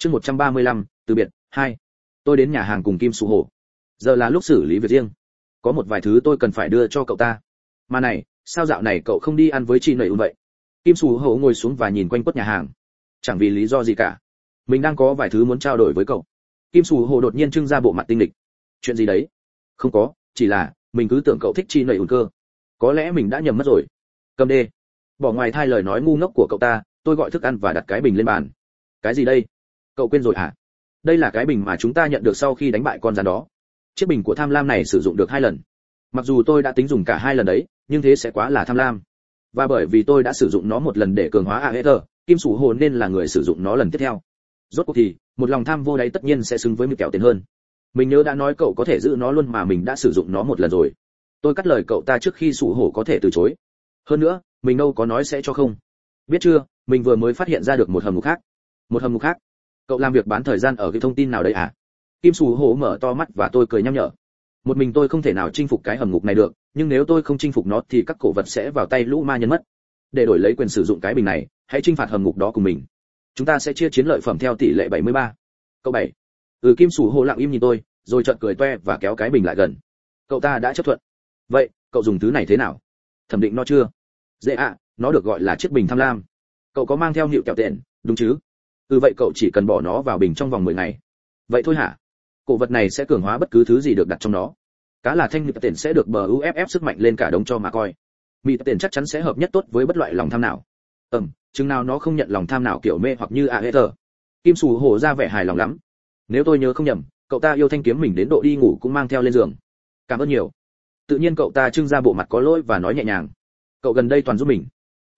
chương 135, từ biệt hai. Tôi đến nhà hàng cùng kim sủ hổ. Giờ là lúc xử lý việc riêng. Có một vài thứ tôi cần phải đưa cho cậu ta. Mà này sao dạo này cậu không đi ăn với chị nầy ùn vậy? Kim sủ hổ ngồi xuống và nhìn quanh quất nhà hàng. Chẳng vì lý do gì cả. Mình đang có vài thứ muốn trao đổi với cậu. Kim sủ hổ đột nhiên trưng ra bộ mặt tinh lịch chuyện gì đấy? Không có chỉ là mình cứ tưởng cậu thích chi nầy ùn cơ. Có lẽ mình đã nhầm mất rồi. Cầm đê. Bỏ ngoài thai lời nói ngu ngốc của cậu ta tôi gọi thức ăn và đặt cái bình lên bàn. Cái gì đây? Cậu quên rồi hả? Đây là cái bình mà chúng ta nhận được sau khi đánh bại con rắn đó. Chiếc bình của tham lam này sử dụng được hai lần. Mặc dù tôi đã tính dùng cả hai lần đấy, nhưng thế sẽ quá là tham lam. Và bởi vì tôi đã sử dụng nó một lần để cường hóa aether kim sủ hồn nên là người sử dụng nó lần tiếp theo. Rốt cuộc thì, một lòng tham vô đáy tất nhiên sẽ xứng với một kẹo tiền hơn. Mình nhớ đã nói cậu có thể giữ nó luôn mà mình đã sử dụng nó một lần rồi. Tôi cắt lời cậu ta trước khi sủ hổ có thể từ chối. Hơn nữa, mình đâu có nói sẽ cho không. Biết chưa, mình vừa mới phát hiện ra được một hầm ngục khác. Một hầm ngục khác cậu làm việc bán thời gian ở cái thông tin nào đây à kim sủ hổ mở to mắt và tôi cười nhăm nhở một mình tôi không thể nào chinh phục cái hầm ngục này được nhưng nếu tôi không chinh phục nó thì các cổ vật sẽ vào tay lũ ma nhân mất để đổi lấy quyền sử dụng cái bình này hãy chinh phạt hầm ngục đó cùng mình chúng ta sẽ chia chiến lợi phẩm theo tỷ lệ 73. Cậu bảy. Ừ Kim Sủ Hồ lặng im nhìn tôi, rồi chợt cười toe và kéo cái bình lại gần. Cậu ta đã chấp thuận. Vậy, cậu dùng thứ này thế nào? Thẩm định nó chưa? Dễ ạ, nó được gọi là chiếc bình tham lam. Cậu có mang theo hiệu kẹo tiền, đúng chứ? Ừ vậy cậu chỉ cần bỏ nó vào bình trong vòng 10 ngày. Vậy thôi hả? Cổ vật này sẽ cường hóa bất cứ thứ gì được đặt trong nó. Cá là thanh nghiệp tiền sẽ được bờ UFF sức mạnh lên cả đống cho mà coi. mỹ tiền chắc chắn sẽ hợp nhất tốt với bất loại lòng tham nào. Ừm, chừng nào nó không nhận lòng tham nào kiểu mê hoặc như Aether. Kim sù Hổ ra vẻ hài lòng lắm. Nếu tôi nhớ không nhầm, cậu ta yêu thanh kiếm mình đến độ đi ngủ cũng mang theo lên giường. Cảm ơn nhiều. Tự nhiên cậu ta trưng ra bộ mặt có lỗi và nói nhẹ nhàng. Cậu gần đây toàn giúp mình.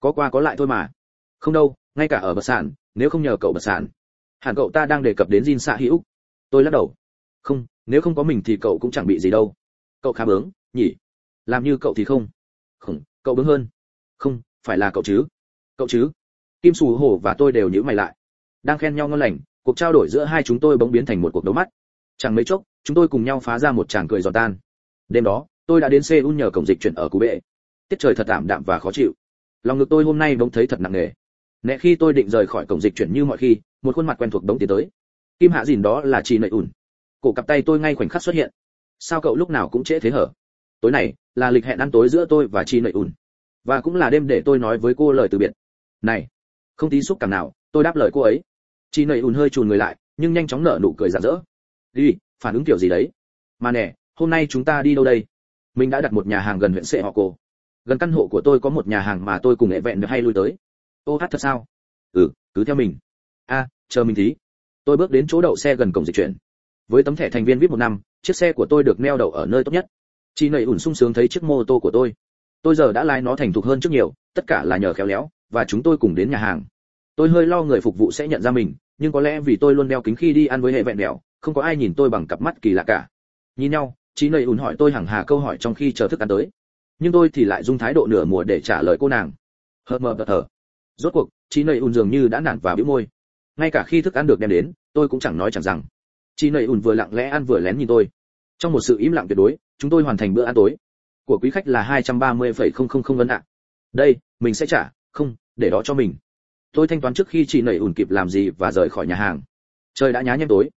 Có qua có lại thôi mà. Không đâu, ngay cả ở bờ sản, nếu không nhờ cậu bật sản, hẳn cậu ta đang đề cập đến Jin xạ hữu tôi lắc đầu. Không, nếu không có mình thì cậu cũng chẳng bị gì đâu. Cậu khá bướng, nhỉ? Làm như cậu thì không. Không, cậu bướng hơn. Không, phải là cậu chứ. Cậu chứ? Kim sù hổ và tôi đều nhíu mày lại. Đang khen nhau ngon lành, cuộc trao đổi giữa hai chúng tôi bỗng biến thành một cuộc đấu mắt. Chẳng mấy chốc, chúng tôi cùng nhau phá ra một tràng cười giòn tan. Đêm đó, tôi đã đến seoul nhờ cổng dịch chuyển ở cú bệ. Tiết trời thật tạm đạm và khó chịu. Lòng ngực tôi hôm nay bỗng thấy thật nặng nề nè, khi tôi định rời khỏi cổng dịch chuyển như mọi khi, một khuôn mặt quen thuộc đống tiến tới. Kim hạ dìn đó là chị nậy ủn cổ cặp tay tôi ngay khoảnh khắc xuất hiện. Sao cậu lúc nào cũng trễ thế hở? Tối này, là lịch hẹn ăn tối giữa tôi và chị nậy ủn và cũng là đêm để tôi nói với cô lời từ biệt. Này, không tí xúc cảm nào, tôi đáp lời cô ấy. Chị nậy ủn hơi chùn người lại, nhưng nhanh chóng nở nụ cười rạng rỡ. Đi phản ứng kiểu gì đấy? Mà nè, hôm nay chúng ta đi đâu đây? Mình đã đặt một nhà hàng gần huyện sệ họ cổ. Gần căn hộ của tôi có một nhà hàng mà tôi cùng nghệ vẹn được hay lui tới ô hát thật sao? Ừ cứ theo mình. A, chờ mình tí. Tôi bước đến chỗ đậu xe gần cổng dịch chuyển. Với tấm thẻ thành viên vip một năm, chiếc xe của tôi được neo đậu ở nơi tốt nhất. Chị nầy ủn sung sướng thấy chiếc mô tô của tôi. Tôi giờ đã lái nó thành thục hơn trước nhiều, tất cả là nhờ khéo léo, và chúng tôi cùng đến nhà hàng. Tôi hơi lo người phục vụ sẽ nhận ra mình, nhưng có lẽ vì tôi luôn đeo kính khi đi ăn với hệ vẹn đèo không có ai nhìn tôi bằng cặp mắt kỳ lạ cả. Nhìn nhau, chị nầy ủn hỏi tôi hàng hà câu hỏi trong khi chờ thức ăn tới. Nhưng tôi thì lại dùng thái độ nửa mùa để trả lời cô nàng. Hờ mờ tờ thở rốt cuộc chị nầy ùn dường như đã nản vào bĩu môi. Ngay cả khi thức ăn được đem đến, tôi cũng chẳng nói chẳng rằng. Chị nầy ùn vừa lặng lẽ ăn vừa lén nhìn tôi. Trong một sự im lặng tuyệt đối, chúng tôi hoàn thành bữa ăn tối. Của quý khách là hai trăm ba mươi phẩy không không không vân ạ. Đây, mình sẽ trả. Không, để đó cho mình. Tôi thanh toán trước khi chị nầy ùn kịp làm gì và rời khỏi nhà hàng. Trời đã nhá nhem tối.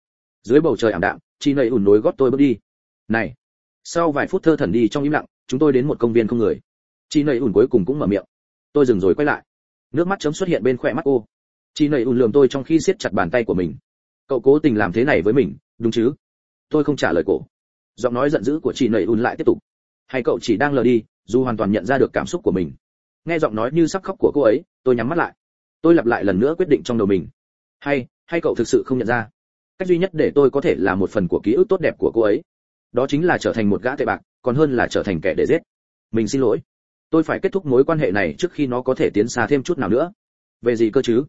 Dưới bầu trời ảm đạm chị nầy ùn nối gót tôi bước đi. Này, sau vài phút thơ thẩn đi trong im lặng, chúng tôi đến một công viên không người. Chị nầy ùn cuối cùng cũng mở miệng. Tôi dừng rồi quay lại nước mắt chấm xuất hiện bên khỏe mắt cô. Chị nầy ùn lườm tôi trong khi siết chặt bàn tay của mình. Cậu cố tình làm thế này với mình, đúng chứ? Tôi không trả lời cổ. Giọng nói giận dữ của chị nầy ùn lại tiếp tục. Hay cậu chỉ đang lờ đi, dù hoàn toàn nhận ra được cảm xúc của mình. Nghe giọng nói như sắp khóc của cô ấy, tôi nhắm mắt lại. Tôi lặp lại lần nữa quyết định trong đầu mình. Hay hay cậu thực sự không nhận ra? Cách duy nhất để tôi có thể là một phần của ký ức tốt đẹp của cô ấy, đó chính là trở thành một gã tệ bạc, còn hơn là trở thành kẻ để giết. Mình xin lỗi tôi phải kết thúc mối quan hệ này trước khi nó có thể tiến xa thêm chút nào nữa. Về gì cơ chứ?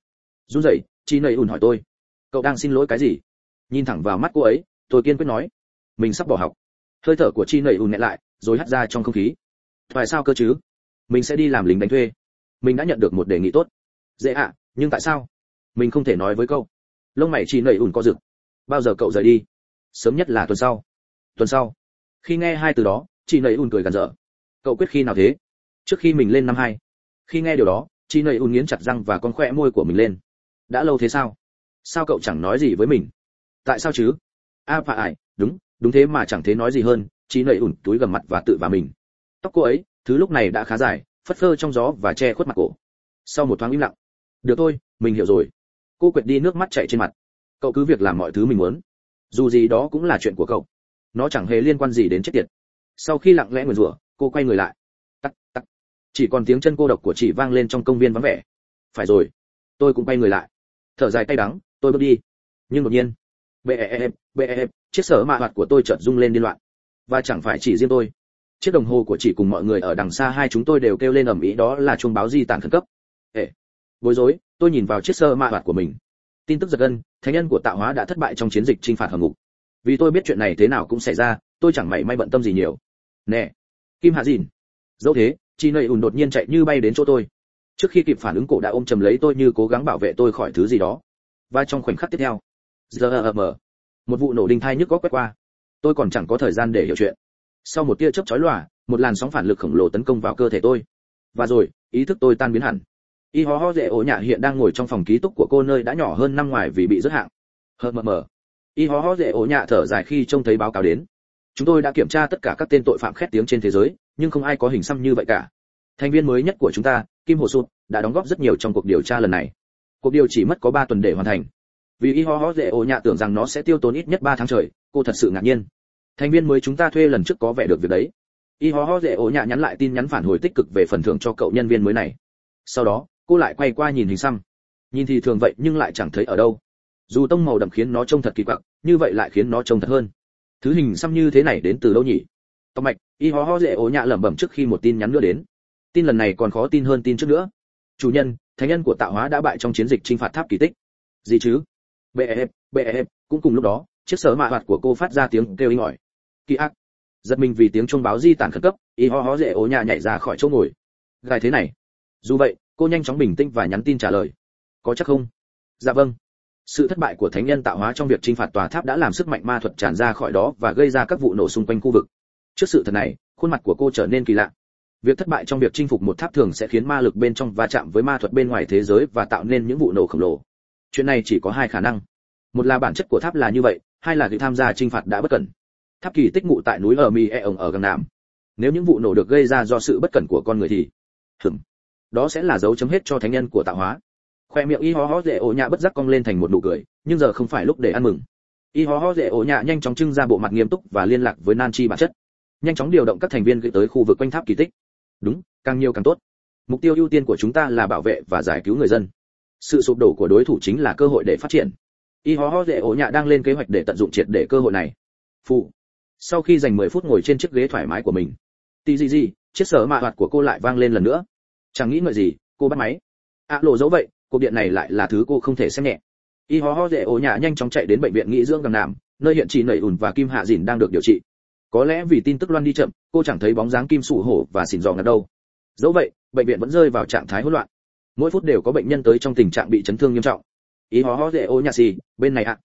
Run rẩy chị nầy ùn hỏi tôi. Cậu đang xin lỗi cái gì? Nhìn thẳng vào mắt cô ấy, tôi kiên quyết nói. Mình sắp bỏ học. Hơi thở của chi nầy ùn nhẹ lại, rồi hắt ra trong không khí. Tại sao cơ chứ? Mình sẽ đi làm lính đánh thuê. Mình đã nhận được một đề nghị tốt. Dễ ạ, nhưng tại sao? Mình không thể nói với cậu. Lông mày chi nầy ùn co rực bao giờ cậu rời đi? Sớm nhất là tuần sau. Tuần sau. Khi nghe hai từ đó chị nầy ùn cười gằn dở cậu quyết khi nào thế? Trước khi mình lên năm hai. Khi nghe điều đó chị nầy ùn nghiến chặt răng và con khoe môi của mình lên. Đã lâu thế sao? Sao cậu chẳng nói gì với mình? Tại sao chứ? A phải, ải đúng đúng thế mà chẳng thế nói gì hơn chị nầy ùn túi gầm mặt và tự vào mình. Tóc cô ấy thứ lúc này đã khá dài phất phơ trong gió và che khuất mặt cổ. Sau một thoáng im lặng. Được thôi mình hiểu rồi. Cô quệt đi nước mắt chảy trên mặt. Cậu cứ việc làm mọi thứ mình muốn. Dù gì đó cũng là chuyện của cậu. Nó chẳng hề liên quan gì đến chết tiệt. Sau khi lặng lẽ nguyền rủa cô quay người lại chỉ còn tiếng chân cô độc của chị vang lên trong công viên vắng vẻ. Phải rồi, tôi cũng quay người lại. Thở dài tay đắng, tôi bước đi. Nhưng đột nhiên bê em e e, bê em e, chiếc sở mạ hoạt của tôi chợt rung lên điên loạn. Và chẳng phải chỉ riêng tôi. Chiếc đồng hồ của chị cùng mọi người ở đằng xa hai chúng tôi đều kêu lên ầm ĩ đó là chuông báo di tản khẩn cấp. Ệ bối rối, tôi nhìn vào chiếc sơ mạ hoạt của mình. Tin tức giật gân, thánh nhân của tạo hóa đã thất bại trong chiến dịch chinh phạt hầm ngục vì tôi biết chuyện này thế nào cũng xảy ra, tôi chẳng mảy may bận tâm gì nhiều. Nè, kim hạ dìn. Dẫu thế chị nầy ùn đột nhiên chạy như bay đến chỗ tôi. Trước khi kịp phản ứng, cổ đã ôm chầm lấy tôi như cố gắng bảo vệ tôi khỏi thứ gì đó. Và trong khoảnh khắc tiếp theo giờ mờ một vụ nổ đinh thai nhức góc quét qua. Tôi còn chẳng có thời gian để hiểu chuyện. Sau một tia chớp chói lòa, một làn sóng phản lực khổng lồ tấn công vào cơ thể tôi. Và rồi, ý thức tôi tan biến hẳn. Y ho ho dễ ổ nhạ hiện đang ngồi trong phòng ký túc của cô nơi đã nhỏ hơn năm ngoài vì bị rớt hạng. Hờ mờ mờ y ho ho dễ ổ nhạ thở dài khi trông thấy báo cáo đến chúng tôi đã kiểm tra tất cả các tên tội phạm khét tiếng trên thế giới, nhưng không ai có hình xăm như vậy cả. Thành viên mới nhất của chúng ta, kim hồ sụt, đã đóng góp rất nhiều trong cuộc điều tra lần này. Cuộc điều chỉ mất có 3 tuần để hoàn thành. Vì y ho ho dễ ô nhạ tưởng rằng nó sẽ tiêu tốn ít nhất 3 tháng trời, cô thật sự ngạc nhiên. Thành viên mới chúng ta thuê lần trước có vẻ được việc đấy. Y ho ho dễ ô nhạ nhắn lại tin nhắn phản hồi tích cực về phần thưởng cho cậu nhân viên mới này. Sau đó, cô lại quay qua nhìn hình xăm. Nhìn thì thường vậy nhưng lại chẳng thấy ở đâu. Dù tông màu đậm khiến nó trông thật kỳ quặc, như vậy lại khiến nó trông thật hơn thứ hình xăm như thế này đến từ đâu nhỉ? Tóc mạch, y ho ho dễ ố nhạ lẩm bẩm trước khi một tin nhắn nữa đến. Tin lần này còn khó tin hơn tin trước nữa. Chủ nhân, thánh nhân của tạo hóa đã bại trong chiến dịch chinh phạt tháp kỳ tích. Gì chứ? Bê bê cũng cùng lúc đó, chiếc sở mạ hoạt của cô phát ra tiếng kêu inh ỏi. Kỳ ác. Giật mình vì tiếng chuông báo di tản khẩn cấp, y ho ho dễ ố nhạ nhảy ra khỏi chỗ ngồi. Gài thế này. Dù vậy, cô nhanh chóng bình tĩnh và nhắn tin trả lời. Có chắc không? Dạ vâng sự thất bại của thánh nhân tạo hóa trong việc chinh phạt tòa tháp đã làm sức mạnh ma thuật tràn ra khỏi đó và gây ra các vụ nổ xung quanh khu vực. Trước sự thật này, khuôn mặt của cô trở nên kỳ lạ. Việc thất bại trong việc chinh phục một tháp thường sẽ khiến ma lực bên trong va chạm với ma thuật bên ngoài thế giới và tạo nên những vụ nổ khổng lồ. Chuyện này chỉ có hai khả năng. Một là bản chất của tháp là như vậy, hai là người tham gia chinh phạt đã bất cẩn. Tháp kỳ tích ngụ tại núi ở mi e ở gần nam. Nếu những vụ nổ được gây ra do sự bất cẩn của con người thì hừm đó sẽ là dấu chấm hết cho thánh nhân của tạo hóa khoe miệng y ho ho dễ ổ nhạ bất giác cong lên thành một nụ cười nhưng giờ không phải lúc để ăn mừng. Y ho ho dễ ổ nhạ nhanh chóng trưng ra bộ mặt nghiêm túc và liên lạc với nan chi bản chất. Nhanh chóng điều động các thành viên gửi tới khu vực quanh tháp kỳ tích. Đúng càng nhiều càng tốt. Mục tiêu ưu tiên của chúng ta là bảo vệ và giải cứu người dân. Sự sụp đổ của đối thủ chính là cơ hội để phát triển. Y ho ho dễ ổ nhạ đang lên kế hoạch để tận dụng triệt để cơ hội này. Phụ sau khi dành 10 phút ngồi trên chiếc ghế thoải mái của mình tì gì gì chiếc sở mạ hoạt của cô lại vang lên lần nữa. Chẳng nghĩ ngợi gì cô bắt máy. Ạ à, lộ dấu vậy cuộc điện này lại là thứ cô không thể xem nhẹ. Y ho ho dễ ổ nhà nhanh chóng chạy đến bệnh viện nghỉ dưỡng gần nạm, nơi hiện chị nẩy ùn và kim hạ dìn đang được điều trị. Có lẽ vì tin tức loan đi chậm, cô chẳng thấy bóng dáng kim sủ hổ và xỉn giò ngặt đâu. Dẫu vậy, bệnh viện vẫn rơi vào trạng thái hỗn loạn. Mỗi phút đều có bệnh nhân tới trong tình trạng bị chấn thương nghiêm trọng. Ý ho ho dễ ô nhà xì, bên này ạ.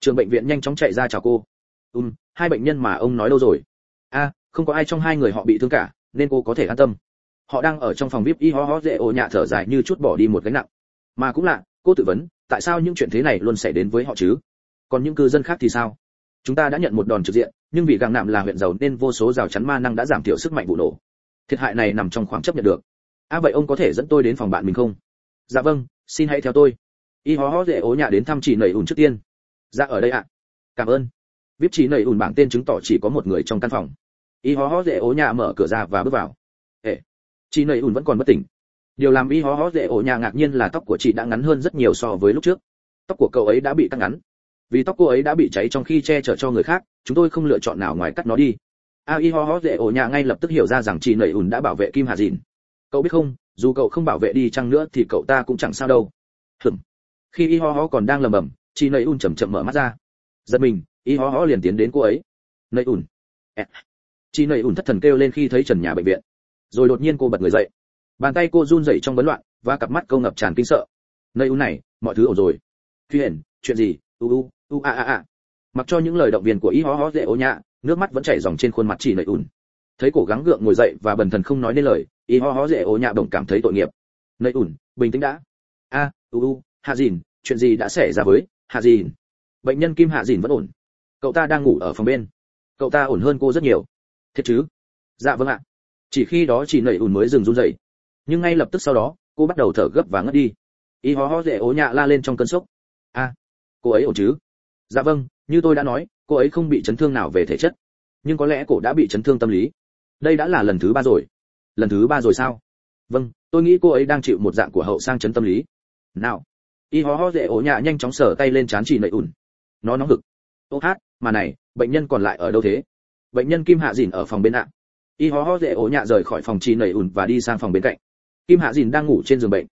Trường bệnh viện nhanh chóng chạy ra chào cô. Um hai bệnh nhân mà ông nói đâu rồi? A, không có ai trong hai người họ bị thương cả, nên cô có thể an tâm. Họ đang ở trong phòng vip y ho ho dễ ô nhà thở dài như chút bỏ đi một gánh nặng mà cũng lạ, cô tự vấn, tại sao những chuyện thế này luôn xảy đến với họ chứ? Còn những cư dân khác thì sao? Chúng ta đã nhận một đòn trực diện, nhưng vì gàng nạm là huyện giàu nên vô số rào chắn ma năng đã giảm thiểu sức mạnh vụ nổ. Thiệt hại này nằm trong khoảng chấp nhận được. À vậy ông có thể dẫn tôi đến phòng bạn mình không? Dạ vâng xin hãy theo tôi. Y hó hó dễ ố nhà đến thăm chị nầy ùn trước tiên. Dạ ở đây ạ. Cảm ơn. Vip chị nầy ùn bảng tên chứng tỏ chỉ có một người trong căn phòng. Y hó hó dễ ố nhà mở cửa ra và bước vào. Ê. Chị nầy ùn vẫn còn bất tỉnh điều làm y hó hó dễ ổ nhà ngạc nhiên là tóc của chị đã ngắn hơn rất nhiều so với lúc trước. Tóc của cậu ấy đã bị cắt ngắn. Vì tóc cô ấy đã bị cháy trong khi che chở cho người khác, chúng tôi không lựa chọn nào ngoài cắt nó đi. A y ho ho dễ ổ nhà ngay lập tức hiểu ra rằng chị nẩy ùn đã bảo vệ kim hà dìn. Cậu biết không, dù cậu không bảo vệ đi chăng nữa thì cậu ta cũng chẳng sao đâu. Hừm khi y ho ho còn đang lầm bầm, chị nẩy ùn chậm chậm mở mắt ra. Giật mình, y ho ho liền tiến đến cô ấy. Nẩy ùn. Chị nẩy ùn thất thần kêu lên khi thấy trần nhà bệnh viện. Rồi đột nhiên cô bật người dậy bàn tay cô run rẩy trong bấn loạn, và cặp mắt câu ngập tràn kinh sợ. Nơi u này, mọi thứ ổn rồi. Phi hiển chuyện gì? U u u a a a. Mặc cho những lời động viên của y ho ho dễ ố nhạ nước mắt vẫn chảy dòng trên khuôn mặt chị nầy ùn. Thấy cổ gắng gượng ngồi dậy và bần thần không nói nên lời, y ho ho dễ ố nhạ bỗng cảm thấy tội nghiệp. Nầy ùn, bình tĩnh đã. A, u u, hạ dìn, chuyện gì đã xảy ra với hạ dìn? Bệnh nhân kim hạ dìn vẫn ổn. Cậu ta đang ngủ ở phòng bên. Cậu ta ổn hơn cô rất nhiều. Thiệt chứ? Dạ vâng ạ. Chỉ khi đó chỉ nảy ùn mới dừng run rẩy nhưng ngay lập tức sau đó, cô bắt đầu thở gấp và ngất đi. Y ho ho dễ ố nhạ la lên trong cơn sốc. A cô ấy ổn chứ? Dạ vâng như tôi đã nói, cô ấy không bị chấn thương nào về thể chất. Nhưng có lẽ cổ đã bị chấn thương tâm lý. Đây đã là lần thứ ba rồi. Lần thứ ba rồi sao? Vâng tôi nghĩ cô ấy đang chịu một dạng của hậu sang chấn tâm lý. Nào. Y ho ho dễ ố nhạ nhanh chóng sờ tay lên chán chị nảy ủn. Nó nóng hực. Ô hát, mà này, bệnh nhân còn lại ở đâu thế? Bệnh nhân kim hạ dìn ở phòng bên ạ. Y ho ho dễ ố nhạ rời khỏi phòng chị nảy ủn và đi sang phòng bên cạnh kim hạ dìn đang ngủ trên giường bệnh.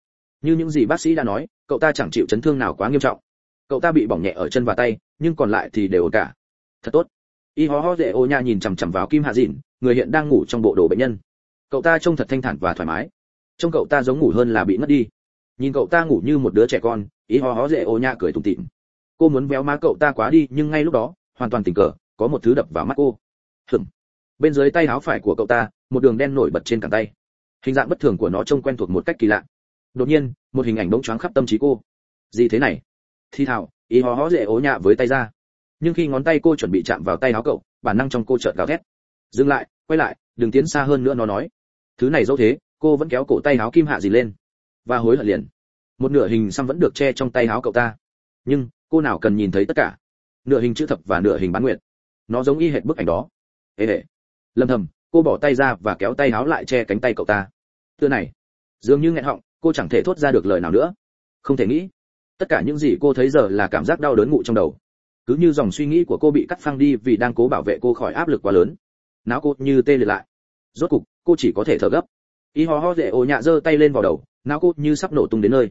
Như những gì bác sĩ đã nói, cậu ta chẳng chịu chấn thương nào quá nghiêm trọng. Cậu ta bị bỏng nhẹ ở chân và tay, nhưng còn lại thì đều ổn cả. Thật tốt. Y ho ho dễ ô nha nhìn chằm chằm vào kim hạ dìn, người hiện đang ngủ trong bộ đồ bệnh nhân. Cậu ta trông thật thanh thản và thoải mái. Trông cậu ta giống ngủ hơn là bị ngất đi. Nhìn cậu ta ngủ như một đứa trẻ con, y ho ho dễ ô nha cười tủm tỉm. Cô muốn véo má cậu ta quá đi, nhưng ngay lúc đó, hoàn toàn tình cờ, có một thứ đập vào mắt cô. Hừm bên dưới tay áo phải của cậu ta, một đường đen nổi bật trên cẳng tay hình dạng bất thường của nó trông quen thuộc một cách kỳ lạ. Đột nhiên, một hình ảnh bỗng choáng khắp tâm trí cô. Gì thế này? Thi thảo, ý hó hó dễ ố nhạ với tay ra. Nhưng khi ngón tay cô chuẩn bị chạm vào tay áo cậu, bản năng trong cô chợt gào thét. Dừng lại, quay lại, đừng tiến xa hơn nữa nó nói. Thứ này dẫu thế, cô vẫn kéo cổ tay áo kim hạ gì lên. Và hối hận liền. Một nửa hình xăm vẫn được che trong tay áo cậu ta. Nhưng, cô nào cần nhìn thấy tất cả? Nửa hình chữ thập và nửa hình bán nguyện nó giống y hệt bức ảnh đó. Ê hệ lâm thầm, cô bỏ tay ra và kéo tay áo lại che cánh tay cậu ta thưa này, dường như nghẹn họng, cô chẳng thể thốt ra được lời nào nữa. Không thể nghĩ, tất cả những gì cô thấy giờ là cảm giác đau đớn ngụ trong đầu. Cứ như dòng suy nghĩ của cô bị cắt phăng đi vì đang cố bảo vệ cô khỏi áp lực quá lớn. Não cô như tê liệt lại. Rốt cục, cô chỉ có thể thở gấp. Y ho ho dễ ồ nhạ giơ tay lên vào đầu não cô như sắp nổ tung đến nơi.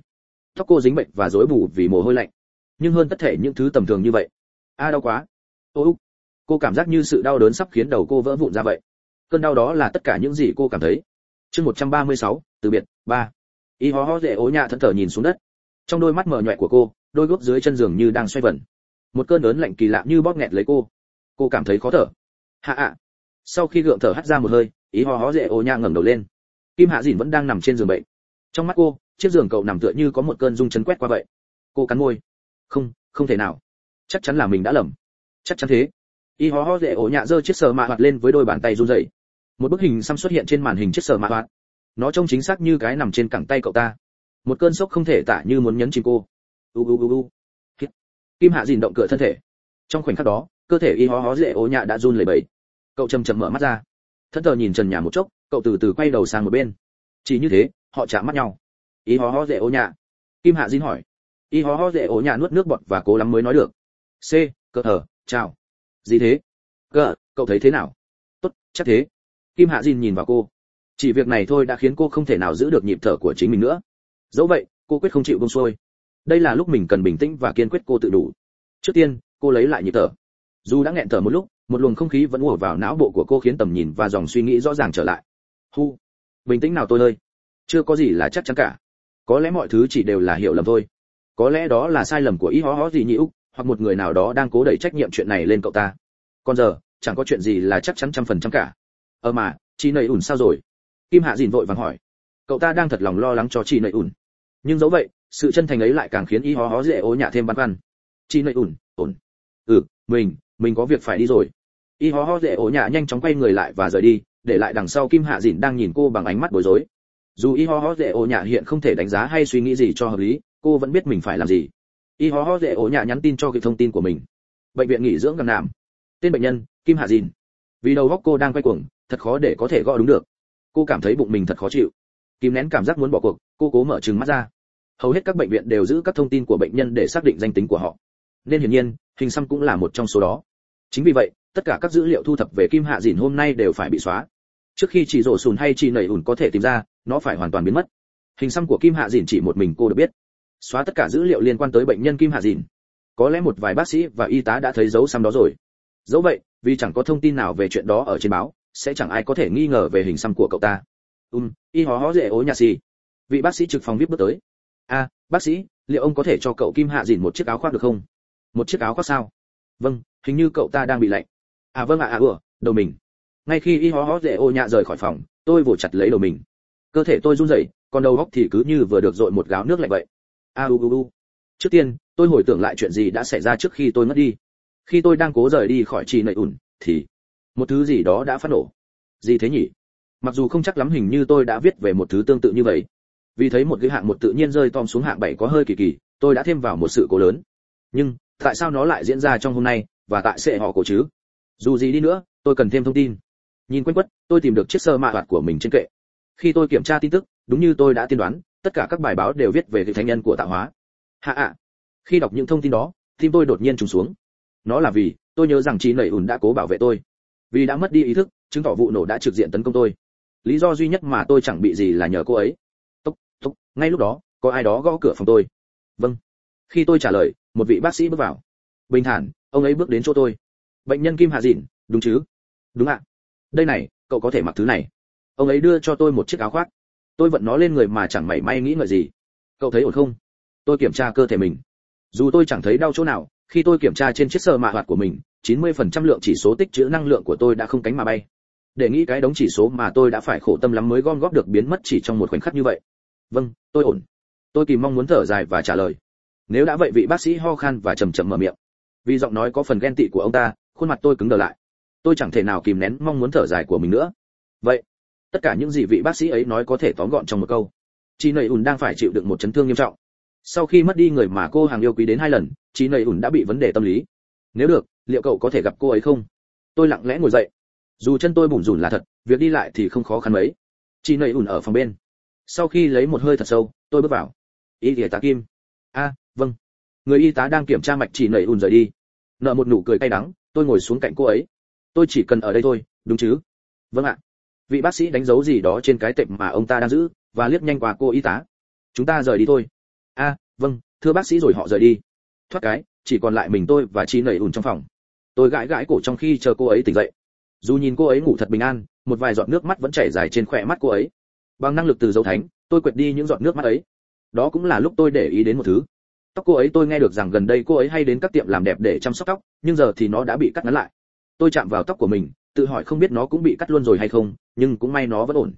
Tóc cô dính bệnh và rối bù vì mồ hôi lạnh. Nhưng hơn tất thể những thứ tầm thường như vậy. A, đau quá. Ô cô cảm giác như sự đau đớn sắp khiến đầu cô vỡ vụn ra vậy. Cơn đau đó là tất cả những gì cô cảm thấy chương 136, từ biệt ba. Y hó hó dễ ố nhạ thẫn thờ nhìn xuống đất. Trong đôi mắt mờ nhòe của cô đôi gót dưới chân giường như đang xoay vần. Một cơn ớn lạnh kỳ lạ như bóp nghẹt lấy cô. Cô cảm thấy khó thở. Hạ ạ. Sau khi gượng thở hắt ra một hơi ý hó hó dễ ố nhạ ngẩng đầu lên. Kim hạ dìn vẫn đang nằm trên giường bệnh. Trong mắt cô chiếc giường cậu nằm tựa như có một cơn rung chấn quét qua vậy. Cô cắn môi. Không không thể nào. Chắc chắn là mình đã lầm. Chắc chắn thế. Y hó hó dễ ổ nhạ giơ chiếc sờ mạ hoạt lên với đôi bàn tay run rẩy một bức hình xăm xuất hiện trên màn hình chiếc sở mạ hoạt nó trông chính xác như cái nằm trên cẳng tay cậu ta. Một cơn sốc không thể tả như muốn nhấn chìm cô. U u u u. Kim hạ dìn động cửa thân thể. Trong khoảnh khắc đó, cơ thể y ho ho dễ ố nhạ đã run lẩy bẩy. Cậu chầm chậm mở mắt ra. Thân thờ nhìn trần nhà một chốc, cậu từ từ quay đầu sang một bên. Chỉ như thế, họ chạm mắt nhau. Y ho ho dễ ố nhạ. Kim hạ dìn hỏi. Y ho ho dễ ố nhạ nuốt nước bọt và cố lắm mới nói được. C cơ thờ chào. Gì thế? Cơ cậu thấy thế nào? Tốt, chắc thế kim hạ dìn nhìn vào cô. Chỉ việc này thôi đã khiến cô không thể nào giữ được nhịp thở của chính mình nữa. Dẫu vậy, cô quyết không chịu buông xuôi. Đây là lúc mình cần bình tĩnh và kiên quyết cô tự đủ. Trước tiên, cô lấy lại nhịp thở. Dù đã nghẹn thở một lúc, một luồng không khí vẫn ùa vào não bộ của cô khiến tầm nhìn và dòng suy nghĩ rõ ràng trở lại. Hu, bình tĩnh nào tôi ơi. Chưa có gì là chắc chắn cả. Có lẽ mọi thứ chỉ đều là hiểu lầm thôi. Có lẽ đó là sai lầm của ý hó hó gì nhị úc, hoặc một người nào đó đang cố đẩy trách nhiệm chuyện này lên cậu ta. Còn giờ, chẳng có chuyện gì là chắc chắn trăm phần trăm cả ờ mà, chị nầy ủn sao rồi? Kim hạ dìn vội vàng hỏi. Cậu ta đang thật lòng lo lắng cho chị nầy ủn. Nhưng dẫu vậy, sự chân thành ấy lại càng khiến y hó hó dễ ố nhả thêm băn khoăn. Chị nầy ủn ủn. Ừ mình mình có việc phải đi rồi. Y hó hó dễ ố nhả nhanh chóng quay người lại và rời đi, để lại đằng sau kim hạ dìn đang nhìn cô bằng ánh mắt bối rối. Dù y ho ho dễ ố nhạ hiện không thể đánh giá hay suy nghĩ gì cho hợp lý, cô vẫn biết mình phải làm gì. Y ho ho dễ ố nhạ nhắn tin cho kịp thông tin của mình. Bệnh viện nghỉ dưỡng gần nàm tên bệnh nhân, kim hạ dìn vì đầu góc cô đang quay cuồng, thật khó để có thể gọi đúng được. Cô cảm thấy bụng mình thật khó chịu. Kìm nén cảm giác muốn bỏ cuộc, cô cố mở trừng mắt ra. Hầu hết các bệnh viện đều giữ các thông tin của bệnh nhân để xác định danh tính của họ. Nên hiển nhiên, hình xăm cũng là một trong số đó. Chính vì vậy, tất cả các dữ liệu thu thập về kim hạ dìn hôm nay đều phải bị xóa. Trước khi chỉ rổ sùn hay chỉ nảy ủn có thể tìm ra, nó phải hoàn toàn biến mất. Hình xăm của kim hạ dìn chỉ một mình cô được biết. Xóa tất cả dữ liệu liên quan tới bệnh nhân kim hạ dìn. Có lẽ một vài bác sĩ và y tá đã thấy dấu xăm đó rồi. Dẫu vậy vì chẳng có thông tin nào về chuyện đó ở trên báo sẽ chẳng ai có thể nghi ngờ về hình xăm của cậu ta. Um y hó hó dễ ố nhà xì. Vị bác sĩ trực phòng vip bước tới. A bác sĩ liệu ông có thể cho cậu kim hạ dìn một chiếc áo khoác được không? Một chiếc áo khoác sao? Vâng hình như cậu ta đang bị lạnh. À vâng ạ à, à ủa đầu mình. Ngay khi y hó hó dễ ô nhạ rời khỏi phòng tôi vội chặt lấy đầu mình. Cơ thể tôi run rẩy còn đầu góc thì cứ như vừa được dội một gáo nước lạnh vậy. A u u u. Trước tiên tôi hồi tưởng lại chuyện gì đã xảy ra trước khi tôi ngất đi khi tôi đang cố rời đi khỏi trì nệ ủn thì một thứ gì đó đã phát nổ. Gì thế nhỉ? Mặc dù không chắc lắm hình như tôi đã viết về một thứ tương tự như vậy. Vì thấy một cái hạng một tự nhiên rơi tom xuống hạng bảy có hơi kỳ kỳ, tôi đã thêm vào một sự cố lớn. Nhưng, tại sao nó lại diễn ra trong hôm nay, và tại sẽ họ cổ chứ? Dù gì đi nữa, tôi cần thêm thông tin. Nhìn quanh quất, tôi tìm được chiếc sơ mạ hoạt của mình trên kệ. Khi tôi kiểm tra tin tức, đúng như tôi đã tiên đoán, tất cả các bài báo đều viết về vị thánh nhân của tạo hóa. Hạ ạ. Khi đọc những thông tin đó, tim tôi đột nhiên trùng xuống nó là vì, tôi nhớ rằng chị nẩy ùn đã cố bảo vệ tôi. Vì đã mất đi ý thức, chứng tỏ vụ nổ đã trực diện tấn công tôi. Lý do duy nhất mà tôi chẳng bị gì là nhờ cô ấy. Tốc tốc, ngay lúc đó, có ai đó gõ cửa phòng tôi. Vâng. Khi tôi trả lời, một vị bác sĩ bước vào. Bình thản, ông ấy bước đến chỗ tôi. Bệnh nhân kim hạ dịn, đúng chứ? Đúng ạ. Đây này, cậu có thể mặc thứ này. Ông ấy đưa cho tôi một chiếc áo khoác. Tôi vẫn nó lên người mà chẳng mảy may nghĩ ngợi gì. Cậu thấy ổn không? Tôi kiểm tra cơ thể mình. Dù tôi chẳng thấy đau chỗ nào khi tôi kiểm tra trên chiếc sơ mạ hoạt của mình 90% lượng chỉ số tích trữ năng lượng của tôi đã không cánh mà bay. Để nghĩ cái đống chỉ số mà tôi đã phải khổ tâm lắm mới gom góp được biến mất chỉ trong một khoảnh khắc như vậy. Vâng tôi ổn. Tôi kìm mong muốn thở dài và trả lời. Nếu đã vậy vị bác sĩ ho khan và chầm chậm mở miệng. Vì giọng nói có phần ghen tị của ông ta, khuôn mặt tôi cứng đờ lại. Tôi chẳng thể nào kìm nén mong muốn thở dài của mình nữa. Vậy, tất cả những gì vị bác sĩ ấy nói có thể tóm gọn trong một câu. Chị nầy ùn đang phải chịu đựng một chấn thương nghiêm trọng sau khi mất đi người mà cô hàng yêu quý đến hai lần chị nầy ủn đã bị vấn đề tâm lý. Nếu được, liệu cậu có thể gặp cô ấy không? Tôi lặng lẽ ngồi dậy. Dù chân tôi bủn rủn là thật, việc đi lại thì không khó khăn mấy. Chị nầy ủn ở phòng bên. Sau khi lấy một hơi thật sâu, tôi bước vào. Y tá kim. A vâng. Người y tá đang kiểm tra mạch chị nầy ủn rời đi. Nợ một nụ cười cay đắng, tôi ngồi xuống cạnh cô ấy. Tôi chỉ cần ở đây thôi, đúng chứ? Vâng ạ. Vị bác sĩ đánh dấu gì đó trên cái tệm mà ông ta đang giữ, và liếc nhanh qua cô y tá. Chúng ta rời đi thôi vâng thưa bác sĩ rồi họ rời đi. Thoát cái, chỉ còn lại mình tôi và chi nẩy ùn trong phòng. Tôi gãi gãi cổ trong khi chờ cô ấy tỉnh dậy. Dù nhìn cô ấy ngủ thật bình an, một vài giọt nước mắt vẫn chảy dài trên khỏe mắt cô ấy. Bằng năng lực từ dấu thánh, tôi quệt đi những giọt nước mắt ấy. Đó cũng là lúc tôi để ý đến một thứ. Tóc cô ấy tôi nghe được rằng gần đây cô ấy hay đến các tiệm làm đẹp để chăm sóc tóc, nhưng giờ thì nó đã bị cắt ngắn lại. Tôi chạm vào tóc của mình, tự hỏi không biết nó cũng bị cắt luôn rồi hay không, nhưng cũng may nó vẫn ổn.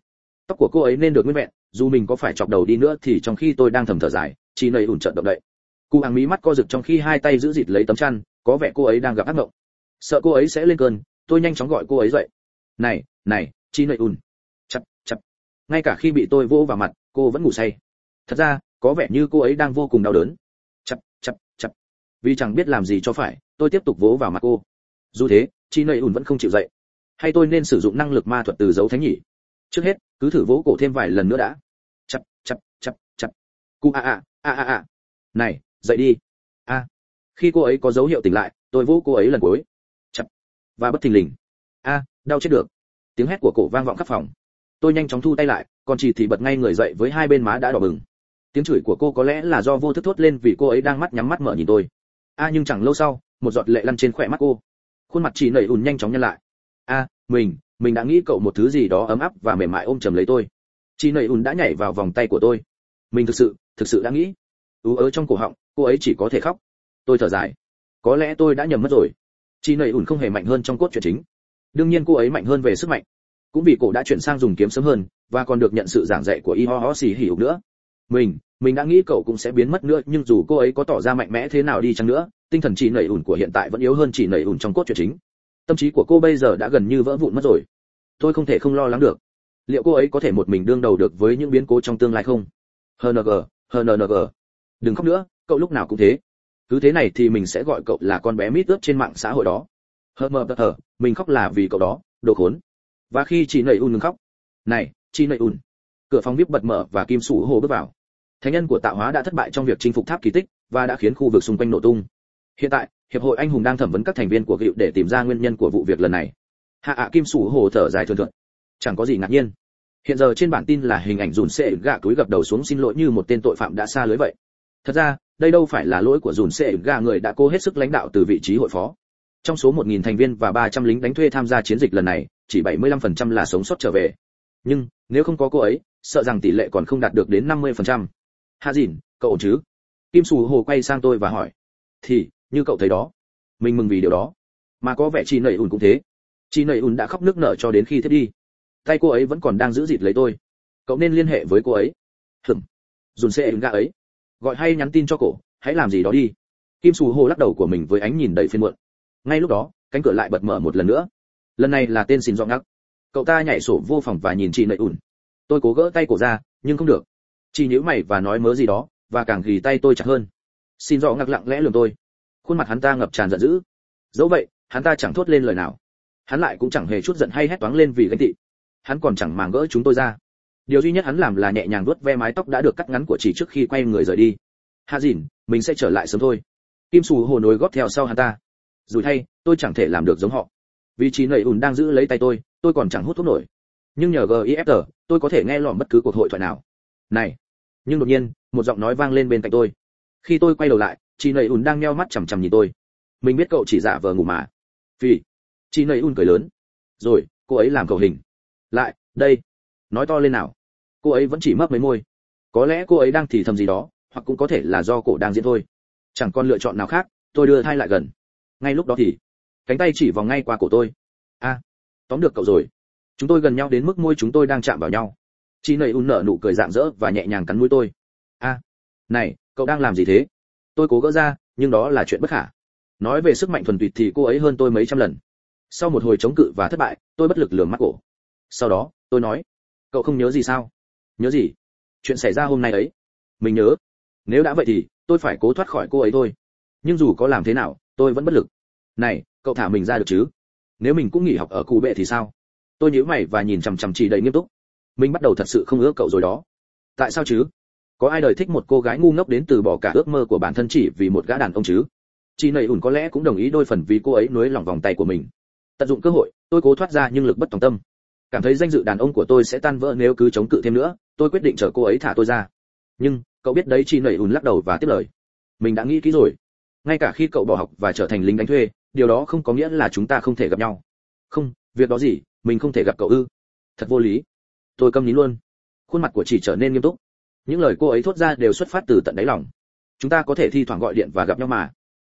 Tóc của cô ấy nên được nguyên vẹn, dù mình có phải chọc đầu đi nữa thì trong khi tôi đang thầm thở dài chị nầy ủn trợn động đậy. Cụ hàng mí mắt co rực trong khi hai tay giữ dịt lấy tấm chăn có vẻ cô ấy đang gặp ác mộng. Sợ cô ấy sẽ lên cơn tôi nhanh chóng gọi cô ấy dậy. Này này chị nầy ủn. Chặt, chặt. ngay cả khi bị tôi vỗ vào mặt cô vẫn ngủ say. Thật ra có vẻ như cô ấy đang vô cùng đau đớn. Chặt, chặt, chặt. vì chẳng biết làm gì cho phải tôi tiếp tục vỗ vào mặt cô. Dù thế chị nầy ủn vẫn không chịu dậy. Hay tôi nên sử dụng năng lực ma thuật từ dấu thánh nhỉ? Trước hết cứ thử vỗ cổ thêm vài lần nữa đã. Chặt chặt chặt chặt cụ a a a a a này, dậy đi. A khi cô ấy có dấu hiệu tỉnh lại, tôi vỗ cô ấy lần cuối. Chập. Và bất thình lình. A đau chết được. Tiếng hét của cổ vang vọng khắp phòng. Tôi nhanh chóng thu tay lại, còn chị thì bật ngay người dậy với hai bên má đã đỏ bừng. Tiếng chửi của cô có lẽ là do vô thức thốt lên vì cô ấy đang mắt nhắm mắt mở nhìn tôi. A nhưng chẳng lâu sau, một giọt lệ lăn trên khỏe mắt cô. Khuôn mặt chị nảy ùn nhanh chóng nhân lại. A mình mình đã nghĩ cậu một thứ gì đó ấm áp và mềm mại ôm chầm lấy tôi. Chị nảy ùn đã nhảy vào vòng tay của tôi mình thực sự thực sự đã nghĩ. Ú ớ trong cổ họng, cô ấy chỉ có thể khóc. Tôi thở dài. Có lẽ tôi đã nhầm mất rồi. Chị nầy ủn không hề mạnh hơn trong cốt truyện chính. Đương nhiên cô ấy mạnh hơn về sức mạnh. Cũng vì cô đã chuyển sang dùng kiếm sớm hơn, và còn được nhận sự giảng dạy của y ho ho xì hỉ nữa. Mình mình đã nghĩ cậu cũng sẽ biến mất nữa, nhưng dù cô ấy có tỏ ra mạnh mẽ thế nào đi chăng nữa, tinh thần chị nầy ủn của hiện tại vẫn yếu hơn chị nầy ủn trong cốt truyện chính. Tâm trí của cô bây giờ đã gần như vỡ vụn mất rồi. Tôi không thể không lo lắng được. Liệu cô ấy có thể một mình đương đầu được với những biến cố trong tương lai không? Hng hng đừng khóc nữa, cậu lúc nào cũng thế. Cứ thế này thì mình sẽ gọi cậu là con bé mít ướp trên mạng xã hội đó. Hờ mờ hờ mình khóc là vì cậu đó, đồ khốn. Và khi chị nầy un ngừng khóc. Này, chị nầy un. Cửa phòng vip bật mở và kim sủ hồ bước vào. Thánh nhân của tạo hóa đã thất bại trong việc chinh phục tháp kỳ tích và đã khiến khu vực xung quanh nổ tung. Hiện tại, hiệp hội anh hùng đang thẩm vấn các thành viên của cựu để tìm ra nguyên nhân của vụ việc lần này. Hạ ạ kim sủ hồ thở dài thường thượt. Chẳng có gì ngạc nhiên hiện giờ trên bản tin là hình ảnh dùn xệ gạ túi gập đầu xuống xin lỗi như một tên tội phạm đã xa lưới vậy. Thật ra, đây đâu phải là lỗi của dùn xệ gạ người đã cố hết sức lãnh đạo từ vị trí hội phó. Trong số 1.000 thành viên và 300 lính đánh thuê tham gia chiến dịch lần này, chỉ 75% là sống sót trở về. Nhưng, nếu không có cô ấy, sợ rằng tỷ lệ còn không đạt được đến 50%. hạ dìn, cậu ổn chứ? Kim sù hồ quay sang tôi và hỏi. Thì, như cậu thấy đó, mình mừng vì điều đó. Mà có vẻ chị nầy ùn cũng thế. Chị nầy ùn đã khóc nước nở cho đến khi thiết đi tay cô ấy vẫn còn đang giữ dịt lấy tôi. Cậu nên liên hệ với cô ấy. Hừm dùn xe ứng gà ấy. Gọi hay nhắn tin cho cổ, hãy làm gì đó đi. Kim sù hồ lắc đầu của mình với ánh nhìn đầy phiền muộn. Ngay lúc đó, cánh cửa lại bật mở một lần nữa. Lần này là tên xin dọn ngắc. Cậu ta nhảy sổ vô phòng và nhìn chị nậy ủn. Tôi cố gỡ tay cổ ra, nhưng không được. Chị nhíu mày và nói mớ gì đó, và càng ghì tay tôi chặt hơn. Xin dọn ngắc lặng lẽ lườm tôi. Khuôn mặt hắn ta ngập tràn giận dữ. Dẫu vậy, hắn ta chẳng thốt lên lời nào. Hắn lại cũng chẳng hề chút giận hay hét toáng lên vì ganh tị hắn còn chẳng màng gỡ chúng tôi ra. Điều duy nhất hắn làm là nhẹ nhàng vuốt ve mái tóc đã được cắt ngắn của chị trước khi quay người rời đi. Hà dìn, mình sẽ trở lại sớm thôi. Kim sù hồ nối góp theo sau hắn ta. Rồi thay, tôi chẳng thể làm được giống họ. Vì chị nầy ùn đang giữ lấy tay tôi tôi còn chẳng hút thuốc nổi. Nhưng nhờ gif tôi có thể nghe lỏm bất cứ cuộc hội thoại nào. Này! Nhưng đột nhiên, một giọng nói vang lên bên cạnh tôi. Khi tôi quay đầu lại, chị nầy ùn đang nheo mắt chằm chằm nhìn tôi. Mình biết cậu chỉ giả vờ ngủ mà. Vì, chị nầy ùn cười lớn. Rồi, cô ấy làm cầu hình lại, đây. Nói to lên nào. Cô ấy vẫn chỉ mấp mấy môi. Có lẽ cô ấy đang thì thầm gì đó, hoặc cũng có thể là do cổ đang diễn thôi. Chẳng còn lựa chọn nào khác, tôi đưa thai lại gần. Ngay lúc đó thì, cánh tay chỉ vào ngay qua cổ tôi. A, tóm được cậu rồi. Chúng tôi gần nhau đến mức môi chúng tôi đang chạm vào nhau. Chị nầy un nở nụ cười rạng rỡ và nhẹ nhàng cắn mũi tôi. A, này, cậu đang làm gì thế? Tôi cố gỡ ra, nhưng đó là chuyện bất khả. Nói về sức mạnh thuần tuyệt thì cô ấy hơn tôi mấy trăm lần. Sau một hồi chống cự và thất bại, tôi bất lực lườm mắt cổ sau đó, tôi nói, cậu không nhớ gì sao? Nhớ gì? Chuyện xảy ra hôm nay ấy. Mình nhớ. Nếu đã vậy thì, tôi phải cố thoát khỏi cô ấy thôi. Nhưng dù có làm thế nào, tôi vẫn bất lực. Này, cậu thả mình ra được chứ? Nếu mình cũng nghỉ học ở cụ bệ thì sao? Tôi nhíu mày và nhìn chằm chằm chị đầy nghiêm túc. Mình bắt đầu thật sự không ưa cậu rồi đó. Tại sao chứ? Có ai đời thích một cô gái ngu ngốc đến từ bỏ cả ước mơ của bản thân chỉ vì một gã đàn ông chứ? Chị nầy ủn có lẽ cũng đồng ý đôi phần vì cô ấy nuối lòng vòng tay của mình. Tận dụng cơ hội, tôi cố thoát ra nhưng lực bất tòng tâm cảm thấy danh dự đàn ông của tôi sẽ tan vỡ nếu cứ chống cự thêm nữa, tôi quyết định chờ cô ấy thả tôi ra. Nhưng, cậu biết đấy, chị nẩy ùn lắc đầu và tiếp lời. Mình đã nghĩ kỹ rồi. Ngay cả khi cậu bỏ học và trở thành lính đánh thuê, điều đó không có nghĩa là chúng ta không thể gặp nhau. Không, việc đó gì? Mình không thể gặp cậu ư? Thật vô lý. Tôi câm nín luôn. Khuôn mặt của chị trở nên nghiêm túc. Những lời cô ấy thốt ra đều xuất phát từ tận đáy lòng. Chúng ta có thể thi thoảng gọi điện và gặp nhau mà.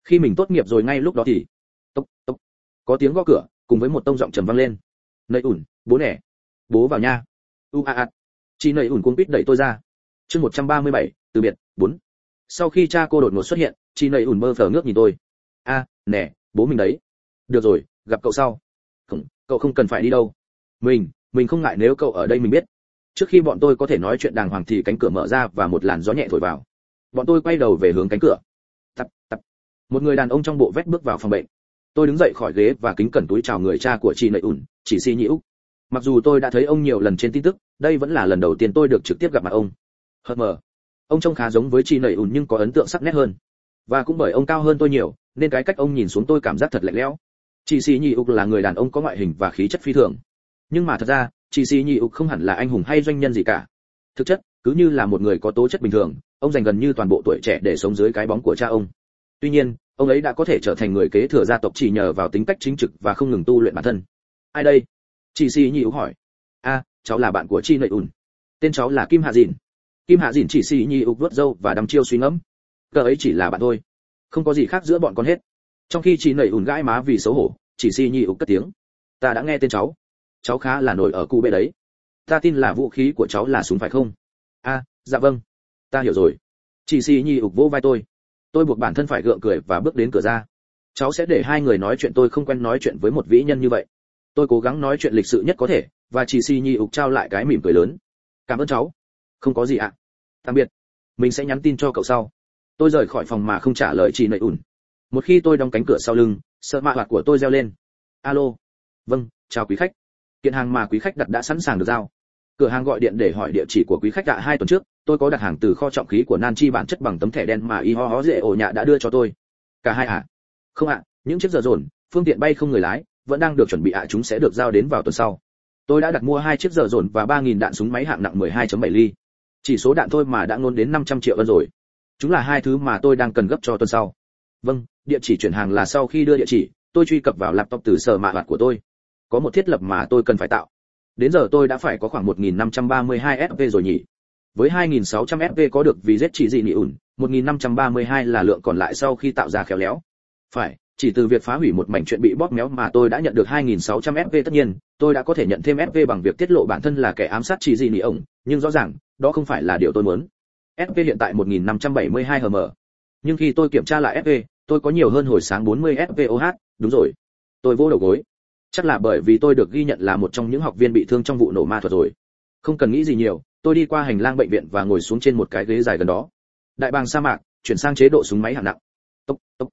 Khi mình tốt nghiệp rồi ngay lúc đó thì, tốc tốc. Có tiếng gõ cửa, cùng với một tông giọng trầm vang lên. Nầy ủn bố nẻ bố vào nha. U a a. Chị nầy ủn cuống quýt đẩy tôi ra. Chương 137, từ biệt bốn. Sau khi cha cô đột ngột xuất hiện chị nầy ủn mơ phờ ngước nhìn tôi. A nè bố mình đấy. Được rồi gặp cậu sau. Không cậu không cần phải đi đâu. Mình mình không ngại nếu cậu ở đây mình biết. Trước khi bọn tôi có thể nói chuyện đàng hoàng thì cánh cửa mở ra và một làn gió nhẹ thổi vào. Bọn tôi quay đầu về hướng cánh cửa. Tập tập. Một người đàn ông trong bộ vét bước vào phòng bệnh. Tôi đứng dậy khỏi ghế và kính cẩn túi chào người cha của chị nầy ủn chỉ si nhĩ mặc dù tôi đã thấy ông nhiều lần trên tin tức, đây vẫn là lần đầu tiên tôi được trực tiếp gặp mặt ông. Hờ mờ. Ông trông khá giống với chị nầy ùn nhưng có ấn tượng sắc nét hơn. Và cũng bởi ông cao hơn tôi nhiều, nên cái cách ông nhìn xuống tôi cảm giác thật lạnh lẽo. Chị xì nhị ục là người đàn ông có ngoại hình và khí chất phi thường. Nhưng mà thật ra, chị xì nhị ục không hẳn là anh hùng hay doanh nhân gì cả. Thực chất, cứ như là một người có tố chất bình thường, ông dành gần như toàn bộ tuổi trẻ để sống dưới cái bóng của cha ông. Tuy nhiên, ông ấy đã có thể trở thành người kế thừa gia tộc chỉ nhờ vào tính cách chính trực và không ngừng tu luyện bản thân. Ai đây? Chị si nhị hỏi. A, cháu là bạn của chi nội ùn. Tên cháu là kim hạ dìn. Kim hạ dìn chỉ si nhị úc vớt râu và đăm chiêu suy ngẫm. Cờ ấy chỉ là bạn thôi. Không có gì khác giữa bọn con hết. Trong khi chị nảy ùn gãi má vì xấu hổ, chỉ si nhị úc cất tiếng. Ta đã nghe tên cháu. Cháu khá là nổi ở cu bê đấy. Ta tin là vũ khí của cháu là súng phải không? A dạ vâng. Ta hiểu rồi. Chị si nhị ục vỗ vai tôi. Tôi buộc bản thân phải gượng cười và bước đến cửa ra. Cháu sẽ để hai người nói chuyện tôi không quen nói chuyện với một vĩ nhân như vậy tôi cố gắng nói chuyện lịch sự nhất có thể, và chị si nhi ục trao lại cái mỉm cười lớn. Cảm ơn cháu. Không có gì ạ. Tạm biệt. Mình sẽ nhắn tin cho cậu sau. Tôi rời khỏi phòng mà không trả lời chị nậy ủn. Một khi tôi đóng cánh cửa sau lưng, sợ mạ hoạt của tôi reo lên. Alo. Vâng chào quý khách. Kiện hàng mà quý khách đặt đã sẵn sàng được giao. Cửa hàng gọi điện để hỏi địa chỉ của quý khách đã hai tuần trước, tôi có đặt hàng từ kho trọng khí của nan chi bản chất bằng tấm thẻ đen mà y ho ho dễ ổ nhạ đã đưa cho tôi. Cả hai ạ. À? không ạ, những chiếc giờ dồn, phương tiện bay không người lái vẫn đang được chuẩn bị ạ, chúng sẽ được giao đến vào tuần sau. Tôi đã đặt mua hai chiếc giờ dồn và ba nghìn đạn súng máy hạng nặng 12.7 ly. Chỉ số đạn thôi mà đã ngôn đến 500 triệu ân rồi. Chúng là hai thứ mà tôi đang cần gấp cho tuần sau. Vâng địa chỉ chuyển hàng là sau khi đưa địa chỉ, tôi truy cập vào laptop từ sở mạ hoạt của tôi. Có một thiết lập mà tôi cần phải tạo. Đến giờ tôi đã phải có khoảng 1532 SV rồi nhỉ. Với 2600 SV có được vì Z chỉ gì nị ủn 1532 là lượng còn lại sau khi tạo ra khéo léo. Phải chỉ từ việc phá hủy một mảnh chuyện bị bóp méo mà tôi đã nhận được 2600 fv. tất nhiên, tôi đã có thể nhận thêm fv bằng việc tiết lộ bản thân là kẻ ám sát chỉ gì nỉ ổng, nhưng rõ ràng, đó không phải là điều tôi muốn. Fv hiện tại 1572 HM. nhưng khi tôi kiểm tra lại fp tôi có nhiều hơn hồi sáng 40 fpoh đúng rồi tôi vô đầu gối chắc là bởi vì tôi được ghi nhận là một trong những học viên bị thương trong vụ nổ ma thuật rồi không cần nghĩ gì nhiều tôi đi qua hành lang bệnh viện và ngồi xuống trên một cái ghế dài gần đó đại bàng sa mạc chuyển sang chế độ súng máy hạng nặng tốc tốc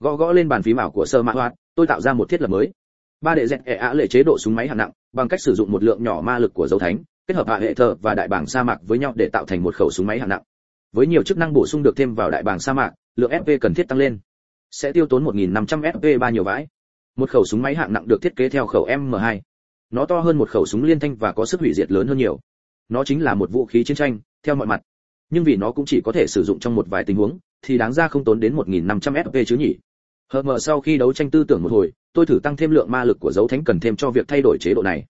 gõ gõ lên bàn phím ảo của sơ mã hoạt tôi tạo ra một thiết lập mới ba đệ dẹt ẻ ạ lệ chế độ súng máy hạng nặng bằng cách sử dụng một lượng nhỏ ma lực của dấu thánh kết hợp hạ hệ thờ và đại bảng sa mạc với nhau để tạo thành một khẩu súng máy hạng nặng với nhiều chức năng bổ sung được thêm vào đại bảng sa mạc lượng fp cần thiết tăng lên sẽ tiêu tốn 1.500 fp ba nhiều vãi một khẩu súng máy hạng nặng được thiết kế theo khẩu M2. Nó to hơn một khẩu súng liên thanh và có sức hủy diệt lớn hơn nhiều. Nó chính là một vũ khí chiến tranh, theo mọi mặt. Nhưng vì nó cũng chỉ có thể sử dụng trong một vài tình huống, thì đáng ra không tốn đến 1.500 FP chứ nhỉ. Hờ mờ sau khi đấu tranh tư tưởng một hồi, tôi thử tăng thêm lượng ma lực của dấu thánh cần thêm cho việc thay đổi chế độ này.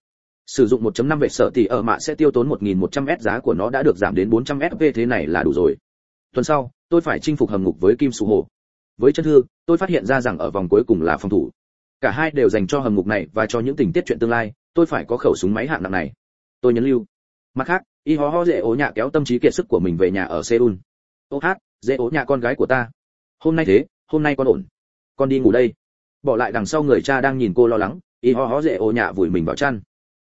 Sử dụng 1.5 vệ sở thì ở mạ sẽ tiêu tốn 1.100 S giá của nó đã được giảm đến 400 sv thế này là đủ rồi. Tuần sau, tôi phải chinh phục hầm ngục với Kim Sù Hồ. Với chân thư, tôi phát hiện ra rằng ở vòng cuối cùng là phòng thủ, cả hai đều dành cho hầm ngục này và cho những tình tiết chuyện tương lai tôi phải có khẩu súng máy hạng nặng này tôi nhấn lưu mặt khác y ho ho dễ ố nhạ kéo tâm trí kiệt sức của mình về nhà ở seoul ô hát dễ ố nhạ con gái của ta hôm nay thế hôm nay con ổn con đi ngủ đây. Bỏ lại đằng sau người cha đang nhìn cô lo lắng y ho ho dễ ố nhạ vùi mình vào chăn.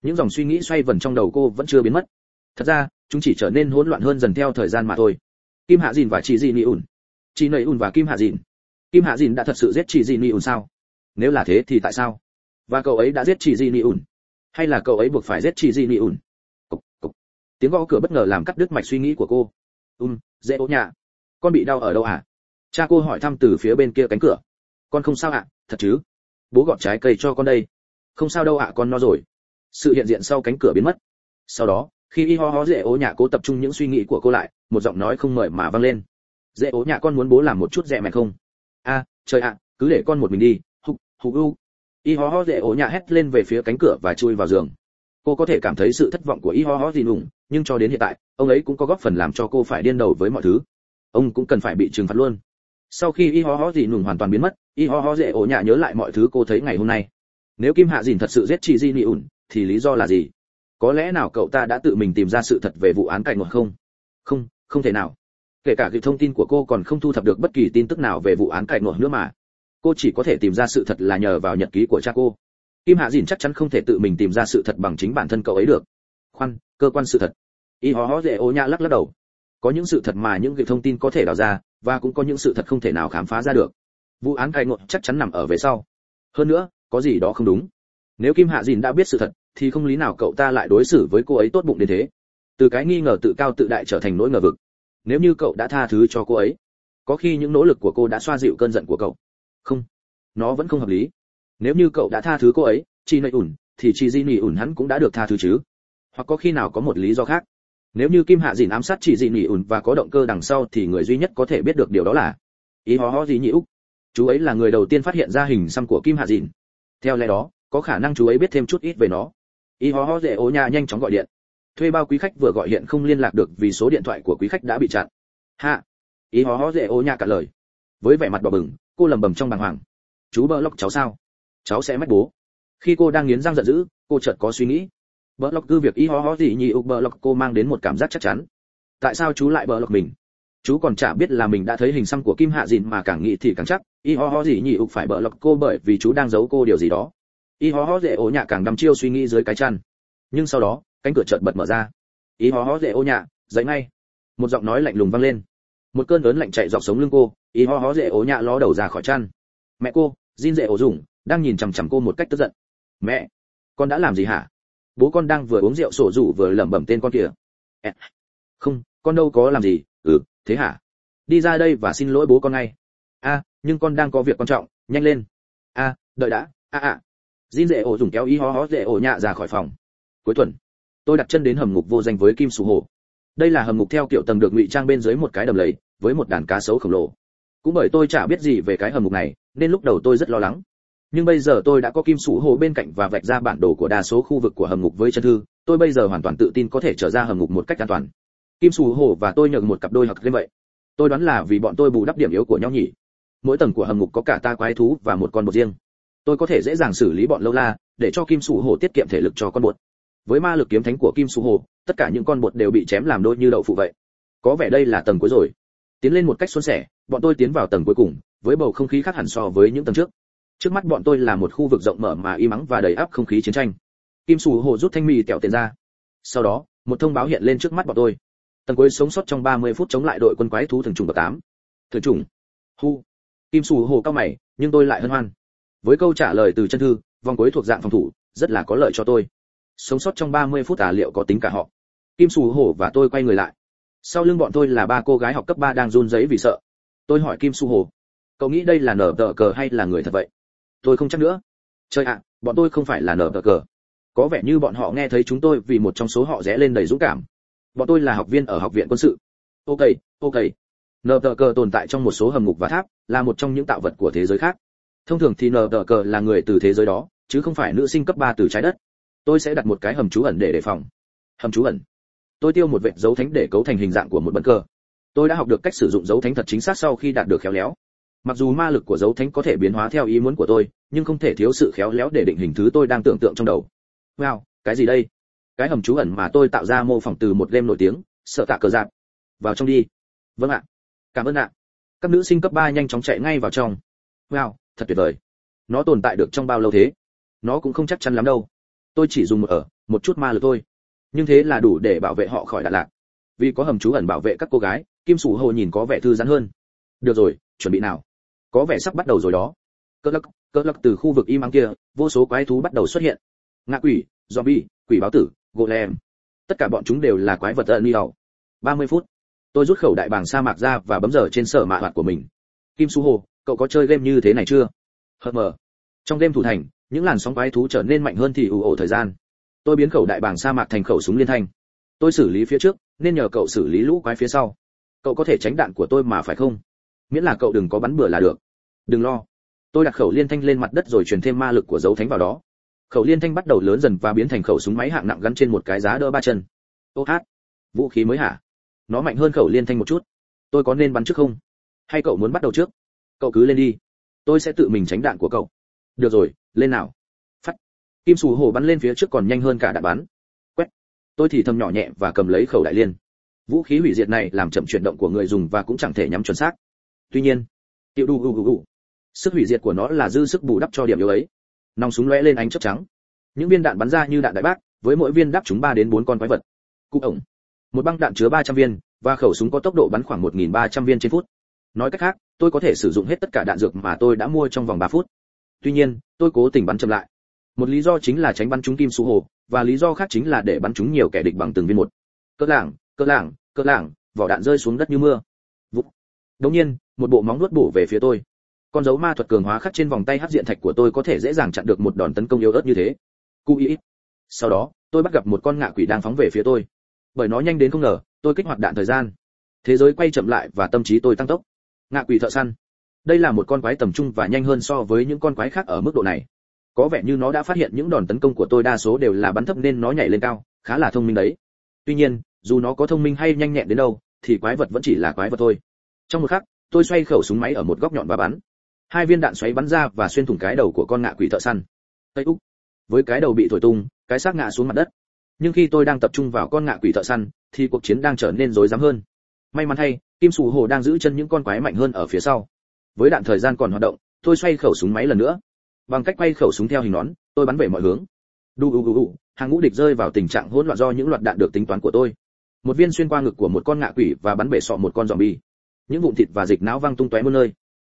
Những dòng suy nghĩ xoay vần trong đầu cô vẫn chưa biến mất. Thật ra chúng chỉ trở nên hỗn loạn hơn dần theo thời gian mà thôi. Kim hạ dìn và chị dì ni ủn chị nầy ủn và kim hạ dìn. Kim hạ dìn đã thật sự giết chị dì ni ủn sao? Nếu là thế thì tại sao? Và cậu ấy đã giết chị dì ni ủn hay là cậu ấy buộc phải giết chị dì ni ủn cục, cục. tiếng gõ cửa bất ngờ làm cắt đứt mạch suy nghĩ của cô. Um dễ ố nhạ. Con bị đau ở đâu à? cha cô hỏi thăm từ phía bên kia cánh cửa con không sao ạ, thật chứ? Bố gọt trái cây cho con đây. Không sao đâu ạ, con no rồi. Sự hiện diện sau cánh cửa biến mất. Sau đó, khi y ho ho dễ ố nhà cố tập trung những suy nghĩ của cô lại, một giọng nói không mời mà vang lên. Dễ ố nhà con muốn bố làm một chút dẹ mẹ không? A, trời ạ, cứ để con một mình đi. Hù u. Y ho ho dễ ố nhà hét lên về phía cánh cửa và chui vào giường. Cô có thể cảm thấy sự thất vọng của y ho ho gì nùng, nhưng cho đến hiện tại, ông ấy cũng có góp phần làm cho cô phải điên đầu với mọi thứ. Ông cũng cần phải bị trừng phạt luôn sau khi y ho ho gì nùng hoàn toàn biến mất, y ho ho dễ ổ nhạ nhớ lại mọi thứ cô thấy ngày hôm nay. Nếu kim hạ dìn thật sự giết chị di nị ủn, thì lý do là gì? Có lẽ nào cậu ta đã tự mình tìm ra sự thật về vụ án cạnh ngọt không? Không không thể nào. Kể cả việc thông tin của cô còn không thu thập được bất kỳ tin tức nào về vụ án cạnh ngọt nữa mà. Cô chỉ có thể tìm ra sự thật là nhờ vào nhật ký của cha cô. Kim hạ dìn chắc chắn không thể tự mình tìm ra sự thật bằng chính bản thân cậu ấy được. Khoan, cơ quan sự thật. Y hó hó dễ ô nhã lắc lắc đầu. Có những sự thật mà những việc thông tin có thể đào ra và cũng có những sự thật không thể nào khám phá ra được. Vụ án cai ngộ chắc chắn nằm ở về sau. Hơn nữa, có gì đó không đúng. Nếu kim hạ dìn đã biết sự thật, thì không lý nào cậu ta lại đối xử với cô ấy tốt bụng đến thế. Từ cái nghi ngờ tự cao tự đại trở thành nỗi ngờ vực. Nếu như cậu đã tha thứ cho cô ấy, có khi những nỗ lực của cô đã xoa dịu cơn giận của cậu. Không, nó vẫn không hợp lý. Nếu như cậu đã tha thứ cô ấy, chi nơi ủn thì chi di nỉ ủn hắn cũng đã được tha thứ chứ. Hoặc có khi nào có một lý do khác nếu như kim hạ dìn ám sát chỉ dị nỉ ủn và có động cơ đằng sau thì người duy nhất có thể biết được điều đó là ý ho ho gì nhị úc. Chú ấy là người đầu tiên phát hiện ra hình xăm của kim hạ dìn. Theo lẽ đó, có khả năng chú ấy biết thêm chút ít về nó. Ý ho ho dễ ố nhà nhanh chóng gọi điện. Thuê bao quý khách vừa gọi hiện không liên lạc được vì số điện thoại của quý khách đã bị chặn. Hạ. Ý ho ho dễ ố nhà cả lời. Với vẻ mặt đỏ bừng, cô lầm bầm trong bàng hoàng. Chú bơ lóc cháu sao? Cháu sẽ mách bố. Khi cô đang nghiến răng giận dữ, cô chợt có suy nghĩ bờ lọc cứ việc y ho ho gì nhị ục bờ lọc cô mang đến một cảm giác chắc chắn. Tại sao chú lại bờ lọc mình? Chú còn chả biết là mình đã thấy hình xăm của kim hạ dìn mà càng nghĩ thì càng chắc. Y ho ho gì nhị ục phải bờ lọc cô bởi vì chú đang giấu cô điều gì đó. Y ho ho dễ ố nhạ càng đăm chiêu suy nghĩ dưới cái chăn. Nhưng sau đó, cánh cửa chợt bật mở ra. Y ho ho dễ ố nhạ, dậy ngay. Một giọng nói lạnh lùng vang lên. Một cơn lớn lạnh chạy dọc sống lưng cô. Y ho ho dễ ố nhạ ló đầu ra khỏi chăn. Mẹ cô, Jin dễ ổ dùng, đang nhìn chằm chằm cô một cách tức giận. Mẹ, con đã làm gì hả? Bố con đang vừa uống rượu sổ rủ vừa lẩm bẩm tên con kia. không, con đâu có làm gì ừ thế hả? Đi ra đây và xin lỗi bố con ngay. A, nhưng con đang có việc quan trọng, nhanh lên. A, đợi đã, a a. Jin dễ ổ dùng kéo y ho ho dễ ổ nhạ ra khỏi phòng. Cuối tuần, tôi đặt chân đến hầm ngục vô danh với kim sù hồ. Đây là hầm ngục theo kiểu tầng được ngụy trang bên dưới một cái đầm lầy, với một đàn cá sấu khổng lồ. Cũng bởi tôi chả biết gì về cái hầm ngục này, nên lúc đầu tôi rất lo lắng nhưng bây giờ tôi đã có kim sủ hồ bên cạnh và vạch ra bản đồ của đa số khu vực của hầm ngục với chân thư. Tôi bây giờ hoàn toàn tự tin có thể trở ra hầm ngục một cách an toàn. Kim sủ hồ và tôi nhận một cặp đôi hoặc lên vậy. Tôi đoán là vì bọn tôi bù đắp điểm yếu của nhau nhỉ. Mỗi tầng của hầm ngục có cả ta quái thú và một con bột riêng. Tôi có thể dễ dàng xử lý bọn lâu la, để cho kim sủ hồ tiết kiệm thể lực cho con bột. Với ma lực kiếm thánh của kim sủ hồ tất cả những con bột đều bị chém làm đôi như đậu phụ vậy. Có vẻ đây là tầng cuối rồi. Tiến lên một cách xuân sẻ, bọn tôi tiến vào tầng cuối cùng, với bầu không khí khác hẳn so với những tầng trước trước mắt bọn tôi là một khu vực rộng mở mà im mắng và đầy áp không khí chiến tranh. Kim sù hồ rút thanh mì kẹo tiền ra. Sau đó, một thông báo hiện lên trước mắt bọn tôi. Tầng cuối sống sót trong 30 phút chống lại đội quân quái thú thường trùng bậc tám. thường trùng. Hu. Kim sù hồ cao mày, nhưng tôi lại hân hoan. Với câu trả lời từ chân thư, vòng cuối thuộc dạng phòng thủ, rất là có lợi cho tôi. Sống sót trong 30 phút à liệu có tính cả họ. Kim sù hồ và tôi quay người lại. Sau lưng bọn tôi là ba cô gái học cấp 3 đang run rẩy vì sợ. Tôi hỏi kim su hồ, cậu nghĩ đây là nở tờ cờ hay là người thật vậy? Tôi không chắc nữa. Trời ạ, bọn tôi không phải là nở tờ cờ. Có vẻ như bọn họ nghe thấy chúng tôi vì một trong số họ rẽ lên đầy dũng cảm. Bọn tôi là học viên ở học viện quân sự. Ok ok. Nở tờ cờ tồn tại trong một số hầm ngục và tháp, là một trong những tạo vật của thế giới khác. Thông thường thì nở tờ cờ là người từ thế giới đó, chứ không phải nữ sinh cấp 3 từ trái đất. Tôi sẽ đặt một cái hầm trú ẩn để đề phòng. Hầm trú ẩn. Tôi tiêu một vệt dấu thánh để cấu thành hình dạng của một bẩn cờ. Tôi đã học được cách sử dụng dấu thánh thật chính xác sau khi đạt được khéo léo mặc dù ma lực của dấu thánh có thể biến hóa theo ý muốn của tôi, nhưng không thể thiếu sự khéo léo để định hình thứ tôi đang tưởng tượng trong đầu. Wow, cái gì đây? Cái hầm trú ẩn mà tôi tạo ra mô phỏng từ một game nổi tiếng, sợ tạ cờ giạt vào trong đi. Vâng ạ. Cảm ơn ạ. Các nữ sinh cấp ba nhanh chóng chạy ngay vào trong. Wow, thật tuyệt vời. Nó tồn tại được trong bao lâu thế? Nó cũng không chắc chắn lắm đâu. Tôi chỉ dùng một ở một chút ma lực thôi. Nhưng thế là đủ để bảo vệ họ khỏi đạn lạc vì có hầm trú ẩn bảo vệ các cô gái, kim sủ hồ nhìn có vẻ thư giãn hơn. Được rồi, chuẩn bị nào có vẻ sắp bắt đầu rồi đó. Cỡ lắc cỡ lắc từ khu vực im ắng kia, vô số quái thú bắt đầu xuất hiện. Ngạ quỷ, zombie, quỷ báo tử, golem. Tất cả bọn chúng đều là quái vật ẩn ba 30 phút, tôi rút khẩu đại bàng sa mạc ra và bấm giờ trên sở mạ hoạt của mình. Kim su hồ, cậu có chơi game như thế này chưa? Hờ mờ. Trong game thủ thành, những làn sóng quái thú trở nên mạnh hơn thì ủ ổ thời gian. Tôi biến khẩu đại bàng sa mạc thành khẩu súng liên thanh. Tôi xử lý phía trước, nên nhờ cậu xử lý lũ quái phía sau. Cậu có thể tránh đạn của tôi mà phải không? Miễn là cậu đừng có bắn bừa là được. Đừng lo. Tôi đặt khẩu liên thanh lên mặt đất rồi truyền thêm ma lực của dấu thánh vào đó. Khẩu liên thanh bắt đầu lớn dần và biến thành khẩu súng máy hạng nặng gắn trên một cái giá đỡ ba chân. Ô hát. Vũ khí mới hả? Nó mạnh hơn khẩu liên thanh một chút. Tôi có nên bắn trước không? Hay cậu muốn bắt đầu trước? Cậu cứ lên đi. Tôi sẽ tự mình tránh đạn của cậu. Được rồi, lên nào. Phát kim sù hồ bắn lên phía trước còn nhanh hơn cả đạn bắn. Quét. Tôi thì thầm nhỏ nhẹ và cầm lấy khẩu đại liên. Vũ khí hủy diệt này làm chậm chuyển động của người dùng và cũng chẳng thể nhắm chuẩn xác tuy nhiên tiêu đu gu gu sức hủy diệt của nó là dư sức bù đắp cho điểm yếu ấy. Nòng súng lóe lên ánh chớp trắng. Những viên đạn bắn ra như đạn đại bác, với mỗi viên đáp chúng ba đến bốn con quái vật. Cụ ổng, một băng đạn chứa 300 viên, và khẩu súng có tốc độ bắn khoảng 1.300 viên trên phút. Nói cách khác, tôi có thể sử dụng hết tất cả đạn dược mà tôi đã mua trong vòng 3 phút. Tuy nhiên, tôi cố tình bắn chậm lại. Một lý do chính là tránh bắn trúng kim su hồ, và lý do khác chính là để bắn trúng nhiều kẻ địch bằng từng viên một. Cỡ lảng cỡ lảng cỡ lảng vỏ đạn rơi xuống đất như mưa. Vụ. đống nhiên một bộ móng nuốt bổ về phía tôi. Con dấu ma thuật cường hóa khắc trên vòng tay hắc diện thạch của tôi có thể dễ dàng chặn được một đòn tấn công yếu ớt như thế. Cú ý. Sau đó, tôi bắt gặp một con ngạ quỷ đang phóng về phía tôi. Bởi nó nhanh đến không ngờ, tôi kích hoạt đạn thời gian. Thế giới quay chậm lại và tâm trí tôi tăng tốc. Ngạ quỷ thợ săn. Đây là một con quái tầm trung và nhanh hơn so với những con quái khác ở mức độ này. Có vẻ như nó đã phát hiện những đòn tấn công của tôi đa số đều là bắn thấp nên nó nhảy lên cao, khá là thông minh đấy. Tuy nhiên, dù nó có thông minh hay nhanh nhẹn đến đâu, thì quái vật vẫn chỉ là quái vật thôi. Trong một khắc tôi xoay khẩu súng máy ở một góc nhọn và bắn. Hai viên đạn xoáy bắn ra và xuyên thủng cái đầu của con ngạ quỷ thợ săn. Tây úc. Với cái đầu bị thổi tung, cái xác ngã xuống mặt đất. Nhưng khi tôi đang tập trung vào con ngạ quỷ thợ săn, thì cuộc chiến đang trở nên rối rắm hơn. May mắn thay, kim sù hồ đang giữ chân những con quái mạnh hơn ở phía sau. Với đạn thời gian còn hoạt động, tôi xoay khẩu súng máy lần nữa. Bằng cách quay khẩu súng theo hình nón, tôi bắn về mọi hướng. Đu u u u hàng ngũ địch rơi vào tình trạng hỗn loạn do những loạt đạn được tính toán của tôi. Một viên xuyên qua ngực của một con ngạ quỷ và bắn bể sọ một con zombie những vụn thịt và dịch não văng tung tóe muôn nơi.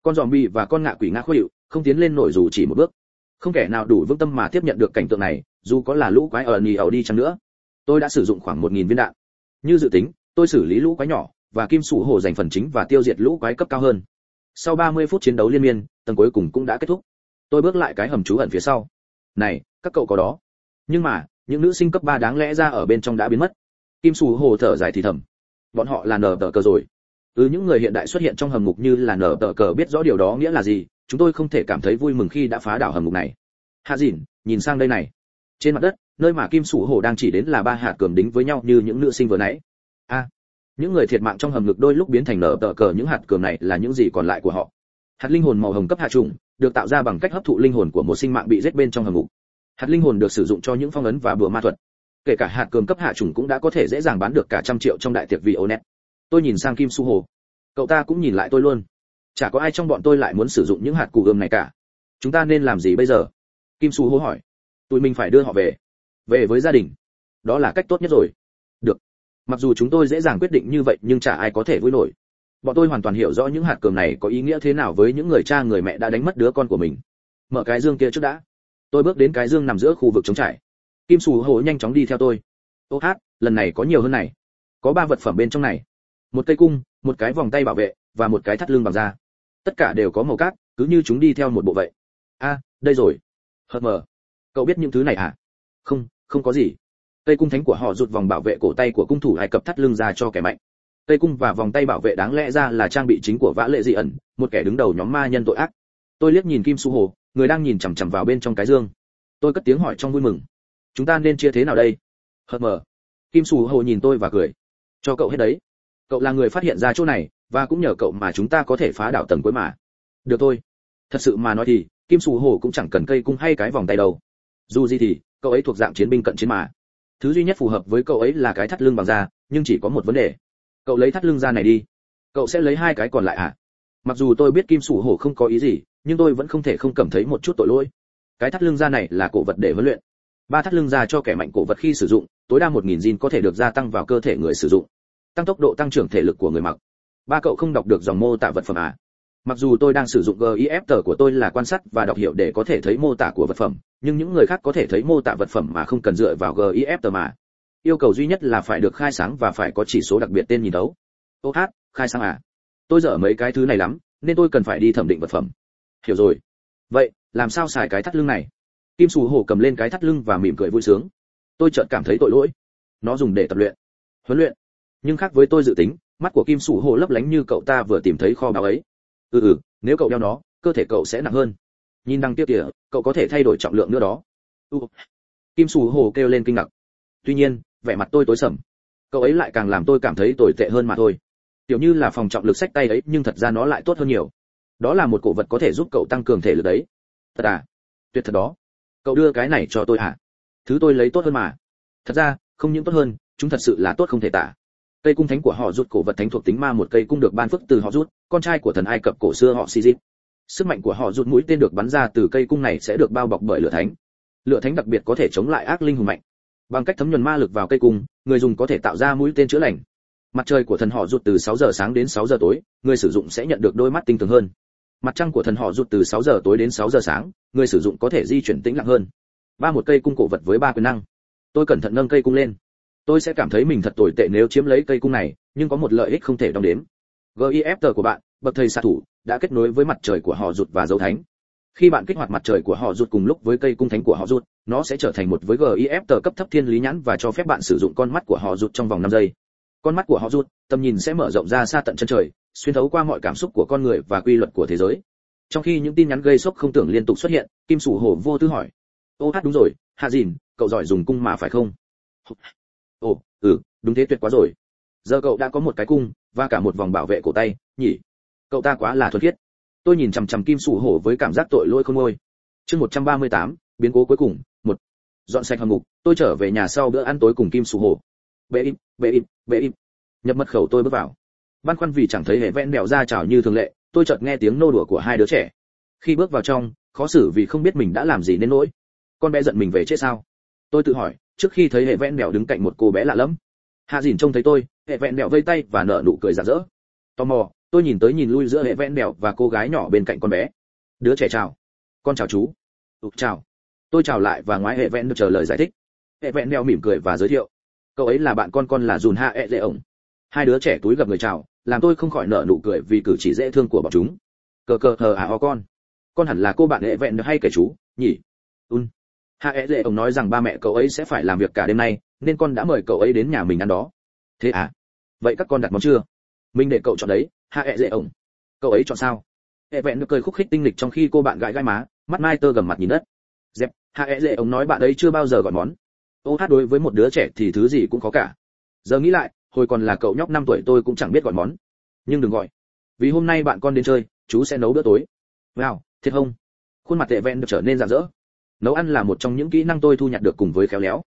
Con giòm bi và con ngạ quỷ ngã khuỵu, không tiến lên nổi dù chỉ một bước. Không kẻ nào đủ vững tâm mà tiếp nhận được cảnh tượng này, dù có là lũ quái ở nhì ẩu đi chăng nữa. Tôi đã sử dụng khoảng một nghìn viên đạn. Như dự tính, tôi xử lý lũ quái nhỏ và kim sủ hồ giành phần chính và tiêu diệt lũ quái cấp cao hơn. Sau 30 phút chiến đấu liên miên, tầng cuối cùng cũng đã kết thúc. Tôi bước lại cái hầm trú ẩn phía sau. Này, các cậu có đó. Nhưng mà, những nữ sinh cấp 3 đáng lẽ ra ở bên trong đã biến mất. Kim sủ hồ thở dài thì thầm. Bọn họ là nở tờ cờ rồi ừ những người hiện đại xuất hiện trong hầm ngục như là nở tờ cờ biết rõ điều đó nghĩa là gì, chúng tôi không thể cảm thấy vui mừng khi đã phá đảo hầm ngục này. Hạ dìn, nhìn sang đây này. Trên mặt đất, nơi mà kim sủ hổ đang chỉ đến là ba hạt cường đính với nhau như những nữ sinh vừa nãy. A, những người thiệt mạng trong hầm ngực đôi lúc biến thành nở tờ cờ, những hạt cường này là những gì còn lại của họ? Hạt linh hồn màu hồng cấp hạ trùng được tạo ra bằng cách hấp thụ linh hồn của một sinh mạng bị giết bên trong hầm ngục. Hạt linh hồn được sử dụng cho những phong ấn và bùa ma thuật. Kể cả hạt cường cấp hạ trùng cũng đã có thể dễ dàng bán được cả trăm triệu trong đại tiệc vì onet tôi nhìn sang kim su hồ. Cậu ta cũng nhìn lại tôi luôn. Chả có ai trong bọn tôi lại muốn sử dụng những hạt củ gươm này cả. Chúng ta nên làm gì bây giờ? Kim su hồ hỏi. Tụi mình phải đưa họ về. Về với gia đình. Đó là cách tốt nhất rồi. Được. Mặc dù chúng tôi dễ dàng quyết định như vậy, nhưng chả ai có thể vui nổi. Bọn tôi hoàn toàn hiểu rõ những hạt cườm này có ý nghĩa thế nào với những người cha, người mẹ đã đánh mất đứa con của mình. Mở cái dương kia trước đã. Tôi bước đến cái dương nằm giữa khu vực trống trải. Kim sù hổ nhanh chóng đi theo tôi. Ô hát, lần này có nhiều hơn này. Có ba vật phẩm bên trong này một cây cung, một cái vòng tay bảo vệ, và một cái thắt lưng bằng da. Tất cả đều có màu cát, cứ như chúng đi theo một bộ vậy. A, đây rồi. Hờ mờ. Cậu biết những thứ này à không không có gì. Cây cung thánh của họ rụt vòng bảo vệ cổ tay của cung thủ ai cập thắt lưng ra cho kẻ mạnh. Cây cung và vòng tay bảo vệ đáng lẽ ra là trang bị chính của vã lệ dị ẩn, một kẻ đứng đầu nhóm ma nhân tội ác. Tôi liếc nhìn kim su hồ, người đang nhìn chằm chằm vào bên trong cái dương. Tôi cất tiếng hỏi trong vui mừng. Chúng ta nên chia thế nào đây? Hờ mờ. Kim su hồ nhìn tôi và cười. Cho cậu hết đấy cậu là người phát hiện ra chỗ này, và cũng nhờ cậu mà chúng ta có thể phá đảo tầng cuối mà. Được thôi. Thật sự mà nói thì, kim sù hồ cũng chẳng cần cây cung hay cái vòng tay đâu. Dù gì thì, cậu ấy thuộc dạng chiến binh cận chiến mà. Thứ duy nhất phù hợp với cậu ấy là cái thắt lưng bằng da, nhưng chỉ có một vấn đề. Cậu lấy thắt lưng ra này đi. Cậu sẽ lấy hai cái còn lại à? Mặc dù tôi biết kim sủ hổ không có ý gì, nhưng tôi vẫn không thể không cảm thấy một chút tội lỗi. Cái thắt lưng da này là cổ vật để huấn luyện. Ba thắt lưng da cho kẻ mạnh cổ vật khi sử dụng, tối đa một nghìn gin có thể được gia tăng vào cơ thể người sử dụng tăng tốc độ tăng trưởng thể lực của người mặc. Ba cậu không đọc được dòng mô tả vật phẩm à? Mặc dù tôi đang sử dụng gif tờ của tôi là quan sát và đọc hiểu để có thể thấy mô tả của vật phẩm, nhưng những người khác có thể thấy mô tả vật phẩm mà không cần dựa vào gif tờ mà. Yêu cầu duy nhất là phải được khai sáng và phải có chỉ số đặc biệt tên nhìn đấu. Ô hát, khai sáng à? Tôi dở mấy cái thứ này lắm, nên tôi cần phải đi thẩm định vật phẩm. Hiểu rồi. Vậy, làm sao xài cái thắt lưng này? Kim sù hổ cầm lên cái thắt lưng và mỉm cười vui sướng. Tôi chợt cảm thấy tội lỗi. Nó dùng để tập luyện. Huấn luyện nhưng khác với tôi dự tính, mắt của kim Sủ Hồ lấp lánh như cậu ta vừa tìm thấy kho báu ấy. Ừ ừ nếu cậu đeo nó, cơ thể cậu sẽ nặng hơn. Nhìn đằng kia kìa, cậu có thể thay đổi trọng lượng nữa đó. Ừ. kim Sủ Hồ kêu lên kinh ngạc. Tuy nhiên, vẻ mặt tôi tối sầm. Cậu ấy lại càng làm tôi cảm thấy tồi tệ hơn mà thôi. Tiểu như là phòng trọng lực sách tay ấy, nhưng thật ra nó lại tốt hơn nhiều. Đó là một cổ vật có thể giúp cậu tăng cường thể lực đấy. Thật à? Tuyệt thật đó. Cậu đưa cái này cho tôi à thứ tôi lấy tốt hơn mà. Thật ra, không những tốt hơn, chúng thật sự là tốt không thể tả cây cung thánh của họ rút cổ vật thánh thuộc tính ma một cây cung được ban phước từ họ rút, con trai của thần ai cập cổ xưa họ Sizit. sức mạnh của họ rút mũi tên được bắn ra từ cây cung này sẽ được bao bọc bởi lửa thánh. Lửa thánh đặc biệt có thể chống lại ác linh hùng mạnh. Bằng cách thấm nhuần ma lực vào cây cung, người dùng có thể tạo ra mũi tên chữa lành. Mặt trời của thần họ rút từ 6 giờ sáng đến 6 giờ tối, người sử dụng sẽ nhận được đôi mắt tinh tường hơn. Mặt trăng của thần họ rút từ 6 giờ tối đến 6 giờ sáng, người sử dụng có thể di chuyển tĩnh lặng hơn. Ba một cây cung cổ vật với ba quyền năng. Tôi cẩn thận nâng cây cung lên tôi sẽ cảm thấy mình thật tồi tệ nếu chiếm lấy cây cung này, nhưng có một lợi ích không thể đong đếm. Gif tờ của bạn, bậc thầy xạ thủ, đã kết nối với mặt trời của họ rụt và dấu thánh. Khi bạn kích hoạt mặt trời của họ rụt cùng lúc với cây cung thánh của họ rụt, nó sẽ trở thành một với gif tờ cấp thấp thiên lý nhãn và cho phép bạn sử dụng con mắt của họ rụt trong vòng 5 giây. Con mắt của họ rụt, tầm nhìn sẽ mở rộng ra xa tận chân trời, xuyên thấu qua mọi cảm xúc của con người và quy luật của thế giới. Trong khi những tin nhắn gây sốc không tưởng liên tục xuất hiện, kim sủ hổ vô tư hỏi, ô hát đúng rồi, hạ dìn, cậu giỏi dùng cung mà phải không? Ồ ừ đúng thế tuyệt quá rồi. Giờ cậu đã có một cái cung và cả một vòng bảo vệ cổ tay nhỉ? Cậu ta quá là thuần khiết. Tôi nhìn chằm chằm kim sủ hổ với cảm giác tội lỗi không ngôi chương 138, biến cố cuối cùng một. Dọn sạch hầm ngục tôi trở về nhà sau bữa ăn tối cùng kim sủ hổ. Bệ im bệ im bệ im. Nhập mật khẩu tôi bước vào. Băn khoăn vì chẳng thấy hệ vẽn mèo ra chào như thường lệ tôi chợt nghe tiếng nô đùa của hai đứa trẻ. Khi bước vào trong khó xử vì không biết mình đã làm gì nên nỗi. Con bé giận mình về chết sao? Tôi tự hỏi trước khi thấy hệ vẹn mèo đứng cạnh một cô bé lạ lẫm. Hạ dìn trông thấy tôi, hệ vẹn mèo vây tay và nở nụ cười rạng rỡ. Tò mò, tôi nhìn tới nhìn lui giữa hệ vẹn mèo và cô gái nhỏ bên cạnh con bé. Đứa trẻ chào. Con chào chú. Tục chào. Tôi chào lại và ngoái hệ vẹn được chờ lời giải thích. Hệ vẹn mèo mỉm cười và giới thiệu. Cậu ấy là bạn con con là dùn hạ ẹ lệ ổng. Hai đứa trẻ túi gặp người chào, làm tôi không khỏi nở nụ cười vì cử chỉ dễ thương của bọn chúng. Cờ cờ thờ à ho con. Con hẳn là cô bạn hệ vẹn hay kể chú? Nhỉ. Un hạ ẹ dễ ông nói rằng ba mẹ cậu ấy sẽ phải làm việc cả đêm nay, nên con đã mời cậu ấy đến nhà mình ăn đó. Thế à? Vậy các con đặt món chưa? Mình để cậu chọn đấy, hạ ẹ dễ ông. Cậu ấy chọn sao? Hệ vẹn được cười khúc khích tinh lịch trong khi cô bạn gãi gai má, mắt mai tơ gầm mặt nhìn đất. Dẹp, hạ ẹ dễ ông nói bạn ấy chưa bao giờ gọi món. Ô hát đối với một đứa trẻ thì thứ gì cũng có cả. Giờ nghĩ lại, hồi còn là cậu nhóc năm tuổi tôi cũng chẳng biết gọi món. Nhưng đừng gọi. Vì hôm nay bạn con đến chơi, chú sẽ nấu bữa tối. Wow, thiệt không? Khuôn mặt tệ vẹn được trở nên rạng rỡ nấu ăn là một trong những kỹ năng tôi thu nhặt được cùng với khéo léo.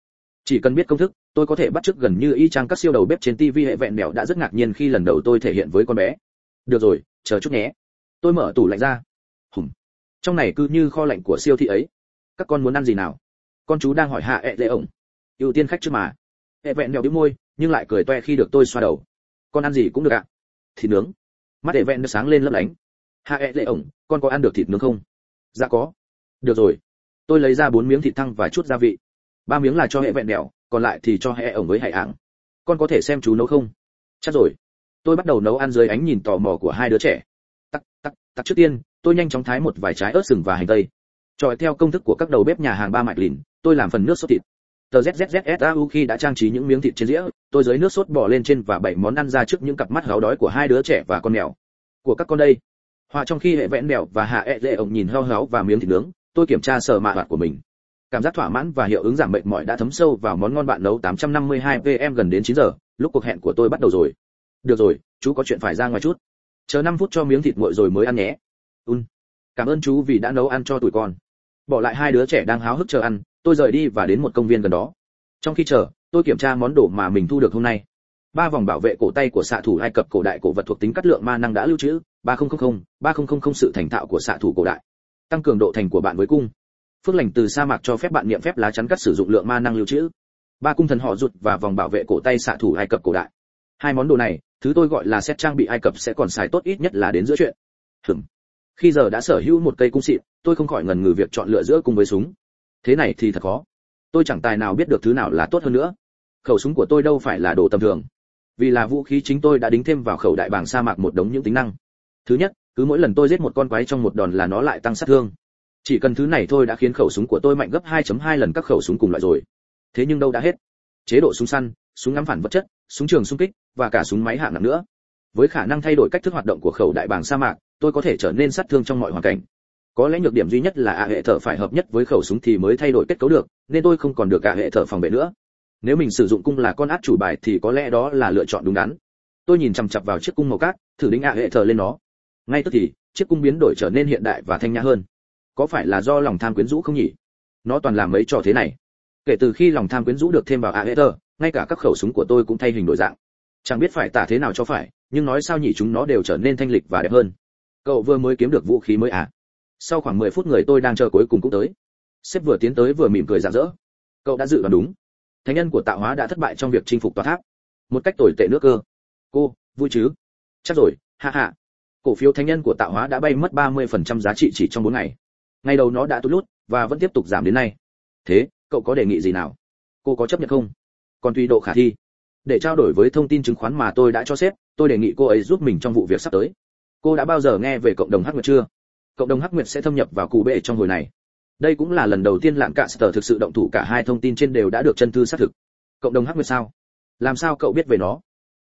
Chỉ cần biết công thức tôi có thể bắt chước gần như y chang các siêu đầu bếp trên tv hệ vẹn mèo đã rất ngạc nhiên khi lần đầu tôi thể hiện với con bé. Được rồi chờ chút nhé. Tôi mở tủ lạnh ra. Hùng, trong này cứ như kho lạnh của siêu thị ấy. Các con muốn ăn gì nào? Con chú đang hỏi hạ ẹ lệ ổng. Ưu tiên khách chứ mà. Ẹ vẹn mèo đĩu môi nhưng lại cười toe khi được tôi xoa đầu. Con ăn gì cũng được ạ. Thịt nướng. Mắt ẹ vẹn sáng lên lấp lánh. Hạ ẹ lệ ổng con có ăn được thịt nướng không? Dạ có. Được rồi tôi lấy ra bốn miếng thịt thăng và chút gia vị. Ba miếng là cho hệ vẹn đèo còn lại thì cho hệ ổng với hải ảng. Con có thể xem chú nấu không? Chắc rồi. Tôi bắt đầu nấu ăn dưới ánh nhìn tò mò của hai đứa trẻ. Tắc tắc tắc. Trước tiên, tôi nhanh chóng thái một vài trái ớt sừng và hành tây. Trọi theo công thức của các đầu bếp nhà hàng ba mạch lìn, tôi làm phần nước sốt thịt. Tờ zzzsau khi đã trang trí những miếng thịt trên dĩa, tôi dưới nước sốt bỏ lên trên và bảy món ăn ra trước những cặp mắt gáo đói của hai đứa trẻ và con mèo. Của các con đây. Họa trong khi hệ vẽn mèo và hạ e lệ ổng nhìn heo héo và miếng thịt nướng tôi kiểm tra sở mạ hoạt của mình. Cảm giác thỏa mãn và hiệu ứng giảm mệt mỏi đã thấm sâu vào món ngon bạn nấu 852 pm gần đến 9 giờ, lúc cuộc hẹn của tôi bắt đầu rồi. Được rồi, chú có chuyện phải ra ngoài chút. Chờ 5 phút cho miếng thịt nguội rồi mới ăn nhé. Un. Cảm ơn chú vì đã nấu ăn cho tụi con. Bỏ lại hai đứa trẻ đang háo hức chờ ăn, tôi rời đi và đến một công viên gần đó. Trong khi chờ, tôi kiểm tra món đồ mà mình thu được hôm nay. Ba vòng bảo vệ cổ tay của xạ thủ ai cập cổ đại cổ vật thuộc tính cắt lượng ma năng đã lưu trữ 3000 3000 sự thành thạo của xạ thủ cổ đại tăng cường độ thành của bạn với cung. Phước lành từ sa mạc cho phép bạn niệm phép lá chắn cắt sử dụng lượng ma năng lưu trữ. Ba cung thần họ rụt và vòng bảo vệ cổ tay xạ thủ ai cập cổ đại. Hai món đồ này, thứ tôi gọi là set trang bị ai cập sẽ còn xài tốt ít nhất là đến giữa chuyện. Hừm khi giờ đã sở hữu một cây cung xịn, tôi không khỏi ngần ngừ việc chọn lựa giữa cung với súng. Thế này thì thật khó. Tôi chẳng tài nào biết được thứ nào là tốt hơn nữa. Khẩu súng của tôi đâu phải là đồ tầm thường. Vì là vũ khí chính tôi đã đính thêm vào khẩu đại bảng sa mạc một đống những tính năng. Thứ nhất cứ mỗi lần tôi giết một con quái trong một đòn là nó lại tăng sát thương. Chỉ cần thứ này thôi đã khiến khẩu súng của tôi mạnh gấp 2.2 lần các khẩu súng cùng loại rồi. Thế nhưng đâu đã hết. Chế độ súng săn, súng ngắm phản vật chất, súng trường xung kích, và cả súng máy hạng nặng nữa. Với khả năng thay đổi cách thức hoạt động của khẩu đại bàng sa mạc, tôi có thể trở nên sát thương trong mọi hoàn cảnh. Có lẽ nhược điểm duy nhất là ạ hệ thở phải hợp nhất với khẩu súng thì mới thay đổi kết cấu được, nên tôi không còn được ạ hệ thở phòng vệ nữa. Nếu mình sử dụng cung là con át chủ bài thì có lẽ đó là lựa chọn đúng đắn. Tôi nhìn chằm chằm vào chiếc cung màu cát, thử đính ạ hệ thở lên nó ngay tức thì, chiếc cung biến đổi trở nên hiện đại và thanh nhã hơn. Có phải là do lòng tham quyến rũ không nhỉ? Nó toàn làm mấy trò thế này. Kể từ khi lòng tham quyến rũ được thêm vào aether, ngay cả các khẩu súng của tôi cũng thay hình đổi dạng. Chẳng biết phải tả thế nào cho phải, nhưng nói sao nhỉ chúng nó đều trở nên thanh lịch và đẹp hơn. Cậu vừa mới kiếm được vũ khí mới à? Sau khoảng 10 phút người tôi đang chờ cuối cùng cũng tới. Sếp vừa tiến tới vừa mỉm cười rạng rỡ. Cậu đã dự đoán đúng. Thánh nhân của tạo hóa đã thất bại trong việc chinh phục tòa tháp. Một cách tồi tệ nước cơ. Cô, vui chứ? Chắc rồi, ha ha cổ phiếu thánh nhân của tạo hóa đã bay mất 30% giá trị chỉ trong 4 ngày. Ngày đầu nó đã tụt lút và vẫn tiếp tục giảm đến nay. Thế, cậu có đề nghị gì nào? Cô có chấp nhận không? Còn tùy độ khả thi. Để trao đổi với thông tin chứng khoán mà tôi đã cho sếp, tôi đề nghị cô ấy giúp mình trong vụ việc sắp tới. Cô đã bao giờ nghe về cộng đồng hắc nguyệt chưa? Cộng đồng hắc nguyệt sẽ thâm nhập vào cụ bệ trong hồi này. Đây cũng là lần đầu tiên lạng cạ sở thực sự động thủ, cả hai thông tin trên đều đã được chân thư xác thực. Cộng đồng hắc nguyệt sao? Làm sao cậu biết về nó?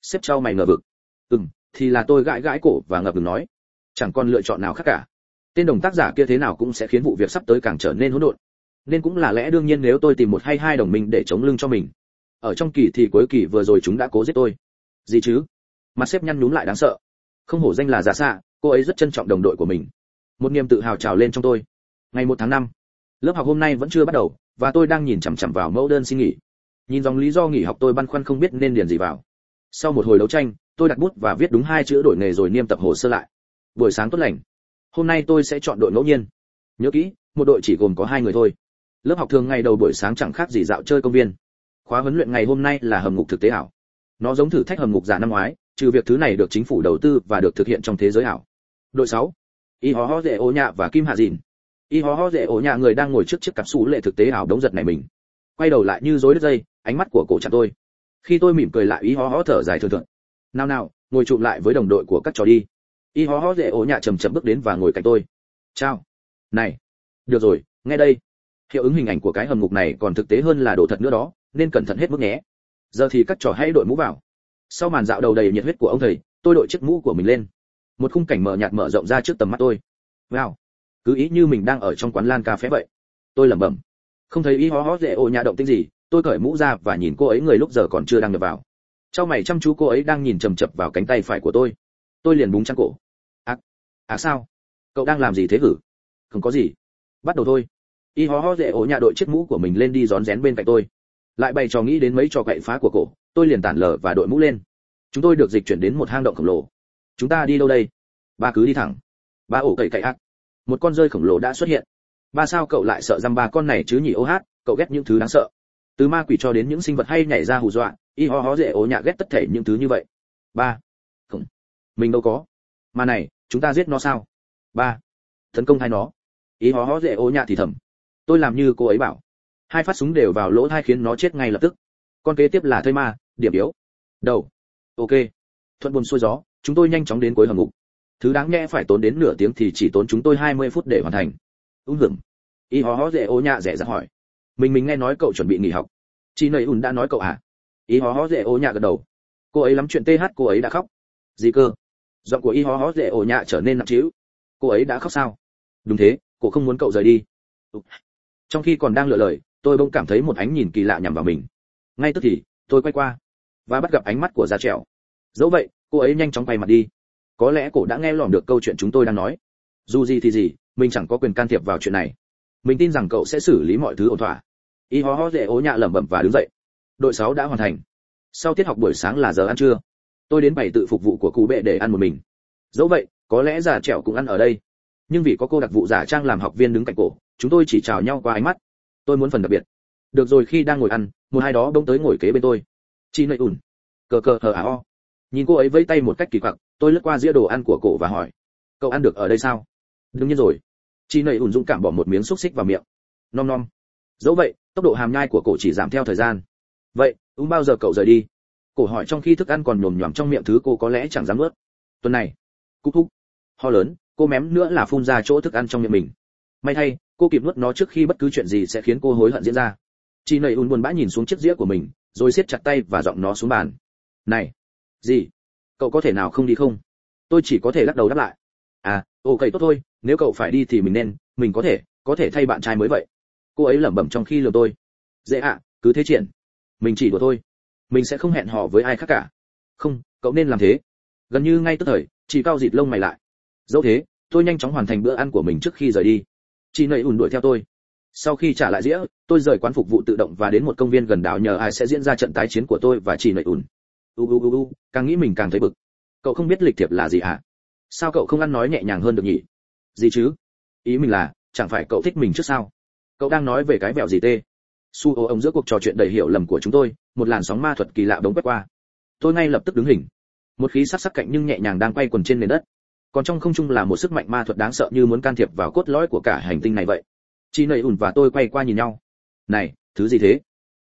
Sếp trao mày ngờ vực. Ừm thì là tôi gãi gãi cổ và ngập ngừng nói, chẳng còn lựa chọn nào khác cả. Tên đồng tác giả kia thế nào cũng sẽ khiến vụ việc sắp tới càng trở nên hỗn độn. Nên cũng là lẽ đương nhiên nếu tôi tìm một hay hai đồng minh để chống lưng cho mình. Ở trong kỳ thì cuối kỳ vừa rồi chúng đã cố giết tôi. Gì chứ? Mặt sếp nhăn nhúm lại đáng sợ. Không hổ danh là giả xạ, cô ấy rất trân trọng đồng đội của mình. Một niềm tự hào trào lên trong tôi. Ngày một tháng năm, lớp học hôm nay vẫn chưa bắt đầu, và tôi đang nhìn chằm chằm vào mẫu đơn xin nghỉ. Nhìn dòng lý do nghỉ học tôi băn khoăn không biết nên điền gì vào. Sau một hồi đấu tranh tôi đặt bút và viết đúng hai chữ đổi nghề rồi niêm tập hồ sơ lại. Buổi sáng tốt lành. Hôm nay tôi sẽ chọn đội ngẫu nhiên. Nhớ kỹ, một đội chỉ gồm có hai người thôi. Lớp học thường ngày đầu buổi sáng chẳng khác gì dạo chơi công viên. Khóa huấn luyện ngày hôm nay là hầm ngục thực tế ảo. Nó giống thử thách hầm ngục giả năm ngoái, trừ việc thứ này được chính phủ đầu tư và được thực hiện trong thế giới ảo. Đội 6. y hó hó dễ ố nhạ và kim hạ dìn. Y hó hó dễ ổ nhạ người đang ngồi trước chiếc cặp xú lệ thực tế ảo đống giật này mình. Quay đầu lại như rối đứt dây, ánh mắt của cổ chặt tôi. Khi tôi mỉm cười lại y hó hó thở dài thường thượng nào nào, ngồi chụm lại với đồng đội của các trò đi. Y hó hó dễ ổ nhạ chầm chậm bước đến và ngồi cạnh tôi. Chào. Này. Được rồi, nghe đây. Hiệu ứng hình ảnh của cái hầm ngục này còn thực tế hơn là đồ thật nữa đó, nên cẩn thận hết mức nhé. Giờ thì các trò hãy đội mũ vào. Sau màn dạo đầu đầy nhiệt huyết của ông thầy, tôi đội chiếc mũ của mình lên. Một khung cảnh mờ nhạt mở rộng ra trước tầm mắt tôi. Wow. Cứ ý như mình đang ở trong quán lan cà phê vậy. Tôi lẩm bẩm. Không thấy y hó hó dễ ô nhà động tĩnh gì, tôi cởi mũ ra và nhìn cô ấy người lúc giờ còn chưa đang nhập vào trong mày chăm chú cô ấy đang nhìn chầm chập vào cánh tay phải của tôi. Tôi liền búng chăn cổ. À, à sao? Cậu đang làm gì thế hử? Không có gì. Bắt đầu thôi. Y hó hó dễ ổ nhà đội chiếc mũ của mình lên đi rón rén bên cạnh tôi. Lại bày trò nghĩ đến mấy trò cậy phá của cổ tôi liền tản lờ và đội mũ lên. Chúng tôi được dịch chuyển đến một hang động khổng lồ. Chúng ta đi đâu đây? Ba cứ đi thẳng. Ba ổ cậy cậy ác. Một con rơi khổng lồ đã xuất hiện. Ba sao cậu lại sợ răm ba con này chứ nhỉ ô hát cậu ghét những thứ đáng sợ. Từ ma quỷ cho đến những sinh vật hay nhảy ra hù dọa y ho ho dễ ố nhạ ghét tất thể những thứ như vậy. Ba. Không. Mình đâu có. Mà này, chúng ta giết nó sao? Ba. Tấn công hai nó. Ý ho ho dễ ố nhạ thì thầm. Tôi làm như cô ấy bảo. Hai phát súng đều vào lỗ thai khiến nó chết ngay lập tức. Con kế tiếp là thây ma, điểm yếu. Đầu. Ok. Thuận buồn xuôi gió, chúng tôi nhanh chóng đến cuối hầm ngục. Thứ đáng nhẽ phải tốn đến nửa tiếng thì chỉ tốn chúng tôi 20 phút để hoàn thành. Ung hửng y hó hó dễ ố nhạ rẻ ra hỏi. Mình mình nghe nói cậu chuẩn bị nghỉ học. Chị nầy ùn đã nói cậu à? Y hó hó dễ ô nhạ gật đầu. Cô ấy lắm chuyện th cô ấy đã khóc. Gì cơ? Giọng của y hó hó dễ ô nhạ trở nên nặng trĩu. Cô ấy đã khóc sao? Đúng thế, cô không muốn cậu rời đi. Trong khi còn đang lựa lời, tôi bỗng cảm thấy một ánh nhìn kỳ lạ nhằm vào mình. Ngay tức thì, tôi quay qua và bắt gặp ánh mắt của gia trẻo dẫu vậy, cô ấy nhanh chóng quay mặt đi. Có lẽ cô đã nghe lỏm được câu chuyện chúng tôi đang nói. Dù gì thì gì, mình chẳng có quyền can thiệp vào chuyện này. Mình tin rằng cậu sẽ xử lý mọi thứ ổn thỏa. Y Hó Hó dễ ố nhạ lẩm bẩm và đứng dậy đội 6 đã hoàn thành. Sau tiết học buổi sáng là giờ ăn trưa. Tôi đến bày tự phục vụ của cụ bệ để ăn một mình. Dẫu vậy, có lẽ già trẻo cũng ăn ở đây. Nhưng vì có cô đặc vụ giả trang làm học viên đứng cạnh cổ, chúng tôi chỉ chào nhau qua ánh mắt. Tôi muốn phần đặc biệt. Được rồi, khi đang ngồi ăn, một hai đó bỗng tới ngồi kế bên tôi. Chi nậy ủn cờ cờ hờ à o. Nhìn cô ấy vẫy tay một cách kỳ quặc, tôi lướt qua dĩa đồ ăn của cổ và hỏi, cậu ăn được ở đây sao? Đương nhiên rồi. Chi nầy ủn dũng cảm bỏ một miếng xúc xích vào miệng. Nom nom. Dẫu vậy, tốc độ hàm nhai của cổ chỉ giảm theo thời gian vậy, ung bao giờ cậu rời đi? Cổ hỏi trong khi thức ăn còn nhồm nhòm trong miệng thứ cô có lẽ chẳng dám ướt tuần này. Cúc thúc. Ho lớn, cô mém nữa là phun ra chỗ thức ăn trong miệng mình. May thay, cô kịp nuốt nó trước khi bất cứ chuyện gì sẽ khiến cô hối hận diễn ra. Chị nầy un buồn bã nhìn xuống chiếc dĩa của mình, rồi siết chặt tay và giọng nó xuống bàn. Này, gì? Cậu có thể nào không đi không? Tôi chỉ có thể lắc đầu đáp lại. À ok tốt thôi, nếu cậu phải đi thì mình nên, mình có thể có thể thay bạn trai mới vậy. Cô ấy lẩm bẩm trong khi lừa tôi. Dễ ạ, cứ thế triển mình chỉ đùa thôi. Mình sẽ không hẹn hò với ai khác cả. Không, cậu nên làm thế. Gần như ngay tức thời, chị cao dịt lông mày lại. Dẫu thế, tôi nhanh chóng hoàn thành bữa ăn của mình trước khi rời đi. Chị nầy ùn đuổi theo tôi. Sau khi trả lại dĩa, tôi rời quán phục vụ tự động và đến một công viên gần đảo nhờ ai sẽ diễn ra trận tái chiến của tôi và chị nầy ùn. U u u u, càng nghĩ mình càng thấy bực. Cậu không biết lịch thiệp là gì hả sao cậu không ăn nói nhẹ nhàng hơn được nhỉ? Gì chứ? Ý mình là, chẳng phải cậu thích mình trước sao? Cậu đang nói về cái vẹo gì tê? Su ô ông giữa cuộc trò chuyện đầy hiểu lầm của chúng tôi, một làn sóng ma thuật kỳ lạ đống quét qua. Tôi ngay lập tức đứng hình. Một khí sắc sắc cạnh nhưng nhẹ nhàng đang quay quần trên nền đất. Còn trong không trung là một sức mạnh ma thuật đáng sợ như muốn can thiệp vào cốt lõi của cả hành tinh này vậy. Chị nầy ùn và tôi quay qua nhìn nhau. Này, thứ gì thế?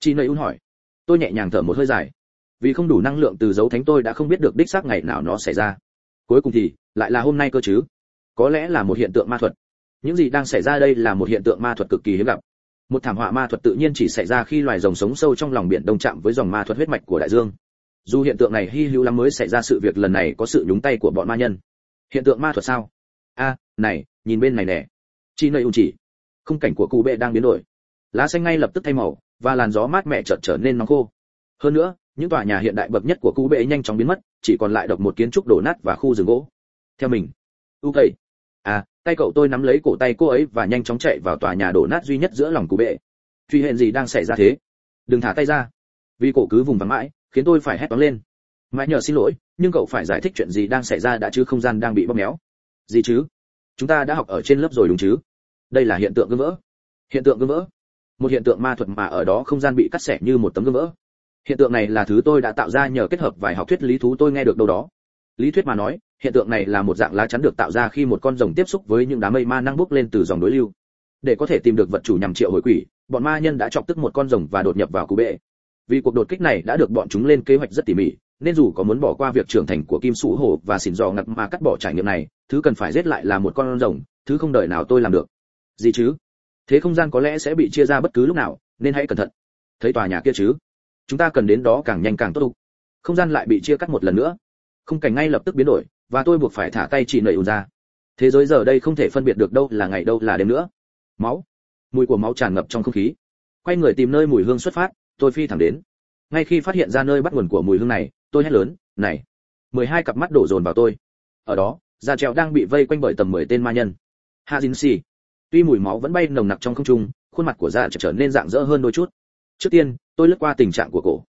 Chị nầy ùn hỏi. Tôi nhẹ nhàng thở một hơi dài. Vì không đủ năng lượng từ dấu thánh tôi đã không biết được đích xác ngày nào nó xảy ra. Cuối cùng thì, lại là hôm nay cơ chứ? Có lẽ là một hiện tượng ma thuật. Những gì đang xảy ra đây là một hiện tượng ma thuật cực kỳ hiếm gặp một thảm họa ma thuật tự nhiên chỉ xảy ra khi loài rồng sống sâu trong lòng biển đông chạm với dòng ma thuật huyết mạch của đại dương. Dù hiện tượng này hy hữu lắm mới xảy ra sự việc lần này có sự nhúng tay của bọn ma nhân. Hiện tượng ma thuật sao? A, này, nhìn bên này nè. Chi nơi ung chỉ. Khung cảnh của cụ bệ đang biến đổi. Lá xanh ngay lập tức thay màu, và làn gió mát mẻ chợt trở nên nóng khô. Hơn nữa, những tòa nhà hiện đại bậc nhất của cụ bệ nhanh chóng biến mất, chỉ còn lại độc một kiến trúc đổ nát và khu rừng gỗ. Theo mình. Ok à tay cậu tôi nắm lấy cổ tay cô ấy và nhanh chóng chạy vào tòa nhà đổ nát duy nhất giữa lòng cụ bệ. Truy hẹn gì đang xảy ra thế? Đừng thả tay ra. Vì cổ cứ vùng vắng mãi, khiến tôi phải hét toáng lên. Mãi nhờ xin lỗi, nhưng cậu phải giải thích chuyện gì đang xảy ra đã chứ không gian đang bị bóp méo. Gì chứ? Chúng ta đã học ở trên lớp rồi đúng chứ? Đây là hiện tượng gương vỡ. Hiện tượng gương vỡ. Một hiện tượng ma thuật mà ở đó không gian bị cắt xẻ như một tấm gương vỡ. Hiện tượng này là thứ tôi đã tạo ra nhờ kết hợp vài học thuyết lý thú tôi nghe được đâu đó lý thuyết mà nói, hiện tượng này là một dạng lá chắn được tạo ra khi một con rồng tiếp xúc với những đám mây ma năng bốc lên từ dòng đối lưu. Để có thể tìm được vật chủ nhằm triệu hồi quỷ, bọn ma nhân đã chọc tức một con rồng và đột nhập vào cú bệ. Vì cuộc đột kích này đã được bọn chúng lên kế hoạch rất tỉ mỉ, nên dù có muốn bỏ qua việc trưởng thành của kim sủ hổ và xỉn giò ngặt mà cắt bỏ trải nghiệm này, thứ cần phải giết lại là một con rồng, thứ không đợi nào tôi làm được. Gì chứ? Thế không gian có lẽ sẽ bị chia ra bất cứ lúc nào, nên hãy cẩn thận. Thấy tòa nhà kia chứ? Chúng ta cần đến đó càng nhanh càng tốt. Đục không gian lại bị chia cắt một lần nữa không cảnh ngay lập tức biến đổi, và tôi buộc phải thả tay chỉ nẩy ùn ra. Thế giới giờ đây không thể phân biệt được đâu là ngày đâu là đêm nữa. Máu. Mùi của máu tràn ngập trong không khí. Quay người tìm nơi mùi hương xuất phát, tôi phi thẳng đến. Ngay khi phát hiện ra nơi bắt nguồn của mùi hương này, tôi hét lớn, này! Mười hai cặp mắt đổ dồn vào tôi. Ở đó, da trèo đang bị vây quanh bởi tầm mười tên ma nhân. Ha dính xì tuy mùi máu vẫn bay nồng nặc trong không trung, khuôn mặt của da trở nên dạng dỡ hơn đôi chút. Trước tiên, tôi lướt qua tình trạng của cổ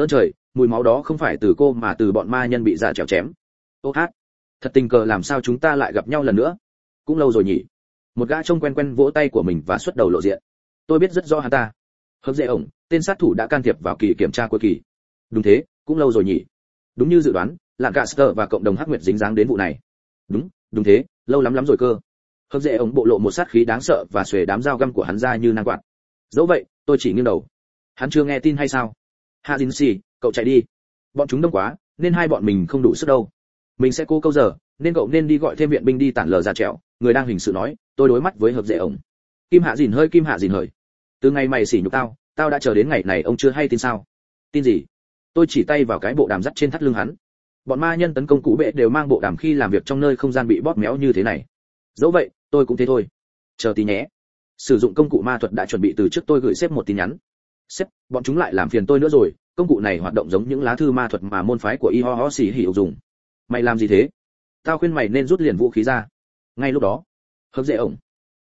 ơn trời, mùi máu đó không phải từ cô mà từ bọn ma nhân bị dạ trèo chém. Ô hát, thật tình cờ làm sao chúng ta lại gặp nhau lần nữa? Cũng lâu rồi nhỉ. Một gã trông quen quen vỗ tay của mình và xuất đầu lộ diện. Tôi biết rất rõ hắn ta. Hấp dễ ổng, tên sát thủ đã can thiệp vào kỳ kiểm tra cuối kỳ. Đúng thế, cũng lâu rồi nhỉ. Đúng như dự đoán là cả sơ và cộng đồng hắc nguyệt dính dáng đến vụ này. Đúng đúng thế, lâu lắm lắm rồi cơ. Hấp dễ ổng bộ lộ một sát khí đáng sợ và xuề đám dao găm của hắn ra như nang quạt. Dẫu vậy, tôi chỉ nghiêng đầu. Hắn chưa nghe tin hay sao? Hạ dính xì cậu chạy đi. Bọn chúng đông quá, nên hai bọn mình không đủ sức đâu. Mình sẽ cố câu giờ, nên cậu nên đi gọi thêm viện binh đi tản lờ ra trẹo. Người đang hình sự nói, tôi đối mắt với hợp dễ ổng kim hạ dìn hơi, kim hạ dìn hời. Từ ngày mày xỉ nhục tao tao đã chờ đến ngày này, ông chưa hay tin sao? Tin gì? Tôi chỉ tay vào cái bộ đàm dắt trên thắt lưng hắn. Bọn ma nhân tấn công cũ bệ đều mang bộ đàm khi làm việc trong nơi không gian bị bóp méo như thế này. Dẫu vậy, tôi cũng thế thôi. Chờ tí nhé. Sử dụng công cụ ma thuật đã chuẩn bị từ trước, tôi gửi xếp một tin nhắn sếp, bọn chúng lại làm phiền tôi nữa rồi, công cụ này hoạt động giống những lá thư ma thuật mà môn phái của y ho ho xì hỉ dùng. Mày làm gì thế? Tao khuyên mày nên rút liền vũ khí ra. Ngay lúc đó, hợp dễ ổng.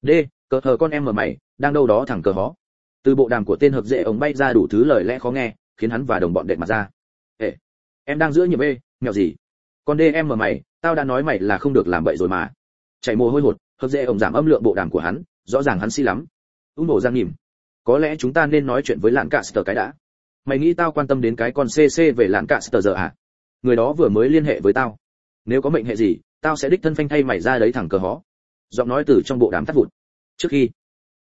D, cờ hờ con em ở mày, đang đâu đó thẳng cờ hó. Từ bộ đàm của tên hợp dễ ổng bay ra đủ thứ lời lẽ khó nghe, khiến hắn và đồng bọn đệm mặt ra. Ê, em đang giữa nhiệm e, ê nghèo gì? Con đê em mà mày, tao đã nói mày là không được làm vậy rồi mà. Chạy mồ hôi hột, hợp dễ ổng giảm âm lượng bộ đàm của hắn, rõ ràng hắn si lắm. Ung nổ ra nhìm có lẽ chúng ta nên nói chuyện với lạn cả sờ cái đã. Mày nghĩ tao quan tâm đến cái con cc về lạn cả sờ giờ à? Người đó vừa mới liên hệ với tao. Nếu có mệnh hệ gì, tao sẽ đích thân phanh thay mày ra đấy thẳng cờ hó. Giọng nói từ trong bộ đám tắt vụt. Trước khi,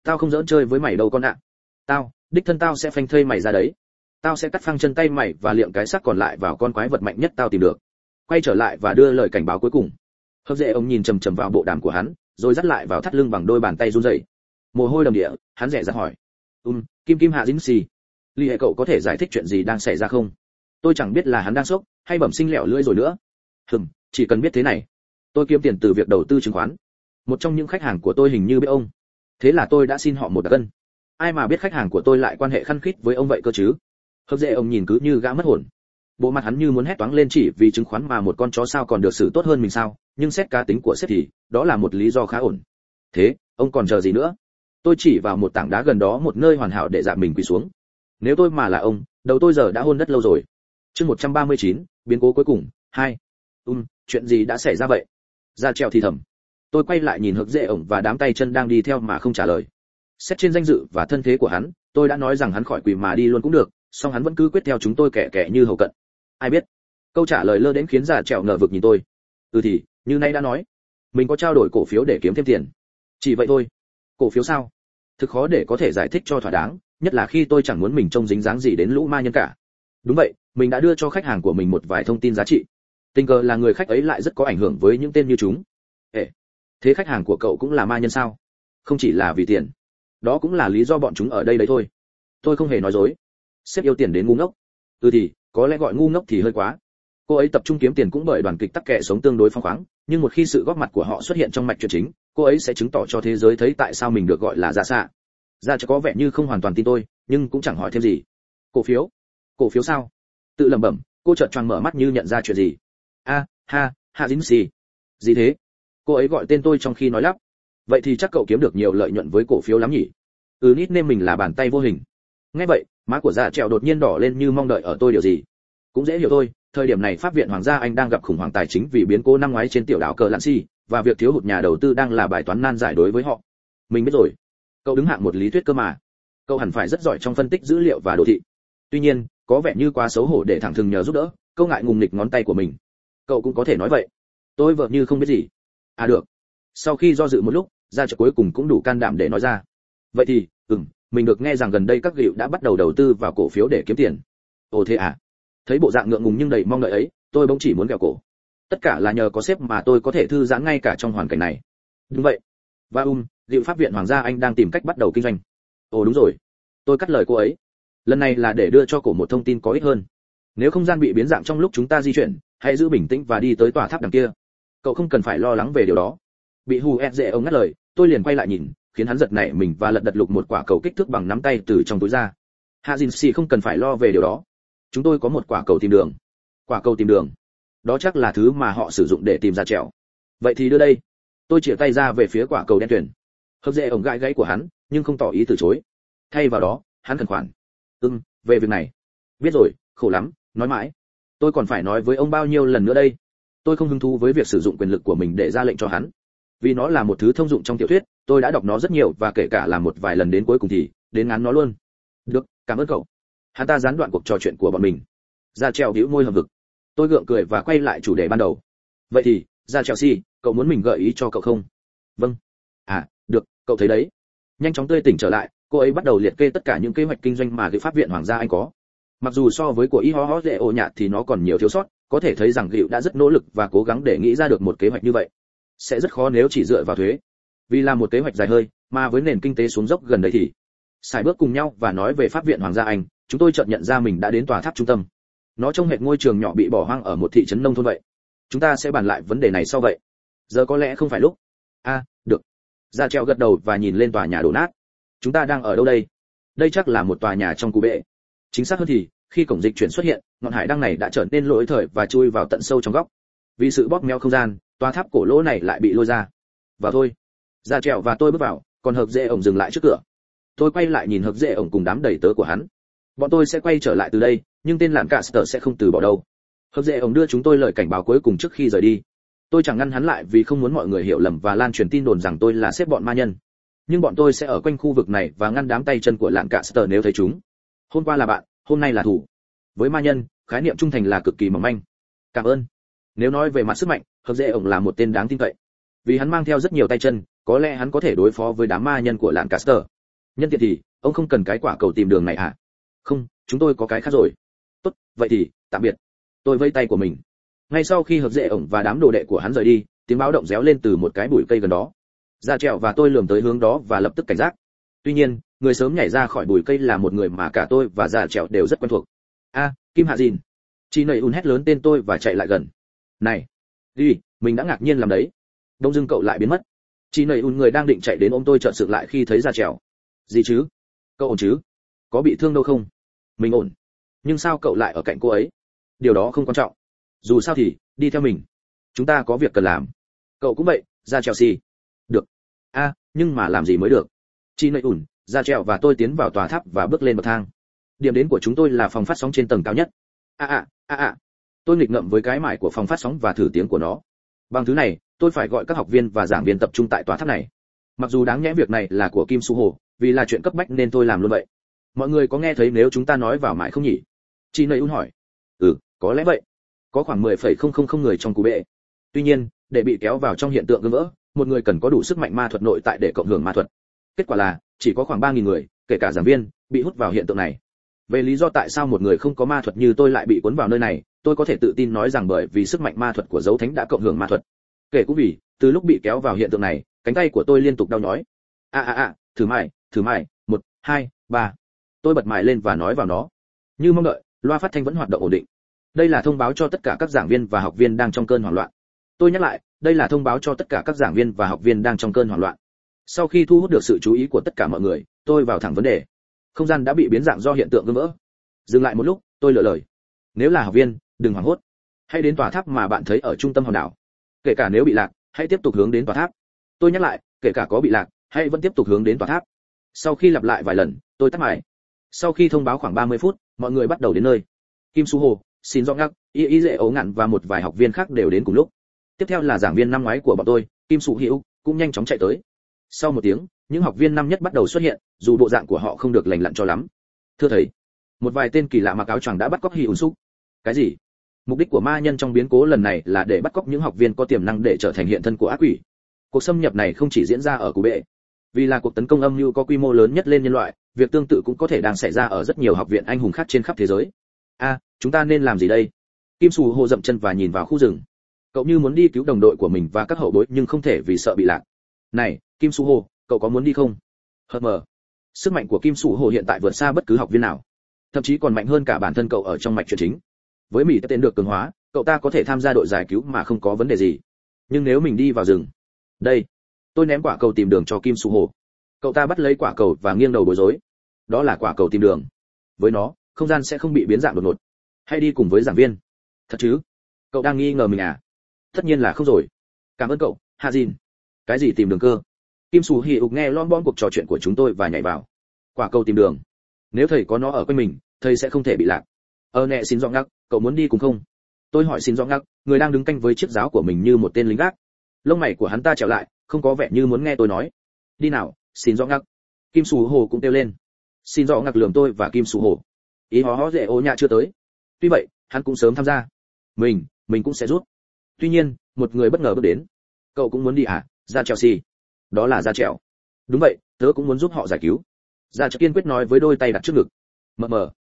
tao không dỡn chơi với mày đâu con ạ. Tao, đích thân tao sẽ phanh thây mày ra đấy. Tao sẽ cắt phăng chân tay mày và liệm cái xác còn lại vào con quái vật mạnh nhất tao tìm được. Quay trở lại và đưa lời cảnh báo cuối cùng. Hấp dễ ông nhìn chầm chầm vào bộ đàm của hắn, rồi dắt lại vào thắt lưng bằng đôi bàn tay run rẩy. Mồ hôi đầm địa, hắn rẻ ra hỏi um kim kim hạ dính xì. Ly hệ cậu có thể giải thích chuyện gì đang xảy ra không? Tôi chẳng biết là hắn đang sốc, hay bẩm sinh lẹo lưỡi rồi nữa. Hừm, chỉ cần biết thế này, tôi kiếm tiền từ việc đầu tư chứng khoán. Một trong những khách hàng của tôi hình như biết ông. Thế là tôi đã xin họ một đặc cân ai mà biết khách hàng của tôi lại quan hệ khăn khít với ông vậy cơ chứ? Hấp dễ ông nhìn cứ như gã mất hồn. Bộ mặt hắn như muốn hét toáng lên chỉ vì chứng khoán mà một con chó sao còn được xử tốt hơn mình sao, nhưng xét cá tính của sếp thì đó là một lý do khá ổn. Thế, ông còn chờ gì nữa? Tôi chỉ vào một tảng đá gần đó một nơi hoàn hảo để dạ mình quỳ xuống. Nếu tôi mà là ông đầu tôi giờ đã hôn đất lâu rồi. Chương 139, biến cố cuối cùng hai. Um chuyện gì đã xảy ra vậy? Ra treo thì thầm. Tôi quay lại nhìn hực dễ ổng và đám tay chân đang đi theo mà không trả lời. Xét trên danh dự và thân thế của hắn tôi đã nói rằng hắn khỏi quỳ mà đi luôn cũng được song hắn vẫn cứ quyết theo chúng tôi kẻ kẻ như hầu cận. Ai biết? Câu trả lời lơ đến khiến già trèo ngờ vực nhìn tôi. Ừ thì như nay đã nói mình có trao đổi cổ phiếu để kiếm thêm tiền. Chỉ vậy thôi cổ phiếu sao? Thực khó để có thể giải thích cho thỏa đáng, nhất là khi tôi chẳng muốn mình trông dính dáng gì đến lũ ma nhân cả. Đúng vậy, mình đã đưa cho khách hàng của mình một vài thông tin giá trị. Tình cờ là người khách ấy lại rất có ảnh hưởng với những tên như chúng. Ê, thế khách hàng của cậu cũng là ma nhân sao? Không chỉ là vì tiền. Đó cũng là lý do bọn chúng ở đây đấy thôi. Tôi không hề nói dối. Sếp yêu tiền đến ngu ngốc. Ừ thì, có lẽ gọi ngu ngốc thì hơi quá. Cô ấy tập trung kiếm tiền cũng bởi đoàn kịch tắc kệ sống tương đối phong khoáng, nhưng một khi sự góp mặt của họ xuất hiện trong mạch chuyện chính cô ấy sẽ chứng tỏ cho thế giới thấy tại sao mình được gọi là ra xạ. Dạ ra cho có vẻ như không hoàn toàn tin tôi, nhưng cũng chẳng hỏi thêm gì. Cổ phiếu? Cổ phiếu sao? Tự lẩm bẩm, cô chợt choàng mở mắt như nhận ra chuyện gì. A, ha ha dính gì gì thế? Cô ấy gọi tên tôi trong khi nói lắp. Vậy thì chắc cậu kiếm được nhiều lợi nhuận với cổ phiếu lắm nhỉ? Ừ nít nên mình là bàn tay vô hình. Nghe vậy, má của dạ trèo đột nhiên đỏ lên như mong đợi ở tôi điều gì. Cũng dễ hiểu thôi, thời điểm này pháp viện hoàng gia anh đang gặp khủng hoảng tài chính vì biến cố năm ngoái trên tiểu đảo cờ lạn si và việc thiếu hụt nhà đầu tư đang là bài toán nan giải đối với họ. Mình biết rồi. Cậu đứng hạng một lý thuyết cơ mà. Cậu hẳn phải rất giỏi trong phân tích dữ liệu và đồ thị. Tuy nhiên, có vẻ như quá xấu hổ để thẳng thừng nhờ giúp đỡ câu ngại ngùng nghịch ngón tay của mình. Cậu cũng có thể nói vậy. Tôi vợ như không biết gì. À được. Sau khi do dự một lúc, ra chợ cuối cùng cũng đủ can đảm để nói ra. Vậy thì, ừm, mình được nghe rằng gần đây các gịu đã bắt đầu đầu tư vào cổ phiếu để kiếm tiền. Ồ thế à. Thấy bộ dạng ngượng ngùng nhưng đầy mong đợi ấy, tôi bỗng chỉ muốn gẹo cổ tất cả là nhờ có sếp mà tôi có thể thư giãn ngay cả trong hoàn cảnh này. Đúng vậy. Và um liệu pháp viện hoàng gia anh đang tìm cách bắt đầu kinh doanh. Ồ, đúng rồi. Tôi cắt lời cô ấy. Lần này là để đưa cho cổ một thông tin có ích hơn. Nếu không gian bị biến dạng trong lúc chúng ta di chuyển, hãy giữ bình tĩnh và đi tới tòa tháp đằng kia. Cậu không cần phải lo lắng về điều đó. Bị hù ép e dễ ông ngắt lời, tôi liền quay lại nhìn, khiến hắn giật nảy mình và lật đật lục một quả cầu kích thước bằng nắm tay từ trong túi ra. Hạ dìn xì không cần phải lo về điều đó. Chúng tôi có một quả cầu tìm đường. Quả cầu tìm đường đó chắc là thứ mà họ sử dụng để tìm ra trèo. Vậy thì đưa đây. Tôi chĩa tay ra về phía quả cầu đen tuyển hấp dễ ổng gãi gãy của hắn, nhưng không tỏ ý từ chối. Thay vào đó, hắn khẩn khoản. Ưng về việc này. Biết rồi, khổ lắm, nói mãi. Tôi còn phải nói với ông bao nhiêu lần nữa đây? Tôi không hứng thú với việc sử dụng quyền lực của mình để ra lệnh cho hắn. Vì nó là một thứ thông dụng trong tiểu thuyết, tôi đã đọc nó rất nhiều và kể cả là một vài lần đến cuối cùng thì, đến ngán nó luôn. Được, cảm ơn cậu. Hắn ta gián đoạn cuộc trò chuyện của bọn mình. Ra treo bĩu môi hầm vực tôi gượng cười và quay lại chủ đề ban đầu. Vậy thì, ra chelsea, cậu muốn mình gợi ý cho cậu không? Vâng. À được, cậu thấy đấy. Nhanh chóng tươi tỉnh trở lại, cô ấy bắt đầu liệt kê tất cả những kế hoạch kinh doanh mà cái pháp viện hoàng gia anh có. Mặc dù so với của y ho ho dễ ô nhạt thì nó còn nhiều thiếu sót, có thể thấy rằng gịu đã rất nỗ lực và cố gắng để nghĩ ra được một kế hoạch như vậy. Sẽ rất khó nếu chỉ dựa vào thuế. Vì là một kế hoạch dài hơi, mà với nền kinh tế xuống dốc gần đây thì xài bước cùng nhau và nói về pháp viện hoàng gia anh, chúng tôi chợt nhận ra mình đã đến tòa tháp trung tâm nó trông hệt ngôi trường nhỏ bị bỏ hoang ở một thị trấn nông thôn vậy. Chúng ta sẽ bàn lại vấn đề này sau vậy. Giờ có lẽ không phải lúc. A được. Ra treo gật đầu và nhìn lên tòa nhà đổ nát. Chúng ta đang ở đâu đây? Đây chắc là một tòa nhà trong cụ bệ. Chính xác hơn thì, khi cổng dịch chuyển xuất hiện, ngọn hải đăng này đã trở nên lỗi thời và chui vào tận sâu trong góc. Vì sự bóp méo không gian, tòa tháp cổ lỗ này lại bị lôi ra. Và thôi. Ra trèo và tôi bước vào, còn hợp dễ ổng dừng lại trước cửa. Tôi quay lại nhìn hợp dễ ổng cùng đám đầy tớ của hắn bọn tôi sẽ quay trở lại từ đây, nhưng tên lạn cả sở sẽ không từ bỏ đâu. Hợp dễ ông đưa chúng tôi lời cảnh báo cuối cùng trước khi rời đi. Tôi chẳng ngăn hắn lại vì không muốn mọi người hiểu lầm và lan truyền tin đồn rằng tôi là xếp bọn ma nhân. Nhưng bọn tôi sẽ ở quanh khu vực này và ngăn đám tay chân của lạn cả sở nếu thấy chúng. Hôm qua là bạn, hôm nay là thủ. Với ma nhân, khái niệm trung thành là cực kỳ mỏng manh. Cảm ơn. Nếu nói về mặt sức mạnh, hợp dễ ông là một tên đáng tin cậy. Vì hắn mang theo rất nhiều tay chân, có lẽ hắn có thể đối phó với đám ma nhân của lạn sở nhân tiện thì, ông không cần cái quả cầu tìm đường này à không, chúng tôi có cái khác rồi. Tốt, vậy thì, tạm biệt. Tôi vây tay của mình. Ngay sau khi hợp dễ ổng và đám đồ đệ của hắn rời đi, tiếng báo động réo lên từ một cái bụi cây gần đó. Ra trèo và tôi lườm tới hướng đó và lập tức cảnh giác. Tuy nhiên, người sớm nhảy ra khỏi bụi cây là một người mà cả tôi và già trèo đều rất quen thuộc. A, kim hạ dìn. Chị nầy un hét lớn tên tôi và chạy lại gần. Này đi mình đã ngạc nhiên làm đấy. Đông dưng cậu lại biến mất. Chị nầy un người đang định chạy đến ôm tôi chợt sự lại khi thấy ra trèo gì chứ? Cậu ổn chứ? Có bị thương đâu không? Mình ổn. Nhưng sao cậu lại ở cạnh cô ấy? Điều đó không quan trọng. Dù sao thì, đi theo mình. Chúng ta có việc cần làm. Cậu cũng vậy, ra chelsea được. A, nhưng mà làm gì mới được? Chị nầy ủn, ra trèo và tôi tiến vào tòa tháp và bước lên bậc thang. Điểm đến của chúng tôi là phòng phát sóng trên tầng cao nhất. A a a a. Tôi nghịch ngợm với cái mải của phòng phát sóng và thử tiếng của nó. Bằng thứ này, tôi phải gọi các học viên và giảng viên tập trung tại tòa tháp này. Mặc dù đáng nhẽ việc này là của kim su hồ, vì là chuyện cấp bách nên tôi làm luôn vậy mọi người có nghe thấy nếu chúng ta nói vào mãi không nhỉ? Chị nầy un hỏi. Ừ có lẽ vậy. Có khoảng 10,000 người trong cụ bệ. Tuy nhiên để bị kéo vào trong hiện tượng gương vỡ một người cần có đủ sức mạnh ma thuật nội tại để cộng hưởng ma thuật. Kết quả là chỉ có khoảng 3.000 người kể cả giảng viên bị hút vào hiện tượng này. Về lý do tại sao một người không có ma thuật như tôi lại bị cuốn vào nơi này tôi có thể tự tin nói rằng bởi vì sức mạnh ma thuật của dấu thánh đã cộng hưởng ma thuật. Kể cũng vì từ lúc bị kéo vào hiện tượng này cánh tay của tôi liên tục đau nhói. A a a thử mãi thử mãi một hai ba tôi bật mãi lên và nói vào nó. Như mong đợi, loa phát thanh vẫn hoạt động ổn định. Đây là thông báo cho tất cả các giảng viên và học viên đang trong cơn hoảng loạn. Tôi nhắc lại, đây là thông báo cho tất cả các giảng viên và học viên đang trong cơn hoảng loạn. Sau khi thu hút được sự chú ý của tất cả mọi người, tôi vào thẳng vấn đề. Không gian đã bị biến dạng do hiện tượng gương vỡ dừng lại một lúc, tôi lựa lời. Nếu là học viên, đừng hoảng hốt. Hãy đến tòa tháp mà bạn thấy ở trung tâm hòn đảo. Kể cả nếu bị lạc, hãy tiếp tục hướng đến tòa tháp. Tôi nhắc lại, kể cả có bị lạc, hãy vẫn tiếp tục hướng đến tòa tháp. Sau khi lặp lại vài lần, tôi tắt mải sau khi thông báo khoảng 30 phút, mọi người bắt đầu đến nơi. Kim su hồ, xin do ngắc, y y dễ ấu ngặn và một vài học viên khác đều đến cùng lúc. Tiếp theo là giảng viên năm ngoái của bọn tôi, kim su hữu cũng nhanh chóng chạy tới. Sau một tiếng, những học viên năm nhất bắt đầu xuất hiện, dù bộ dạng của họ không được lành lặn cho lắm. Thưa thầy, một vài tên kỳ lạ mặc áo choàng đã bắt cóc hi ùn súc cái gì? Mục đích của ma nhân trong biến cố lần này là để bắt cóc những học viên có tiềm năng để trở thành hiện thân của ác quỷ. Cuộc xâm nhập này không chỉ diễn ra ở cụ bệ vì là cuộc tấn công âm mưu có quy mô lớn nhất lên nhân loại, việc tương tự cũng có thể đang xảy ra ở rất nhiều học viện anh hùng khác trên khắp thế giới. A, chúng ta nên làm gì đây? Kim sù hồ dậm chân và nhìn vào khu rừng. Cậu như muốn đi cứu đồng đội của mình và các hậu bối, nhưng không thể vì sợ bị lạc. Này, kim Sù hồ cậu có muốn đi không? Hờ mờ. Sức mạnh của kim Sù hồ hiện tại vượt xa bất cứ học viên nào. Thậm chí còn mạnh hơn cả bản thân cậu ở trong mạch truyền chính. Với mỹ tên được cường hóa, cậu ta có thể tham gia đội giải cứu mà không có vấn đề gì. Nhưng nếu mình đi vào rừng. Đây tôi ném quả cầu tìm đường cho kim su hồ cậu ta bắt lấy quả cầu và nghiêng đầu bối rối. Đó là quả cầu tìm đường. Với nó, không gian sẽ không bị biến dạng đột ngột. Hãy đi cùng với giảng viên. Thật chứ? Cậu đang nghi ngờ mình à? Tất nhiên là không rồi. Cảm ơn cậu hạ dìn cái gì tìm đường cơ? Kim sù hì ục nghe lon bon cuộc trò chuyện của chúng tôi và nhảy vào. Quả cầu tìm đường. Nếu thầy có nó ở quanh mình, thầy sẽ không thể bị lạc. Ờ nẹ xin rõ ngắc, cậu muốn đi cùng không? Tôi hỏi xin rõ ngắc, người đang đứng canh với chiếc giáo của mình như một tên lính gác. Lông mày của hắn ta trèo lại không có vẻ như muốn nghe tôi nói. Đi nào, xin rõ ngắc kim sù hồ cũng kêu lên. Xin rõ ngặc lường tôi và kim sù hồ. Ý hó hó dễ ô nhạ chưa tới. Tuy vậy, hắn cũng sớm tham gia. Mình mình cũng sẽ rút. Tuy nhiên, một người bất ngờ bước đến. Cậu cũng muốn đi à? Ra chelsea đó là ra trèo. Đúng vậy, tớ cũng muốn giúp họ giải cứu. Ra chợ kiên quyết nói với đôi tay đặt trước ngực. Mờ mờ.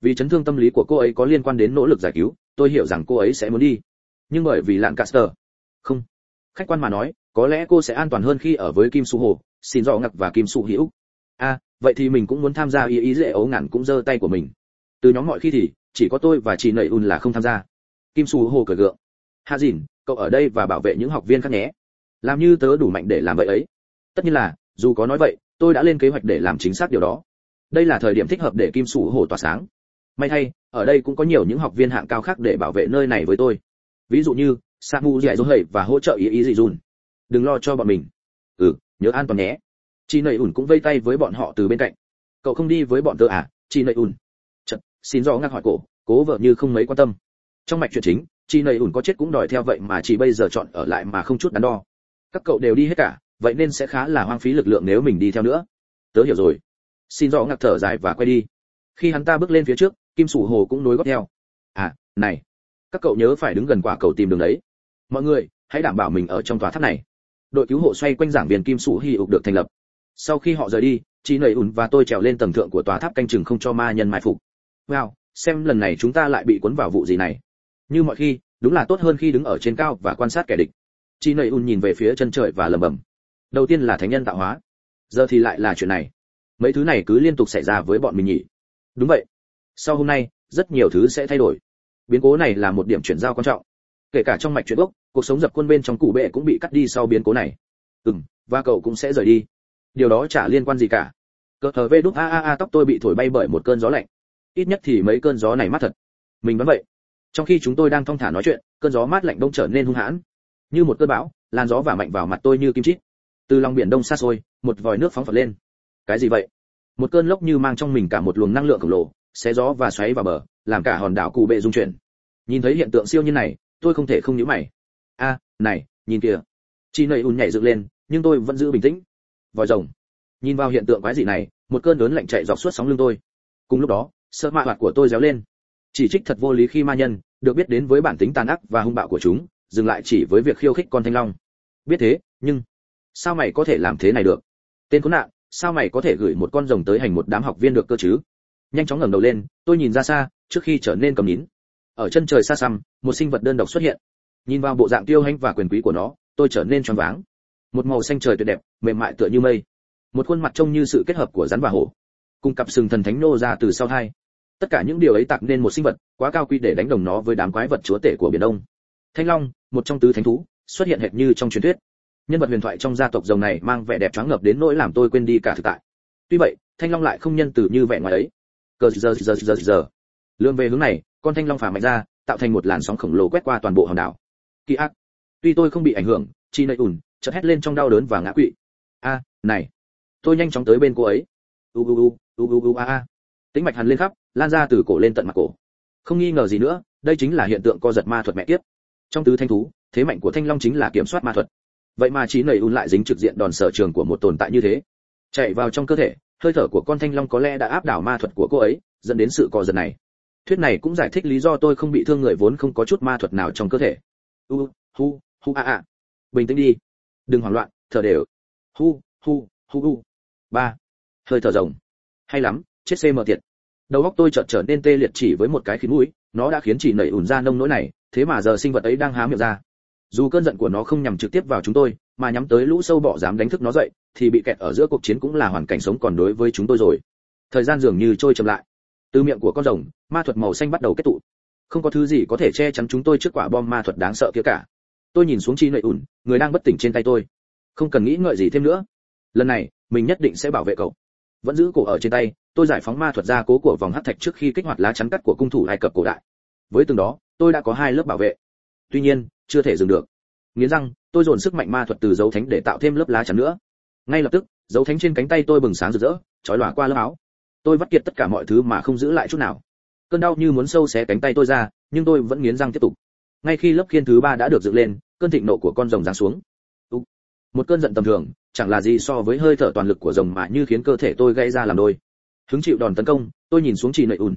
Vì chấn thương tâm lý của cô ấy có liên quan đến nỗ lực giải cứu, tôi hiểu rằng cô ấy sẽ muốn đi. Nhưng bởi vì lạng caster không. Khách quan mà nói có lẽ cô sẽ an toàn hơn khi ở với kim su hồ xin rõ ngặc và kim su hữu a à, vậy thì mình cũng muốn tham gia ý ý dễ ấu ngạn cũng giơ tay của mình. Từ nhóm mọi khi thì chỉ có tôi và chị nầy un là không tham gia. Kim su hồ cởi gượng. Hạ dìn cậu ở đây và bảo vệ những học viên khác nhé. Làm như tớ đủ mạnh để làm vậy ấy. Tất nhiên là dù có nói vậy tôi đã lên kế hoạch để làm chính xác điều đó. Đây là thời điểm thích hợp để kim su hồ tỏa sáng. May thay ở đây cũng có nhiều những học viên hạng cao khác để bảo vệ nơi này với tôi. Ví dụ như samu dạy dỗ hầy và hỗ trợ ý ý dị dùn đừng lo cho bọn mình. Ừ nhớ an toàn nhé. Chị nầy ủn cũng vây tay với bọn họ từ bên cạnh. Cậu không đi với bọn tớ à chị nầy ủn Chật, xin rõ ngạc hỏi cổ cố vợ như không mấy quan tâm. Trong mạch chuyện chính chị nầy ủn có chết cũng đòi theo vậy mà chị bây giờ chọn ở lại mà không chút đắn đo. Các cậu đều đi hết cả vậy nên sẽ khá là hoang phí lực lượng nếu mình đi theo nữa. Tớ hiểu rồi. Xin rõ ngạc thở dài và quay đi. Khi hắn ta bước lên phía trước kim sủ hồ cũng nối gót theo. À này. Các cậu nhớ phải đứng gần quả cầu tìm đường đấy. Mọi người hãy đảm bảo mình ở trong tòa tháp này đội cứu hộ xoay quanh giảng viên kim sủ hy ục được thành lập. Sau khi họ rời đi chị nầy ùn và tôi trèo lên tầng thượng của tòa tháp canh chừng không cho ma nhân mai phục. Wow, xem lần này chúng ta lại bị cuốn vào vụ gì này. Như mọi khi, đúng là tốt hơn khi đứng ở trên cao và quan sát kẻ địch. Chị nầy ùn nhìn về phía chân trời và lẩm bẩm. Đầu tiên là thánh nhân tạo hóa. Giờ thì lại là chuyện này. Mấy thứ này cứ liên tục xảy ra với bọn mình nhỉ? Đúng vậy. Sau hôm nay, rất nhiều thứ sẽ thay đổi. Biến cố này là một điểm chuyển giao quan trọng. Kể cả trong mạch chuyện gốc cuộc sống dập quân bên trong cụ bệ cũng bị cắt đi sau biến cố này. Ừm, và cậu cũng sẽ rời đi. Điều đó chả liên quan gì cả. Cờ thờ vê đúc a a a tóc tôi bị thổi bay bởi một cơn gió lạnh. Ít nhất thì mấy cơn gió này mát thật. Mình vẫn vậy. Trong khi chúng tôi đang thong thả nói chuyện, cơn gió mát lạnh đông trở nên hung hãn. Như một cơn bão, làn gió vả mạnh vào mặt tôi như kim chít. Từ lòng biển đông xa xôi, một vòi nước phóng phật lên. Cái gì vậy? Một cơn lốc như mang trong mình cả một luồng năng lượng khổng lồ, xé gió và xoáy vào bờ, làm cả hòn đảo cụ bệ rung chuyển. Nhìn thấy hiện tượng siêu như này, tôi không thể không nhíu mày a, này, nhìn kìa. Chị nầy ùn nhảy dựng lên, nhưng tôi vẫn giữ bình tĩnh. Vòi rồng. Nhìn vào hiện tượng quái dị này, một cơn lớn lạnh chạy dọc suốt sóng lưng tôi. Cùng lúc đó, sợ mạ hoạt của tôi réo lên. Chỉ trích thật vô lý khi ma nhân được biết đến với bản tính tàn ác và hung bạo của chúng, dừng lại chỉ với việc khiêu khích con thanh long. Biết thế, nhưng sao mày có thể làm thế này được? Tên khốn nạn, sao mày có thể gửi một con rồng tới hành một đám học viên được cơ chứ? Nhanh chóng ngẩng đầu lên, tôi nhìn ra xa, trước khi trở nên cầm nín. Ở chân trời xa xăm, một sinh vật đơn độc xuất hiện nhìn vào bộ dạng tiêu hãnh và quyền quý của nó, tôi trở nên choáng váng. Một màu xanh trời tuyệt đẹp, mềm mại tựa như mây. Một khuôn mặt trông như sự kết hợp của rắn và hổ. Cùng cặp sừng thần thánh nô ra từ sau hai. Tất cả những điều ấy tạc nên một sinh vật quá cao quý để đánh đồng nó với đám quái vật chúa tể của biển đông. Thanh long, một trong tứ thánh thú, xuất hiện hệt như trong truyền thuyết. Nhân vật huyền thoại trong gia tộc rồng này mang vẻ đẹp choáng ngợp đến nỗi làm tôi quên đi cả thực tại. Tuy vậy, thanh long lại không nhân từ như vẻ ngoài ấy. Cờ giờ giờ giờ giờ lượn về hướng này, con thanh long phà mạnh ra, tạo thành một làn sóng khổng lồ quét qua toàn bộ hòn đảo kỳ ác. Tuy tôi không bị ảnh hưởng chị nầy ủn, chợt hét lên trong đau đớn và ngã quỵ. A, này. Tôi nhanh chóng tới bên cô ấy. U u u u u u, a a. Tính mạch hằn lên khắp, lan ra từ cổ lên tận mặt cổ. Không nghi ngờ gì nữa, đây chính là hiện tượng co giật ma thuật mẹ kiếp. Trong tứ thanh thú, thế mạnh của thanh long chính là kiểm soát ma thuật. Vậy mà trí nầy ùn lại dính trực diện đòn sở trường của một tồn tại như thế. Chạy vào trong cơ thể, hơi thở của con thanh long có lẽ đã áp đảo ma thuật của cô ấy, dẫn đến sự co giật này. Thuyết này cũng giải thích lý do tôi không bị thương người vốn không có chút ma thuật nào trong cơ thể u hu hu a a. Bình tĩnh đi. Đừng hoảng loạn thở đều. Hu hu hu u, ba. Hơi thở rồng. Hay lắm chết cm mờ tiệt đầu óc tôi chợt trở nên tê liệt chỉ với một cái khí mũi nó đã khiến chỉ nảy ủn ra nông nỗi này thế mà giờ sinh vật ấy đang há miệng ra. Dù cơn giận của nó không nhằm trực tiếp vào chúng tôi mà nhắm tới lũ sâu bọ dám đánh thức nó dậy thì bị kẹt ở giữa cuộc chiến cũng là hoàn cảnh sống còn đối với chúng tôi rồi. Thời gian dường như trôi chậm lại. Từ miệng của con rồng ma thuật màu xanh bắt đầu kết tụ không có thứ gì có thể che chắn chúng tôi trước quả bom ma thuật đáng sợ kia cả. Tôi nhìn xuống chi nệ ủn, người đang bất tỉnh trên tay tôi. Không cần nghĩ ngợi gì thêm nữa. Lần này, mình nhất định sẽ bảo vệ cậu. Vẫn giữ cổ ở trên tay, tôi giải phóng ma thuật ra cố của vòng hắc thạch trước khi kích hoạt lá chắn cắt của cung thủ ai cập cổ đại. Với từng đó, tôi đã có hai lớp bảo vệ. Tuy nhiên, chưa thể dừng được. Nghiến răng, tôi dồn sức mạnh ma thuật từ dấu thánh để tạo thêm lớp lá chắn nữa. Ngay lập tức, dấu thánh trên cánh tay tôi bừng sáng rực rỡ, trói lòa qua lớp áo. Tôi vắt kiệt tất cả mọi thứ mà không giữ lại chút nào cơn đau như muốn sâu xé cánh tay tôi ra nhưng tôi vẫn nghiến răng tiếp tục. Ngay khi lớp khiên thứ ba đã được dựng lên cơn thịnh nộ của con rồng giáng xuống. Một cơn giận tầm thường chẳng là gì so với hơi thở toàn lực của rồng mà như khiến cơ thể tôi gãy ra làm đôi. Hứng chịu đòn tấn công tôi nhìn xuống chị nệ ùn.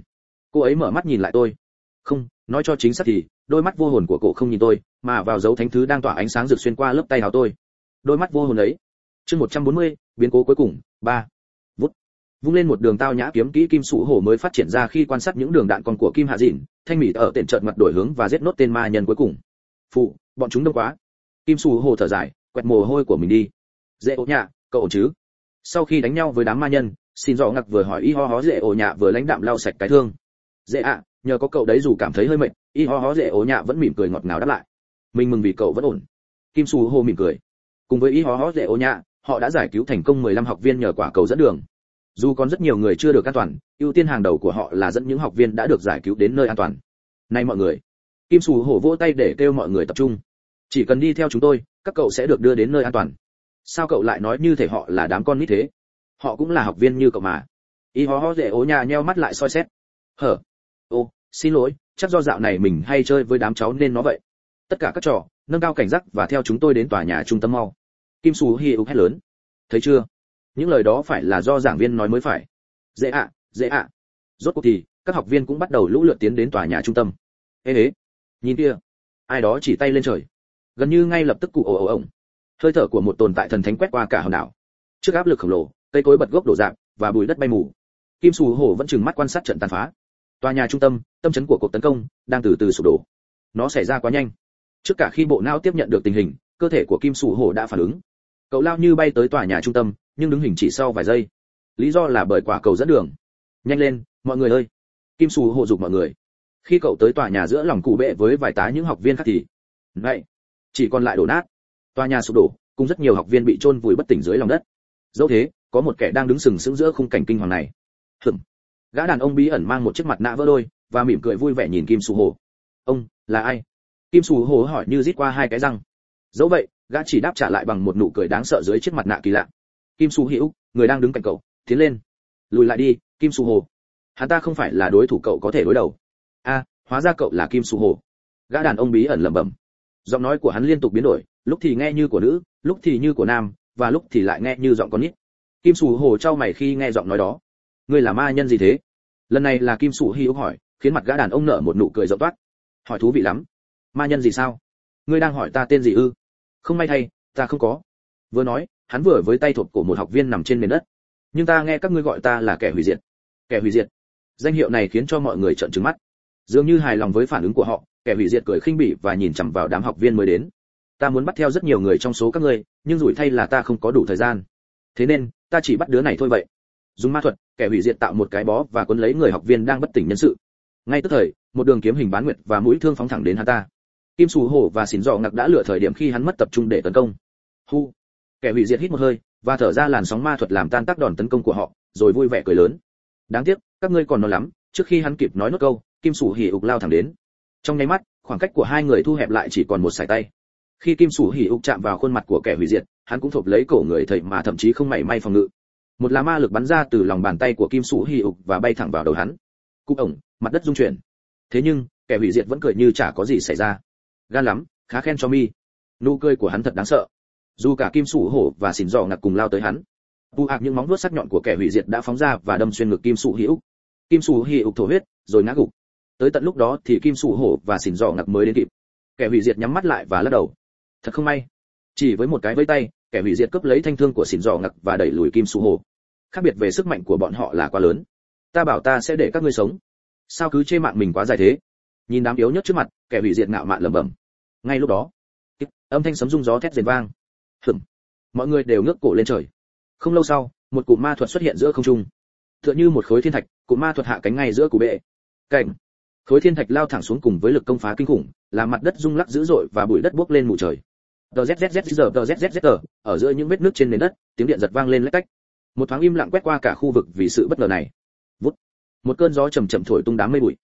Cô ấy mở mắt nhìn lại tôi. Không nói cho chính xác thì đôi mắt vô hồn của cổ không nhìn tôi mà vào dấu thánh thứ đang tỏa ánh sáng rực xuyên qua lớp tay áo tôi. Đôi mắt vô hồn ấy. Chương 140, biến cố cuối cùng ba vung lên một đường tao nhã kiếm kỹ kim sủ hổ mới phát triển ra khi quan sát những đường đạn còn của kim hạ dịn, thanh mỹ ở tiện trợn mặt đổi hướng và giết nốt tên ma nhân cuối cùng. Phụ, bọn chúng đông quá. Kim sủ hổ thở dài, quẹt mồ hôi của mình đi. Dễ ổ nhạ, cậu ổn chứ? Sau khi đánh nhau với đám ma nhân, xin dò ngặc vừa hỏi y ho hó dễ ổ nhạ vừa lãnh đạm lau sạch cái thương. Dễ ạ, nhờ có cậu đấy dù cảm thấy hơi mệt, y ho hó dễ ổ nhạ vẫn mỉm cười ngọt ngào đáp lại. Mình mừng vì cậu vẫn ổn. Kim su hô mỉm cười. Cùng với y ho hó dễ ổ nhạ, họ đã giải cứu thành công 15 học viên nhờ quả cầu dẫn đường dù còn rất nhiều người chưa được an toàn, ưu tiên hàng đầu của họ là dẫn những học viên đã được giải cứu đến nơi an toàn. Này mọi người, kim Sù hổ vỗ tay để kêu mọi người tập trung. Chỉ cần đi theo chúng tôi, các cậu sẽ được đưa đến nơi an toàn. Sao cậu lại nói như thể họ là đám con nít thế? Họ cũng là học viên như cậu mà. Y ho ho dễ ố nhà nheo mắt lại soi xét. Hở? Ô, xin lỗi, chắc do dạo này mình hay chơi với đám cháu nên nó vậy. Tất cả các trò, nâng cao cảnh giác và theo chúng tôi đến tòa nhà trung tâm mau. Kim Sù hi ục hét lớn. Thấy chưa? Những lời đó phải là do giảng viên nói mới phải. Dễ ạ dễ ạ. Rốt cuộc thì, các học viên cũng bắt đầu lũ lượt tiến đến tòa nhà trung tâm. Ê ế, nhìn kia. Ai đó chỉ tay lên trời. Gần như ngay lập tức cụ ồ ồ ổng. Hơi thở của một tồn tại thần thánh quét qua cả hòn đảo. Trước áp lực khổng lồ, cây cối bật gốc đổ dạng và bụi đất bay mù. Kim sù hổ vẫn chừng mắt quan sát trận tàn phá. Tòa nhà trung tâm tâm chấn của cuộc tấn công, đang từ từ sụp đổ. Nó xảy ra quá nhanh. Trước cả khi bộ não tiếp nhận được tình hình, cơ thể của kim sù hổ đã phản ứng. Cậu lao như bay tới tòa nhà trung tâm nhưng đứng hình chỉ sau vài giây. Lý do là bởi quả cầu dẫn đường. Nhanh lên, mọi người ơi. Kim sù hộ dục mọi người. Khi cậu tới tòa nhà giữa lòng cụ bệ với vài tá những học viên khác thì vậy chỉ còn lại đổ nát. Tòa nhà sụp đổ, cùng rất nhiều học viên bị chôn vùi bất tỉnh dưới lòng đất. Dẫu thế, có một kẻ đang đứng sừng sững giữa khung cảnh kinh hoàng này. Hửng gã đàn ông bí ẩn mang một chiếc mặt nạ vỡ đôi và mỉm cười vui vẻ nhìn kim su hồ. Ông, là ai? Kim su hồ hỏi như rít qua hai cái răng. Dẫu vậy, gã chỉ đáp trả lại bằng một nụ cười đáng sợ dưới chiếc mặt nạ kỳ lạ kim su hữu, người đang đứng cạnh cậu, tiến lên. Lùi lại đi, kim su hồ. Hắn ta không phải là đối thủ cậu có thể đối đầu. A, hóa ra cậu là kim su hồ. Gã đàn ông bí ẩn lẩm bẩm. Giọng nói của hắn liên tục biến đổi, lúc thì nghe như của nữ, lúc thì như của nam, và lúc thì lại nghe như giọng con nít. Kim Su hồ trao mày khi nghe giọng nói đó. Ngươi là ma nhân gì thế? Lần này là kim su hữu hỏi, khiến mặt gã đàn ông nở một nụ cười rộng toát. Hỏi thú vị lắm. Ma nhân gì sao? Ngươi đang hỏi ta tên gì ư? Không may thay, ta không có. Vừa nói hắn vừa với tay thuộc của một học viên nằm trên nền đất. Nhưng ta nghe các ngươi gọi ta là kẻ hủy diệt. Kẻ hủy diệt. Danh hiệu này khiến cho mọi người trợn trừng mắt. Dường như hài lòng với phản ứng của họ, kẻ hủy diệt cười khinh bỉ và nhìn chằm vào đám học viên mới đến. Ta muốn bắt theo rất nhiều người trong số các ngươi, nhưng rủi thay là ta không có đủ thời gian. Thế nên, ta chỉ bắt đứa này thôi vậy. Dùng ma thuật, kẻ hủy diệt tạo một cái bó và cuốn lấy người học viên đang bất tỉnh nhân sự. Ngay tức thời, một đường kiếm hình bán nguyệt và mũi thương phóng thẳng đến hắn ta. Kim sù hổ và xỉn dọ ngặc đã lựa thời điểm khi hắn mất tập trung để tấn công. Hu kẻ hủy diệt hít một hơi, và thở ra làn sóng ma thuật làm tan tác đòn tấn công của họ, rồi vui vẻ cười lớn. Đáng tiếc, các ngươi còn non lắm, trước khi hắn kịp nói nốt câu, kim Sủ hỉ ục lao thẳng đến. Trong nháy mắt, khoảng cách của hai người thu hẹp lại chỉ còn một sải tay. Khi kim sủ hỉ ục chạm vào khuôn mặt của kẻ hủy diệt, hắn cũng thộp lấy cổ người thầy mà thậm chí không mảy may phòng ngự. Một lá ma lực bắn ra từ lòng bàn tay của kim sủ hỉ ục và bay thẳng vào đầu hắn. Cục ổng, mặt đất rung chuyển. Thế nhưng, kẻ hủy diệt vẫn cười như chả có gì xảy ra. Gan lắm, khá khen cho mi. Nụ cười của hắn thật đáng sợ dù cả kim sủ hổ và xỉn giò ngặt cùng lao tới hắn. Bu ạc những móng vuốt sắc nhọn của kẻ hủy diệt đã phóng ra và đâm xuyên ngực kim sủ hữu. Kim sủ hỉ ục thổ huyết, rồi ngã gục. Tới tận lúc đó thì kim sủ hổ và xỉn giò ngặt mới đến kịp. Kẻ hủy diệt nhắm mắt lại và lắc đầu. Thật không may. Chỉ với một cái vây tay, kẻ hủy diệt cướp lấy thanh thương của xỉn giò ngặt và đẩy lùi kim sủ hổ. khác biệt về sức mạnh của bọn họ là quá lớn. Ta bảo ta sẽ để các ngươi sống. Sao cứ chê mạng mình quá dài thế? Nhìn đám yếu nhất trước mặt, kẻ hủy diệt ngạo mạn lẩm bẩm. Ngay lúc đó, âm thanh sấm rung gió thét rền vang hửng mọi người đều ngước cổ lên trời. Không lâu sau, một cụm ma thuật xuất hiện giữa không trung. Tựa như một khối thiên thạch, cụm ma thuật hạ cánh ngay giữa củ bệ. Cảnh. Khối thiên thạch lao thẳng xuống cùng với lực công phá kinh khủng làm mặt đất rung lắc dữ dội và bụi đất bốc lên mù trời. Tzzz ở giữa những vết nước trên nền đất, tiếng điện giật vang lên lách cách. Một thoáng im lặng quét qua cả khu vực vì sự bất ngờ này. Vút. Một cơn gió chầm chậm thổi tung đám mây bụi.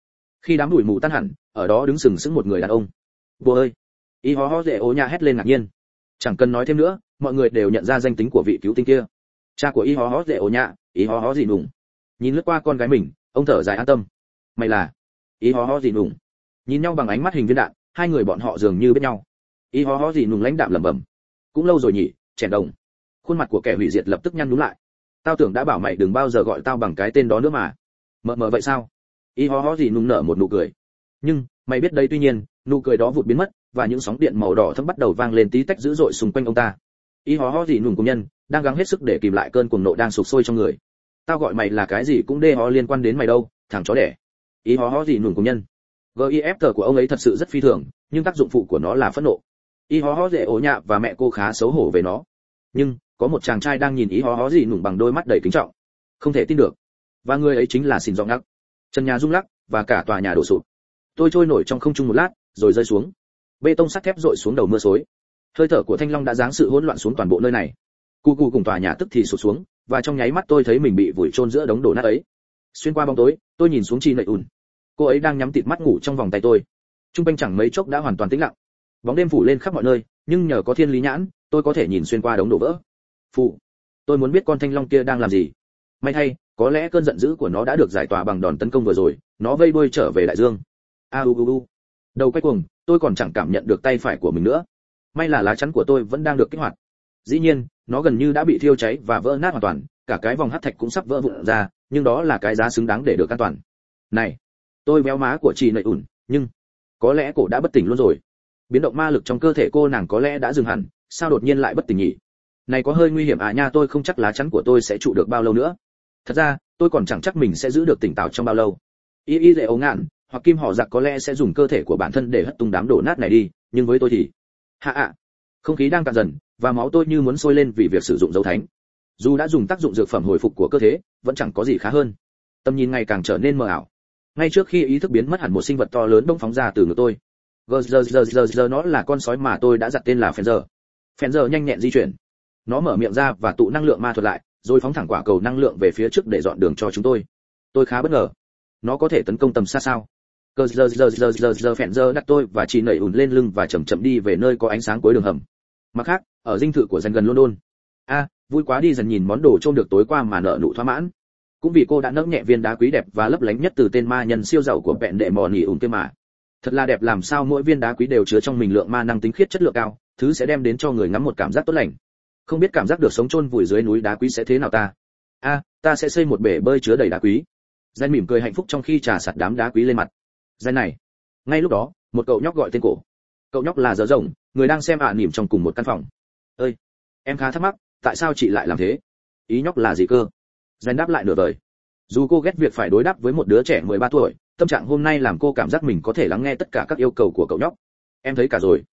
Khi đám bụi mù tan hẳn, ở đó đứng sừng sững một người đàn ông. Bố ơi. Y hó hó dễ ố nha hét lên ngạc nhiên chẳng cần nói thêm nữa, mọi người đều nhận ra danh tính của vị cứu tinh kia. Cha của y hó hó dễ ổ nhạ, y hó hó gì đùng nhìn lướt qua con gái mình, ông thở dài an tâm. Mày là? Y hó hó gì đùng nhìn nhau bằng ánh mắt hình viên đạn, hai người bọn họ dường như biết nhau. Y ho ho gì nùng lãnh đạm lẩm bẩm. Cũng lâu rồi nhỉ, trẻ đồng. Khuôn mặt của kẻ hủy diệt lập tức nhăn nhúm lại. Tao tưởng đã bảo mày đừng bao giờ gọi tao bằng cái tên đó nữa mà. Mờ mờ vậy sao? Y ho ho gì nùng nở một nụ cười. Nhưng, mày biết đấy tuy nhiên, nụ cười đó vụt biến mất và những sóng điện màu đỏ thâm bắt đầu vang lên tí tách dữ dội xung quanh ông ta. Y hó hó gì nùng công nhân, đang gắng hết sức để kìm lại cơn cuồng nộ đang sục sôi trong người. Tao gọi mày là cái gì cũng đê hó liên quan đến mày đâu, thằng chó đẻ. Y hó hó gì nùng công nhân. Gif thở của ông ấy thật sự rất phi thường, nhưng tác dụng phụ của nó là phẫn nộ. Y hó hó dễ ố nhạ và mẹ cô khá xấu hổ về nó. Nhưng, có một chàng trai đang nhìn ý hó hó gì nùng bằng đôi mắt đầy kính trọng. Không thể tin được. Và người ấy chính là xin giọng ngắc. Trần nhà rung lắc và cả tòa nhà đổ sụp. Tôi trôi nổi trong không trung một lát, rồi rơi xuống bê tông sắt thép rội xuống đầu mưa xối. Hơi thở của thanh long đã giáng sự hỗn loạn xuống toàn bộ nơi này. Cu cu cùng tòa nhà tức thì sụt xuống, và trong nháy mắt tôi thấy mình bị vùi chôn giữa đống đổ nát ấy. Xuyên qua bóng tối, tôi nhìn xuống chi nậy ùn. Cô ấy đang nhắm tịt mắt ngủ trong vòng tay tôi. Trung quanh chẳng mấy chốc đã hoàn toàn tĩnh lặng. Bóng đêm phủ lên khắp mọi nơi, nhưng nhờ có thiên lý nhãn, tôi có thể nhìn xuyên qua đống đổ vỡ. Phụ tôi muốn biết con thanh long kia đang làm gì. May thay, có lẽ cơn giận dữ của nó đã được giải tỏa bằng đòn tấn công vừa rồi, nó vây đuôi trở về đại dương. A u u u đầu quay cuồng, tôi còn chẳng cảm nhận được tay phải của mình nữa. May là lá chắn của tôi vẫn đang được kích hoạt. Dĩ nhiên, nó gần như đã bị thiêu cháy và vỡ nát hoàn toàn, cả cái vòng hắc thạch cũng sắp vỡ vụn ra, nhưng đó là cái giá xứng đáng để được an toàn. Này, tôi véo má của chị nậy ủn, nhưng có lẽ cổ đã bất tỉnh luôn rồi. Biến động ma lực trong cơ thể cô nàng có lẽ đã dừng hẳn, sao đột nhiên lại bất tỉnh nhỉ? Này có hơi nguy hiểm à nha, tôi không chắc lá chắn của tôi sẽ trụ được bao lâu nữa. Thật ra, tôi còn chẳng chắc mình sẽ giữ được tỉnh táo trong bao lâu. Y y dễ ấu ngạn hoặc kim họ giặc có lẽ sẽ dùng cơ thể của bản thân để hất tung đám đổ nát này đi, nhưng với tôi thì, hạ ạ, không khí đang cạn dần, và máu tôi như muốn sôi lên vì việc sử dụng dấu thánh. Dù đã dùng tác dụng dược phẩm hồi phục của cơ thể vẫn chẳng có gì khá hơn. Tầm nhìn ngày càng trở nên mờ ảo. Ngay trước khi ý thức biến mất hẳn một sinh vật to lớn bỗng phóng ra từ ngực tôi. Gờ giờ giờ giờ giờ nó là con sói mà tôi đã đặt tên là phèn giờ phèn giờ nhanh nhẹn di chuyển. Nó mở miệng ra và tụ năng lượng ma thuật lại, rồi phóng thẳng quả cầu năng lượng về phía trước để dọn đường cho chúng tôi. Tôi khá bất ngờ. Nó có thể tấn công tầm xa sao? Cờ giờ giờ giờ giờ giờ phèn giờ đặt tôi và chị nảy ùn lên lưng và chậm chậm đi về nơi có ánh sáng cuối đường hầm. Mặt khác, ở dinh thự của dân gần london. A, vui quá đi dần nhìn món đồ trông được tối qua mà nợ nụ thỏa mãn. Cũng vì cô đã nỡ nhẹ viên đá quý đẹp và lấp lánh nhất từ tên ma nhân siêu giàu của bẹn đệ mò nỉ ùn kia mà. Thật là đẹp làm sao mỗi viên đá quý đều chứa trong mình lượng ma năng tính khiết chất lượng cao, thứ sẽ đem đến cho người ngắm một cảm giác tốt lành. Không biết cảm giác được sống chôn vùi dưới núi đá quý sẽ thế nào ta? A, ta sẽ xây một bể bơi chứa đầy đá quý. Dân mỉm cười hạnh phúc trong khi trà sạt đám đá quý lên mặt. Giai này. Ngay lúc đó, một cậu nhóc gọi tên cổ. Cậu nhóc là dở rộng người đang xem ạ à nỉm trong cùng một căn phòng. Ơi, em khá thắc mắc, tại sao chị lại làm thế? Ý nhóc là gì cơ? Giai đáp lại nửa vời. Dù cô ghét việc phải đối đáp với một đứa trẻ 13 tuổi, tâm trạng hôm nay làm cô cảm giác mình có thể lắng nghe tất cả các yêu cầu của cậu nhóc. Em thấy cả rồi.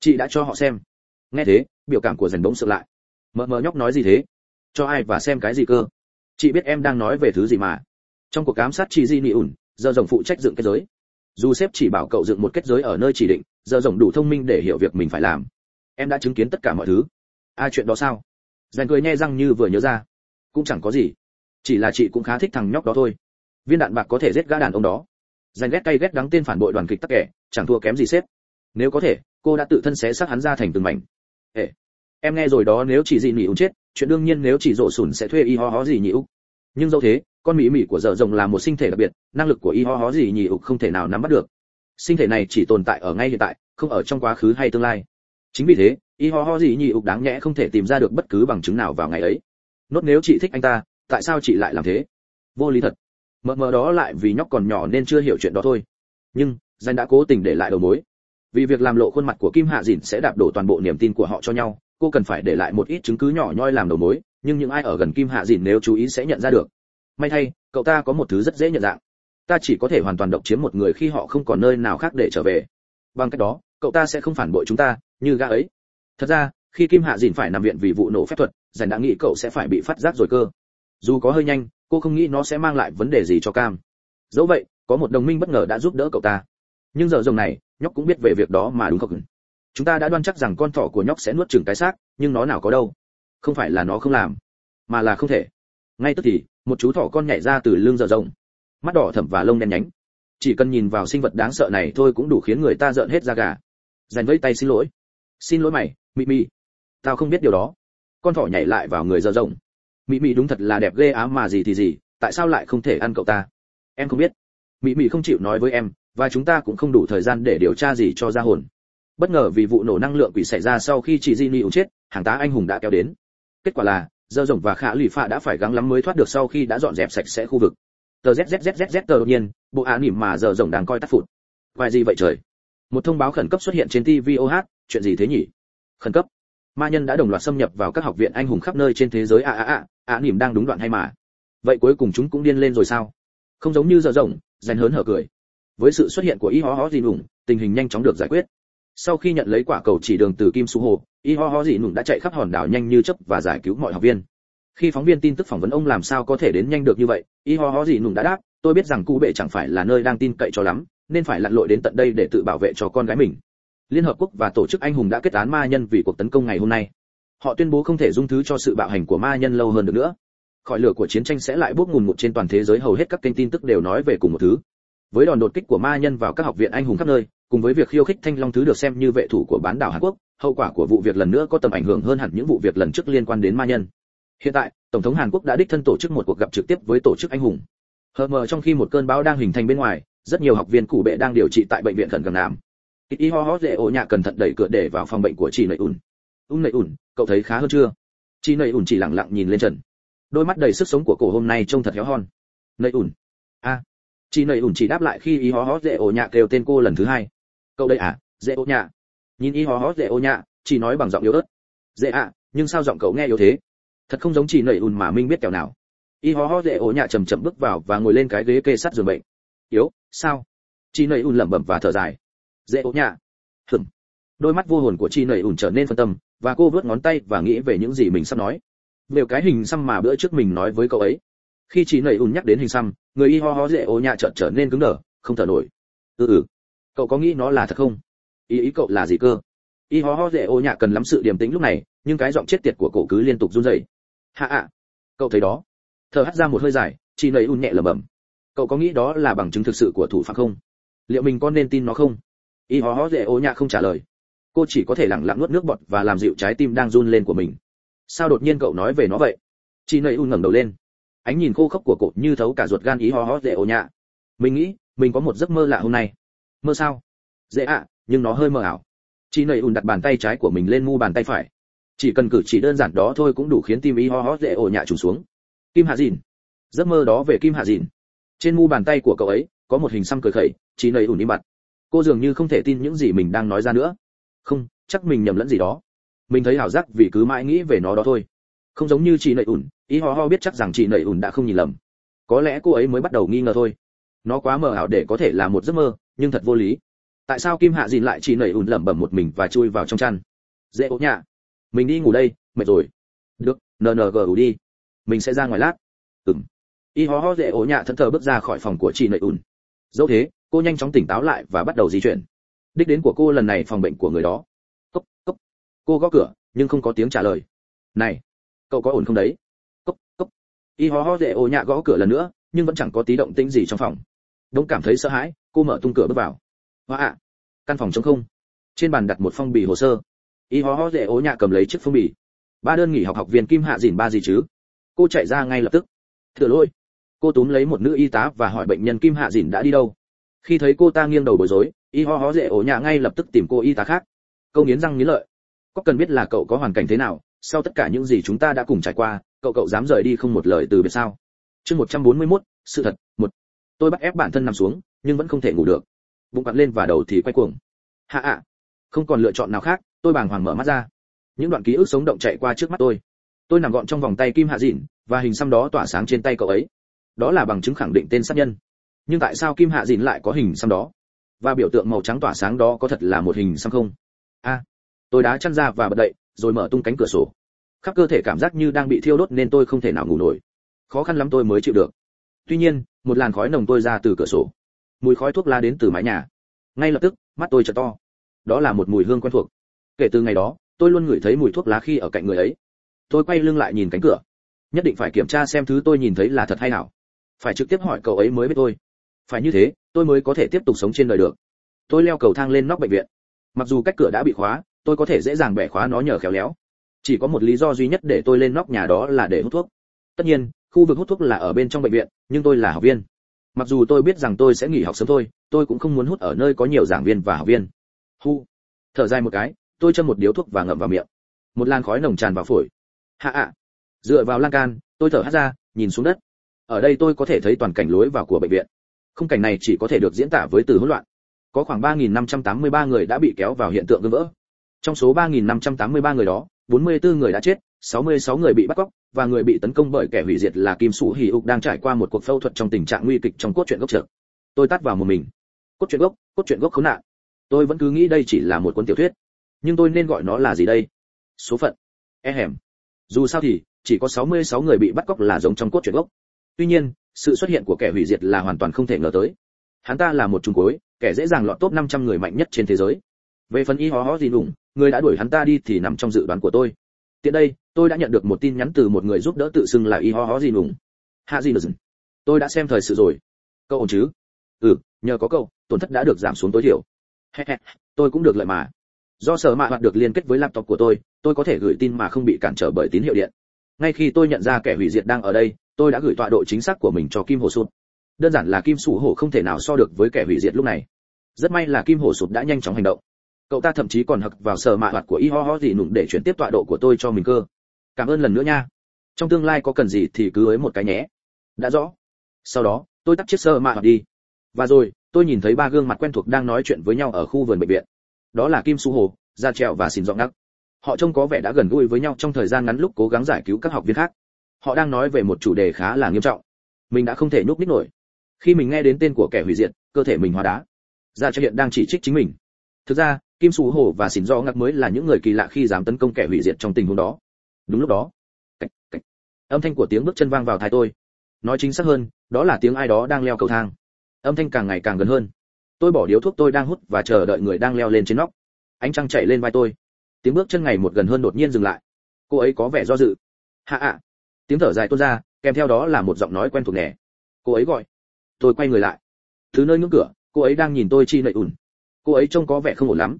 Chị đã cho họ xem. Nghe thế, biểu cảm của dần bỗng sự lại. Mờ mờ nhóc nói gì thế? Cho ai và xem cái gì cơ? Chị biết em đang nói về thứ gì mà. Trong cuộc ám sát chị di nị ủn giờ rồng phụ trách dựng cái giới dù sếp chỉ bảo cậu dựng một kết giới ở nơi chỉ định, giờ rồng đủ thông minh để hiểu việc mình phải làm. Em đã chứng kiến tất cả mọi thứ. Ai chuyện đó sao? Dành cười nhe răng như vừa nhớ ra. Cũng chẳng có gì. Chỉ là chị cũng khá thích thằng nhóc đó thôi. Viên đạn bạc có thể giết gã đàn ông đó. Dành ghét cay ghét đắng tên phản bội đoàn kịch tắc kẻ, chẳng thua kém gì sếp. Nếu có thể, cô đã tự thân xé xác hắn ra thành từng mảnh. Ê, em nghe rồi đó, nếu chỉ dị nỉ nhỉ chết, chuyện đương nhiên nếu chỉ rộ sủn sẽ thuê y ho ho gì nhỉ nhưng dẫu thế con mỹ mỹ của dở rồng là một sinh thể đặc biệt, năng lực của y ho ho gì Ục không thể nào nắm bắt được. Sinh thể này chỉ tồn tại ở ngay hiện tại, không ở trong quá khứ hay tương lai. Chính vì thế, y ho ho gì Ục đáng nhẽ không thể tìm ra được bất cứ bằng chứng nào vào ngày ấy. Nốt nếu chị thích anh ta, tại sao chị lại làm thế? Vô lý thật. Mờ mờ đó lại vì nhóc còn nhỏ nên chưa hiểu chuyện đó thôi. Nhưng, danh đã cố tình để lại đầu mối. Vì việc làm lộ khuôn mặt của kim hạ dìn sẽ đạp đổ toàn bộ niềm tin của họ cho nhau, cô cần phải để lại một ít chứng cứ nhỏ nhoi làm đầu mối, nhưng những ai ở gần kim hạ dìn nếu chú ý sẽ nhận ra được may thay, cậu ta có một thứ rất dễ nhận dạng. Ta chỉ có thể hoàn toàn độc chiếm một người khi họ không còn nơi nào khác để trở về. Bằng cách đó, cậu ta sẽ không phản bội chúng ta, như gã ấy. Thật ra, khi kim hạ dìn phải nằm viện vì vụ nổ phép thuật giành đã nghĩ cậu sẽ phải bị phát giác rồi cơ. Dù có hơi nhanh, cô không nghĩ nó sẽ mang lại vấn đề gì cho cam. Dẫu vậy, có một đồng minh bất ngờ đã giúp đỡ cậu ta. Nhưng giờ rồng này, nhóc cũng biết về việc đó mà đúng không? Chúng ta đã đoan chắc rằng con thỏ của nhóc sẽ nuốt chửng cái xác, nhưng nó nào có đâu. Không phải là nó không làm, mà là không thể. Ngay tức thì một chú thỏ con nhảy ra từ lưng dở rộng. Mắt đỏ thẫm và lông đen nhánh. Chỉ cần nhìn vào sinh vật đáng sợ này thôi cũng đủ khiến người ta rợn hết da gà. Dành vẫy tay xin lỗi. Xin lỗi mày, mị mị. Tao không biết điều đó. Con thỏ nhảy lại vào người dở rộng. Mị mị đúng thật là đẹp ghê á mà gì thì gì, tại sao lại không thể ăn cậu ta? Em không biết. Mị Mị không chịu nói với em, và chúng ta cũng không đủ thời gian để điều tra gì cho ra hồn. Bất ngờ vì vụ nổ năng lượng quỷ xảy ra sau khi chị Jinny chết, hàng tá anh hùng đã kéo đến. Kết quả là giờ rồng và khả lụy phạ đã phải gắng lắm mới thoát được sau khi đã dọn dẹp sạch sẽ khu vực. Tờ zzzzz tờ đột nhiên, bộ á nỉm mà giờ rồng đang coi tắt phụt. Vài gì vậy trời? Một thông báo khẩn cấp xuất hiện trên tv oh chuyện gì thế nhỉ? Khẩn cấp. Ma nhân đã đồng loạt xâm nhập vào các học viện anh hùng khắp nơi trên thế giới a a a á nỉm đang đúng đoạn hay mà. Vậy cuối cùng chúng cũng điên lên rồi sao? Không giống như dở rồng, dành hớn hở cười. Với sự xuất hiện của y ho ho gì nùng tình hình nhanh chóng được giải quyết sau khi nhận lấy quả cầu chỉ đường từ kim su hồ, y ho ho Dị nùng đã chạy khắp hòn đảo nhanh như chớp và giải cứu mọi học viên. Khi phóng viên tin tức phỏng vấn ông làm sao có thể đến nhanh được như vậy, y ho ho Dị nùng đã đáp, tôi biết rằng cụ bệ chẳng phải là nơi đang tin cậy cho lắm, nên phải lặn lội đến tận đây để tự bảo vệ cho con gái mình. Liên hợp quốc và tổ chức anh hùng đã kết án ma nhân vì cuộc tấn công ngày hôm nay. Họ tuyên bố không thể dung thứ cho sự bạo hành của ma nhân lâu hơn được nữa. Khỏi lửa của chiến tranh sẽ lại bốc ngùn ngụt trên toàn thế giới, hầu hết các kênh tin tức đều nói về cùng một thứ. Với đòn đột kích của ma nhân vào các học viện anh hùng khắp nơi cùng với việc khiêu khích thanh long thứ được xem như vệ thủ của bán đảo hàn quốc, hậu quả của vụ việc lần nữa có tầm ảnh hưởng hơn hẳn những vụ việc lần trước liên quan đến ma nhân. Hiện tại, tổng thống hàn quốc đã đích thân tổ chức một cuộc gặp trực tiếp với tổ chức anh hùng. Hờ mờ trong khi một cơn bão đang hình thành bên ngoài, rất nhiều học viên cụ bệ đang điều trị tại bệnh viện khẩn gần nam y ho ho dễ ổ nhạ cẩn thận đẩy cửa để vào phòng bệnh của chị nầy ùn ùn nầy ùn cậu thấy khá hơn chưa? Chị nầy ùn chỉ lặng lặng nhìn lên trần. Đôi mắt đầy sức sống của cổ hôm nay trông thật héo hon. Nầy ùn a. Chị nầy ùn chỉ đáp lại khi y ho ho dễ ổ nhạ kêu tên cô lần thứ hai cậu đây à dễ ô nhạ. Nhìn y hó hó dễ ô nhạ, chỉ nói bằng giọng yếu ớt. Dễ ạ, nhưng sao giọng cậu nghe yếu thế? Thật không giống chỉ nảy ùn mà minh biết kẻo nào. Y hó hó dễ ô nhạ chầm chậm bước vào và ngồi lên cái ghế kê sát giường bệnh. Yếu, sao? Chỉ nảy ùn lẩm bẩm và thở dài. Dễ ô nhạ. Hừm đôi mắt vô hồn của chi nảy ùn trở nên phân tâm, và cô vớt ngón tay và nghĩ về những gì mình sắp nói. Đều cái hình xăm mà bữa trước mình nói với cậu ấy. Khi chị nảy ùn nhắc đến hình xăm, người y ho ho dễ ô nhạ chợt trở nên cứng đờ, không thở nổi. Ừ ừ cậu có nghĩ nó là thật không? Ý ý cậu là gì cơ? Y ho ho dễ ô nhạ cần lắm sự điềm tĩnh lúc này, nhưng cái giọng chết tiệt của cậu cứ liên tục run rẩy. Hạ ạ. Cậu thấy đó. Thở hắt ra một hơi dài chị nầy un nhẹ lẩm bẩm. Cậu có nghĩ đó là bằng chứng thực sự của thủ phạm không? Liệu mình có nên tin nó không? Y hó hó dễ ô nhạ không trả lời. Cô chỉ có thể lặng lặng nuốt nước bọt và làm dịu trái tim đang run lên của mình. Sao đột nhiên cậu nói về nó vậy? Chị nầy un ngẩng đầu lên. Ánh nhìn khô khốc của cậu như thấu cả ruột gan ý hó hó dễ ô nhạ. Mình nghĩ, mình có một giấc mơ lạ hôm nay mơ sao? Dễ ạ nhưng nó hơi mơ ảo. Chị nầy ùn đặt bàn tay trái của mình lên mu bàn tay phải. Chỉ cần cử chỉ đơn giản đó thôi cũng đủ khiến tim ý ho ho dễ ổ nhạ trùng xuống. Kim hạ dìn. Giấc mơ đó về kim hạ dìn. Trên mu bàn tay của cậu ấy có một hình xăm cười khẩy chị nầy ùn im mặt. cô dường như không thể tin những gì mình đang nói ra nữa. Không chắc mình nhầm lẫn gì đó. Mình thấy ảo giác vì cứ mãi nghĩ về nó đó thôi. Không giống như chị nầy ùn, ý ho ho biết chắc rằng chị nầy ùn đã không nhìn lầm. Có lẽ cô ấy mới bắt đầu nghi ngờ thôi nó quá mờ ảo để có thể là một giấc mơ, nhưng thật vô lý. Tại sao kim hạ dìn lại chỉ nảy ùn lẩm bẩm một mình và chui vào trong chăn? Dễ ốm nhạ. Mình đi ngủ đây, mệt rồi. Được nng đi. Mình sẽ ra ngoài lát. Ừm. Y ho ho dễ ố nhạ thẫn thờ bước ra khỏi phòng của chị nợ ùn. Dẫu thế, cô nhanh chóng tỉnh táo lại và bắt đầu di chuyển. Đích đến của cô lần này phòng bệnh của người đó. Cốc cốc. Cô gõ cửa, nhưng không có tiếng trả lời. Này, cậu có ổn không đấy? Cốc cốc. Y ho ho dễ ố nhạ gõ cửa lần nữa nhưng vẫn chẳng có tí động tĩnh gì trong phòng. Đông cảm thấy sợ hãi, cô mở tung cửa bước vào. Hoa ạ, căn phòng trống không. Trên bàn đặt một phong bì hồ sơ. Y ho ho dễ ố nhạ cầm lấy chiếc phong bì. Ba đơn nghỉ học học viên kim hạ dìn ba gì chứ? Cô chạy ra ngay lập tức. Thừa lỗi. Cô túm lấy một nữ y tá và hỏi bệnh nhân kim hạ dìn đã đi đâu? Khi thấy cô ta nghiêng đầu bối rối, y ho ho dễ ổ nhà ngay lập tức tìm cô y tá khác. Câu nghiến răng nghiến lợi. Có cần biết là cậu có hoàn cảnh thế nào? Sau tất cả những gì chúng ta đã cùng trải qua, cậu cậu dám rời đi không một lời từ biệt sao? Chương 141, sự thật một. Tôi bắt ép bản thân nằm xuống nhưng vẫn không thể ngủ được. Bụng quặn lên và đầu thì quay cuồng. Hạ ạ. Không còn lựa chọn nào khác tôi bàng hoàng mở mắt ra. Những đoạn ký ức sống động chạy qua trước mắt tôi. Tôi nằm gọn trong vòng tay kim hạ dịn và hình xăm đó tỏa sáng trên tay cậu ấy. Đó là bằng chứng khẳng định tên sát nhân. Nhưng tại sao kim hạ Dịn lại có hình xăm đó? Và biểu tượng màu trắng tỏa sáng đó có thật là một hình xăm không? A. Tôi đá chăn ra và bật dậy rồi mở tung cánh cửa sổ. Khắp cơ thể cảm giác như đang bị thiêu đốt nên tôi không thể nào ngủ nổi khó khăn lắm tôi mới chịu được. Tuy nhiên, một làn khói nồng tôi ra từ cửa sổ. Mùi khói thuốc lá đến từ mái nhà. Ngay lập tức, mắt tôi trở to. Đó là một mùi hương quen thuộc. Kể từ ngày đó, tôi luôn ngửi thấy mùi thuốc lá khi ở cạnh người ấy. Tôi quay lưng lại nhìn cánh cửa. Nhất định phải kiểm tra xem thứ tôi nhìn thấy là thật hay nào. Phải trực tiếp hỏi cậu ấy mới biết tôi phải như thế, tôi mới có thể tiếp tục sống trên đời được. Tôi leo cầu thang lên nóc bệnh viện. Mặc dù cách cửa đã bị khóa, tôi có thể dễ dàng bẻ khóa nó nhờ khéo léo. Chỉ có một lý do duy nhất để tôi lên nóc nhà đó là để hút thuốc. Tất nhiên khu vực hút thuốc là ở bên trong bệnh viện, nhưng tôi là học viên. Mặc dù tôi biết rằng tôi sẽ nghỉ học sớm thôi, tôi cũng không muốn hút ở nơi có nhiều giảng viên và học viên. Hu. Thở dài một cái, tôi châm một điếu thuốc và ngậm vào miệng. Một làn khói nồng tràn vào phổi. Hạ ạ. Dựa vào lan can, tôi thở hắt ra, nhìn xuống đất. Ở đây tôi có thể thấy toàn cảnh lối vào của bệnh viện. Khung cảnh này chỉ có thể được diễn tả với từ hỗn loạn. Có khoảng 3.583 người đã bị kéo vào hiện tượng gương vỡ. Trong số 3.583 người đó 44 người đã chết 66 người bị bắt cóc và người bị tấn công bởi kẻ hủy diệt là Kim Sủ Hỉ Ục đang trải qua một cuộc phẫu thuật trong tình trạng nguy kịch trong cốt truyện gốc trợ. Tôi tắt vào một mình. Cốt truyện gốc, cốt truyện gốc khốn nạn. Tôi vẫn cứ nghĩ đây chỉ là một cuốn tiểu thuyết. Nhưng tôi nên gọi nó là gì đây? Số phận. E hẻm. Dù sao thì, chỉ có 66 người bị bắt cóc là giống trong cốt truyện gốc. Tuy nhiên, sự xuất hiện của kẻ hủy diệt là hoàn toàn không thể ngờ tới. Hắn ta là một trung cối kẻ dễ dàng lọt top 500 người mạnh nhất trên thế giới. Về phần y hó hó gì đủng, người đã đuổi hắn ta đi thì nằm trong dự đoán của tôi. Tiện đây, tôi đã nhận được một tin nhắn từ một người giúp đỡ tự xưng là y ho ho gì nùng Hạ gì nùng Tôi đã xem thời sự rồi. Cậu ổn chứ? Ừ, nhờ có cậu, tổn thất đã được giảm xuống tối thiểu. tôi cũng được lợi mà. Do sở mạ hoạt được liên kết với laptop của tôi, tôi có thể gửi tin mà không bị cản trở bởi tín hiệu điện. Ngay khi tôi nhận ra kẻ hủy diệt đang ở đây, tôi đã gửi tọa độ chính xác của mình cho Kim Hồ Sụt. Đơn giản là Kim Sủ Hổ không thể nào so được với kẻ hủy diệt lúc này. Rất may là Kim Hồ Sụt đã nhanh chóng hành động cậu ta thậm chí còn hặc vào sở mạ hoạt của y ho ho gì nụng để chuyển tiếp tọa độ của tôi cho mình cơ. Cảm ơn lần nữa nha. Trong tương lai có cần gì thì cứ ấy một cái nhé. Đã rõ. Sau đó, tôi tắt chiếc sơ mạ hoạt đi. Và rồi, tôi nhìn thấy ba gương mặt quen thuộc đang nói chuyện với nhau ở khu vườn bệnh viện. Đó là kim su hồ, gia trèo và xin giọng ngắc. Họ trông có vẻ đã gần gũi với nhau trong thời gian ngắn lúc cố gắng giải cứu các học viên khác. Họ đang nói về một chủ đề khá là nghiêm trọng. Mình đã không thể nhúc nhích nổi. Khi mình nghe đến tên của kẻ hủy diệt, cơ thể mình hóa đá. Gia trèo hiện đang chỉ trích chính mình. Thực ra kim sú hổ và xỉn do Ngạc mới là những người kỳ lạ khi dám tấn công kẻ hủy diệt trong tình huống đó. Đúng lúc đó cách, cách. âm thanh của tiếng bước chân vang vào tai tôi. Nói chính xác hơn đó là tiếng ai đó đang leo cầu thang. Âm thanh càng ngày càng gần hơn. Tôi bỏ điếu thuốc tôi đang hút và chờ đợi người đang leo lên trên nóc. Ánh trăng chạy lên vai tôi. Tiếng bước chân ngày một gần hơn đột nhiên dừng lại. Cô ấy có vẻ do dự. Hạ ạ. Tiếng thở dài tuôn ra kèm theo đó là một giọng nói quen thuộc nè. Cô ấy gọi. Tôi quay người lại. Thứ nơi ngưỡng cửa cô ấy đang nhìn tôi chi nậy ùn. cô ấy trông có vẻ không ổn lắm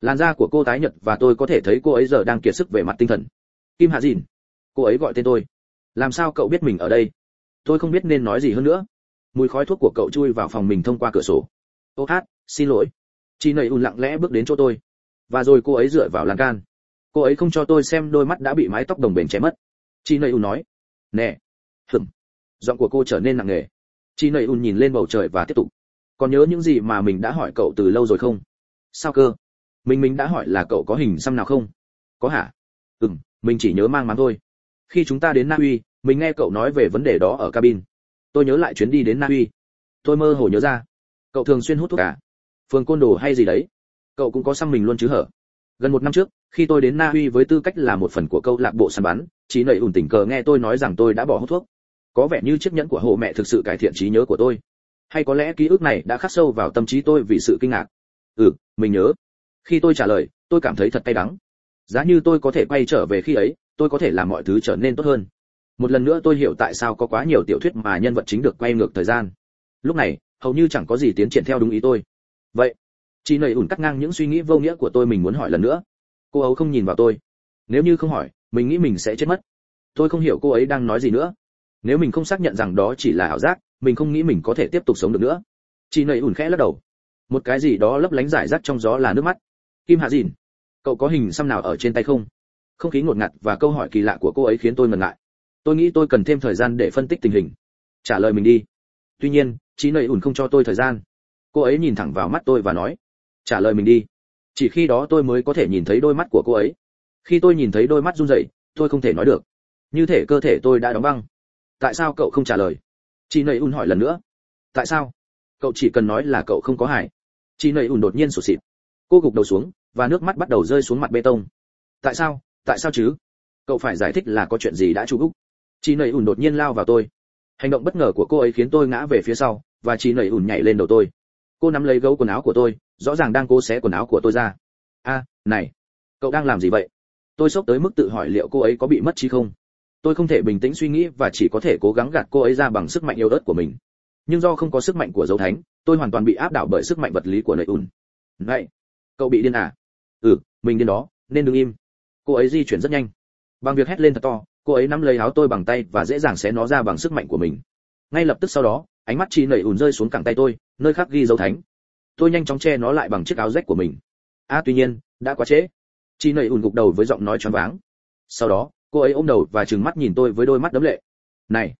làn da của cô tái nhợt và tôi có thể thấy cô ấy giờ đang kiệt sức về mặt tinh thần. Kim hạ dìn, cô ấy gọi tên tôi. Làm sao cậu biết mình ở đây? Tôi không biết nên nói gì hơn nữa. Mùi khói thuốc của cậu chui vào phòng mình thông qua cửa sổ. Ô hát, xin lỗi. Chị nầy ùn lặng lẽ bước đến chỗ tôi. Và rồi cô ấy dựa vào lan can. Cô ấy không cho tôi xem đôi mắt đã bị mái tóc đồng bền chém mất. Chị nầy ùn nói. Nè. Hừm giọng của cô trở nên nặng nề. Chị nầy ùn nhìn lên bầu trời và tiếp tục. Còn nhớ những gì mà mình đã hỏi cậu từ lâu rồi không? Sao cơ? Mình mình đã hỏi là cậu có hình xăm nào không? Có hả? Ừm, mình chỉ nhớ mang máng thôi. Khi chúng ta đến na uy, mình nghe cậu nói về vấn đề đó ở cabin. Tôi nhớ lại chuyến đi đến na uy. Tôi mơ hồ nhớ ra. Cậu thường xuyên hút thuốc à? Phường côn đồ hay gì đấy? Cậu cũng có xăm mình luôn chứ hở? Gần một năm trước, khi tôi đến na uy với tư cách là một phần của câu lạc bộ săn bắn trí nảy ủn tình cờ nghe tôi nói rằng tôi đã bỏ hút thuốc. Có vẻ như chiếc nhẫn của hồ mẹ thực sự cải thiện trí nhớ của tôi. Hay có lẽ ký ức này đã khắc sâu vào tâm trí tôi vì sự kinh ngạc. Ừ mình nhớ khi tôi trả lời, tôi cảm thấy thật cay đắng. Giá như tôi có thể quay trở về khi ấy, tôi có thể làm mọi thứ trở nên tốt hơn. Một lần nữa tôi hiểu tại sao có quá nhiều tiểu thuyết mà nhân vật chính được quay ngược thời gian. Lúc này, hầu như chẳng có gì tiến triển theo đúng ý tôi. Vậy, chị nầy ủn cắt ngang những suy nghĩ vô nghĩa của tôi mình muốn hỏi lần nữa. Cô ấy không nhìn vào tôi. Nếu như không hỏi, mình nghĩ mình sẽ chết mất. Tôi không hiểu cô ấy đang nói gì nữa. Nếu mình không xác nhận rằng đó chỉ là ảo giác, mình không nghĩ mình có thể tiếp tục sống được nữa. Chị nầy ủn khẽ lắc đầu. Một cái gì đó lấp lánh giải rác trong gió là nước mắt kim hạ dìn, cậu có hình xăm nào ở trên tay không? Không khí ngột ngạt và câu hỏi kỳ lạ của cô ấy khiến tôi ngần ngại. Tôi nghĩ tôi cần thêm thời gian để phân tích tình hình. Trả lời mình đi. Tuy nhiên chị nầy ủn không cho tôi thời gian. Cô ấy nhìn thẳng vào mắt tôi và nói, trả lời mình đi. Chỉ khi đó tôi mới có thể nhìn thấy đôi mắt của cô ấy. Khi tôi nhìn thấy đôi mắt run rẩy, tôi không thể nói được. Như thể cơ thể tôi đã đóng băng. Tại sao cậu không trả lời? Chị nầy ủn hỏi lần nữa. Tại sao? Cậu chỉ cần nói là cậu không có hại. Chị nầy ủn đột nhiên sụt sịt. Cô gục đầu xuống và nước mắt bắt đầu rơi xuống mặt bê tông. Tại sao? Tại sao chứ? Cậu phải giải thích là có chuyện gì đã chú úc chị nầy ủn đột nhiên lao vào tôi. Hành động bất ngờ của cô ấy khiến tôi ngã về phía sau, và chị nầy ủn nhảy lên đầu tôi. Cô nắm lấy gấu quần áo của tôi, rõ ràng đang cố xé quần áo của tôi ra. A, này, cậu đang làm gì vậy? Tôi sốc tới mức tự hỏi liệu cô ấy có bị mất trí không. Tôi không thể bình tĩnh suy nghĩ và chỉ có thể cố gắng gạt cô ấy ra bằng sức mạnh yếu ớt của mình. Nhưng do không có sức mạnh của dấu thánh, tôi hoàn toàn bị áp đảo bởi sức mạnh vật lý của nầy ủn này, cậu bị điên à? Ừ mình đến đó nên đứng im. Cô ấy di chuyển rất nhanh. Bằng việc hét lên thật to cô ấy nắm lấy áo tôi bằng tay và dễ dàng xé nó ra bằng sức mạnh của mình. Ngay lập tức sau đó ánh mắt chị nảy ùn rơi xuống cẳng tay tôi nơi khắc ghi dấu thánh. Tôi nhanh chóng che nó lại bằng chiếc áo rách của mình. A à, tuy nhiên đã quá trễ. Chị nẩy ùn gục đầu với giọng nói choáng váng. Sau đó cô ấy ôm đầu và trừng mắt nhìn tôi với đôi mắt đấm lệ. Này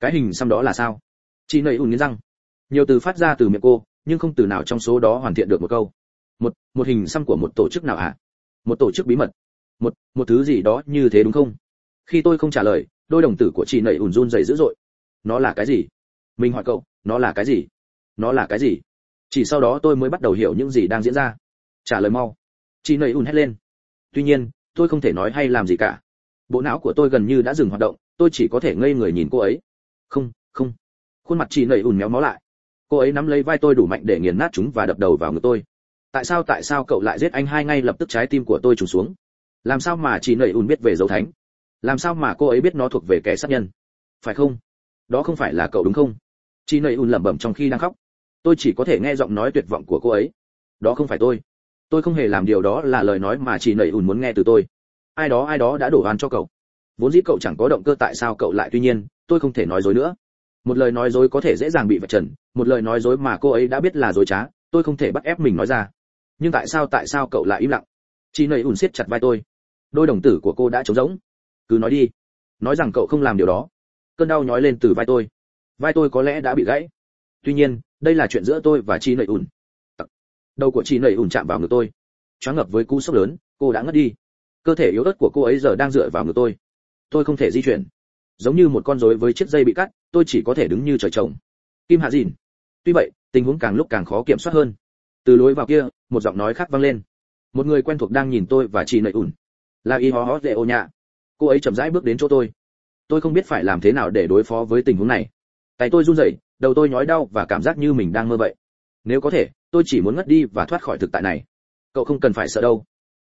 cái hình xăm đó là sao? Chị nẩy ùn nghiến răng. Nhiều từ phát ra từ miệng cô nhưng không từ nào trong số đó hoàn thiện được một câu một một hình xăm của một tổ chức nào ạ à? một tổ chức bí mật. Một một thứ gì đó như thế đúng không? Khi tôi không trả lời, đôi đồng tử của chị nảy ùn run rẩy dữ dội. Nó là cái gì? Mình hỏi cậu, nó là cái gì? Nó là cái gì? Chỉ sau đó tôi mới bắt đầu hiểu những gì đang diễn ra. Trả lời mau. Chị nảy ùn hét lên. Tuy nhiên, tôi không thể nói hay làm gì cả. Bộ não của tôi gần như đã dừng hoạt động, tôi chỉ có thể ngây người nhìn cô ấy. Không không. Khuôn mặt chị nảy ùn méo mó lại. Cô ấy nắm lấy vai tôi đủ mạnh để nghiền nát chúng và đập đầu vào ngực tôi tại sao tại sao cậu lại giết anh hai ngay lập tức trái tim của tôi trùng xuống? Làm sao mà chị nầy ùn biết về dấu thánh? Làm sao mà cô ấy biết nó thuộc về kẻ sát nhân? Phải không? Đó không phải là cậu đúng không? Chị nầy ùn lẩm bẩm trong khi đang khóc. Tôi chỉ có thể nghe giọng nói tuyệt vọng của cô ấy. Đó không phải tôi. Tôi không hề làm điều đó là lời nói mà chị nầy ùn muốn nghe từ tôi. Ai đó ai đó đã đổ oan cho cậu. Vốn dĩ cậu chẳng có động cơ tại sao cậu lại tuy nhiên, tôi không thể nói dối nữa. Một lời nói dối có thể dễ dàng bị vạch trần, một lời nói dối mà cô ấy đã biết là dối trá, tôi không thể bắt ép mình nói ra nhưng tại sao tại sao cậu lại im lặng? Chị nầy ùn siết chặt vai tôi. Đôi đồng tử của cô đã trống rỗng. Cứ nói đi. Nói rằng cậu không làm điều đó. Cơn đau nhói lên từ vai tôi. Vai tôi có lẽ đã bị gãy. Tuy nhiên, đây là chuyện giữa tôi và chị nầy ùn đầu của chị nầy ùn chạm vào ngực tôi. Choáng ngập với cú sốc lớn, cô đã ngất đi. Cơ thể yếu ớt của cô ấy giờ đang dựa vào ngực tôi. Tôi không thể di chuyển. Giống như một con rối với chiếc dây bị cắt, tôi chỉ có thể đứng như trời trồng. Kim hạ dìn. Tuy vậy, tình huống càng lúc càng khó kiểm soát hơn từ lối vào kia, một giọng nói khác vang lên. Một người quen thuộc đang nhìn tôi và chị nợ ủn. Là y hó hó dễ ô nhạ. Cô ấy chậm rãi bước đến chỗ tôi. Tôi không biết phải làm thế nào để đối phó với tình huống này. Tay tôi run rẩy, đầu tôi nhói đau và cảm giác như mình đang mơ vậy. Nếu có thể, tôi chỉ muốn ngất đi và thoát khỏi thực tại này. Cậu không cần phải sợ đâu.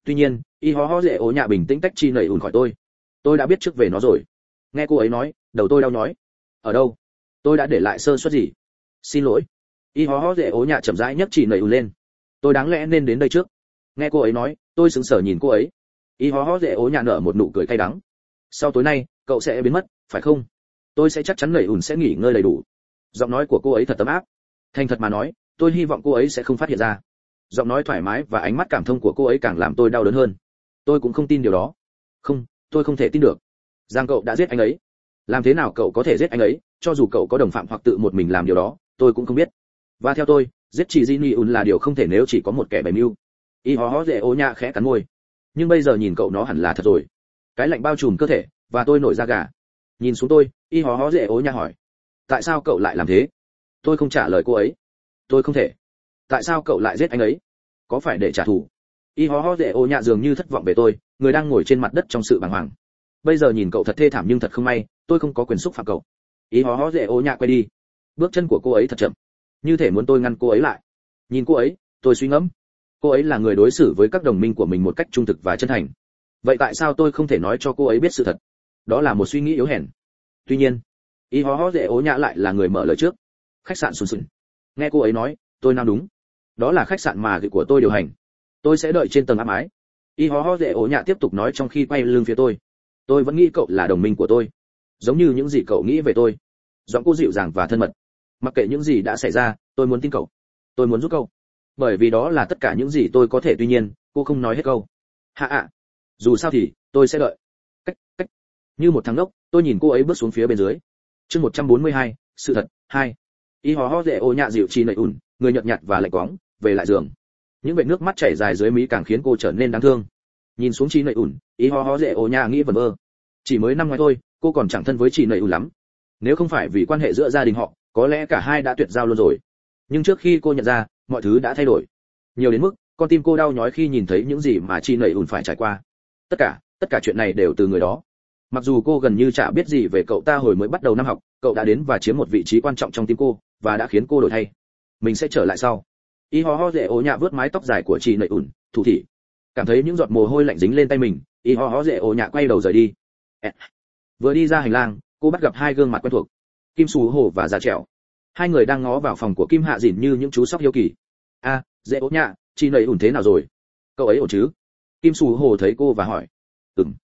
Tuy nhiên, y hó hó dễ ố nhạ bình tĩnh tách chi nầy ủn khỏi tôi. Tôi đã biết trước về nó rồi. Nghe cô ấy nói, đầu tôi đau nhói. Ở đâu? Tôi đã để lại sơ suất gì? Xin lỗi y hó hó dễ ố nhạ chậm rãi nhấc chỉ nầy ù lên. Tôi đáng lẽ nên đến đây trước. Nghe cô ấy nói, tôi sững sờ nhìn cô ấy. Y hó hó dễ ố nhạ nở một nụ cười cay đắng. Sau tối nay, cậu sẽ biến mất, phải không? Tôi sẽ chắc chắn nầy ùn sẽ nghỉ ngơi đầy đủ. Giọng nói của cô ấy thật tấm áp. Thành thật mà nói, tôi hy vọng cô ấy sẽ không phát hiện ra. Giọng nói thoải mái và ánh mắt cảm thông của cô ấy càng làm tôi đau đớn hơn. Tôi cũng không tin điều đó. Không, tôi không thể tin được. Giang cậu đã giết anh ấy. Làm thế nào cậu có thể giết anh ấy, cho dù cậu có đồng phạm hoặc tự một mình làm điều đó, tôi cũng không biết và theo tôi, giết chị ni Un là điều không thể nếu chỉ có một kẻ bày mưu. Y hó hó dễ ô nhạ khẽ cắn môi. Nhưng bây giờ nhìn cậu nó hẳn là thật rồi. Cái lạnh bao trùm cơ thể, và tôi nổi da gà. Nhìn xuống tôi, y hó hó dễ ô nhạ hỏi. Tại sao cậu lại làm thế? Tôi không trả lời cô ấy. Tôi không thể. Tại sao cậu lại giết anh ấy? Có phải để trả thù? Y hó hó dễ ô nhạ dường như thất vọng về tôi, người đang ngồi trên mặt đất trong sự bàng hoàng. Bây giờ nhìn cậu thật thê thảm nhưng thật không may, tôi không có quyền xúc phạm cậu. Ý hó hó dễ ô nhạ quay đi. Bước chân của cô ấy thật chậm như thể muốn tôi ngăn cô ấy lại. Nhìn cô ấy, tôi suy ngẫm. Cô ấy là người đối xử với các đồng minh của mình một cách trung thực và chân thành. Vậy tại sao tôi không thể nói cho cô ấy biết sự thật? Đó là một suy nghĩ yếu hèn. Tuy nhiên, Y hó hó dễ ố nhã lại là người mở lời trước. Khách sạn sùn sùn. Nghe cô ấy nói, tôi nào đúng đó là khách sạn mà của tôi điều hành. Tôi sẽ đợi trên tầng áp mái. Y hó hó dễ ố Nhã tiếp tục nói trong khi quay lưng phía tôi. Tôi vẫn nghĩ cậu là đồng minh của tôi. Giống như những gì cậu nghĩ về tôi. Giọng cô dịu dàng và thân mật mặc kệ những gì đã xảy ra tôi muốn tin cậu. Tôi muốn giúp cậu. Bởi vì đó là tất cả những gì tôi có thể. Tuy nhiên cô không nói hết câu. Hạ ạ. Dù sao thì tôi sẽ đợi. Cách cách. Như một thằng ngốc tôi nhìn cô ấy bước xuống phía bên dưới. Chương 142, sự thật hai. Y hò ho dễ ô nhạ dịu chi nầy ùn người nhợt nhạt và lạnh quóng về lại giường. Những vệt nước mắt chảy dài dưới mí càng khiến cô trở nên đáng thương. Nhìn xuống chi nầy ùn y hò ho dễ ô nhạ nghĩ vẩn vơ. Chỉ mới năm ngoái thôi cô còn chẳng thân với chị nầy ùn lắm. Nếu không phải vì quan hệ giữa gia đình họ có lẽ cả hai đã tuyệt giao luôn rồi. Nhưng trước khi cô nhận ra, mọi thứ đã thay đổi. Nhiều đến mức, con tim cô đau nhói khi nhìn thấy những gì mà chị nậy ùn phải trải qua. Tất cả tất cả chuyện này đều từ người đó. Mặc dù cô gần như chả biết gì về cậu ta hồi mới bắt đầu năm học, cậu đã đến và chiếm một vị trí quan trọng trong tim cô, và đã khiến cô đổi thay. Mình sẽ trở lại sau. Y ho ho dễ ố nhạ vớt mái tóc dài của chị nậy ùn, thủ thị. Cảm thấy những giọt mồ hôi lạnh dính lên tay mình, y ho ho dễ ố nhạ quay đầu rời đi. Vừa đi ra hành lang, cô bắt gặp hai gương mặt quen thuộc kim Sù hổ và dạ già trẻo hai người đang ngó vào phòng của kim hạ dìn như những chú sóc hiếu kỳ. A à, dễ ố nhạ chị nầy ủn thế nào rồi? Cậu ấy ổn chứ? Kim Sù hổ thấy cô và hỏi. Ừm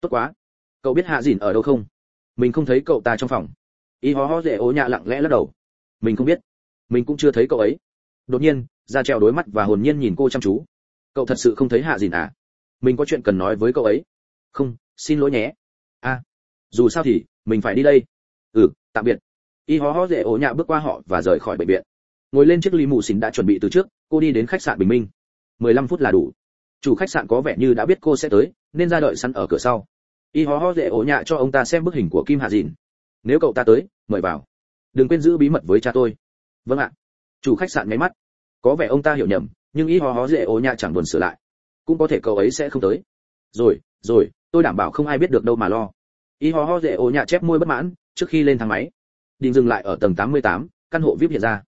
tốt quá. Cậu biết hạ dìn ở đâu không? Mình không thấy cậu ta trong phòng. Y ho ho dễ ố nhạ lặng lẽ lắc đầu. Mình không biết. Mình cũng chưa thấy cậu ấy. Đột nhiên dạ ra treo đối mắt và hồn nhiên nhìn cô chăm chú. Cậu thật sự không thấy hạ dìn à? Mình có chuyện cần nói với cậu ấy. Không xin lỗi nhé. A dù sao thì mình phải đi đây ừ tạm biệt. Y ho ho dễ ổ nhạ bước qua họ và rời khỏi bệnh viện. Ngồi lên chiếc ly mù xỉn đã chuẩn bị từ trước, cô đi đến khách sạn bình minh. 15 phút là đủ. Chủ khách sạn có vẻ như đã biết cô sẽ tới, nên ra đợi sẵn ở cửa sau. Y ho ho dễ ổ nhạ cho ông ta xem bức hình của kim hạ dìn. Nếu cậu ta tới, mời vào. Đừng quên giữ bí mật với cha tôi. Vâng ạ. Chủ khách sạn nháy mắt. Có vẻ ông ta hiểu nhầm, nhưng y ho ho dễ ổ nhạ chẳng buồn sửa lại. Cũng có thể cậu ấy sẽ không tới. Rồi rồi, tôi đảm bảo không ai biết được đâu mà lo y ho ho dễ ổ nhà chép môi bất mãn trước khi lên thang máy. Định dừng lại ở tầng 88, căn hộ vip hiện ra.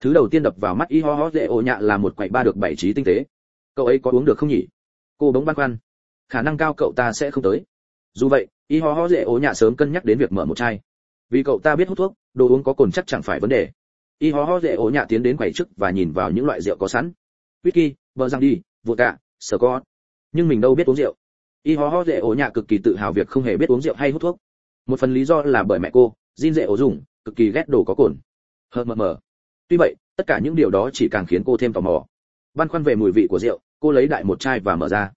Thứ đầu tiên đập vào mắt y ho ho dễ ổ nhạ là một quầy ba được bảy trí tinh tế. Cậu ấy có uống được không nhỉ? Cô bỗng băn khoăn. Khả năng cao cậu ta sẽ không tới. Dù vậy y ho ho dễ ổ nhạ sớm cân nhắc đến việc mở một chai. Vì cậu ta biết hút thuốc đồ uống có cồn chắc chẳng phải vấn đề. Y ho ho dễ ổ nhạ tiến đến quầy trước và nhìn vào những loại rượu có sẵn. Whisky bờ răng đi vụt cả, sờ con nhưng mình đâu biết uống rượu y ho ho dễ ổ nhạ cực kỳ tự hào việc không hề biết uống rượu hay hút thuốc. Một phần lý do là bởi mẹ cô, Jin dễ ổ dùng, cực kỳ ghét đồ có cồn. Hờ mờ mờ. Tuy vậy, tất cả những điều đó chỉ càng khiến cô thêm tò mò. Băn khoăn về mùi vị của rượu, cô lấy đại một chai và mở ra.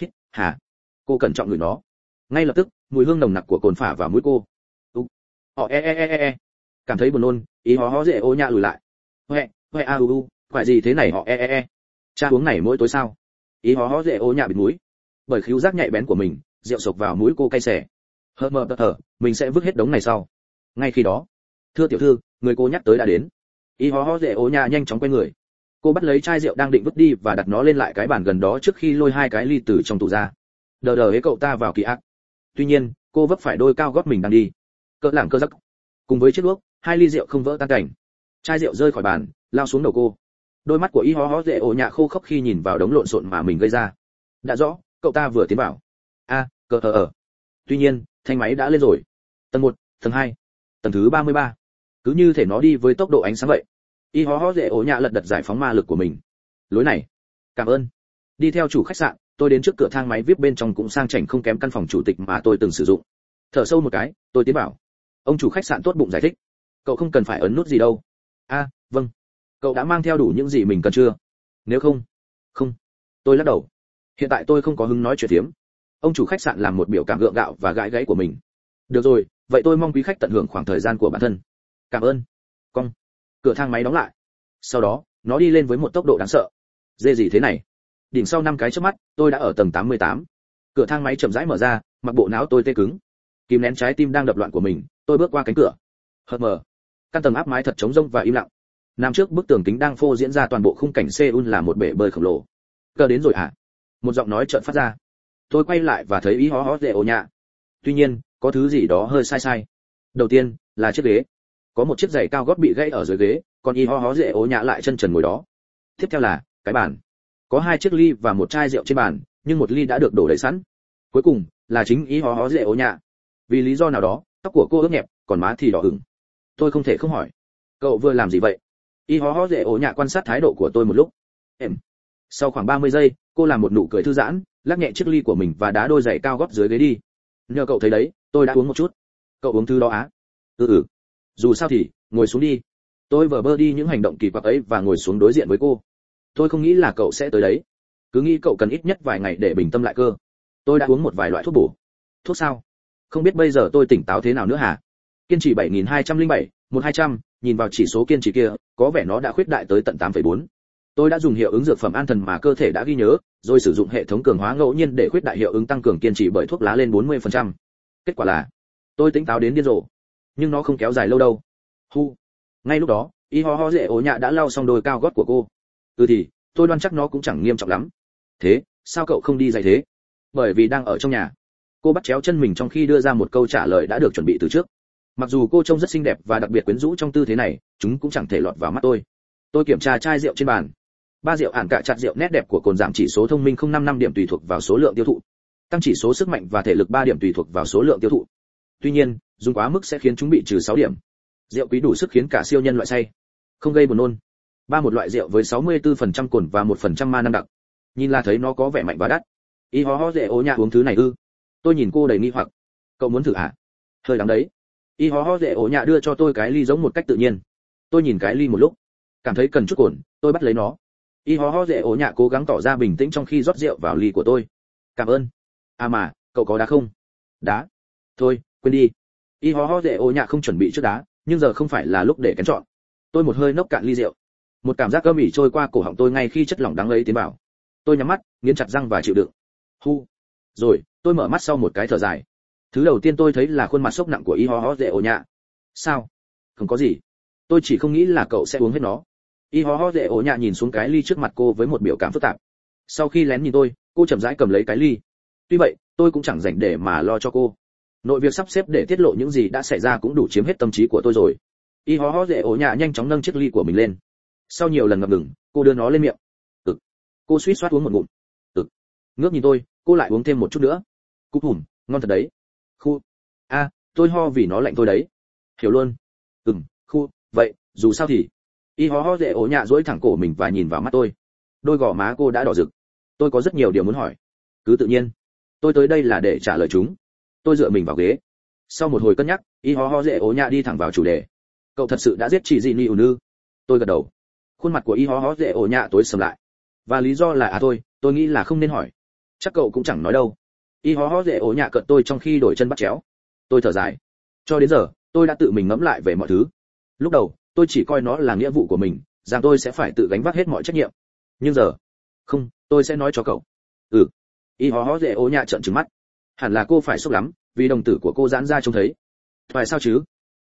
Hít hả cô cẩn trọng ngửi nó. Ngay lập tức, mùi hương nồng nặc của cồn phả vào mũi cô. Úc. Họ e e e e e. Cảm thấy buồn nôn ý ho ho dễ ô nhạ lùi lại. Huệ huệ, a, u u. Phải gì thế này họ e e e. Cha uống này mỗi tối sao? Ý ho ho dễ ô nhạ bịt mũi bởi khiếu giác nhạy bén của mình, rượu sộc vào mũi cô cay xẻ hờ mờ thở mình sẽ vứt hết đống này sau. Ngay khi đó, thưa tiểu thư, người cô nhắc tới đã đến. Y hó hó dễ ố nhà nhanh chóng quay người. Cô bắt lấy chai rượu đang định vứt đi và đặt nó lên lại cái bàn gần đó trước khi lôi hai cái ly từ trong tủ ra. Đờ đờ ấy cậu ta vào kỳ ác. Tuy nhiên, cô vấp phải đôi cao gót mình đang đi. Cỡ lảng cơ giắc cùng với chiếc đuốc hai ly rượu không vỡ tan cảnh. Chai rượu rơi khỏi bàn, lao xuống đầu cô. Đôi mắt của y ho ho dễ ổ nhạ khô khốc khi nhìn vào đống lộn xộn mà mình gây ra. Đã rõ cậu ta vừa tiến vào. A à, cờ ở ở tuy nhiên thanh máy đã lên rồi. Tầng một tầng hai tầng thứ ba mươi ba. Cứ như thể nó đi với tốc độ ánh sáng vậy. Y hó hó dễ ổ nhạ lật đật giải phóng ma lực của mình. Lối này. Cảm ơn. Đi theo chủ khách sạn tôi đến trước cửa thang máy vip bên trong cũng sang chảnh không kém căn phòng chủ tịch mà tôi từng sử dụng. Thở sâu một cái tôi tiến vào. Ông chủ khách sạn tốt bụng giải thích. Cậu không cần phải ấn nút gì đâu. A vâng. Cậu đã mang theo đủ những gì mình cần chưa? Nếu không không. Tôi lắc đầu hiện tại tôi không có hứng nói chuyện tiếm ông chủ khách sạn làm một biểu cảm gượng gạo và gãi gãy của mình. Được rồi, vậy tôi mong quý khách tận hưởng khoảng thời gian của bản thân. Cảm ơn. Cong. Cửa thang máy đóng lại. Sau đó, nó đi lên với một tốc độ đáng sợ. Dê gì thế này? Đỉnh sau năm cái trước mắt, tôi đã ở tầng 88. cửa thang máy chậm rãi mở ra, mặc bộ não tôi tê cứng. Kìm nén trái tim đang đập loạn của mình, tôi bước qua cánh cửa. Hờ mờ. Căn tầng áp mái thật trống rông và im lặng. Nằm trước bức tường kính đang phô diễn ra toàn bộ khung cảnh seoul là một bể bơi khổng lồ. Cờ đến rồi à một giọng nói chợt phát ra. Tôi quay lại và thấy ý hó hó dễ ồ nhạ. Tuy nhiên, có thứ gì đó hơi sai sai. Đầu tiên, là chiếc ghế. Có một chiếc giày cao gót bị gãy ở dưới ghế, còn y ho hó dễ ố nhạ lại chân trần ngồi đó. Tiếp theo là, cái bàn. Có hai chiếc ly và một chai rượu trên bàn, nhưng một ly đã được đổ đầy sẵn. Cuối cùng, là chính y ho hó dễ ố nhạ. Vì lý do nào đó, tóc của cô ướt nhẹp, còn má thì đỏ ửng. Tôi không thể không hỏi. Cậu vừa làm gì vậy? Y ho ho dễ ố nhạ quan sát thái độ của tôi một lúc. Em sau khoảng 30 giây cô làm một nụ cười thư giãn lắc nhẹ chiếc ly của mình và đá đôi giày cao gót dưới ghế đi. Nhờ cậu thấy đấy tôi đã uống một chút. Cậu uống thứ đó á? Ừ ừ. Dù sao thì ngồi xuống đi. Tôi vờ bơ đi những hành động kỳ quặc ấy và ngồi xuống đối diện với cô. Tôi không nghĩ là cậu sẽ tới đấy. Cứ nghĩ cậu cần ít nhất vài ngày để bình tâm lại cơ. Tôi đã uống một vài loại thuốc bổ. Thuốc sao? Không biết bây giờ tôi tỉnh táo thế nào nữa hả? Kiên trì 7207, 1200, nhìn vào chỉ số kiên trì kia có vẻ nó đã khuyết đại tới tận 8,4 tôi đã dùng hiệu ứng dược phẩm an thần mà cơ thể đã ghi nhớ, rồi sử dụng hệ thống cường hóa ngẫu nhiên để khuyết đại hiệu ứng tăng cường kiên trì bởi thuốc lá lên 40%. kết quả là, tôi tỉnh táo đến điên rồ. Nhưng nó không kéo dài lâu đâu. Hu. Ngay lúc đó, y ho ho dễ ố nhạ đã lau xong đôi cao gót của cô. Ừ thì, tôi đoán chắc nó cũng chẳng nghiêm trọng lắm. Thế, sao cậu không đi dạy thế? Bởi vì đang ở trong nhà. Cô bắt chéo chân mình trong khi đưa ra một câu trả lời đã được chuẩn bị từ trước. Mặc dù cô trông rất xinh đẹp và đặc biệt quyến rũ trong tư thế này, chúng cũng chẳng thể lọt vào mắt tôi. Tôi kiểm tra chai rượu trên bàn ba rượu ản cả chặt rượu nét đẹp của cồn giảm chỉ số thông minh không năm năm điểm tùy thuộc vào số lượng tiêu thụ. Tăng chỉ số sức mạnh và thể lực 3 điểm tùy thuộc vào số lượng tiêu thụ. Tuy nhiên, dùng quá mức sẽ khiến chúng bị trừ 6 điểm. Rượu quý đủ sức khiến cả siêu nhân loại say. Không gây buồn nôn. Ba một loại rượu với 64% cồn và 1% ma năng đặc. Nhìn là thấy nó có vẻ mạnh và đắt. Y ho ho rẻ ố nhà uống thứ này ư. Tôi nhìn cô đầy nghi hoặc. Cậu muốn thử à hơi đắng đấy. Y ho ho rẻ ố nhà đưa cho tôi cái ly giống một cách tự nhiên. Tôi nhìn cái ly một lúc. Cảm thấy cần chút cồn, tôi bắt lấy nó y ho ho dễ ố nhạ cố gắng tỏ ra bình tĩnh trong khi rót rượu vào ly của tôi. Cảm ơn. À mà, cậu có đá không? Đá. Thôi, quên đi. Y ho ho dễ ổ nhạ không chuẩn bị trước đá, nhưng giờ không phải là lúc để kén chọn. Tôi một hơi nốc cạn ly rượu. Một cảm giác cơm ỉ trôi qua cổ họng tôi ngay khi chất lỏng đáng lấy tiến vào. Tôi nhắm mắt, nghiến chặt răng và chịu đựng. Hu. Rồi, tôi mở mắt sau một cái thở dài. Thứ đầu tiên tôi thấy là khuôn mặt sốc nặng của y ho ho dễ ổ nhạ. Sao? Không có gì. Tôi chỉ không nghĩ là cậu sẽ uống hết nó y ho ho dễ ổ nhạ nhìn xuống cái ly trước mặt cô với một biểu cảm phức tạp. Sau khi lén nhìn tôi, cô chậm rãi cầm lấy cái ly. Tuy vậy, tôi cũng chẳng dành để mà lo cho cô. Nội việc sắp xếp để tiết lộ những gì đã xảy ra cũng đủ chiếm hết tâm trí của tôi rồi. Y ho ho dễ ổ nhạ nhanh chóng nâng chiếc ly của mình lên. Sau nhiều lần ngập ngừng, cô đưa nó lên miệng. Ực. Cô suýt xoát uống một ngụm. Ực. Ngước nhìn tôi, cô lại uống thêm một chút nữa. Cúp hùm, ngon thật đấy. Khu. A tôi ho vì nó lạnh tôi đấy. Hiểu luôn. Ừm, khu, vậy, dù sao thì y ho ho dễ ổ nhạ dỗi thẳng cổ mình và nhìn vào mắt tôi. Đôi gò má cô đã đỏ rực. Tôi có rất nhiều điều muốn hỏi. Cứ tự nhiên. Tôi tới đây là để trả lời chúng. Tôi dựa mình vào ghế. Sau một hồi cân nhắc, y ho ho dễ ổ nhạ đi thẳng vào chủ đề. Cậu thật sự đã giết chị dị ni ủ nư? Tôi gật đầu. Khuôn mặt của y ho ho dễ ổ nhạ tối sầm lại. Và lý do là à thôi, tôi nghĩ là không nên hỏi. Chắc cậu cũng chẳng nói đâu. Y ho ho dễ ổ nhạ cận tôi trong khi đổi chân bắt chéo. Tôi thở dài. Cho đến giờ, tôi đã tự mình ngẫm lại về mọi thứ. Lúc đầu tôi chỉ coi nó là nghĩa vụ của mình, rằng tôi sẽ phải tự gánh vác hết mọi trách nhiệm. Nhưng giờ, không, tôi sẽ nói cho cậu. Ừ. Y hó hó dễ ố nhạ trợn trừng mắt. Hẳn là cô phải sốc lắm, vì đồng tử của cô giãn ra trông thấy. Tại sao chứ?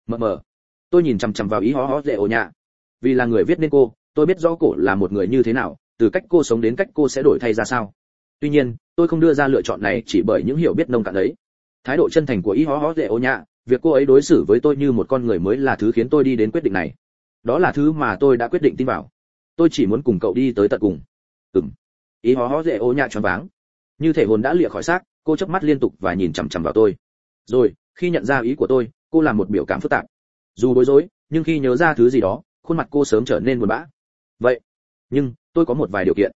Mờ mờ. Tôi nhìn chằm chằm vào ý hó hó dễ ố nhạ. Vì là người viết nên cô, tôi biết rõ cổ là một người như thế nào, từ cách cô sống đến cách cô sẽ đổi thay ra sao. Tuy nhiên, tôi không đưa ra lựa chọn này chỉ bởi những hiểu biết nông cạn ấy. Thái độ chân thành của ý hó hó dễ ô nhạ việc cô ấy đối xử với tôi như một con người mới là thứ khiến tôi đi đến quyết định này. Đó là thứ mà tôi đã quyết định tin vào. Tôi chỉ muốn cùng cậu đi tới tận cùng. Ừm. Ý hó hó dễ ô nhạ choáng váng. Như thể hồn đã lìa khỏi xác, cô chớp mắt liên tục và nhìn chằm chằm vào tôi. Rồi, khi nhận ra ý của tôi, cô làm một biểu cảm phức tạp. Dù bối rối, nhưng khi nhớ ra thứ gì đó, khuôn mặt cô sớm trở nên buồn bã. Vậy, nhưng, tôi có một vài điều kiện.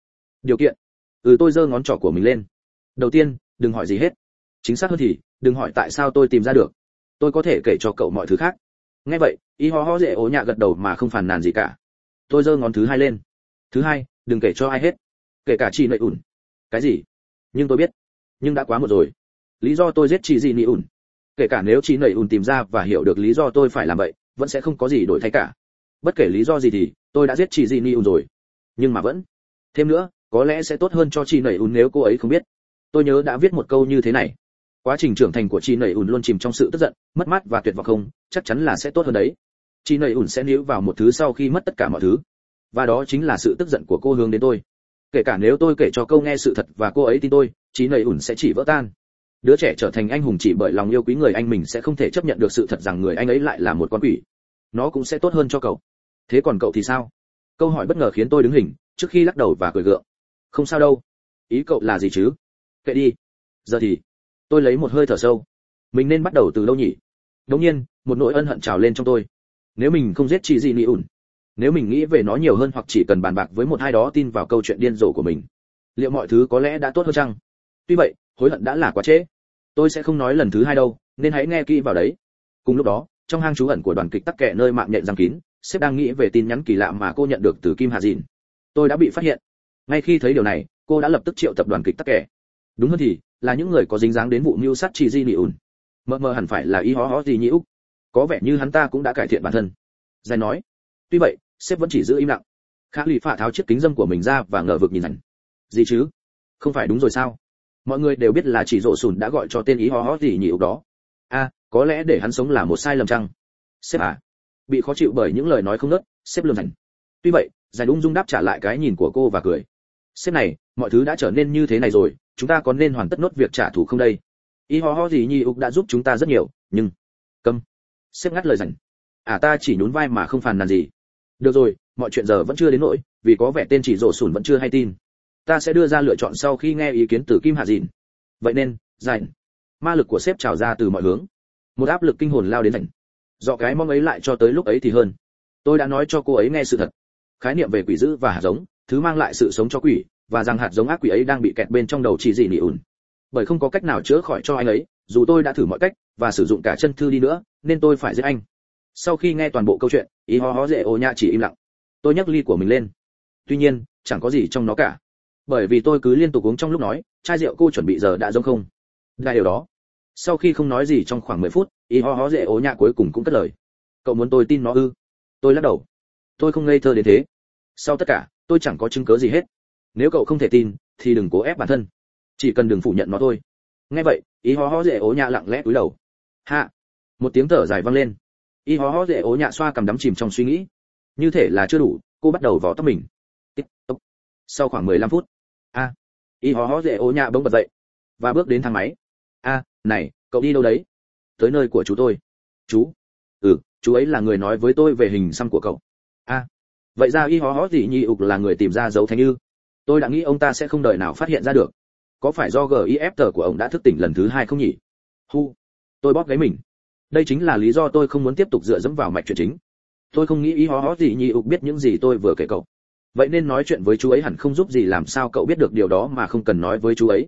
Điều kiện? Ừ tôi giơ ngón trỏ của mình lên. Đầu tiên, đừng hỏi gì hết. Chính xác hơn thì, đừng hỏi tại sao tôi tìm ra được tôi có thể kể cho cậu mọi thứ khác. Nghe vậy, y ho ho dễ ố nhạ gật đầu mà không phàn nàn gì cả. Tôi giơ ngón thứ hai lên. Thứ hai, đừng kể cho ai hết. Kể cả chị nậy ủn. Cái gì? Nhưng tôi biết. Nhưng đã quá một rồi. Lý do tôi giết chị gì nị ủn? Kể cả nếu chị nậy ủn tìm ra và hiểu được lý do tôi phải làm vậy, vẫn sẽ không có gì đổi thay cả. Bất kể lý do gì thì, tôi đã giết chị gì nị ủn rồi. Nhưng mà vẫn. Thêm nữa, có lẽ sẽ tốt hơn cho chị nậy ủn nếu cô ấy không biết. Tôi nhớ đã viết một câu như thế này quá trình trưởng thành của chị nầy ủn luôn chìm trong sự tức giận, mất mát và tuyệt vọng không, chắc chắn là sẽ tốt hơn đấy. Chị nầy ủn sẽ níu vào một thứ sau khi mất tất cả mọi thứ. Và đó chính là sự tức giận của cô hướng đến tôi. Kể cả nếu tôi kể cho câu nghe sự thật và cô ấy tin tôi chị nầy ủn sẽ chỉ vỡ tan. Đứa trẻ trở thành anh hùng chỉ bởi lòng yêu quý người anh mình sẽ không thể chấp nhận được sự thật rằng người anh ấy lại là một con quỷ. Nó cũng sẽ tốt hơn cho cậu. Thế còn cậu thì sao? Câu hỏi bất ngờ khiến tôi đứng hình, trước khi lắc đầu và cười gượng. Không sao đâu. Ý cậu là gì chứ? Kệ đi. Giờ thì tôi lấy một hơi thở sâu. Mình nên bắt đầu từ lâu nhỉ? Đống nhiên, một nỗi ân hận trào lên trong tôi. Nếu mình không giết chị gì nị ủn, nếu mình nghĩ về nó nhiều hơn hoặc chỉ cần bàn bạc với một ai đó tin vào câu chuyện điên rồ của mình, liệu mọi thứ có lẽ đã tốt hơn chăng? Tuy vậy, hối hận đã là quá trễ. Tôi sẽ không nói lần thứ hai đâu, nên hãy nghe kỹ vào đấy. Cùng lúc đó, trong hang trú ẩn của đoàn kịch tắc kệ nơi mạng nhện giam kín, sếp đang nghĩ về tin nhắn kỳ lạ mà cô nhận được từ kim hà dìn. Tôi đã bị phát hiện. Ngay khi thấy điều này, cô đã lập tức triệu tập đoàn kịch tắc kệ đúng hơn thì là những người có dính dáng đến vụ mưu sát chỉ di nị ủn mờ mờ hẳn phải là y hó hó gì nhĩ úc. Có vẻ như hắn ta cũng đã cải thiện bản thân. Giải nói tuy vậy sếp vẫn chỉ giữ im lặng. Khả lì phạ tháo chiếc kính dâm của mình ra và ngờ vực nhìn hẳn gì chứ? Không phải đúng rồi sao? Mọi người đều biết là chỉ rộ sùn đã gọi cho tên ý hó hó gì nhị úc đó. A à, có lẽ để hắn sống là một sai lầm chăng? Sếp à bị khó chịu bởi những lời nói không nớt sếp lương thành tuy vậy giải ung dung đáp trả lại cái nhìn của cô và cười sếp này, mọi thứ đã trở nên như thế này rồi, chúng ta có nên hoàn tất nốt việc trả thù không đây? Y ho ho gì nhi ục đã giúp chúng ta rất nhiều, nhưng câm. Xếp ngắt lời rảnh à ta chỉ nhún vai mà không phàn nàn gì. Được rồi, mọi chuyện giờ vẫn chưa đến nỗi, vì có vẻ tên chỉ rổ sùn vẫn chưa hay tin. Ta sẽ đưa ra lựa chọn sau khi nghe ý kiến từ kim hạ dìn vậy nên rảnh ma lực của sếp trào ra từ mọi hướng. Một áp lực kinh hồn lao đến rảnh dọ cái mong ấy lại cho tới lúc ấy thì hơn. Tôi đã nói cho cô ấy nghe sự thật. Khái niệm về quỷ dữ và hạt giống thứ mang lại sự sống cho quỷ, và rằng hạt giống ác quỷ ấy đang bị kẹt bên trong đầu chỉ dị nỉ ùn. Bởi không có cách nào chữa khỏi cho anh ấy, dù tôi đã thử mọi cách, và sử dụng cả chân thư đi nữa, nên tôi phải giết anh. Sau khi nghe toàn bộ câu chuyện, ý ho ho dễ ô nhạ chỉ im lặng. Tôi nhấc ly của mình lên. Tuy nhiên, chẳng có gì trong nó cả. Bởi vì tôi cứ liên tục uống trong lúc nói, chai rượu cô chuẩn bị giờ đã giống không. Đại điều đó. Sau khi không nói gì trong khoảng 10 phút y ho ho dễ ố nhạ cuối cùng cũng cất lời. Cậu muốn tôi tin nó ư? Tôi lắc đầu. Tôi không ngây thơ đến thế. Sau tất cả tôi chẳng có chứng cứ gì hết. Nếu cậu không thể tin, thì đừng cố ép bản thân. Chỉ cần đừng phủ nhận nó thôi. Nghe vậy, y ho ho dễ ố nhạ lặng lẽ cúi đầu. Hạ. Một tiếng thở dài vang lên. Y ho ho dễ ố nhạ xoa cầm đắm chìm trong suy nghĩ. Như thể là chưa đủ, cô bắt đầu vò tóc mình. Tiếp sau khoảng 15 phút. A. Y ho ho dễ ố nhạ bỗng bật dậy. Và bước đến thang máy. A, này, cậu đi đâu đấy? Tới nơi của chú tôi. Chú. Ừ chú ấy là người nói với tôi về hình xăm của cậu vậy ra y Hó Hó gì nhi ục là người tìm ra dấu thánh như tôi đã nghĩ ông ta sẽ không đợi nào phát hiện ra được. Có phải do gif tờ của ông đã thức tỉnh lần thứ hai không nhỉ? Hu, tôi bóp gáy mình. Đây chính là lý do tôi không muốn tiếp tục dựa dẫm vào mạch chuyện chính. Tôi không nghĩ ý hó hó gì nhi ục biết những gì tôi vừa kể cậu. Vậy nên nói chuyện với chú ấy hẳn không giúp gì làm sao cậu biết được điều đó mà không cần nói với chú ấy.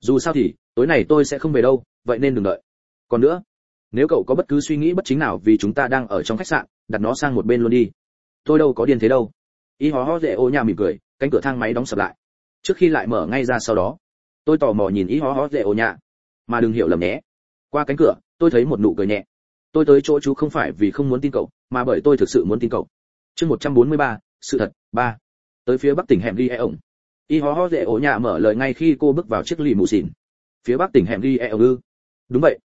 Dù sao thì, tối này tôi sẽ không về đâu, vậy nên đừng đợi. Còn nữa, nếu cậu có bất cứ suy nghĩ bất chính nào vì chúng ta đang ở trong khách sạn, đặt nó sang một bên luôn đi tôi đâu có điên thế đâu. Y hó hó dễ ô nhà mỉm cười cánh cửa thang máy đóng sập lại. Trước khi lại mở ngay ra sau đó tôi tò mò nhìn y hó hó dễ ô nhà mà đừng hiểu lầm nhé. Qua cánh cửa tôi thấy một nụ cười nhẹ. Tôi tới chỗ chú không phải vì không muốn tin cậu mà bởi tôi thực sự muốn tin cậu. Chương 143, sự thật ba. Tới phía bắc tỉnh hẻm đi e ổng. Y hó hó dễ ổ nhà mở lời ngay khi cô bước vào chiếc lì mù xìn phía bắc tỉnh hẻm đi e ổng ư. Đúng vậy.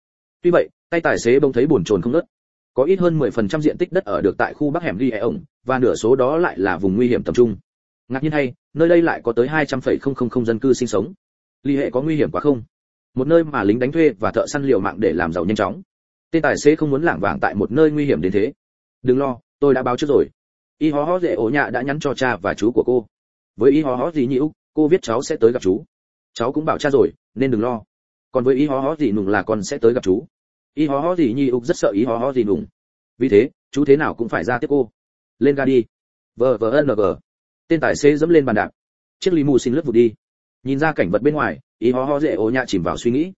Tuy vậy tay tài xế bỗng thấy buồn chồn không nớt có ít hơn 10% diện tích đất ở được tại khu bắc hẻm đi ổng và nửa số đó lại là vùng nguy hiểm tập trung. Ngạc nhiên hay nơi đây lại có tới 200,000 dân cư sinh sống. Ly hệ có nguy hiểm quá không? Một nơi mà lính đánh thuê và thợ săn liều mạng để làm giàu nhanh chóng. Tên tài xế không muốn lảng vảng tại một nơi nguy hiểm đến thế. Đừng lo tôi đã báo trước rồi. Y hó hó dễ ổ nhạ đã nhắn cho cha và chú của cô. Với y hó hó gì nhiễu cô viết cháu sẽ tới gặp chú. Cháu cũng bảo cha rồi nên đừng lo. Còn với y hó hó gì nùng là con sẽ tới gặp chú y hó hó gì nhi úc rất sợ y hó hó gì nùng. Vì thế, chú thế nào cũng phải ra tiếp cô. Lên ga đi. Vờ vờ ân vờ tên tài xế dẫm lên bàn đạp. Chiếc limo xin lướt vụt đi. Nhìn ra cảnh vật bên ngoài y hó hó dễ ố nhạ chìm vào suy nghĩ.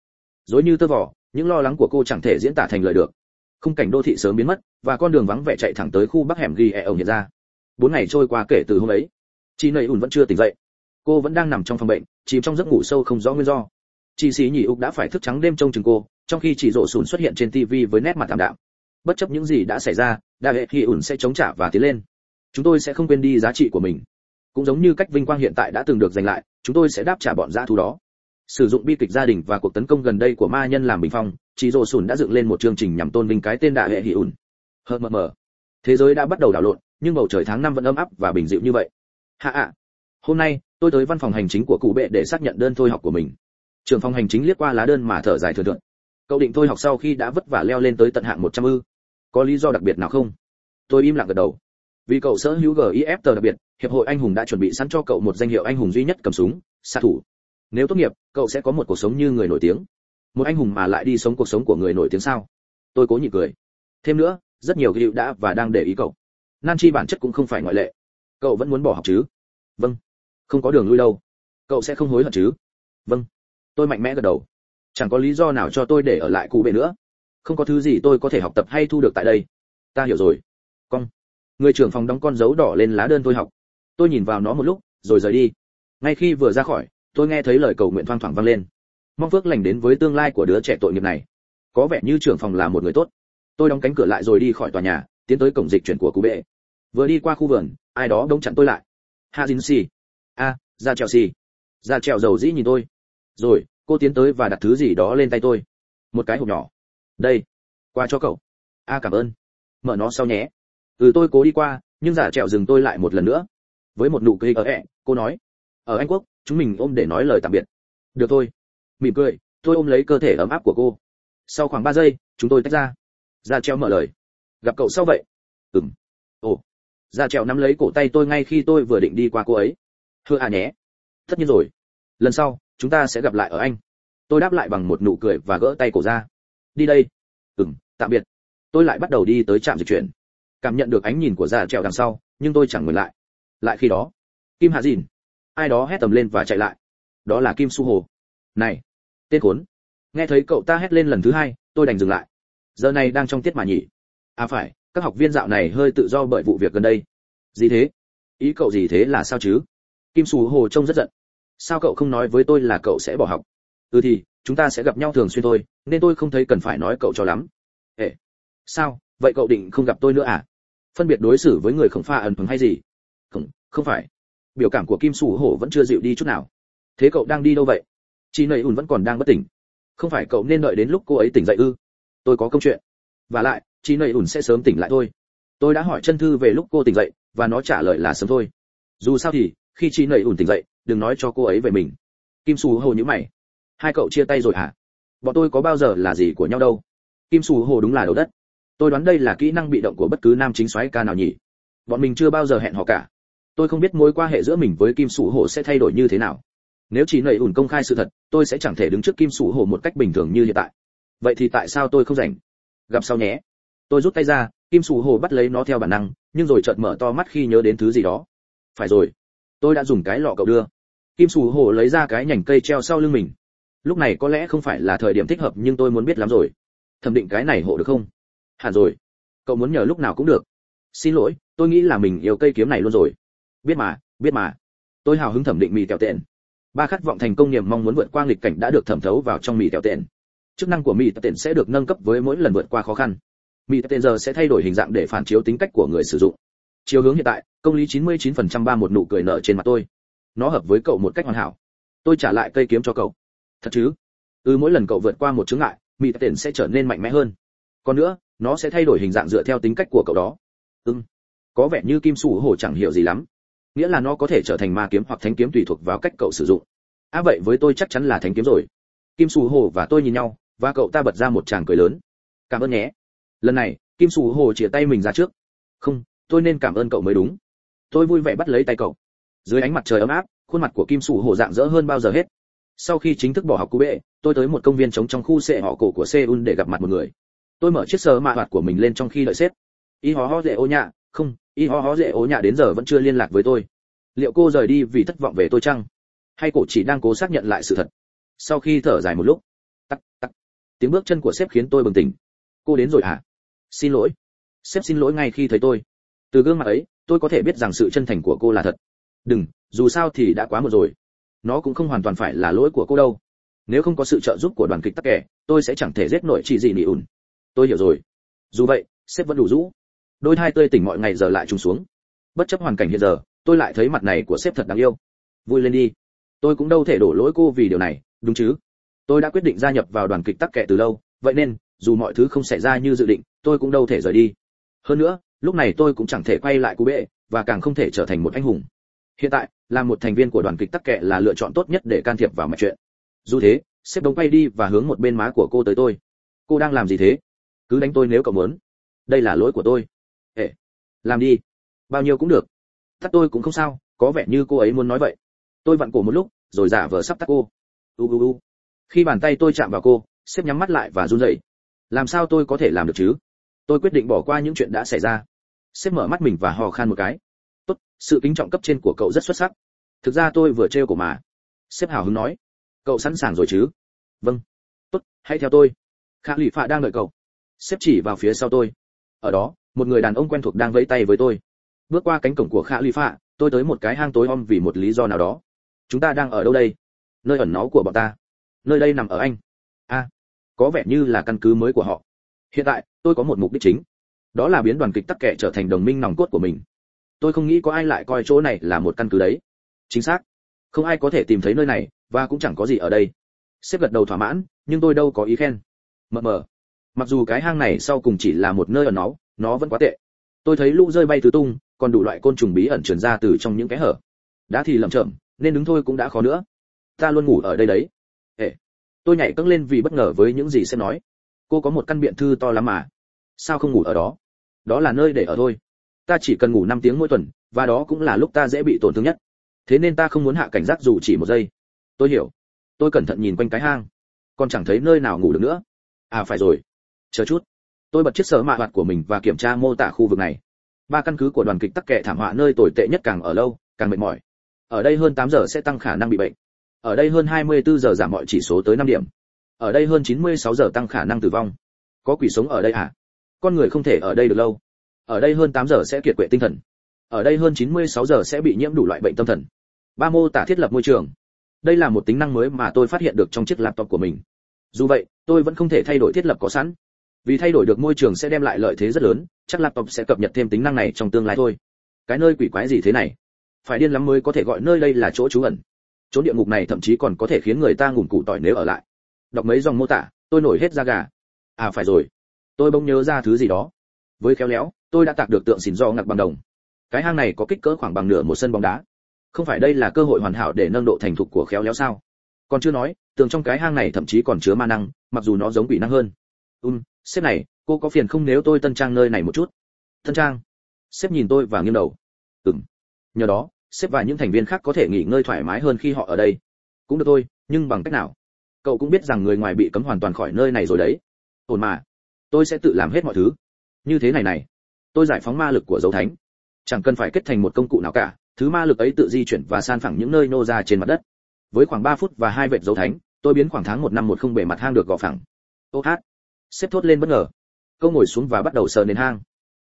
Dối như tơ vỏ những lo lắng của cô chẳng thể diễn tả thành lời được. Khung cảnh đô thị sớm biến mất, và con đường vắng vẻ chạy thẳng tới khu bắc hẻm ghi e ổng hiện ra. Bốn ngày trôi qua kể từ hôm ấy. Chị nầy ủn vẫn chưa tỉnh dậy. Cô vẫn đang nằm trong phòng bệnh, chìm trong giấc ngủ sâu không rõ nguyên do. Chị sĩ nhị úc đã phải thức trắng đêm trông chừng cô trong khi chỉ rổ sùn xuất hiện trên tv với nét mặt thảm đạm. Bất chấp những gì đã xảy ra đại hệ thì ủn sẽ chống trả và tiến lên. Chúng tôi sẽ không quên đi giá trị của mình. Cũng giống như cách vinh quang hiện tại đã từng được giành lại, chúng tôi sẽ đáp trả bọn dã thú đó. Sử dụng bi kịch gia đình và cuộc tấn công gần đây của ma nhân làm bình phong, chỉ rổ sùn đã dựng lên một chương trình nhằm tôn vinh cái tên đại hệ hỉ ủn. Hờ mờ mờ. Thế giới đã bắt đầu đảo lộn, nhưng bầu trời tháng năm vẫn ấm áp và bình dịu như vậy. Hạ ạ. Hôm nay, tôi tới văn phòng hành chính của cụ bệ để xác nhận đơn thôi học của mình. Trưởng phòng hành chính liếc qua lá đơn mà thở dài thừa thượn cậu định thôi học sau khi đã vất vả leo lên tới tận hạng một trăm ư? Có lý do đặc biệt nào không? Tôi im lặng gật đầu. Vì cậu sở hữu gif tờ đặc biệt, hiệp hội anh hùng đã chuẩn bị sẵn cho cậu một danh hiệu anh hùng duy nhất cầm súng, xạ thủ. Nếu tốt nghiệp, cậu sẽ có một cuộc sống như người nổi tiếng. Một anh hùng mà lại đi sống cuộc sống của người nổi tiếng sao? Tôi cố nhịn cười. Thêm nữa, rất nhiều hiệu đã và đang để ý cậu. Nan chi bản chất cũng không phải ngoại lệ. Cậu vẫn muốn bỏ học chứ? Vâng. Không có đường lui đâu. Cậu sẽ không hối hận chứ? Vâng. Tôi mạnh mẽ gật đầu chẳng có lý do nào cho tôi để ở lại cụ bệ nữa. Không có thứ gì tôi có thể học tập hay thu được tại đây. Ta hiểu rồi. Con, người trưởng phòng đóng con dấu đỏ lên lá đơn tôi học. Tôi nhìn vào nó một lúc rồi rời đi. Ngay khi vừa ra khỏi tôi nghe thấy lời cầu nguyện thoang thoảng vang lên. Mong phước lành đến với tương lai của đứa trẻ tội nghiệp này. Có vẻ như trưởng phòng là một người tốt. Tôi đóng cánh cửa lại rồi đi khỏi tòa nhà tiến tới cổng dịch chuyển của cụ bệ. Vừa đi qua khu vườn ai đó đông chặn tôi lại. Hạ dính si. A ra trèo si. Ra trèo dầu dĩ nhìn tôi. Rồi cô tiến tới và đặt thứ gì đó lên tay tôi. Một cái hộp nhỏ. Đây. Qua cho cậu. A, cảm ơn. Mở nó sau nhé. Ừ tôi cố đi qua, nhưng giả trẹo dừng tôi lại một lần nữa. Với một nụ cười ở ẹ, cô nói. Ở anh quốc, chúng mình ôm để nói lời tạm biệt. Được thôi. Mỉm cười, tôi ôm lấy cơ thể ấm áp của cô. Sau khoảng ba giây, chúng tôi tách ra. Giả trẹo mở lời. Gặp cậu sau vậy? Ừm. Ồ. Giả trẹo nắm lấy cổ tay tôi ngay khi tôi vừa định đi qua cô ấy. Thưa à nhé. Tất nhiên rồi. Lần sau chúng ta sẽ gặp lại ở anh. Tôi đáp lại bằng một nụ cười và gỡ tay cổ ra. Đi đây. Ừm, tạm biệt. Tôi lại bắt đầu đi tới trạm dịch chuyển. Cảm nhận được ánh nhìn của già trèo đằng sau, nhưng tôi chẳng ngừng lại. Lại khi đó, kim hạ dìn. Ai đó hét tầm lên và chạy lại. Đó là kim su hồ. Này, tên khốn. Nghe thấy cậu ta hét lên lần thứ hai, tôi đành dừng lại. Giờ này đang trong tiết mà nhỉ? À phải, các học viên dạo này hơi tự do bởi vụ việc gần đây. Gì thế? Ý cậu gì thế là sao chứ? Kim su hồ trông rất giận sao cậu không nói với tôi là cậu sẽ bỏ học? Ừ thì, chúng ta sẽ gặp nhau thường xuyên thôi, nên tôi không thấy cần phải nói cậu cho lắm. Ệ sao? Vậy cậu định không gặp tôi nữa à? Phân biệt đối xử với người khổng pha ẩn thường hay gì? Không không phải. Biểu cảm của kim sủ hổ vẫn chưa dịu đi chút nào. Thế cậu đang đi đâu vậy? Chị nầy ùn vẫn còn đang bất tỉnh. Không phải cậu nên đợi đến lúc cô ấy tỉnh dậy ư? Tôi có công chuyện. Và lại chị nầy ùn sẽ sớm tỉnh lại thôi. Tôi đã hỏi chân thư về lúc cô tỉnh dậy, và nó trả lời là sớm thôi. Dù sao thì, khi chị nầy ùn tỉnh dậy đừng nói cho cô ấy về mình. Kim sù hồ như mày. Hai cậu chia tay rồi hả? Bọn tôi có bao giờ là gì của nhau đâu. Kim sù hồ đúng là đầu đất. Tôi đoán đây là kỹ năng bị động của bất cứ nam chính soái ca nào nhỉ? Bọn mình chưa bao giờ hẹn hò cả. Tôi không biết mối quan hệ giữa mình với kim sủ Hồ sẽ thay đổi như thế nào. Nếu chỉ nảy ủn công khai sự thật, tôi sẽ chẳng thể đứng trước kim sủ Hồ một cách bình thường như hiện tại. Vậy thì tại sao tôi không rảnh? Gặp sau nhé. Tôi rút tay ra, kim sủ Hồ bắt lấy nó theo bản năng, nhưng rồi chợt mở to mắt khi nhớ đến thứ gì đó. Phải rồi. Tôi đã dùng cái lọ cậu đưa kim sủ hổ lấy ra cái nhành cây treo sau lưng mình. Lúc này có lẽ không phải là thời điểm thích hợp, nhưng tôi muốn biết lắm rồi. Thẩm định cái này hộ được không? Hẳn rồi. Cậu muốn nhờ lúc nào cũng được. Xin lỗi, tôi nghĩ là mình yêu cây kiếm này luôn rồi. Biết mà biết mà. Tôi hào hứng thẩm định mì kẹo tện. Ba khát vọng thành công niềm mong muốn vượt qua nghịch cảnh đã được thẩm thấu vào trong mì kẹo tện. Chức năng của mì kẹo tện sẽ được nâng cấp với mỗi lần vượt qua khó khăn. Mì kẹo tện giờ sẽ thay đổi hình dạng để phản chiếu tính cách của người sử dụng. Chiều hướng hiện tại, công lý 99% ba một nụ cười nở trên mặt tôi nó hợp với cậu một cách hoàn hảo. Tôi trả lại cây kiếm cho cậu. Thật chứ? Ừ mỗi lần cậu vượt qua một chướng ngại mì tèo tện sẽ trở nên mạnh mẽ hơn. Còn nữa, nó sẽ thay đổi hình dạng dựa theo tính cách của cậu đó. Ưng có vẻ như kim sủ hổ chẳng hiểu gì lắm. Nghĩa là nó có thể trở thành ma kiếm hoặc thánh kiếm tùy thuộc vào cách cậu sử dụng. À vậy với tôi chắc chắn là thánh kiếm rồi. Kim sủ hổ và tôi nhìn nhau, và cậu ta bật ra một tràng cười lớn. Cảm ơn nhé. Lần này, kim sủ hổ chìa tay mình ra trước. Không, tôi nên cảm ơn cậu mới đúng. Tôi vui vẻ bắt lấy tay cậu dưới ánh mặt trời ấm áp, khuôn mặt của kim sủ hổ dạng dỡ hơn bao giờ hết. Sau khi chính thức bỏ học cú bệ tôi tới một công viên trống trong khu xệ họ cổ của seoul để gặp mặt một người. Tôi mở chiếc sơ mạ hoạt của mình lên trong khi đợi xếp y hó hó dễ ô nhạ. Không y hó hó dễ ô nhạ đến giờ vẫn chưa liên lạc với tôi. Liệu cô rời đi vì thất vọng về tôi chăng? Hay cổ chỉ đang cố xác nhận lại sự thật? Sau khi thở dài một lúc, tắc tắc, tiếng bước chân của sếp khiến tôi bừng tỉnh. Cô đến rồi à xin lỗi. Sếp xin lỗi ngay khi thấy tôi. Từ gương mặt ấy, tôi có thể biết rằng sự chân thành của cô là thật đừng, dù sao thì đã quá một rồi. Nó cũng không hoàn toàn phải là lỗi của cô đâu. Nếu không có sự trợ giúp của đoàn kịch tắc kẻ tôi sẽ chẳng thể giết nổi chị gì nỉ ùn. Tôi hiểu rồi. Dù vậy, sếp vẫn đủ rũ. Đôi hai tươi tỉnh mọi ngày giờ lại trùng xuống. Bất chấp hoàn cảnh hiện giờ, tôi lại thấy mặt này của sếp thật đáng yêu. Vui lên đi. Tôi cũng đâu thể đổ lỗi cô vì điều này, đúng chứ? Tôi đã quyết định gia nhập vào đoàn kịch tắc kẻ từ lâu, vậy nên, dù mọi thứ không xảy ra như dự định, tôi cũng đâu thể rời đi. Hơn nữa, lúc này tôi cũng chẳng thể quay lại cú bệ, và càng không thể trở thành một anh hùng hiện tại, là một thành viên của đoàn kịch tắc kệ là lựa chọn tốt nhất để can thiệp vào mọi chuyện. Dù thế, sếp đống quay đi và hướng một bên má của cô tới tôi. Cô đang làm gì thế? Cứ đánh tôi nếu cậu muốn. Đây là lỗi của tôi. Ệ làm đi. Bao nhiêu cũng được. Tắt tôi cũng không sao, có vẻ như cô ấy muốn nói vậy. Tôi vặn cổ một lúc, rồi giả vờ sắp tắt cô. U u u. Khi bàn tay tôi chạm vào cô, sếp nhắm mắt lại và run rẩy. Làm sao tôi có thể làm được chứ? Tôi quyết định bỏ qua những chuyện đã xảy ra. Sếp mở mắt mình và hò khan một cái sự kính trọng cấp trên của cậu rất xuất sắc. Thực ra tôi vừa trêu cổ mà. Sếp hào hứng nói. Cậu sẵn sàng rồi chứ? Vâng. Tốt, hãy theo tôi. Khả lụy phạ đang đợi cậu. Sếp chỉ vào phía sau tôi. Ở đó, một người đàn ông quen thuộc đang vẫy tay với tôi. Bước qua cánh cổng của khả lụy phạ, tôi tới một cái hang tối om vì một lý do nào đó. Chúng ta đang ở đâu đây? Nơi ẩn náu của bọn ta. Nơi đây nằm ở anh. A có vẻ như là căn cứ mới của họ. Hiện tại, tôi có một mục đích chính. Đó là biến đoàn kịch tắc kệ trở thành đồng minh nòng cốt của mình tôi không nghĩ có ai lại coi chỗ này là một căn cứ đấy. Chính xác. Không ai có thể tìm thấy nơi này, và cũng chẳng có gì ở đây. Xếp gật đầu thỏa mãn, nhưng tôi đâu có ý khen. Mờ mờ. Mặc dù cái hang này sau cùng chỉ là một nơi ở nó nó vẫn quá tệ. Tôi thấy lũ rơi bay tứ tung, còn đủ loại côn trùng bí ẩn truyền ra từ trong những cái hở. Đã thì lầm chậm, nên đứng thôi cũng đã khó nữa. Ta luôn ngủ ở đây đấy. Ê. Tôi nhảy cẫng lên vì bất ngờ với những gì sẽ nói. Cô có một căn biện thư to lắm mà. Sao không ngủ ở đó? Đó là nơi để ở thôi ta chỉ cần ngủ 5 tiếng mỗi tuần, và đó cũng là lúc ta dễ bị tổn thương nhất. Thế nên ta không muốn hạ cảnh giác dù chỉ một giây. Tôi hiểu. Tôi cẩn thận nhìn quanh cái hang. Còn chẳng thấy nơi nào ngủ được nữa. À phải rồi. Chờ chút. Tôi bật chiếc sở mạ hoạt của mình và kiểm tra mô tả khu vực này. Ba căn cứ của đoàn kịch tắc kệ thảm họa nơi tồi tệ nhất càng ở lâu, càng mệt mỏi. Ở đây hơn 8 giờ sẽ tăng khả năng bị bệnh. Ở đây hơn 24 giờ giảm mọi chỉ số tới 5 điểm. Ở đây hơn 96 giờ tăng khả năng tử vong. Có quỷ sống ở đây à? Con người không thể ở đây được lâu ở đây hơn 8 giờ sẽ kiệt quệ tinh thần. Ở đây hơn 96 giờ sẽ bị nhiễm đủ loại bệnh tâm thần. Ba mô tả thiết lập môi trường. Đây là một tính năng mới mà tôi phát hiện được trong chiếc laptop của mình. Dù vậy, tôi vẫn không thể thay đổi thiết lập có sẵn. Vì thay đổi được môi trường sẽ đem lại lợi thế rất lớn, chắc laptop sẽ cập nhật thêm tính năng này trong tương lai thôi. Cái nơi quỷ quái gì thế này? Phải điên lắm mới có thể gọi nơi đây là chỗ trú ẩn. Chỗ địa ngục này thậm chí còn có thể khiến người ta ngủm cụ tỏi nếu ở lại. Đọc mấy dòng mô tả, tôi nổi hết da gà. À phải rồi. Tôi bỗng nhớ ra thứ gì đó với khéo léo, tôi đã tạc được tượng xỉn do ngạc bằng đồng. Cái hang này có kích cỡ khoảng bằng nửa một sân bóng đá. Không phải đây là cơ hội hoàn hảo để nâng độ thành thục của khéo léo sao? Còn chưa nói, tường trong cái hang này thậm chí còn chứa ma năng, mặc dù nó giống quỷ năng hơn. Um sếp này, cô có phiền không nếu tôi tân trang nơi này một chút? Tân trang? Sếp nhìn tôi và nghiêng đầu. Ừm. Nhờ đó, sếp và những thành viên khác có thể nghỉ ngơi thoải mái hơn khi họ ở đây. Cũng được thôi, nhưng bằng cách nào? Cậu cũng biết rằng người ngoài bị cấm hoàn toàn khỏi nơi này rồi đấy. Ổn mà. Tôi sẽ tự làm hết mọi thứ như thế này này, tôi giải phóng ma lực của dấu thánh. Chẳng cần phải kết thành một công cụ nào cả, thứ ma lực ấy tự di chuyển và san phẳng những nơi nô ra trên mặt đất. Với khoảng 3 phút và hai vệt dấu thánh, tôi biến khoảng tháng một năm một không bề mặt hang được gò phẳng. Ô hát, xếp thốt lên bất ngờ. Câu ngồi xuống và bắt đầu sờ nền hang.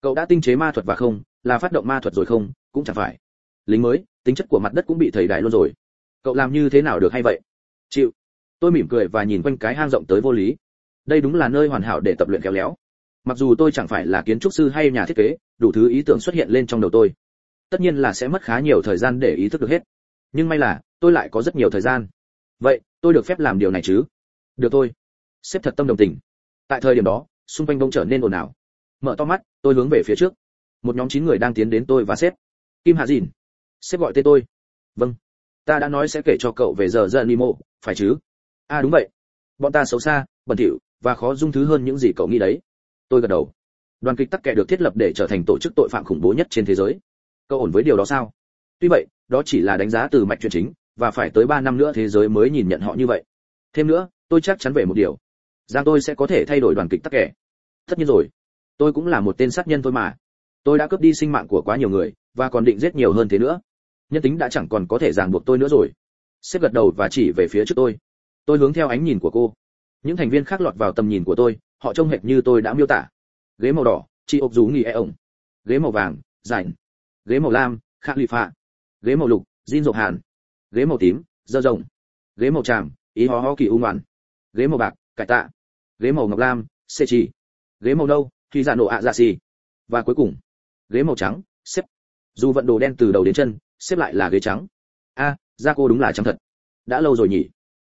Cậu đã tinh chế ma thuật và không, là phát động ma thuật rồi không? Cũng chẳng phải. Lính mới, tính chất của mặt đất cũng bị thầy đại luôn rồi. Cậu làm như thế nào được hay vậy? Chịu. Tôi mỉm cười và nhìn quanh cái hang rộng tới vô lý. Đây đúng là nơi hoàn hảo để tập luyện khéo léo mặc dù tôi chẳng phải là kiến trúc sư hay nhà thiết kế, đủ thứ ý tưởng xuất hiện lên trong đầu tôi. Tất nhiên là sẽ mất khá nhiều thời gian để ý thức được hết. Nhưng may là, tôi lại có rất nhiều thời gian. Vậy, tôi được phép làm điều này chứ? Được thôi. Xếp thật tâm đồng tình. Tại thời điểm đó, xung quanh bỗng trở nên ồn ào. Mở to mắt, tôi hướng về phía trước. Một nhóm chín người đang tiến đến tôi và sếp. Kim hạ dìn. Sếp gọi tên tôi. Vâng. Ta đã nói sẽ kể cho cậu về giờ giờ nimo phải chứ? À đúng vậy. Bọn ta xấu xa, bẩn thỉu và khó dung thứ hơn những gì cậu nghĩ đấy tôi gật đầu. Đoàn kịch tắc kệ được thiết lập để trở thành tổ chức tội phạm khủng bố nhất trên thế giới. Cậu ổn với điều đó sao? Tuy vậy, đó chỉ là đánh giá từ mạch chuyện chính, và phải tới 3 năm nữa thế giới mới nhìn nhận họ như vậy. Thêm nữa, tôi chắc chắn về một điều. Rằng tôi sẽ có thể thay đổi đoàn kịch tắc kẻ tất nhiên rồi. Tôi cũng là một tên sát nhân thôi mà. Tôi đã cướp đi sinh mạng của quá nhiều người, và còn định giết nhiều hơn thế nữa. Nhân tính đã chẳng còn có thể ràng buộc tôi nữa rồi. Xếp gật đầu và chỉ về phía trước tôi. Tôi hướng theo ánh nhìn của cô. Những thành viên khác lọt vào tầm nhìn của tôi họ trông hệt như tôi đã miêu tả. Ghế màu đỏ chị ốc rú nghỉ e ổng. Ghế màu vàng rảnh ghế màu lam khạ lì phạ. Ghế màu lục jin rộng hàn. Ghế màu tím dơ rộng. Ghế màu tràm ý hó hó kỳ u ngoạn. Ghế màu bạc cải tạ. Ghế màu ngọc lam xê trì. Ghế màu nâu khi dạ nổ ạ dạ xì. Và cuối cùng ghế màu trắng xếp. Dù vận đồ đen từ đầu đến chân xếp lại là ghế trắng. A à, da cô đúng là trắng thật. Đã lâu rồi nhỉ.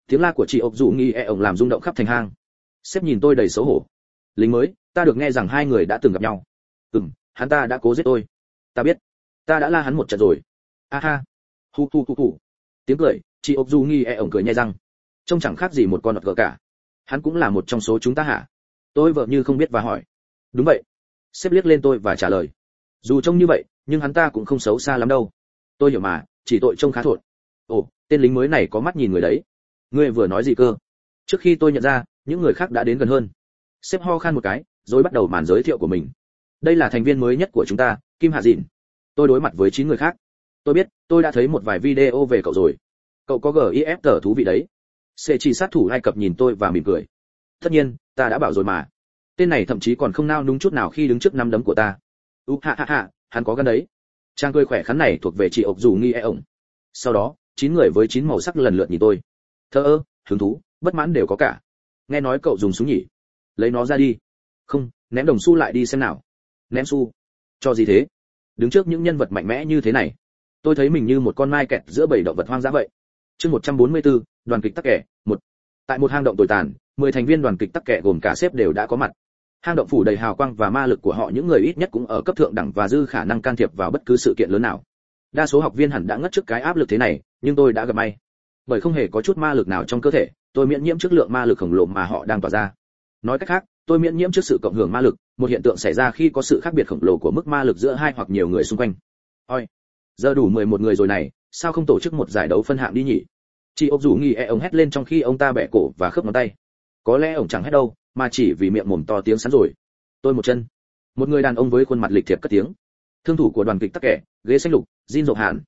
Tiếng la của chị ốc dụ nghi e ổng làm rung động khắp thành hang sếp nhìn tôi đầy xấu hổ. Lính mới, ta được nghe rằng hai người đã từng gặp nhau. Ừm, hắn ta đã cố giết tôi. Ta biết. Ta đã la hắn một trận rồi. A ha. Hu hu hu hu. Tiếng cười, chị ốc du nghi e ổng cười nhai răng. Trông chẳng khác gì một con vật gỡ cả. Hắn cũng là một trong số chúng ta hả? Tôi vợ như không biết và hỏi. Đúng vậy. Sếp liếc lên tôi và trả lời. Dù trông như vậy, nhưng hắn ta cũng không xấu xa lắm đâu. Tôi hiểu mà, chỉ tội trông khá thột ồ, tên lính mới này có mắt nhìn người đấy. Ngươi vừa nói gì cơ? Trước khi tôi nhận ra những người khác đã đến gần hơn. Sếp ho khan một cái, rồi bắt đầu màn giới thiệu của mình. Đây là thành viên mới nhất của chúng ta, kim hạ dịn. Tôi đối mặt với chín người khác. Tôi biết, tôi đã thấy một vài video về cậu rồi. Cậu có gif tờ thú vị đấy. Sẽ chỉ sát thủ ai cập nhìn tôi và mỉm cười. Tất nhiên, ta đã bảo rồi mà. Tên này thậm chí còn không nao núng chút nào khi đứng trước năm đấm của ta. U ha ha hạ hắn có gan đấy. Trang cười khỏe khắn này thuộc về chị ộc dù nghi e ổng. Sau đó, chín người với chín màu sắc lần lượt nhìn tôi. Thơ ơ, hứng thú, bất mãn đều có cả nghe nói cậu dùng súng nhỉ? Lấy nó ra đi. Không ném đồng xu lại đi xem nào. Ném xu. Cho gì thế? Đứng trước những nhân vật mạnh mẽ như thế này. Tôi thấy mình như một con mai kẹt giữa bảy động vật hoang dã vậy. Chương 144, đoàn kịch tắc kẻ một. Tại một hang động tồi tàn mười thành viên đoàn kịch tắc kẻ gồm cả sếp đều đã có mặt. Hang động phủ đầy hào quang và ma lực của họ những người ít nhất cũng ở cấp thượng đẳng và dư khả năng can thiệp vào bất cứ sự kiện lớn nào. Đa số học viên hẳn đã ngất trước cái áp lực thế này nhưng tôi đã gặp may. Bởi không hề có chút ma lực nào trong cơ thể tôi miễn nhiễm trước lượng ma lực khổng lồ mà họ đang tỏa ra. Nói cách khác, tôi miễn nhiễm trước sự cộng hưởng ma lực, một hiện tượng xảy ra khi có sự khác biệt khổng lồ của mức ma lực giữa hai hoặc nhiều người xung quanh. Ôi, giờ đủ 11 người rồi này, sao không tổ chức một giải đấu phân hạng đi nhỉ? Chị ốc rủ nghi e ông hét lên trong khi ông ta bẻ cổ và khớp ngón tay. Có lẽ ông chẳng hét đâu, mà chỉ vì miệng mồm to tiếng sẵn rồi. Tôi một chân. Một người đàn ông với khuôn mặt lịch thiệp cất tiếng. Thương thủ của đoàn kịch tắc kẻ, ghế xanh lục Jin rộng hạn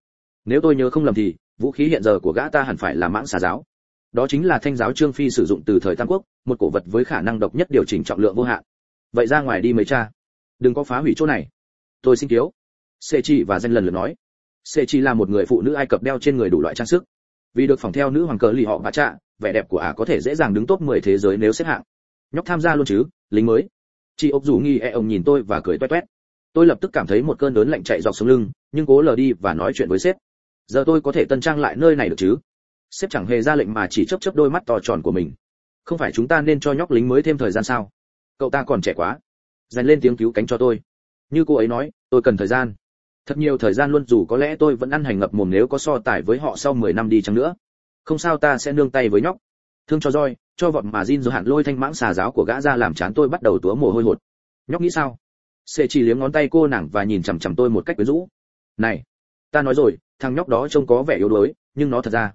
nếu tôi nhớ không lầm thì, vũ khí hiện giờ của gã ta hẳn phải là mãng xà giáo đó chính là thanh giáo trương phi sử dụng từ thời tam quốc, một cổ vật với khả năng độc nhất điều chỉnh trọng lượng vô hạn. Vậy ra ngoài đi mấy cha. Đừng có phá hủy chỗ này. Tôi xin kiếu. Sê chi và danh lần lượt nói. Sê chi là một người phụ nữ ai cập đeo trên người đủ loại trang sức. Vì được phòng theo nữ hoàng cờ lì họ bà trạ vẻ đẹp của ả có thể dễ dàng đứng top 10 thế giới nếu xếp hạng. Nhóc tham gia luôn chứ, lính mới. Chị ốc dù nghi e ông nhìn tôi và cười toét toét. Tôi lập tức cảm thấy một cơn đớn lạnh chạy dọc sống lưng, nhưng cố lờ đi và nói chuyện với sếp. Giờ tôi có thể tân trang lại nơi này được chứ? Sếp chẳng hề ra lệnh mà chỉ chớp chớp đôi mắt to tròn của mình. Không phải chúng ta nên cho nhóc lính mới thêm thời gian sao? Cậu ta còn trẻ quá. Dành lên tiếng cứu cánh cho tôi. Như cô ấy nói, tôi cần thời gian. Thật nhiều thời gian luôn dù có lẽ tôi vẫn ăn hành ngập mồm nếu có so tài với họ sau 10 năm đi chăng nữa. Không sao ta sẽ nương tay với nhóc. Thương cho roi, cho vọt mà Jin rồi hạn lôi thanh mãng xà giáo của gã ra làm chán tôi bắt đầu túa mồ hôi hột. Nhóc nghĩ sao? Sệ chỉ liếm ngón tay cô nàng và nhìn chằm chằm tôi một cách quyến rũ. Này, ta nói rồi, thằng nhóc đó trông có vẻ yếu đuối, nhưng nó thật ra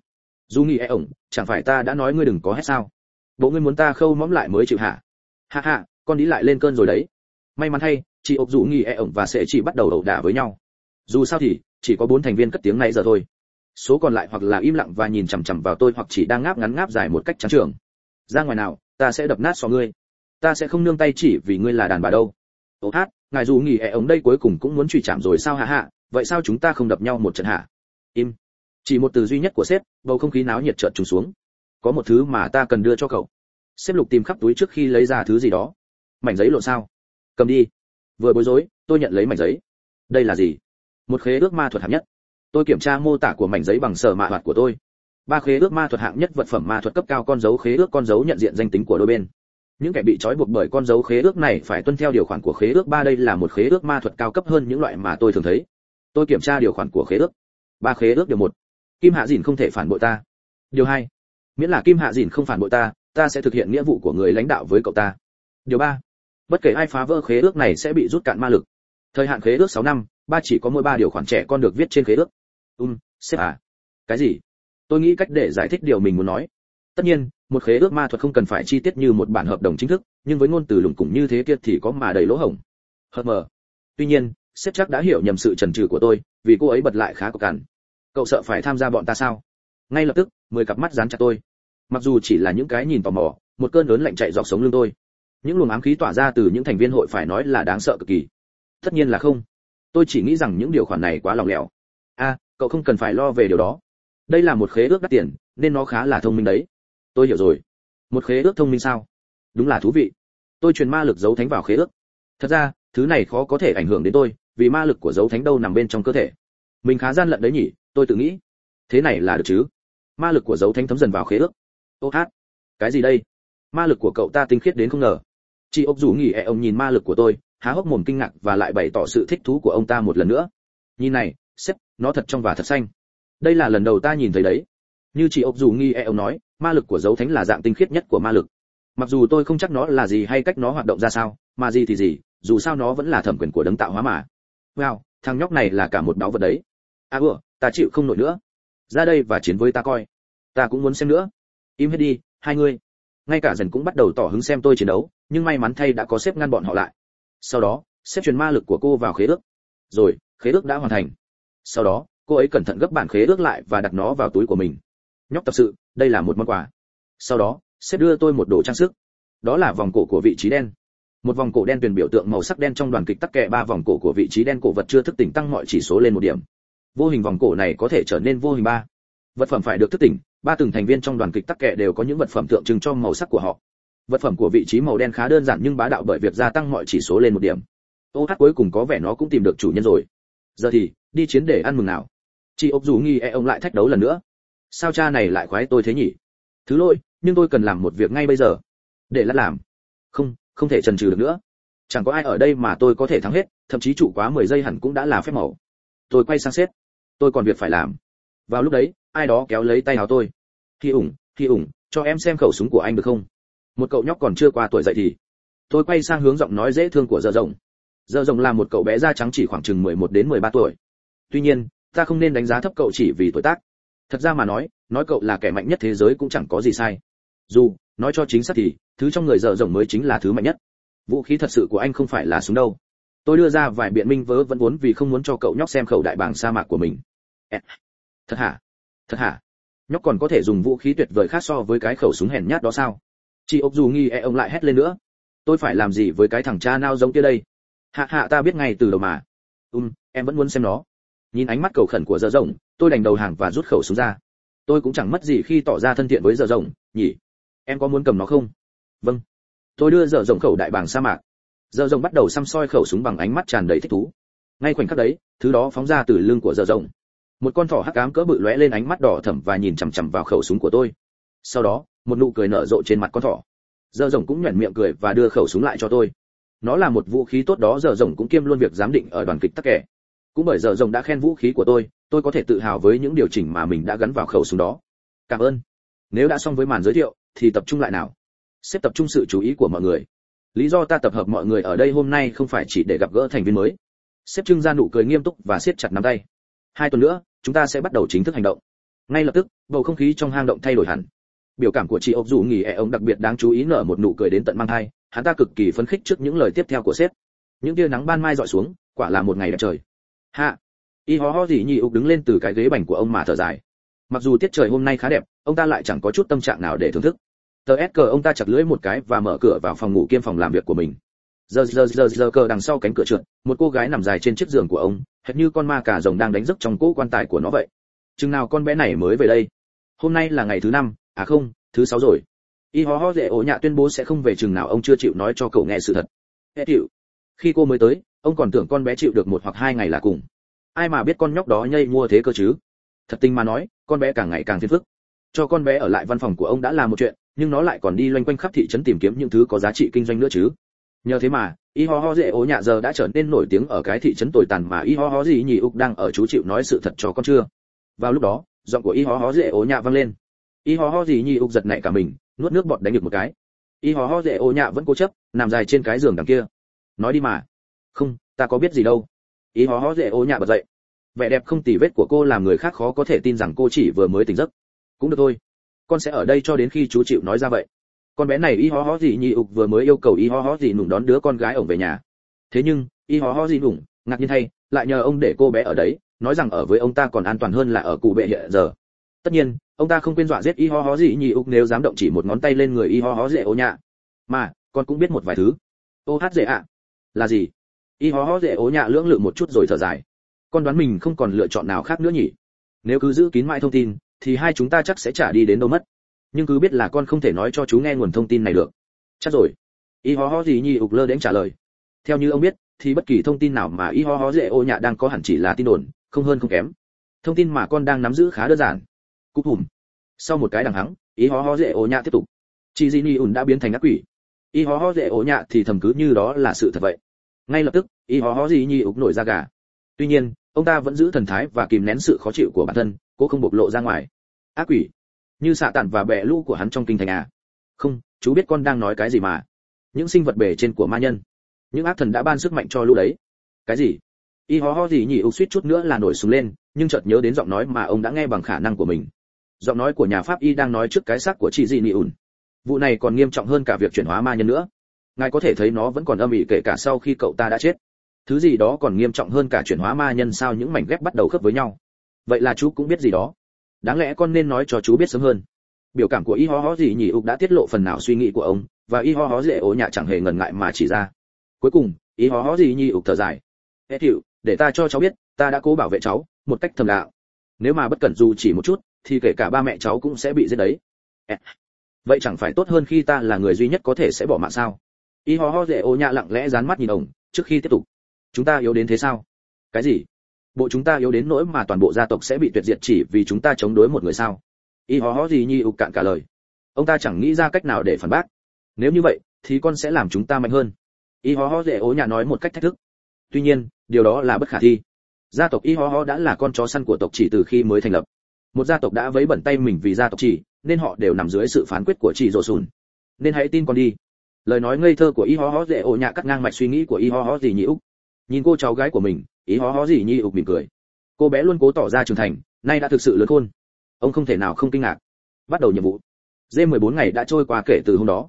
dù nghĩ e ổng, chẳng phải ta đã nói ngươi đừng có hết sao? Bộ ngươi muốn ta khâu mõm lại mới chịu hả? Hạ hạ con đi lại lên cơn rồi đấy. May mắn thay, chị ốc dù nghĩ e ổng và sẽ chỉ bắt đầu ẩu đả với nhau. Dù sao thì, chỉ có bốn thành viên cất tiếng này giờ thôi. Số còn lại hoặc là im lặng và nhìn chằm chằm vào tôi hoặc chỉ đang ngáp ngắn ngáp dài một cách trắng trường. Ra ngoài nào, ta sẽ đập nát so ngươi. Ta sẽ không nương tay chỉ vì ngươi là đàn bà đâu. Ô hát, ngài dù nghỉ e ống đây cuối cùng cũng muốn truy chạm rồi sao hạ hạ vậy sao chúng ta không đập nhau một trận hạ im chỉ một từ duy nhất của sếp, bầu không khí náo nhiệt chợt trùng xuống. Có một thứ mà ta cần đưa cho cậu. Sếp lục tìm khắp túi trước khi lấy ra thứ gì đó. Mảnh giấy lộn sao cầm đi. Vừa bối rối, tôi nhận lấy mảnh giấy. Đây là gì? Một khế ước ma thuật hạng nhất. Tôi kiểm tra mô tả của mảnh giấy bằng sở mạ hoạt của tôi. Ba khế ước ma thuật hạng nhất vật phẩm ma thuật cấp cao con dấu khế ước con dấu nhận diện danh tính của đôi bên. Những kẻ bị trói buộc bởi con dấu khế ước này phải tuân theo điều khoản của khế ước ba đây là một khế ước ma thuật cao cấp hơn những loại mà tôi thường thấy. Tôi kiểm tra điều khoản của khế ước. Ba khế ước điều một kim hạ dìn không thể phản bội ta. Điều hai, miễn là kim hạ dìn không phản bội ta ta sẽ thực hiện nghĩa vụ của người lãnh đạo với cậu ta. Điều ba, bất kể ai phá vỡ khế ước này sẽ bị rút cạn ma lực. Thời hạn khế ước 6 năm, ba chỉ có mỗi ba điều khoản trẻ con được viết trên khế ước. Um sếp à? Cái gì? Tôi nghĩ cách để giải thích điều mình muốn nói. Tất nhiên, một khế ước ma thuật không cần phải chi tiết như một bản hợp đồng chính thức, nhưng với ngôn từ lủng củng như thế kia thì có mà đầy lỗ hổng. Hờ mờ. Tuy nhiên sếp chắc đã hiểu nhầm sự chần chừ của tôi, vì cô ấy bật lại khá cộc cằn cậu sợ phải tham gia bọn ta sao? Ngay lập tức, mười cặp mắt dán chặt tôi. Mặc dù chỉ là những cái nhìn tò mò, một cơn lớn lạnh chạy dọc sống lưng tôi. Những luồng ám khí tỏa ra từ những thành viên hội phải nói là đáng sợ cực kỳ. Tất nhiên là không. Tôi chỉ nghĩ rằng những điều khoản này quá lòng lẻo. A, cậu không cần phải lo về điều đó. Đây là một khế ước đắt tiền, nên nó khá là thông minh đấy. Tôi hiểu rồi. Một khế ước thông minh sao? Đúng là thú vị. Tôi truyền ma lực giấu thánh vào khế ước. Thật ra, thứ này khó có thể ảnh hưởng đến tôi, vì ma lực của dấu thánh đâu nằm bên trong cơ thể. Mình khá gian lận đấy nhỉ? Tôi tự nghĩ. Thế này là được chứ? Ma lực của dấu thánh thấm dần vào khế ước. Ô hát, cái gì đây? Ma lực của cậu ta tinh khiết đến không ngờ. Chị ốc rủ nghỉ e ông nhìn ma lực của tôi, há hốc mồm kinh ngạc và lại bày tỏ sự thích thú của ông ta một lần nữa. Nhìn này, sếp, nó thật trong và thật xanh. Đây là lần đầu ta nhìn thấy đấy. Như chị ốc dù nghi e ông nói, ma lực của dấu thánh là dạng tinh khiết nhất của ma lực. Mặc dù tôi không chắc nó là gì hay cách nó hoạt động ra sao, mà gì thì gì, dù sao nó vẫn là thẩm quyền của đấng tạo hóa mà. Wow, thằng nhóc này là cả một báu vật đấy. À ủa ta chịu không nổi nữa. Ra đây và chiến với ta coi. Ta cũng muốn xem nữa. Im hết đi, hai người. Ngay cả dần cũng bắt đầu tỏ hứng xem tôi chiến đấu, nhưng may mắn thay đã có sếp ngăn bọn họ lại. Sau đó sếp truyền ma lực của cô vào khế ước. Rồi, khế ước đã hoàn thành. Sau đó, cô ấy cẩn thận gấp bản khế ước lại và đặt nó vào túi của mình. Nhóc tập sự, đây là một món quà. Sau đó sếp đưa tôi một đồ trang sức. Đó là vòng cổ của vị trí đen. Một vòng cổ đen tuyển biểu tượng màu sắc đen trong đoàn kịch tắc kẹ ba vòng cổ của vị trí đen cổ vật chưa thức tỉnh tăng mọi chỉ số lên một điểm vô hình vòng cổ này có thể trở nên vô hình ba. Vật phẩm phải được thức tỉnh, ba từng thành viên trong đoàn kịch tắc kệ đều có những vật phẩm tượng trưng cho màu sắc của họ. Vật phẩm của vị trí màu đen khá đơn giản nhưng bá đạo bởi việc gia tăng mọi chỉ số lên một điểm. Ô hát cuối cùng có vẻ nó cũng tìm được chủ nhân rồi. Giờ thì, đi chiến để ăn mừng nào. Chị ốc dù nghi e ông lại thách đấu lần nữa. Sao cha này lại khoái tôi thế nhỉ? Thứ lỗi, nhưng tôi cần làm một việc ngay bây giờ. Để lát làm. Không không thể chần chừ được nữa. Chẳng có ai ở đây mà tôi có thể thắng hết, thậm chí chủ quá 10 giây hẳn cũng đã là phép màu. Tôi quay sang xếp tôi còn việc phải làm. Vào lúc đấy, ai đó kéo lấy tay áo tôi. Khi ủng khi ủng, cho em xem khẩu súng của anh được không? Một cậu nhóc còn chưa qua tuổi dậy thì, tôi quay sang hướng giọng nói dễ thương của dợ rồng. Dợ rồng là một cậu bé da trắng chỉ khoảng chừng 11 đến 13 tuổi. Tuy nhiên, ta không nên đánh giá thấp cậu chỉ vì tuổi tác. Thật ra mà nói nói cậu là kẻ mạnh nhất thế giới cũng chẳng có gì sai. Dù, nói cho chính xác thì, thứ trong người dở rộng mới chính là thứ mạnh nhất. Vũ khí thật sự của anh không phải là súng đâu tôi đưa ra vài biện minh vớ vẫn vốn vì không muốn cho cậu nhóc xem khẩu đại bảng sa mạc của mình. Thật hả? Thật hả? Nhóc còn có thể dùng vũ khí tuyệt vời khác so với cái khẩu súng hèn nhát đó sao? Chị ốc dù nghi e ông lại hét lên nữa. Tôi phải làm gì với cái thằng cha nao giống kia đây? Hạ hạ ta biết ngay từ đầu mà. Um em vẫn muốn xem nó. Nhìn ánh mắt cầu khẩn của giờ rộng, tôi đành đầu hàng và rút khẩu súng ra. Tôi cũng chẳng mất gì khi tỏ ra thân thiện với giờ rồng nhỉ? Em có muốn cầm nó không? Vâng. Tôi đưa giờ rồng khẩu đại bàng sa mạc giờ rồng bắt đầu xăm soi khẩu súng bằng ánh mắt tràn đầy thích thú. Ngay khoảnh khắc đấy, thứ đó phóng ra từ lưng của giờ rồng. Một con thỏ hắc ám cỡ bự lóe lên ánh mắt đỏ thẫm và nhìn chằm chằm vào khẩu súng của tôi. Sau đó, một nụ cười nở rộ trên mặt con thỏ. Giờ rồng cũng nhuyễn miệng cười và đưa khẩu súng lại cho tôi. Nó là một vũ khí tốt đó giờ rồng cũng kiêm luôn việc giám định ở đoàn kịch tắc kẻ cũng bởi giờ rồng đã khen vũ khí của tôi tôi có thể tự hào với những điều chỉnh mà mình đã gắn vào khẩu súng đó. Cảm ơn. Nếu đã xong với màn giới thiệu, thì tập trung lại nào. Xếp tập trung sự chú ý của mọi người lý do ta tập hợp mọi người ở đây hôm nay không phải chỉ để gặp gỡ thành viên mới. Xếp trưng ra nụ cười nghiêm túc và siết chặt nắm tay. Hai tuần nữa, chúng ta sẽ bắt đầu chính thức hành động. Ngay lập tức, bầu không khí trong hang động thay đổi hẳn. Biểu cảm của chị ốc dù nghỉ e ông đặc biệt đáng chú ý nở một nụ cười đến tận mang thai, hắn ta cực kỳ phấn khích trước những lời tiếp theo của sếp. Những tia nắng ban mai dọi xuống, quả là một ngày đẹp trời. Hạ. Y hó ho gì nhị ục đứng lên từ cái ghế bành của ông mà thở dài. Mặc dù tiết trời hôm nay khá đẹp, ông ta lại chẳng có chút tâm trạng nào để thưởng thức tờ s cờ ông ta chặt lưỡi một cái và mở cửa vào phòng ngủ kiêm phòng làm việc của mình. Giờ giờ giờ giờ cờ đằng sau cánh cửa trượt, một cô gái nằm dài trên chiếc giường của ông, hệt như con ma cà rồng đang đánh giấc trong cỗ quan tài của nó vậy. Chừng nào con bé này mới về đây? Hôm nay là ngày thứ năm à không, thứ sáu rồi. Y ho ho dễ ổ nhạ tuyên bố sẽ không về chừng nào ông chưa chịu nói cho cậu nghe sự thật. Hệ chịu. Khi cô mới tới, ông còn tưởng con bé chịu được một hoặc hai ngày là cùng. Ai mà biết con nhóc đó nhây mua thế cơ chứ? Thật tình mà nói, con bé càng ngày càng phiền phức. Cho con bé ở lại văn phòng của ông đã là một chuyện nhưng nó lại còn đi loanh quanh khắp thị trấn tìm kiếm những thứ có giá trị kinh doanh nữa chứ. Nhờ thế mà, y ho ho dễ ố nhạ giờ đã trở nên nổi tiếng ở cái thị trấn tồi tàn mà y ho ho gì nhì úc đang ở chú chịu nói sự thật cho con chưa. Vào lúc đó, giọng của y ho ho dễ ố nhạ vang lên. Y ho ho gì nhì úc giật nảy cả mình, nuốt nước bọt đánh được một cái. Y ho ho dễ ố nhạ vẫn cố chấp, nằm dài trên cái giường đằng kia. Nói đi mà. Không, ta có biết gì đâu. Y ho ho dễ ố nhạ bật dậy. Vẻ đẹp không tì vết của cô làm người khác khó có thể tin rằng cô chỉ vừa mới tỉnh giấc. Cũng được thôi con sẽ ở đây cho đến khi chú chịu nói ra vậy. Con bé này y ho ho gì nhị ục vừa mới yêu cầu y ho ho gì nùng đón đứa con gái ổng về nhà. Thế nhưng, y ho ho gì nùng, ngạc nhiên thay, lại nhờ ông để cô bé ở đấy, nói rằng ở với ông ta còn an toàn hơn là ở cụ bệ hiện giờ. Tất nhiên, ông ta không quên dọa giết y ho ho gì nhị ục nếu dám động chỉ một ngón tay lên người y ho ho dễ ô nhạ. Mà, con cũng biết một vài thứ. Ô hát dễ ạ. Là gì? Y ho ho dễ ố nhạ lưỡng lự một chút rồi thở dài. Con đoán mình không còn lựa chọn nào khác nữa nhỉ? Nếu cứ giữ kín mãi thông tin thì hai chúng ta chắc sẽ trả đi đến đâu mất. Nhưng cứ biết là con không thể nói cho chú nghe nguồn thông tin này được. Chắc rồi. Y ho ho gì nhi ục lơ đến trả lời. Theo như ông biết, thì bất kỳ thông tin nào mà y ho ho dễ ô nhạ đang có hẳn chỉ là tin đồn, không hơn không kém. Thông tin mà con đang nắm giữ khá đơn giản. Cúp hùm. Sau một cái đằng hắng, y ho ho dễ ô nhạ tiếp tục. Chị di ni ùn đã biến thành ác quỷ. Y ho ho dễ ô nhạ thì thầm cứ như đó là sự thật vậy. Ngay lập tức, y ho ho gì nhi ục nổi ra gà. Tuy nhiên, ông ta vẫn giữ thần thái và kìm nén sự khó chịu của bản thân, cố không bộc lộ ra ngoài ác quỷ. Như xạ tản và bệ lũ của hắn trong kinh thành à? Không, chú biết con đang nói cái gì mà. Những sinh vật bề trên của ma nhân. Những ác thần đã ban sức mạnh cho lũ đấy. Cái gì? Y ho ho gì nhỉ ục suýt chút nữa là nổi súng lên, nhưng chợt nhớ đến giọng nói mà ông đã nghe bằng khả năng của mình. Giọng nói của nhà pháp y đang nói trước cái xác của chị dị nị ùn. Vụ này còn nghiêm trọng hơn cả việc chuyển hóa ma nhân nữa. Ngài có thể thấy nó vẫn còn âm ỉ kể cả sau khi cậu ta đã chết. Thứ gì đó còn nghiêm trọng hơn cả chuyển hóa ma nhân sao những mảnh ghép bắt đầu khớp với nhau. Vậy là chú cũng biết gì đó đáng lẽ con nên nói cho chú biết sớm hơn. Biểu cảm của y ho ho gì nhỉ ục đã tiết lộ phần nào suy nghĩ của ông, và y ho ho dễ ố nhạ chẳng hề ngần ngại mà chỉ ra. Cuối cùng, y ho ho gì nhỉ ục thở dài. Hết hiệu để ta cho cháu biết, ta đã cố bảo vệ cháu, một cách thầm lặng. Nếu mà bất cẩn dù chỉ một chút, thì kể cả ba mẹ cháu cũng sẽ bị giết đấy. Vậy chẳng phải tốt hơn khi ta là người duy nhất có thể sẽ bỏ mạng sao? Y ho ho dễ ố nhạ lặng lẽ dán mắt nhìn ông, trước khi tiếp tục. Chúng ta yếu đến thế sao? Cái gì? Bộ chúng ta yếu đến nỗi mà toàn bộ gia tộc sẽ bị tuyệt diệt chỉ vì chúng ta chống đối một người sao? Y hó hó gì nhi ục cạn cả lời. Ông ta chẳng nghĩ ra cách nào để phản bác. Nếu như vậy, thì con sẽ làm chúng ta mạnh hơn. Y hó hó dễ ố nhà nói một cách thách thức. Tuy nhiên, điều đó là bất khả thi. Gia tộc y hó hó đã là con chó săn của tộc chỉ từ khi mới thành lập. Một gia tộc đã vấy bẩn tay mình vì gia tộc chỉ, nên họ đều nằm dưới sự phán quyết của chỉ rồ sùn. Nên hãy tin con đi. Lời nói ngây thơ của y hó hó dễ ố nhạ cắt ngang mạch suy nghĩ của y hó hó gì nhị úc nhìn cô cháu gái của mình ý hó hó gì nhi ục mỉm cười. Cô bé luôn cố tỏ ra trưởng thành, nay đã thực sự lớn khôn. Ông không thể nào không kinh ngạc. Bắt đầu nhiệm vụ. D 14 ngày đã trôi qua kể từ hôm đó.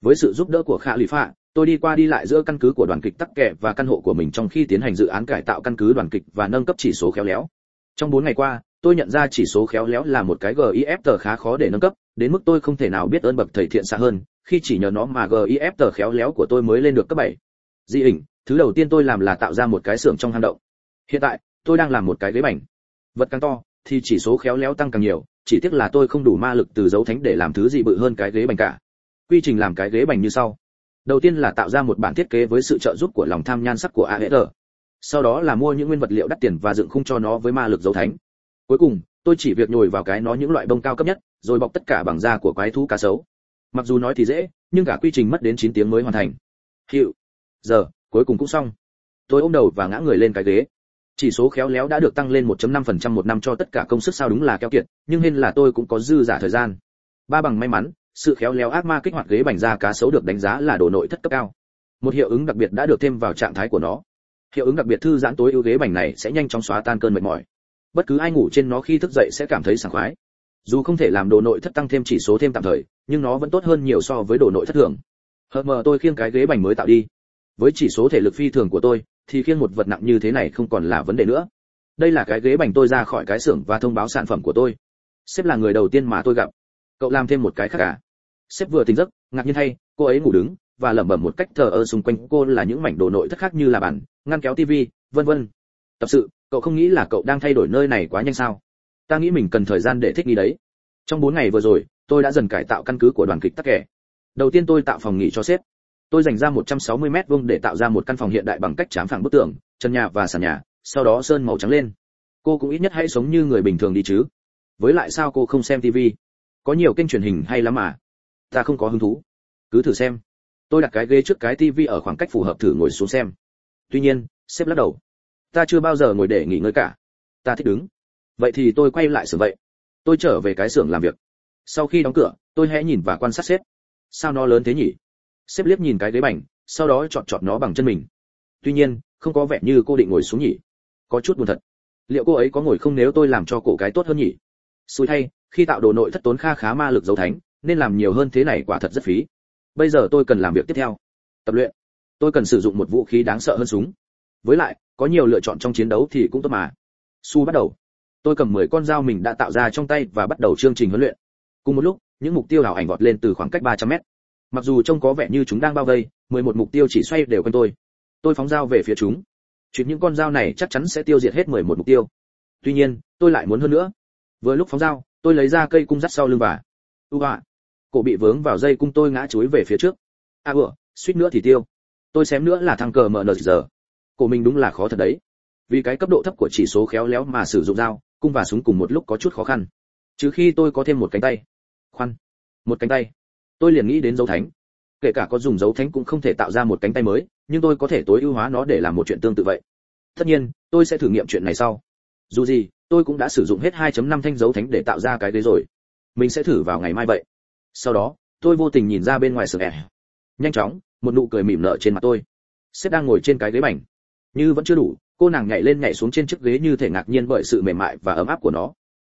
Với sự giúp đỡ của khả lụy phạ, tôi đi qua đi lại giữa căn cứ của đoàn kịch tắc kẹ và căn hộ của mình trong khi tiến hành dự án cải tạo căn cứ đoàn kịch và nâng cấp chỉ số khéo léo. Trong 4 ngày qua, tôi nhận ra chỉ số khéo léo là một cái gif tờ khá khó để nâng cấp, đến mức tôi không thể nào biết ơn bậc thầy thiện xa hơn, khi chỉ nhờ nó mà gif tờ khéo léo của tôi mới lên được cấp 7. di hình thứ đầu tiên tôi làm là tạo ra một cái xưởng trong hang động hiện tại tôi đang làm một cái ghế bành vật càng to thì chỉ số khéo léo tăng càng nhiều chỉ tiếc là tôi không đủ ma lực từ dấu thánh để làm thứ gì bự hơn cái ghế bành cả quy trình làm cái ghế bành như sau đầu tiên là tạo ra một bản thiết kế với sự trợ giúp của lòng tham nhan sắc của AR. Sau đó là mua những nguyên vật liệu đắt tiền và dựng khung cho nó với ma lực dấu thánh. Cuối cùng, tôi chỉ việc nhồi vào cái nó những loại bông cao cấp nhất, rồi bọc tất cả bằng da của quái thú cá sấu. Mặc dù nói thì dễ, nhưng cả quy trình mất đến 9 tiếng mới hoàn thành. Hiệu. Giờ, cuối cùng cũng xong. Tôi ôm đầu và ngã người lên cái ghế. Chỉ số khéo léo đã được tăng lên 1.5% một năm cho tất cả công sức sao đúng là keo kiệt, nhưng hên là tôi cũng có dư giả thời gian. Ba bằng may mắn, sự khéo léo ác ma kích hoạt ghế bành da cá sấu được đánh giá là đồ nội thất cấp cao một hiệu ứng đặc biệt đã được thêm vào trạng thái của nó hiệu ứng đặc biệt thư giãn tối ưu ghế bành này sẽ nhanh chóng xóa tan cơn mệt mỏi bất cứ ai ngủ trên nó khi thức dậy sẽ cảm thấy sảng khoái dù không thể làm đồ nội thất tăng thêm chỉ số thêm tạm thời nhưng nó vẫn tốt hơn nhiều so với đồ nội thất thường hợp mờ tôi khiêng cái ghế bành mới tạo đi với chỉ số thể lực phi thường của tôi, thì khiêng một vật nặng như thế này không còn là vấn đề nữa. Đây là cái ghế bành tôi ra khỏi cái xưởng và thông báo sản phẩm của tôi. Sếp là người đầu tiên mà tôi gặp. Cậu làm thêm một cái khác à? Sếp vừa tỉnh giấc, ngạc nhiên thay, cô ấy ngủ đứng, và lẩm bẩm một cách thờ ơ xung quanh cô là những mảnh đồ nội thất khác như là bàn, ngăn kéo tivi vân vân. Tập sự, cậu không nghĩ là cậu đang thay đổi nơi này quá nhanh sao? Ta nghĩ mình cần thời gian để thích nghi đấy. Trong bốn ngày vừa rồi, tôi đã dần cải tạo căn cứ của đoàn kịch tắc kẻ đầu tiên tôi tạo phòng nghỉ cho sếp tôi dành ra 160 mét vuông để tạo ra một căn phòng hiện đại bằng cách chám phẳng bức tường, chân nhà và sàn nhà, sau đó sơn màu trắng lên. Cô cũng ít nhất hãy sống như người bình thường đi chứ. Với lại sao cô không xem tivi có nhiều kênh truyền hình hay lắm mà. Ta không có hứng thú. Cứ thử xem. Tôi đặt cái ghế trước cái tivi ở khoảng cách phù hợp thử ngồi xuống xem. Tuy nhiên sếp lắc đầu. Ta chưa bao giờ ngồi để nghỉ ngơi cả. Ta thích đứng. Vậy thì tôi quay lại xưởng vậy. Tôi trở về cái xưởng làm việc. Sau khi đóng cửa, tôi hãy nhìn và quan sát sếp. Sao nó lớn thế nhỉ? Sếp liếc nhìn cái ghế bành, sau đó chọn chọn nó bằng chân mình. Tuy nhiên, không có vẻ như cô định ngồi xuống nhỉ. Có chút buồn thật. Liệu cô ấy có ngồi không nếu tôi làm cho cổ cái tốt hơn nhỉ? Xui thay, khi tạo đồ nội thất tốn kha khá ma lực dấu thánh, nên làm nhiều hơn thế này quả thật rất phí. Bây giờ tôi cần làm việc tiếp theo. Tập luyện. Tôi cần sử dụng một vũ khí đáng sợ hơn súng. Với lại, có nhiều lựa chọn trong chiến đấu thì cũng tốt mà. Su bắt đầu. Tôi cầm 10 con dao mình đã tạo ra trong tay và bắt đầu chương trình huấn luyện. Cùng một lúc, những mục tiêu đảo ảnh vọt lên từ khoảng cách 300 mét mặc dù trông có vẻ như chúng đang bao vây 11 mục tiêu chỉ xoay đều quanh tôi. Tôi phóng dao về phía chúng. Chuyện những con dao này chắc chắn sẽ tiêu diệt hết 11 mục tiêu. Tuy nhiên tôi lại muốn hơn nữa. Vừa lúc phóng dao tôi lấy ra cây cung dắt sau lưng và u ạ cổ bị vướng vào dây cung tôi ngã chuối về phía trước. A à, ủa suýt nữa thì tiêu. Tôi xém nữa là thằng cờ mở nờ giờ. Cổ mình đúng là khó thật đấy. Vì cái cấp độ thấp của chỉ số khéo léo mà sử dụng dao cung và súng cùng một lúc có chút khó khăn. Trừ khi tôi có thêm một cánh tay. Khoan. Một cánh tay tôi liền nghĩ đến dấu thánh. Kể cả có dùng dấu thánh cũng không thể tạo ra một cánh tay mới, nhưng tôi có thể tối ưu hóa nó để làm một chuyện tương tự vậy. Tất nhiên, tôi sẽ thử nghiệm chuyện này sau. Dù gì, tôi cũng đã sử dụng hết 2.5 thanh dấu thánh để tạo ra cái đấy rồi. Mình sẽ thử vào ngày mai vậy. Sau đó, tôi vô tình nhìn ra bên ngoài sườn ẻ. Nhanh chóng, một nụ cười mỉm nở trên mặt tôi. Sếp đang ngồi trên cái ghế bành. Như vẫn chưa đủ, cô nàng nhảy lên nhảy xuống trên chiếc ghế như thể ngạc nhiên bởi sự mềm mại và ấm áp của nó.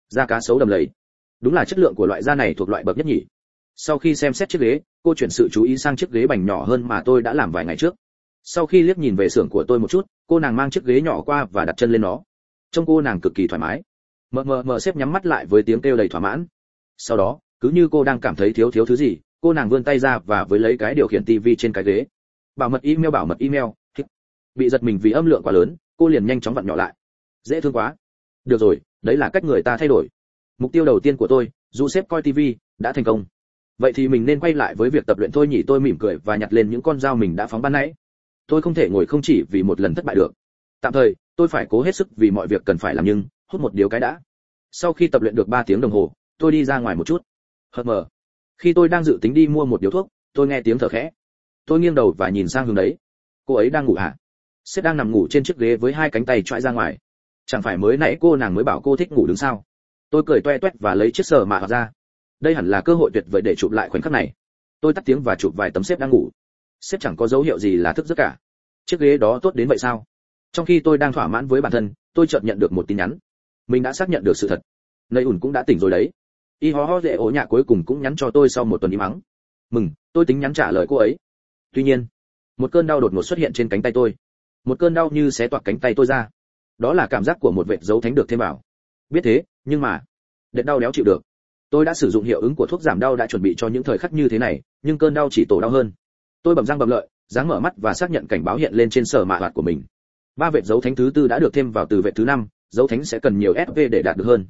Da cá sấu đầm lầy. Đúng là chất lượng của loại da này thuộc loại bậc nhất nhỉ sau khi xem xét chiếc ghế, cô chuyển sự chú ý sang chiếc ghế bành nhỏ hơn mà tôi đã làm vài ngày trước. Sau khi liếc nhìn về xưởng của tôi một chút, cô nàng mang chiếc ghế nhỏ qua và đặt chân lên nó. Trông cô nàng cực kỳ thoải mái. Mờ mờ mờ xếp nhắm mắt lại với tiếng kêu đầy thỏa mãn. Sau đó, cứ như cô đang cảm thấy thiếu thiếu thứ gì, cô nàng vươn tay ra và với lấy cái điều khiển tivi trên cái ghế. Bảo mật email, bảo mật email. Bị giật mình vì âm lượng quá lớn, cô liền nhanh chóng vặn nhỏ lại. Dễ thương quá. Được rồi, đấy là cách người ta thay đổi. Mục tiêu đầu tiên của tôi, dù xếp coi tivi đã thành công vậy thì mình nên quay lại với việc tập luyện thôi nhỉ, tôi mỉm cười và nhặt lên những con dao mình đã phóng ban nãy. Tôi không thể ngồi không chỉ vì một lần thất bại được. Tạm thời, tôi phải cố hết sức vì mọi việc cần phải làm nhưng, hút một điếu cái đã. Sau khi tập luyện được 3 tiếng đồng hồ, tôi đi ra ngoài một chút. Hờ mờ. Khi tôi đang dự tính đi mua một điếu thuốc, tôi nghe tiếng thở khẽ. Tôi nghiêng đầu và nhìn sang hướng đấy. Cô ấy đang ngủ hả? Sếp đang nằm ngủ trên chiếc ghế với hai cánh tay trọi ra ngoài. Chẳng phải mới nãy cô nàng mới bảo cô thích ngủ đứng sao? Tôi cười toe toét và lấy chiếc sờ mạ ra đây hẳn là cơ hội tuyệt vời để chụp lại khoảnh khắc này. Tôi tắt tiếng và chụp vài tấm xếp đang ngủ. Sếp chẳng có dấu hiệu gì là thức giấc cả. Chiếc ghế đó tốt đến vậy sao? Trong khi tôi đang thỏa mãn với bản thân, tôi chợt nhận được một tin nhắn. Mình đã xác nhận được sự thật. Nơi ủn cũng đã tỉnh rồi đấy. Y ho ho dễ ổ nhạ cuối cùng cũng nhắn cho tôi sau một tuần im mắng mừng, tôi tính nhắn trả lời cô ấy. Tuy nhiên, một cơn đau đột ngột xuất hiện trên cánh tay tôi. Một cơn đau như xé toạc cánh tay tôi ra. Đó là cảm giác của một vệt dấu thánh được thêm vào. Biết thế, nhưng mà đợt đau đéo chịu được tôi đã sử dụng hiệu ứng của thuốc giảm đau đã chuẩn bị cho những thời khắc như thế này nhưng cơn đau chỉ tổ đau hơn. Tôi bầm răng bầm lợi dáng mở mắt và xác nhận cảnh báo hiện lên trên sở mạ hoạt của mình. Ba vệt dấu thánh thứ tư đã được thêm vào từ vệt thứ năm dấu thánh sẽ cần nhiều sv để đạt được hơn.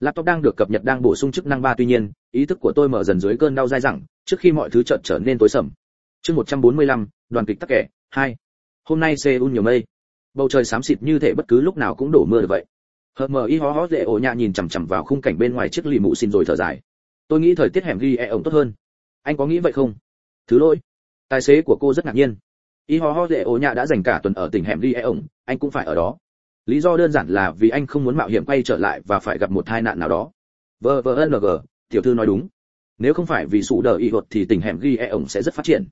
Laptop đang được cập nhật đang bổ sung chức năng ba tuy nhiên ý thức của tôi mở dần dưới cơn đau dai dẳng trước khi mọi thứ chợt trở nên tối sầm. Chương 145, đoàn kịch tắc kẻ hai. Hôm nay seoul nhiều mây. Bầu trời xám xịt như thể bất cứ lúc nào cũng đổ mưa được vậy hờ mờ y hó hó dễ ổ nhạ nhìn chằm chằm vào khung cảnh bên ngoài chiếc lì mụ xin rồi thở dài. Tôi nghĩ thời tiết hẻm ghi e ổng tốt hơn. Anh có nghĩ vậy không? Thứ lỗi. Tài xế của cô rất ngạc nhiên. Y hó hó dễ ổ nhạ đã dành cả tuần ở tỉnh hẻm ghi e ổng, anh cũng phải ở đó. Lý do đơn giản là vì anh không muốn mạo hiểm quay trở lại và phải gặp một tai nạn nào đó. Vờ vờ ng tiểu thư nói đúng. Nếu không phải vì sụ đờ y hột thì tỉnh hẻm ghi e ổng sẽ rất phát triển.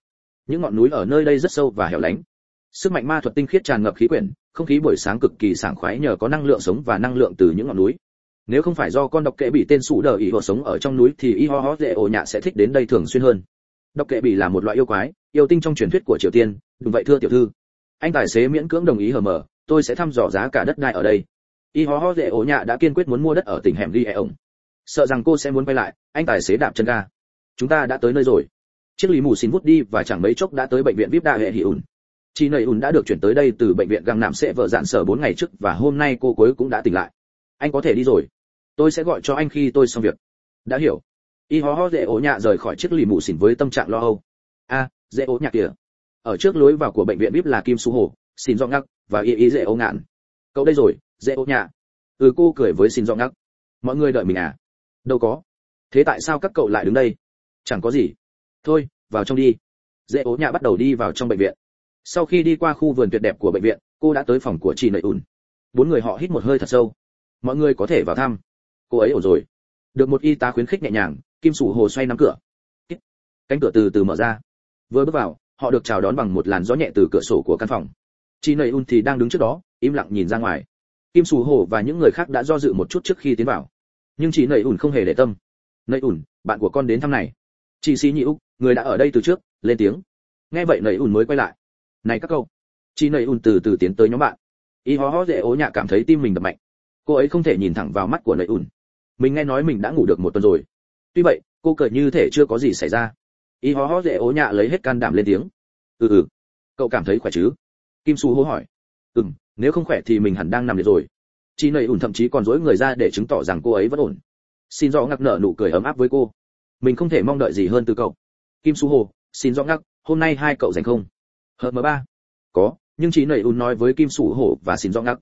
Những ngọn núi ở nơi đây rất sâu và hẻo lánh sức mạnh ma thuật tinh khiết tràn ngập khí quyển, không khí buổi sáng cực kỳ sảng khoái nhờ có năng lượng sống và năng lượng từ những ngọn núi. Nếu không phải do con độc kệ bị tên sủ đờ ỉ hộ sống ở trong núi thì y ho ho dễ ổ nhạ sẽ thích đến đây thường xuyên hơn. Độc kệ bị là một loại yêu quái, yêu tinh trong truyền thuyết của triều tiên. Đúng vậy thưa tiểu thư. Anh tài xế miễn cưỡng đồng ý hờ mờ, tôi sẽ thăm dò giá cả đất đai ở đây. Y ho ho dễ ổ nhạ đã kiên quyết muốn mua đất ở tỉnh hẻm ghi e ổng. Sợ rằng cô sẽ muốn quay lại, anh tài xế đạp chân ga. Chúng ta đã tới nơi rồi. Chiếc lý mù xin vút đi và chẳng mấy chốc đã tới bệnh viện vip đa hệ hỉ ủn chị nầy ùn đã được chuyển tới đây từ bệnh viện găng nạm sẽ vợ dạn sở bốn ngày trước và hôm nay cô cuối cũng đã tỉnh lại. Anh có thể đi rồi. Tôi sẽ gọi cho anh khi tôi xong việc. Đã hiểu. Y ho ho dễ ố nhạ rời khỏi chiếc lì mù xỉn với tâm trạng lo âu. A, dễ ố nhạ kìa. Ở trước lối vào của bệnh viện vip là kim su hồ, xin do ngắc, và y y dễ ố ngạn. Cậu đây rồi, dễ ố nhạ. Ừ cô cười với xin do ngắc. Mọi người đợi mình à? Đâu có. Thế tại sao các cậu lại đứng đây? Chẳng có gì. Thôi, vào trong đi. Dễ ố nhạ bắt đầu đi vào trong bệnh viện sau khi đi qua khu vườn tuyệt đẹp của bệnh viện, cô đã tới phòng của chị nợ ùn bốn người họ hít một hơi thật sâu. Mọi người có thể vào thăm. Cô ấy ổn rồi. Được một y tá khuyến khích nhẹ nhàng, kim sủ hồ xoay nắm cửa. Cánh cửa từ từ mở ra. Vừa bước vào, họ được chào đón bằng một làn gió nhẹ từ cửa sổ của căn phòng. Chị nầy ùn thì đang đứng trước đó, im lặng nhìn ra ngoài. Kim sủ hồ và những người khác đã do dự một chút trước khi tiến vào. Nhưng chị nầy ùn không hề để tâm. Nầy ùn bạn của con đến thăm này. Chị xí nhị úc, người đã ở đây từ trước, lên tiếng. Nghe vậy nầy ùn mới quay lại này các cậu chị nầy ùn từ từ tiến tới nhóm bạn. Y hó hó dễ ố nhạ cảm thấy tim mình đập mạnh. Cô ấy không thể nhìn thẳng vào mắt của nầy ùn mình nghe nói mình đã ngủ được một tuần rồi. Tuy vậy, cô cười như thể chưa có gì xảy ra. Y hó hó dễ ố nhạ lấy hết can đảm lên tiếng. Ừ ừ. Cậu cảm thấy khỏe chứ? Kim su hô hỏi. Ừm, nếu không khỏe thì mình hẳn đang nằm liệt rồi. Chị nầy ùn thậm chí còn dối người ra để chứng tỏ rằng cô ấy vẫn ổn. Xin do ngắc nở nụ cười ấm áp với cô. Mình không thể mong đợi gì hơn từ cậu. Kim su hô, xin do ngắc, hôm nay hai cậu rảnh không? Hờ m ba. Có, nhưng chị nầy ùn nói với kim sủ hổ và xin do ngắc.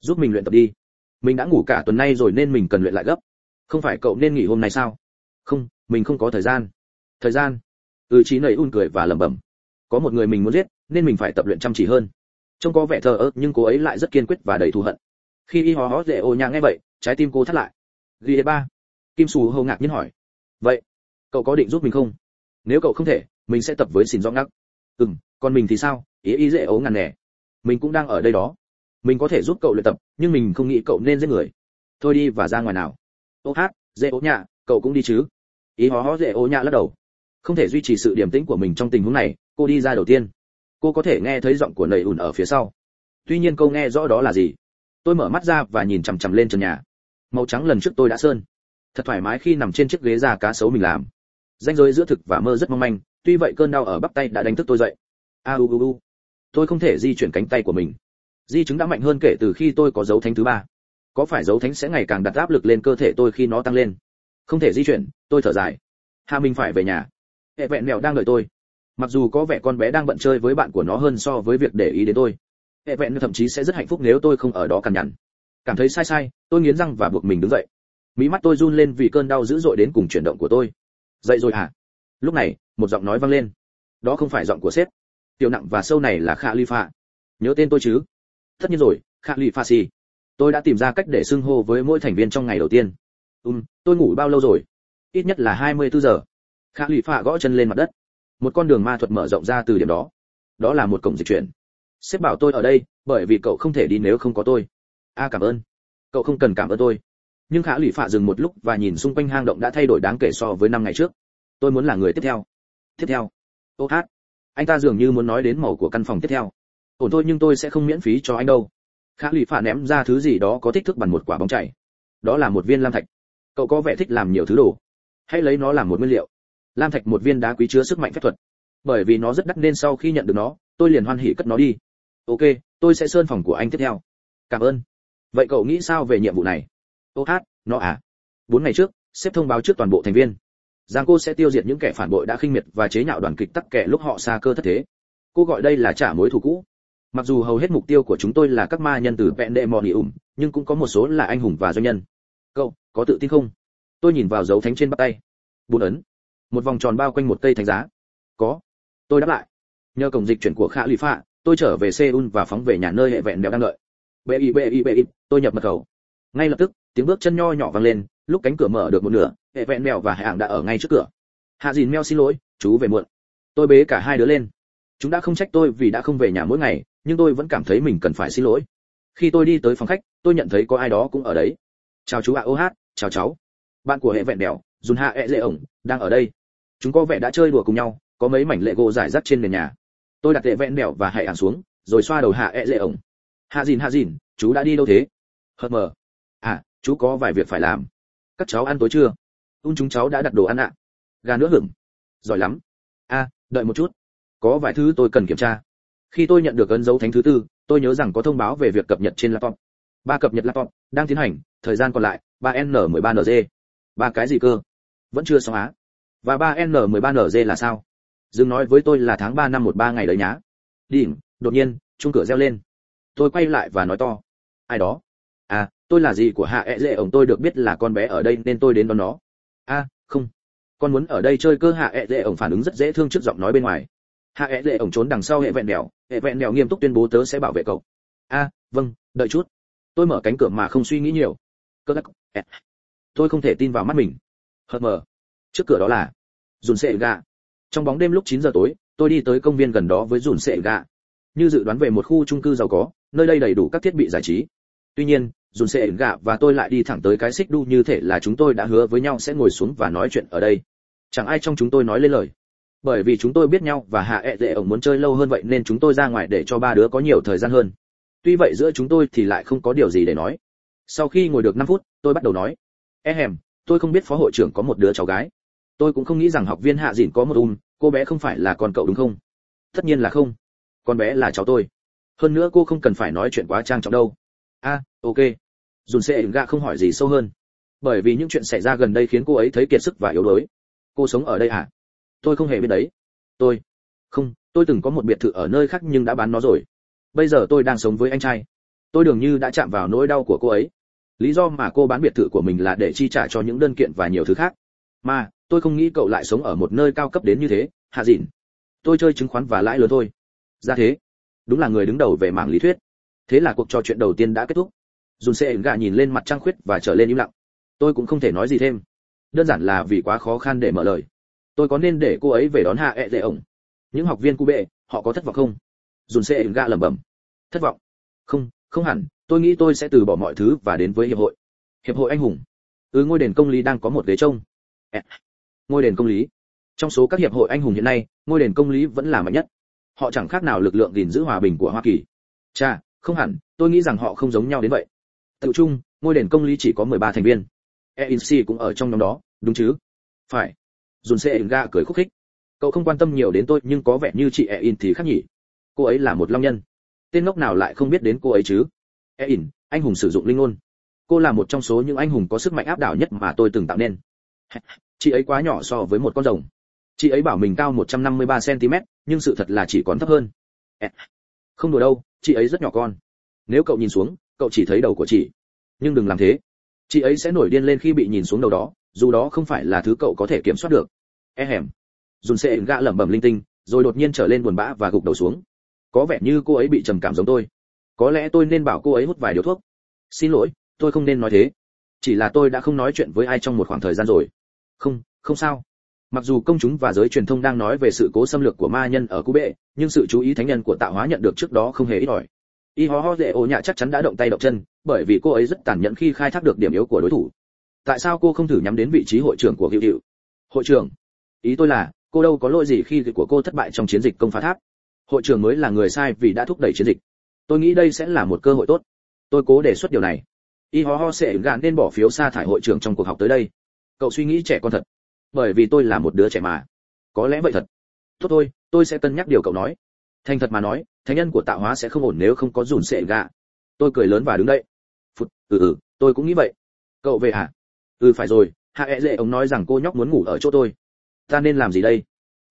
Giúp mình luyện tập đi. Mình đã ngủ cả tuần nay rồi nên mình cần luyện lại gấp. Không phải cậu nên nghỉ hôm nay sao? Không, mình không có thời gian. Thời gian? Ừ chị nầy ùn cười và lẩm bẩm. Có một người mình muốn giết, nên mình phải tập luyện chăm chỉ hơn. Trông có vẻ thờ ơ, nhưng cô ấy lại rất kiên quyết và đầy thù hận. Khi y hó hó dễ ô nhang nghe vậy, trái tim cô thắt lại. Ghi ba. Kim sù hầu ngạc nhiên hỏi. Vậy, cậu có định giúp mình không? Nếu cậu không thể, mình sẽ tập với xin do ngắc. Ừm còn mình thì sao? Ý ý dễ ấu ngàn nẻ. Mình cũng đang ở đây đó. Mình có thể giúp cậu luyện tập, nhưng mình không nghĩ cậu nên giết người. Thôi đi và ra ngoài nào. Ô hát, dễ ố nhạ, cậu cũng đi chứ. Ý hó hó dễ ố nhạ lắc đầu. Không thể duy trì sự điềm tĩnh của mình trong tình huống này, cô đi ra đầu tiên. Cô có thể nghe thấy giọng của nầy ùn ở phía sau. Tuy nhiên câu nghe rõ đó là gì? Tôi mở mắt ra và nhìn chằm chằm lên trần nhà. Màu trắng lần trước tôi đã sơn. Thật thoải mái khi nằm trên chiếc ghế da cá sấu mình làm. Danh giới giữa thực và mơ rất mong manh, tuy vậy cơn đau ở bắp tay đã đánh thức tôi dậy a u u u. Tôi không thể di chuyển cánh tay của mình. Di chứng đã mạnh hơn kể từ khi tôi có dấu thánh thứ ba. Có phải dấu thánh sẽ ngày càng đặt áp lực lên cơ thể tôi khi nó tăng lên? Không thể di chuyển, tôi thở dài. Hà minh phải về nhà. Hệ vẹn mèo đang đợi tôi. Mặc dù có vẻ con bé đang bận chơi với bạn của nó hơn so với việc để ý đến tôi. Hệ vẹn thậm chí sẽ rất hạnh phúc nếu tôi không ở đó cằn nhằn. Cảm thấy sai sai, tôi nghiến răng và buộc mình đứng dậy. Mí mắt tôi run lên vì cơn đau dữ dội đến cùng chuyển động của tôi. Dậy rồi hả? Lúc này, một giọng nói vang lên. Đó không phải giọng của sếp tiểu nặng và sâu này là khạ ly phạ Nhớ tên tôi chứ? Tất nhiên rồi, khạ ly phạ gì? Tôi đã tìm ra cách để xưng hô với mỗi thành viên trong ngày đầu tiên. ừm tôi ngủ bao lâu rồi? Ít nhất là 24 giờ. khạ ly phạ gõ chân lên mặt đất. Một con đường ma thuật mở rộng ra từ điểm đó. Đó là một cổng dịch chuyển. Sếp bảo tôi ở đây, bởi vì cậu không thể đi nếu không có tôi. A cảm ơn. Cậu không cần cảm ơn tôi. Nhưng Khả lụy Phạ dừng một lúc và nhìn xung quanh hang động đã thay đổi đáng kể so với năm ngày trước. Tôi muốn là người tiếp theo. Tiếp theo. Ô hát anh ta dường như muốn nói đến màu của căn phòng tiếp theo. Ổn thôi nhưng tôi sẽ không miễn phí cho anh đâu. Khả lụy phả ném ra thứ gì đó có thích thức bằng một quả bóng chảy. Đó là một viên lam thạch. Cậu có vẻ thích làm nhiều thứ đồ. Hãy lấy nó làm một nguyên liệu. Lam thạch một viên đá quý chứa sức mạnh phép thuật. Bởi vì nó rất đắt nên sau khi nhận được nó, tôi liền hoan hỉ cất nó đi. Ok, tôi sẽ sơn phòng của anh tiếp theo. Cảm ơn. Vậy cậu nghĩ sao về nhiệm vụ này? Ô hát, nó à? Bốn ngày trước Sếp thông báo trước toàn bộ thành viên giang cô sẽ tiêu diệt những kẻ phản bội đã khinh miệt và chế nhạo đoàn kịch tắc kẻ lúc họ xa cơ thất thế. Cô gọi đây là trả mối thù cũ. Mặc dù hầu hết mục tiêu của chúng tôi là các ma nhân từ vẹn đệ mọi ủng, nhưng cũng có một số là anh hùng và doanh nhân. Cậu, có tự tin không? Tôi nhìn vào dấu thánh trên bắt tay. Bốn ấn. Một vòng tròn bao quanh một cây thánh giá. Có. Tôi đáp lại. Nhờ cổng dịch chuyển của khả lụy phạ, tôi trở về seoul và phóng về nhà nơi hệ vẹn đèo đang đợi. Bê y bê y bê y, tôi nhập mật khẩu. Ngay lập tức tiếng bước chân nho nhỏ vang lên lúc cánh cửa mở được một nửa hệ vẹn mèo và hạng đã ở ngay trước cửa. Hạ dìn mèo xin lỗi chú về muộn. Tôi bế cả hai đứa lên. Chúng đã không trách tôi vì đã không về nhà mỗi ngày nhưng tôi vẫn cảm thấy mình cần phải xin lỗi. Khi tôi đi tới phòng khách tôi nhận thấy có ai đó cũng ở đấy. Chào chú ạ ô hát chào cháu. Bạn của hệ vẹn mèo, dùn hạ ẹ dễ ổng đang ở đây. Chúng có vẻ đã chơi đùa cùng nhau có mấy mảnh lệ gỗ giải rác trên nền nhà. Tôi đặt hệ vẹn mèo và hệ ảng xuống rồi xoa đầu hạ ẹ dễ ổng. Hạ dìn hạ dìn chú đã đi đâu thế? Hờ mờ. À chú có vài việc phải làm. Các cháu ăn tối chưa Un chúng cháu đã đặt đồ ăn ạ. Gà nữa hửng. giỏi lắm. A, đợi một chút. Có vài thứ tôi cần kiểm tra. Khi tôi nhận được ấn dấu thánh thứ tư, tôi nhớ rằng có thông báo về việc cập nhật trên laptop. Ba cập nhật laptop đang tiến hành, thời gian còn lại, ba n 13 nz ba cái gì cơ? Vẫn chưa xong á. Và ba n 13 nz là sao? Dừng nói với tôi là tháng 3 năm 13 ngày đấy nhá. Đỉnh đột nhiên chung cửa reo lên. Tôi quay lại và nói to. Ai đó? Tôi là gì của hạ e ẹ dễ ổng tôi được biết là con bé ở đây nên tôi đến đón nó. A không. Con muốn ở đây chơi cơ, hạ e ẹ dễ ổng phản ứng rất dễ thương trước giọng nói bên ngoài. Hạ e ẹ dễ ổng trốn đằng sau hệ vẹn đèo hệ vẹn đèo nghiêm túc tuyên bố tớ sẽ bảo vệ cậu. A vâng đợi chút. Tôi mở cánh cửa mà không suy nghĩ nhiều. Cơ đắc tôi không thể tin vào mắt mình. Hờ mờ. Trước cửa đó là dùn sệ gà. Trong bóng đêm lúc 9 giờ tối, tôi đi tới công viên gần đó với dùn sệ gà. Như dự đoán về một khu chung cư giàu có, nơi đây đầy đủ các thiết bị giải trí. Tuy nhiên dùn sệ gạ và tôi lại đi thẳng tới cái xích đu như thể là chúng tôi đã hứa với nhau sẽ ngồi xuống và nói chuyện ở đây. Chẳng ai trong chúng tôi nói lên lời. Bởi vì chúng tôi biết nhau và hạ e ẹ dễ ổng muốn chơi lâu hơn vậy nên chúng tôi ra ngoài để cho ba đứa có nhiều thời gian hơn. Tuy vậy giữa chúng tôi thì lại không có điều gì để nói. Sau khi ngồi được 5 phút tôi bắt đầu nói. E hèm tôi không biết phó hội trưởng có một đứa cháu gái. Tôi cũng không nghĩ rằng học viên hạ dìn có một um cô bé không phải là con cậu đúng không? Tất nhiên là không. Con bé là cháu tôi. Hơn nữa cô không cần phải nói chuyện quá trang trọng đâu. A à, ok dùn xe gạ không hỏi gì sâu hơn. Bởi vì những chuyện xảy ra gần đây khiến cô ấy thấy kiệt sức và yếu đuối. Cô sống ở đây à? Tôi không hề biết đấy. Tôi, không, tôi từng có một biệt thự ở nơi khác nhưng đã bán nó rồi. Bây giờ tôi đang sống với anh trai. Tôi dường như đã chạm vào nỗi đau của cô ấy. Lý do mà cô bán biệt thự của mình là để chi trả cho những đơn kiện và nhiều thứ khác. Mà, tôi không nghĩ cậu lại sống ở một nơi cao cấp đến như thế, hạ dịn. Tôi chơi chứng khoán và lãi lớn thôi. Ra thế. Đúng là người đứng đầu về mảng lý thuyết. Thế là cuộc trò chuyện đầu tiên đã kết thúc dùn xe gà nhìn lên mặt trăng khuyết và trở lên im lặng. Tôi cũng không thể nói gì thêm. Đơn giản là vì quá khó khăn để mở lời. Tôi có nên để cô ấy về đón hạ e ẹ dễ ổng? Những học viên cụ bệ, họ có thất vọng không? Dùn xe gà lẩm bẩm. Thất vọng. Không không hẳn. Tôi nghĩ tôi sẽ từ bỏ mọi thứ và đến với hiệp hội. Hiệp hội anh hùng. Ừ ngôi đền công lý đang có một ghế trông. E. Ngôi đền công lý. Trong số các hiệp hội anh hùng hiện nay, ngôi đền công lý vẫn là mạnh nhất. Họ chẳng khác nào lực lượng gìn giữ hòa bình của hoa kỳ. Cha không hẳn. Tôi nghĩ rằng họ không giống nhau đến vậy tự chung ngôi đền công lý chỉ có 13 thành viên. Einc cũng ở trong nhóm đó, đúng chứ? Phải. Dùn xe ga cười khúc khích. Cậu không quan tâm nhiều đến tôi, nhưng có vẻ như chị ein thì khác nhỉ? Cô ấy là một long nhân. Tên ngốc nào lại không biết đến cô ấy chứ? Ein anh hùng sử dụng linh ngôn. Cô là một trong số những anh hùng có sức mạnh áp đảo nhất mà tôi từng tạo nên. Chị ấy quá nhỏ so với một con rồng. Chị ấy bảo mình cao 153 cm nhưng sự thật là chỉ còn thấp hơn. E không đùa đâu, chị ấy rất nhỏ con. Nếu cậu nhìn xuống cậu chỉ thấy đầu của chị. Nhưng đừng làm thế. Chị ấy sẽ nổi điên lên khi bị nhìn xuống đầu đó, dù đó không phải là thứ cậu có thể kiểm soát được. E hèm. Dùn xe gạ lẩm bẩm linh tinh, rồi đột nhiên trở lên buồn bã và gục đầu xuống. Có vẻ như cô ấy bị trầm cảm giống tôi. Có lẽ tôi nên bảo cô ấy hút vài điếu thuốc. Xin lỗi, tôi không nên nói thế. Chỉ là tôi đã không nói chuyện với ai trong một khoảng thời gian rồi. Không không sao. Mặc dù công chúng và giới truyền thông đang nói về sự cố xâm lược của ma nhân ở cú bệ, nhưng sự chú ý thánh nhân của tạo hóa nhận được trước đó không hề ít ỏi y ho ho dễ ô nhạ chắc chắn đã động tay động chân, bởi vì cô ấy rất tàn nhẫn khi khai thác được điểm yếu của đối thủ. Tại sao cô không thử nhắm đến vị trí hội trưởng của hiệu hiệu hội trưởng, ý tôi là, cô đâu có lỗi gì khi việc của cô thất bại trong chiến dịch công phá tháp? Hội trưởng mới là người sai vì đã thúc đẩy chiến dịch. Tôi nghĩ đây sẽ là một cơ hội tốt. Tôi cố đề xuất điều này. Y ho ho sẽ gạn nên bỏ phiếu sa thải hội trưởng trong cuộc họp tới đây. Cậu suy nghĩ trẻ con thật. Bởi vì tôi là một đứa trẻ mà. Có lẽ vậy thật. Tốt thôi, tôi sẽ cân nhắc điều cậu nói thành thật mà nói, thánh nhân của tạo hóa sẽ không ổn nếu không có dùn sệ gạ. Tôi cười lớn và đứng dậy. Phút ừ ừ tôi cũng nghĩ vậy. Cậu về hả? Ừ phải rồi, hạ e ẹ dễ ông nói rằng cô nhóc muốn ngủ ở chỗ tôi. Ta nên làm gì đây?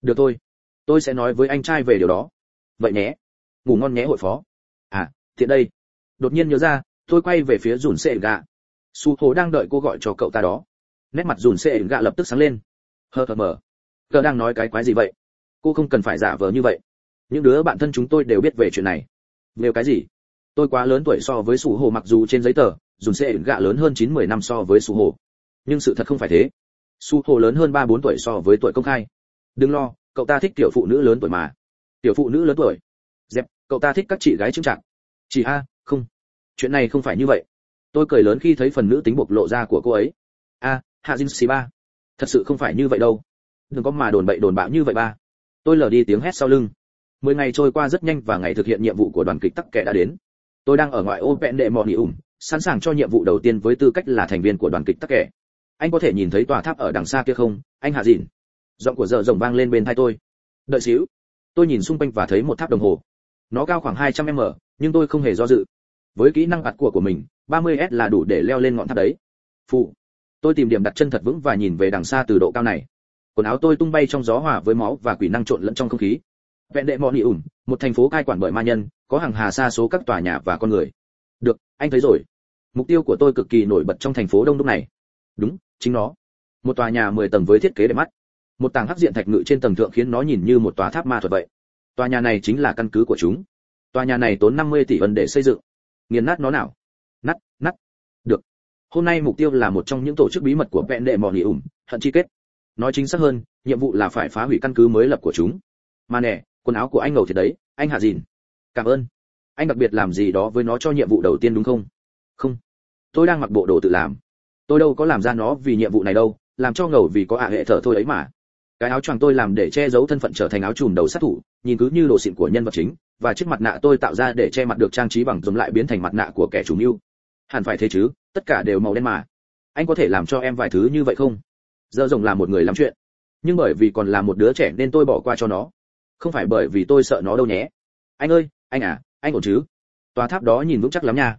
Được thôi, tôi sẽ nói với anh trai về điều đó. Vậy nhé. Ngủ ngon nhé hội phó. À thiện đây. Đột nhiên nhớ ra, tôi quay về phía dùn sệ gạ. Su hồ đang đợi cô gọi cho cậu ta đó. Nét mặt dùn sệ gạ lập tức sáng lên. Hờ hờ, mờ. Cờ đang nói cái quái gì vậy? Cô không cần phải giả vờ như vậy những đứa bạn thân chúng tôi đều biết về chuyện này. Nếu cái gì? Tôi quá lớn tuổi so với su hồ mặc dù trên giấy tờ, dùn sẽ gạ lớn hơn chín mười năm so với su hồ nhưng sự thật không phải thế. Su hồ lớn hơn ba bốn tuổi so với tuổi công khai. Đừng lo, cậu ta thích tiểu phụ nữ lớn tuổi mà. Tiểu phụ nữ lớn tuổi. Dẹp, cậu ta thích các chị gái trưng trạng Chị a, không. Chuyện này không phải như vậy. Tôi cười lớn khi thấy phần nữ tính bộc lộ ra của cô ấy. A, hạ dinh xì ba. Thật sự không phải như vậy đâu. Đừng có mà đồn bậy đồn bạo như vậy ba. Tôi lờ đi tiếng hét sau lưng mười ngày trôi qua rất nhanh và ngày thực hiện nhiệm vụ của đoàn kịch tắc kẻ đã đến. Tôi đang ở ngoại ô vẹn đệ mò nỉ ủng sẵn sàng cho nhiệm vụ đầu tiên với tư cách là thành viên của đoàn kịch tắc kẻ. Anh có thể nhìn thấy tòa tháp ở đằng xa kia không? Anh hạ dìn. Giọng của dợ rồng vang lên bên tai tôi. Đợi xíu. Tôi nhìn xung quanh và thấy một tháp đồng hồ. Nó cao khoảng 200 m, nhưng tôi không hề do dự. Với kỹ năng bạt của của mình 30 s là đủ để leo lên ngọn tháp đấy. Phụ tôi tìm điểm đặt chân thật vững và nhìn về đằng xa từ độ cao này. Quần áo tôi tung bay trong gió hòa với máu và quỷ năng trộn lẫn trong không khí vẹn đệ mọ nị ủn, một thành phố cai quản bởi ma nhân, có hàng hà xa số các tòa nhà và con người. Được, anh thấy rồi. Mục tiêu của tôi cực kỳ nổi bật trong thành phố đông đúc này. Đúng, chính nó. Một tòa nhà 10 tầng với thiết kế đẹp mắt. Một tảng hắc diện thạch ngự trên tầng thượng khiến nó nhìn như một tòa tháp ma thuật vậy. Tòa nhà này chính là căn cứ của chúng. Tòa nhà này tốn 50 tỷ ân để xây dựng. Nghiền nát nó nào. Nát nát. Được. Hôm nay mục tiêu là một trong những tổ chức bí mật của vẹn đệ mò nỉ hận chi kết. Nói chính xác hơn, nhiệm vụ là phải phá hủy căn cứ mới lập của chúng. Mà nè quần áo của anh ngầu thiệt đấy, anh hạ dìn cảm ơn. Anh đặc biệt làm gì đó với nó cho nhiệm vụ đầu tiên đúng không? Không. Tôi đang mặc bộ đồ tự làm. Tôi đâu có làm ra nó vì nhiệm vụ này đâu, làm cho ngầu vì có ạ hệ thở thôi ấy mà. Cái áo choàng tôi làm để che giấu thân phận trở thành áo trùm đầu sát thủ, nhìn cứ như đồ xịn của nhân vật chính, và chiếc mặt nạ tôi tạo ra để che mặt được trang trí bằng dùng lại biến thành mặt nạ của kẻ chủ mưu. Hẳn phải thế chứ, tất cả đều màu đen mà. Anh có thể làm cho em vài thứ như vậy không? Giờ rồng là một người lắm chuyện. Nhưng bởi vì còn là một đứa trẻ nên tôi bỏ qua cho nó không phải bởi vì tôi sợ nó đâu nhé. Anh ơi, anh à anh ổn chứ? Tòa tháp đó nhìn vững chắc lắm nha.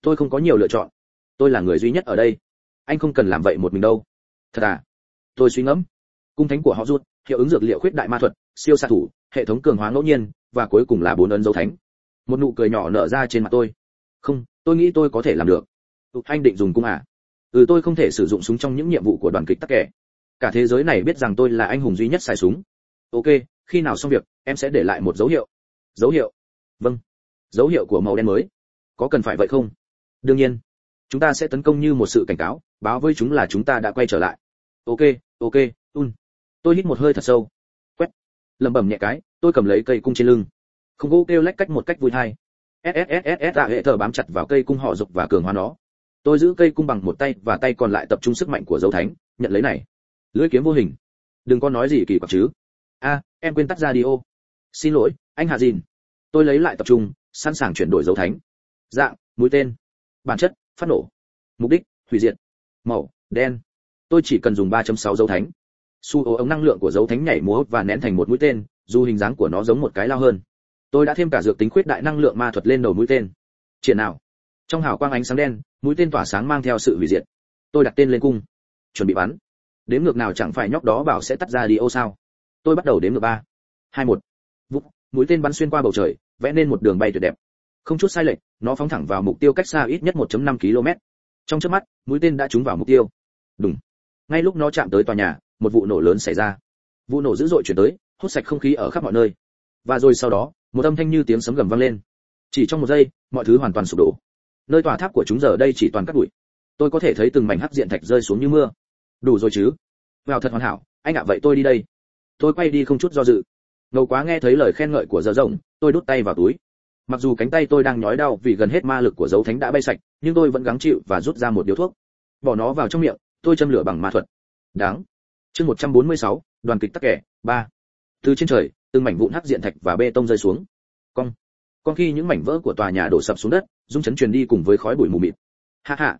Tôi không có nhiều lựa chọn. Tôi là người duy nhất ở đây. Anh không cần làm vậy một mình đâu. Thật à? Tôi suy ngẫm. Cung thánh của họ rút, hiệu ứng dược liệu khuyết đại ma thuật, siêu xạ thủ, hệ thống cường hóa ngẫu nhiên, và cuối cùng là bốn ấn dấu thánh. Một nụ cười nhỏ nở ra trên mặt tôi. Không, tôi nghĩ tôi có thể làm được. Anh định dùng cung à? Ừ tôi không thể sử dụng súng trong những nhiệm vụ của đoàn kịch tắc kẻ cả thế giới này biết rằng tôi là anh hùng duy nhất xài súng. Ok khi nào xong việc, em sẽ để lại một dấu hiệu. Dấu hiệu? Vâng. Dấu hiệu của màu đen mới. Có cần phải vậy không? Đương nhiên. Chúng ta sẽ tấn công như một sự cảnh cáo, báo với chúng là chúng ta đã quay trở lại. Ok ok, un. Tôi hít một hơi thật sâu. Quét. Lẩm bẩm nhẹ cái, tôi cầm lấy cây cung trên lưng. Không gỗ kêu lách cách một cách vui hay sss hệ thờ bám chặt vào cây cung họ dục và cường hóa nó. Tôi giữ cây cung bằng một tay và tay còn lại tập trung sức mạnh của dấu thánh, nhận lấy này. Lưỡi kiếm vô hình. Đừng có nói gì kỳ quặc chứ. A em quên tắt radio. Xin lỗi, anh hạ dìn. Tôi lấy lại tập trung, sẵn sàng chuyển đổi dấu thánh. Dạng, mũi tên. Bản chất, phát nổ. Mục đích, hủy diệt. Màu, đen. Tôi chỉ cần dùng 3.6 dấu thánh. Su ố ống năng lượng của dấu thánh nhảy múa và nén thành một mũi tên, dù hình dáng của nó giống một cái lao hơn. Tôi đã thêm cả dược tính khuyết đại năng lượng ma thuật lên đầu mũi tên. Triển nào. Trong hào quang ánh sáng đen, mũi tên tỏa sáng mang theo sự hủy diệt. Tôi đặt tên lên cung. Chuẩn bị bắn. Đếm ngược nào chẳng phải nhóc đó bảo sẽ tắt ra đi ô sao? Tôi bắt đầu đếm ngược ba. Hai một. Vút mũi tên bắn xuyên qua bầu trời, vẽ nên một đường bay tuyệt đẹp. Không chút sai lệch, nó phóng thẳng vào mục tiêu cách xa ít nhất 1.5 km trong chớp mắt, mũi tên đã trúng vào mục tiêu. Đúng ngay lúc nó chạm tới tòa nhà, một vụ nổ lớn xảy ra. Vụ nổ dữ dội chuyển tới, hút sạch không khí ở khắp mọi nơi. Và rồi sau đó, một âm thanh như tiếng sấm gầm vang lên. Chỉ trong một giây, mọi thứ hoàn toàn sụp đổ. Nơi tòa tháp của chúng giờ đây chỉ toàn cát bụi. Tôi có thể thấy từng mảnh hắc diện thạch rơi xuống như mưa. Đủ rồi chứ? Vào thật hoàn hảo, anh ạ, vậy tôi đi đây tôi quay đi không chút do dự. Ngầu quá nghe thấy lời khen ngợi của giờ rồng tôi đút tay vào túi. Mặc dù cánh tay tôi đang nhói đau vì gần hết ma lực của dấu thánh đã bay sạch nhưng tôi vẫn gắng chịu và rút ra một điếu thuốc. Bỏ nó vào trong miệng tôi châm lửa bằng ma thuật. Đáng. Chương 146, đoàn kịch tắc kẻ ba. Từ trên trời từng mảnh vụn hắc diện thạch và bê tông rơi xuống. Cong. Con khi những mảnh vỡ của tòa nhà đổ sập xuống đất rung chấn truyền đi cùng với khói bụi mù mịt. Hạ hạ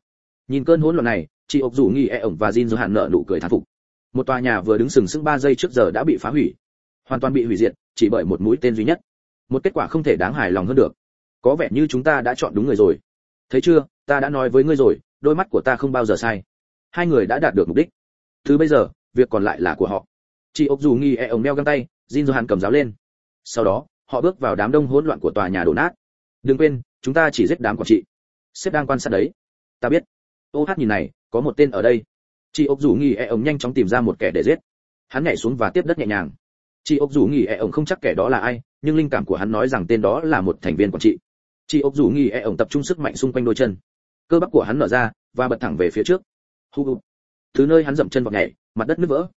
nhìn cơn hỗn loạn này chị ốc rủ nghi e ổng và jin do hạn nợ nụ cười thán phục một tòa nhà vừa đứng sừng sững ba giây trước giờ đã bị phá hủy. Hoàn toàn bị hủy diệt, chỉ bởi một mũi tên duy nhất. Một kết quả không thể đáng hài lòng hơn được. Có vẻ như chúng ta đã chọn đúng người rồi. Thấy chưa, ta đã nói với ngươi rồi, đôi mắt của ta không bao giờ sai. Hai người đã đạt được mục đích. Thứ bây giờ, việc còn lại là của họ. Chị ốc dù nghi e ổng đeo găng tay, jin Hàn cầm giáo lên. Sau đó, họ bước vào đám đông hỗn loạn của tòa nhà đổ nát. Đừng quên, chúng ta chỉ giết đám quản trị. Sếp đang quan sát đấy. Ta biết. Ô hát nhìn này, có một tên ở đây chị ốc dù nghi e ổng nhanh chóng tìm ra một kẻ để giết. Hắn nhảy xuống và tiếp đất nhẹ nhàng. Chị ốc dù nghi e ổng không chắc kẻ đó là ai, nhưng linh cảm của hắn nói rằng tên đó là một thành viên quản trị chị ốc dù nghi e ổng tập trung sức mạnh xung quanh đôi chân. Cơ bắp của hắn nở ra và bật thẳng về phía trước. Hu hu. Thứ nơi hắn dậm chân vào nhảy, mặt đất nứt vỡ.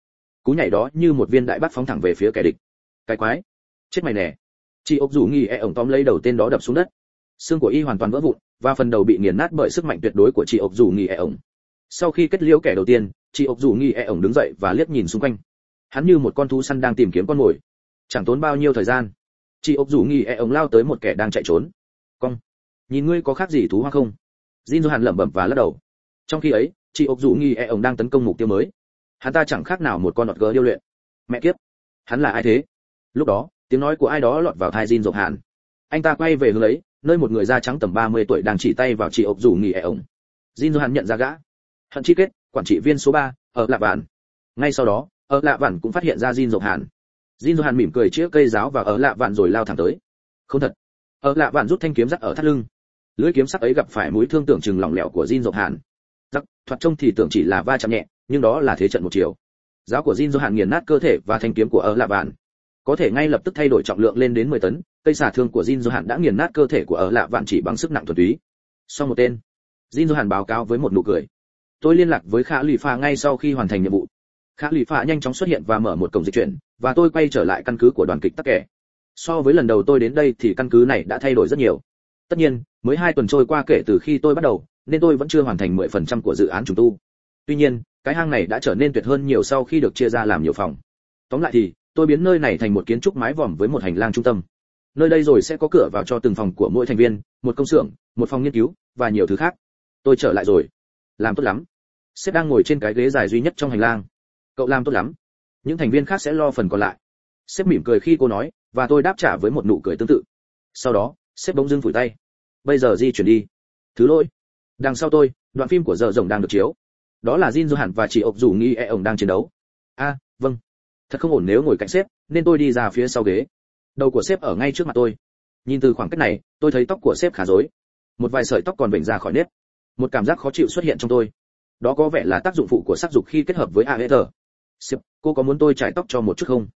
Cú nhảy đó như một viên đại bác phóng thẳng về phía kẻ địch. Cái quái. Chết mày nè. Chị ốc dù nghi e ổng tóm lấy đầu tên đó đập xuống đất. Xương của y hoàn toàn vỡ vụn và phần đầu bị nghiền nát bởi sức mạnh tuyệt đối của chị ốc dù nghi e ổng sau khi kết liễu kẻ đầu tiên, chị ốc dù nghi e ổng đứng dậy và liếc nhìn xung quanh. Hắn như một con thú săn đang tìm kiếm con mồi. Chẳng tốn bao nhiêu thời gian, chị ốc dù nghi e ổng lao tới một kẻ đang chạy trốn. Cong, nhìn ngươi có khác gì thú hoang không? Jin hàn lẩm bẩm và lắc đầu. Trong khi ấy, chị ốc dù nghi e ổng đang tấn công mục tiêu mới. Hắn ta chẳng khác nào một con đọt gờ điêu luyện. Mẹ kiếp, hắn là ai thế? Lúc đó, tiếng nói của ai đó lọt vào thai jin rộng hàn. anh ta quay về hướng ấy, nơi một người da trắng tầm 30 tuổi đang chỉ tay vào chị ốc dù nghi e ổng. Jin hàn nhận ra gã hận chi kết quản trị viên số 3, ở lạ vạn. Ngay sau đó ở lạ vạn cũng phát hiện ra jin Dục Hàn. Jin Dục Hàn mỉm cười chĩa cây giáo và ở lạ vạn rồi lao thẳng tới. Không thật. Ở lạ vạn rút thanh kiếm rắc ở thắt lưng. Lưỡi kiếm sắc ấy gặp phải mũi thương tưởng chừng lỏng lẻo của jin Dục Hàn. Rắc thoạt trông thì tưởng chỉ là va chạm nhẹ nhưng đó là thế trận một chiều. Giáo của jin hàn nghiền nát cơ thể và thanh kiếm của ở lạ vạn. Có thể ngay lập tức thay đổi trọng lượng lên đến 10 tấn cây xà thương của jin hàn đã nghiền nát cơ thể của ở lạ vạn chỉ bằng sức nặng thuần túy. Sau một tên jin hàn báo cáo với một nụ cười tôi liên lạc với khả lụy Phà ngay sau khi hoàn thành nhiệm vụ. Khả lụy Phà nhanh chóng xuất hiện và mở một cổng dịch chuyển, và tôi quay trở lại căn cứ của đoàn kịch tắc kẻ so với lần đầu tôi đến đây thì căn cứ này đã thay đổi rất nhiều. Tất nhiên, mới hai tuần trôi qua kể từ khi tôi bắt đầu, nên tôi vẫn chưa hoàn thành 10% của dự án trùng tu. Tuy nhiên, cái hang này đã trở nên tuyệt hơn nhiều sau khi được chia ra làm nhiều phòng. Tóm lại thì, tôi biến nơi này thành một kiến trúc mái vòm với một hành lang trung tâm. Nơi đây rồi sẽ có cửa vào cho từng phòng của mỗi thành viên, một công xưởng, một phòng nghiên cứu, và nhiều thứ khác. Tôi trở lại rồi làm tốt lắm. Sếp đang ngồi trên cái ghế dài duy nhất trong hành lang. Cậu làm tốt lắm. Những thành viên khác sẽ lo phần còn lại. Sếp mỉm cười khi cô nói, và tôi đáp trả với một nụ cười tương tự. Sau đó, sếp bỗng dưng phủi tay. Bây giờ di chuyển đi. Thứ lỗi. Đằng sau tôi, đoạn phim của giờ rồng đang được chiếu. Đó là Jin Johan và chị ộc rủ nghi e ổng đang chiến đấu. A vâng. Thật không ổn nếu ngồi cạnh sếp, nên tôi đi ra phía sau ghế. Đầu của sếp ở ngay trước mặt tôi. Nhìn từ khoảng cách này, tôi thấy tóc của sếp khá rối. Một vài sợi tóc còn vểnh ra khỏi nếp một cảm giác khó chịu xuất hiện trong tôi. Đó có vẻ là tác dụng phụ của sắc dục khi kết hợp với aether sếp, cô có muốn tôi trải tóc cho một chút không?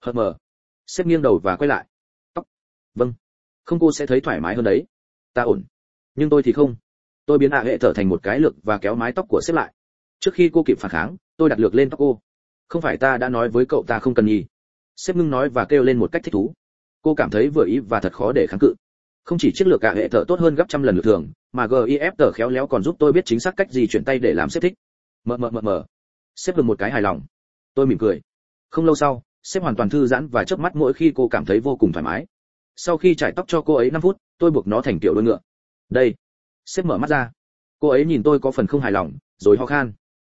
Hờ mờ. Sếp nghiêng đầu và quay lại. Tóc. Vâng. Không cô sẽ thấy thoải mái hơn đấy. Ta ổn. Nhưng tôi thì không. Tôi biến ạ hệ thở thành một cái lược và kéo mái tóc của sếp lại. Trước khi cô kịp phản kháng, tôi đặt lược lên tóc cô. Không phải ta đã nói với cậu ta không cần nhì sếp ngưng nói và kêu lên một cách thích thú. Cô cảm thấy vừa ý và thật khó để kháng cự không chỉ chiếc lược cả hệ thở tốt hơn gấp trăm lần lượt thường, mà gif tờ khéo léo còn giúp tôi biết chính xác cách gì chuyển tay để làm sếp thích. Mờ mờ mờ mờ. Sếp được một cái hài lòng. Tôi mỉm cười. Không lâu sau sếp hoàn toàn thư giãn và chớp mắt mỗi khi cô cảm thấy vô cùng thoải mái. Sau khi trải tóc cho cô ấy 5 phút, tôi buộc nó thành kiểu đôi ngựa. Đây. Sếp mở mắt ra. Cô ấy nhìn tôi có phần không hài lòng, rồi ho khan.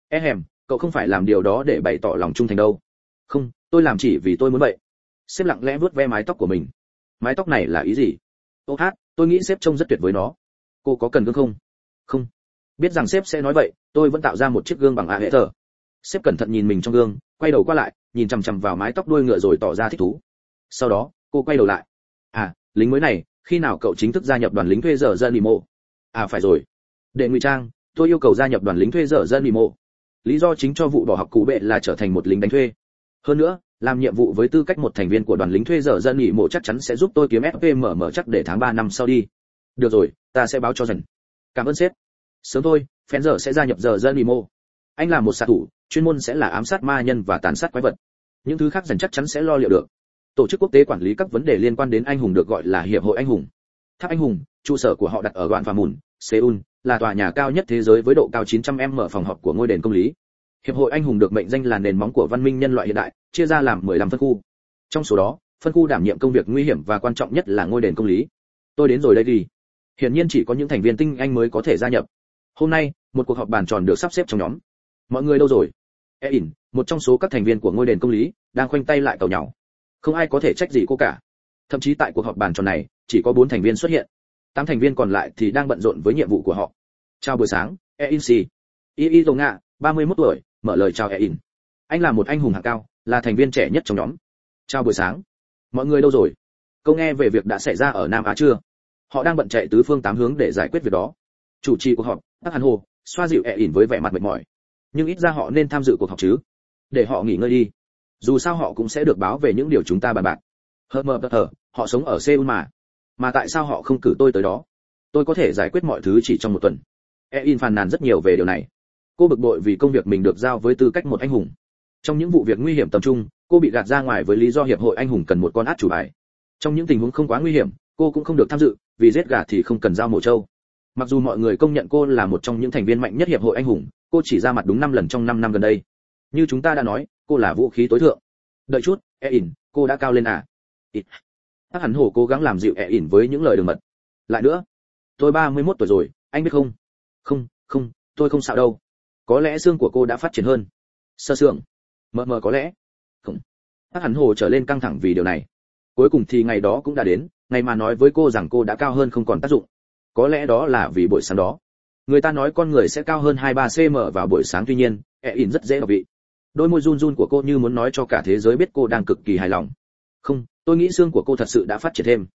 E hèm, cậu không phải làm điều đó để bày tỏ lòng trung thành đâu. Không, tôi làm chỉ vì tôi muốn vậy. Sếp lặng lẽ vuốt ve mái tóc của mình. Mái tóc này là ý gì? Ô hát, tôi nghĩ sếp trông rất tuyệt với nó. Cô có cần gương không? Không. Biết rằng sếp sẽ nói vậy, tôi vẫn tạo ra một chiếc gương bằng a hệ thờ sếp cẩn thận nhìn mình trong gương, quay đầu qua lại, nhìn chằm chằm vào mái tóc đuôi ngựa rồi tỏ ra thích thú. Sau đó, cô quay đầu lại. À lính mới này, khi nào cậu chính thức gia nhập đoàn lính thuê dở dân mộ à phải rồi. Để ngụy trang, tôi yêu cầu gia nhập đoàn lính thuê dở dân mộ lý do chính cho vụ bỏ học cụ bệ là trở thành một lính đánh thuê. Hơn nữa làm nhiệm vụ với tư cách một thành viên của đoàn lính thuê dở dân nghỉ mộ chắc chắn sẽ giúp tôi kiếm fp mở chắc để tháng 3 năm sau đi. Được rồi, ta sẽ báo cho dần. Cảm ơn sếp. Sớm thôi phen giờ sẽ gia nhập giờ dân nghỉ mộ. Anh là một xạ thủ, chuyên môn sẽ là ám sát ma nhân và tàn sát quái vật. Những thứ khác dần chắc chắn sẽ lo liệu được. Tổ chức quốc tế quản lý các vấn đề liên quan đến anh hùng được gọi là hiệp hội anh hùng. Tháp anh hùng, trụ sở của họ đặt ở đoạn và mùn, seoul, là tòa nhà cao nhất thế giới với độ cao 900 m mở phòng họp của ngôi đền công lý hiệp hội anh hùng được mệnh danh là nền móng của văn minh nhân loại hiện đại, chia ra làm 15 phân khu. Trong số đó, phân khu đảm nhiệm công việc nguy hiểm và quan trọng nhất là ngôi đền công lý. Tôi đến rồi đây đi. Hiển nhiên chỉ có những thành viên tinh anh mới có thể gia nhập. Hôm nay, một cuộc họp bàn tròn được sắp xếp trong nhóm. Mọi người đâu rồi? E ỉn, một trong số các thành viên của ngôi đền công lý, đang khoanh tay lại cầu nhau. Không ai có thể trách gì cô cả. Thậm chí tại cuộc họp bàn tròn này, chỉ có bốn thành viên xuất hiện. Tám thành viên còn lại thì đang bận rộn với nhiệm vụ của họ. Chào buổi sáng e in si y y ngạ 31 tuổi mở lời chào e anh là một anh hùng hạng cao, là thành viên trẻ nhất trong nhóm. Chào buổi sáng. Mọi người đâu rồi? Câu nghe về việc đã xảy ra ở nam á chưa? Họ đang bận chạy tứ phương tám hướng để giải quyết việc đó. Chủ trì cuộc họp tắc hàn hồ, xoa dịu e với vẻ mặt mệt mỏi. Nhưng ít ra họ nên tham dự cuộc họp chứ. Để họ nghỉ ngơi đi. Dù sao họ cũng sẽ được báo về những điều chúng ta bàn bạc. Hờ, mờ, hờ họ sống ở seoul mà. Mà tại sao họ không cử tôi tới đó? Tôi có thể giải quyết mọi thứ chỉ trong một tuần. E in phàn nàn rất nhiều về điều này cô bực bội vì công việc mình được giao với tư cách một anh hùng. Trong những vụ việc nguy hiểm tầm trung, cô bị gạt ra ngoài với lý do hiệp hội anh hùng cần một con át chủ bài. Trong những tình huống không quá nguy hiểm, cô cũng không được tham dự, vì giết gà thì không cần giao mổ trâu. Mặc dù mọi người công nhận cô là một trong những thành viên mạnh nhất hiệp hội anh hùng, cô chỉ ra mặt đúng 5 lần trong 5 năm gần đây. Như chúng ta đã nói, cô là vũ khí tối thượng. Đợi chút e ỉn, cô đã cao lên à? Ít. Hắc hẳn hổ cố gắng làm dịu e ỉn với những lời đường mật. Lại nữa, tôi 31 tuổi rồi, anh biết không? Không không, tôi không sao đâu có lẽ xương của cô đã phát triển hơn. Sơ xương mờ mờ có lẽ. Không. Hắc hẳn hồ trở lên căng thẳng vì điều này. Cuối cùng thì ngày đó cũng đã đến, ngày mà nói với cô rằng cô đã cao hơn không còn tác dụng. Có lẽ đó là vì buổi sáng đó. Người ta nói con người sẽ cao hơn 23 cm vào buổi sáng, tuy nhiên e in rất dễ đọc vị. Đôi môi run run của cô như muốn nói cho cả thế giới biết cô đang cực kỳ hài lòng. Không, tôi nghĩ xương của cô thật sự đã phát triển thêm.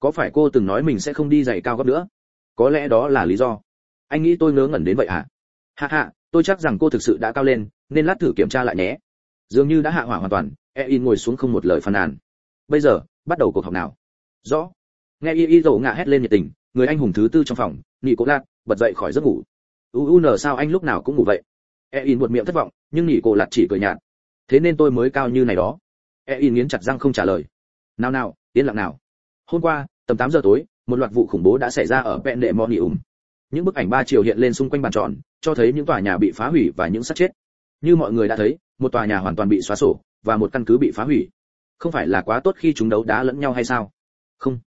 Có phải cô từng nói mình sẽ không đi giày cao gấp nữa? Có lẽ đó là lý do. Anh nghĩ tôi ngớ ngẩn đến vậy à? hạ hạ tôi chắc rằng cô thực sự đã cao lên, nên lát thử kiểm tra lại nhé. Dường như đã hạ hỏa hoàn toàn e in ngồi xuống không một lời phàn nàn. Bây giờ, bắt đầu cuộc họp nào? Rõ. Nghe y y dầu ngạ hét lên nhiệt tình, người anh hùng thứ tư trong phòng, nị cố lạt, bật dậy khỏi giấc ngủ. U u n sao anh lúc nào cũng ngủ vậy? E in buột miệng thất vọng, nhưng nị cổ lạt chỉ cười nhạt. Thế nên tôi mới cao như này đó. E in nghiến chặt răng không trả lời. Nào nào, yên lặng nào. Hôm qua, tầm tám giờ tối, một loạt vụ khủng bố đã xảy ra ở vẹn đệ ủng những bức ảnh ba chiều hiện lên xung quanh bàn tròn, cho thấy những tòa nhà bị phá hủy và những xác chết. Như mọi người đã thấy, một tòa nhà hoàn toàn bị xóa sổ và một căn cứ bị phá hủy. Không phải là quá tốt khi chúng đấu đá lẫn nhau hay sao? Không.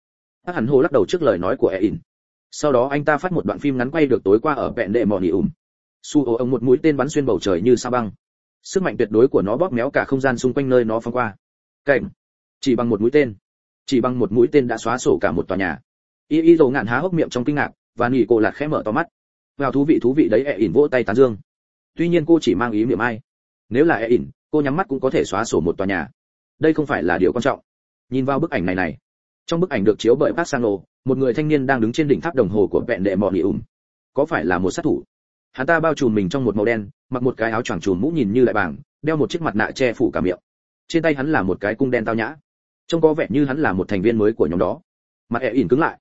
Hắc hẳn hồ lắc đầu trước lời nói của e sau đó anh ta phát một đoạn phim ngắn quay được tối qua ở vẹn đệ mò nỉ ùm. Su ô ông một mũi tên bắn xuyên bầu trời như sa băng. Sức mạnh tuyệt đối của nó bóp méo cả không gian xung quanh nơi nó phóng qua. Cảnh. Chỉ bằng một mũi tên. Chỉ bằng một mũi tên đã xóa sổ cả một tòa nhà. Y y dầu ngạn há hốc miệng trong kinh ngạc và nghỉ cô lạt khẽ mở to mắt. Vào thú vị thú vị đấy e ỉn vỗ tay tán dương. Tuy nhiên cô chỉ mang ý niệm ai? Nếu là e ỉn cô nhắm mắt cũng có thể xóa sổ một tòa nhà. Đây không phải là điều quan trọng. Nhìn vào bức ảnh này này, trong bức ảnh được chiếu bởi Park Sang một người thanh niên đang đứng trên đỉnh tháp đồng hồ của vẹn đệ mọ nghỉ ủng có phải là một sát thủ? Hắn ta bao trùm mình trong một màu đen, mặc một cái áo choàng trùm mũ nhìn như lại bảng, đeo một chiếc mặt nạ che phủ cả miệng. Trên tay hắn là một cái cung đen tao nhã, trông có vẻ như hắn là một thành viên mới của nhóm đó. Mặt e ỉn cứng lại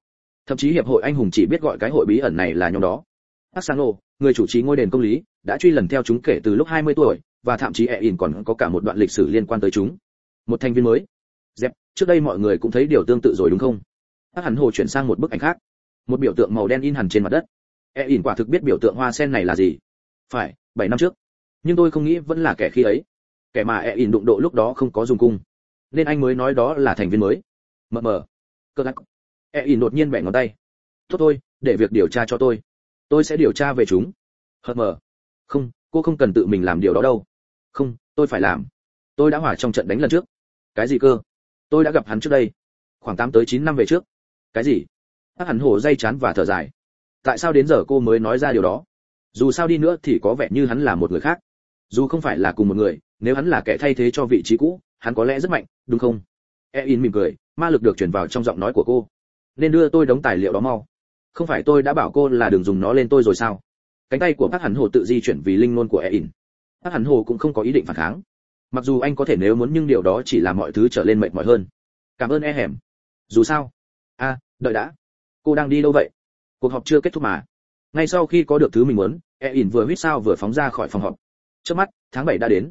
thậm chí hiệp hội anh hùng chỉ biết gọi cái hội bí ẩn này là nhóm đó Asano, người chủ trì ngôi đền công lý, đã truy lần theo chúng kể từ lúc 20 tuổi, và thậm chí Ein còn có cả một đoạn lịch sử liên quan tới chúng. Một thành viên mới. Dẹp, trước đây mọi người cũng thấy điều tương tự rồi đúng không? Hắc hẳn hồ chuyển sang một bức ảnh khác. Một biểu tượng màu đen in hẳn trên mặt đất. Ein quả thực biết biểu tượng hoa sen này là gì. Phải, 7 năm trước. Nhưng tôi không nghĩ vẫn là kẻ khi ấy. Kẻ mà Ein đụng độ lúc đó không có dùng cung. Nên anh mới nói đó là thành viên mới. Mờ mờ. Cơ e Ein đột nhiên bẻ ngón tay. Tốt thôi, để việc điều tra cho tôi. Tôi sẽ điều tra về chúng. Hờ mờ. Không cô không cần tự mình làm điều đó đâu. Không tôi phải làm. Tôi đã hỏa trong trận đánh lần trước. Cái gì cơ? Tôi đã gặp hắn trước đây. Khoảng tám tới chín năm về trước. Cái gì? Hắc hẳn hổ dây chán và thở dài. Tại sao đến giờ cô mới nói ra điều đó? Dù sao đi nữa thì có vẻ như hắn là một người khác. Dù không phải là cùng một người nếu hắn là kẻ thay thế cho vị trí cũ hắn có lẽ rất mạnh đúng không? E in mỉm cười ma lực được truyền vào trong giọng nói của cô nên đưa tôi đống tài liệu đó mau. Không phải tôi đã bảo cô là đừng dùng nó lên tôi rồi sao? Cánh tay của bác hẳn hồ tự di chuyển vì linh nôn của e in bác hẳn hồ cũng không có ý định phản kháng. Mặc dù anh có thể nếu muốn nhưng điều đó chỉ làm mọi thứ trở lên mệt mỏi hơn. Cảm ơn e hẻm. Dù sao. A đợi đã. Cô đang đi đâu vậy? Cuộc họp chưa kết thúc mà. Ngay sau khi có được thứ mình muốn e in vừa huýt sao vừa phóng ra khỏi phòng họp. Trước mắt, tháng 7 đã đến.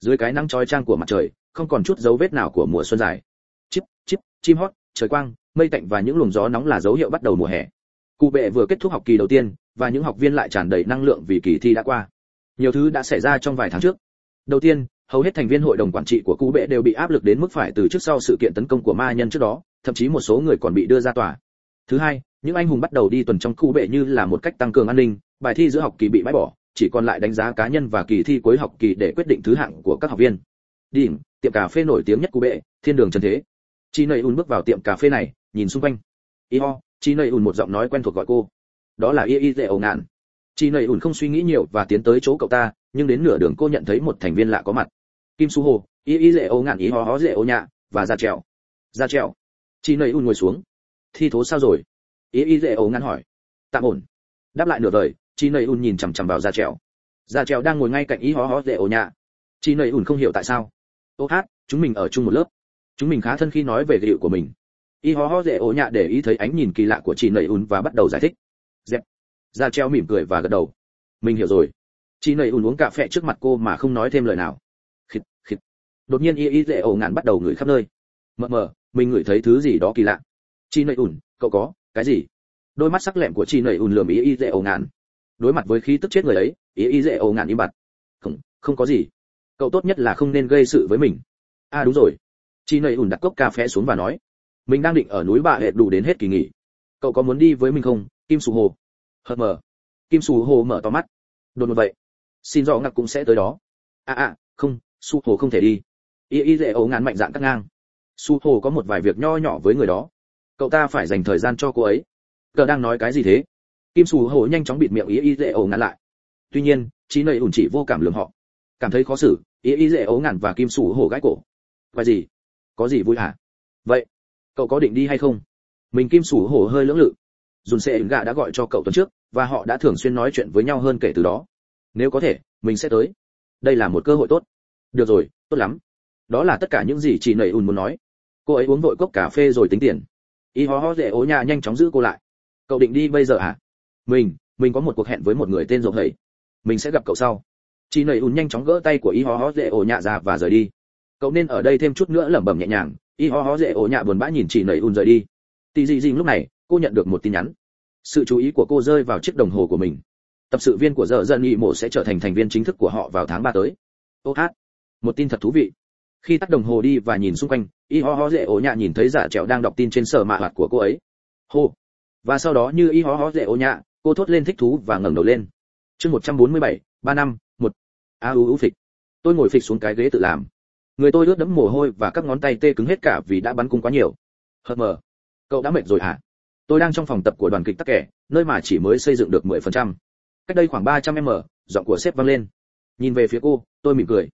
Dưới cái nắng chói chang của mặt trời, không còn chút dấu vết nào của mùa xuân dài. Chip chip, chim hót trời quang, mây tạnh và những luồng gió nóng là dấu hiệu bắt đầu mùa hè. Cụ bệ vừa kết thúc học kỳ đầu tiên, và những học viên lại tràn đầy năng lượng vì kỳ thi đã qua. Nhiều thứ đã xảy ra trong vài tháng trước. Đầu tiên, hầu hết thành viên hội đồng quản trị của cụ bệ đều bị áp lực đến mức phải từ trước sau sự kiện tấn công của ma nhân trước đó, thậm chí một số người còn bị đưa ra tòa. Thứ hai, những anh hùng bắt đầu đi tuần trong cụ bệ như là một cách tăng cường an ninh, bài thi giữa học kỳ bị bãi bỏ, chỉ còn lại đánh giá cá nhân và kỳ thi cuối học kỳ để quyết định thứ hạng của các học viên. Đỉnh, tiệm cà phê nổi tiếng nhất cụ bệ, thiên đường trần thế chi nầy ùn bước vào tiệm cà phê này, nhìn xung quanh. Y ho, chi nầy ùn một giọng nói quen thuộc gọi cô. Đó là y y dễ ẩu ngạn. Chi nầy ùn không suy nghĩ nhiều và tiến tới chỗ cậu ta, nhưng đến nửa đường cô nhận thấy một thành viên lạ có mặt. Kim su hồ y y dễ ẩu ngạn ý ho ho dễ ẩu nhạ, và ra trèo. Ra trèo. Chị nầy ùn ngồi xuống. Thi thố sao rồi? Y y dễ ẩu ngạn hỏi. Tạm ổn. Đáp lại nửa đời chị nầy ùn nhìn chằm chằm vào ra trèo. Ra trèo đang ngồi ngay cạnh y ho ho dễ ẩu nhạ. Chị nầy ùn không hiểu tại sao. Ô hát, chúng mình ở chung một lớp chúng mình khá thân khi nói về hiệu của mình. Y ho ho dễ ổ nhạ để ý thấy ánh nhìn kỳ lạ của chị nầy ùn và bắt đầu giải thích. Dẹp. Ra treo mỉm cười và gật đầu. Mình hiểu rồi. Chị nầy ùn uống cà phê trước mặt cô mà không nói thêm lời nào. Khịt khịt. Đột nhiên y y dễ ổ ngạn bắt đầu ngửi khắp nơi. Mờ mờ, mình ngửi thấy thứ gì đó kỳ lạ. Chị nầy ùn, cậu có, cái gì? Đôi mắt sắc lẹm của chị nầy ùn lườm y y dễ ổ ngạn. Đối mặt với khí tức chết người ấy, y y dễ ổ ngạn im bặt. Không không có gì. Cậu tốt nhất là không nên gây sự với mình. À đúng rồi chị nầy ủn đặt cốc cà phê xuống và nói, mình đang định ở núi bà hệ đủ đến hết kỳ nghỉ. Cậu có muốn đi với mình không, kim sù hồ? Hờ mờ. Kim sù hồ mở to mắt. Đột ngột vậy. Xin rõ ngặc cũng sẽ tới đó. À à không su hồ không thể đi. Y y, dễ ấu ngán mạnh dạn cắt ngang. Su hồ có một vài việc nho nhỏ với người đó. Cậu ta phải dành thời gian cho cô ấy. Cờ đang nói cái gì thế? Kim sù hồ nhanh chóng bịt miệng y y, dễ ấu ngán lại. Tuy nhiên trí nầy ủn chỉ vô cảm lường họ. Cảm thấy khó xử, y y, dễ ấu ngàn và kim sù hồ gãi cổ. Và gì? Có gì vui hả? Vậy, cậu có định đi hay không? Mình kim sủ hổ hơi lưỡng lự. Dùn xe gà đã gọi cho cậu tuần trước, và họ đã thường xuyên nói chuyện với nhau hơn kể từ đó. Nếu có thể, mình sẽ tới. Đây là một cơ hội tốt. Được rồi, tốt lắm. Đó là tất cả những gì chị nầy ùn muốn nói. Cô ấy uống vội cốc cà phê rồi tính tiền. Y ho ho dễ ố nhà nhanh chóng giữ cô lại. Cậu định đi bây giờ hả mình mình có một cuộc hẹn với một người tên rộng hầy. Mình sẽ gặp cậu sau. Chị nầy ùn nhanh chóng gỡ tay của y ho ho dễ ố nhà ra và rời đi cậu nên ở đây thêm chút nữa lẩm bẩm nhẹ nhàng, y ho ho dễ ổ nhạ buồn bã nhìn chị nầy ùn rời đi. Tì dị dị lúc này, cô nhận được một tin nhắn. Sự chú ý của cô rơi vào chiếc đồng hồ của mình. Tập sự viên của giờ dân nghị mộ sẽ trở thành thành viên chính thức của họ vào tháng ba tới. Ô hát, một tin thật thú vị. Khi tắt đồng hồ đi và nhìn xung quanh, y ho ho dễ ổ nhạ nhìn thấy giả trẹo đang đọc tin trên sở mạ hoạt của cô ấy. Hô. Và sau đó như y ho ho dễ ổ nhạ, cô thốt lên thích thú và ngẩng đầu lên. Chương một trăm bốn mươi bảy, ba năm, một. A u u phịch. Tôi ngồi phịch xuống cái ghế tự làm người tôi ướt đẫm mồ hôi và các ngón tay tê cứng hết cả vì đã bắn cung quá nhiều. Hờ mờ. Cậu đã mệt rồi hả? Tôi đang trong phòng tập của đoàn kịch tắc kẻ nơi mà chỉ mới xây dựng được 10%. cách đây khoảng 300 m giọng của sếp vang lên. Nhìn về phía cô, tôi mỉm cười.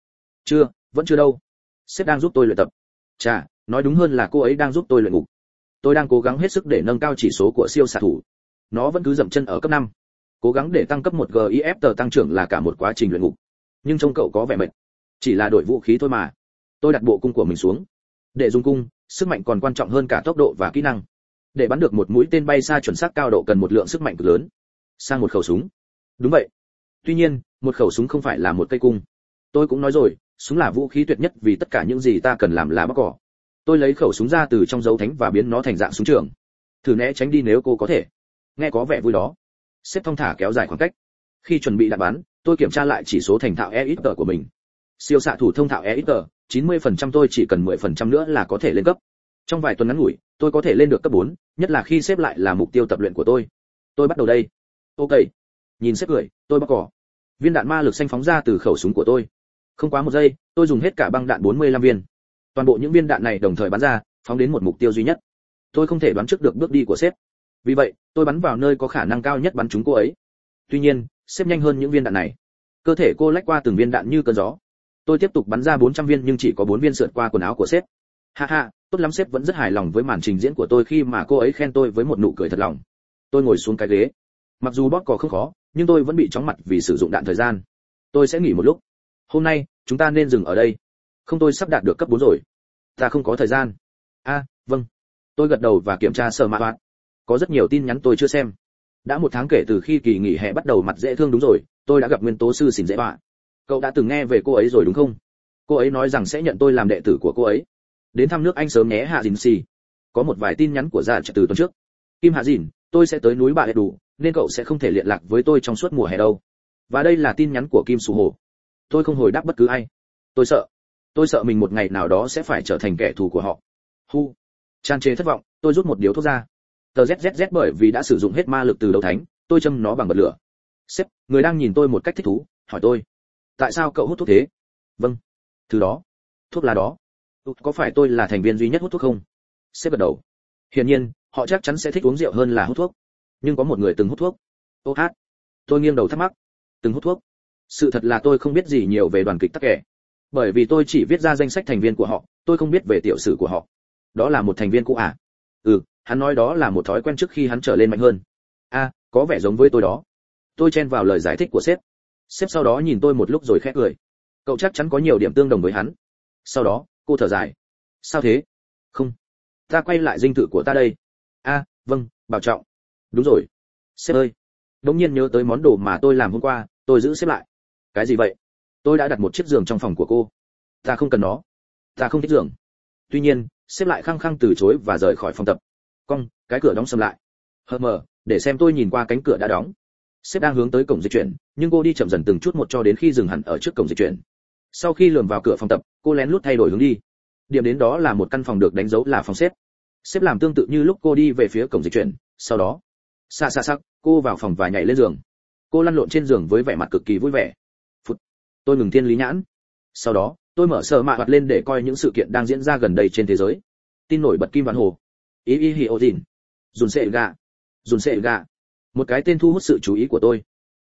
Chưa, vẫn chưa đâu. Sếp đang giúp tôi luyện tập. Chà, nói đúng hơn là cô ấy đang giúp tôi luyện ngục. Tôi đang cố gắng hết sức để nâng cao chỉ số của siêu xạ thủ. Nó vẫn cứ dậm chân ở cấp 5. cố gắng để tăng cấp một gif tờ tăng trưởng là cả một quá trình luyện ngục. Nhưng trông cậu có vẻ mệt. Chỉ là đổi vũ khí thôi mà tôi đặt bộ cung của mình xuống. Để dùng cung, sức mạnh còn quan trọng hơn cả tốc độ và kỹ năng. Để bắn được một mũi tên bay xa chuẩn xác cao độ cần một lượng sức mạnh cực lớn. Sang một khẩu súng. Đúng vậy. Tuy nhiên, một khẩu súng không phải là một cây cung. Tôi cũng nói rồi, súng là vũ khí tuyệt nhất vì tất cả những gì ta cần làm là bóc cỏ. Tôi lấy khẩu súng ra từ trong dấu thánh và biến nó thành dạng súng trường. Thử né tránh đi nếu cô có thể. Nghe có vẻ vui đó. Xếp thong thả kéo dài khoảng cách. Khi chuẩn bị đạn bắn, tôi kiểm tra lại chỉ số thành thạo e ít của mình. Siêu xạ thủ thông thạo e ít 90% tôi chỉ cần 10% nữa là có thể lên cấp. Trong vài tuần ngắn ngủi, tôi có thể lên được cấp 4, nhất là khi xếp lại là mục tiêu tập luyện của tôi. Tôi bắt đầu đây. Ok. Nhìn xếp cười, tôi bóc cỏ. Viên đạn ma lực xanh phóng ra từ khẩu súng của tôi. Không quá một giây, tôi dùng hết cả băng đạn 45 viên. Toàn bộ những viên đạn này đồng thời bắn ra, phóng đến một mục tiêu duy nhất. Tôi không thể đoán trước được bước đi của sếp. Vì vậy, tôi bắn vào nơi có khả năng cao nhất bắn trúng cô ấy. Tuy nhiên, xếp nhanh hơn những viên đạn này. Cơ thể cô lách qua từng viên đạn như cơn gió tôi tiếp tục bắn ra 400 viên nhưng chỉ có 4 viên sượt qua quần áo của sếp. Ha ha tốt lắm sếp vẫn rất hài lòng với màn trình diễn của tôi khi mà cô ấy khen tôi với một nụ cười thật lòng. Tôi ngồi xuống cái ghế. Mặc dù bóp cò không khó nhưng tôi vẫn bị chóng mặt vì sử dụng đạn thời gian. Tôi sẽ nghỉ một lúc. Hôm nay chúng ta nên dừng ở đây. Không tôi sắp đạt được cấp 4 rồi. Ta không có thời gian. A à, vâng. Tôi gật đầu và kiểm tra sở mã hoạt. Có rất nhiều tin nhắn tôi chưa xem. Đã một tháng kể từ khi kỳ nghỉ hè bắt đầu mặt dễ thương đúng rồi tôi đã gặp nguyên tố sư xỉn dễ bạ cậu đã từng nghe về cô ấy rồi đúng không? Cô ấy nói rằng sẽ nhận tôi làm đệ tử của cô ấy. Đến thăm nước anh sớm nhé, hạ dìn xì. Có một vài tin nhắn của Dạ trật từ tuần trước. Kim hạ dìn, tôi sẽ tới núi bà đủ, nên cậu sẽ không thể liên lạc với tôi trong suốt mùa hè đâu. Và đây là tin nhắn của kim sù hồ. Tôi không hồi đáp bất cứ ai. Tôi sợ. Tôi sợ mình một ngày nào đó sẽ phải trở thành kẻ thù của họ. Hu. Tràn trề thất vọng, tôi rút một điếu thuốc ra. Tờ zzz bởi vì đã sử dụng hết ma lực từ đầu thánh, tôi châm nó bằng bật lửa. Sếp, người đang nhìn tôi một cách thích thú, hỏi tôi tại sao cậu hút thuốc thế? Vâng. Thứ đó. Thuốc là đó. Có phải tôi là thành viên duy nhất hút thuốc không? Sếp gật đầu. Hiển nhiên, họ chắc chắn sẽ thích uống rượu hơn là hút thuốc. Nhưng có một người từng hút thuốc. Ô hát. Tôi nghiêng đầu thắc mắc. Từng hút thuốc. Sự thật là tôi không biết gì nhiều về đoàn kịch tắc kẻ bởi vì tôi chỉ viết ra danh sách thành viên của họ, tôi không biết về tiểu sử của họ. Đó là một thành viên cũ à? Ừ hắn nói đó là một thói quen trước khi hắn trở lên mạnh hơn. A có vẻ giống với tôi đó. Tôi chen vào lời giải thích của sếp sếp sau đó nhìn tôi một lúc rồi khẽ cười. Cậu chắc chắn có nhiều điểm tương đồng với hắn. Sau đó, cô thở dài. Sao thế? Không. Ta quay lại dinh thự của ta đây. A vâng bảo trọng. Đúng rồi. Sếp ơi. Đống nhiên nhớ tới món đồ mà tôi làm hôm qua, tôi giữ xếp lại. Cái gì vậy? Tôi đã đặt một chiếc giường trong phòng của cô. Ta không cần nó. Ta không thích giường. Tuy nhiên, xếp lại khăng khăng từ chối và rời khỏi phòng tập. Cong, cái cửa đóng sầm lại. Hờ mờ, để xem tôi nhìn qua cánh cửa đã đóng sếp đang hướng tới cổng dịch chuyển, nhưng cô đi chậm dần từng chút một cho đến khi dừng hẳn ở trước cổng dịch chuyển. Sau khi lườm vào cửa phòng tập, cô lén lút thay đổi hướng đi. Điểm đến đó là một căn phòng được đánh dấu là phòng xếp xếp làm tương tự như lúc cô đi về phía cổng dịch chuyển, sau đó, xa xa sắc, cô vào phòng và nhảy lên giường. Cô lăn lộn trên giường với vẻ mặt cực kỳ vui vẻ. Phút tôi ngừng thiên lý nhãn. Sau đó, tôi mở sợ mạ mặt lên để coi những sự kiện đang diễn ra gần đây trên thế giới. Tin nổi bật kim vạn hồ. Ý ý hi ô dìn. Dùn sệ gà. Dùn sệ gà một cái tên thu hút sự chú ý của tôi.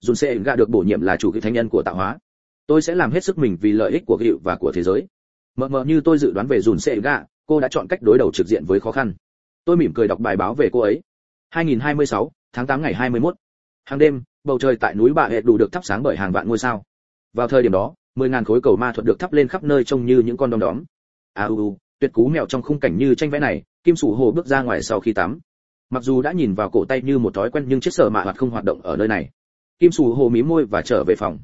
Dùn sệ gà được bổ nhiệm là chủ cái thánh nhân của tạo hóa. Tôi sẽ làm hết sức mình vì lợi ích của gịu và của thế giới. Mờ mờ như tôi dự đoán về dùn sệ gà cô đã chọn cách đối đầu trực diện với khó khăn. Tôi mỉm cười đọc bài báo về cô ấy. 2026, tháng 8 ngày 21. hàng đêm bầu trời tại núi bà hệ đủ được thắp sáng bởi hàng vạn ngôi sao. Vào thời điểm đó mười ngàn khối cầu ma thuật được thắp lên khắp nơi trông như những con đom đóm. A u tuyệt cú mèo trong khung cảnh như tranh vẽ này kim sủ hồ bước ra ngoài sau khi tắm mặc dù đã nhìn vào cổ tay như một thói quen nhưng chiếc sở mạ hoạt không hoạt động ở nơi này. Kim Sù hồ mí môi và trở về phòng.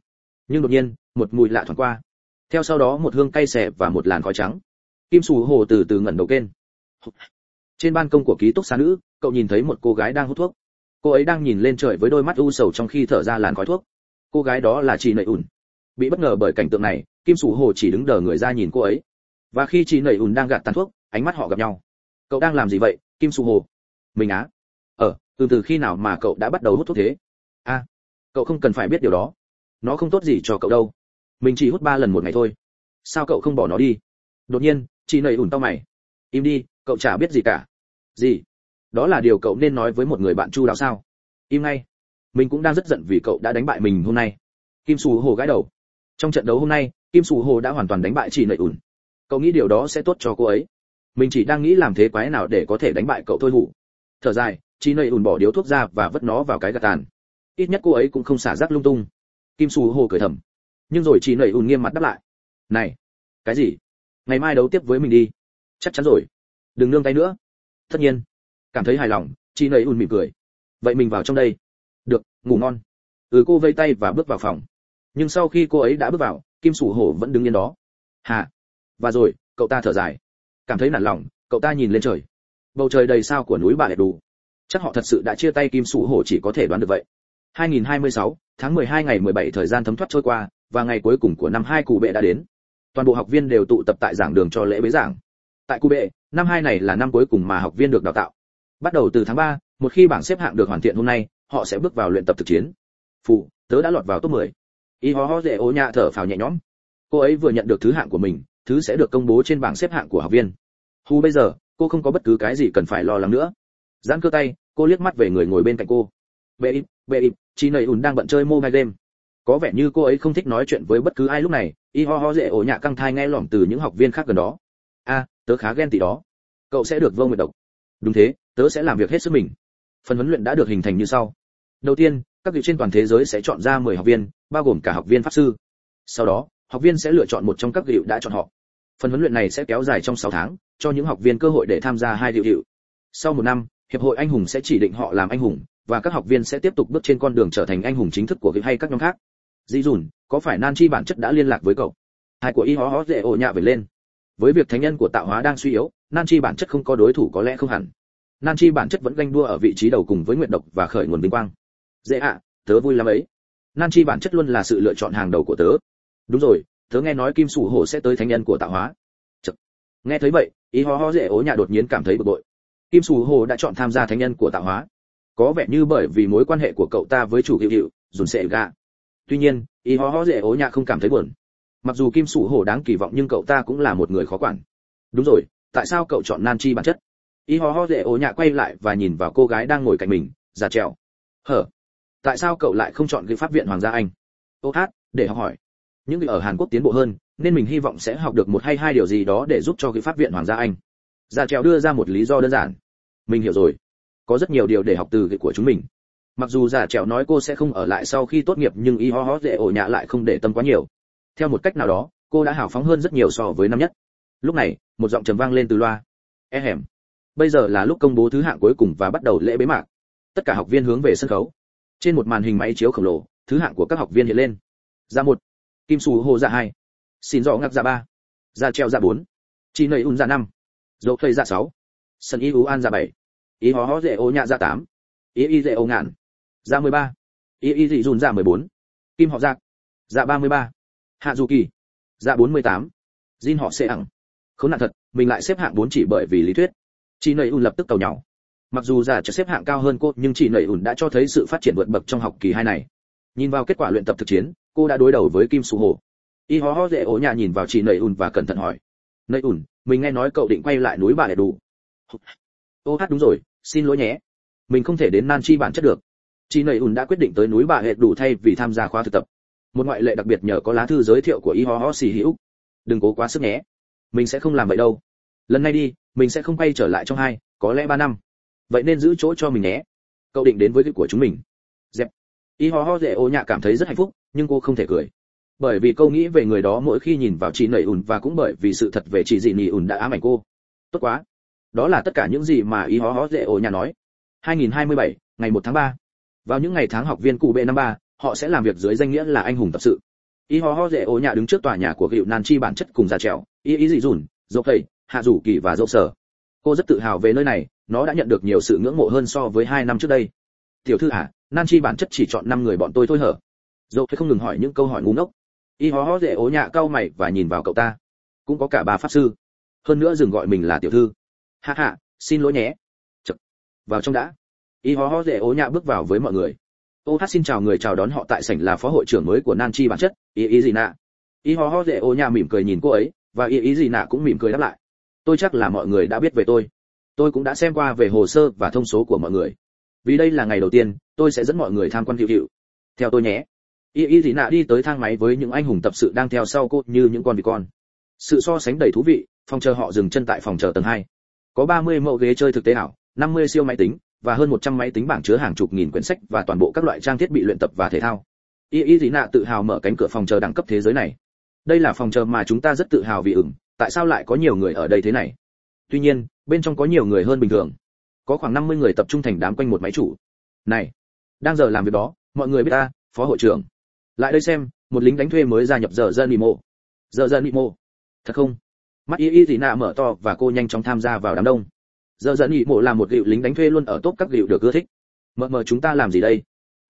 Nhưng đột nhiên, một mùi lạ thoáng qua. Theo sau đó một hương cay xẻ và một làn khói trắng. Kim Sù hồ từ từ ngẩn đầu kên trên ban công của ký túc xá nữ, cậu nhìn thấy một cô gái đang hút thuốc. Cô ấy đang nhìn lên trời với đôi mắt u sầu trong khi thở ra làn khói thuốc. Cô gái đó là chị nậy ủn bị bất ngờ bởi cảnh tượng này, kim Sù hồ chỉ đứng đờ người ra nhìn cô ấy. Và khi chị nậy ủn đang gạt tàn thuốc, ánh mắt họ gặp nhau. Cậu đang làm gì vậy, kim Sù hồ? Mình á. Ờ từ từ khi nào mà cậu đã bắt đầu hút thuốc thế? A, cậu không cần phải biết điều đó. Nó không tốt gì cho cậu đâu. Mình chỉ hút ba lần một ngày thôi. Sao cậu không bỏ nó đi? Đột nhiên, chị nầy ủn tao mày. Im đi, cậu chả biết gì cả. Gì? Đó là điều cậu nên nói với một người bạn chu đáo sao? Im ngay. Mình cũng đang rất giận vì cậu đã đánh bại mình hôm nay. Kim sù hồ gãi đầu. Trong trận đấu hôm nay, kim sù hồ đã hoàn toàn đánh bại chị nầy ủn. Cậu nghĩ điều đó sẽ tốt cho cô ấy. Mình chỉ đang nghĩ làm thế quái nào để có thể đánh bại cậu thôi hủ thở dài chị nầy ùn bỏ điếu thuốc ra và vứt nó vào cái gạt tàn. Ít nhất cô ấy cũng không xả rác lung tung. Kim su hồ cười thầm. Nhưng rồi chị nầy ùn nghiêm mặt đáp lại. Này, cái gì? Ngày mai đấu tiếp với mình đi. Chắc chắn rồi. Đừng nương tay nữa. Tất nhiên. Cảm thấy hài lòng chị nầy ùn mỉm cười. Vậy mình vào trong đây. Được, ngủ ngon. Ừ cô vây tay và bước vào phòng. Nhưng sau khi cô ấy đã bước vào, kim sủ hổ vẫn đứng yên đó. Hà. Và rồi, cậu ta thở dài. Cảm thấy nản lòng, cậu ta nhìn lên trời bầu trời đầy sao của núi bà đẹp đủ chắc họ thật sự đã chia tay kim sủ hổ chỉ có thể đoán được vậy. 2026, tháng 12 ngày 17 thời gian thấm thoát trôi qua và ngày cuối cùng của năm hai cụ bệ đã đến. Toàn bộ học viên đều tụ tập tại giảng đường cho lễ bế giảng. Tại cụ bệ năm hai này là năm cuối cùng mà học viên được đào tạo. Bắt đầu từ tháng 3, một khi bảng xếp hạng được hoàn thiện hôm nay họ sẽ bước vào luyện tập thực chiến. Phụ tớ đã lọt vào top 10. y ho ho dễ ô nhạ thở phào nhẹ nhõm. Cô ấy vừa nhận được thứ hạng của mình thứ sẽ được công bố trên bảng xếp hạng của học viên. Hu bây giờ cô không có bất cứ cái gì cần phải lo lắng nữa. Giãn cơ tay, cô liếc mắt về người ngồi bên cạnh cô. Bệ im bệ im chị nầy ùn đang bận chơi mobile game. Có vẻ như cô ấy không thích nói chuyện với bất cứ ai lúc này, y ho ho dễ ổ nhạ căng thai nghe lỏm từ những học viên khác gần đó. A, tớ khá ghen tị đó. Cậu sẽ được vô nguyệt độc. Đúng thế, tớ sẽ làm việc hết sức mình. Phần huấn luyện đã được hình thành như sau. Đầu tiên, các vị trên toàn thế giới sẽ chọn ra 10 học viên, bao gồm cả học viên pháp sư. Sau đó, học viên sẽ lựa chọn một trong các hiệu đã chọn họ. Phần huấn luyện này sẽ kéo dài trong 6 tháng cho những học viên cơ hội để tham gia hai điều hiệu sau một năm, hiệp hội anh hùng sẽ chỉ định họ làm anh hùng, và các học viên sẽ tiếp tục bước trên con đường trở thành anh hùng chính thức của việc hay các nhóm khác. Dĩ dùn, có phải nan chi bản chất đã liên lạc với cậu? Hai của y hó hó dễ ổ nhạ về lên. Với việc thánh nhân của tạo hóa đang suy yếu, nan chi bản chất không có đối thủ có lẽ không hẳn. Nan chi bản chất vẫn ganh đua ở vị trí đầu cùng với Nguyệt độc và khởi nguồn vinh quang. Dễ ạ, tớ vui lắm ấy. Nan chi bản chất luôn là sự lựa chọn hàng đầu của tớ. Đúng rồi, tớ nghe nói kim sủ hổ sẽ tới thánh nhân của tạo hóa nghe thấy vậy, ý ho ho dễ ố nhà đột nhiên cảm thấy bực bội. Kim sủ Hồ đã chọn tham gia thánh nhân của tạo hóa. Có vẻ như bởi vì mối quan hệ của cậu ta với chủ hiệu hiệu dùn sệ gà. Tuy nhiên, ý ho ho dễ ố nhà không cảm thấy buồn. Mặc dù kim sủ Hồ đáng kỳ vọng nhưng cậu ta cũng là một người khó quản. Đúng rồi, tại sao cậu chọn nan chi bản chất? Ý ho ho dễ ố nhà quay lại và nhìn vào cô gái đang ngồi cạnh mình, già trèo. Hở, tại sao cậu lại không chọn cái pháp viện hoàng gia anh? Ô hát, để học hỏi những người ở hàn quốc tiến bộ hơn, nên mình hy vọng sẽ học được một hay hai điều gì đó để giúp cho cái pháp viện hoàng gia anh. Già trèo đưa ra một lý do đơn giản. Mình hiểu rồi. Có rất nhiều điều để học từ của chúng mình. Mặc dù già trèo nói cô sẽ không ở lại sau khi tốt nghiệp nhưng y ho ho dễ ổ nhạ lại không để tâm quá nhiều. Theo một cách nào đó, cô đã hào phóng hơn rất nhiều so với năm nhất. Lúc này, một giọng trầm vang lên từ loa. E hẻm. Bây giờ là lúc công bố thứ hạng cuối cùng và bắt đầu lễ bế mạc. Tất cả học viên hướng về sân khấu. Trên một màn hình máy chiếu khổng lồ, thứ hạng của các học viên hiện lên. Ra một kim sù hồ dạ hai. Xin rõ ngạc dạ ba. Da treo dạ bốn. Chi nầy un dạ năm. Dầu thầy dạ sáu. Sân y ú an dạ bảy. Ý hó hó dễ ô nhạ dạ tám. Ý y dễ ô ngạn. Dạ mười ba. Ý y dị dùn dạ mười bốn. Kim họ giặc dạ ba mươi ba. Hạ dù kỳ. Dạ bốn mươi tám. Jin họ sẽ ẳng khốn nạn thật, mình lại xếp hạng bốn chỉ bởi vì lý thuyết. Chị nầy ùn lập tức tàu nhỏ mặc dù dạ giả cho xếp hạng cao hơn cô, nhưng chị nầy ùn đã cho thấy sự phát triển vượt bậc trong học kỳ hai này nhìn vào kết quả luyện tập thực chiến, cô đã đối đầu với kim su hồ. Y hó hó dễ ổ nhà nhìn vào chị nầy ùn và cẩn thận hỏi. Nầy ùn, mình nghe nói cậu định quay lại núi bà để đủ ô hát đúng rồi, xin lỗi nhé. Mình không thể đến nan chi bản chất được. Chị nầy ùn đã quyết định tới núi bà hệ đủ thay vì tham gia khóa thực tập. Một ngoại lệ đặc biệt nhờ có lá thư giới thiệu của y ho ho xì hữu đừng cố quá sức nhé. Mình sẽ không làm vậy đâu. Lần này đi, mình sẽ không quay trở lại trong hai, có lẽ ba năm. Vậy nên giữ chỗ cho mình nhé. Cậu định đến với cái của chúng mình y ho ho dễ ô nhạ cảm thấy rất hạnh phúc nhưng cô không thể cười. Bởi vì câu nghĩ về người đó mỗi khi nhìn vào chị nầy ùn và cũng bởi vì sự thật về chị dị nỉ ùn đã ám ảnh cô. Tốt quá. Đó là tất cả những gì mà y ho ho dễ ô nhạ nói. 2027, ngày 1 tháng 3. vào những ngày tháng học viên cụ b năm họ sẽ làm việc dưới danh nghĩa là anh hùng tập sự. Y ho ho dễ ô nhạ đứng trước tòa nhà của hiệu nan chi bản chất cùng ra trèo y ý dị dùn dốc thầy hạ rủ kỳ và dốc sở. Cô rất tự hào về nơi này nó đã nhận được nhiều sự ngưỡng mộ hơn so với hai năm trước đây. Tiểu thư à nan chi bản chất chỉ chọn năm người bọn tôi thôi hở. Dẫu thế không ngừng hỏi những câu hỏi ngu ngốc. Y hó hó dễ ố nhạ cau mày và nhìn vào cậu ta. Cũng có cả bà pháp sư. Hơn nữa dừng gọi mình là tiểu thư. Hạ hạ xin lỗi nhé. Chật. vào trong đã. Y hó hó dễ ố nhạ bước vào với mọi người. Ô hát xin chào người chào đón họ tại sảnh là phó hội trưởng mới của nan chi bản chất, y ý gì nạ. Y hó hó dễ ố nhạ mỉm cười nhìn cô ấy, và y ý gì nạ cũng mỉm cười đáp lại. Tôi chắc là mọi người đã biết về tôi. Tôi cũng đã xem qua về hồ sơ và thông số của mọi người vì đây là ngày đầu tiên, tôi sẽ dẫn mọi người tham quan hiệu hiệu theo tôi nhé. Y y thì nạ đi tới thang máy với những anh hùng tập sự đang theo sau cô như những con vịt con. Sự so sánh đầy thú vị, phòng chờ họ dừng chân tại phòng chờ tầng hai. có 30 mẫu ghế chơi thực tế ảo 50 siêu máy tính, và hơn 100 máy tính bảng chứa hàng chục nghìn quyển sách và toàn bộ các loại trang thiết bị luyện tập và thể thao. Y y thì nạ tự hào mở cánh cửa phòng chờ đẳng cấp thế giới này. Đây là phòng chờ mà chúng ta rất tự hào vì ửng tại sao lại có nhiều người ở đây thế này? Tuy nhiên, bên trong có nhiều người hơn bình thường có khoảng 50 người tập trung thành đám quanh một máy chủ. Này, đang giờ làm việc đó, mọi người biết ta, phó hội trưởng. Lại đây xem, một lính đánh thuê mới gia nhập giờ dân mộ. Giờ dân mộ. Thật không? Mắt y y gì nạ mở to và cô nhanh chóng tham gia vào đám đông. Giờ dân mộ là một gịu lính đánh thuê luôn ở top các gịu được ưa thích. Mờ mờ chúng ta làm gì đây?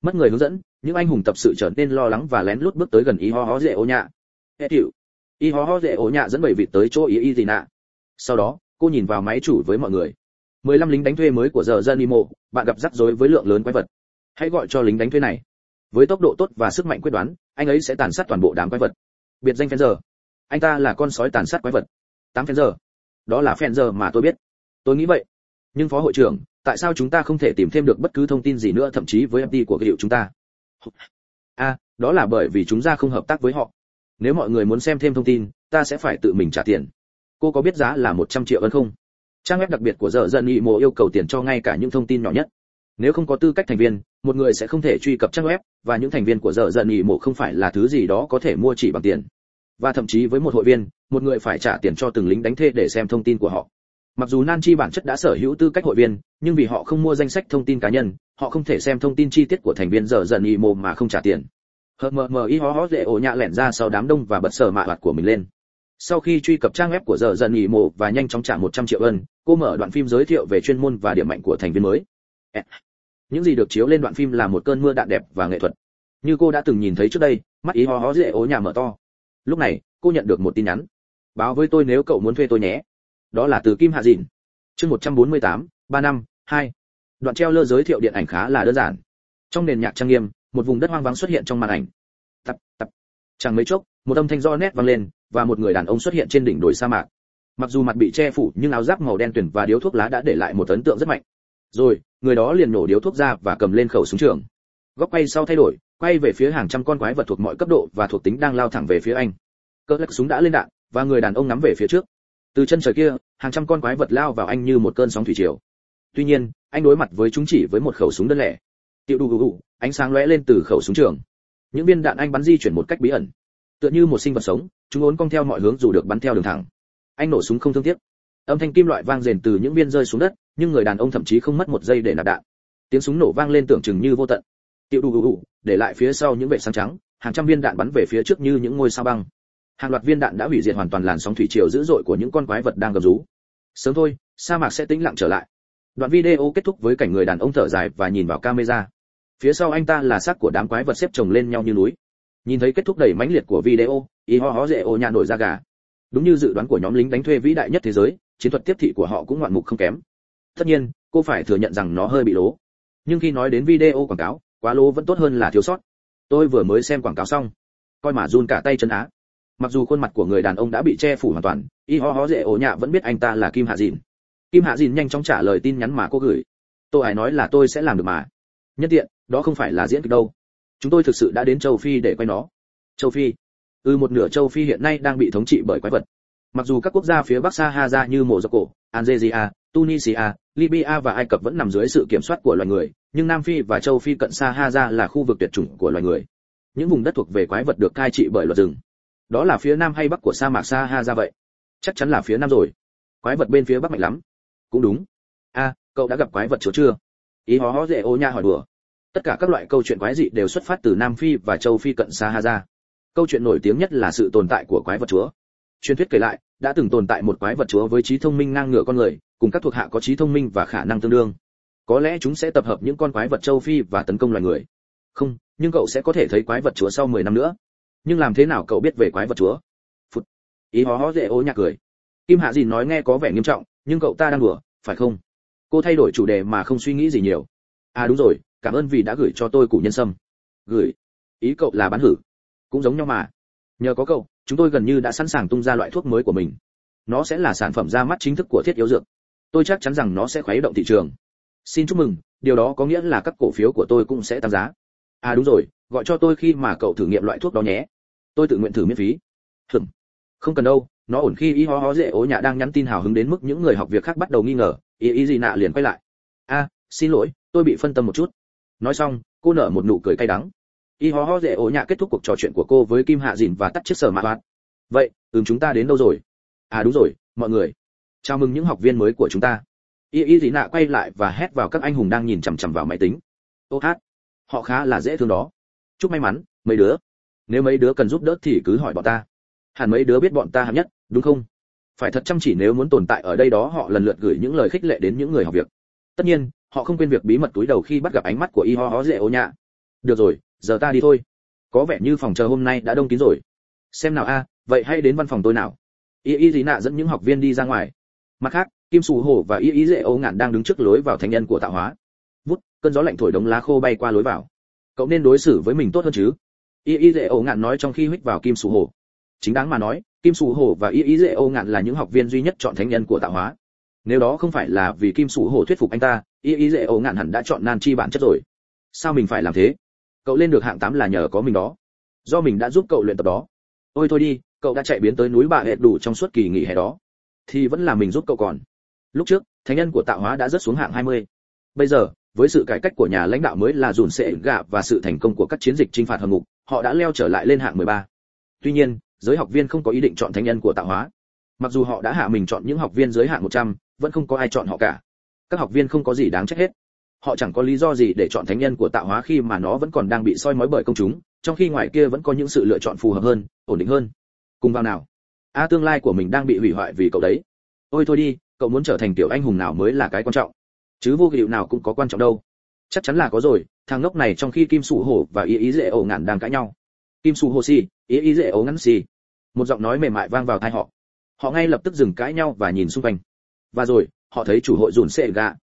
Mất người hướng dẫn, những anh hùng tập sự trở nên lo lắng và lén lút bước tới gần y ho ho dễ ô nhạ. Hệ tiểu. y ho ho dễ ô nhạ dẫn bảy vị tới chỗ y y gì nạ. Sau đó, cô nhìn vào máy chủ với mọi người mười lăm lính đánh thuê mới của giờ dân imo bạn gặp rắc rối với lượng lớn quái vật. Hãy gọi cho lính đánh thuê này. Với tốc độ tốt và sức mạnh quyết đoán anh ấy sẽ tàn sát toàn bộ đám quái vật. Biệt danh Fenzer. giờ anh ta là con sói tàn sát quái vật. Tám Fenzer. giờ đó là Fenzer giờ mà tôi biết. Tôi nghĩ vậy. Nhưng phó hội trưởng tại sao chúng ta không thể tìm thêm được bất cứ thông tin gì nữa thậm chí với mt của hiệu chúng ta? A à, đó là bởi vì chúng ta không hợp tác với họ. Nếu mọi người muốn xem thêm thông tin ta sẽ phải tự mình trả tiền. Cô có biết giá là 100 triệu ân không? Trang web đặc biệt của giờ dân nghị mộ yêu cầu tiền cho ngay cả những thông tin nhỏ nhất. Nếu không có tư cách thành viên, một người sẽ không thể truy cập trang web, và những thành viên của giờ dân nghị mộ không phải là thứ gì đó có thể mua chỉ bằng tiền. Và thậm chí với một hội viên, một người phải trả tiền cho từng lính đánh thuê để xem thông tin của họ. Mặc dù nan chi bản chất đã sở hữu tư cách hội viên, nhưng vì họ không mua danh sách thông tin cá nhân, họ không thể xem thông tin chi tiết của thành viên giờ dần y mồ mà không trả tiền. Hờ mờ mờ y hó hó dễ ổ nhạ lẻn ra sau đám đông và bật sở mạ hoạt của mình lên sau khi truy cập trang web của giờ dần nghỉ mộ và nhanh chóng trả 100 triệu ân cô mở đoạn phim giới thiệu về chuyên môn và điểm mạnh của thành viên mới. Những gì được chiếu lên đoạn phim là một cơn mưa đạn đẹp và nghệ thuật. Như cô đã từng nhìn thấy trước đây mắt ý ho hó dễ ố nhà mở to. Lúc này cô nhận được một tin nhắn. Báo với tôi nếu cậu muốn thuê tôi nhé. Đó là từ kim hạ dìn chương 148, ba năm hai. Đoạn treo lơ giới thiệu điện ảnh khá là đơn giản. Trong nền nhạc trang nghiêm một vùng đất hoang vắng xuất hiện trong màn ảnh. Tập tập. Chẳng mấy chốc một âm thanh do nét vang lên, và một người đàn ông xuất hiện trên đỉnh đồi sa mạc. Mặc dù mặt bị che phủ, nhưng áo giáp màu đen tuyển và điếu thuốc lá đã để lại một ấn tượng rất mạnh. Rồi, người đó liền nổ điếu thuốc ra và cầm lên khẩu súng trường. Góc quay sau thay đổi, quay về phía hàng trăm con quái vật thuộc mọi cấp độ và thuộc tính đang lao thẳng về phía anh. Cỡ lắc súng đã lên đạn, và người đàn ông ngắm về phía trước. Từ chân trời kia, hàng trăm con quái vật lao vào anh như một cơn sóng thủy triều. Tuy nhiên, anh đối mặt với chúng chỉ với một khẩu súng đơn lẻ. Tiệu đu gù gù ánh sáng lóe lên từ khẩu súng trường. Những viên đạn anh bắn di chuyển một cách bí ẩn tựa như một sinh vật sống, chúng ốn cong theo mọi hướng dù được bắn theo đường thẳng. Anh nổ súng không thương tiếc. Âm thanh kim loại vang rền từ những viên rơi xuống đất, nhưng người đàn ông thậm chí không mất một giây để nạp đạn. Tiếng súng nổ vang lên tưởng chừng như vô tận. Tiểu đủ đủ để lại phía sau những vệ sáng trắng, hàng trăm viên đạn bắn về phía trước như những ngôi sao băng. Hàng loạt viên đạn đã hủy diệt hoàn toàn làn sóng thủy triều dữ dội của những con quái vật đang gầm rú. Sớm thôi, sa mạc sẽ tĩnh lặng trở lại. Đoạn video kết thúc với cảnh người đàn ông thở dài và nhìn vào camera. Phía sau anh ta là xác của đám quái vật xếp chồng lên nhau như núi nhìn thấy kết thúc đầy mãnh liệt của video y ho ho dễ ô nhà nổi ra gà. Đúng như dự đoán của nhóm lính đánh thuê vĩ đại nhất thế giới, chiến thuật tiếp thị của họ cũng ngoạn mục không kém. Tất nhiên, cô phải thừa nhận rằng nó hơi bị lố. Nhưng khi nói đến video quảng cáo, quá lố vẫn tốt hơn là thiếu sót. Tôi vừa mới xem quảng cáo xong. Coi mà run cả tay chân á. Mặc dù khuôn mặt của người đàn ông đã bị che phủ hoàn toàn y ho ho dễ ổ nhạ vẫn biết anh ta là kim hạ dìn. Kim hạ dìn nhanh chóng trả lời tin nhắn mà cô gửi. Tôi hãy nói là tôi sẽ làm được mà. Nhất tiện, đó không phải là diễn kịch đâu chúng tôi thực sự đã đến châu phi để quay nó. Châu phi? Ừ một nửa châu phi hiện nay đang bị thống trị bởi quái vật. Mặc dù các quốc gia phía bắc sahara như morocco, algeria, tunisia, libya và ai cập vẫn nằm dưới sự kiểm soát của loài người, nhưng nam phi và châu phi cận sahara là khu vực tuyệt chủng của loài người. Những vùng đất thuộc về quái vật được cai trị bởi luật rừng. Đó là phía nam hay bắc của sa mạc sahara vậy? Chắc chắn là phía nam rồi. Quái vật bên phía bắc mạnh lắm. Cũng đúng. A cậu đã gặp quái vật chỗ chưa? Ý hó hó dễ ô nha hỏi đùa tất cả các loại câu chuyện quái dị đều xuất phát từ nam phi và châu phi cận sahara. Câu chuyện nổi tiếng nhất là sự tồn tại của quái vật chúa. Truyền thuyết kể lại, đã từng tồn tại một quái vật chúa với trí thông minh ngang ngửa con người, cùng các thuộc hạ có trí thông minh và khả năng tương đương. Có lẽ chúng sẽ tập hợp những con quái vật châu phi và tấn công loài người. Không, nhưng cậu sẽ có thể thấy quái vật chúa sau 10 năm nữa. Nhưng làm thế nào cậu biết về quái vật chúa? Phút ý hó hó dễ ô nhạc cười. Kim hạ dìn nói nghe có vẻ nghiêm trọng, nhưng cậu ta đang đùa, phải không? Cô thay đổi chủ đề mà không suy nghĩ gì nhiều. À đúng rồi cảm ơn vì đã gửi cho tôi củ nhân sâm. Gửi. Ý cậu là bán hử. Cũng giống nhau mà. Nhờ có cậu, chúng tôi gần như đã sẵn sàng tung ra loại thuốc mới của mình. Nó sẽ là sản phẩm ra mắt chính thức của thiết yếu dược. Tôi chắc chắn rằng nó sẽ khuấy động thị trường. Xin chúc mừng, điều đó có nghĩa là các cổ phiếu của tôi cũng sẽ tăng giá. À đúng rồi, gọi cho tôi khi mà cậu thử nghiệm loại thuốc đó nhé. Tôi tự nguyện thử miễn phí. Hừm không cần đâu, nó ổn khi y ho ho dễ ố nhà đang nhắn tin hào hứng đến mức những người học việc khác bắt đầu nghi ngờ ý y gì nạ liền quay lại. A xin lỗi, tôi bị phân tâm một chút nói xong, cô nở một nụ cười cay đắng. Y ho ho dễ ổ nhạ kết thúc cuộc trò chuyện của cô với kim hạ dìn và tắt chiếc sở mạ hoạt. Vậy, ừm, chúng ta đến đâu rồi? À đúng rồi, mọi người. Chào mừng những học viên mới của chúng ta. Y y dị nạ quay lại và hét vào các anh hùng đang nhìn chằm chằm vào máy tính. Ô hát, họ khá là dễ thương đó. Chúc may mắn, mấy đứa. Nếu mấy đứa cần giúp đỡ thì cứ hỏi bọn ta. Hẳn mấy đứa biết bọn ta hạng nhất, đúng không? Phải thật chăm chỉ nếu muốn tồn tại ở đây đó họ lần lượt gửi những lời khích lệ đến những người học việc tất nhiên, họ không quên việc bí mật túi đầu khi bắt gặp ánh mắt của y ho ho dễ ô nhạ. Được rồi, giờ ta đi thôi. Có vẻ như phòng chờ hôm nay đã đông kín rồi. Xem nào a, vậy hãy đến văn phòng tôi nào. Y y dị nạ dẫn những học viên đi ra ngoài. Mặt khác, kim sù hổ và y y dễ ô ngạn đang đứng trước lối vào thánh nhân của tạo hóa. Vút, cơn gió lạnh thổi đống lá khô bay qua lối vào. Cậu nên đối xử với mình tốt hơn chứ? Y y dễ ô ngạn nói trong khi huých vào kim sù hổ. Chính đáng mà nói, kim sù hổ và y y dễ ô ngạn là những học viên duy nhất chọn thánh nhân của tạo hóa nếu đó không phải là vì kim Sủ hổ thuyết phục anh ta y y dễ ổ ngạn hẳn đã chọn nan chi bản chất rồi. Sao mình phải làm thế? Cậu lên được hạng tám là nhờ có mình đó. Do mình đã giúp cậu luyện tập đó. Ôi thôi đi cậu đã chạy biến tới núi bà hệt đủ trong suốt kỳ nghỉ hè đó. Thì vẫn là mình giúp cậu còn. Lúc trước thánh nhân của tạo hóa đã rớt xuống hạng 20. bây giờ với sự cải cách của nhà lãnh đạo mới là dùn sệ gạ và sự thành công của các chiến dịch chinh phạt hầm ngục họ đã leo trở lại lên hạng 13. tuy nhiên giới học viên không có ý định chọn thánh nhân của tạo hóa. Mặc dù họ đã hạ mình chọn những học viên dưới hạng 100, vẫn không có ai chọn họ cả. Các học viên không có gì đáng trách hết. Họ chẳng có lý do gì để chọn thánh nhân của tạo hóa khi mà nó vẫn còn đang bị soi mói bởi công chúng, trong khi ngoài kia vẫn có những sự lựa chọn phù hợp hơn, ổn định hơn. Cùng vào nào? A, tương lai của mình đang bị hủy hoại vì cậu đấy. Ôi thôi đi, cậu muốn trở thành tiểu anh hùng nào mới là cái quan trọng? Chứ vô hiệu nào cũng có quan trọng đâu. Chắc chắn là có rồi, thằng ngốc này trong khi kim sủ hổ và ý ý dễ ổ ngạn đang cãi nhau. Kim sủ hổ xì, ý ý dễ ổ ngắn xì. Một giọng nói mềm mại vang vào tai họ. Họ ngay lập tức dừng cãi nhau và nhìn xung quanh và rồi họ thấy chủ hội dùn xệ gạ.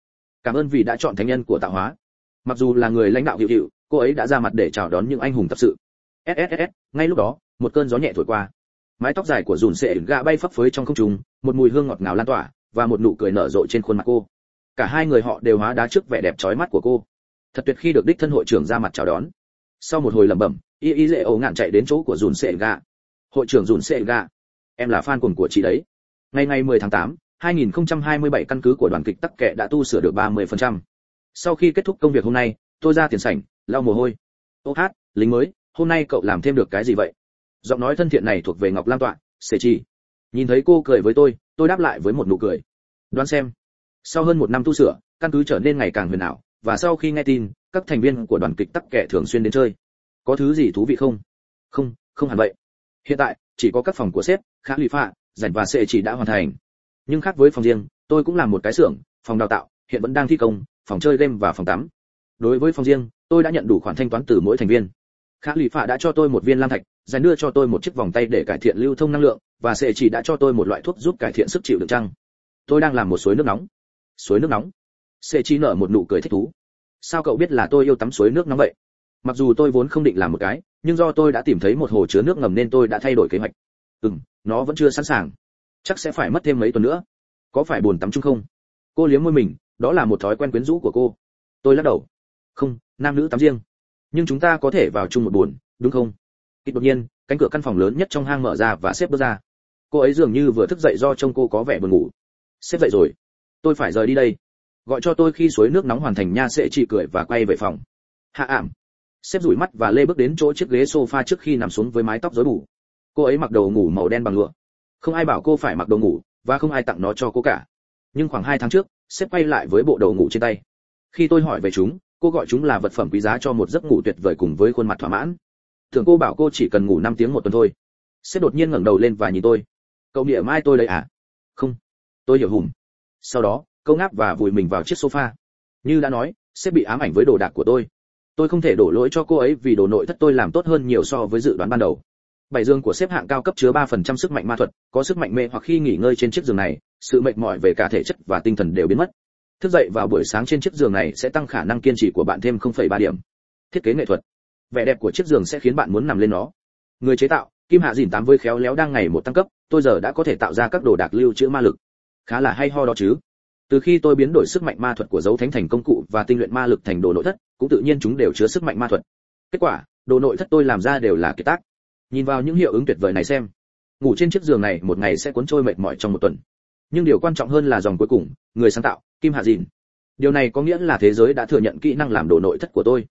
Cảm ơn vì đã chọn thánh nhân của tạo hóa. Mặc dù là người lãnh đạo hiệu hiệu cô ấy đã ra mặt để chào đón những anh hùng tập sự. Sss ngay lúc đó một cơn gió nhẹ thổi qua. Mái tóc dài của dùn xệ gạ bay phấp phới trong không trung một mùi hương ngọt ngào lan tỏa và một nụ cười nở rộ trên khuôn mặt cô. Cả hai người họ đều hóa đá trước vẻ đẹp chói mắt của cô. Thật tuyệt khi được đích thân hội trưởng ra mặt chào đón. Sau một hồi lẩm bẩm y y dễ ổ ngạn chạy đến chỗ của dùn sệ gạ. Hội trưởng dùn sệ gạ em là fan cuồng của chị đấy. Ngày ngày 10 tháng 8, 2027 căn cứ của đoàn kịch tắc kệ đã tu sửa được 30%. sau khi kết thúc công việc hôm nay, tôi ra tiền sảnh, lau mồ hôi. Ô hát, lính mới, hôm nay cậu làm thêm được cái gì vậy? Giọng nói thân thiện này thuộc về ngọc lam tọa sệ chi nhìn thấy cô cười với tôi tôi đáp lại với một nụ cười. Đoán xem. Sau hơn một năm tu sửa, căn cứ trở nên ngày càng huyền ảo, và sau khi nghe tin, các thành viên của đoàn kịch tắc kệ thường xuyên đến chơi. Có thứ gì thú vị không? Không không hẳn vậy. Hiện tại, chỉ có các phòng của sếp, khá lụy phạ, rảnh và sệ chỉ đã hoàn thành nhưng khác với phòng riêng, tôi cũng làm một cái xưởng, phòng đào tạo, hiện vẫn đang thi công, phòng chơi game và phòng tắm. Đối với phòng riêng, tôi đã nhận đủ khoản thanh toán từ mỗi thành viên. Khả lụy phạ đã cho tôi một viên lam thạch dành đưa cho tôi một chiếc vòng tay để cải thiện lưu thông năng lượng, và sệ chỉ đã cho tôi một loại thuốc giúp cải thiện sức chịu đựng trăng. Tôi đang làm một suối nước nóng. Suối nước nóng? Sệ chỉ nở một nụ cười thích thú. Sao cậu biết là tôi yêu tắm suối nước nóng vậy? Mặc dù tôi vốn không định làm một cái, nhưng do tôi đã tìm thấy một hồ chứa nước ngầm nên tôi đã thay đổi kế hoạch. Ừm, nó vẫn chưa sẵn sàng chắc sẽ phải mất thêm mấy tuần nữa. Có phải buồn tắm chung không? Cô liếm môi mình, đó là một thói quen quyến rũ của cô. Tôi lắc đầu. Không, nam nữ tắm riêng. Nhưng chúng ta có thể vào chung một buồn, đúng không? Ít đột nhiên, cánh cửa căn phòng lớn nhất trong hang mở ra và xếp bước ra. Cô ấy dường như vừa thức dậy do trông cô có vẻ buồn ngủ. Xếp dậy rồi. Tôi phải rời đi đây. Gọi cho tôi khi suối nước nóng hoàn thành nha, sẽ chỉ cười và quay về phòng. Hạ ảm. Xếp rủi mắt và lê bước đến chỗ chiếc ghế sofa trước khi nằm xuống với mái tóc rối bù. Cô ấy mặc đồ ngủ màu đen bằng lụa không ai bảo cô phải mặc đồ ngủ, và không ai tặng nó cho cô cả. Nhưng khoảng hai tháng trước xếp quay lại với bộ đồ ngủ trên tay. Khi tôi hỏi về chúng, cô gọi chúng là vật phẩm quý giá cho một giấc ngủ tuyệt vời cùng với khuôn mặt thỏa mãn. Thường cô bảo cô chỉ cần ngủ 5 tiếng một tuần thôi. Xếp đột nhiên ngẩng đầu lên và nhìn tôi. Cậu địa mai tôi đây à? Không. Tôi hiểu hùm. Sau đó câu ngáp và vùi mình vào chiếc sofa. Như đã nói sẽ bị ám ảnh với đồ đạc của tôi. Tôi không thể đổ lỗi cho cô ấy vì đồ nội thất tôi làm tốt hơn nhiều so với dự đoán ban đầu bảy giường của xếp hạng cao cấp chứa 3% sức mạnh ma thuật có sức mạnh mê hoặc khi nghỉ ngơi trên chiếc giường này sự mệt mỏi về cả thể chất và tinh thần đều biến mất. Thức dậy vào buổi sáng trên chiếc giường này sẽ tăng khả năng kiên trì của bạn thêm 0,3 điểm. Thiết kế nghệ thuật. Vẻ đẹp của chiếc giường sẽ khiến bạn muốn nằm lên nó. Người chế tạo kim hạ Dĩn tám với khéo léo đang ngày một tăng cấp tôi giờ đã có thể tạo ra các đồ đạc lưu trữ ma lực. Khá là hay ho đó chứ. Từ khi tôi biến đổi sức mạnh ma thuật của dấu thánh thành công cụ và tinh luyện ma lực thành đồ nội thất cũng tự nhiên chúng đều chứa sức mạnh ma thuật. Kết quả đồ nội thất tôi làm ra đều là kiệt tác nhìn vào những hiệu ứng tuyệt vời này xem. Ngủ trên chiếc giường này một ngày sẽ cuốn trôi mệt mỏi trong một tuần. Nhưng điều quan trọng hơn là dòng cuối cùng, người sáng tạo, kim hạ dìn. Điều này có nghĩa là thế giới đã thừa nhận kỹ năng làm đồ nội thất của tôi.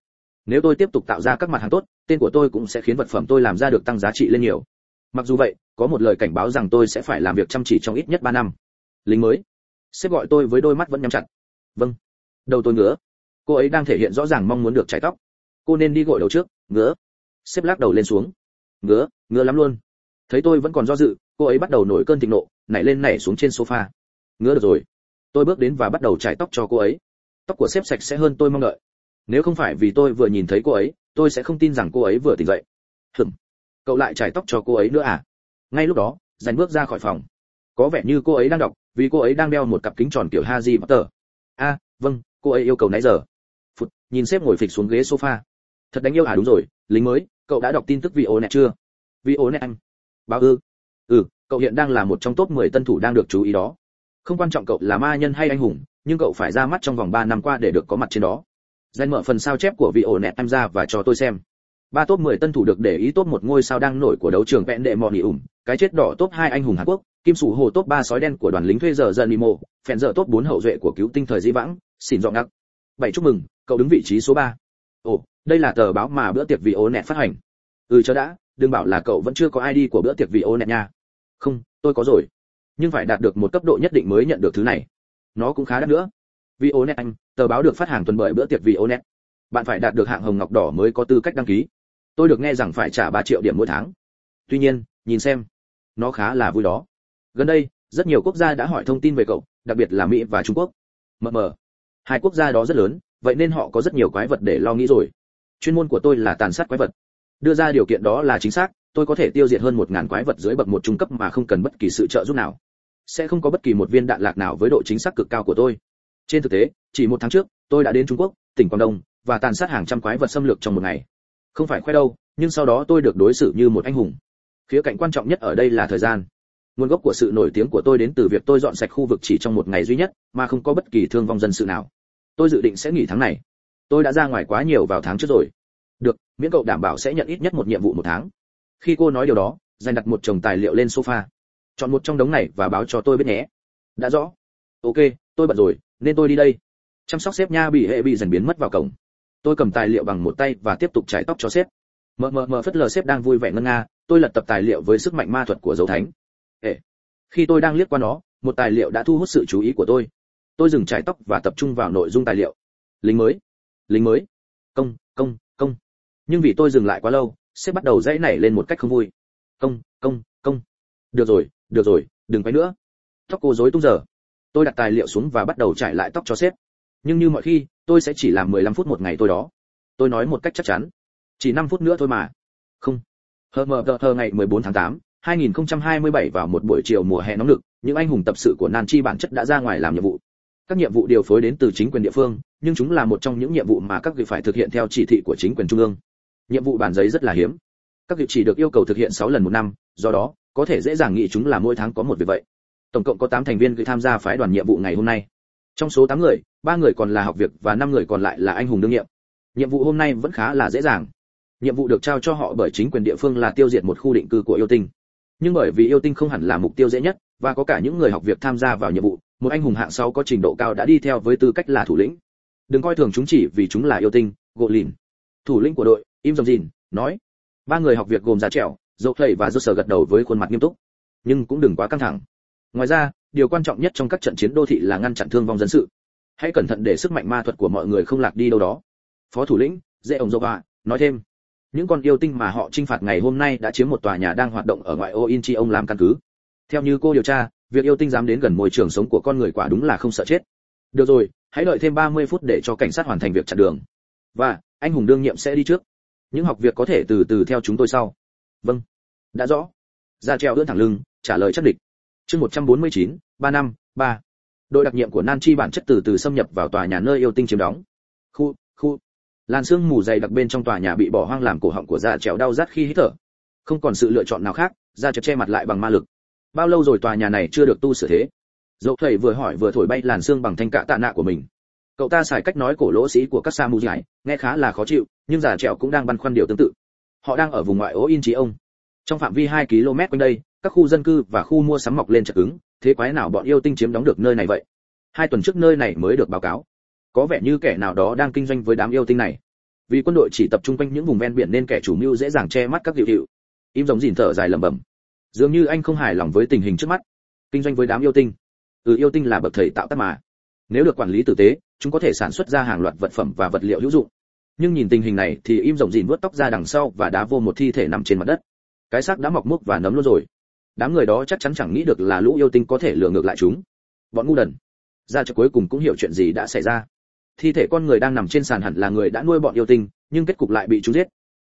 Nếu tôi tiếp tục tạo ra các mặt hàng tốt, tên của tôi cũng sẽ khiến vật phẩm tôi làm ra được tăng giá trị lên nhiều. Mặc dù vậy, có một lời cảnh báo rằng tôi sẽ phải làm việc chăm chỉ trong ít nhất ba năm. Lính mới. Sếp gọi tôi với đôi mắt vẫn nhắm chặt. Vâng. Đầu tôi ngứa. Cô ấy đang thể hiện rõ ràng mong muốn được chải tóc. Cô nên đi gội đầu trước, ngứa. Sếp lắc đầu lên xuống ngứa ngứa lắm luôn. Thấy tôi vẫn còn do dự, cô ấy bắt đầu nổi cơn thịnh nộ, nảy lên nảy xuống trên sofa. Ngứa được rồi. Tôi bước đến và bắt đầu chải tóc cho cô ấy. Tóc của sếp sạch sẽ hơn tôi mong đợi. Nếu không phải vì tôi vừa nhìn thấy cô ấy, tôi sẽ không tin rằng cô ấy vừa tỉnh dậy. Hừm cậu lại chải tóc cho cô ấy nữa à? Ngay lúc đó dành bước ra khỏi phòng. Có vẻ như cô ấy đang đọc, vì cô ấy đang đeo một cặp kính tròn kiểu haji potter. A vâng cô ấy yêu cầu nãy giờ. Phụt, nhìn sếp ngồi phịch xuống ghế sofa. Thật đáng yêu à? Đúng rồi lính mới cậu đã đọc tin tức vì ố nẹt chưa vì ố nẹt anh báo ư ừ cậu hiện đang là một trong top 10 tân thủ đang được chú ý đó không quan trọng cậu là ma nhân hay anh hùng nhưng cậu phải ra mắt trong vòng 3 năm qua để được có mặt trên đó Danh mở phần sao chép của vị ổ nẹt em ra và cho tôi xem. Ba top 10 tân thủ được để ý top một ngôi sao đang nổi của đấu trường vẹn đệ mọi nghỉ ủng, cái chết đỏ top 2 anh hùng Hàn Quốc, kim sủ hồ top 3 sói đen của đoàn lính thuê giờ dần mimo phèn giờ top 4 hậu duệ của cứu tinh thời di vãng, xỉn dọn ngắc. Bảy chúc mừng, cậu đứng vị trí số 3. Ồ, đây là tờ báo mà bữa tiệc vị ô nẹt phát hành. Ừ cho đã, đừng bảo là cậu vẫn chưa có ID của bữa tiệc vị ô nẹt nha. Không, tôi có rồi. Nhưng phải đạt được một cấp độ nhất định mới nhận được thứ này. Nó cũng khá đắt nữa. Vị ô nẹt anh, tờ báo được phát hàng tuần bởi bữa tiệc vị ô nẹt bạn phải đạt được hạng hồng ngọc đỏ mới có tư cách đăng ký tôi được nghe rằng phải trả ba triệu điểm mỗi tháng tuy nhiên nhìn xem nó khá là vui đó gần đây rất nhiều quốc gia đã hỏi thông tin về cậu đặc biệt là mỹ và trung quốc mờ mờ hai quốc gia đó rất lớn vậy nên họ có rất nhiều quái vật để lo nghĩ rồi chuyên môn của tôi là tàn sát quái vật. Đưa ra điều kiện đó là chính xác, tôi có thể tiêu diệt hơn một ngàn quái vật dưới bậc một trung cấp mà không cần bất kỳ sự trợ giúp nào. Sẽ không có bất kỳ một viên đạn lạc nào với độ chính xác cực cao của tôi. Trên thực tế, chỉ một tháng trước, tôi đã đến trung quốc, tỉnh quảng đông, và tàn sát hàng trăm quái vật xâm lược trong một ngày. Không phải khoe đâu, nhưng sau đó tôi được đối xử như một anh hùng. Khía cạnh quan trọng nhất ở đây là thời gian. Nguồn gốc của sự nổi tiếng của tôi đến từ việc tôi dọn sạch khu vực chỉ trong một ngày duy nhất, mà không có bất kỳ thương vong dân sự nào. Tôi dự định sẽ nghỉ tháng này tôi đã ra ngoài quá nhiều vào tháng trước rồi. Được, miễn cậu đảm bảo sẽ nhận ít nhất một nhiệm vụ một tháng. Khi cô nói điều đó dành đặt một chồng tài liệu lên sofa. Chọn một trong đống này và báo cho tôi biết nhé. Đã rõ. Ok, tôi bận rồi, nên tôi đi đây. Chăm sóc sếp nha, bị hệ bị dần biến mất vào cổng. Tôi cầm tài liệu bằng một tay và tiếp tục chải tóc cho sếp. Mờ mờ mờ phất lờ sếp đang vui vẻ ngân nga tôi lật tập tài liệu với sức mạnh ma thuật của dấu thánh. Ê. Khi tôi đang liếc qua nó, một tài liệu đã thu hút sự chú ý của tôi. Tôi dừng chải tóc và tập trung vào nội dung tài liệu. Lính mới lính mới. Công công công. Nhưng vì tôi dừng lại quá lâu sếp bắt đầu dãy nảy lên một cách không vui. Công công công. Được rồi được rồi đừng quay nữa. Tóc cô rối tung giờ. Tôi đặt tài liệu xuống và bắt đầu trải lại tóc cho sếp. Nhưng như mọi khi tôi sẽ chỉ làm 15 phút một ngày tôi đó. Tôi nói một cách chắc chắn. Chỉ 5 phút nữa thôi mà. Không. Hờ mờ hờ ngày 14 tháng 8, 2027 vào một buổi chiều mùa hè nóng nực những anh hùng tập sự của nan chi bản chất đã ra ngoài làm nhiệm vụ các nhiệm vụ điều phối đến từ chính quyền địa phương, nhưng chúng là một trong những nhiệm vụ mà các vị phải thực hiện theo chỉ thị của chính quyền trung ương. Nhiệm vụ bản giấy rất là hiếm. Các vị chỉ được yêu cầu thực hiện 6 lần một năm, do đó, có thể dễ dàng nghĩ chúng là mỗi tháng có một việc vậy. Tổng cộng có 8 thành viên gửi tham gia phái đoàn nhiệm vụ ngày hôm nay. Trong số 8 người, ba người còn là học việc và 5 người còn lại là anh hùng đương nhiệm. Nhiệm vụ hôm nay vẫn khá là dễ dàng. Nhiệm vụ được trao cho họ bởi chính quyền địa phương là tiêu diệt một khu định cư của yêu tinh. Nhưng bởi vì yêu tinh không hẳn là mục tiêu dễ nhất, và có cả những người học việc tham gia vào nhiệm vụ một anh hùng hạng sau có trình độ cao đã đi theo với tư cách là thủ lĩnh. Đừng coi thường chúng chỉ vì chúng là yêu tinh gỗ lìn. Thủ lĩnh của đội im dòng dìn nói. Ba người học việc gồm giá trẻo dậu thầy và dô sở gật đầu với khuôn mặt nghiêm túc. Nhưng cũng đừng quá căng thẳng. Ngoài ra điều quan trọng nhất trong các trận chiến đô thị là ngăn chặn thương vong dân sự. Hãy cẩn thận để sức mạnh ma thuật của mọi người không lạc đi đâu đó. Phó thủ lĩnh dễ ổng dô họa nói thêm. Những con yêu tinh mà họ trinh phạt ngày hôm nay đã chiếm một tòa nhà đang hoạt động ở ngoại ô Inchi ông làm căn cứ. Theo như cô điều tra, việc yêu tinh dám đến gần môi trường sống của con người quả đúng là không sợ chết. Được rồi, hãy đợi thêm 30 phút để cho cảnh sát hoàn thành việc chặn đường. Và, anh hùng đương nhiệm sẽ đi trước. Những học việc có thể từ từ theo chúng tôi sau. Vâng. Đã rõ. Ra treo ưỡn thẳng lưng, trả lời chắc địch. Chương 149, 3 năm, ba. Đội đặc nhiệm của Nan Chi bản chất từ từ xâm nhập vào tòa nhà nơi yêu tinh chiếm đóng. Khu, khu, làn sương mù dày đặc bên trong tòa nhà bị bỏ hoang làm cổ họng của da trèo đau rát khi hít thở không còn sự lựa chọn nào khác da trèo che mặt lại bằng ma lực bao lâu rồi tòa nhà này chưa được tu sửa thế? Dậu thầy vừa hỏi vừa thổi bay làn sương bằng thanh cạ tạ nạ của mình. Cậu ta xài cách nói cổ lỗ sĩ của các sa mù dài nghe khá là khó chịu, nhưng già trèo cũng đang băn khoăn điều tương tự. Họ đang ở vùng ngoại ô in trí ông. Trong phạm vi 2 km quanh đây, các khu dân cư và khu mua sắm mọc lên chật ứng thế quái nào bọn yêu tinh chiếm đóng được nơi này vậy? Hai tuần trước nơi này mới được báo cáo. Có vẻ như kẻ nào đó đang kinh doanh với đám yêu tinh này. Vì quân đội chỉ tập trung quanh những vùng ven biển nên kẻ chủ mưu dễ dàng che mắt các dịu hiệu. Im giống dìn thở dài lẩm bẩm dường như anh không hài lòng với tình hình trước mắt. Kinh doanh với đám yêu tinh. Ừ yêu tinh là bậc thầy tạo tác mà. Nếu được quản lý tử tế, chúng có thể sản xuất ra hàng loạt vật phẩm và vật liệu hữu dụng. Nhưng nhìn tình hình này thì im rộng dìn vuốt tóc ra đằng sau và đá vô một thi thể nằm trên mặt đất. Cái xác đã mọc mốc và nấm luôn rồi. Đám người đó chắc chắn chẳng nghĩ được là lũ yêu tinh có thể lừa ngược lại chúng. Bọn ngu đần. Ra cho cuối cùng cũng hiểu chuyện gì đã xảy ra. Thi thể con người đang nằm trên sàn hẳn là người đã nuôi bọn yêu tinh, nhưng kết cục lại bị chúng giết.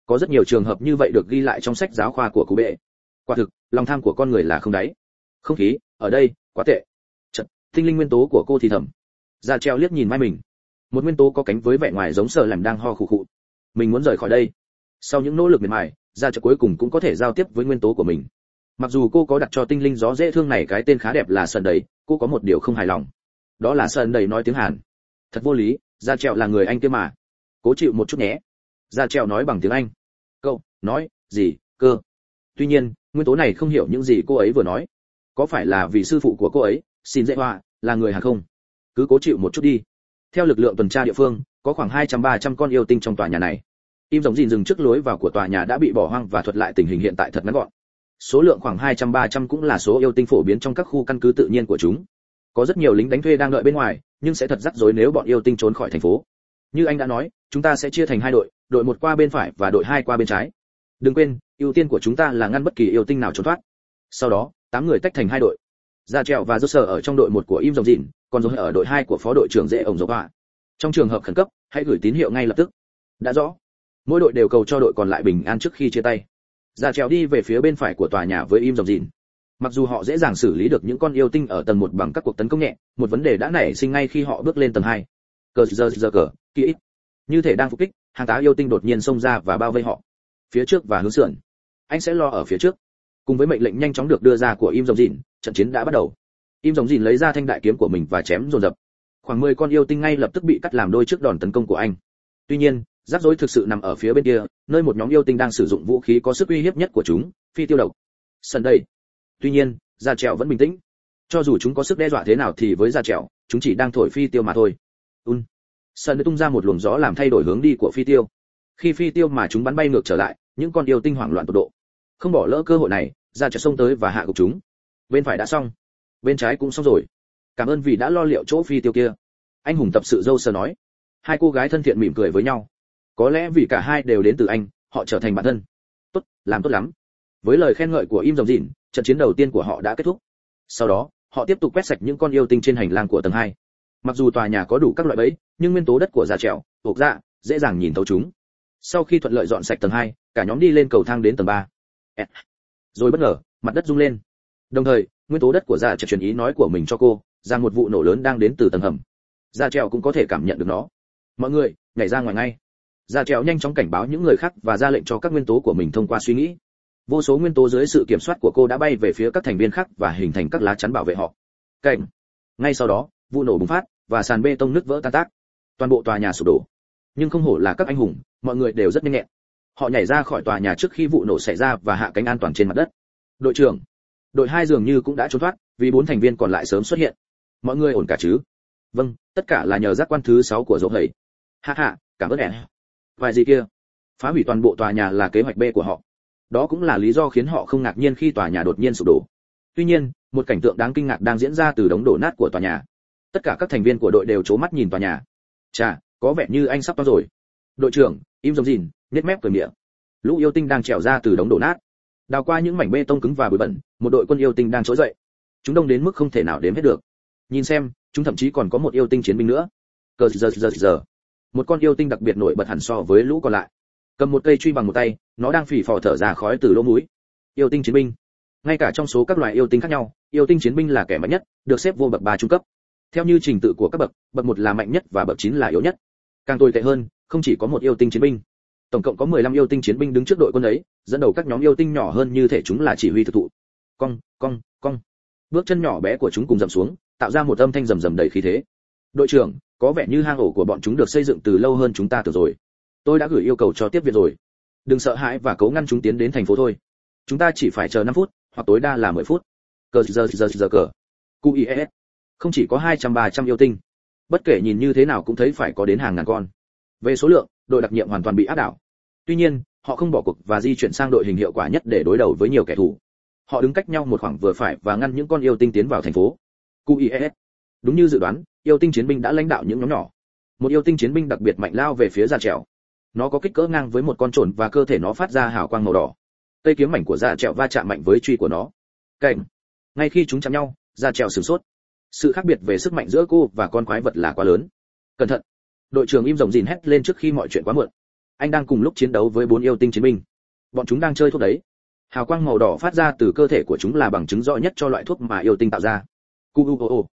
Có rất nhiều trường hợp như vậy được ghi lại trong sách giáo khoa của cụ bệ quả thực lòng tham của con người là không đáy. Không khí ở đây quá tệ. Chật, tinh linh nguyên tố của cô thì thầm. Ra treo liếc nhìn mai mình. Một nguyên tố có cánh với vẻ ngoài giống sợ làm đang ho khụ khụ. Mình muốn rời khỏi đây. Sau những nỗ lực miệt mài ra chợ cuối cùng cũng có thể giao tiếp với nguyên tố của mình. Mặc dù cô có đặt cho tinh linh gió dễ thương này cái tên khá đẹp là sơn đầy cô có một điều không hài lòng. Đó là sơn đầy nói tiếng hàn. Thật vô lý gia treo là người anh kia mà. Cố chịu một chút nhé. Gia treo nói bằng tiếng anh. Cậu nói gì cơ. Tuy nhiên nguyên tố này không hiểu những gì cô ấy vừa nói. Có phải là vì sư phụ của cô ấy, xin dễ họa, là người hàng không? Cứ cố chịu một chút đi. Theo lực lượng tuần tra địa phương, có khoảng hai trăm ba trăm con yêu tinh trong tòa nhà này. Im giống gìn dừng trước lối vào của tòa nhà đã bị bỏ hoang và thuật lại tình hình hiện tại thật ngắn gọn. Số lượng khoảng hai trăm ba trăm cũng là số yêu tinh phổ biến trong các khu căn cứ tự nhiên của chúng. Có rất nhiều lính đánh thuê đang đợi bên ngoài, nhưng sẽ thật rắc rối nếu bọn yêu tinh trốn khỏi thành phố. Như anh đã nói, chúng ta sẽ chia thành hai đội đội một qua bên phải và đội hai qua bên trái đừng quên, ưu tiên của chúng ta là ngăn bất kỳ yêu tinh nào trốn thoát. Sau đó, tám người tách thành hai đội. Ra trèo và rốt sở ở trong đội một của im dòng dịn, còn rồi ở đội hai của phó đội trưởng dễ ổng dầu hỏa trong trường hợp khẩn cấp, hãy gửi tín hiệu ngay lập tức. Đã rõ. Mỗi đội đều cầu cho đội còn lại bình an trước khi chia tay. Ra trèo đi về phía bên phải của tòa nhà với im dòng dịn. Mặc dù họ dễ dàng xử lý được những con yêu tinh ở tầng một bằng các cuộc tấn công nhẹ, một vấn đề đã nảy sinh ngay khi họ bước lên tầng hai. Cờ, giờ giờ cờ kỹ như thể đang phục kích, hàng tá yêu tinh đột nhiên xông ra và bao vây họ phía trước và hướng sườn. Anh sẽ lo ở phía trước. Cùng với mệnh lệnh nhanh chóng được đưa ra của im rồng dìn, trận chiến đã bắt đầu. Im rồng dìn lấy ra thanh đại kiếm của mình và chém dồn dập. Khoảng 10 con yêu tinh ngay lập tức bị cắt làm đôi trước đòn tấn công của anh. Tuy nhiên, rắc rối thực sự nằm ở phía bên kia, nơi một nhóm yêu tinh đang sử dụng vũ khí có sức uy hiếp nhất của chúng, phi tiêu độc. Sân đây. Tuy nhiên gia trèo vẫn bình tĩnh. Cho dù chúng có sức đe dọa thế nào thì với gia trèo chúng chỉ đang thổi phi tiêu mà thôi. Un. Sân tung ra một luồng gió làm thay đổi hướng đi của phi tiêu. Khi phi tiêu mà chúng bắn bay ngược trở lại những con yêu tinh hoảng loạn tột độ. Không bỏ lỡ cơ hội này, ra chợ sông tới và hạ gục chúng. Bên phải đã xong. Bên trái cũng xong rồi. Cảm ơn vì đã lo liệu chỗ phi tiêu kia. Anh hùng tập sự dâu sờ nói. Hai cô gái thân thiện mỉm cười với nhau. Có lẽ vì cả hai đều đến từ anh, họ trở thành bạn thân. Tốt, làm tốt lắm. Với lời khen ngợi của im dòng dịn, trận chiến đầu tiên của họ đã kết thúc. Sau đó, họ tiếp tục quét sạch những con yêu tinh trên hành lang của tầng hai. Mặc dù tòa nhà có đủ các loại bẫy, nhưng nguyên tố đất của già trèo hộp dạ dễ dàng nhìn thấu chúng. Sau khi thuận lợi dọn sạch tầng hai cả nhóm đi lên cầu thang đến tầng ba. Rồi bất ngờ, mặt đất rung lên. Đồng thời, nguyên tố đất của dạ trèo truyền ý nói của mình cho cô, rằng một vụ nổ lớn đang đến từ tầng hầm. Dạ trèo cũng có thể cảm nhận được nó. Mọi người, nhảy ra ngoài ngay. Dạ trèo nhanh chóng cảnh báo những người khác và ra lệnh cho các nguyên tố của mình thông qua suy nghĩ. Vô số nguyên tố dưới sự kiểm soát của cô đã bay về phía các thành viên khác và hình thành các lá chắn bảo vệ họ. Cảnh. Ngay sau đó, vụ nổ bùng phát và sàn bê tông nứt vỡ tan tác. Toàn bộ tòa nhà sụp đổ. Nhưng không hổ là các anh hùng, mọi người đều rất nhanh nhẹn họ nhảy ra khỏi tòa nhà trước khi vụ nổ xảy ra và hạ cánh an toàn trên mặt đất. Đội trưởng, đội hai dường như cũng đã trốn thoát, vì bốn thành viên còn lại sớm xuất hiện. Mọi người ổn cả chứ? Vâng tất cả là nhờ giác quan thứ sáu của dỗ hầy. Hạ hạ cảm ơn em. Vài gì kia? Phá hủy toàn bộ tòa nhà là kế hoạch b của họ. Đó cũng là lý do khiến họ không ngạc nhiên khi tòa nhà đột nhiên sụp đổ. Tuy nhiên, một cảnh tượng đáng kinh ngạc đang diễn ra từ đống đổ nát của tòa nhà. Tất cả các thành viên của đội đều c mắt nhìn tòa nhà. Chà, có vẻ như anh sắp to rồi. Đội trưởng, im dòng dìn nhếch mép cười miệng. Lũ yêu tinh đang trèo ra từ đống đổ nát. Đào qua những mảnh bê tông cứng và bụi bẩn, một đội quân yêu tinh đang trỗi dậy. Chúng đông đến mức không thể nào đếm hết được. Nhìn xem, chúng thậm chí còn có một yêu tinh chiến binh nữa. Cờ giờ giờ giờ. Một con yêu tinh đặc biệt nổi bật hẳn so với lũ còn lại. Cầm một cây truy bằng một tay, nó đang phì phò thở ra khói từ lỗ mũi. Yêu tinh chiến binh. Ngay cả trong số các loại yêu tinh khác nhau, yêu tinh chiến binh là kẻ mạnh nhất, được xếp vô bậc ba trung cấp. Theo như trình tự của các bậc bậc một là mạnh nhất và bậc chín là yếu nhất. Càng tồi tệ hơn, không chỉ có một yêu tinh chiến binh tổng cộng có 15 yêu tinh chiến binh đứng trước đội quân ấy, dẫn đầu các nhóm yêu tinh nhỏ hơn như thể chúng là chỉ huy thực thụ. Cong cong cong. Bước chân nhỏ bé của chúng cùng dậm xuống, tạo ra một âm thanh rầm rầm đầy khí thế. Đội trưởng, có vẻ như hang ổ của bọn chúng được xây dựng từ lâu hơn chúng ta tưởng rồi. Tôi đã gửi yêu cầu cho tiếp viện rồi. Đừng sợ hãi và cố ngăn chúng tiến đến thành phố thôi. Chúng ta chỉ phải chờ 5 phút, hoặc tối đa là 10 phút. Cờ, giờ giờ giờ cờ. QIS e, e. không chỉ có 200 300 yêu tinh. Bất kể nhìn như thế nào cũng thấy phải có đến hàng ngàn con. Về số lượng, đội đặc nhiệm hoàn toàn bị áp đảo tuy nhiên, họ không bỏ cuộc và di chuyển sang đội hình hiệu quả nhất để đối đầu với nhiều kẻ thù. Họ đứng cách nhau một khoảng vừa phải và ngăn những con yêu tinh tiến vào thành phố. QIS đúng như dự đoán, yêu tinh chiến binh đã lãnh đạo những nhóm nhỏ. Một yêu tinh chiến binh đặc biệt mạnh lao về phía Dạ trèo nó có kích cỡ ngang với một con trồn và cơ thể nó phát ra hào quang màu đỏ. Cây kiếm mảnh của Dạ trẹo va chạm mạnh với truy của nó. Cảnh ngay khi chúng chạm nhau Dạ trẹo sửng sốt. Sự khác biệt về sức mạnh giữa cô và con quái vật là quá lớn. Cẩn thận. Đội trưởng im rồng rìn hét lên trước khi mọi chuyện quá muộn anh đang cùng lúc chiến đấu với bốn yêu tinh chiến binh. Bọn chúng đang chơi thuốc đấy. Hào quang màu đỏ phát ra từ cơ thể của chúng là bằng chứng rõ nhất cho loại thuốc mà yêu tinh tạo ra. Cu u ô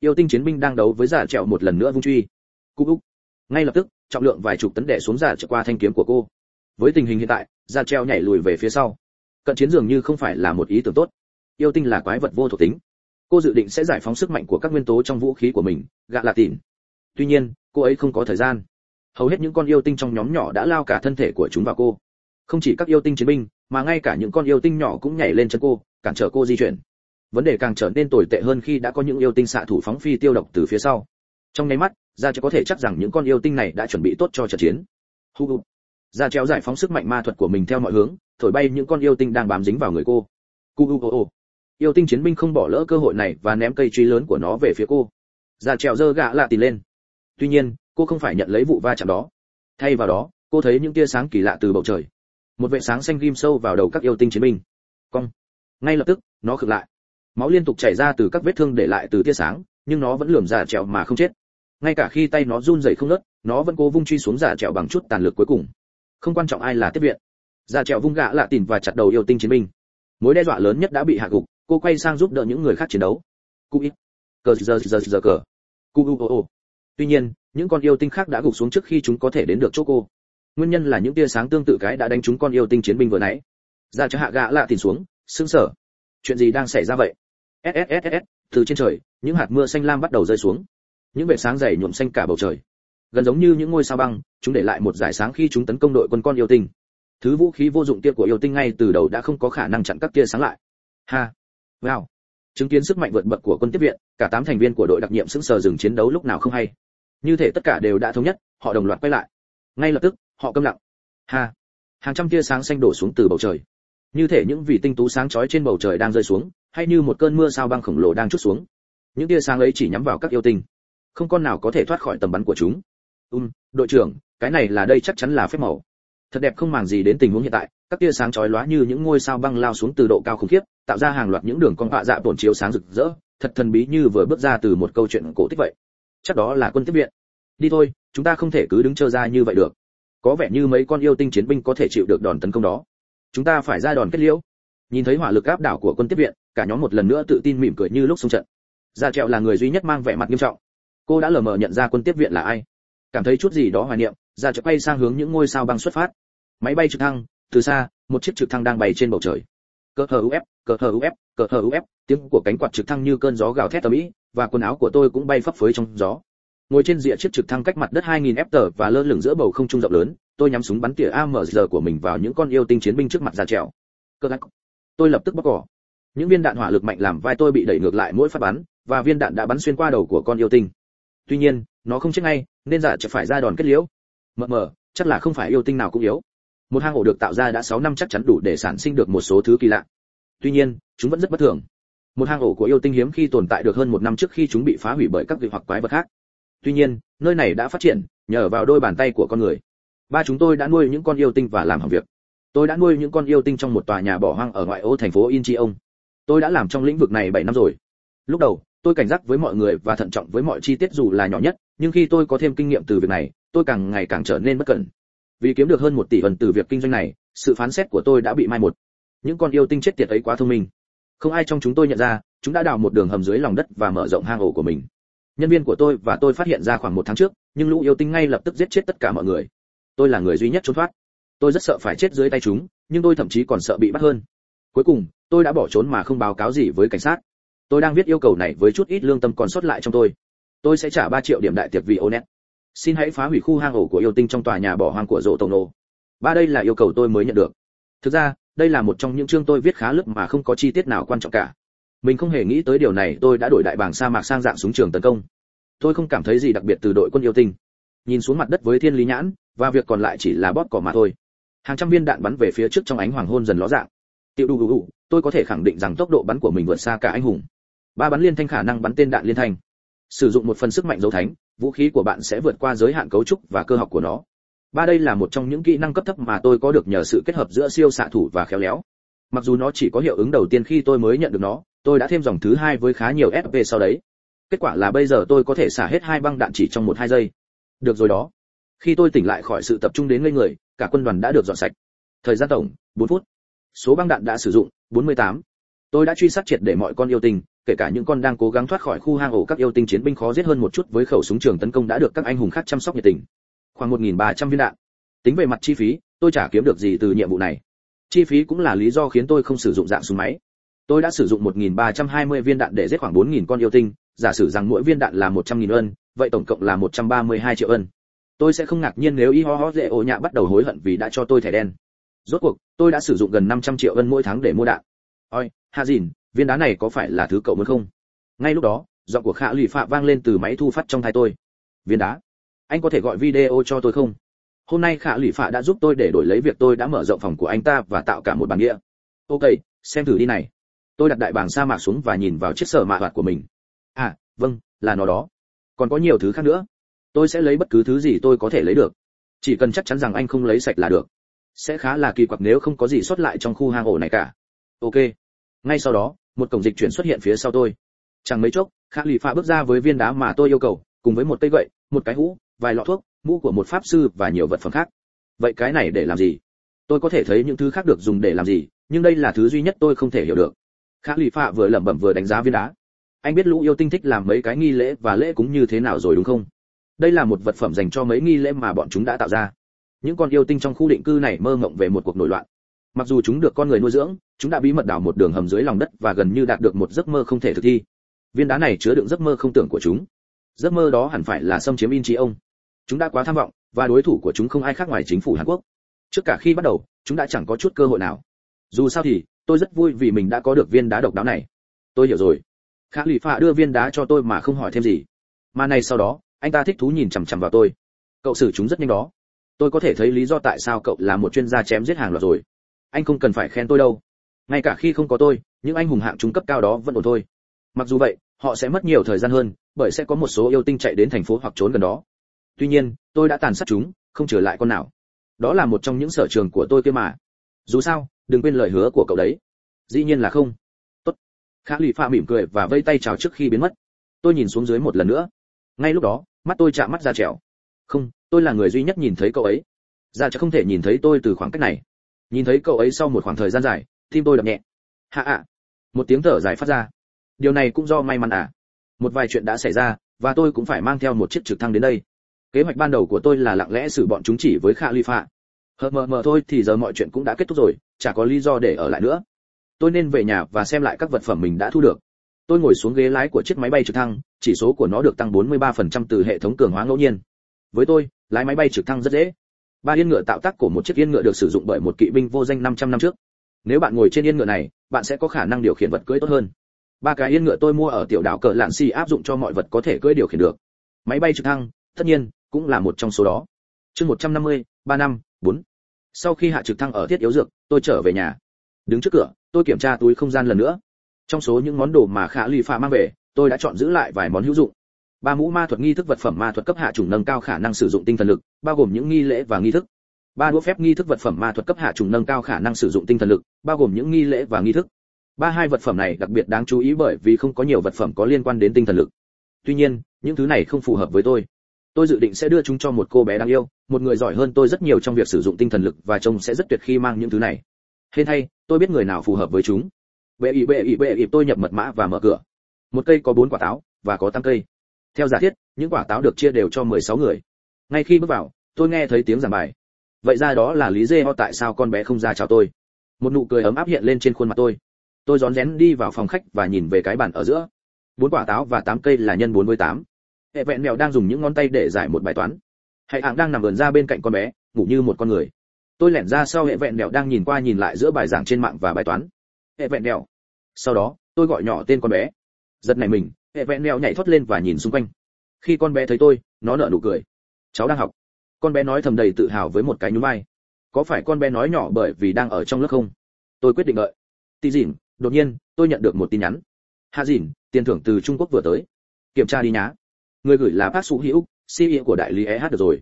yêu tinh chiến binh đang đấu với giả trẹo một lần nữa vung truy. Cu u. Ngay lập tức, trọng lượng vài chục tấn đè xuống giả trẹo qua thanh kiếm của cô. Với tình hình hiện tại, giả treo nhảy lùi về phía sau. Cận chiến dường như không phải là một ý tưởng tốt. Yêu tinh là quái vật vô thuộc tính. Cô dự định sẽ giải phóng sức mạnh của các nguyên tố trong vũ khí của mình, gạ là tỉn tuy nhiên, cô ấy không có thời gian hầu hết những con yêu tinh trong nhóm nhỏ đã lao cả thân thể của chúng vào cô. Không chỉ các yêu tinh chiến binh, mà ngay cả những con yêu tinh nhỏ cũng nhảy lên chân cô, cản trở cô di chuyển. Vấn đề càng trở nên tồi tệ hơn khi đã có những yêu tinh xạ thủ phóng phi tiêu độc từ phía sau. Trong nháy mắt ra chỉ có thể chắc rằng những con yêu tinh này đã chuẩn bị tốt cho trận chiến. Hu hu ra treo giải phóng sức mạnh ma thuật của mình theo mọi hướng, thổi bay những con yêu tinh đang bám dính vào người cô. Cu hu hu yêu tinh chiến binh không bỏ lỡ cơ hội này và ném cây truy lớn của nó về phía cô. Ra treo giơ gã lạ tìm lên. Tuy nhiên cô không phải nhận lấy vụ va chạm đó. Thay vào đó, cô thấy những tia sáng kỳ lạ từ bầu trời. Một vệ sáng xanh ghim sâu vào đầu các yêu tinh chiến binh. Cong. Ngay lập tức, nó khựng lại. Máu liên tục chảy ra từ các vết thương để lại từ tia sáng, nhưng nó vẫn lườm giả trèo mà không chết. Ngay cả khi tay nó run rẩy không nớt nó vẫn cố vung truy xuống giả trèo bằng chút tàn lực cuối cùng. Không quan trọng ai là tiếp viện. Giả trèo vung gã lạ tìm và chặt đầu yêu tinh chiến binh. Mối đe dọa lớn nhất đã bị hạ gục, cô quay sang giúp đỡ những người khác chiến đấu. Cụ ít. Cờ, giờ giờ giờ cờ. Cụ u ô ô tuy nhiên những con yêu tinh khác đã gục xuống trước khi chúng có thể đến được chỗ cô. Nguyên nhân là những tia sáng tương tự cái đã đánh trúng con yêu tinh chiến binh vừa nãy. Ra cho hạ gã lạ tìm xuống, sững sờ. Chuyện gì đang xảy ra vậy? Sssss từ trên trời, những hạt mưa xanh lam bắt đầu rơi xuống. Những vệt sáng dày nhuộm xanh cả bầu trời. Gần giống như những ngôi sao băng, chúng để lại một giải sáng khi chúng tấn công đội quân con yêu tinh. Thứ vũ khí vô dụng kia của yêu tinh ngay từ đầu đã không có khả năng chặn các tia sáng lại. Ha! Wow! Chứng kiến sức mạnh vượt bậc của quân tiếp viện, cả tám thành viên của đội đặc nhiệm sững sờ dừng chiến đấu lúc nào không hay như thể tất cả đều đã thống nhất, họ đồng loạt quay lại. Ngay lập tức, họ câm lặng. Ha! Hàng trăm tia sáng xanh đổ xuống từ bầu trời. Như thể những vì tinh tú sáng chói trên bầu trời đang rơi xuống, hay như một cơn mưa sao băng khổng lồ đang chút xuống. Những tia sáng ấy chỉ nhắm vào các yêu tinh. Không con nào có thể thoát khỏi tầm bắn của chúng. Um đội trưởng, cái này là đây chắc chắn là phép màu. Thật đẹp không màng gì đến tình huống hiện tại, các tia sáng chói lóa như những ngôi sao băng lao xuống từ độ cao khủng khiếp, tạo ra hàng loạt những đường cong họa dạ tổn chiếu sáng rực rỡ. Thật thần bí như vừa bước ra từ một câu chuyện cổ tích vậy chắc đó là quân tiếp viện. Đi thôi, chúng ta không thể cứ đứng chờ ra như vậy được. Có vẻ như mấy con yêu tinh chiến binh có thể chịu được đòn tấn công đó. Chúng ta phải ra đòn kết liễu. Nhìn thấy hỏa lực áp đảo của quân tiếp viện, cả nhóm một lần nữa tự tin mỉm cười như lúc xung trận. Gia trẹo là người duy nhất mang vẻ mặt nghiêm trọng. Cô đã lờ mờ nhận ra quân tiếp viện là ai. Cảm thấy chút gì đó hoài niệm, gia trẹo quay sang hướng những ngôi sao băng xuất phát. Máy bay trực thăng, từ xa, một chiếc trực thăng đang bay trên bầu trời. Cờ hờ uf cờ hờ uf cờ hờ uf tiếng của cánh quạt trực thăng như cơn gió gào thét tầm ĩ và quần áo của tôi cũng bay phấp phới trong gió. Ngồi trên rìa chiếc trực thăng cách mặt đất 2000 f và lơ lửng giữa bầu không trung rộng lớn, tôi nhắm súng bắn tỉa AMG của mình vào những con yêu tinh chiến binh trước mặt ra trèo. Cơ gắt tôi lập tức bóc cỏ. Những viên đạn hỏa lực mạnh làm vai tôi bị đẩy ngược lại mỗi phát bắn, và viên đạn đã bắn xuyên qua đầu của con yêu tinh. Tuy nhiên, nó không chết ngay, nên giả chợt phải ra đòn kết liễu. Mờ mờ, chắc là không phải yêu tinh nào cũng yếu. Một hang ổ được tạo ra đã 6 năm chắc chắn đủ để sản sinh được một số thứ kỳ lạ. Tuy nhiên, chúng vẫn rất bất thường một hang ổ của yêu tinh hiếm khi tồn tại được hơn một năm trước khi chúng bị phá hủy bởi các vị hoặc quái vật khác. Tuy nhiên, nơi này đã phát triển, nhờ vào đôi bàn tay của con người. Ba chúng tôi đã nuôi những con yêu tinh và làm hỏng việc. Tôi đã nuôi những con yêu tinh trong một tòa nhà bỏ hoang ở ngoại ô thành phố incheon. Tôi đã làm trong lĩnh vực này 7 năm rồi. Lúc đầu, tôi cảnh giác với mọi người và thận trọng với mọi chi tiết dù là nhỏ nhất, nhưng khi tôi có thêm kinh nghiệm từ việc này, tôi càng ngày càng trở nên bất cẩn. Vì kiếm được hơn một tỷ phần từ việc kinh doanh này, sự phán xét của tôi đã bị mai một. Những con yêu tinh chết tiệt ấy quá thông minh không ai trong chúng tôi nhận ra, chúng đã đào một đường hầm dưới lòng đất và mở rộng hang ổ của mình. Nhân viên của tôi và tôi phát hiện ra khoảng một tháng trước, nhưng lũ yêu tinh ngay lập tức giết chết tất cả mọi người. Tôi là người duy nhất trốn thoát. Tôi rất sợ phải chết dưới tay chúng, nhưng tôi thậm chí còn sợ bị bắt hơn. Cuối cùng, tôi đã bỏ trốn mà không báo cáo gì với cảnh sát. Tôi đang viết yêu cầu này với chút ít lương tâm còn sót lại trong tôi. Tôi sẽ trả 3 triệu điểm đại tiệc vì onet. Xin hãy phá hủy khu hang ổ của yêu tinh trong tòa nhà bỏ hoang của rộ tổng nô. Ba đây là yêu cầu tôi mới nhận được. Thực ra đây là một trong những chương tôi viết khá lướt mà không có chi tiết nào quan trọng cả. Mình không hề nghĩ tới điều này, tôi đã đổi đại bảng sa mạc sang dạng súng trường tấn công. Tôi không cảm thấy gì đặc biệt từ đội quân yêu tinh. Nhìn xuống mặt đất với thiên lý nhãn, và việc còn lại chỉ là bóp cỏ mà thôi. Hàng trăm viên đạn bắn về phía trước trong ánh hoàng hôn dần ló dạng. Tiệu đu đủ tôi có thể khẳng định rằng tốc độ bắn của mình vượt xa cả anh hùng. Ba bắn liên thanh khả năng bắn tên đạn liên thanh. Sử dụng một phần sức mạnh dấu thánh, vũ khí của bạn sẽ vượt qua giới hạn cấu trúc và cơ học của nó ba đây là một trong những kỹ năng cấp thấp mà tôi có được nhờ sự kết hợp giữa siêu xạ thủ và khéo léo. Mặc dù nó chỉ có hiệu ứng đầu tiên khi tôi mới nhận được nó, tôi đã thêm dòng thứ hai với khá nhiều FP sau đấy. Kết quả là bây giờ tôi có thể xả hết hai băng đạn chỉ trong một hai giây. Được rồi đó. Khi tôi tỉnh lại khỏi sự tập trung đến ngây người, cả quân đoàn đã được dọn sạch. Thời gian tổng 4 phút. Số băng đạn đã sử dụng 48. tôi đã truy sát triệt để mọi con yêu tinh, kể cả những con đang cố gắng thoát khỏi khu hang ổ các yêu tinh chiến binh khó giết hơn một chút với khẩu súng trường tấn công đã được các anh hùng khác chăm sóc nhiệt tình khoảng 1.300 viên đạn. Tính về mặt chi phí tôi chả kiếm được gì từ nhiệm vụ này. Chi phí cũng là lý do khiến tôi không sử dụng dạng súng máy. Tôi đã sử dụng 1.320 viên đạn để giết khoảng 4.000 con yêu tinh giả sử rằng mỗi viên đạn là 100.000 ân vậy tổng cộng là 132 triệu ân. Tôi sẽ không ngạc nhiên nếu y ho ho dễ ổ nhạ bắt đầu hối hận vì đã cho tôi thẻ đen. Rốt cuộc tôi đã sử dụng gần 500 triệu ân mỗi tháng để mua đạn. Ôi, Hà dìn viên đá này có phải là thứ cậu muốn không? Ngay lúc đó giọng của khả lụy phạ vang lên từ máy thu phát trong tai tôi. Viên đá anh có thể gọi video cho tôi không? Hôm nay khả lụy phạ đã giúp tôi để đổi lấy việc tôi đã mở rộng phòng của anh ta và tạo cả một bàn nghĩa. ok, xem thử đi này. Tôi đặt đại bảng sa mạc xuống và nhìn vào chiếc sở mạ hoạt của mình. À vâng là nó đó. Còn có nhiều thứ khác nữa. Tôi sẽ lấy bất cứ thứ gì tôi có thể lấy được. Chỉ cần chắc chắn rằng anh không lấy sạch là được. Sẽ khá là kỳ quặc nếu không có gì sót lại trong khu hang ổ này cả. Ok. Ngay sau đó, một cổng dịch chuyển xuất hiện phía sau tôi. Chẳng mấy chốc, khả lụy phạ bước ra với viên đá mà tôi yêu cầu, cùng với một cây gậy, một cái hũ vài lọ thuốc, mũ của một pháp sư và nhiều vật phẩm khác. Vậy cái này để làm gì? Tôi có thể thấy những thứ khác được dùng để làm gì, nhưng đây là thứ duy nhất tôi không thể hiểu được. Khả lì phạ vừa lẩm bẩm vừa đánh giá viên đá. Anh biết lũ yêu tinh thích làm mấy cái nghi lễ và lễ cũng như thế nào rồi đúng không? Đây là một vật phẩm dành cho mấy nghi lễ mà bọn chúng đã tạo ra. Những con yêu tinh trong khu định cư này mơ mộng về một cuộc nổi loạn. Mặc dù chúng được con người nuôi dưỡng, chúng đã bí mật đào một đường hầm dưới lòng đất và gần như đạt được một giấc mơ không thể thực thi. Viên đá này chứa đựng giấc mơ không tưởng của chúng. Giấc mơ đó hẳn phải là xâm chiếm in trí ông chúng đã quá tham vọng, và đối thủ của chúng không ai khác ngoài chính phủ hàn quốc. Trước cả khi bắt đầu, chúng đã chẳng có chút cơ hội nào. Dù sao thì, tôi rất vui vì mình đã có được viên đá độc đáo này. Tôi hiểu rồi. Khả lụy phạ đưa viên đá cho tôi mà không hỏi thêm gì. Mà này sau đó, anh ta thích thú nhìn chằm chằm vào tôi. Cậu xử chúng rất nhanh đó. Tôi có thể thấy lý do tại sao cậu là một chuyên gia chém giết hàng loạt rồi. Anh không cần phải khen tôi đâu. Ngay cả khi không có tôi, những anh hùng hạng trung cấp cao đó vẫn ổn thôi. Mặc dù vậy, họ sẽ mất nhiều thời gian hơn, bởi sẽ có một số yêu tinh chạy đến thành phố hoặc trốn gần đó tuy nhiên, tôi đã tàn sát chúng, không trở lại con nào. Đó là một trong những sở trường của tôi kia mà. Dù sao, đừng quên lời hứa của cậu đấy. Dĩ nhiên là không. Tốt. Khả Lụy pha mỉm cười và vây tay chào trước khi biến mất. Tôi nhìn xuống dưới một lần nữa. Ngay lúc đó, mắt tôi chạm mắt ra trèo. Không, tôi là người duy nhất nhìn thấy cậu ấy. Ra chắc không thể nhìn thấy tôi từ khoảng cách này. Nhìn thấy cậu ấy sau một khoảng thời gian dài, tim tôi đập nhẹ. Hạ ạ một tiếng thở dài phát ra. Điều này cũng do may mắn à. Một vài chuyện đã xảy ra, và tôi cũng phải mang theo một chiếc trực thăng đến đây kế hoạch ban đầu của tôi là lặng lẽ xử bọn chúng chỉ với khả ly phạ hờ mờ mờ thôi thì giờ mọi chuyện cũng đã kết thúc rồi, chả có lý do để ở lại nữa. Tôi nên về nhà và xem lại các vật phẩm mình đã thu được. Tôi ngồi xuống ghế lái của chiếc máy bay trực thăng, chỉ số của nó được tăng 43% từ hệ thống cường hóa ngẫu nhiên. Với tôi, lái máy bay trực thăng rất dễ. Ba yên ngựa tạo tác của một chiếc yên ngựa được sử dụng bởi một kỵ binh vô danh 500 năm trước. Nếu bạn ngồi trên yên ngựa này, bạn sẽ có khả năng điều khiển vật cưỡi tốt hơn. Ba cái yên ngựa tôi mua ở tiểu đảo cờ lạn si áp dụng cho mọi vật có thể cưỡi điều khiển được. Máy bay trực thăng, tất nhiên cũng là một trong số đó. Chương 150, ba năm bốn. Sau khi hạ trực thăng ở thiết yếu dược tôi trở về nhà. Đứng trước cửa tôi kiểm tra túi không gian lần nữa. Trong số những món đồ mà khả ly Phà mang về tôi đã chọn giữ lại vài món hữu dụng. Ba mũ ma thuật nghi thức vật phẩm ma thuật cấp hạ trùng nâng cao khả năng sử dụng tinh thần lực bao gồm những nghi lễ và nghi thức. Ba đũa phép nghi thức vật phẩm ma thuật cấp hạ trùng nâng cao khả năng sử dụng tinh thần lực bao gồm những nghi lễ và nghi thức. Ba hai vật phẩm này đặc biệt đáng chú ý bởi vì không có nhiều vật phẩm có liên quan đến tinh thần lực. Tuy nhiên những thứ này không phù hợp với tôi tôi dự định sẽ đưa chúng cho một cô bé đáng yêu, một người giỏi hơn tôi rất nhiều trong việc sử dụng tinh thần lực và trông sẽ rất tuyệt khi mang những thứ này. Hên hay tôi biết người nào phù hợp với chúng. Bệ ỉ bệ ỉ bệ ỉ tôi nhập mật mã và mở cửa. Một cây có bốn quả táo và có tăng cây. Theo giả thiết, những quả táo được chia đều cho 16 người. Ngay khi bước vào, tôi nghe thấy tiếng giảng bài. Vậy ra đó là lý dê ho tại sao con bé không ra chào tôi. Một nụ cười ấm áp hiện lên trên khuôn mặt tôi. Tôi rón rén đi vào phòng khách và nhìn về cái bàn ở giữa. Bốn quả táo và tám cây là nhân bốn với tám hệ vẹn mèo đang dùng những ngón tay để giải một bài toán. Hãy hạng đang nằm vườn ra bên cạnh con bé, ngủ như một con người. Tôi lẻn ra sau hệ vẹn mèo đang nhìn qua nhìn lại giữa bài giảng trên mạng và bài toán. Hệ vẹn mèo. Sau đó, tôi gọi nhỏ tên con bé. Giật này mình, hệ vẹn mèo nhảy thoát lên và nhìn xung quanh. Khi con bé thấy tôi, nó nở nụ cười. Cháu đang học. Con bé nói thầm đầy tự hào với một cái nhún vai. Có phải con bé nói nhỏ bởi vì đang ở trong lớp không? Tôi quyết định đợi. Tì dìn đột nhiên, tôi nhận được một tin nhắn. Hạ dìn tiền thưởng từ trung quốc vừa tới. Kiểm tra đi nhá người gửi là bác sủ hữu ceo của đại lý eh được rồi.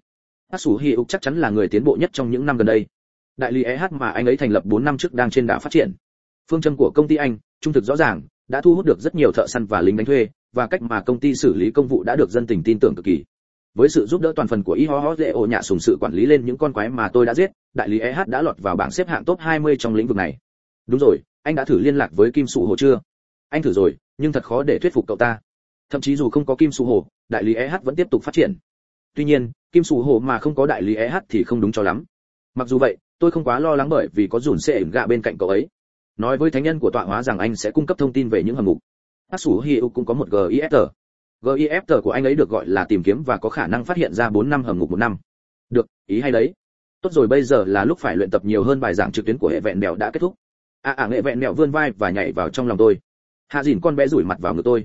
Bác sủ hữu chắc chắn là người tiến bộ nhất trong những năm gần đây. Đại lý eh mà anh ấy thành lập 4 năm trước đang trên đà phát triển. Phương châm của công ty anh, trung thực rõ ràng, đã thu hút được rất nhiều thợ săn và lính đánh thuê, và cách mà công ty xử lý công vụ đã được dân tình tin tưởng cực kỳ. Với sự giúp đỡ toàn phần của y ho ho dễ ổ nhạ sùng sự quản lý lên những con quái mà tôi đã giết, đại lý eh đã lọt vào bảng xếp hạng top 20 trong lĩnh vực này. Đúng rồi, anh đã thử liên lạc với kim sụ hồ chưa? Anh thử rồi, nhưng thật khó để thuyết phục cậu ta thậm chí dù không có kim sù hồ đại lý eh vẫn tiếp tục phát triển tuy nhiên kim sù hồ mà không có đại lý eh thì không đúng cho lắm mặc dù vậy tôi không quá lo lắng bởi vì có dùn xe gạ bên cạnh cậu ấy nói với thánh nhân của tọa hóa rằng anh sẽ cung cấp thông tin về những hầm mục hát Sủ Hi cũng có một gif GIFT của anh ấy được gọi là tìm kiếm và có khả năng phát hiện ra 4 năm hầm ngục một năm. Được, ý hay đấy. Tốt rồi bây giờ là lúc phải luyện tập nhiều hơn bài giảng trực tuyến của hệ vẹn mèo đã kết thúc. À à nghệ vẹn mèo vươn vai và nhảy vào trong lòng tôi. Hạ dìn con bé rủi mặt vào ngực tôi.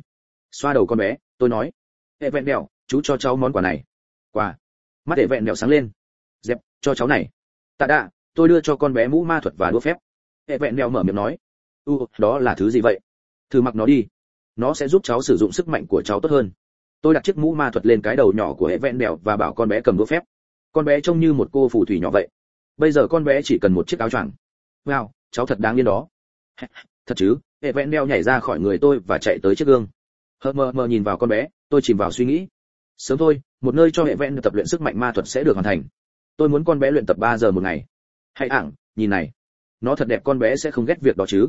Xoa đầu con bé, tôi nói: "Hệ vẹn đèo, chú cho cháu món quà này." Quà. Mắt hệ vẹn đèo sáng lên. "Dẹp, cho cháu này." Tạ đạ, tôi đưa cho con bé mũ ma thuật và đũa phép. Hệ vẹn đèo mở miệng nói: "U, đó là thứ gì vậy?" Thử mặc nó đi nó sẽ giúp cháu sử dụng sức mạnh của cháu tốt hơn tôi đặt chiếc mũ ma thuật lên cái đầu nhỏ của hệ vẹn đèo và bảo con bé cầm đũa phép con bé trông như một cô phù thủy nhỏ vậy bây giờ con bé chỉ cần một chiếc áo choàng wow cháu thật đáng yên đó thật chứ hệ vẹn đeo nhảy ra khỏi người tôi và chạy tới chiếc gương hờ mờ mờ nhìn vào con bé tôi chìm vào suy nghĩ. Sớm thôi một nơi cho hệ vẹn tập luyện sức mạnh ma thuật sẽ được hoàn thành. Tôi muốn con bé luyện tập 3 giờ một ngày. Hãy ảng nhìn này. Nó thật đẹp con bé sẽ không ghét việc đó chứ.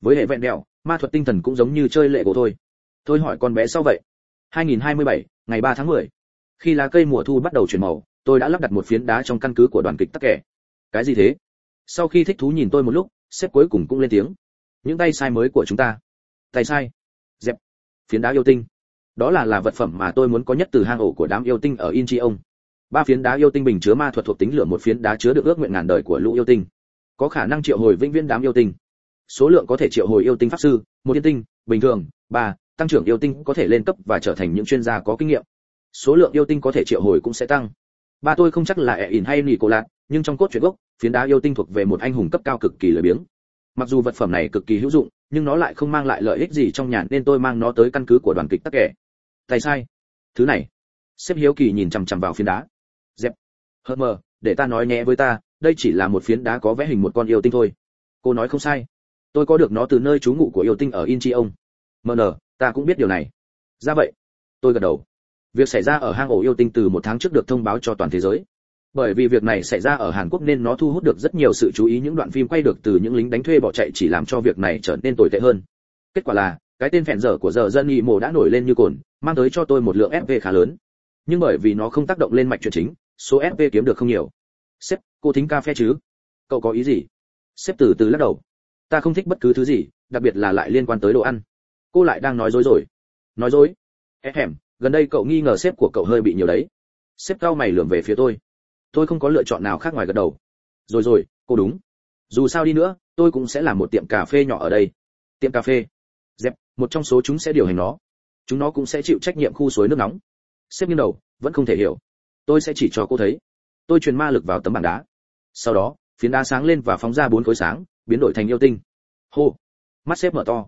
Với hệ vẹn đèo, ma thuật tinh thần cũng giống như chơi lệ của thôi tôi hỏi con bé sau vậy? 2027, ngày 3 tháng 10. khi lá cây mùa thu bắt đầu chuyển màu tôi đã lắp đặt một phiến đá trong căn cứ của đoàn kịch tắc kẻ cái gì thế? Sau khi thích thú nhìn tôi một lúc sếp cuối cùng cũng lên tiếng. Những tay sai mới của chúng ta. Tay sai. Dẹp phiến đá yêu tinh. Đó là là vật phẩm mà tôi muốn có nhất từ hang ổ của đám yêu tinh ở incheon. Ba phiến đá yêu tinh bình chứa ma thuật thuộc tính lửa một phiến đá chứa được ước nguyện ngàn đời của lũ yêu tinh. Có khả năng triệu hồi vĩnh viễn đám yêu tinh. Số lượng có thể triệu hồi yêu tinh pháp sư, một thiên tinh, bình thường, ba, tăng trưởng yêu tinh có thể lên cấp và trở thành những chuyên gia có kinh nghiệm. Số lượng yêu tinh có thể triệu hồi cũng sẽ tăng. Ba tôi không chắc là e ẻ ỉn hay nỉ cổ lạc nhưng trong cốt truyện gốc, phiến đá yêu tinh thuộc về một anh hùng cấp cao cực kỳ lười biếng. Mặc dù vật phẩm này cực kỳ hữu dụng nhưng nó lại không mang lại lợi ích gì trong nhà nên tôi mang nó tới căn cứ của đoàn kịch tắc kẻ tay sai. Thứ này. Sếp hiếu kỳ nhìn chằm chằm vào phiến đá. Dẹp. Hờ mờ, để ta nói nhẹ với ta, đây chỉ là một phiến đá có vẽ hình một con yêu tinh thôi. Cô nói không sai. Tôi có được nó từ nơi trú ngụ của yêu tinh ở incheon mờ nờ, ta cũng biết điều này. Ra vậy. Tôi gật đầu. Việc xảy ra ở hang ổ yêu tinh từ một tháng trước được thông báo cho toàn thế giới bởi vì việc này xảy ra ở Hàn Quốc nên nó thu hút được rất nhiều sự chú ý, những đoạn phim quay được từ những lính đánh thuê bỏ chạy chỉ làm cho việc này trở nên tồi tệ hơn. Kết quả là, cái tên phèn dở của giờ dân nghị mồ đã nổi lên như cồn, mang tới cho tôi một lượng fv khá lớn. Nhưng bởi vì nó không tác động lên mạch chuyện chính, số fv kiếm được không nhiều. Sếp, cô thính cà phê chứ? Cậu có ý gì? Sếp từ từ lắc đầu. Ta không thích bất cứ thứ gì, đặc biệt là lại liên quan tới đồ ăn. Cô lại đang nói dối rồi. Nói dối? Ép hẻm gần đây cậu nghi ngờ sếp của cậu hơi bị nhiều đấy. Sếp cao mày lườm về phía tôi tôi không có lựa chọn nào khác ngoài gật đầu. Rồi rồi, cô đúng. Dù sao đi nữa, tôi cũng sẽ làm một tiệm cà phê nhỏ ở đây. Tiệm cà phê. Dẹp, một trong số chúng sẽ điều hành nó. Chúng nó cũng sẽ chịu trách nhiệm khu suối nước nóng. Sếp nghiêng đầu, vẫn không thể hiểu. Tôi sẽ chỉ cho cô thấy. Tôi truyền ma lực vào tấm bảng đá. Sau đó, phiến đá sáng lên và phóng ra bốn khối sáng, biến đổi thành yêu tinh. Hô. Mắt sếp mở to.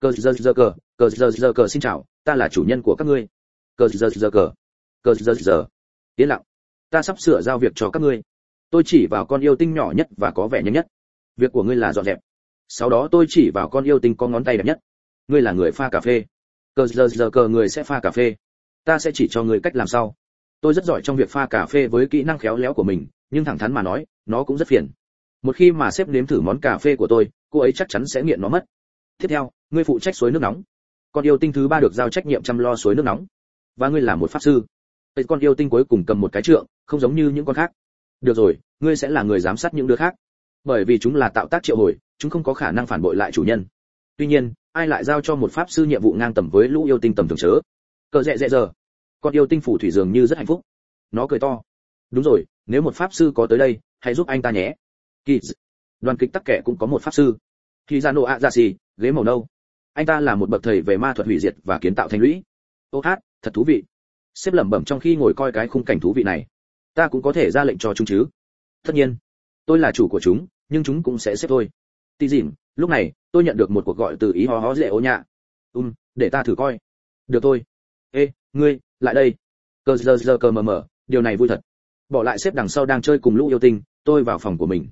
Cờ, giờ giờ, cờ. Cờ, giờ giờ, cờ, xin chào, ta là chủ nhân của các ngươi. Cờ, giờ giờ, cờ. Cờ, giờ giờ. Yên lặng ta sắp sửa giao việc cho các ngươi. Tôi chỉ vào con yêu tinh nhỏ nhất và có vẻ nhanh nhất. Việc của ngươi là dọn dẹp. Sau đó tôi chỉ vào con yêu tinh có ngón tay đẹp nhất. Ngươi là người pha cà phê. Cờ giờ giờ cờ người sẽ pha cà phê. Ta sẽ chỉ cho ngươi cách làm sao tôi rất giỏi trong việc pha cà phê với kỹ năng khéo léo của mình, nhưng thẳng thắn mà nói, nó cũng rất phiền. Một khi mà sếp nếm thử món cà phê của tôi, cô ấy chắc chắn sẽ nghiện nó mất. Tiếp theo, ngươi phụ trách suối nước nóng. Con yêu tinh thứ ba được giao trách nhiệm chăm lo suối nước nóng. Và ngươi là một pháp sư. Vậy con yêu tinh cuối cùng cầm một cái trượng, không giống như những con khác. Được rồi, ngươi sẽ là người giám sát những đứa khác. Bởi vì chúng là tạo tác triệu hồi, chúng không có khả năng phản bội lại chủ nhân. Tuy nhiên, ai lại giao cho một pháp sư nhiệm vụ ngang tầm với lũ yêu tinh tầm thường chớ? Cờ rẽ rẽ giờ. Con yêu tinh phủ thủy dường như rất hạnh phúc. Nó cười to. Đúng rồi, nếu một pháp sư có tới đây, hãy giúp anh ta nhé. Kỳ đoàn kịch tắc kẻ cũng có một pháp sư. Khi ra nộ ạ ra xì, ghế màu nâu. Anh ta là một bậc thầy về ma thuật hủy diệt và kiến tạo thành lũy. Ô hát, thật thú vị xếp lẩm bẩm trong khi ngồi coi cái khung cảnh thú vị này. Ta cũng có thể ra lệnh cho chúng chứ. Tất nhiên, tôi là chủ của chúng, nhưng chúng cũng sẽ xếp thôi. Tì dìm lúc này, tôi nhận được một cuộc gọi từ ý ho hó dễ ô nhạ. Um để ta thử coi. Được thôi. Ê, ngươi, lại đây. Cờ giờ giờ cờ mờ mờ, điều này vui thật. Bỏ lại xếp đằng sau đang chơi cùng lũ yêu tinh, tôi vào phòng của mình.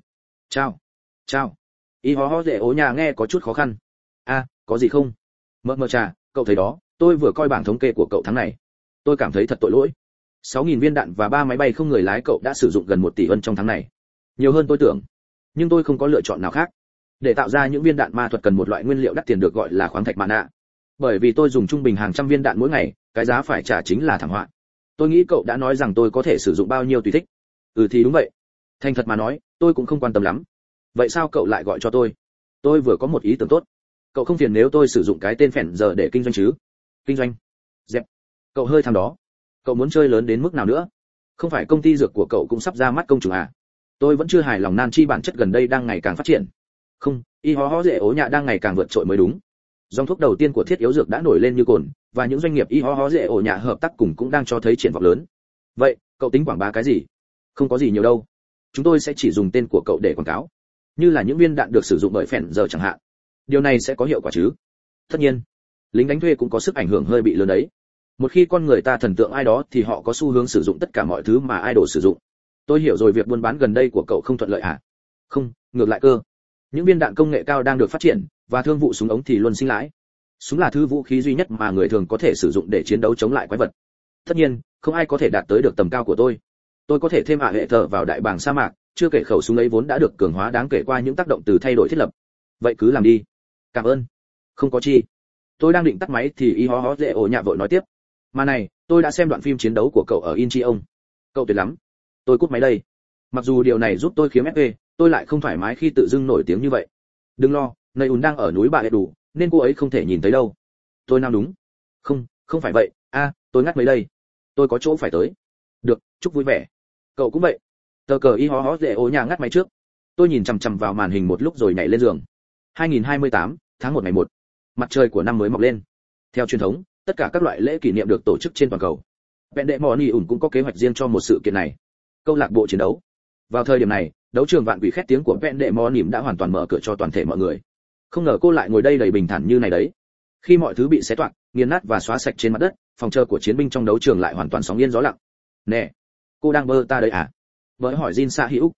Chào. Chào. Ý ho ho dễ ố nhà nghe có chút khó khăn. A có gì không? Mờ mờ trà cậu thấy đó, tôi vừa coi bảng thống kê của cậu tháng này tôi cảm thấy thật tội lỗi. 6.000 viên đạn và ba máy bay không người lái cậu đã sử dụng gần một tỷ ân trong tháng này. Nhiều hơn tôi tưởng. Nhưng tôi không có lựa chọn nào khác. Để tạo ra những viên đạn ma thuật cần một loại nguyên liệu đắt tiền được gọi là khoáng thạch mana. nạ bởi vì tôi dùng trung bình hàng trăm viên đạn mỗi ngày, cái giá phải trả chính là thảm họa. Tôi nghĩ cậu đã nói rằng tôi có thể sử dụng bao nhiêu tùy thích. Ừ thì đúng vậy. Thành thật mà nói, tôi cũng không quan tâm lắm. Vậy sao cậu lại gọi cho tôi? Tôi vừa có một ý tưởng tốt. Cậu không phiền nếu tôi sử dụng cái tên phèn giờ để kinh doanh chứ? Kinh doanh cậu hơi tham đó. Cậu muốn chơi lớn đến mức nào nữa? Không phải công ty dược của cậu cũng sắp ra mắt công chúng à? Tôi vẫn chưa hài lòng nan chi bản chất gần đây đang ngày càng phát triển. Không, y ho ho dễ ố nhạ đang ngày càng vượt trội mới đúng. Dòng thuốc đầu tiên của thiết yếu dược đã nổi lên như cồn, và những doanh nghiệp y ho ho dễ ổ nhạ hợp tác cùng cũng đang cho thấy triển vọng lớn. Vậy, cậu tính quảng bá cái gì? Không có gì nhiều đâu. Chúng tôi sẽ chỉ dùng tên của cậu để quảng cáo. Như là những viên đạn được sử dụng bởi phèn giờ chẳng hạn. Điều này sẽ có hiệu quả chứ? Tất nhiên. Lính đánh thuê cũng có sức ảnh hưởng hơi bị lớn đấy một khi con người ta thần tượng ai đó thì họ có xu hướng sử dụng tất cả mọi thứ mà idol sử dụng. Tôi hiểu rồi, việc buôn bán gần đây của cậu không thuận lợi à không, ngược lại cơ. Những viên đạn công nghệ cao đang được phát triển, và thương vụ súng ống thì luôn sinh lãi. Súng là thứ vũ khí duy nhất mà người thường có thể sử dụng để chiến đấu chống lại quái vật. Tất nhiên, không ai có thể đạt tới được tầm cao của tôi. Tôi có thể thêm hạ hệ thờ vào đại bàng sa mạc, chưa kể khẩu súng ấy vốn đã được cường hóa đáng kể qua những tác động từ thay đổi thiết lập. Vậy cứ làm đi. Cảm ơn. Không có chi. Tôi đang định tắt máy thì y ho ho dễ ổ nhạ vội nói tiếp mà này tôi đã xem đoạn phim chiến đấu của cậu ở incheon. Cậu tuyệt lắm. Tôi cút máy đây. Mặc dù điều này giúp tôi khiếm fp tôi lại không thoải mái khi tự dưng nổi tiếng như vậy. Đừng lo nơi ùn đang ở núi bà đủ nên cô ấy không thể nhìn thấy đâu. Tôi nào đúng không không phải vậy. A tôi ngắt mấy đây. Tôi có chỗ phải tới. Được chúc vui vẻ. Cậu cũng vậy. Tờ cờ y hó hó dễ ô nhà ngắt máy trước. Tôi nhìn chằm chằm vào màn hình một lúc rồi nhảy lên giường. 2028, tháng 1 ngày 1. mặt trời của năm mới mọc lên. Theo truyền thống tất cả các loại lễ kỷ niệm được tổ chức trên toàn cầu. Vẹn đệ Moni ủn cũng có kế hoạch riêng cho một sự kiện này. Câu lạc bộ chiến đấu. Vào thời điểm này, đấu trường vạn quỷ khét tiếng của vẹn đệ Moni đã hoàn toàn mở cửa cho toàn thể mọi người. Không ngờ cô lại ngồi đây đầy bình thản như này đấy. Khi mọi thứ bị xé toạc, nghiền nát và xóa sạch trên mặt đất, phòng chờ của chiến binh trong đấu trường lại hoàn toàn sóng yên gió lặng. Nè, cô đang bơ ta đấy à? Vỡ hỏi jin sa hữu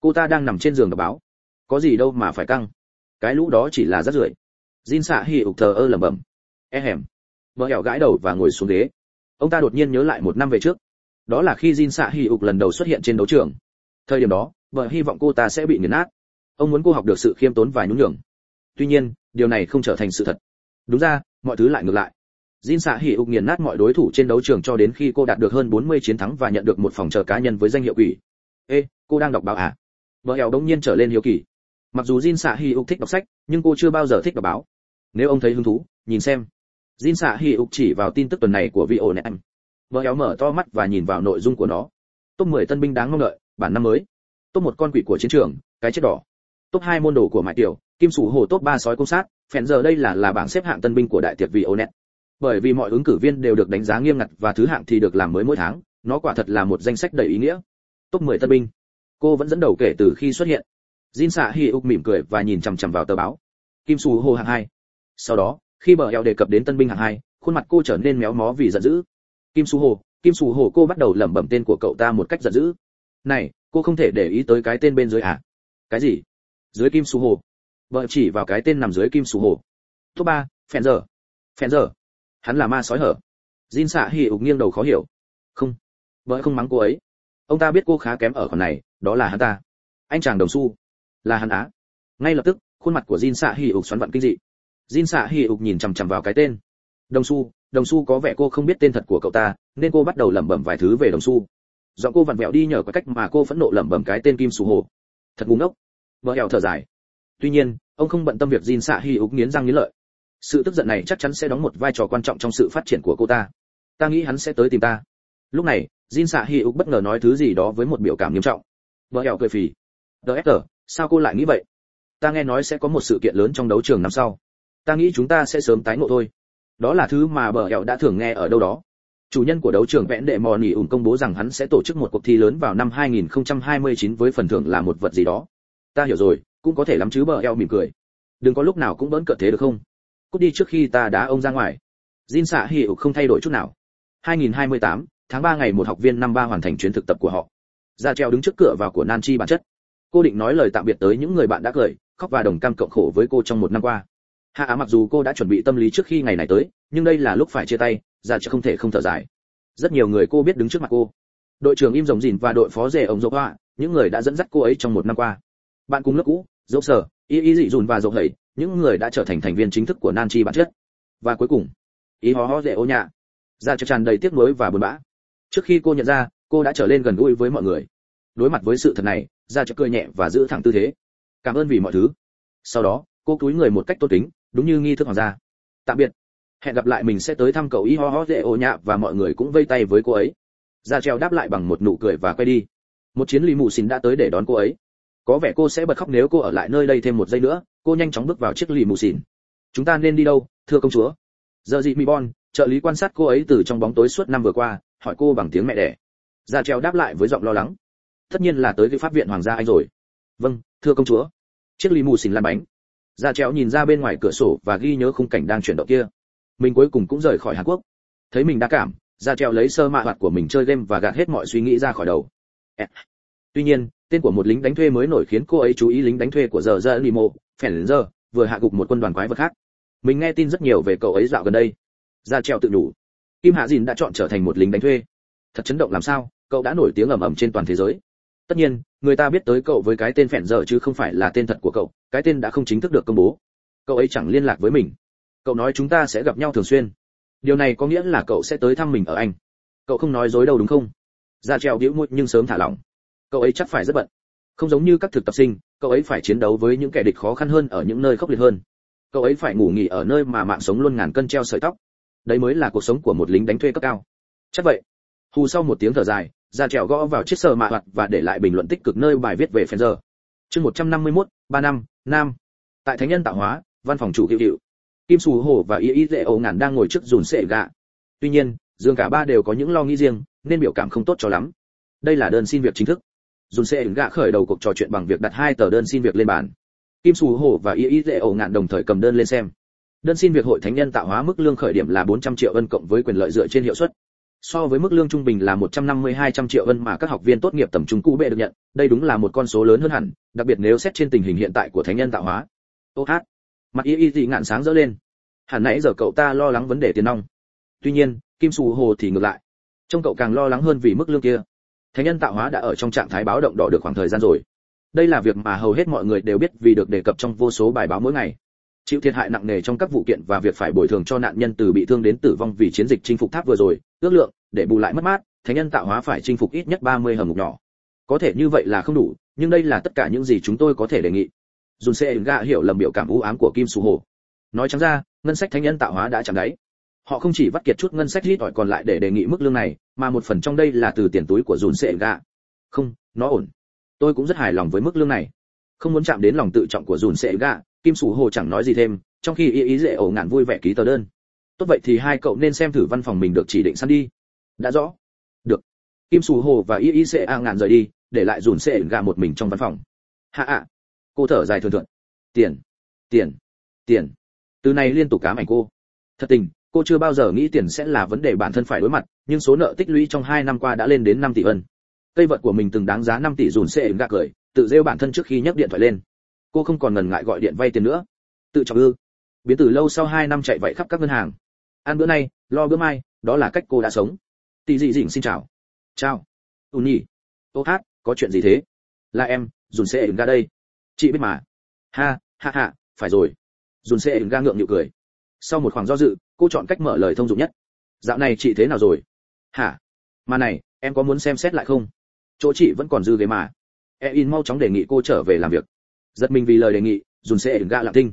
cô ta đang nằm trên giường đọc báo. Có gì đâu mà phải căng. Cái lũ đó chỉ là rác rưởi. Jin sa hữu thờ ơ lẩm bẩm. E hẻm vợ hẻo gãi đầu và ngồi xuống ghế ông ta đột nhiên nhớ lại một năm về trước đó là khi jin sa ục lần đầu xuất hiện trên đấu trường thời điểm đó vợ hy vọng cô ta sẽ bị nghiền nát ông muốn cô học được sự khiêm tốn và nhún nhường tuy nhiên điều này không trở thành sự thật đúng ra mọi thứ lại ngược lại Jin xạ hỉ ục nghiền nát mọi đối thủ trên đấu trường cho đến khi cô đạt được hơn 40 chiến thắng và nhận được một phòng chờ cá nhân với danh hiệu quỷ. Ê, cô đang đọc báo à? Vợ hẻo đông nhiên trở lên hiếu kỳ. Mặc dù Jin xạ hỉ ục thích đọc sách, nhưng cô chưa bao giờ thích đọc báo. Nếu ông thấy hứng thú, nhìn xem. Jin xạ hỉ ục chỉ vào tin tức tuần này của VO Net. Vợ éo mở to mắt và nhìn vào nội dung của nó. Top 10 tân binh đáng mong đợi, bản năm mới. Top một con quỷ của chiến trường, cái chết đỏ. Top 2 môn đồ của Mại Tiểu, Kim Sủ Hồ top 3 sói công sát, phèn giờ đây là là bảng xếp hạng tân binh của đại tiệc VO Net bởi vì mọi ứng cử viên đều được đánh giá nghiêm ngặt và thứ hạng thì được làm mới mỗi tháng nó quả thật là một danh sách đầy ý nghĩa top 10 tân binh cô vẫn dẫn đầu kể từ khi xuất hiện jin Sa hi ục mỉm cười và nhìn chằm chằm vào tờ báo kim Sủ Hồ hạng hai sau đó khi bờ eo đề cập đến tân binh hạng hai khuôn mặt cô trở nên méo mó vì giận dữ. Kim su hồ kim su hồ cô bắt đầu lẩm bẩm tên của cậu ta một cách giận dữ. Này cô không thể để ý tới cái tên bên dưới à? Cái gì? Dưới kim su hồ. Vợ chỉ vào cái tên nằm dưới kim su hồ. Top ba phèn giờ. Phèn giờ. Hắn là ma sói hở. Jin xạ hỉ ục nghiêng đầu khó hiểu. Không. Vợ không mắng cô ấy. Ông ta biết cô khá kém ở khoản này đó là hắn ta. Anh chàng đồng xu, là hắn á. Ngay lập tức khuôn mặt của jin xạ hỉ ục xoắn vặn kinh dị jin xạ hỉ ục nhìn chằm chằm vào cái tên. Đồng su đồng su có vẻ cô không biết tên thật của cậu ta, nên cô bắt đầu lẩm bẩm vài thứ về đồng su giọng cô vặn vẹo đi nhờ cái cách mà cô phẫn nộ lẩm bẩm cái tên kim su hồ. Thật ngu ngốc. Bờ hẻo thở dài. Tuy nhiên, ông không bận tâm việc jin xạ hỉ ục nghiến răng nghiến lợi. Sự tức giận này chắc chắn sẽ đóng một vai trò quan trọng trong sự phát triển của cô ta. Ta nghĩ hắn sẽ tới tìm ta. Lúc này, jin xạ hi ục bất ngờ nói thứ gì đó với một biểu cảm nghiêm trọng. Bờ hẻo cười phì. Đờ sao cô lại nghĩ vậy? Ta nghe nói sẽ có một sự kiện lớn trong đấu trường năm sau ta nghĩ chúng ta sẽ sớm tái ngộ thôi. Đó là thứ mà bờ hẹo đã thường nghe ở đâu đó. Chủ nhân của đấu trường vẽn đệ mò nỉ ủng công bố rằng hắn sẽ tổ chức một cuộc thi lớn vào năm 2029 với phần thưởng là một vật gì đó. Ta hiểu rồi cũng có thể lắm chứ bờ eo mỉm cười. Đừng có lúc nào cũng bỡn cợt thế được không? Cút đi trước khi ta đá ông ra ngoài. Jin xạ hi không thay đổi chút nào. 2028, tháng 3 ngày một học viên năm ba hoàn thành chuyến thực tập của họ. Ra treo đứng trước cửa vào của nan chi bản chất. Cô định nói lời tạm biệt tới những người bạn đã cười khóc và đồng cam cộng khổ với cô trong một năm qua hạ á mặc dù cô đã chuẩn bị tâm lý trước khi ngày này tới, nhưng đây là lúc phải chia tay ra chứ không thể không thở dài. Rất nhiều người cô biết đứng trước mặt cô. Đội trưởng im rồng dìn và đội phó rể ông dỗ họa những người đã dẫn dắt cô ấy trong một năm qua. Bạn cùng lớp cũ, dỗ sở, y y dị dùn và dỗ hầy những người đã trở thành thành viên chính thức của nan chi bản chất. Và cuối cùng ý hó hó rể ô nhạ. Ra cho tràn đầy tiếc nuối và buồn bã. Trước khi cô nhận ra, cô đã trở lên gần gũi với mọi người. Đối mặt với sự thật này ra cho cười nhẹ và giữ thẳng tư thế. Cảm ơn vì mọi thứ. Sau đó, cô cúi người một cách tôn kính đúng như nghi thức hoàng gia. Tạm biệt. Hẹn gặp lại mình sẽ tới thăm cậu y ho ho dễ ô nhạ và mọi người cũng vây tay với cô ấy. Ra treo đáp lại bằng một nụ cười và quay đi. Một chiến lì mù xin đã tới để đón cô ấy. Có vẻ cô sẽ bật khóc nếu cô ở lại nơi đây thêm một giây nữa. Cô nhanh chóng bước vào chiếc lì mù xìn. chúng ta nên đi đâu, thưa công chúa? Giờ dị mỹ bon, trợ lý quan sát cô ấy từ trong bóng tối suốt năm vừa qua, hỏi cô bằng tiếng mẹ đẻ. Ra treo đáp lại với giọng lo lắng. Tất nhiên là tới cái pháp viện hoàng gia anh rồi. Vâng thưa công chúa. Chiếc lì mù xìn lăn bánh ra treo nhìn ra bên ngoài cửa sổ và ghi nhớ khung cảnh đang chuyển động kia. Mình cuối cùng cũng rời khỏi hàn quốc. Thấy mình đã cảm, ra treo lấy sơ mạ hoạt của mình chơi game và gạt hết mọi suy nghĩ ra khỏi đầu. Tuy nhiên, tên của một lính đánh thuê mới nổi khiến cô ấy chú ý lính đánh thuê của giờ giờ limo phèn giờ vừa hạ gục một quân đoàn quái vật khác. Mình nghe tin rất nhiều về cậu ấy dạo gần đây. Ra treo tự đủ kim hạ dìn đã chọn trở thành một lính đánh thuê. Thật chấn động làm sao, cậu đã nổi tiếng ầm ầm trên toàn thế giới tất nhiên, người ta biết tới cậu với cái tên phèn dở chứ không phải là tên thật của cậu, cái tên đã không chính thức được công bố. Cậu ấy chẳng liên lạc với mình. Cậu nói chúng ta sẽ gặp nhau thường xuyên. Điều này có nghĩa là cậu sẽ tới thăm mình ở anh. Cậu không nói dối đâu đúng không? Ra treo đĩu mũi nhưng sớm thả lỏng. Cậu ấy chắc phải rất bận. Không giống như các thực tập sinh, cậu ấy phải chiến đấu với những kẻ địch khó khăn hơn ở những nơi khốc liệt hơn. Cậu ấy phải ngủ nghỉ ở nơi mà mạng sống luôn ngàn cân treo sợi tóc. Đấy mới là cuộc sống của một lính đánh thuê cấp cao. Chắc vậy. Hù sau một tiếng thở dài ra trèo gõ vào chiếc sờ mạ hoạt và để lại bình luận tích cực nơi bài viết về Fenzer. giờ chương 151, 3 năm nam. Tại thánh nhân tạo hóa văn phòng chủ hiệu hiệu kim sù hổ và y y lệ ổ ngàn đang ngồi trước dùn sệ gạ. Tuy nhiên dương cả ba đều có những lo nghĩ riêng nên biểu cảm không tốt cho lắm. Đây là đơn xin việc chính thức. Dùn sệ gạ khởi đầu cuộc trò chuyện bằng việc đặt hai tờ đơn xin việc lên bàn. Kim sù hổ và y y lệ ổ ngạn đồng thời cầm đơn lên xem. Đơn xin việc hội thánh nhân tạo hóa mức lương khởi điểm là 400 triệu ân cộng với quyền lợi dựa trên hiệu suất so với mức lương trung bình là 150-200 triệu ân mà các học viên tốt nghiệp tầm trung cũ bệ được nhận, đây đúng là một con số lớn hơn hẳn, đặc biệt nếu xét trên tình hình hiện tại của thánh nhân tạo hóa. Ô hát. Mặt y y dị ngạn sáng rỡ lên. Hẳn nãy giờ cậu ta lo lắng vấn đề tiền nong. Tuy nhiên, kim sù hồ thì ngược lại. Trông cậu càng lo lắng hơn vì mức lương kia. Thánh nhân tạo hóa đã ở trong trạng thái báo động đỏ được khoảng thời gian rồi. Đây là việc mà hầu hết mọi người đều biết vì được đề cập trong vô số bài báo mỗi ngày chịu thiệt hại nặng nề trong các vụ kiện và việc phải bồi thường cho nạn nhân từ bị thương đến tử vong vì chiến dịch chinh phục tháp vừa rồi, ước lượng, để bù lại mất mát, thánh nhân tạo hóa phải chinh phục ít nhất 30 hầm ngục nhỏ. Có thể như vậy là không đủ, nhưng đây là tất cả những gì chúng tôi có thể đề nghị. Dùn xe gạ hiểu lầm biểu cảm u ám của kim su hồ nói chẳng ra, ngân sách thánh nhân tạo hóa đã chẳng đáy. Họ không chỉ vắt kiệt chút ngân sách ít ỏi còn lại để đề nghị mức lương này, mà một phần trong đây là từ tiền túi của dùn xe gạ không, nó ổn. Tôi cũng rất hài lòng với mức lương này. Không muốn chạm đến lòng tự trọng của dùn xe gạ kim sủ hồ chẳng nói gì thêm, trong khi ý ý dễ ổ ngạn vui vẻ ký tờ đơn. Tốt vậy thì hai cậu nên xem thử văn phòng mình được chỉ định săn đi. Đã rõ. Được. Kim sủ hồ và ý ý sẽ a ngạn rời đi, để lại dùn xe gạ một mình trong văn phòng. Hạ ạ. Cô thở dài thường thượn tiền. Tiền. Tiền. Từ này liên tục cám ảnh cô. Thật tình, cô chưa bao giờ nghĩ tiền sẽ là vấn đề bản thân phải đối mặt, nhưng số nợ tích lũy trong hai năm qua đã lên đến năm tỷ ân. Cây vật của mình từng đáng giá năm tỷ dùn xe gạ cười, tự rêu bản thân trước khi nhấc điện thoại lên cô không còn ngần ngại gọi điện vay tiền nữa. Tự trọng ư. Biến từ lâu sau hai năm chạy vậy khắp các ngân hàng. Ăn bữa nay, lo bữa mai, đó là cách cô đã sống. Tỷ dị dịnh xin chào. Chào. Tù nhỉ ô hát, có chuyện gì thế? Là em, dùn xe ga đây. Chị biết mà. Ha ha ha, phải rồi. Dùn xe ga ngượng nhịu cười. Sau một khoảng do dự, cô chọn cách mở lời thông dụng nhất. Dạo này chị thế nào rồi? Hả? Mà này, em có muốn xem xét lại không? Chỗ chị vẫn còn dư ghế mà. E in mau chóng đề nghị cô trở về làm việc giật mình vì lời đề nghị dùn sẽ đừng gạ lặng tinh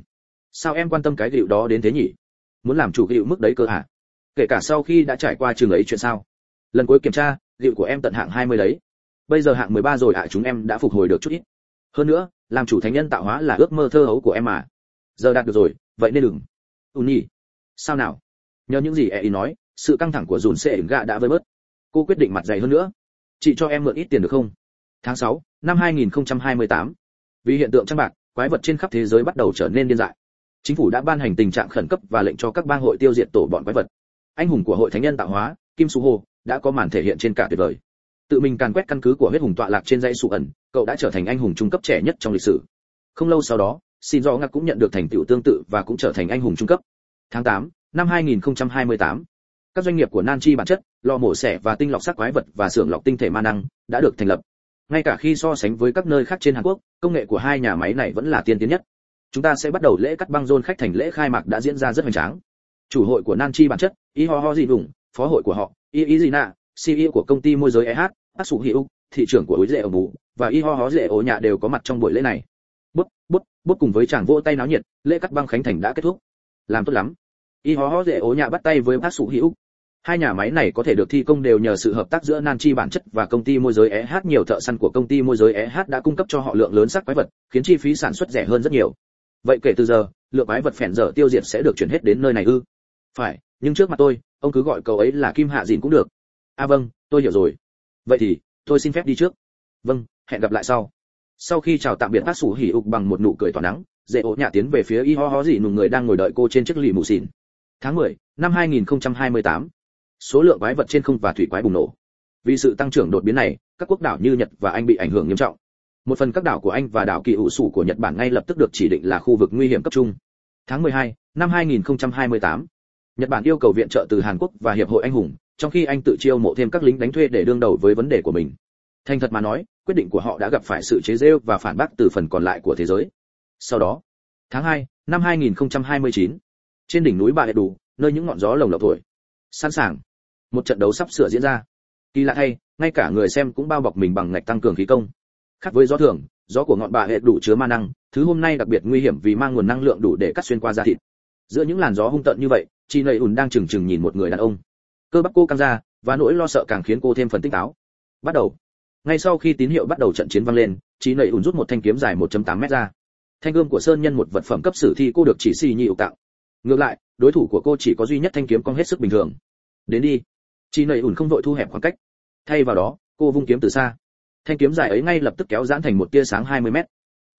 sao em quan tâm cái gịu đó đến thế nhỉ? Muốn làm chủ gịu mức đấy cơ hả? Kể cả sau khi đã trải qua trường ấy chuyện sao? Lần cuối kiểm tra gịu của em tận hạng 20 đấy. Bây giờ hạng 13 rồi ạ chúng em đã phục hồi được chút ít. Hơn nữa làm chủ thánh nhân tạo hóa là ước mơ thơ hấu của em mà. Giờ đạt được rồi vậy nên đừng. Ùn nhỉ. Sao nào? Nhờ những gì e nói sự căng thẳng của dùn xe gạ đã vơi bớt. Cô quyết định mặt dày hơn nữa. Chị cho em mượn ít tiền được không? Tháng 6, năm 2028 vì hiện tượng trăng bạc quái vật trên khắp thế giới bắt đầu trở nên điên dại. Chính phủ đã ban hành tình trạng khẩn cấp và lệnh cho các bang hội tiêu diệt tổ bọn quái vật. Anh hùng của hội thánh nhân tạo hóa kim su hồ đã có màn thể hiện trên cả tuyệt vời. Tự mình càn quét căn cứ của huyết hùng tọa lạc trên dãy sụ ẩn cậu đã trở thành anh hùng trung cấp trẻ nhất trong lịch sử. Không lâu sau đó xin do ngạc cũng nhận được thành tựu tương tự và cũng trở thành anh hùng trung cấp. Tháng 8, năm 2028 các doanh nghiệp của nan chi bản chất lò mổ xẻ và tinh lọc xác quái vật và xưởng lọc tinh thể ma năng đã được thành lập ngay cả khi so sánh với các nơi khác trên Hàn Quốc, công nghệ của hai nhà máy này vẫn là tiên tiến nhất. Chúng ta sẽ bắt đầu lễ cắt băng rôn khách thành lễ khai mạc đã diễn ra rất hoành tráng. Chủ hội của Nan Chi bản chất, Y Ho Ho Dị Vùng, phó hội của họ, Y Y Dị Nạ, CEO của công ty môi giới EH, Park Sủ Hiệu, thị trưởng của Úi Dệ ở Mù, và Y Ho Ho Dệ ổ nhà đều có mặt trong buổi lễ này. Bút, bút, bút cùng với chàng vỗ tay náo nhiệt, lễ cắt băng khánh thành đã kết thúc. Làm tốt lắm. Y Ho Ho Dệ ổ nhà bắt tay với Park Sủ Hiệu, Hai nhà máy này có thể được thi công đều nhờ sự hợp tác giữa Nanchi bản chất và công ty môi giới EH nhiều thợ săn của công ty môi giới EH đã cung cấp cho họ lượng lớn xác quái vật, khiến chi phí sản xuất rẻ hơn rất nhiều. Vậy kể từ giờ, lượng quái vật phèn dở tiêu diệt sẽ được chuyển hết đến nơi này ư? Phải, nhưng trước mặt tôi, ông cứ gọi cậu ấy là Kim Hạ Dìn cũng được. À vâng, tôi hiểu rồi. Vậy thì, tôi xin phép đi trước. Vâng, hẹn gặp lại sau. Sau khi chào tạm biệt bác sủ hỉ ục bằng một nụ cười tỏa nắng, dễ ổ nhà tiến về phía y ho ho gì nụ người đang ngồi đợi cô trên chiếc lì mù xỉn. Tháng 10, năm 2028 số lượng quái vật trên không và thủy quái bùng nổ. Vì sự tăng trưởng đột biến này các quốc đảo như nhật và anh bị ảnh hưởng nghiêm trọng. Một phần các đảo của anh và đảo kỳ hữu sủ của nhật bản ngay lập tức được chỉ định là khu vực nguy hiểm cấp trung. Tháng 12, năm 2028 nhật bản yêu cầu viện trợ từ hàn quốc và hiệp hội anh hùng trong khi anh tự chiêu mộ thêm các lính đánh thuê để đương đầu với vấn đề của mình. Thành thật mà nói quyết định của họ đã gặp phải sự chế giễu và phản bác từ phần còn lại của thế giới. Sau đó tháng 2, năm 2029 trên đỉnh núi bà đệ đủ nơi những ngọn gió lồng lộng thổi sẵn sàng một trận đấu sắp sửa diễn ra. Kỳ lạ thay, ngay cả người xem cũng bao bọc mình bằng ngạch tăng cường khí công. Khác với gió thường, gió của ngọn bà hệ đủ chứa ma năng, thứ hôm nay đặc biệt nguy hiểm vì mang nguồn năng lượng đủ để cắt xuyên qua da thịt. Giữa những làn gió hung tợn như vậy chị nầy ùn đang chừng chừng nhìn một người đàn ông. Cơ bắp cô căng ra, và nỗi lo sợ càng khiến cô thêm phần tinh táo. Bắt đầu. Ngay sau khi tín hiệu bắt đầu trận chiến vang lên chị nầy ùn rút một thanh kiếm dài 1.8 mét ra. Thanh gươm của sơn nhân một vật phẩm cấp sử thi cô được chỉ xì nhị ục tạo ngược lại, đối thủ của cô chỉ có duy nhất thanh kiếm cong hết sức bình thường. Đến đi chị nầy ủn không vội thu hẹp khoảng cách. Thay vào đó, cô vung kiếm từ xa. Thanh kiếm dài ấy ngay lập tức kéo giãn thành một tia sáng 20 mét.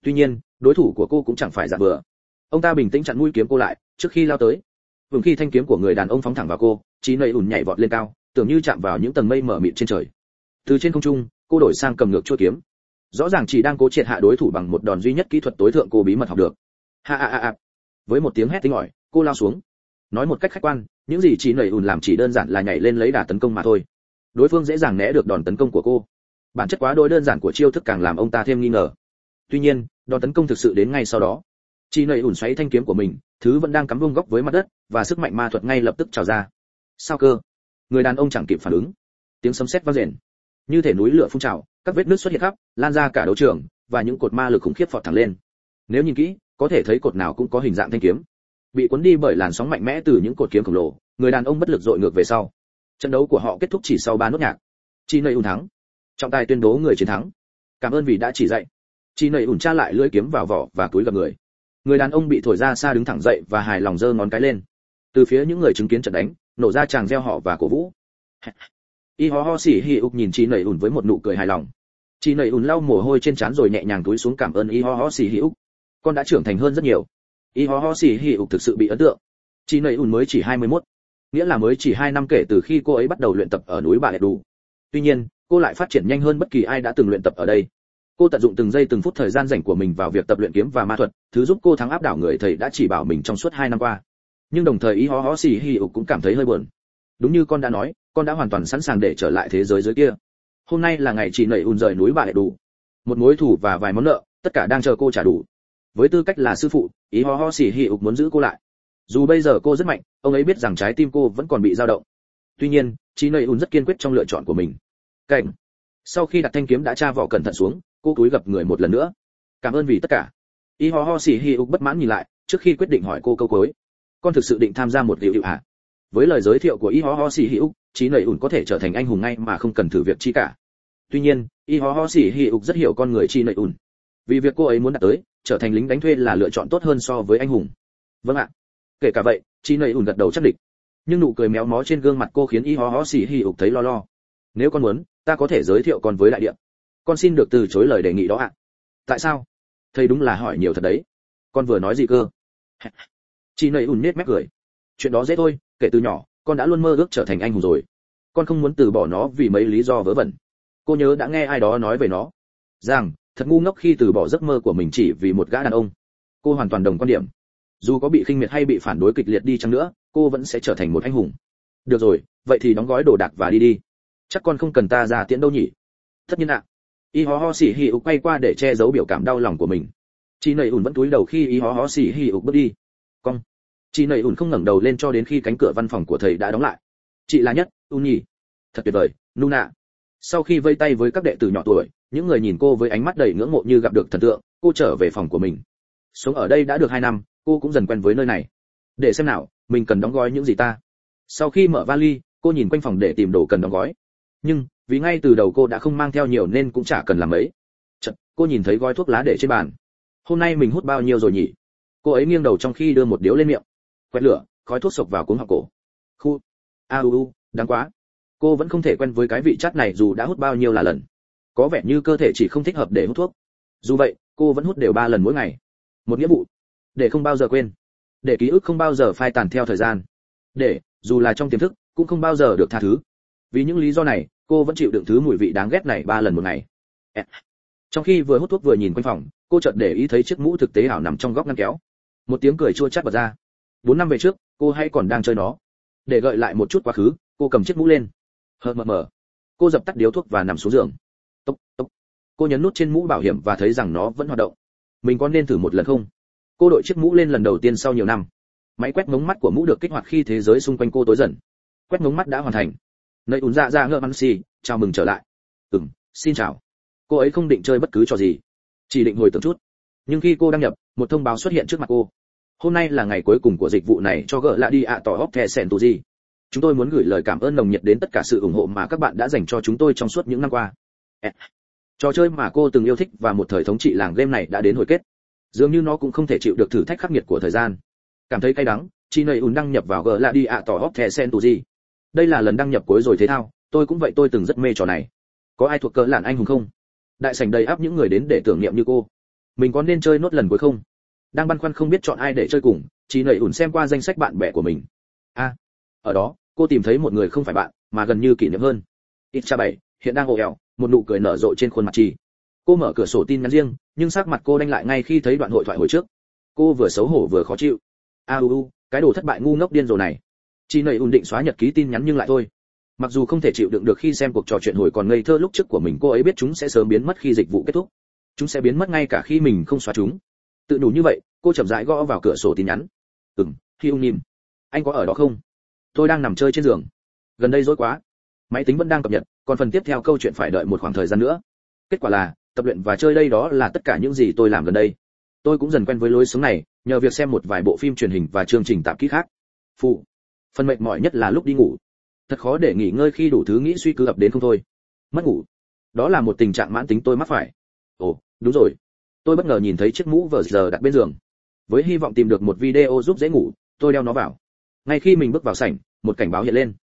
Tuy nhiên, đối thủ của cô cũng chẳng phải giả vừa ông ta bình tĩnh chặn mũi kiếm cô lại, trước khi lao tới. Vừng khi thanh kiếm của người đàn ông phóng thẳng vào cô trí nầy ủn nhảy vọt lên cao, tưởng như chạm vào những tầng mây mở mịt trên trời. Từ trên không trung, cô đổi sang cầm ngược chuôi kiếm. Rõ ràng chỉ đang cố triệt hạ đối thủ bằng một đòn duy nhất kỹ thuật tối thượng cô bí mật học được. Ha ha ha. Với một tiếng hét tinh ỏi, cô lao xuống. Nói một cách khách quan những gì chỉ nảy ùn làm chỉ đơn giản là nhảy lên lấy đà tấn công mà thôi. Đối phương dễ dàng né được đòn tấn công của cô. Bản chất quá đôi đơn giản của chiêu thức càng làm ông ta thêm nghi ngờ. Tuy nhiên, đòn tấn công thực sự đến ngay sau đó. Chỉ nảy ùn xoáy thanh kiếm của mình, thứ vẫn đang cắm vung góc với mặt đất, và sức mạnh ma thuật ngay lập tức trào ra. Sao cơ? Người đàn ông chẳng kịp phản ứng. Tiếng sấm sét vang rền. Như thể núi lửa phun trào, các vết nứt xuất hiện khắp, lan ra cả đấu trường, và những cột ma lực khủng khiếp phọt thẳng lên. Nếu nhìn kỹ, có thể thấy cột nào cũng có hình dạng thanh kiếm bị cuốn đi bởi làn sóng mạnh mẽ từ những cột kiếm khổng lồ, người đàn ông bất lực dội ngược về sau. Trận đấu của họ kết thúc chỉ sau ba nốt nhạc. Chi nầy ùn thắng. Trọng tài tuyên bố người chiến thắng. Cảm ơn vì đã chỉ dạy. Chi nầy ùn tra lại lưỡi kiếm vào vỏ và túi gặp người. Người đàn ông bị thổi ra xa đứng thẳng dậy và hài lòng giơ ngón cái lên. Từ phía những người chứng kiến trận đánh, nổ ra chàng reo họ và cổ vũ. Y ho ho xỉ hi ục nhìn chi nầy ùn với một nụ cười hài lòng. Chi nầy ùn lau mồ hôi trên trán rồi nhẹ nhàng túi xuống cảm ơn y ho ho xỉ hi ục. Con đã trưởng thành hơn rất nhiều y ho ho xì hì ục thực sự bị ấn tượng. Chị nầy ùn mới chỉ 21, nghĩa là mới chỉ 2 năm kể từ khi cô ấy bắt đầu luyện tập ở núi bà đủ tuy nhiên cô lại phát triển nhanh hơn bất kỳ ai đã từng luyện tập ở đây. Cô tận dụng từng giây từng phút thời gian rảnh của mình vào việc tập luyện kiếm và ma thuật thứ giúp cô thắng áp đảo người thầy đã chỉ bảo mình trong suốt hai năm qua. Nhưng đồng thời y ho ho xì Hì ục cũng cảm thấy hơi buồn. Đúng như con đã nói con đã hoàn toàn sẵn sàng để trở lại thế giới dưới kia. Hôm nay là ngày chị nảy ùn rời núi bà hệ đủ một mối thù và vài món nợ tất cả đang chờ cô trả đủ với tư cách là sư phụ, ý ho ho xì hì ục muốn giữ cô lại. Dù bây giờ cô rất mạnh, ông ấy biết rằng trái tim cô vẫn còn bị dao động. Tuy nhiên chị nầy ùn rất kiên quyết trong lựa chọn của mình. Cảnh. Sau khi đặt thanh kiếm đã tra vỏ cẩn thận xuống, cô cúi gặp người một lần nữa. Cảm ơn vì tất cả. Y ho ho xì hì ục bất mãn nhìn lại, trước khi quyết định hỏi cô câu cuối. Con thực sự định tham gia một liệu hiệu ạ với lời giới thiệu của y ho ho xì hì ục trí nầy ùn có thể trở thành anh hùng ngay mà không cần thử việc chi cả. Tuy nhiên y ho ho xì hì ục rất hiểu con người chi nầy ùn. Vì việc cô ấy muốn đạt tới trở thành lính đánh thuê là lựa chọn tốt hơn so với anh hùng. Vâng ạ. Kể cả vậy chị nầy ủn gật đầu chắc định nhưng nụ cười méo mó trên gương mặt cô khiến y ho ho xì hì ục thấy lo lo. Nếu con muốn, ta có thể giới thiệu con với đại điện con xin được từ chối lời đề nghị đó ạ. Tại sao? Thầy đúng là hỏi nhiều thật đấy. Con vừa nói gì cơ? Chị nầy ùn nết mép cười. Chuyện đó dễ thôi, kể từ nhỏ, con đã luôn mơ ước trở thành anh hùng rồi. Con không muốn từ bỏ nó vì mấy lý do vớ vẩn. Cô nhớ đã nghe ai đó nói về nó. Rằng thật ngu ngốc khi từ bỏ giấc mơ của mình chỉ vì một gã đàn ông. Cô hoàn toàn đồng quan điểm. Dù có bị khinh miệt hay bị phản đối kịch liệt đi chăng nữa, cô vẫn sẽ trở thành một anh hùng. Được rồi, vậy thì đóng gói đồ đạc và đi đi. Chắc con không cần ta ra tiễn đâu nhỉ? Tất nhiên ạ. Y ho ho xỉ hì ục quay qua để che giấu biểu cảm đau lòng của mình. Chị nầy ủn vẫn túi đầu khi y ho ho xỉ hì ục bước đi. Cong. Chị nầy ủn không ngẩng đầu lên cho đến khi cánh cửa văn phòng của thầy đã đóng lại. Chị là nhất ùn nhỉ thật tuyệt vời, nuna sau khi vây tay với các đệ tử nhỏ tuổi những người nhìn cô với ánh mắt đầy ngưỡng mộ như gặp được thần tượng cô trở về phòng của mình. Sống ở đây đã được hai năm cô cũng dần quen với nơi này. Để xem nào mình cần đóng gói những gì ta? Sau khi mở vali cô nhìn quanh phòng để tìm đồ cần đóng gói. Nhưng vì ngay từ đầu cô đã không mang theo nhiều nên cũng chả cần làm ấy Chật, cô nhìn thấy gói thuốc lá để trên bàn. Hôm nay mình hút bao nhiêu rồi nhỉ? Cô ấy nghiêng đầu trong khi đưa một điếu lên miệng. Quét lửa khói thuốc sộc vào cuống họng cổ. Khu. A u u đáng quá cô vẫn không thể quen với cái vị chát này dù đã hút bao nhiêu là lần. Có vẻ như cơ thể chỉ không thích hợp để hút thuốc. Dù vậy, cô vẫn hút đều ba lần mỗi ngày. Một nghĩa vụ. Để không bao giờ quên. Để ký ức không bao giờ phai tàn theo thời gian. Để, dù là trong tiềm thức, cũng không bao giờ được tha thứ. Vì những lý do này, cô vẫn chịu đựng thứ mùi vị đáng ghét này ba lần một ngày. Trong khi vừa hút thuốc vừa nhìn quanh phòng, cô chợt để ý thấy chiếc mũ thực tế ảo nằm trong góc ngăn kéo. Một tiếng cười chua chát bật ra. Bốn năm về trước, cô hay còn đang chơi nó. Để gợi lại một chút quá khứ, cô cầm chiếc mũ lên hờ mờ mờ. Cô dập tắt điếu thuốc và nằm xuống giường. Tốc tốc. Cô nhấn nút trên mũ bảo hiểm và thấy rằng nó vẫn hoạt động. Mình có nên thử một lần không? Cô đội chiếc mũ lên lần đầu tiên sau nhiều năm. Máy quét ngống mắt của mũ được kích hoạt khi thế giới xung quanh cô tối dần. Quét ngống mắt đã hoàn thành. Nơi ùn dạ dạ ngơ ăn xì, chào mừng trở lại. Ừm, xin chào. Cô ấy không định chơi bất cứ trò gì. Chỉ định hồi tưởng chút. Nhưng khi cô đăng nhập, một thông báo xuất hiện trước mặt cô. Hôm nay là ngày cuối cùng của dịch vụ này cho gỡ lại đi ạ, tỏ hóc thẻ sẹn tù gì chúng tôi muốn gửi lời cảm ơn nồng nhiệt đến tất cả sự ủng hộ mà các bạn đã dành cho chúng tôi trong suốt những năm qua. Trò chơi mà cô từng yêu thích và một thời thống trị làng game này đã đến hồi kết. Dường như nó cũng không thể chịu được thử thách khắc nghiệt của thời gian. Cảm thấy cay đắng chi nầy ùn đăng nhập vào g là đi ạ tỏ hóc thẻ sen tù gì đây là lần đăng nhập cuối rồi thế thao, tôi cũng vậy tôi từng rất mê trò này. Có ai thuộc cỡ làn anh hùng không? Đại sảnh đầy áp những người đến để tưởng niệm như cô. Mình có nên chơi nốt lần cuối không? Đang băn khoăn không biết chọn ai để chơi cùng Chi nảy ủn xem qua danh sách bạn bè của mình. A ở đó cô tìm thấy một người không phải bạn, mà gần như kỷ niệm hơn. Ít cha bảy, hiện đang ồ ẹo một nụ cười nở rộ trên khuôn mặt chị. Cô mở cửa sổ tin nhắn riêng, nhưng sắc mặt cô đanh lại ngay khi thấy đoạn hội thoại hồi trước. Cô vừa xấu hổ vừa khó chịu. A u u, cái đồ thất bại ngu ngốc điên rồ này. Chị nảy ùn định xóa nhật ký tin nhắn nhưng lại thôi. Mặc dù không thể chịu đựng được khi xem cuộc trò chuyện hồi còn ngây thơ lúc trước của mình, cô ấy biết chúng sẽ sớm biến mất khi dịch vụ kết thúc. Chúng sẽ biến mất ngay cả khi mình không xóa chúng. Tự đủ như vậy, cô chậm rãi gõ vào cửa sổ tin nhắn. Ừm khi ung nhìm anh có ở đó không? Tôi đang nằm chơi trên giường. Gần đây dối quá. Máy tính vẫn đang cập nhật, còn phần tiếp theo câu chuyện phải đợi một khoảng thời gian nữa. Kết quả là, tập luyện và chơi đây đó là tất cả những gì tôi làm gần đây. Tôi cũng dần quen với lối sống này, nhờ việc xem một vài bộ phim truyền hình và chương trình tạp kỹ khác. Phụ, phần mệt mỏi nhất là lúc đi ngủ. Thật khó để nghỉ ngơi khi đủ thứ nghĩ suy cứ ập đến không thôi. Mất ngủ. Đó là một tình trạng mãn tính tôi mắc phải. Ồ, đúng rồi. Tôi bất ngờ nhìn thấy chiếc mũ vờ giờ đặt bên giường. Với hy vọng tìm được một video giúp dễ ngủ, tôi đeo nó vào ngay khi mình bước vào sảnh một cảnh báo hiện lên.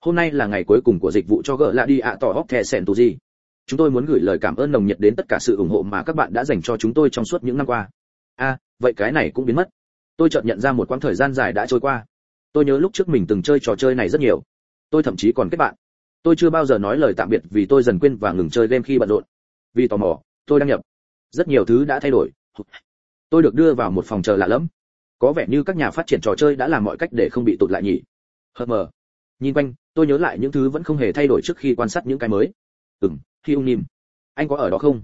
Hôm nay là ngày cuối cùng của dịch vụ cho gỡ lại đi ạ tỏ hóc thẻ sẹn tù gì. Chúng tôi muốn gửi lời cảm ơn nồng nhiệt đến tất cả sự ủng hộ mà các bạn đã dành cho chúng tôi trong suốt những năm qua. A à, vậy cái này cũng biến mất. Tôi chợt nhận ra một quãng thời gian dài đã trôi qua. Tôi nhớ lúc trước mình từng chơi trò chơi này rất nhiều. Tôi thậm chí còn kết bạn. Tôi chưa bao giờ nói lời tạm biệt vì tôi dần quên và ngừng chơi game khi bận rộn. Vì tò mò tôi đăng nhập. Rất nhiều thứ đã thay đổi. Tôi được đưa vào một phòng chờ lạ lẫm có vẻ như các nhà phát triển trò chơi đã làm mọi cách để không bị tụt lại nhỉ. Hờ mờ. Nhìn quanh, tôi nhớ lại những thứ vẫn không hề thay đổi trước khi quan sát những cái mới. Ừm khi ung nim. Anh có ở đó không?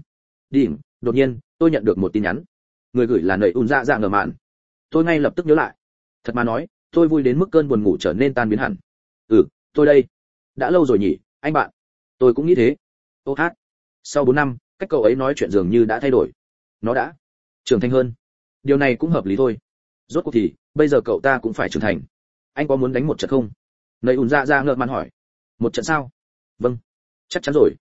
Điểm đột nhiên, tôi nhận được một tin nhắn. Người gửi là nầy un ra dạ ngờ mạn. Tôi ngay lập tức nhớ lại. Thật mà nói, tôi vui đến mức cơn buồn ngủ trở nên tan biến hẳn. Ừ tôi đây. Đã lâu rồi nhỉ, anh bạn. Tôi cũng nghĩ thế. Ô hát. Sau bốn năm, cách cậu ấy nói chuyện dường như đã thay đổi. Nó đã trưởng thành hơn. Điều này cũng hợp lý thôi rốt cuộc thì, bây giờ cậu ta cũng phải trưởng thành. Anh có muốn đánh một trận không? Nầy ùn ra ra ngợt man hỏi. Một trận sao? Vâng. Chắc chắn rồi.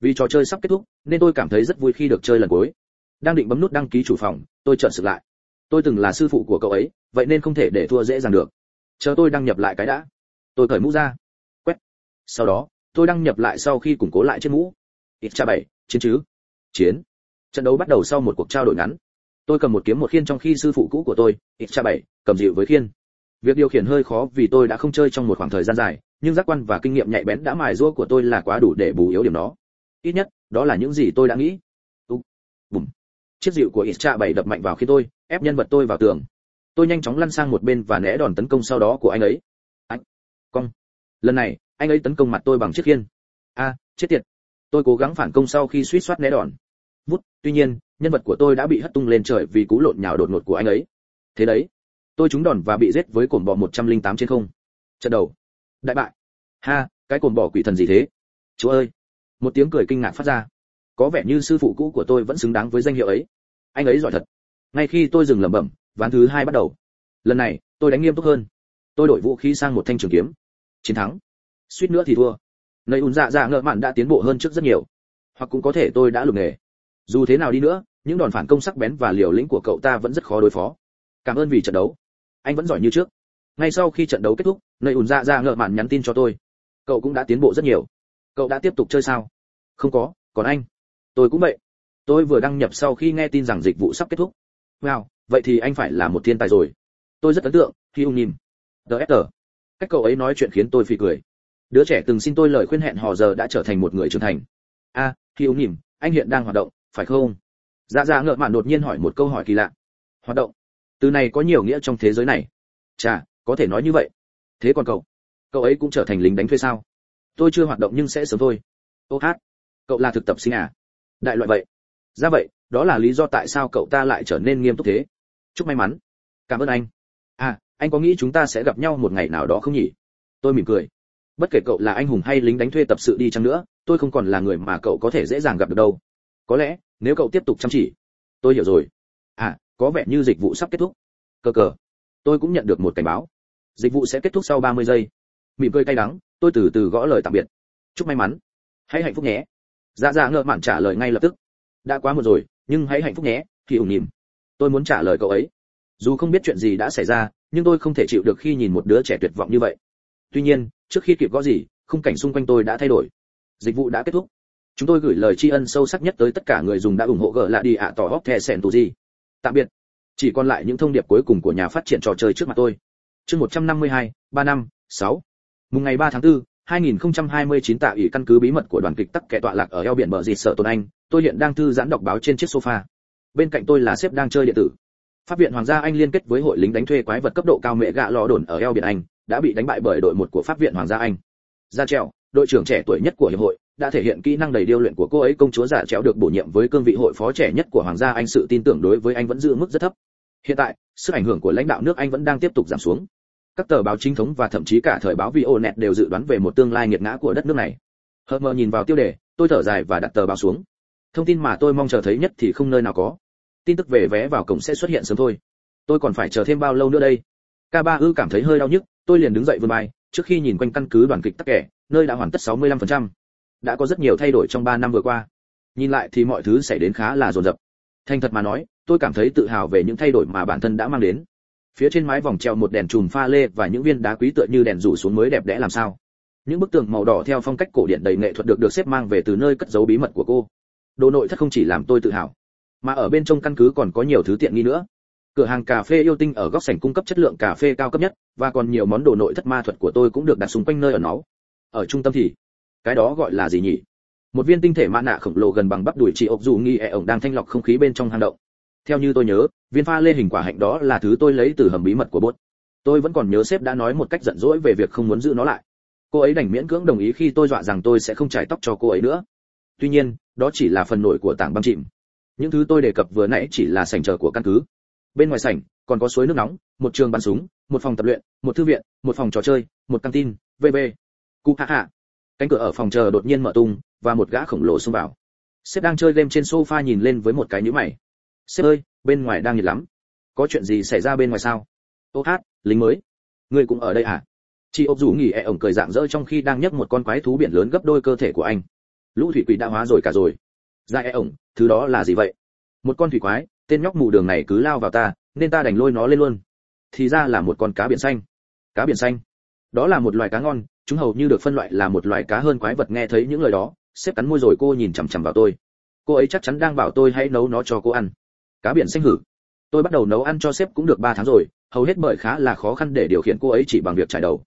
Vì trò chơi sắp kết thúc, nên tôi cảm thấy rất vui khi được chơi lần cuối. Đang định bấm nút đăng ký chủ phòng, tôi chợt sự lại. Tôi từng là sư phụ của cậu ấy, vậy nên không thể để thua dễ dàng được. Chờ tôi đăng nhập lại cái đã. Tôi cởi mũ ra. Quét. Sau đó, tôi đăng nhập lại sau khi củng cố lại chiếc mũ. Ít cha bảy, chiến chứ. Chiến. Trận đấu bắt đầu sau một cuộc trao đổi ngắn tôi cầm một kiếm một khiên trong khi sư phụ cũ của tôi ít cha bảy cầm dịu với khiên. Việc điều khiển hơi khó vì tôi đã không chơi trong một khoảng thời gian dài nhưng giác quan và kinh nghiệm nhạy bén đã mài giũa của tôi là quá đủ để bù yếu điểm đó. Ít nhất đó là những gì tôi đã nghĩ. Ú, bùm. Chiếc dịu của ít cha bảy đập mạnh vào khi tôi ép nhân vật tôi vào tường. Tôi nhanh chóng lăn sang một bên và né đòn tấn công sau đó của anh ấy. Anh cong. Lần này anh ấy tấn công mặt tôi bằng chiếc khiên. A chết tiệt. Tôi cố gắng phản công sau khi suýt soát né đòn. Vút tuy nhiên nhân vật của tôi đã bị hất tung lên trời vì cú lộn nhào đột ngột của anh ấy. Thế đấy, tôi trúng đòn và bị giết với cồn bò 108 trên không. Trận đầu. Đại bại. Ha, cái cồn bò quỷ thần gì thế? Chúa ơi. Một tiếng cười kinh ngạc phát ra. Có vẻ như sư phụ cũ của tôi vẫn xứng đáng với danh hiệu ấy. Anh ấy giỏi thật. Ngay khi tôi dừng lẩm bẩm, ván thứ hai bắt đầu. Lần này, tôi đánh nghiêm túc hơn. Tôi đổi vũ khí sang một thanh trường kiếm. Chiến thắng. Suýt nữa thì thua. Nơi ùn dạ dạ ngợ mạn đã tiến bộ hơn trước rất nhiều. Hoặc cũng có thể tôi đã lục nghề. Dù thế nào đi nữa những đòn phản công sắc bén và liều lĩnh của cậu ta vẫn rất khó đối phó. Cảm ơn vì trận đấu. Anh vẫn giỏi như trước. Ngay sau khi trận đấu kết thúc nơi ùn dạ dạ ngợ mạn nhắn tin cho tôi. Cậu cũng đã tiến bộ rất nhiều. Cậu đã tiếp tục chơi sao? Không có còn anh. Tôi cũng vậy. Tôi vừa đăng nhập sau khi nghe tin rằng dịch vụ sắp kết thúc. Wow vậy thì anh phải là một thiên tài rồi. Tôi rất ấn tượng khi ung nhìn. Tờ. Cách cậu ấy nói chuyện khiến tôi phì cười. Đứa trẻ từng xin tôi lời khuyên hẹn hò giờ đã trở thành một người trưởng thành. A à, khi ung nhìn anh hiện đang hoạt động phải không? Dạ dạ ngợ mạn đột nhiên hỏi một câu hỏi kỳ lạ. Hoạt động. Từ này có nhiều nghĩa trong thế giới này. Chà, có thể nói như vậy. Thế còn cậu? Cậu ấy cũng trở thành lính đánh thuê sao? Tôi chưa hoạt động nhưng sẽ sớm thôi. Ô hát. Cậu là thực tập sinh à? Đại loại vậy. Ra vậy, đó là lý do tại sao cậu ta lại trở nên nghiêm túc thế. Chúc may mắn. Cảm ơn anh. À anh có nghĩ chúng ta sẽ gặp nhau một ngày nào đó không nhỉ? Tôi mỉm cười. Bất kể cậu là anh hùng hay lính đánh thuê tập sự đi chăng nữa, tôi không còn là người mà cậu có thể dễ dàng gặp được đâu có lẽ, nếu cậu tiếp tục chăm chỉ, tôi hiểu rồi. À có vẻ như dịch vụ sắp kết thúc. Cờ cờ. Tôi cũng nhận được một cảnh báo. Dịch vụ sẽ kết thúc sau 30 giây. Mỉm cười cay đắng, tôi từ từ gõ lời tạm biệt. Chúc may mắn. Hãy hạnh phúc nhé. Dạ dạ ngợ mạn trả lời ngay lập tức. Đã quá một rồi, nhưng hãy hạnh phúc nhé khi ủng nhìm tôi muốn trả lời cậu ấy. Dù không biết chuyện gì đã xảy ra, nhưng tôi không thể chịu được khi nhìn một đứa trẻ tuyệt vọng như vậy. Tuy nhiên, trước khi kịp gõ gì, khung cảnh xung quanh tôi đã thay đổi. Dịch vụ đã kết thúc chúng tôi gửi lời tri ân sâu sắc nhất tới tất cả người dùng đã ủng hộ gỡ lại đi ạ tỏ hóc thẻ sẻn tù gì tạm biệt. Chỉ còn lại những thông điệp cuối cùng của nhà phát triển trò chơi trước mặt tôi. Chương 152, 3 năm 6. mùng ngày 3 tháng 4, 2029 tạ ủy căn cứ bí mật của đoàn kịch tắc kẻ tọa lạc ở eo biển bờ dịt sở tồn anh tôi hiện đang thư giãn đọc báo trên chiếc sofa. Bên cạnh tôi là sếp đang chơi điện tử. Pháp viện hoàng gia anh liên kết với hội lính đánh thuê quái vật cấp độ cao mẹ gạ lò đồn ở eo biển anh đã bị đánh bại bởi đội một của pháp viện hoàng gia anh. Ra trèo đội trưởng trẻ tuổi nhất của hiệp hội đã thể hiện kỹ năng đầy điêu luyện của cô ấy công chúa giả treo được bổ nhiệm với cương vị hội phó trẻ nhất của hoàng gia anh sự tin tưởng đối với anh vẫn giữ mức rất thấp hiện tại sức ảnh hưởng của lãnh đạo nước anh vẫn đang tiếp tục giảm xuống các tờ báo chính thống và thậm chí cả thời báo Vionet đều dự đoán về một tương lai nghiệt ngã của đất nước này. Hermer nhìn vào tiêu đề, tôi thở dài và đặt tờ báo xuống. Thông tin mà tôi mong chờ thấy nhất thì không nơi nào có. Tin tức về vé vào cổng sẽ xuất hiện sớm thôi. Tôi còn phải chờ thêm bao lâu nữa đây? k ba ư cảm thấy hơi đau nhức, tôi liền đứng dậy vươn vai, trước khi nhìn quanh căn cứ đoàn kịch tắc kẻ, nơi đã hoàn tất 65%. Đã có rất nhiều thay đổi trong 3 năm vừa qua. Nhìn lại thì mọi thứ xảy đến khá là dồn dập. Thành thật mà nói, tôi cảm thấy tự hào về những thay đổi mà bản thân đã mang đến. Phía trên mái vòng treo một đèn chùm pha lê và những viên đá quý tựa như đèn rủ xuống mới đẹp đẽ làm sao. Những bức tường màu đỏ theo phong cách cổ điển đầy nghệ thuật được được xếp mang về từ nơi cất giấu bí mật của cô. Đồ nội thất không chỉ làm tôi tự hào mà ở bên trong căn cứ còn có nhiều thứ tiện nghi nữa. Cửa hàng cà phê yêu tinh ở góc sảnh cung cấp chất lượng cà phê cao cấp nhất và còn nhiều món đồ nội thất ma thuật của tôi cũng được đặt xung quanh nơi ở nó ở trung tâm thì cái đó gọi là gì nhỉ? Một viên tinh thể mã nạ khổng lồ gần bằng bắp đùi chị ốc dù nghi ẹ ổng đang thanh lọc không khí bên trong hang động. Theo như tôi nhớ, viên pha lê hình quả hạnh đó là thứ tôi lấy từ hầm bí mật của bốt. Tôi vẫn còn nhớ sếp đã nói một cách giận dỗi về việc không muốn giữ nó lại. Cô ấy đành miễn cưỡng đồng ý khi tôi dọa rằng tôi sẽ không trải tóc cho cô ấy nữa. Tuy nhiên, đó chỉ là phần nổi của tảng băng chìm. Những thứ tôi đề cập vừa nãy chỉ là sảnh chờ của căn cứ. Bên ngoài sảnh, còn có suối nước nóng, một trường bắn súng, một phòng tập luyện, một thư viện, một phòng trò chơi, một căng tin vv cụ hạ hạ cánh cửa ở phòng chờ đột nhiên mở tung, và một gã khổng lồ xông vào. Sếp đang chơi game trên sofa nhìn lên với một cái nhíu mày. Sếp ơi, bên ngoài đang nhiệt lắm. Có chuyện gì xảy ra bên ngoài sao? Ô hát, lính mới. Ngươi cũng ở đây à? Chị ốc rủ nghỉ ẹ ổng cười dạng dỡ trong khi đang nhấc một con quái thú biển lớn gấp đôi cơ thể của anh. Lũ thủy quỷ đã hóa rồi cả rồi. Ra ẹ ổng, thứ đó là gì vậy? Một con thủy quái, tên nhóc mù đường này cứ lao vào ta, nên ta đành lôi nó lên luôn. Thì ra là một con cá biển xanh. Cá biển xanh. Đó là một loài cá ngon chúng hầu như được phân loại là một loài cá hơn quái vật nghe thấy những lời đó, xếp cắn môi rồi cô nhìn chằm chằm vào tôi. Cô ấy chắc chắn đang bảo tôi hãy nấu nó cho cô ăn. Cá biển xanh hử. Tôi bắt đầu nấu ăn cho sếp cũng được 3 tháng rồi, hầu hết bởi khá là khó khăn để điều khiển cô ấy chỉ bằng việc trải đầu.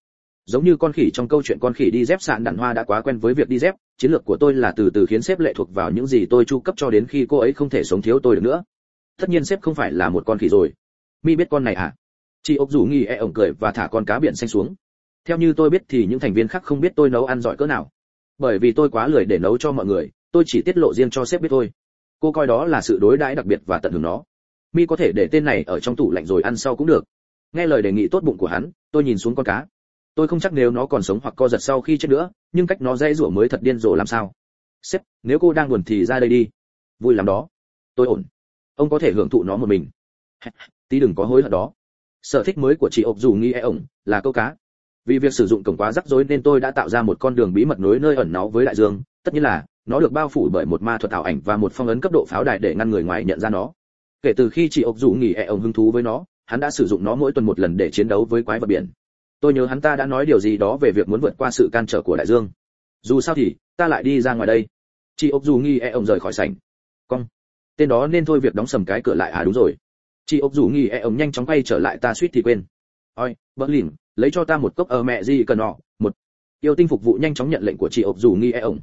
Giống như con khỉ trong câu chuyện con khỉ đi dép sạn đạn hoa đã quá quen với việc đi dép, chiến lược của tôi là từ từ khiến sếp lệ thuộc vào những gì tôi chu cấp cho đến khi cô ấy không thể sống thiếu tôi được nữa. Tất nhiên sếp không phải là một con khỉ rồi. Mi biết con này à? Chị ốc rủ nghi e ổng cười và thả con cá biển xanh xuống theo như tôi biết thì những thành viên khác không biết tôi nấu ăn giỏi cỡ nào. Bởi vì tôi quá lười để nấu cho mọi người, tôi chỉ tiết lộ riêng cho sếp biết thôi. Cô coi đó là sự đối đãi đặc biệt và tận hưởng nó. Mi có thể để tên này ở trong tủ lạnh rồi ăn sau cũng được. Nghe lời đề nghị tốt bụng của hắn, tôi nhìn xuống con cá. Tôi không chắc nếu nó còn sống hoặc co giật sau khi chết nữa, nhưng cách nó dây rủa mới thật điên rồ làm sao? Sếp, nếu cô đang buồn thì ra đây đi. Vui lắm đó. Tôi ổn. Ông có thể hưởng thụ nó một mình. Tí đừng có hối hận đó. Sở thích mới của chị ốc dù nghi e ổng là câu cá vì việc sử dụng cổng quá rắc rối nên tôi đã tạo ra một con đường bí mật nối nơi ẩn náu với đại dương. Tất nhiên là, nó được bao phủ bởi một ma thuật ảo ảnh và một phong ấn cấp độ pháo đài để ngăn người ngoài nhận ra nó. Kể từ khi chị ốc dụ nghỉ ẹ ông hứng thú với nó, hắn đã sử dụng nó mỗi tuần một lần để chiến đấu với quái vật biển. Tôi nhớ hắn ta đã nói điều gì đó về việc muốn vượt qua sự can trở của đại dương. Dù sao thì, ta lại đi ra ngoài đây. Chị ốc dù nghi e ông rời khỏi sảnh. Cong. Tên đó nên thôi việc đóng sầm cái cửa lại. À đúng rồi. Chị ốc dù nghi e ông nhanh chóng quay trở lại. Ta suýt thì quên. Oi vỡ lìn lấy cho ta một cốc ở mẹ gì cần nọ, một. Yêu tinh phục vụ nhanh chóng nhận lệnh của chị ốc dù nghi e ổng.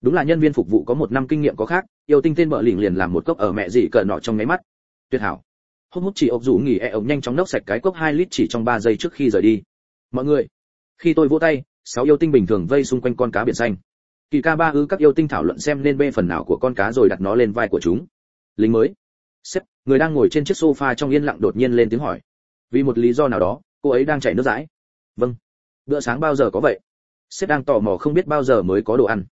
Đúng là nhân viên phục vụ có một năm kinh nghiệm có khác, yêu tinh tên bợ lỉnh liền làm một cốc ở mẹ gì cỡ nọ trong nháy mắt. Tuyệt hảo. Hốc hút chị ốc rủ nghỉ e ổng nhanh chóng nốc sạch cái cốc hai lít chỉ trong ba giây trước khi rời đi. Mọi người, khi tôi vỗ tay, sáu yêu tinh bình thường vây xung quanh con cá biển xanh. Kỳ ca ba ư các yêu tinh thảo luận xem nên bê phần nào của con cá rồi đặt nó lên vai của chúng. Lính mới. Sếp, người đang ngồi trên chiếc sofa trong yên lặng đột nhiên lên tiếng hỏi. Vì một lý do nào đó, cô ấy đang chảy nước dãi vâng. Bữa sáng bao giờ có vậy? Sếp đang tò mò không biết bao giờ mới có đồ ăn.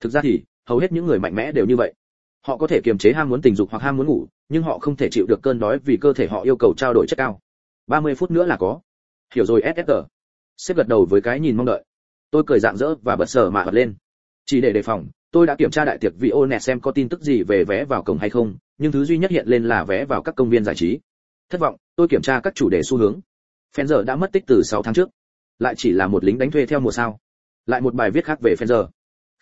Thực ra thì, hầu hết những người mạnh mẽ đều như vậy. Họ có thể kiềm chế ham muốn tình dục hoặc ham muốn ngủ, nhưng họ không thể chịu được cơn đói vì cơ thể họ yêu cầu trao đổi chất cao. 30 phút nữa là có. Hiểu rồi ssg xếp gật đầu với cái nhìn mong đợi. Tôi cười dạng dỡ và bật sở mạ bật lên. Chỉ để đề phòng, tôi đã kiểm tra đại tiệc vị ô nẹt xem có tin tức gì về vé vào cổng hay không, nhưng thứ duy nhất hiện lên là vé vào các công viên giải trí. Thất vọng, tôi kiểm tra các chủ đề xu hướng. Fenzer đã mất tích từ 6 tháng trước lại chỉ là một lính đánh thuê theo mùa sao. Lại một bài viết khác về Fenzer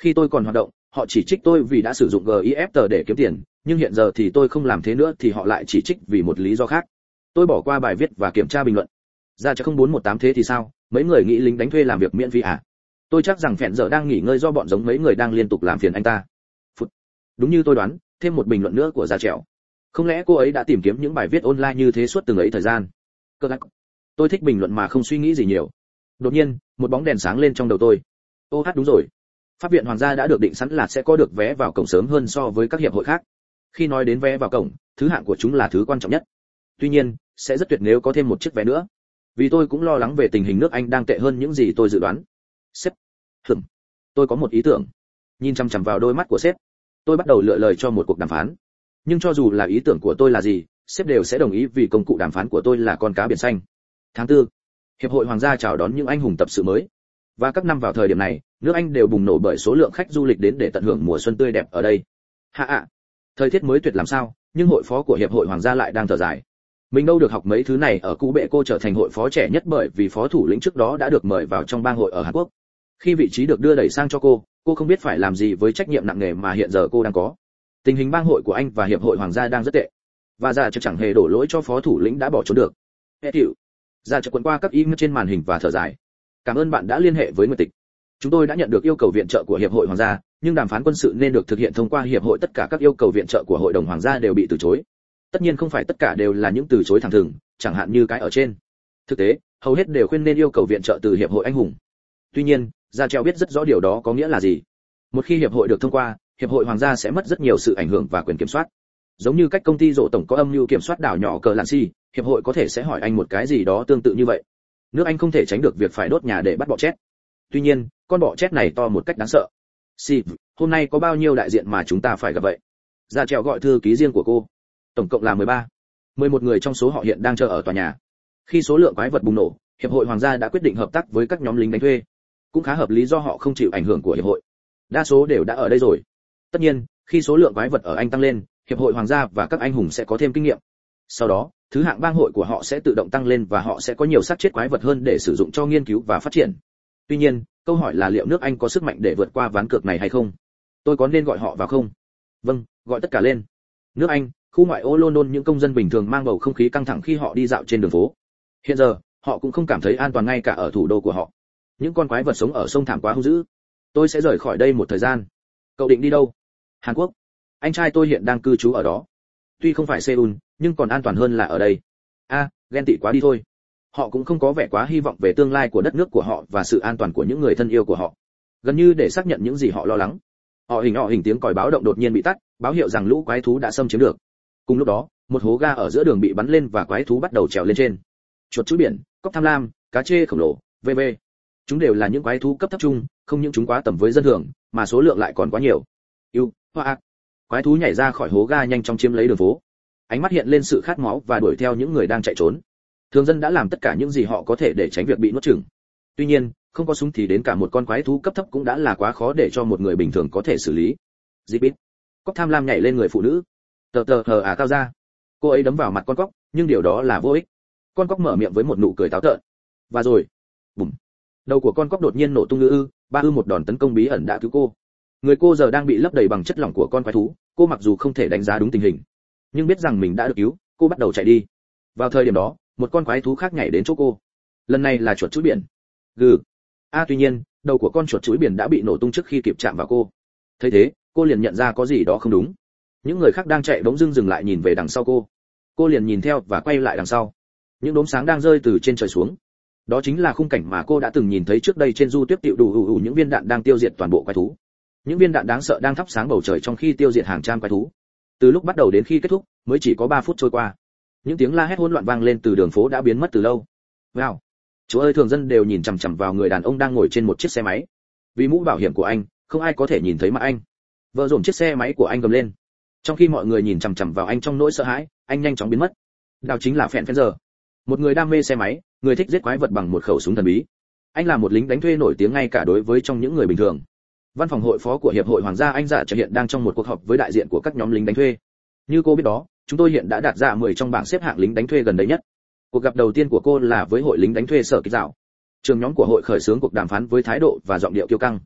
khi tôi còn hoạt động, họ chỉ trích tôi vì đã sử dụng gif tờ để kiếm tiền, nhưng hiện giờ thì tôi không làm thế nữa thì họ lại chỉ trích vì một lý do khác. Tôi bỏ qua bài viết và kiểm tra bình luận. Ra cho không bốn một tám thế thì sao? Mấy người nghĩ lính đánh thuê làm việc miễn phí à? Tôi chắc rằng Fenzer giờ đang nghỉ ngơi do bọn giống mấy người đang liên tục làm phiền anh ta. Phụt. đúng như tôi đoán, thêm một bình luận nữa của gia trẻo. Không lẽ cô ấy đã tìm kiếm những bài viết online như thế suốt từng ấy thời gian? Cơ lắc tôi thích bình luận mà không suy nghĩ gì nhiều đột nhiên, một bóng đèn sáng lên trong đầu tôi. Ô hát đúng rồi. Pháp viện hoàng gia đã được định sẵn là sẽ có được vé vào cổng sớm hơn so với các hiệp hội khác. Khi nói đến vé vào cổng, thứ hạng của chúng là thứ quan trọng nhất. Tuy nhiên, sẽ rất tuyệt nếu có thêm một chiếc vé nữa. Vì tôi cũng lo lắng về tình hình nước anh đang tệ hơn những gì tôi dự đoán. Sếp. Hừm tôi có một ý tưởng. Nhìn chăm chăm vào đôi mắt của sếp. Tôi bắt đầu lựa lời cho một cuộc đàm phán. Nhưng cho dù là ý tưởng của tôi là gì, sếp đều sẽ đồng ý vì công cụ đàm phán của tôi là con cá biển xanh. Tháng tư hiệp hội hoàng gia chào đón những anh hùng tập sự mới. Và các năm vào thời điểm này, nước anh đều bùng nổ bởi số lượng khách du lịch đến để tận hưởng mùa xuân tươi đẹp ở đây. Hạ ạ, thời tiết mới tuyệt làm sao, nhưng hội phó của hiệp hội hoàng gia lại đang thở dài. Mình đâu được học mấy thứ này ở cũ bệ cô trở thành hội phó trẻ nhất bởi vì phó thủ lĩnh trước đó đã được mời vào trong bang hội ở hàn quốc. Khi vị trí được đưa đẩy sang cho cô cô không biết phải làm gì với trách nhiệm nặng nề mà hiện giờ cô đang có. Tình hình bang hội của anh và hiệp hội hoàng gia đang rất tệ. Và ra chẳng hề đổ lỗi cho phó thủ lĩnh đã bỏ trốn được. Hệ hiệu ra chợ quấn qua các ý trên màn hình và thở dài. Cảm ơn bạn đã liên hệ với nguyệt tịch. Chúng tôi đã nhận được yêu cầu viện trợ của hiệp hội hoàng gia, nhưng đàm phán quân sự nên được thực hiện thông qua hiệp hội tất cả các yêu cầu viện trợ của hội đồng hoàng gia đều bị từ chối. Tất nhiên không phải tất cả đều là những từ chối thẳng thừng, chẳng hạn như cái ở trên. Thực tế, hầu hết đều khuyên nên yêu cầu viện trợ từ hiệp hội anh hùng. Tuy nhiên, gia treo biết rất rõ điều đó có nghĩa là gì. Một khi hiệp hội được thông qua, hiệp hội hoàng gia sẽ mất rất nhiều sự ảnh hưởng và quyền kiểm soát. Giống như cách công ty rộ tổng có âm mưu kiểm soát đảo nhỏ cờ lạn si hiệp hội có thể sẽ hỏi anh một cái gì đó tương tự như vậy. Nước anh không thể tránh được việc phải đốt nhà để bắt bọ chét. tuy nhiên, con bọ chét này to một cách đáng sợ. Si hôm nay có bao nhiêu đại diện mà chúng ta phải gặp vậy? Gia trèo gọi thư ký riêng của cô. Tổng cộng là 13. 11 người trong số họ hiện đang chờ ở tòa nhà. Khi số lượng quái vật bùng nổ, hiệp hội hoàng gia đã quyết định hợp tác với các nhóm lính đánh thuê. Cũng khá hợp lý do họ không chịu ảnh hưởng của hiệp hội. Đa số đều đã ở đây rồi. Tất nhiên, khi số lượng quái vật ở anh tăng lên, hiệp hội hoàng gia và các anh hùng sẽ có thêm kinh nghiệm. Sau đó thứ hạng bang hội của họ sẽ tự động tăng lên và họ sẽ có nhiều xác chết quái vật hơn để sử dụng cho nghiên cứu và phát triển. Tuy nhiên, câu hỏi là liệu nước anh có sức mạnh để vượt qua ván cược này hay không? Tôi có nên gọi họ vào không? Vâng gọi tất cả lên. Nước anh, khu ngoại ô london, những công dân bình thường mang bầu không khí căng thẳng khi họ đi dạo trên đường phố. Hiện giờ, họ cũng không cảm thấy an toàn ngay cả ở thủ đô của họ. Những con quái vật sống ở sông thảm quá hung dữ. Tôi sẽ rời khỏi đây một thời gian. Cậu định đi đâu? Hàn quốc. Anh trai tôi hiện đang cư trú ở đó. Tuy không phải seoul nhưng còn an toàn hơn là ở đây. A, ghen tị quá đi thôi. Họ cũng không có vẻ quá hy vọng về tương lai của đất nước của họ và sự an toàn của những người thân yêu của họ. Gần như để xác nhận những gì họ lo lắng. Họ hình họ hình tiếng còi báo động đột nhiên bị tắt, báo hiệu rằng lũ quái thú đã xâm chiếm được. Cùng lúc đó, một hố ga ở giữa đường bị bắn lên và quái thú bắt đầu trèo lên trên. Chuột chữ biển, cóc tham lam, cá chê khổng lồ vv chúng đều là những quái thú cấp thấp trung không những chúng quá tầm với dân thường, mà số lượng lại còn quá nhiều. Yêu, hoa. Quái thú nhảy ra khỏi hố ga nhanh chóng chiếm lấy đường phố ánh mắt hiện lên sự khát máu và đuổi theo những người đang chạy trốn. Thường dân đã làm tất cả những gì họ có thể để tránh việc bị nuốt chửng. Tuy nhiên, không có súng thì đến cả một con quái thú cấp thấp cũng đã là quá khó để cho một người bình thường có thể xử lý. Zipit. cóc tham lam nhảy lên người phụ nữ. Tờ tờ hờ à cao ra. Cô ấy đấm vào mặt con cóc, nhưng điều đó là vô ích. Con cóc mở miệng với một nụ cười táo tợn. Và rồi. Bùm. Đầu của con cóc đột nhiên nổ tung ngư ư, ba ư một đòn tấn công bí ẩn đã cứu cô. Người cô giờ đang bị lấp đầy bằng chất lỏng của con quái thú. Cô mặc dù không thể đánh giá đúng tình hình nhưng biết rằng mình đã được cứu, cô bắt đầu chạy đi. Vào thời điểm đó, một con quái thú khác nhảy đến chỗ cô. Lần này là chuột chuỗi biển. Gừ. A, tuy nhiên, đầu của con chuột chuỗi biển đã bị nổ tung trước khi kịp chạm vào cô. Thấy thế, cô liền nhận ra có gì đó không đúng. Những người khác đang chạy bỗng dưng dừng lại nhìn về đằng sau cô. Cô liền nhìn theo và quay lại đằng sau. Những đốm sáng đang rơi từ trên trời xuống. Đó chính là khung cảnh mà cô đã từng nhìn thấy trước đây trên du tuyết tiệu đủ đủ những viên đạn đang tiêu diệt toàn bộ quái thú. Những viên đạn đáng sợ đang thắp sáng bầu trời trong khi tiêu diệt hàng trăm quái thú từ lúc bắt đầu đến khi kết thúc, mới chỉ có 3 phút trôi qua. Những tiếng la hét hỗn loạn vang lên từ đường phố đã biến mất từ lâu. Wow. Chú ơi, thường dân đều nhìn chằm chằm vào người đàn ông đang ngồi trên một chiếc xe máy. Vì mũ bảo hiểm của anh, không ai có thể nhìn thấy mặt anh. Vợ dồn chiếc xe máy của anh gầm lên. Trong khi mọi người nhìn chằm chằm vào anh trong nỗi sợ hãi, anh nhanh chóng biến mất. Đào chính là phèn phèn giờ. Một người đam mê xe máy, người thích giết quái vật bằng một khẩu súng thần bí. Anh là một lính đánh thuê nổi tiếng ngay cả đối với trong những người bình thường văn phòng hội phó của hiệp hội hoàng gia anh dạ giả trở hiện đang trong một cuộc họp với đại diện của các nhóm lính đánh thuê. Như cô biết đó, chúng tôi hiện đã đạt ra 10 trong bảng xếp hạng lính đánh thuê gần đây nhất. Cuộc gặp đầu tiên của cô là với hội lính đánh thuê sở kích dạo. Trường nhóm của hội khởi xướng cuộc đàm phán với thái độ và giọng điệu kiêu căng.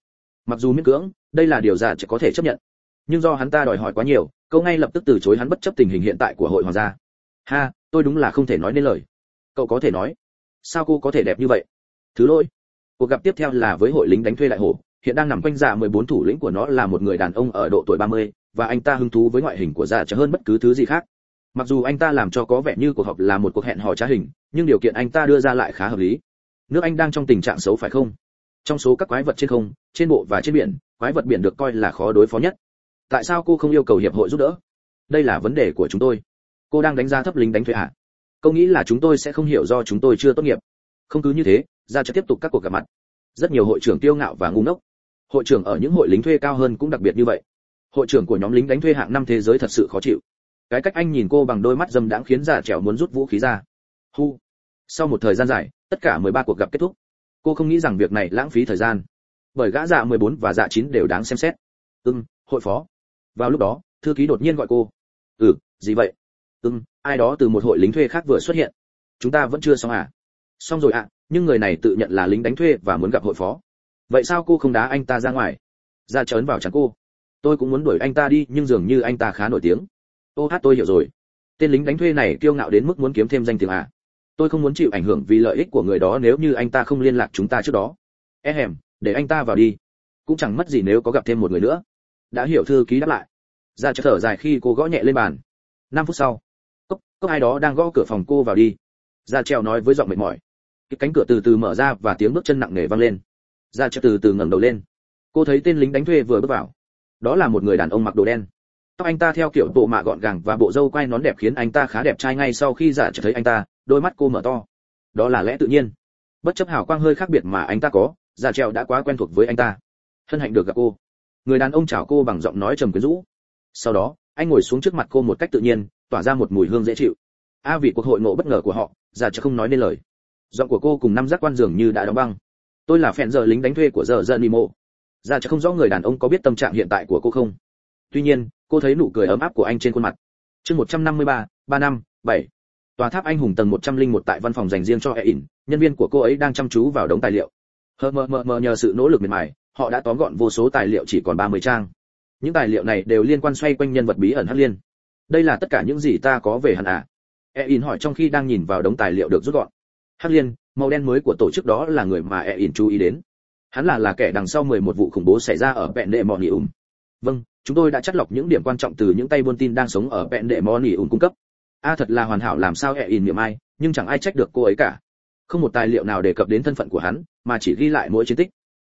Mặc dù miễn cưỡng, đây là điều dạ giả chỉ có thể chấp nhận. Nhưng do hắn ta đòi hỏi quá nhiều, câu ngay lập tức từ chối hắn bất chấp tình hình hiện tại của hội hoàng gia. Ha, tôi đúng là không thể nói nên lời. Cậu có thể nói. Sao cô có thể đẹp như vậy? Thứ lỗi. Cuộc gặp tiếp theo là với hội lính đánh thuê đại hổ hiện đang nằm quanh dạ 14 thủ lĩnh của nó là một người đàn ông ở độ tuổi 30, và anh ta hứng thú với ngoại hình của dạ trở hơn bất cứ thứ gì khác. Mặc dù anh ta làm cho có vẻ như cuộc họp là một cuộc hẹn hò trá hình nhưng điều kiện anh ta đưa ra lại khá hợp lý. Nước anh đang trong tình trạng xấu phải không? Trong số các quái vật trên không trên bộ và trên biển quái vật biển được coi là khó đối phó nhất. Tại sao cô không yêu cầu hiệp hội giúp đỡ? Đây là vấn đề của chúng tôi. Cô đang đánh giá thấp lính đánh thuê à Cô nghĩ là chúng tôi sẽ không hiểu do chúng tôi chưa tốt nghiệp. Không cứ như thế ra cho tiếp tục các cuộc gặp mặt rất nhiều hội trưởng tiêu ngạo và ngu ngốc. Hội trưởng ở những hội lính thuê cao hơn cũng đặc biệt như vậy. Hội trưởng của nhóm lính đánh thuê hạng năm thế giới thật sự khó chịu. Cái cách anh nhìn cô bằng đôi mắt dâm đãng khiến già trẻo muốn rút vũ khí ra. Hu. Sau một thời gian dài, tất cả 13 cuộc gặp kết thúc. Cô không nghĩ rằng việc này lãng phí thời gian. Bởi gã dạ 14 và dạ 9 đều đáng xem xét. Ừm, hội phó. Vào lúc đó, thư ký đột nhiên gọi cô. Ừ gì vậy? Ừm, ai đó từ một hội lính thuê khác vừa xuất hiện. Chúng ta vẫn chưa xong à? Xong rồi ạ, nhưng người này tự nhận là lính đánh thuê và muốn gặp hội phó. Vậy sao cô không đá anh ta ra ngoài? Ra chớn vào chắn cô. Tôi cũng muốn đuổi anh ta đi, nhưng dường như anh ta khá nổi tiếng. Ô hát, tôi hiểu rồi. Tên lính đánh thuê này kiêu ngạo đến mức muốn kiếm thêm danh tiếng à tôi không muốn chịu ảnh hưởng vì lợi ích của người đó nếu như anh ta không liên lạc chúng ta trước đó. E hèm, để anh ta vào đi. Cũng chẳng mất gì nếu có gặp thêm một người nữa. Đã hiểu thư ký đáp lại. Ra chợ thở dài khi cô gõ nhẹ lên bàn. Năm phút sau. Cốc cốc ai đó đang gõ cửa phòng cô vào đi. Ra treo nói với giọng mệt mỏi cái cánh cửa từ từ mở ra và tiếng bước chân nặng nề vang lên. Dạ ra chợ từ từ ngẩng đầu lên. Cô thấy tên lính đánh thuê vừa bước vào. Đó là một người đàn ông mặc đồ đen. Tóc anh ta theo kiểu bộ mạ gọn gàng và bộ râu quai nón đẹp khiến anh ta khá đẹp trai ngay sau khi dạ giả chợ thấy anh ta, đôi mắt cô mở to. Đó là lẽ tự nhiên. Bất chấp hào quang hơi khác biệt mà anh ta có dạ giả treo đã quá quen thuộc với anh ta. Hân hạnh được gặp cô. Người đàn ông chào cô bằng giọng nói trầm quyến rũ. Sau đó, anh ngồi xuống trước mặt cô một cách tự nhiên, tỏa ra một mùi hương dễ chịu. A, vì cuộc hội ngộ bất ngờ của họ giả trèo không nói nên lời giọng của cô cùng năm giác quan dường như đã đóng băng. Tôi là phèn giờ lính đánh thuê của giờ dân nimo ra chắc không rõ người đàn ông có biết tâm trạng hiện tại của cô không? Tuy nhiên cô thấy nụ cười ấm áp của anh trên khuôn mặt. Chương 153, ba năm bảy. Tòa tháp anh hùng tầng 101 tại văn phòng dành riêng cho e nhân viên của cô ấy đang chăm chú vào đống tài liệu. Hờ mờ mờ mờ nhờ sự nỗ lực miệt mài họ đã tóm gọn vô số tài liệu chỉ còn 30 trang. Những tài liệu này đều liên quan xoay quanh nhân vật bí ẩn hắc liên. Đây là tất cả những gì ta có về hắn à? E hỏi trong khi đang nhìn vào đống tài liệu được rút gọn hắc liên, màu đen mới của tổ chức đó là người mà e chú ý đến. Hắn là là kẻ đằng sau 11 vụ khủng bố xảy ra ở vẹn đệ mòn ủng vâng chúng tôi đã chắt lọc những điểm quan trọng từ những tay buôn tin đang sống ở vẹn đệ mòn ủng cung cấp. A, thật là hoàn hảo, làm sao e niệm ai, nhưng chẳng ai trách được cô ấy cả. Không một tài liệu nào đề cập đến thân phận của hắn, mà chỉ ghi lại mỗi chiến tích.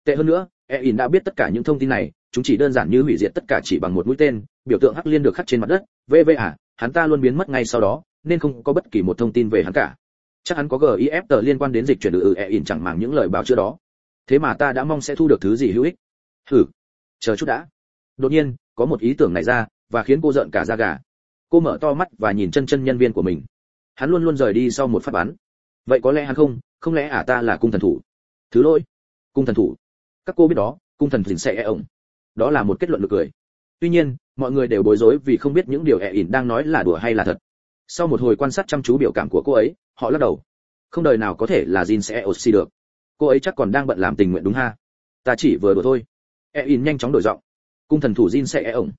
Tệ hơn nữa e đã biết tất cả những thông tin này, chúng chỉ đơn giản như hủy diệt tất cả chỉ bằng một mũi tên, biểu tượng hắc liên được khắc trên mặt đất. Vv à hắn ta luôn biến mất ngay sau đó, nên không có bất kỳ một thông tin về hắn cả chắc hắn có gif tờ liên quan đến dịch chuyển ừ e ỉn chẳng màng những lời báo chưa đó. Thế mà ta đã mong sẽ thu được thứ gì hữu ích? Thử chờ chút đã. Đột nhiên, có một ý tưởng này ra và khiến cô giận cả da gà. Cô mở to mắt và nhìn chân chân nhân viên của mình. Hắn luôn luôn rời đi sau một phát bắn vậy có lẽ hắn không không lẽ ả à ta là cung thần thủ? Thứ lỗi, cung thần thủ. Các cô biết đó, cung thần thỉnh sẽ e ổng. Đó là một kết luận được cười. Tuy nhiên, mọi người đều bối rối vì không biết những điều e ỉn đang nói là đùa hay là thật sau một hồi quan sát chăm chú biểu cảm của cô ấy họ lắc đầu. Không đời nào có thể là Jin sẽ oxy được. Cô ấy chắc còn đang bận làm tình nguyện đúng ha? Ta chỉ vừa đùa thôi. E in nhanh chóng đổi giọng. Cung thần thủ Jin sẽ e ổng.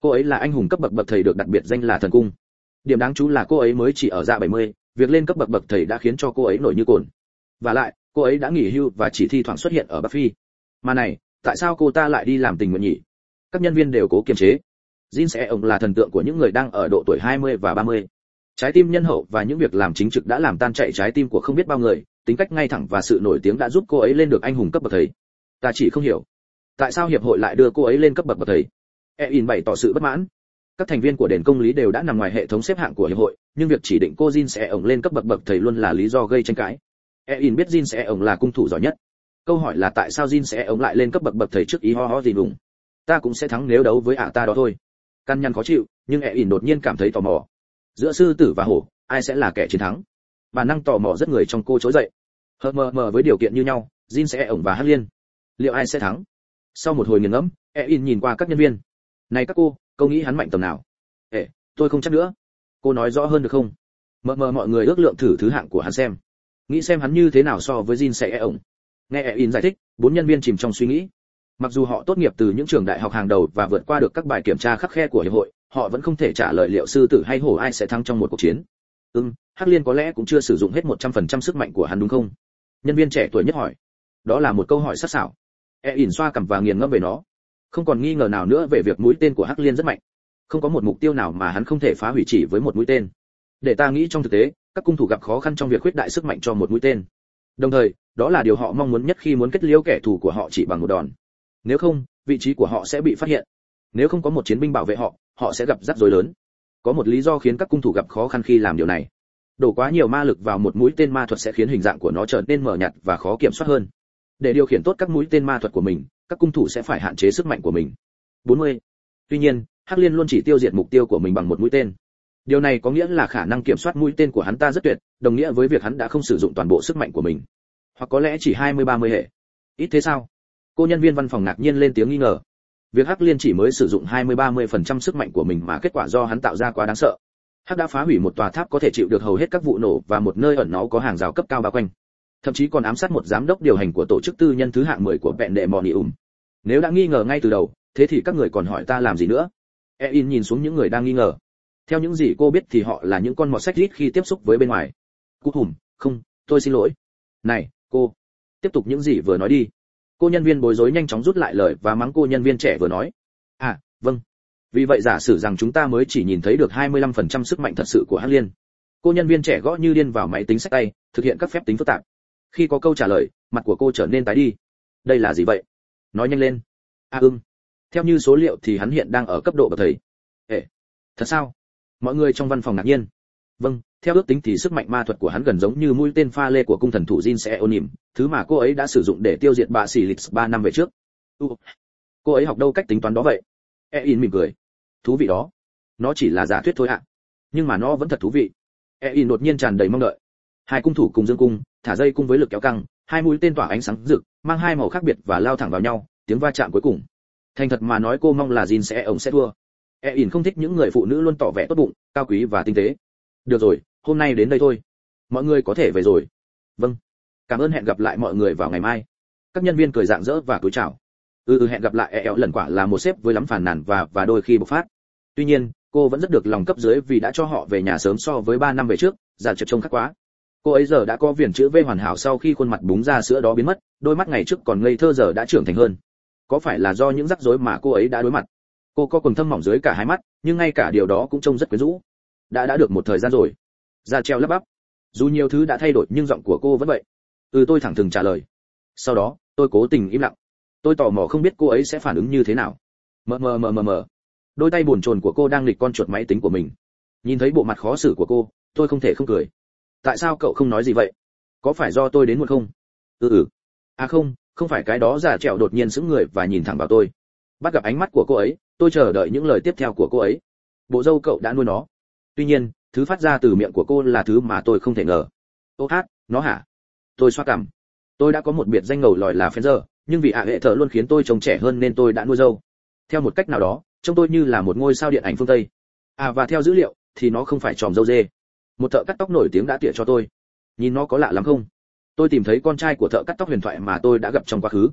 Cô ấy là anh hùng cấp bậc bậc thầy được đặc biệt danh là thần cung. Điểm đáng chú là cô ấy mới chỉ ở dạ 70, việc lên cấp bậc bậc thầy đã khiến cho cô ấy nổi như cồn. Và lại cô ấy đã nghỉ hưu và chỉ thi thoảng xuất hiện ở bắc phi. Mà này tại sao cô ta lại đi làm tình nguyện nhỉ? Các nhân viên đều cố kiềm chế. Jin sẽ e ổng là thần tượng của những người đang ở độ tuổi 20 và 30. Trái tim nhân hậu và những việc làm chính trực đã làm tan chạy trái tim của không biết bao người, tính cách ngay thẳng và sự nổi tiếng đã giúp cô ấy lên được anh hùng cấp bậc thầy. Ta chỉ không hiểu, tại sao hiệp hội lại đưa cô ấy lên cấp bậc bậc thầy? Ein bày tỏ sự bất mãn. Các thành viên của đền công lý đều đã nằm ngoài hệ thống xếp hạng của hiệp hội, nhưng việc chỉ định cô Jin sẽ ổng lên cấp bậc bậc thầy luôn là lý do gây tranh cãi. Ein biết Jin sẽ ổng là cung thủ giỏi nhất. Câu hỏi là tại sao Jin sẽ ổng lại lên cấp bậc bậc thầy trước ý ho ho gì đùng. Ta cũng sẽ thắng nếu đấu với ả ta đó thôi. Căn nhăn khó chịu, nhưng Ein đột nhiên cảm thấy tò mò. Giữa sư tử và hổ, ai sẽ là kẻ chiến thắng? Bản năng tò mò rất người trong cô trỗi dậy. Hờ mờ mờ với điều kiện như nhau, jin sẽ ổng và hát liên. Liệu ai sẽ thắng? Sau một hồi nghiền ngẫm e in nhìn qua các nhân viên. Này các cô cô nghĩ hắn mạnh tầm nào? Ệ tôi không chắc nữa. Cô nói rõ hơn được không? Mờ mờ mọi người ước lượng thử thứ hạng của hắn xem. Nghĩ xem hắn như thế nào so với jin sẽ e ổng. Nghe e in giải thích bốn nhân viên chìm trong suy nghĩ. Mặc dù họ tốt nghiệp từ những trường đại học hàng đầu và vượt qua được các bài kiểm tra khắc khe của hiệp hội họ vẫn không thể trả lời liệu sư tử hay hổ ai sẽ thắng trong một cuộc chiến. Ừm, hắc liên có lẽ cũng chưa sử dụng hết 100% sức mạnh của hắn đúng không? Nhân viên trẻ tuổi nhất hỏi. Đó là một câu hỏi sắc sảo. E ỉn xoa cằm và nghiền ngẫm về nó. Không còn nghi ngờ nào nữa về việc mũi tên của hắc liên rất mạnh. Không có một mục tiêu nào mà hắn không thể phá hủy chỉ với một mũi tên. Để ta nghĩ trong thực tế, các cung thủ gặp khó khăn trong việc khuyết đại sức mạnh cho một mũi tên. Đồng thời, đó là điều họ mong muốn nhất khi muốn kết liễu kẻ thù của họ chỉ bằng một đòn. Nếu không, vị trí của họ sẽ bị phát hiện nếu không có một chiến binh bảo vệ họ họ sẽ gặp rắc rối lớn. Có một lý do khiến các cung thủ gặp khó khăn khi làm điều này. Đổ quá nhiều ma lực vào một mũi tên ma thuật sẽ khiến hình dạng của nó trở nên mờ nhạt và khó kiểm soát hơn. Để điều khiển tốt các mũi tên ma thuật của mình, các cung thủ sẽ phải hạn chế sức mạnh của mình. 40. tuy nhiên, hắc liên luôn chỉ tiêu diệt mục tiêu của mình bằng một mũi tên. Điều này có nghĩa là khả năng kiểm soát mũi tên của hắn ta rất tuyệt, đồng nghĩa với việc hắn đã không sử dụng toàn bộ sức mạnh của mình. Hoặc có lẽ chỉ 20-30 hệ. Ít thế sao? Cô nhân viên văn phòng ngạc nhiên lên tiếng nghi ngờ việc hắc liên chỉ mới sử dụng 20-30% sức mạnh của mình mà kết quả do hắn tạo ra quá đáng sợ. Hắc đã phá hủy một tòa tháp có thể chịu được hầu hết các vụ nổ và một nơi ẩn nó có hàng rào cấp cao bao quanh. Thậm chí còn ám sát một giám đốc điều hành của tổ chức tư nhân thứ hạng 10 của vẹn đệ monium nếu đã nghi ngờ ngay từ đầu, thế thì các người còn hỏi ta làm gì nữa? Ein nhìn xuống những người đang nghi ngờ. Theo những gì cô biết thì họ là những con mọt sách rít khi tiếp xúc với bên ngoài. Cú hùm, không, tôi xin lỗi. Này, cô, tiếp tục những gì vừa nói đi cô nhân viên bối rối nhanh chóng rút lại lời và mắng cô nhân viên trẻ vừa nói. À vâng. Vì vậy giả sử rằng chúng ta mới chỉ nhìn thấy được 25% sức mạnh thật sự của hắc liên. Cô nhân viên trẻ gõ như điên vào máy tính sách tay thực hiện các phép tính phức tạp. Khi có câu trả lời mặt của cô trở nên tái đi. Đây là gì vậy? Nói nhanh lên. A à, ưng theo như số liệu thì hắn hiện đang ở cấp độ bậc thầy. Ệ thật sao? Mọi người trong văn phòng ngạc nhiên. Vâng theo ước tính thì sức mạnh ma thuật của hắn gần giống như mũi tên pha lê của cung thần thủ Jin sẽ ôn nhìm, thứ mà cô ấy đã sử dụng để tiêu diệt bà Sĩ lịch ba năm về trước. Cô ấy học đâu cách tính toán đó vậy? Ein mỉm cười. Thú vị đó. Nó chỉ là giả thuyết thôi ạ. Nhưng mà nó vẫn thật thú vị. Ein đột nhiên tràn đầy mong đợi. Hai cung thủ cùng dương cung thả dây cung với lực kéo căng hai mũi tên tỏa ánh sáng rực mang hai màu khác biệt và lao thẳng vào nhau tiếng va chạm cuối cùng. Thành thật mà nói cô mong là Jin sẽ ổng sẽ thua. Ein không thích những người phụ nữ luôn tỏ vẻ tốt bụng cao quý và tinh tế. Được rồi hôm nay đến đây thôi. Mọi người có thể về rồi. Vâng. Cảm ơn hẹn gặp lại mọi người vào ngày mai. Các nhân viên cười rạng rỡ và cúi chào. Ừ, ừ hẹn gặp lại e eo lần quả là một sếp với lắm phàn nàn và và đôi khi bộc phát. Tuy nhiên cô vẫn rất được lòng cấp dưới vì đã cho họ về nhà sớm so với 3 năm về trước giả chật trông khắc quá. Cô ấy giờ đã có viền chữ V hoàn hảo sau khi khuôn mặt búng ra sữa đó biến mất đôi mắt ngày trước còn ngây thơ giờ đã trưởng thành hơn. Có phải là do những rắc rối mà cô ấy đã đối mặt? Cô có quần thâm mỏng dưới cả hai mắt nhưng ngay cả điều đó cũng trông rất quyến rũ. Đã đã được một thời gian rồi ra treo lắp bắp. Dù nhiều thứ đã thay đổi, nhưng giọng của cô vẫn vậy. Ừ tôi thẳng thừng trả lời. Sau đó, tôi cố tình im lặng. Tôi tò mò không biết cô ấy sẽ phản ứng như thế nào. Mờ mờ mờ mờ mờ. Đôi tay buồn chồn của cô đang nghịch con chuột máy tính của mình. Nhìn thấy bộ mặt khó xử của cô, tôi không thể không cười. Tại sao cậu không nói gì vậy? Có phải do tôi đến muộn không? Ừ ừ. À không không phải cái đó giả trẹo đột nhiên sững người và nhìn thẳng vào tôi. Bắt gặp ánh mắt của cô ấy, tôi chờ đợi những lời tiếp theo của cô ấy. Bộ dâu cậu đã nuôi nó. Tuy nhiên thứ phát ra từ miệng của cô là thứ mà tôi không thể ngờ. Ô hát, nó hả? Tôi xoa cằm. Tôi đã có một biệt danh ngầu lòi là phen giờ nhưng vì ạ hệ thợ luôn khiến tôi trông trẻ hơn nên tôi đã nuôi dâu. Theo một cách nào đó, trông tôi như là một ngôi sao điện ảnh phương tây. À và theo dữ liệu, thì nó không phải tròm dâu dê. Một thợ cắt tóc nổi tiếng đã tỉa cho tôi. Nhìn nó có lạ lắm không? Tôi tìm thấy con trai của thợ cắt tóc huyền thoại mà tôi đã gặp trong quá khứ.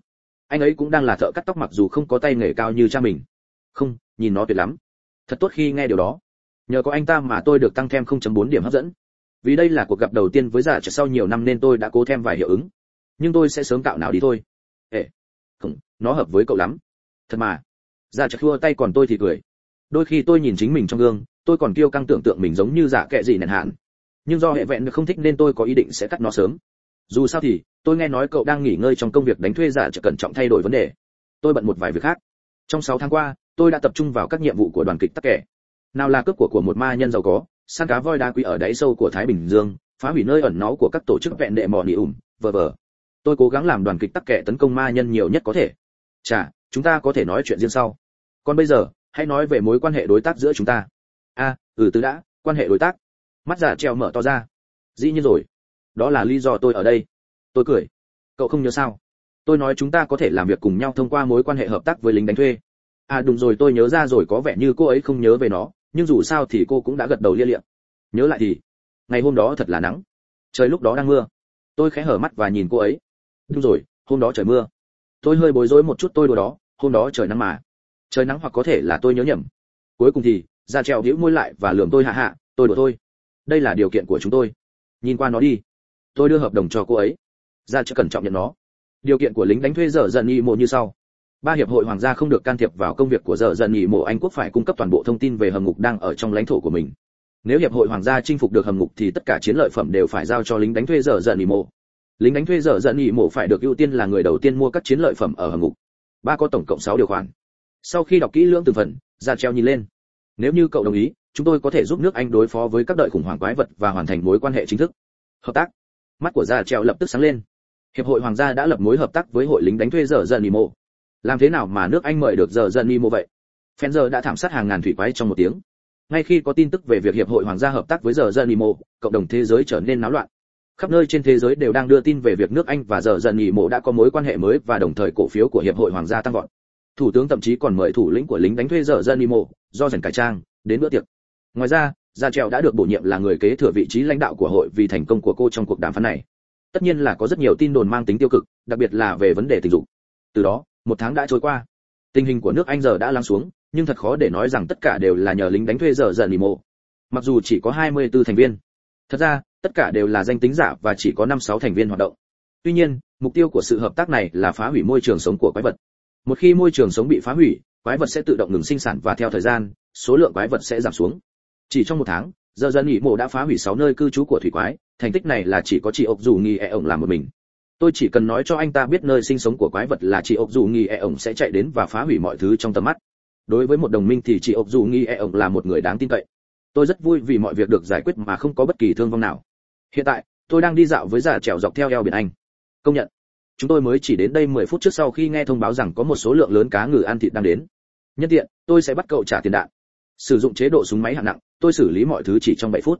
Anh ấy cũng đang là thợ cắt tóc mặc dù không có tay nghề cao như cha mình. Không, nhìn nó tuyệt lắm. Thật tốt khi nghe điều đó nhờ có anh ta mà tôi được tăng thêm 0.4 điểm hấp dẫn. Vì đây là cuộc gặp đầu tiên với giả trở sau nhiều năm nên tôi đã cố thêm vài hiệu ứng. Nhưng tôi sẽ sớm cạo nào đi thôi. Ê, không, nó hợp với cậu lắm. Thật mà. Giả trở khua tay còn tôi thì cười. Đôi khi tôi nhìn chính mình trong gương, tôi còn kiêu căng tưởng tượng mình giống như giả kệ gì nền hạn. Nhưng do hệ vẹn không thích nên tôi có ý định sẽ cắt nó sớm. Dù sao thì, tôi nghe nói cậu đang nghỉ ngơi trong công việc đánh thuê giả trở cẩn trọng thay đổi vấn đề. Tôi bận một vài việc khác. Trong 6 tháng qua, tôi đã tập trung vào các nhiệm vụ của đoàn kịch tắc kẻ nào là cướp của của một ma nhân giàu có săn cá voi đá quý ở đáy sâu của thái bình dương phá hủy nơi ẩn náu của các tổ chức vẹn đệ mò nỉ ủng vờ vờ. Tôi cố gắng làm đoàn kịch tắc kẻ tấn công ma nhân nhiều nhất có thể. Chà chúng ta có thể nói chuyện riêng sau. Còn bây giờ hãy nói về mối quan hệ đối tác giữa chúng ta. A à, ừ từ đã quan hệ đối tác. Mắt giả treo mở to ra. Dĩ nhiên rồi. Đó là lý do tôi ở đây. Tôi cười. Cậu không nhớ sao? Tôi nói chúng ta có thể làm việc cùng nhau thông qua mối quan hệ hợp tác với lính đánh thuê. À đúng rồi tôi nhớ ra rồi có vẻ như cô ấy không nhớ về nó nhưng dù sao thì cô cũng đã gật đầu lia lịa. Nhớ lại thì, ngày hôm đó thật là nắng. Trời lúc đó đang mưa. Tôi khẽ hở mắt và nhìn cô ấy. Đúng rồi, hôm đó trời mưa. Tôi hơi bối rối một chút tôi đùa đó, hôm đó trời nắng mà. Trời nắng hoặc có thể là tôi nhớ nhầm. Cuối cùng thì, ra treo hữu môi lại và lườm tôi hạ hạ, tôi đùa thôi. Đây là điều kiện của chúng tôi. Nhìn qua nó đi. Tôi đưa hợp đồng cho cô ấy. Ra chưa cẩn trọng nhận nó. Điều kiện của lính đánh thuê dở dần y mộ như sau ba hiệp hội hoàng gia không được can thiệp vào công việc của dở dần nhị mộ anh quốc phải cung cấp toàn bộ thông tin về hầm ngục đang ở trong lãnh thổ của mình. Nếu hiệp hội hoàng gia chinh phục được hầm ngục thì tất cả chiến lợi phẩm đều phải giao cho lính đánh thuê dở dần nhị mộ. Lính đánh thuê dở dần nhị mộ phải được ưu tiên là người đầu tiên mua các chiến lợi phẩm ở hầm ngục. Ba có tổng cộng 6 điều khoản. Sau khi đọc kỹ lưỡng từng phần, ra treo nhìn lên. Nếu như cậu đồng ý, chúng tôi có thể giúp nước anh đối phó với các đợi khủng hoảng quái vật và hoàn thành mối quan hệ chính thức. Hợp tác. Mắt của Ra treo lập tức sáng lên. Hiệp hội hoàng gia đã lập mối hợp tác với hội lính đánh thuê dở dần mộ làm thế nào mà nước anh mời được giờ dần nimo vậy? Fenzer đã thảm sát hàng ngàn thủy quái trong một tiếng. Ngay khi có tin tức về việc hiệp hội hoàng gia hợp tác với giờ dần mô cộng đồng thế giới trở nên náo loạn. Khắp nơi trên thế giới đều đang đưa tin về việc nước anh và giờ dần nimo đã có mối quan hệ mới và đồng thời cổ phiếu của hiệp hội hoàng gia tăng vọt. Thủ tướng thậm chí còn mời thủ lĩnh của lính đánh thuê giờ dần nimo do dần cải trang, đến bữa tiệc. Ngoài ra, gia trèo đã được bổ nhiệm là người kế thừa vị trí lãnh đạo của hội vì thành công của cô trong cuộc đàm phán này. Tất nhiên là có rất nhiều tin đồn mang tính tiêu cực, đặc biệt là về vấn đề tình dục. Từ đó một tháng đã trôi qua. Tình hình của nước anh giờ đã lắng xuống, nhưng thật khó để nói rằng tất cả đều là nhờ lính đánh thuê giờ dần ỉ mộ. Mặc dù chỉ có 24 thành viên, thật ra, tất cả đều là danh tính giả và chỉ có 5-6 thành viên hoạt động. Tuy nhiên, mục tiêu của sự hợp tác này là phá hủy môi trường sống của quái vật. Một khi môi trường sống bị phá hủy, quái vật sẽ tự động ngừng sinh sản và theo thời gian, số lượng quái vật sẽ giảm xuống. Chỉ trong một tháng, giờ dân nghỉ mộ đã phá hủy 6 nơi cư trú của thủy quái, thành tích này là chỉ có chị ốc dù nghi e ổng làm một mình tôi chỉ cần nói cho anh ta biết nơi sinh sống của quái vật là chị ốc dù nghi e ổng sẽ chạy đến và phá hủy mọi thứ trong tầm mắt. Đối với một đồng minh thì chị ốc dù nghi e ổng là một người đáng tin cậy. Tôi rất vui vì mọi việc được giải quyết mà không có bất kỳ thương vong nào. Hiện tại, tôi đang đi dạo với giả trèo dọc theo eo biển anh. Công nhận, chúng tôi mới chỉ đến đây 10 phút trước sau khi nghe thông báo rằng có một số lượng lớn cá ngừ ăn thịt đang đến. Nhân tiện, tôi sẽ bắt cậu trả tiền đạn. Sử dụng chế độ súng máy hạng nặng, tôi xử lý mọi thứ chỉ trong 7 phút.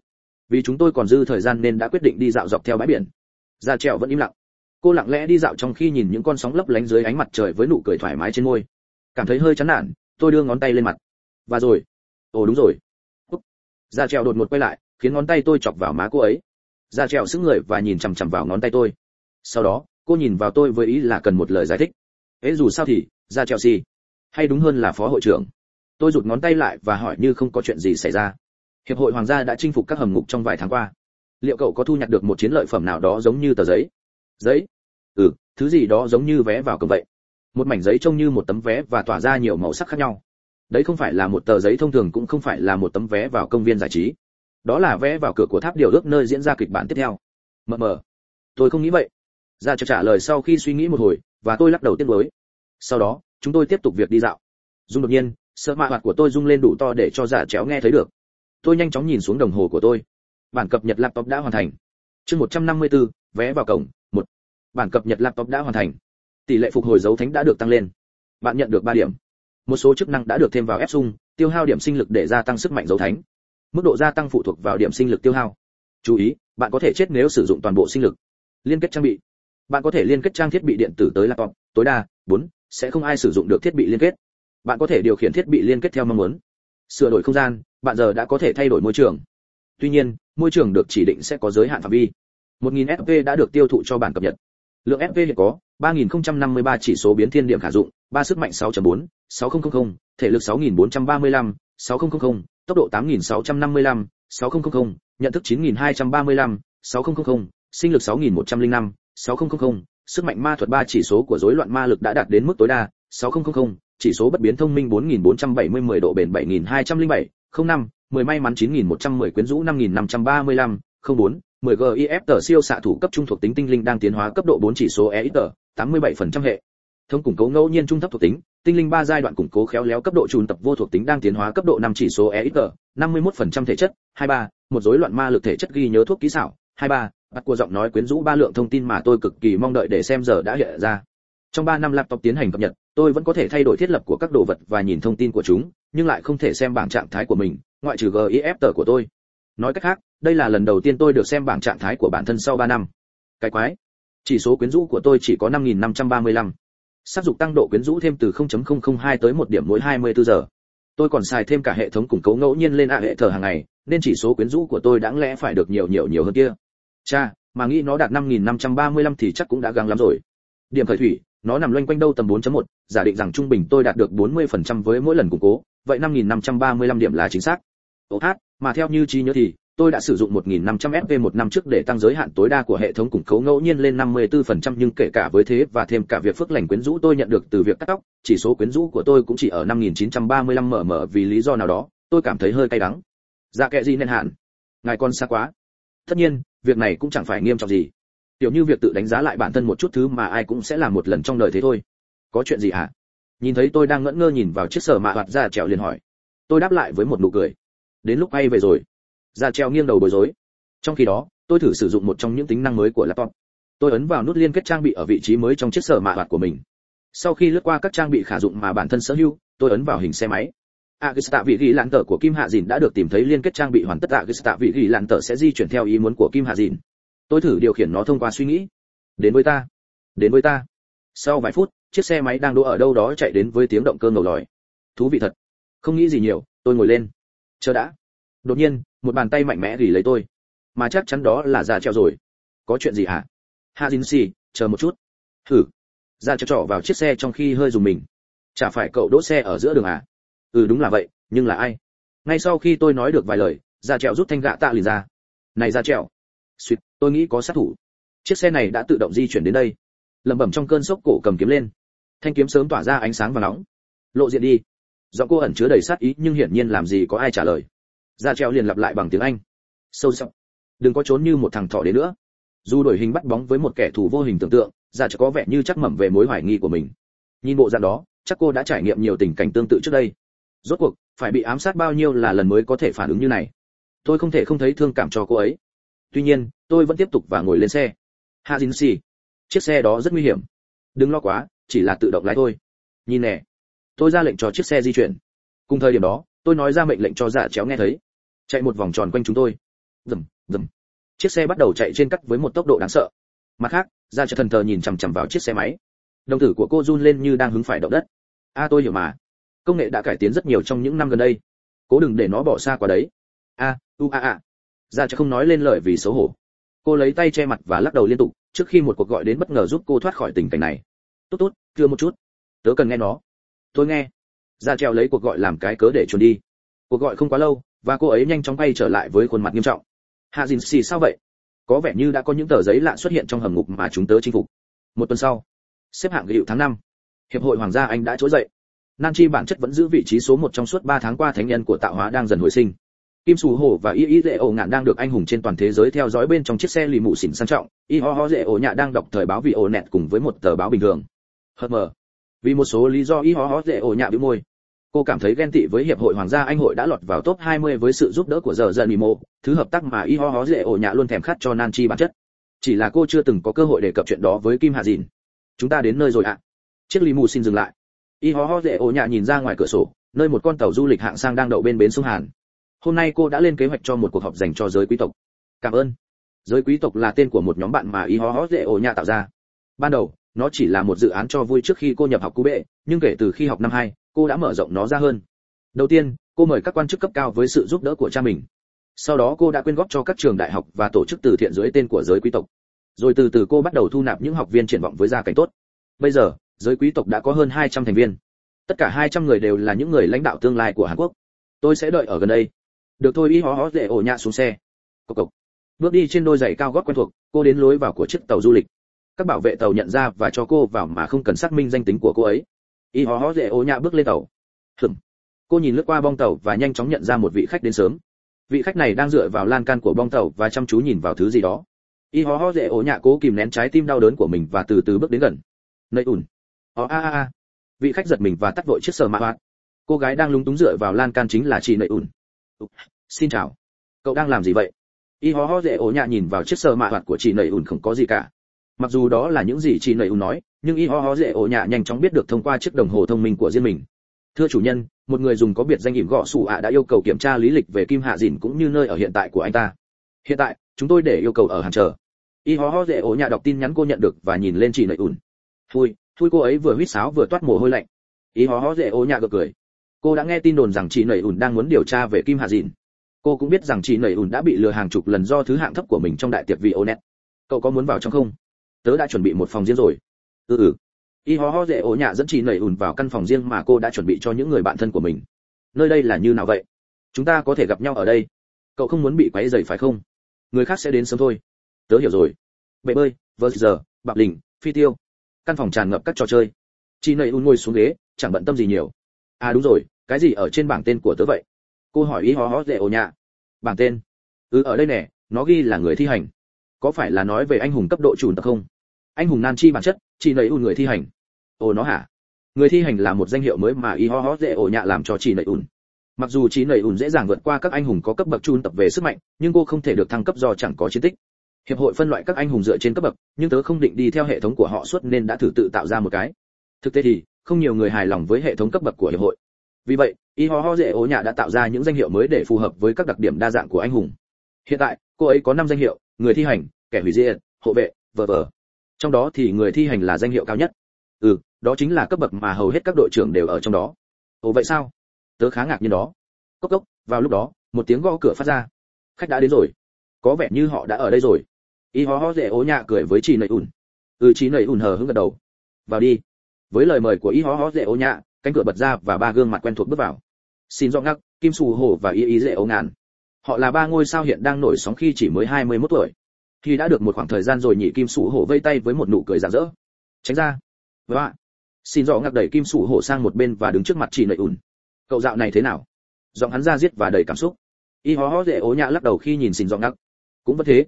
Vì chúng tôi còn dư thời gian nên đã quyết định đi dạo dọc theo bãi biển. Ra trèo vẫn im lặng cô lặng lẽ đi dạo trong khi nhìn những con sóng lấp lánh dưới ánh mặt trời với nụ cười thoải mái trên môi. Cảm thấy hơi chán nản, tôi đưa ngón tay lên mặt. Và rồi. Ồ, đúng rồi. Úc. ra trèo đột ngột quay lại, khiến ngón tay tôi chọc vào má cô ấy. Ra trèo sững người và nhìn chằm chằm vào ngón tay tôi. Sau đó, cô nhìn vào tôi với ý là cần một lời giải thích. Ấy dù sao thì ra trèo gì hay đúng hơn là phó hội trưởng. Tôi rụt ngón tay lại và hỏi như không có chuyện gì xảy ra. Hiệp hội hoàng gia đã chinh phục các hầm ngục trong vài tháng qua. Liệu cậu có thu nhặt được một chiến lợi phẩm nào đó giống như tờ giấy? Giấy? Ừ thứ gì đó giống như vé vào cổng vậy. Một mảnh giấy trông như một tấm vé và tỏa ra nhiều màu sắc khác nhau. Đấy không phải là một tờ giấy thông thường cũng không phải là một tấm vé vào công viên giải trí. Đó là vé vào cửa của tháp điều ước nơi diễn ra kịch bản tiếp theo. Mờ mờ. Tôi không nghĩ vậy. Ra cho trả lời sau khi suy nghĩ một hồi và tôi lắc đầu tiếc nuối sau đó chúng tôi tiếp tục việc đi dạo. Dung đột nhiên sợ mạ hoạt của tôi rung lên đủ to để cho giả chéo nghe thấy được. Tôi nhanh chóng nhìn xuống đồng hồ của tôi. Bản cập nhật laptop đã hoàn thành. Chương 154, vé vào cổng bản cập nhật laptop đã hoàn thành. Tỷ lệ phục hồi dấu thánh đã được tăng lên. Bạn nhận được 3 điểm. Một số chức năng đã được thêm vào ép sung tiêu hao điểm sinh lực để gia tăng sức mạnh dấu thánh. Mức độ gia tăng phụ thuộc vào điểm sinh lực tiêu hao. Chú ý bạn có thể chết nếu sử dụng toàn bộ sinh lực. Liên kết trang bị. Bạn có thể liên kết trang thiết bị điện tử tới laptop. Tối đa 4, sẽ không ai sử dụng được thiết bị liên kết. Bạn có thể điều khiển thiết bị liên kết theo mong muốn. Sửa đổi không gian bạn giờ đã có thể thay đổi môi trường. Tuy nhiên môi trường được chỉ định sẽ có giới hạn phạm vi. 1000 fp đã được tiêu thụ cho bản cập nhật lượng fp hiện có 3053 chỉ số biến thiên điểm khả dụng 3 sức mạnh 6.4, 6000, thể lực 6435, 6000, tốc độ 8655, 6000, nhận thức 9235, 6000, sinh lực 6105, 6000, sức mạnh ma thuật 3 chỉ số của rối loạn ma lực đã đạt đến mức tối đa 6000, chỉ số bất biến thông minh 4470 10 độ bền 7207, 05, 10 may mắn 9110 quyến rũ 5535, 04, 10 GIF tờ siêu xạ thủ cấp trung thuộc tính tinh linh đang tiến hóa cấp độ 4 chỉ số EXP, 87% hệ. Thông củng cố ngẫu nhiên trung thấp thuộc tính, tinh linh 3 giai đoạn củng cố khéo léo cấp độ trùn tập vô thuộc tính đang tiến hóa cấp độ 5 chỉ số EXP, 51% thể chất, 23, một rối loạn ma lực thể chất ghi nhớ thuốc kỹ xảo, 23, bắt của giọng nói quyến rũ ba lượng thông tin mà tôi cực kỳ mong đợi để xem giờ đã hiện ra. Trong 3 năm laptop tiến hành cập nhật, tôi vẫn có thể thay đổi thiết lập của các đồ vật và nhìn thông tin của chúng, nhưng lại không thể xem bảng trạng thái của mình, ngoại trừ GIF tờ của tôi. Nói cách khác, đây là lần đầu tiên tôi được xem bảng trạng thái của bản thân sau 3 năm. Cái quái. chỉ số quyến rũ của tôi chỉ có 5.535. Sắc dục tăng độ quyến rũ thêm từ 0.002 tới 1 điểm mỗi 24 giờ. Tôi còn xài thêm cả hệ thống củng cố ngẫu nhiên lên ạ hệ thờ hàng ngày, nên chỉ số quyến rũ của tôi đáng lẽ phải được nhiều nhiều nhiều hơn kia. Cha, mà nghĩ nó đạt 5.535 thì chắc cũng đã gắng lắm rồi. Điểm khởi thủy, nó nằm loanh quanh đâu tầm 4.1, giả định rằng trung bình tôi đạt được 40% với mỗi lần củng cố, vậy 5.535 điểm là chính xác. Ồ hát, mà theo như trí nhớ thì, tôi đã sử dụng 1.500 FP một năm trước để tăng giới hạn tối đa của hệ thống củng cố ngẫu nhiên lên 54% nhưng kể cả với thế và thêm cả việc phước lành quyến rũ tôi nhận được từ việc cắt tóc, chỉ số quyến rũ của tôi cũng chỉ ở 5.935 mm vì lý do nào đó, tôi cảm thấy hơi cay đắng. Dạ kệ gì nên hạn? Ngài con xa quá. Tất nhiên, việc này cũng chẳng phải nghiêm trọng gì. Tiểu như việc tự đánh giá lại bản thân một chút thứ mà ai cũng sẽ làm một lần trong đời thế thôi. Có chuyện gì hả? Nhìn thấy tôi đang ngẩn ngơ nhìn vào chiếc sở mạ hoạt ra trèo liền hỏi. Tôi đáp lại với một nụ cười. Đến lúc quay về rồi ra treo nghiêng đầu bối rối trong khi đó tôi thử sử dụng một trong những tính năng mới của laptop tôi ấn vào nút liên kết trang bị ở vị trí mới trong chiếc sở mạ hoạt của mình sau khi lướt qua các trang bị khả dụng mà bản thân sở hữu tôi ấn vào hình xe máy Agista vị ghi lãn tờ của Kim Hạ Dìn đã được tìm thấy liên kết trang bị hoàn tất Agista vị ghi lãn tờ sẽ di chuyển theo ý muốn của Kim Hạ Dìn. Tôi thử điều khiển nó thông qua suy nghĩ. Đến với ta, đến với ta. Sau vài phút, chiếc xe máy đang đỗ ở đâu đó chạy đến với tiếng động cơ ngầu lòi. Thú vị thật. Không nghĩ gì nhiều, tôi ngồi lên. Chờ đã. Đột nhiên, một bàn tay mạnh mẽ gỉ lấy tôi. Mà chắc chắn đó là ra treo rồi. Có chuyện gì hả? Hạ jin xì chờ một chút. Thử ra treo trọ vào chiếc xe trong khi hơi dùng mình. Chả phải cậu đỗ xe ở giữa đường à? Ừ đúng là vậy nhưng là ai? Ngay sau khi tôi nói được vài lời ra treo rút thanh gạ tạ liền ra. Này ra treo. Suýt tôi nghĩ có sát thủ. Chiếc xe này đã tự động di chuyển đến đây. Lẩm bẩm trong cơn sốc cổ cầm kiếm lên. Thanh kiếm sớm tỏa ra ánh sáng và nóng. Lộ diện đi. Do cô ẩn chứa đầy sát ý nhưng hiển nhiên làm gì có ai trả lời ra treo liền lặp lại bằng tiếng anh. Sâu sắc. Đừng có trốn như một thằng thỏ đến nữa. Dù đổi hình bắt bóng với một kẻ thù vô hình tưởng tượng, ra chỉ có vẻ như chắc mẩm về mối hoài nghi của mình. Nhìn bộ dạng đó, chắc cô đã trải nghiệm nhiều tình cảnh tương tự trước đây. Rốt cuộc, phải bị ám sát bao nhiêu là lần mới có thể phản ứng như này? Tôi không thể không thấy thương cảm cho cô ấy. Tuy nhiên, tôi vẫn tiếp tục và ngồi lên xe. Hạ jin xì chiếc xe đó rất nguy hiểm. Đừng lo quá, chỉ là tự động lái thôi. Nhìn nè. Tôi ra lệnh cho chiếc xe di chuyển. Cùng thời điểm đó tôi nói ra mệnh lệnh cho dạ chéo nghe thấy. Chạy một vòng tròn quanh chúng tôi. Dầm dầm. Chiếc xe bắt đầu chạy trên cắt với một tốc độ đáng sợ. Mặt khác dạ ra cho thần thờ nhìn chằm chằm vào chiếc xe máy. Đồng tử của cô run lên như đang hứng phải động đất. A, tôi hiểu mà. Công nghệ đã cải tiến rất nhiều trong những năm gần đây. Cố đừng để nó bỏ xa qua đấy. A, u, a a. Dạ ra cho không nói lên lời vì xấu hổ. Cô lấy tay che mặt và lắc đầu liên tục, trước khi một cuộc gọi đến bất ngờ giúp cô thoát khỏi tình cảnh này. Tốt tốt chưa một chút. Tớ cần nghe nó. Tôi nghe ra treo lấy cuộc gọi làm cái cớ để trốn đi. Cuộc gọi không quá lâu, và cô ấy nhanh chóng quay trở lại với khuôn mặt nghiêm trọng. Hạ dìn xì sao vậy? Có vẻ như đã có những tờ giấy lạ xuất hiện trong hầm ngục mà chúng tớ chinh phục. Một tuần sau, xếp hạng hiệu tháng năm. Hiệp hội hoàng gia anh đã trỗi dậy. Nan chi bản chất vẫn giữ vị trí số một trong suốt ba tháng qua thánh nhân của tạo hóa đang dần hồi sinh. Kim sù hổ và y y dễ ổ ngạn đang được anh hùng trên toàn thế giới theo dõi bên trong chiếc xe lì mụ xỉn sang trọng. Y ho ho dễ ổ nhạ đang đọc thời báo vì ổ nẹt cùng với một tờ báo bình thường. Hờ mờ. Vì một số lý do y ho ho dễ ổ nhạ bị môi cô cảm thấy ghen tị với hiệp hội hoàng gia anh hội đã lọt vào top 20 với sự giúp đỡ của giờ dần mimo thứ hợp tác mà y ho ho dễ ổ nhạ luôn thèm khát cho nan chi bản chất. Chỉ là cô chưa từng có cơ hội đề cập chuyện đó với kim hạ dìn. Chúng ta đến nơi rồi ạ. Chiếc mù xin dừng lại. Y ho ho dễ ổ nhạ nhìn ra ngoài cửa sổ, nơi một con tàu du lịch hạng sang đang đậu bên bến sông hàn. Hôm nay cô đã lên kế hoạch cho một cuộc họp dành cho giới quý tộc. Cảm ơn. Giới quý tộc là tên của một nhóm bạn mà y ho ho dễ ổ nhạ tạo ra. Ban đầu nó chỉ là một dự án cho vui trước khi cô nhập học cú bệ nhưng kể từ khi học năm hai, cô đã mở rộng nó ra hơn. Đầu tiên, cô mời các quan chức cấp cao với sự giúp đỡ của cha mình. Sau đó cô đã quyên góp cho các trường đại học và tổ chức từ thiện dưới tên của giới quý tộc. Rồi từ từ cô bắt đầu thu nạp những học viên triển vọng với gia cảnh tốt. Bây giờ, giới quý tộc đã có hơn 200 thành viên. Tất cả 200 người đều là những người lãnh đạo tương lai của hàn quốc. Tôi sẽ đợi ở gần đây. Được thôi, y hó hó dễ ổ nhạ xuống xe. Cộc cộc. Bước đi trên đôi giày cao gót quen thuộc, cô đến lối vào của chiếc tàu du lịch các bảo vệ tàu nhận ra và cho cô vào mà không cần xác minh danh tính của cô ấy. Y hó hó dễ ô nhạ bước lên tàu. Hừm cô nhìn lướt qua bong tàu và nhanh chóng nhận ra một vị khách đến sớm. Vị khách này đang dựa vào lan can của bong tàu và chăm chú nhìn vào thứ gì đó. Y hó hó dễ ố nhạ cố kìm nén trái tim đau đớn của mình và từ từ bước đến gần. Nơi ủn ó, a a a. Vị khách giật mình và tắt vội chiếc sờ mạ hoạt cô gái đang lúng túng dựa vào lan can chính là chị nơi ủn xin chào. Cậu đang làm gì vậy? Y hó hó dễ ố nhạ nhìn vào chiếc sờ mạ hoạt của chị nầy ủn không có gì cả mặc dù đó là những gì chị nầy ưu nói, nhưng y ho ho dễ ổ nhạ nhanh chóng biết được thông qua chiếc đồng hồ thông minh của riêng mình. Thưa chủ nhân, một người dùng có biệt danh ỉm gọ sủ ạ đã yêu cầu kiểm tra lý lịch về kim hạ dìn cũng như nơi ở hiện tại của anh ta. Hiện tại, chúng tôi để yêu cầu ở hàng chờ. Y ho ho dễ ổ nhạ đọc tin nhắn cô nhận được và nhìn lên chị nầy ùn. thui thui cô ấy vừa huýt sáo vừa toát mồ hôi lạnh. Y ho ho dễ ổ nhạ gật cười. Cô đã nghe tin đồn rằng chị nầy ùn đang muốn điều tra về kim hạ dìn. Cô cũng biết rằng chị nầy ùn đã bị lừa hàng chục lần do thứ hạng thấp của mình trong đại tiệc vì ô net cậu có muốn vào trong không? Tớ đã chuẩn bị một phòng riêng rồi. Ừ ừ. Y ho ho dễ ổ nhạ dẫn chị nẩy ủn vào căn phòng riêng mà cô đã chuẩn bị cho những người bạn thân của mình. Nơi đây là như nào vậy? Chúng ta có thể gặp nhau ở đây. Cậu không muốn bị quấy rầy phải không? Người khác sẽ đến sớm thôi. Tớ hiểu rồi. Bể bơi, vờ giờ bạc lình, phi tiêu. Căn phòng tràn ngập các trò chơi. Chị nẩy ủn ngồi xuống ghế, chẳng bận tâm gì nhiều. À đúng rồi, cái gì ở trên bảng tên của tớ vậy? Cô hỏi y ho ho dễ ổ nhạ. Bảng tên. Ừ ở đây nè, nó ghi là người thi hành. Có phải là nói về anh hùng cấp độ chủ tập không? Anh hùng nan chi bản chất, chỉ nầy ùn người thi hành. Ồ, nó hả? Người thi hành là một danh hiệu mới mà y ho ho dễ ổ nhạ làm cho chỉ nầy ùn. mặc dù chỉ nầy ùn dễ dàng vượt qua các anh hùng có cấp bậc chun tập về sức mạnh, nhưng cô không thể được thăng cấp do chẳng có chiến tích. Hiệp hội phân loại các anh hùng dựa trên cấp bậc, nhưng tớ không định đi theo hệ thống của họ suốt nên đã thử tự tạo ra một cái. Thực tế thì, không nhiều người hài lòng với hệ thống cấp bậc của hiệp hội. Vì vậy, y ho ho dễ ổ nhạ đã tạo ra những danh hiệu mới để phù hợp với các đặc điểm đa dạng của anh hùng. Hiện tại, cô ấy có năm danh hiệu, người thi hành, kẻ hủy diệt, hộ vệ vờ vờ trong đó thì người thi hành là danh hiệu cao nhất. Ừ đó chính là cấp bậc mà hầu hết các đội trưởng đều ở trong đó. Ồ, vậy sao? Tớ khá ngạc nhiên đó. Cốc cốc, vào lúc đó, một tiếng gõ cửa phát ra. Khách đã đến rồi. Có vẻ như họ đã ở đây rồi. Y ho ho dễ ố nhạ cười với chị nầy ùn. ừ chị nầy ùn hờ hững gật đầu. Vào đi. Với lời mời của y ho ho dễ ố nhạ, cánh cửa bật ra và ba gương mặt quen thuộc bước vào. Xin do ngắc, kim sù hổ và y y dễ ố ngàn. Họ là ba ngôi sao hiện đang nổi sóng khi chỉ mới 21 tuổi khi đã được một khoảng thời gian rồi, nhị kim sủ hổ vây tay với một nụ cười rạng rỡ. Tránh ra. Vâng và xin dọ ngạc đẩy kim sủ hổ sang một bên và đứng trước mặt chị nợi ùn cậu dạo này thế nào? Giọng hắn ra giết và đầy cảm xúc. Y hó hó dễ ố nhã lắc đầu khi nhìn xin dọ ngạc. Cũng vẫn thế.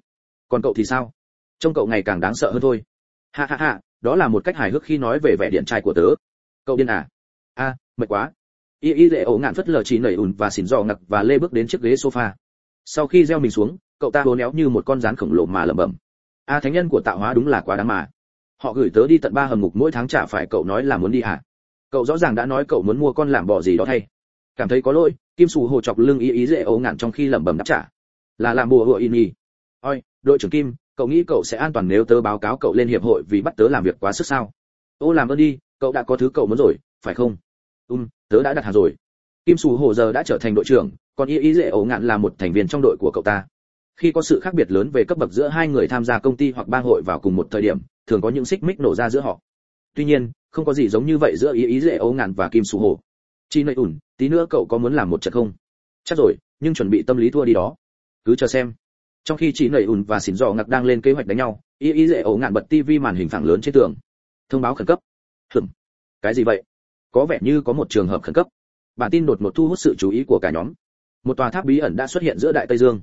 Còn cậu thì sao? Trông cậu ngày càng đáng sợ hơn thôi. Ha ha ha, đó là một cách hài hước khi nói về vẻ điện trai của tớ. Cậu điên à? A, mệt quá. Y y dễ ố ngạn phất lờ chị nầy ùn và xỉn dò ngạc và lê bước đến chiếc ghế sofa. Sau khi gieo mình xuống cậu ta hố néo như một con rắn khổng lồ mà lẩm bẩm. A thánh nhân của tạo hóa đúng là quá đáng mà. Họ gửi tớ đi tận ba hầm ngục mỗi tháng trả phải cậu nói là muốn đi à? Cậu rõ ràng đã nói cậu muốn mua con làm bò gì đó thay. Cảm thấy có lỗi, kim sù hồ chọc lưng ý ý dễ ấu ngạn trong khi lẩm bẩm đáp trả. Là làm bùa hựa in nhì oi đội trưởng kim, cậu nghĩ cậu sẽ an toàn nếu tớ báo cáo cậu lên hiệp hội vì bắt tớ làm việc quá sức sao? Ô, làm ơn đi, cậu đã có thứ cậu muốn rồi, phải không? Um tớ đã đặt hàng rồi. Kim sù hồ giờ đã trở thành đội trưởng, còn ý ý dễ ấu ngạn là một thành viên trong đội của cậu ta khi có sự khác biệt lớn về cấp bậc giữa hai người tham gia công ty hoặc bang hội vào cùng một thời điểm, thường có những xích mích nổ ra giữa họ. Tuy nhiên, không có gì giống như vậy giữa ý ý dễ ấu ngàn và kim sù hồ. Chi nơi ủn, tí nữa cậu có muốn làm một trận không? Chắc rồi, nhưng chuẩn bị tâm lý thua đi đó. Cứ chờ xem. Trong khi chị nầy ùn và xỉn dò ngặc đang lên kế hoạch đánh nhau Y Y dễ ấu ngạn bật tivi màn hình phẳng lớn trên tường. Thông báo khẩn cấp. Hừm cái gì vậy? Có vẻ như có một trường hợp khẩn cấp. Bản tin đột ngột thu hút sự chú ý của cả nhóm. Một tòa tháp bí ẩn đã xuất hiện giữa đại tây dương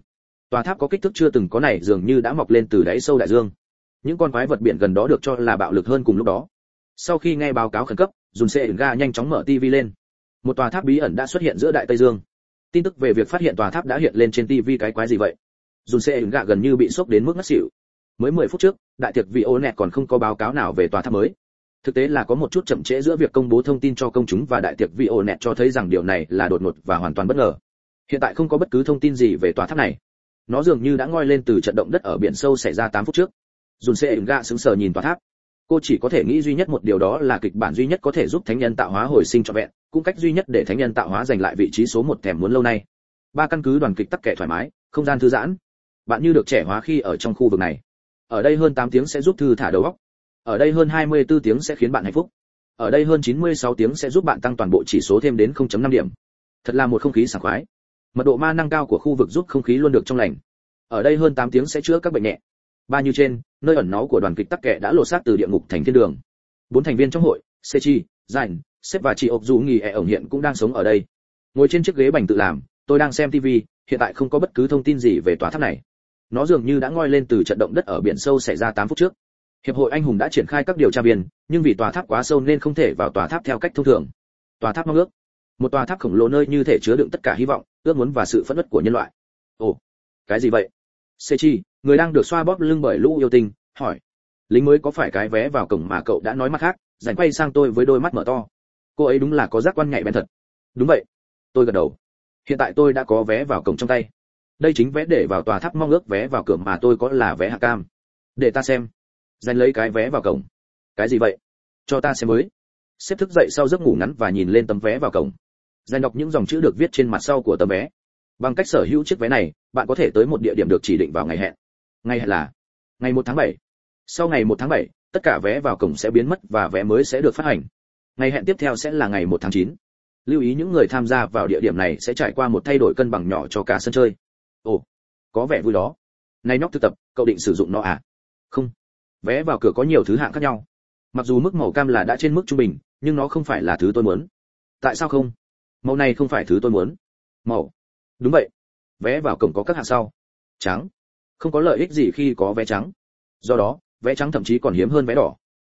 tòa tháp có kích thước chưa từng có này dường như đã mọc lên từ đáy sâu đại dương. Những con quái vật biển gần đó được cho là bạo lực hơn cùng lúc đó. Sau khi nghe báo cáo khẩn cấp dùng xe ga nhanh chóng mở tv lên. Một tòa tháp bí ẩn đã xuất hiện giữa đại tây dương. Tin tức về việc phát hiện tòa tháp đã hiện lên trên tv cái quái gì vậy? Dùng xe gạ gần như bị sốc đến mức ngất xỉu. Mới 10 phút trước, đại tiệc vì ô nẹt còn không có báo cáo nào về tòa tháp mới. Thực tế là có một chút chậm trễ giữa việc công bố thông tin cho công chúng và đại tiệc vì ô nẹt cho thấy rằng điều này là đột ngột và hoàn toàn bất ngờ. Hiện tại không có bất cứ thông tin gì về tòa tháp này nó dường như đã ngoi lên từ trận động đất ở biển sâu xảy ra 8 phút trước. Dùn xe gạ sững sờ nhìn tòa tháp. Cô chỉ có thể nghĩ duy nhất một điều đó là kịch bản duy nhất có thể giúp thánh nhân tạo hóa hồi sinh cho vẹn, cũng cách duy nhất để thánh nhân tạo hóa giành lại vị trí số một thèm muốn lâu nay. Ba căn cứ đoàn kịch tắc kẻ thoải mái, không gian thư giãn. Bạn như được trẻ hóa khi ở trong khu vực này. Ở đây hơn 8 tiếng sẽ giúp thư thả đầu óc. Ở đây hơn 24 tiếng sẽ khiến bạn hạnh phúc. Ở đây hơn 96 tiếng sẽ giúp bạn tăng toàn bộ chỉ số thêm đến 0.5 điểm. Thật là một không khí sảng khoái mật độ ma năng cao của khu vực giúp không khí luôn được trong lành. Ở đây hơn 8 tiếng sẽ chữa các bệnh nhẹ. Ba như trên, nơi ẩn náu của đoàn kịch tắc kệ đã lột xác từ địa ngục thành thiên đường. Bốn thành viên trong hội, sechi dành sếp và chị ốc dù nghỉ ẹ ổng hiện cũng đang sống ở đây. Ngồi trên chiếc ghế bành tự làm, tôi đang xem tv hiện tại không có bất cứ thông tin gì về tòa tháp này. Nó dường như đã ngoi lên từ trận động đất ở biển sâu xảy ra 8 phút trước. Hiệp hội anh hùng đã triển khai các điều tra viên, nhưng vì tòa tháp quá sâu nên không thể vào tòa tháp theo cách thông thường. Tòa tháp mong ước. Một tòa tháp khổng lồ nơi như thể chứa đựng tất cả hy vọng ước muốn và sự phẫn nộ của nhân loại ồ cái gì vậy Sechi, người đang được xoa bóp lưng bởi lũ yêu tinh, hỏi. Lính mới có phải cái vé vào cổng mà cậu đã nói mắt khác, dành quay sang tôi với đôi mắt mở to. Cô ấy đúng là có giác quan nhạy bén thật. Đúng vậy. Tôi gật đầu. Hiện tại tôi đã có vé vào cổng trong tay. Đây chính vé để vào tòa tháp mong ước vé vào cửa mà tôi có là vé hạ cam. để ta xem dành lấy cái vé vào cổng cái gì vậy cho ta xem mới Sếp thức dậy sau giấc ngủ ngắn và nhìn lên tấm vé vào cổng giành đọc những dòng chữ được viết trên mặt sau của tấm vé. Bằng cách sở hữu chiếc vé này bạn có thể tới một địa điểm được chỉ định vào ngày hẹn. Ngày hẹn là ngày 1 tháng 7. sau ngày 1 tháng 7, tất cả vé vào cổng sẽ biến mất và vé mới sẽ được phát hành. Ngày hẹn tiếp theo sẽ là ngày 1 tháng 9. lưu ý những người tham gia vào địa điểm này sẽ trải qua một thay đổi cân bằng nhỏ cho cả sân chơi. Ồ có vẻ vui đó. Này nhóc thực tập cậu định sử dụng nó à? Không. Vé vào cửa có nhiều thứ hạng khác nhau. Mặc dù mức màu cam là đã trên mức trung bình nhưng nó không phải là thứ tôi muốn. Tại sao không? Màu này không phải thứ tôi muốn. Màu đúng vậy. Vé vào cổng có các hạng sau. Trắng. Không có lợi ích gì khi có vé trắng. Do đó, vé trắng thậm chí còn hiếm hơn vé đỏ.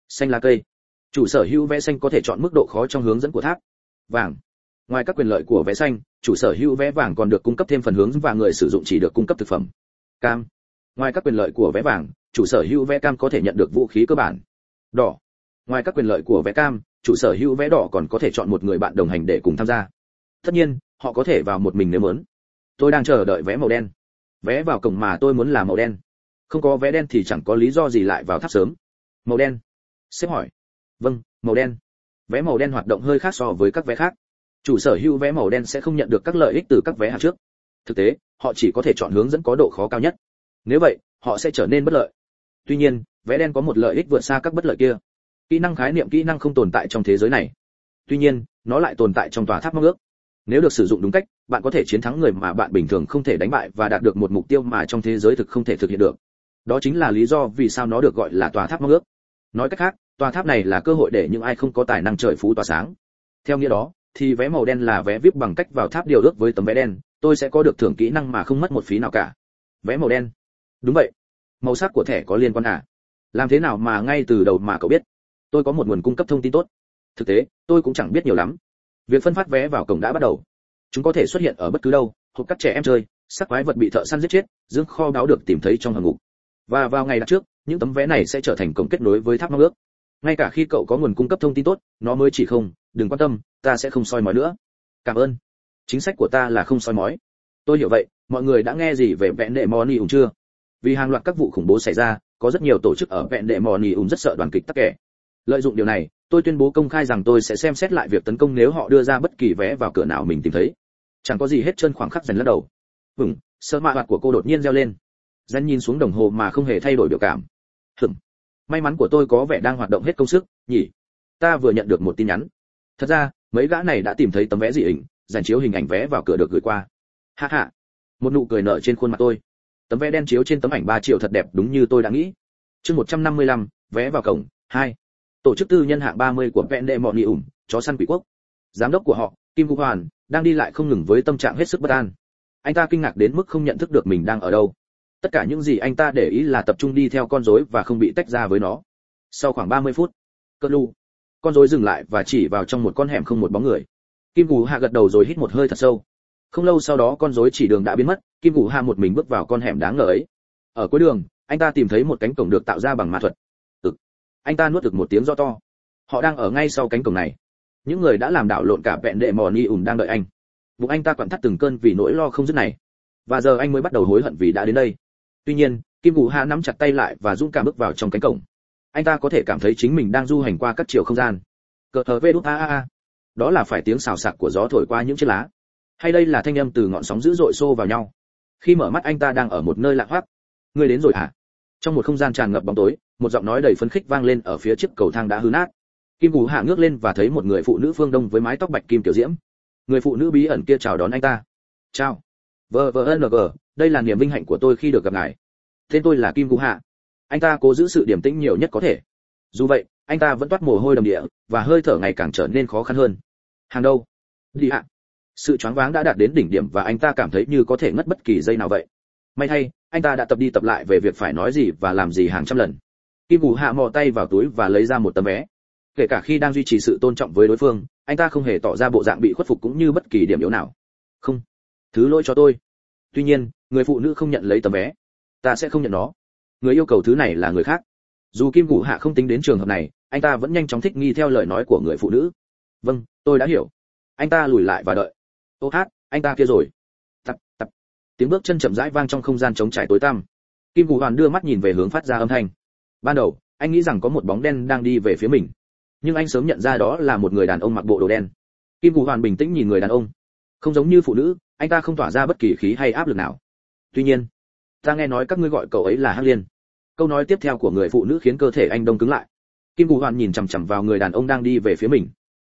Xanh lá cây. Chủ sở hữu vé xanh có thể chọn mức độ khó trong hướng dẫn của tháp. Vàng. Ngoài các quyền lợi của vé xanh, chủ sở hữu vé vàng còn được cung cấp thêm phần hướng và người sử dụng chỉ được cung cấp thực phẩm. Cam. Ngoài các quyền lợi của vé vàng, chủ sở hữu vé cam có thể nhận được vũ khí cơ bản. Đỏ. Ngoài các quyền lợi của vé cam, chủ sở hữu vé đỏ còn có thể chọn một người bạn đồng hành để cùng tham gia tất nhiên, họ có thể vào một mình nếu muốn. Tôi đang chờ đợi vé màu đen. Vé vào cổng mà tôi muốn là màu đen. Không có vé đen thì chẳng có lý do gì lại vào tháp sớm. Màu đen. Xếp hỏi. Vâng màu đen. Vé màu đen hoạt động hơi khác so với các vé khác. Chủ sở hữu vé màu đen sẽ không nhận được các lợi ích từ các vé hàng trước. Thực tế, họ chỉ có thể chọn hướng dẫn có độ khó cao nhất. Nếu vậy, họ sẽ trở nên bất lợi. Tuy nhiên, vé đen có một lợi ích vượt xa các bất lợi kia. Kỹ năng khái niệm kỹ năng không tồn tại trong thế giới này. Tuy nhiên, nó lại tồn tại trong tòa tháp mong ước nếu được sử dụng đúng cách, bạn có thể chiến thắng người mà bạn bình thường không thể đánh bại và đạt được một mục tiêu mà trong thế giới thực không thể thực hiện được. Đó chính là lý do vì sao nó được gọi là tòa tháp mong ước. Nói cách khác, tòa tháp này là cơ hội để những ai không có tài năng trời phú tỏa sáng. Theo nghĩa đó, thì vé màu đen là vé vip bằng cách vào tháp điều ước với tấm vé đen, tôi sẽ có được thưởng kỹ năng mà không mất một phí nào cả. Vé màu đen. Đúng vậy. Màu sắc của thẻ có liên quan à? Làm thế nào mà ngay từ đầu mà cậu biết? Tôi có một nguồn cung cấp thông tin tốt. Thực tế, tôi cũng chẳng biết nhiều lắm việc phân phát vé vào cổng đã bắt đầu. Chúng có thể xuất hiện ở bất cứ đâu, hộp các trẻ em chơi, sắc quái vật bị thợ săn giết chết dưỡng kho đáo được tìm thấy trong hầm ngục. Và vào ngày đặt trước, những tấm vé này sẽ trở thành cổng kết nối với tháp mong ước. Ngay cả khi cậu có nguồn cung cấp thông tin tốt, nó mới chỉ không, đừng quan tâm, ta sẽ không soi mói nữa. Cảm ơn. Chính sách của ta là không soi mói. Tôi hiểu vậy, mọi người đã nghe gì về vẹn đệ moni ủng chưa? Vì hàng loạt các vụ khủng bố xảy ra, có rất nhiều tổ chức ở vẹn đệ moni ủng rất sợ đoàn kịch tắc kẻ lợi dụng điều này tôi tuyên bố công khai rằng tôi sẽ xem xét lại việc tấn công nếu họ đưa ra bất kỳ vé vào cửa nào mình tìm thấy. Chẳng có gì hết chân khoảng khắc dần lắc đầu. Vừng sợ mạ mặt của cô đột nhiên reo lên. Dân nhìn xuống đồng hồ mà không hề thay đổi biểu cảm. Hừm may mắn của tôi có vẻ đang hoạt động hết công sức nhỉ. Ta vừa nhận được một tin nhắn. Thật ra mấy gã này đã tìm thấy tấm vé dị hình dàn chiếu hình ảnh vé vào cửa được gửi qua. Hạ hạ, một nụ cười nở trên khuôn mặt tôi. Tấm vé đen chiếu trên tấm ảnh 3 triệu thật đẹp đúng như tôi đã nghĩ. Chương 155, vé vào cổng 2 tổ chức tư nhân hạng 30 của vẹn đệ mọn nghị ủng, chó săn quỷ quốc. Giám đốc của họ, kim vũ hoàn, đang đi lại không ngừng với tâm trạng hết sức bất an. Anh ta kinh ngạc đến mức không nhận thức được mình đang ở đâu. Tất cả những gì anh ta để ý là tập trung đi theo con rối và không bị tách ra với nó. Sau khoảng 30 phút, cơn lu con rối dừng lại và chỉ vào trong một con hẻm không một bóng người. Kim Vũ hạ gật đầu rồi hít một hơi thật sâu. Không lâu sau đó con rối chỉ đường đã biến mất, kim Vũ hạ một mình bước vào con hẻm đáng ngờ ấy. Ở cuối đường, anh ta tìm thấy một cánh cổng được tạo ra bằng ma thuật anh ta nuốt được một tiếng do to. Họ đang ở ngay sau cánh cổng này. Những người đã làm đảo lộn cả vẹn đệ mò ni ủng đang đợi anh. Bụng anh ta quặn thắt từng cơn vì nỗi lo không dứt này. Và giờ anh mới bắt đầu hối hận vì đã đến đây. Tuy nhiên, kim Vũ Ha nắm chặt tay lại và dũng cảm bước vào trong cánh cổng. Anh ta có thể cảm thấy chính mình đang du hành qua các chiều không gian. Cờ thờ vê đút a a a. Đó là phải tiếng xào xạc của gió thổi qua những chiếc lá. Hay đây là thanh âm từ ngọn sóng dữ dội xô vào nhau. Khi mở mắt anh ta đang ở một nơi lạ hoắc. Ngươi đến rồi hả? Trong một không gian tràn ngập bóng tối một giọng nói đầy phấn khích vang lên ở phía trước cầu thang đã hư nát. Kim gù hạ ngước lên và thấy một người phụ nữ phương đông với mái tóc bạch kim tiểu diễm. Người phụ nữ bí ẩn kia chào đón anh ta. Chào. Vờ vờ ng đây là niềm vinh hạnh của tôi khi được gặp ngài. Tên tôi là kim gù hạ. Anh ta cố giữ sự điềm tĩnh nhiều nhất có thể. Dù vậy, anh ta vẫn toát mồ hôi đầm địa và hơi thở ngày càng trở nên khó khăn hơn. Hàng đâu? Đi hạ sự choáng váng đã đạt đến đỉnh điểm và anh ta cảm thấy như có thể ngất bất kỳ giây nào vậy. May thay, anh ta đã tập đi tập lại về việc phải nói gì và làm gì hàng trăm lần kim Vũ hạ mò tay vào túi và lấy ra một tấm vé. Kể cả khi đang duy trì sự tôn trọng với đối phương, anh ta không hề tỏ ra bộ dạng bị khuất phục cũng như bất kỳ điểm yếu nào. Không. Thứ lỗi cho tôi. Tuy nhiên, người phụ nữ không nhận lấy tấm vé. Ta sẽ không nhận nó. Người yêu cầu thứ này là người khác. Dù kim Vũ hạ không tính đến trường hợp này, anh ta vẫn nhanh chóng thích nghi theo lời nói của người phụ nữ. Vâng tôi đã hiểu. Anh ta lùi lại và đợi. Ô hát, anh ta kia rồi. Tập tập. Tiếng bước chân chậm rãi vang trong không gian trống trải tối tăm. Kim Vũ hoàn đưa mắt nhìn về hướng phát ra âm thanh ban đầu, anh nghĩ rằng có một bóng đen đang đi về phía mình. Nhưng anh sớm nhận ra đó là một người đàn ông mặc bộ đồ đen. Kim cù hoàn bình tĩnh nhìn người đàn ông. Không giống như phụ nữ, anh ta không tỏa ra bất kỳ khí hay áp lực nào. Tuy nhiên, ta nghe nói các ngươi gọi cậu ấy là hắc liên. Câu nói tiếp theo của người phụ nữ khiến cơ thể anh đông cứng lại. Kim cù hoàn nhìn chằm chằm vào người đàn ông đang đi về phía mình.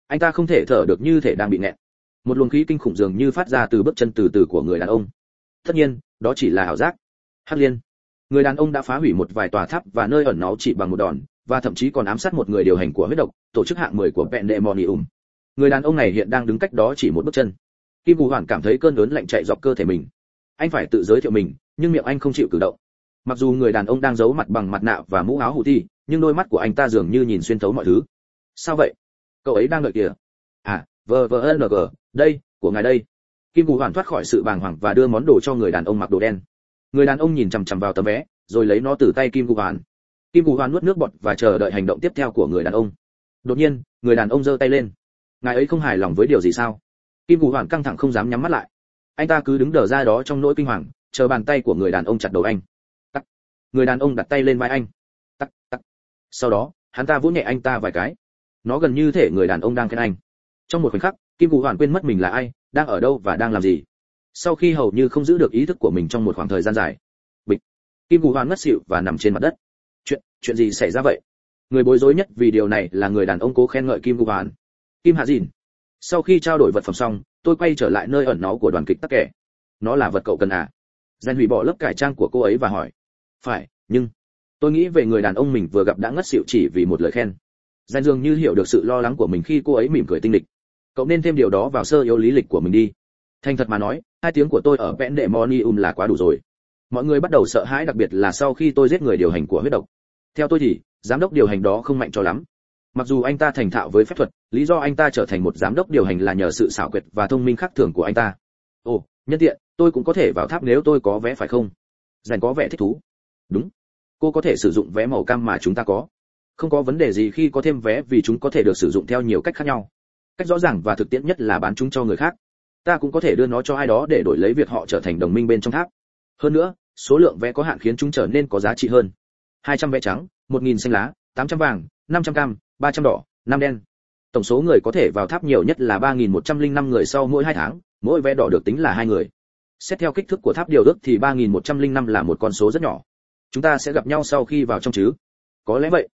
Anh ta không thể thở được như thể đang bị nghẹn. Một luồng khí kinh khủng dường như phát ra từ bước chân từ từ của người đàn ông. Tất nhiên, đó chỉ là ảo giác. Hắc liên người đàn ông đã phá hủy một vài tòa tháp và nơi ẩn náu chỉ bằng một đòn, và thậm chí còn ám sát một người điều hành của huyết độc, tổ chức hạng 10 của vẹn đệ monium người đàn ông này hiện đang đứng cách đó chỉ một bước chân. Kim vũ hoàn cảm thấy cơn lớn lạnh chạy dọc cơ thể mình. Anh phải tự giới thiệu mình, nhưng miệng anh không chịu cử động. Mặc dù người đàn ông đang giấu mặt bằng mặt nạ và mũ áo hủ thi, nhưng đôi mắt của anh ta dường như nhìn xuyên thấu mọi thứ. Sao vậy? Cậu ấy đang đợi kìa. À vờ vờ ng đây, của ngài đây. Kim vũ hoàn thoát khỏi sự bàng hoàng và đưa món đồ cho người đàn ông mặc đồ đen người đàn ông nhìn chằm chằm vào tấm vé, rồi lấy nó từ tay kim Cụ hoàn. Kim Cụ hoàn nuốt nước bọt và chờ đợi hành động tiếp theo của người đàn ông. Đột nhiên, người đàn ông giơ tay lên. Ngài ấy không hài lòng với điều gì sao? Kim Cụ hoàn căng thẳng không dám nhắm mắt lại. Anh ta cứ đứng đờ ra đó trong nỗi kinh hoàng, chờ bàn tay của người đàn ông chặt đầu anh. Tắc. Người đàn ông đặt tay lên vai anh. Tắc tắc. Sau đó, hắn ta vỗ nhẹ anh ta vài cái. Nó gần như thể người đàn ông đang khen anh. Trong một khoảnh khắc, kim Cụ hoàn quên mất mình là ai, đang ở đâu và đang làm gì sau khi hầu như không giữ được ý thức của mình trong một khoảng thời gian dài. Bịch. Kim vũ hoàn ngất xỉu và nằm trên mặt đất. Chuyện chuyện gì xảy ra vậy? Người bối rối nhất vì điều này là người đàn ông cố khen ngợi kim vũ hoàn kim hạ dìn. Sau khi trao đổi vật phẩm xong, tôi quay trở lại nơi ẩn náu của đoàn kịch tắc kẻ nó là vật cậu cần à? Gian hủy bỏ lớp cải trang của cô ấy và hỏi. Phải, nhưng tôi nghĩ về người đàn ông mình vừa gặp đã ngất xỉu chỉ vì một lời khen. Gian dường như hiểu được sự lo lắng của mình khi cô ấy mỉm cười tinh lịch cậu nên thêm điều đó vào sơ yếu lý lịch của mình đi thành thật mà nói, hai tiếng của tôi ở vẽn đệ monium là quá đủ rồi. Mọi người bắt đầu sợ hãi, đặc biệt là sau khi tôi giết người điều hành của huyết độc. Theo tôi thì, giám đốc điều hành đó không mạnh cho lắm. Mặc dù anh ta thành thạo với phép thuật, lý do anh ta trở thành một giám đốc điều hành là nhờ sự xảo quyệt và thông minh khác thường của anh ta. Ồ, nhân tiện, tôi cũng có thể vào tháp nếu tôi có vé, phải không? Dành có vẻ thích thú. Đúng. Cô có thể sử dụng vé màu cam mà chúng ta có. Không có vấn đề gì khi có thêm vé vì chúng có thể được sử dụng theo nhiều cách khác nhau. Cách rõ ràng và thực tiễn nhất là bán chúng cho người khác ta cũng có thể đưa nó cho ai đó để đổi lấy việc họ trở thành đồng minh bên trong tháp. Hơn nữa, số lượng vé có hạn khiến chúng trở nên có giá trị hơn. 200 vé trắng 1.000 xanh lá 800 vàng 500 cam 300 đỏ 5 đen. Tổng số người có thể vào tháp nhiều nhất là 3.105 người sau mỗi hai tháng, mỗi vé đỏ được tính là hai người. Xét theo kích thước của tháp điều ước thì 3.105 là một con số rất nhỏ. Chúng ta sẽ gặp nhau sau khi vào trong chứ? Có lẽ vậy.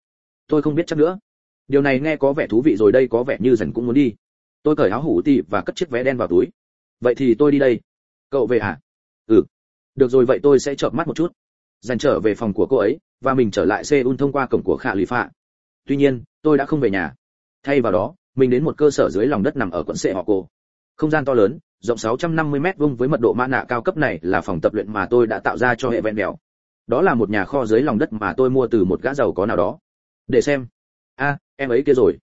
Tôi không biết chắc nữa. Điều này nghe có vẻ thú vị rồi đây có vẻ như dần cũng muốn đi. Tôi cởi áo hủ tị và cất chiếc vé đen vào túi vậy thì tôi đi đây cậu về à ừ được rồi vậy tôi sẽ chợp mắt một chút dành trở về phòng của cô ấy và mình trở lại Seoul thông qua cổng của Khả Lì Phạ. Tuy nhiên, tôi đã không về nhà. Thay vào đó, mình đến một cơ sở dưới lòng đất nằm ở quận Sệ Họ Cô. Không gian to lớn, rộng 650 mét vuông với mật độ mã nạ cao cấp này là phòng tập luyện mà tôi đã tạo ra cho hệ vẹn đèo. Đó là một nhà kho dưới lòng đất mà tôi mua từ một gã giàu có nào đó. Để xem. A, em ấy kia rồi.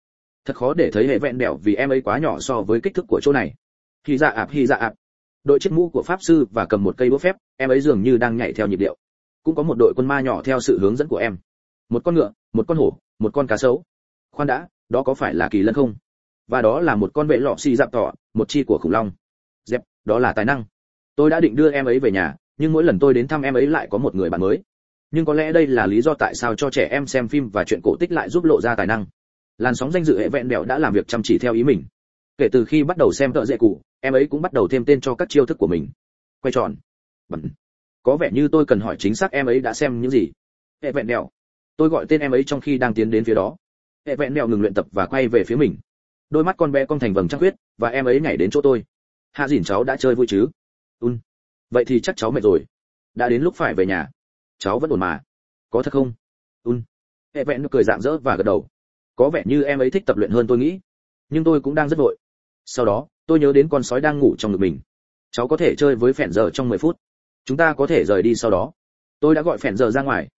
Thật khó để thấy hệ vẹn đèo vì em ấy quá nhỏ so với kích thước của chỗ này. Hy dạ ạp hy dạ ạp. Đội chiếc mũ của pháp sư và cầm một cây búa phép, em ấy dường như đang nhảy theo nhịp điệu. Cũng có một đội quân ma nhỏ theo sự hướng dẫn của em. Một con ngựa, một con hổ, một con cá sấu. Khoan đã, đó có phải là kỳ lân không? Và đó là một con vệ lọ xì dạp tỏ, một chi của khủng long dẹp đó là tài năng tôi đã định đưa em ấy về nhà nhưng mỗi lần tôi đến thăm em ấy lại có một người bạn mới nhưng có lẽ đây là lý do tại sao cho trẻ em xem phim và chuyện cổ tích lại giúp lộ ra tài năng làn sóng danh dự hệ vẹn đẹo đã làm việc chăm chỉ theo ý mình kể từ khi bắt đầu xem tợ dễ cụ, em ấy cũng bắt đầu thêm tên cho các chiêu thức của mình. Quay tròn. Bẩn. Có vẻ như tôi cần hỏi chính xác em ấy đã xem những gì. Hệ vẹn đèo tôi gọi tên em ấy trong khi đang tiến đến phía đó. Hệ vẹn đèo ngừng luyện tập và quay về phía mình. Đôi mắt con bé con thành vầng trăng huyết, và em ấy nhảy đến chỗ tôi. Hạ dìn cháu đã chơi vui chứ? Un. Vậy thì chắc cháu mệt rồi. Đã đến lúc phải về nhà. Cháu vẫn ổn mà. Có thật không? Un. Hệ vẹn cười dạng dỡ và gật đầu. Có vẻ như em ấy thích tập luyện hơn tôi nghĩ. Nhưng tôi cũng đang rất vội sau đó, tôi nhớ đến con sói đang ngủ trong ngực mình. Cháu có thể chơi với phèn giờ trong 10 phút. Chúng ta có thể rời đi sau đó. Tôi đã gọi phèn giờ ra ngoài.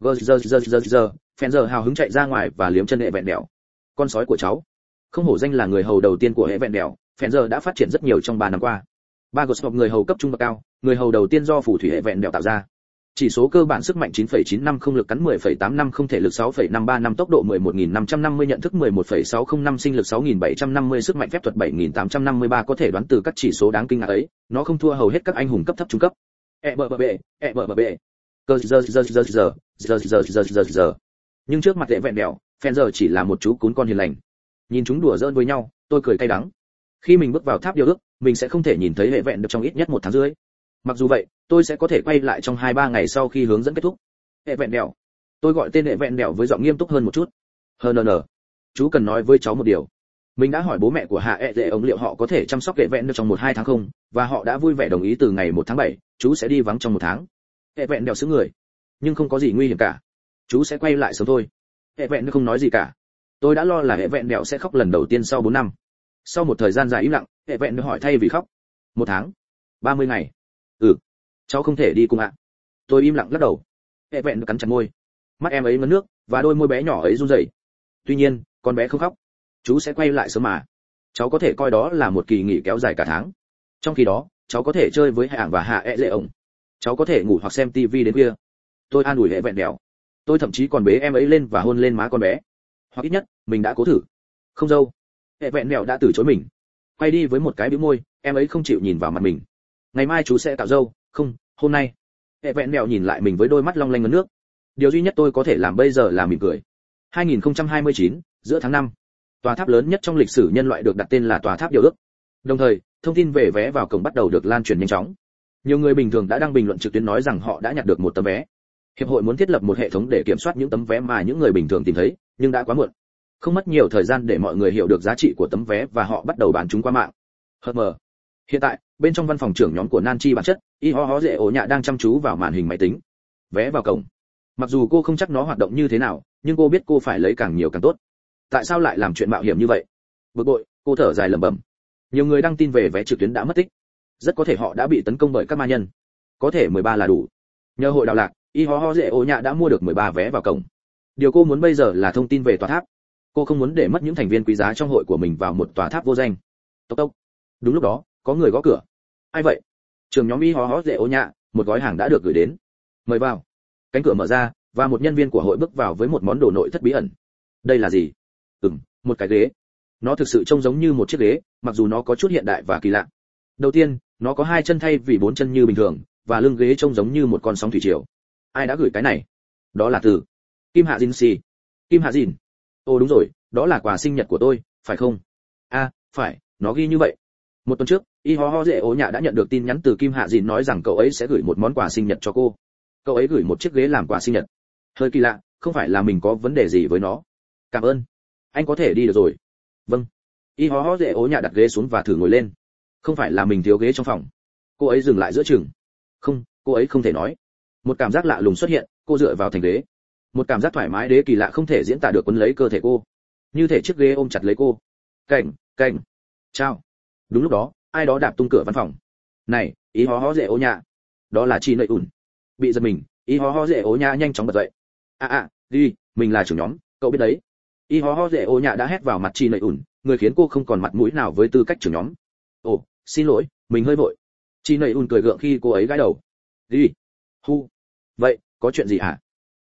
Gờ giờ giờ giờ giờ phèn giờ hào hứng chạy ra ngoài và liếm chân hệ vẹn đèo con sói của cháu. Không hổ danh là người hầu đầu tiên của hệ vẹn đèo phèn giờ đã phát triển rất nhiều trong ba năm qua. Ba goscop người hầu cấp trung và cao, người hầu đầu tiên do phù thủy hệ vẹn đèo tạo ra chỉ số cơ bản sức mạnh 9,950 lực cắn 10,85 không thể lực 6,535 tốc độ 11.550 nhận thức 11,605 sinh lực 6.750 sức mạnh phép thuật 7.853 có thể đoán từ các chỉ số đáng kinh ngạc ấy, nó không thua hầu hết các anh hùng cấp thấp trung cấp. E bờ bờ bệ, e bờ bờ bệ. cơ giờ giờ giờ giờ giờ giờ giờ giờ giờ nhưng trước mặt hệ vẹn đèo phen giờ chỉ là một chú cún con hiền lành. Nhìn chúng đùa giỡn với nhau tôi cười cay đắng. Khi mình bước vào tháp điều ước mình sẽ không thể nhìn thấy hệ vẹn được trong ít nhất một tháng rưỡi mặc dù vậy, tôi sẽ có thể quay lại trong hai ba ngày sau khi hướng dẫn kết thúc. Hệ vẹn đèo. Tôi gọi tên hệ vẹn đèo với giọng nghiêm túc hơn một chút. Hờ nờ nờ chú cần nói với cháu một điều. Mình đã hỏi bố mẹ của hạ E dễ ông liệu họ có thể chăm sóc hệ vẹn được trong một hai tháng không, và họ đã vui vẻ đồng ý từ ngày một tháng bảy, chú sẽ đi vắng trong một tháng. Hệ vẹn đèo xứ người. Nhưng không có gì nguy hiểm cả. Chú sẽ quay lại sớm thôi. Hệ vẹn không nói gì cả. Tôi đã lo là hệ vẹn đèo sẽ khóc lần đầu tiên sau bốn năm. Sau một thời gian dài im lặng, hệ vẹn hỏi thay vì khóc. Một tháng. Ba mươi ngày ừ. Cháu không thể đi cùng ạ. Tôi im lặng lắc đầu. Hệ vẹn cắn chặt môi. Mắt em ấy ngấn nước, và đôi môi bé nhỏ ấy run rẩy. Tuy nhiên, con bé không khóc. Chú sẽ quay lại sớm mà. Cháu có thể coi đó là một kỳ nghỉ kéo dài cả tháng. Trong khi đó, cháu có thể chơi với hạng và hạ e lệ ổng. Cháu có thể ngủ hoặc xem tivi đến khuya. Tôi an ủi hệ vẹn đèo tôi thậm chí còn bế em ấy lên và hôn lên má con bé. Hoặc ít nhất, mình đã cố thử. Không dâu. Hệ vẹn mèo đã từ chối mình. Quay đi với một cái bĩu môi, em ấy không chịu nhìn vào mặt mình ngày mai chú sẽ tạo râu. không hôm nay. Hệ vẹn mèo nhìn lại mình với đôi mắt long lanh ngấn nước. Điều duy nhất tôi có thể làm bây giờ là mỉm cười. 2029, giữa tháng 5. tòa tháp lớn nhất trong lịch sử nhân loại được đặt tên là tòa tháp điều ước. Đồng thời thông tin về vé vào cổng bắt đầu được lan truyền nhanh chóng. Nhiều người bình thường đã đăng bình luận trực tuyến nói rằng họ đã nhặt được một tấm vé. Hiệp hội muốn thiết lập một hệ thống để kiểm soát những tấm vé mà những người bình thường tìm thấy nhưng đã quá muộn. Không mất nhiều thời gian để mọi người hiểu được giá trị của tấm vé và họ bắt đầu bán chúng qua mạng. Hờ mờ. Hiện tại bên trong văn phòng trưởng nhóm của nan chi bản chất, y ho ho dễ ổ nhạ đang chăm chú vào màn hình máy tính. Vé vào cổng. Mặc dù cô không chắc nó hoạt động như thế nào, nhưng cô biết cô phải lấy càng nhiều càng tốt. Tại sao lại làm chuyện mạo hiểm như vậy? Bực bội, cô thở dài lẩm bẩm. Nhiều người đăng tin về vé trực tuyến đã mất tích. Rất có thể họ đã bị tấn công bởi các ma nhân. Có thể 13 là đủ. Nhờ hội đạo lạc, y ho ho dễ ổ nhạ đã mua được 13 vé vào cổng. Điều cô muốn bây giờ là thông tin về tòa tháp. Cô không muốn để mất những thành viên quý giá trong hội của mình vào một tòa tháp vô danh. Tốc tốc. Đúng lúc đó, có người gõ cửa ai vậy? Trường nhóm y hó hó dễ ô nhạ, một gói hàng đã được gửi đến. Mời vào. Cánh cửa mở ra, và một nhân viên của hội bước vào với một món đồ nội thất bí ẩn. Đây là gì? Ừm, một cái ghế. Nó thực sự trông giống như một chiếc ghế, mặc dù nó có chút hiện đại và kỳ lạ. Đầu tiên, nó có hai chân thay vì bốn chân như bình thường, và lưng ghế trông giống như một con sóng thủy triều. Ai đã gửi cái này? Đó là từ kim hạ dinh si kim hạ dìn ồ, đúng rồi, đó là quà sinh nhật của tôi, phải không? A phải, nó ghi như vậy một tuần trước, y ho ho dễ ố nhạ đã nhận được tin nhắn từ kim hạ dìn nói rằng cậu ấy sẽ gửi một món quà sinh nhật cho cô. Cậu ấy gửi một chiếc ghế làm quà sinh nhật. Hơi kỳ lạ, không phải là mình có vấn đề gì với nó. Cảm ơn. Anh có thể đi được rồi. Vâng. Y ho ho dễ ố nhạ đặt ghế xuống và thử ngồi lên. Không phải là mình thiếu ghế trong phòng. Cô ấy dừng lại giữa chừng. Không, cô ấy không thể nói. Một cảm giác lạ lùng xuất hiện, cô dựa vào thành ghế. Một cảm giác thoải mái đế kỳ lạ không thể diễn tả được quấn lấy cơ thể cô. Như thể chiếc ghế ôm chặt lấy cô. Cảnh cảnh. Chào đúng lúc đó, ai đó đạp tung cửa văn phòng. Này, ý hó hó dễ ố nhạ. Đó là chi nợ ủn. Bị giật mình, ý hó hó dễ ố nhạ nhanh chóng bật dậy. À à đi mình là trưởng nhóm, cậu biết đấy. Ý hó hó dễ ố nhạ đã hét vào mặt chi nợ ủn, người khiến cô không còn mặt mũi nào với tư cách trưởng nhóm. Ồ, xin lỗi, mình hơi vội. Chi nợ ủn cười gượng khi cô ấy gãi đầu. Đi hu, vậy, có chuyện gì hả?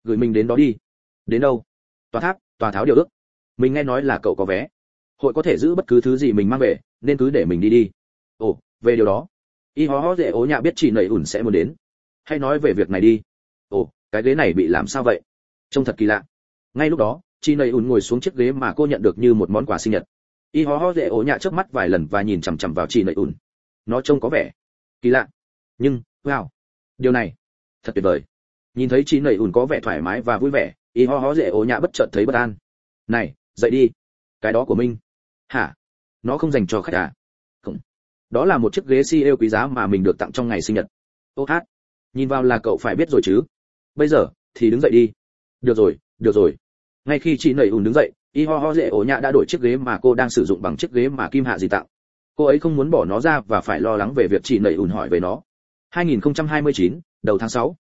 Gửi mình đến đó đi. Đến đâu? Tòa tháp, tòa tháo điều ước. Mình nghe nói là cậu có vé. Hội có thể giữ bất cứ thứ gì mình mang về nên cứ để mình đi đi. Ồ, về điều đó. Y hó hó dễ ố nhạ biết chị nầy ủn sẽ muốn đến. Hay nói về việc này đi. Ồ, cái ghế này bị làm sao vậy? Trông thật kỳ lạ. Ngay lúc đó, chị nầy ủn ngồi xuống chiếc ghế mà cô nhận được như một món quà sinh nhật. Y hó hó dễ ố nhạ trước mắt vài lần và nhìn chằm chằm vào chị nầy ủn. Nó trông có vẻ kỳ lạ. Nhưng, wow. Điều này, thật tuyệt vời. Nhìn thấy chị nầy ủn có vẻ thoải mái và vui vẻ, y ho ho dễ ố nhã bất chợt thấy bất an. Này, dậy đi. Cái đó của minh hả? Nó không dành cho khách à. Không. Đó là một chiếc ghế si yêu quý giá mà mình được tặng trong ngày sinh nhật. Ô hát. Nhìn vào là cậu phải biết rồi chứ. Bây giờ thì đứng dậy đi. Được rồi được rồi. Ngay khi chị nầy ùn đứng dậy y ho ho dễ ổ nhạ đã đổi chiếc ghế mà cô đang sử dụng bằng chiếc ghế mà kim hạ gì tặng. Cô ấy không muốn bỏ nó ra và phải lo lắng về việc chị nầy ùn hỏi về nó. 2029, đầu tháng 6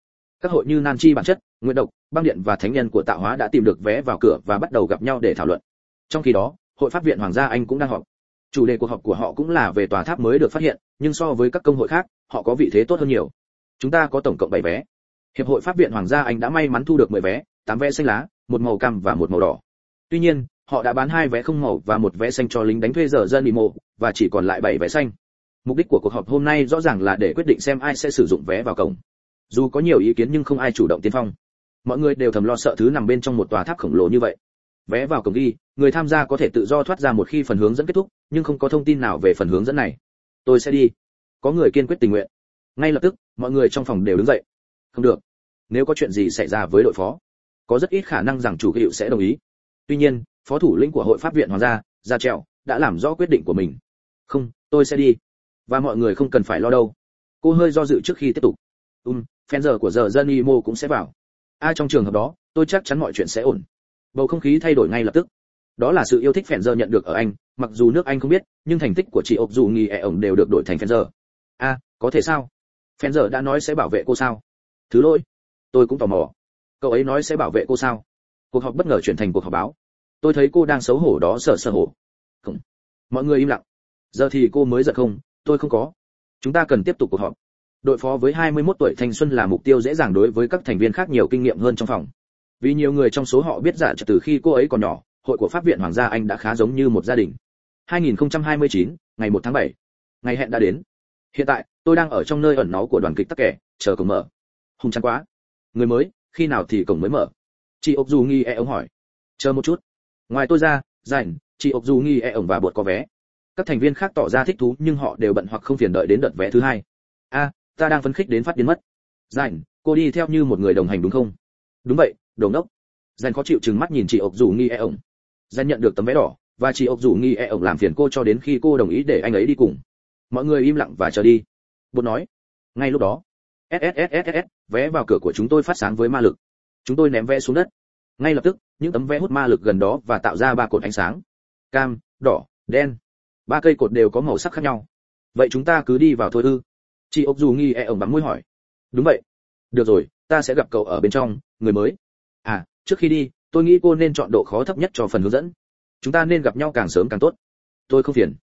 các hội như nan chi bản chất nguyện độc băng điện và thánh nhân của tạo hóa đã tìm được vé vào cửa và bắt đầu gặp nhau để thảo luận. Trong khi đó hội pháp viện hoàng gia anh cũng đang họp chủ đề cuộc họp của họ cũng là về tòa tháp mới được phát hiện, nhưng so với các công hội khác, họ có vị thế tốt hơn nhiều. Chúng ta có tổng cộng 7 vé. Hiệp hội pháp viện hoàng gia anh đã may mắn thu được 10 vé 8 vé xanh lá, một màu cam và một màu đỏ. Tuy nhiên, họ đã bán hai vé không màu và một vé xanh cho lính đánh thuê giờ dân bị mộ và chỉ còn lại 7 vé xanh. Mục đích của cuộc họp hôm nay rõ ràng là để quyết định xem ai sẽ sử dụng vé vào cổng. Dù có nhiều ý kiến nhưng không ai chủ động tiên phong. Mọi người đều thầm lo sợ thứ nằm bên trong một tòa tháp khổng lồ như vậy vé vào cổng ghi, người tham gia có thể tự do thoát ra một khi phần hướng dẫn kết thúc, nhưng không có thông tin nào về phần hướng dẫn này. Tôi sẽ đi. Có người kiên quyết tình nguyện. Ngay lập tức, mọi người trong phòng đều đứng dậy. Không được. Nếu có chuyện gì xảy ra với đội phó, có rất ít khả năng rằng chủ hiệu sẽ đồng ý. Tuy nhiên, phó thủ lĩnh của hội pháp viện hoàng gia gia trèo đã làm rõ quyết định của mình. Không, tôi sẽ đi. Và mọi người không cần phải lo đâu. Cô hơi do dự trước khi tiếp tục. Um fan giờ của giờ dân imo cũng sẽ vào. Ai trong trường hợp đó, tôi chắc chắn mọi chuyện sẽ ổn bầu không khí thay đổi ngay lập tức. Đó là sự yêu thích phèn giờ nhận được ở anh, mặc dù nước anh không biết, nhưng thành tích của chị ốc dù nghỉ ẻ ổng đều được đổi thành phèn giờ a có thể sao? Phèn giờ đã nói sẽ bảo vệ cô sao? Thứ lỗi. Tôi cũng tò mò. Cậu ấy nói sẽ bảo vệ cô sao? Cuộc họp bất ngờ chuyển thành cuộc họp báo. Tôi thấy cô đang xấu hổ đó sợ sợ hổ. Không. Mọi người im lặng. Giờ thì cô mới giận không? Tôi không có. Chúng ta cần tiếp tục cuộc họp. Đội phó với 21 tuổi thanh xuân là mục tiêu dễ dàng đối với các thành viên khác nhiều kinh nghiệm hơn trong phòng vì nhiều người trong số họ biết giả từ khi cô ấy còn nhỏ hội của pháp viện hoàng gia anh đã khá giống như một gia đình. 2029, ngày 1 tháng 7. ngày hẹn đã đến. Hiện tại tôi đang ở trong nơi ẩn náu của đoàn kịch tắc kẻ chờ cổng mở. Hùng chán quá. Người mới khi nào thì cổng mới mở? Chị ốc dù nghi e ông hỏi. Chờ một chút. Ngoài tôi ra rảnh chị ốc dù nghi e ổng và bột có vé. Các thành viên khác tỏ ra thích thú nhưng họ đều bận hoặc không phiền đợi đến đợt vé thứ hai. A ta đang phấn khích đến phát điên mất. Rảnh cô đi theo như một người đồng hành đúng không? Đúng vậy đồ ngốc. Dành khó chịu chừng mắt nhìn chị ốc dù nghi e ổng. Dành nhận được tấm vé đỏ, và chị ốc dù nghi e ổng làm phiền cô cho đến khi cô đồng ý để anh ấy đi cùng. Mọi người im lặng và chờ đi. Bột nói. Ngay lúc đó sssss vé vào cửa của chúng tôi phát sáng với ma lực. Chúng tôi ném vé xuống đất. Ngay lập tức, những tấm vé hút ma lực gần đó và tạo ra ba cột ánh sáng. Cam, đỏ, đen. Ba cây cột đều có màu sắc khác nhau. Vậy chúng ta cứ đi vào thôi ư? Chị ốc dù nghi e ổng bắn mũi hỏi. Đúng vậy. Được rồi, ta sẽ gặp cậu ở bên trong, người mới à trước khi đi, tôi nghĩ cô nên chọn độ khó thấp nhất cho phần hướng dẫn. Chúng ta nên gặp nhau càng sớm càng tốt. Tôi không phiền.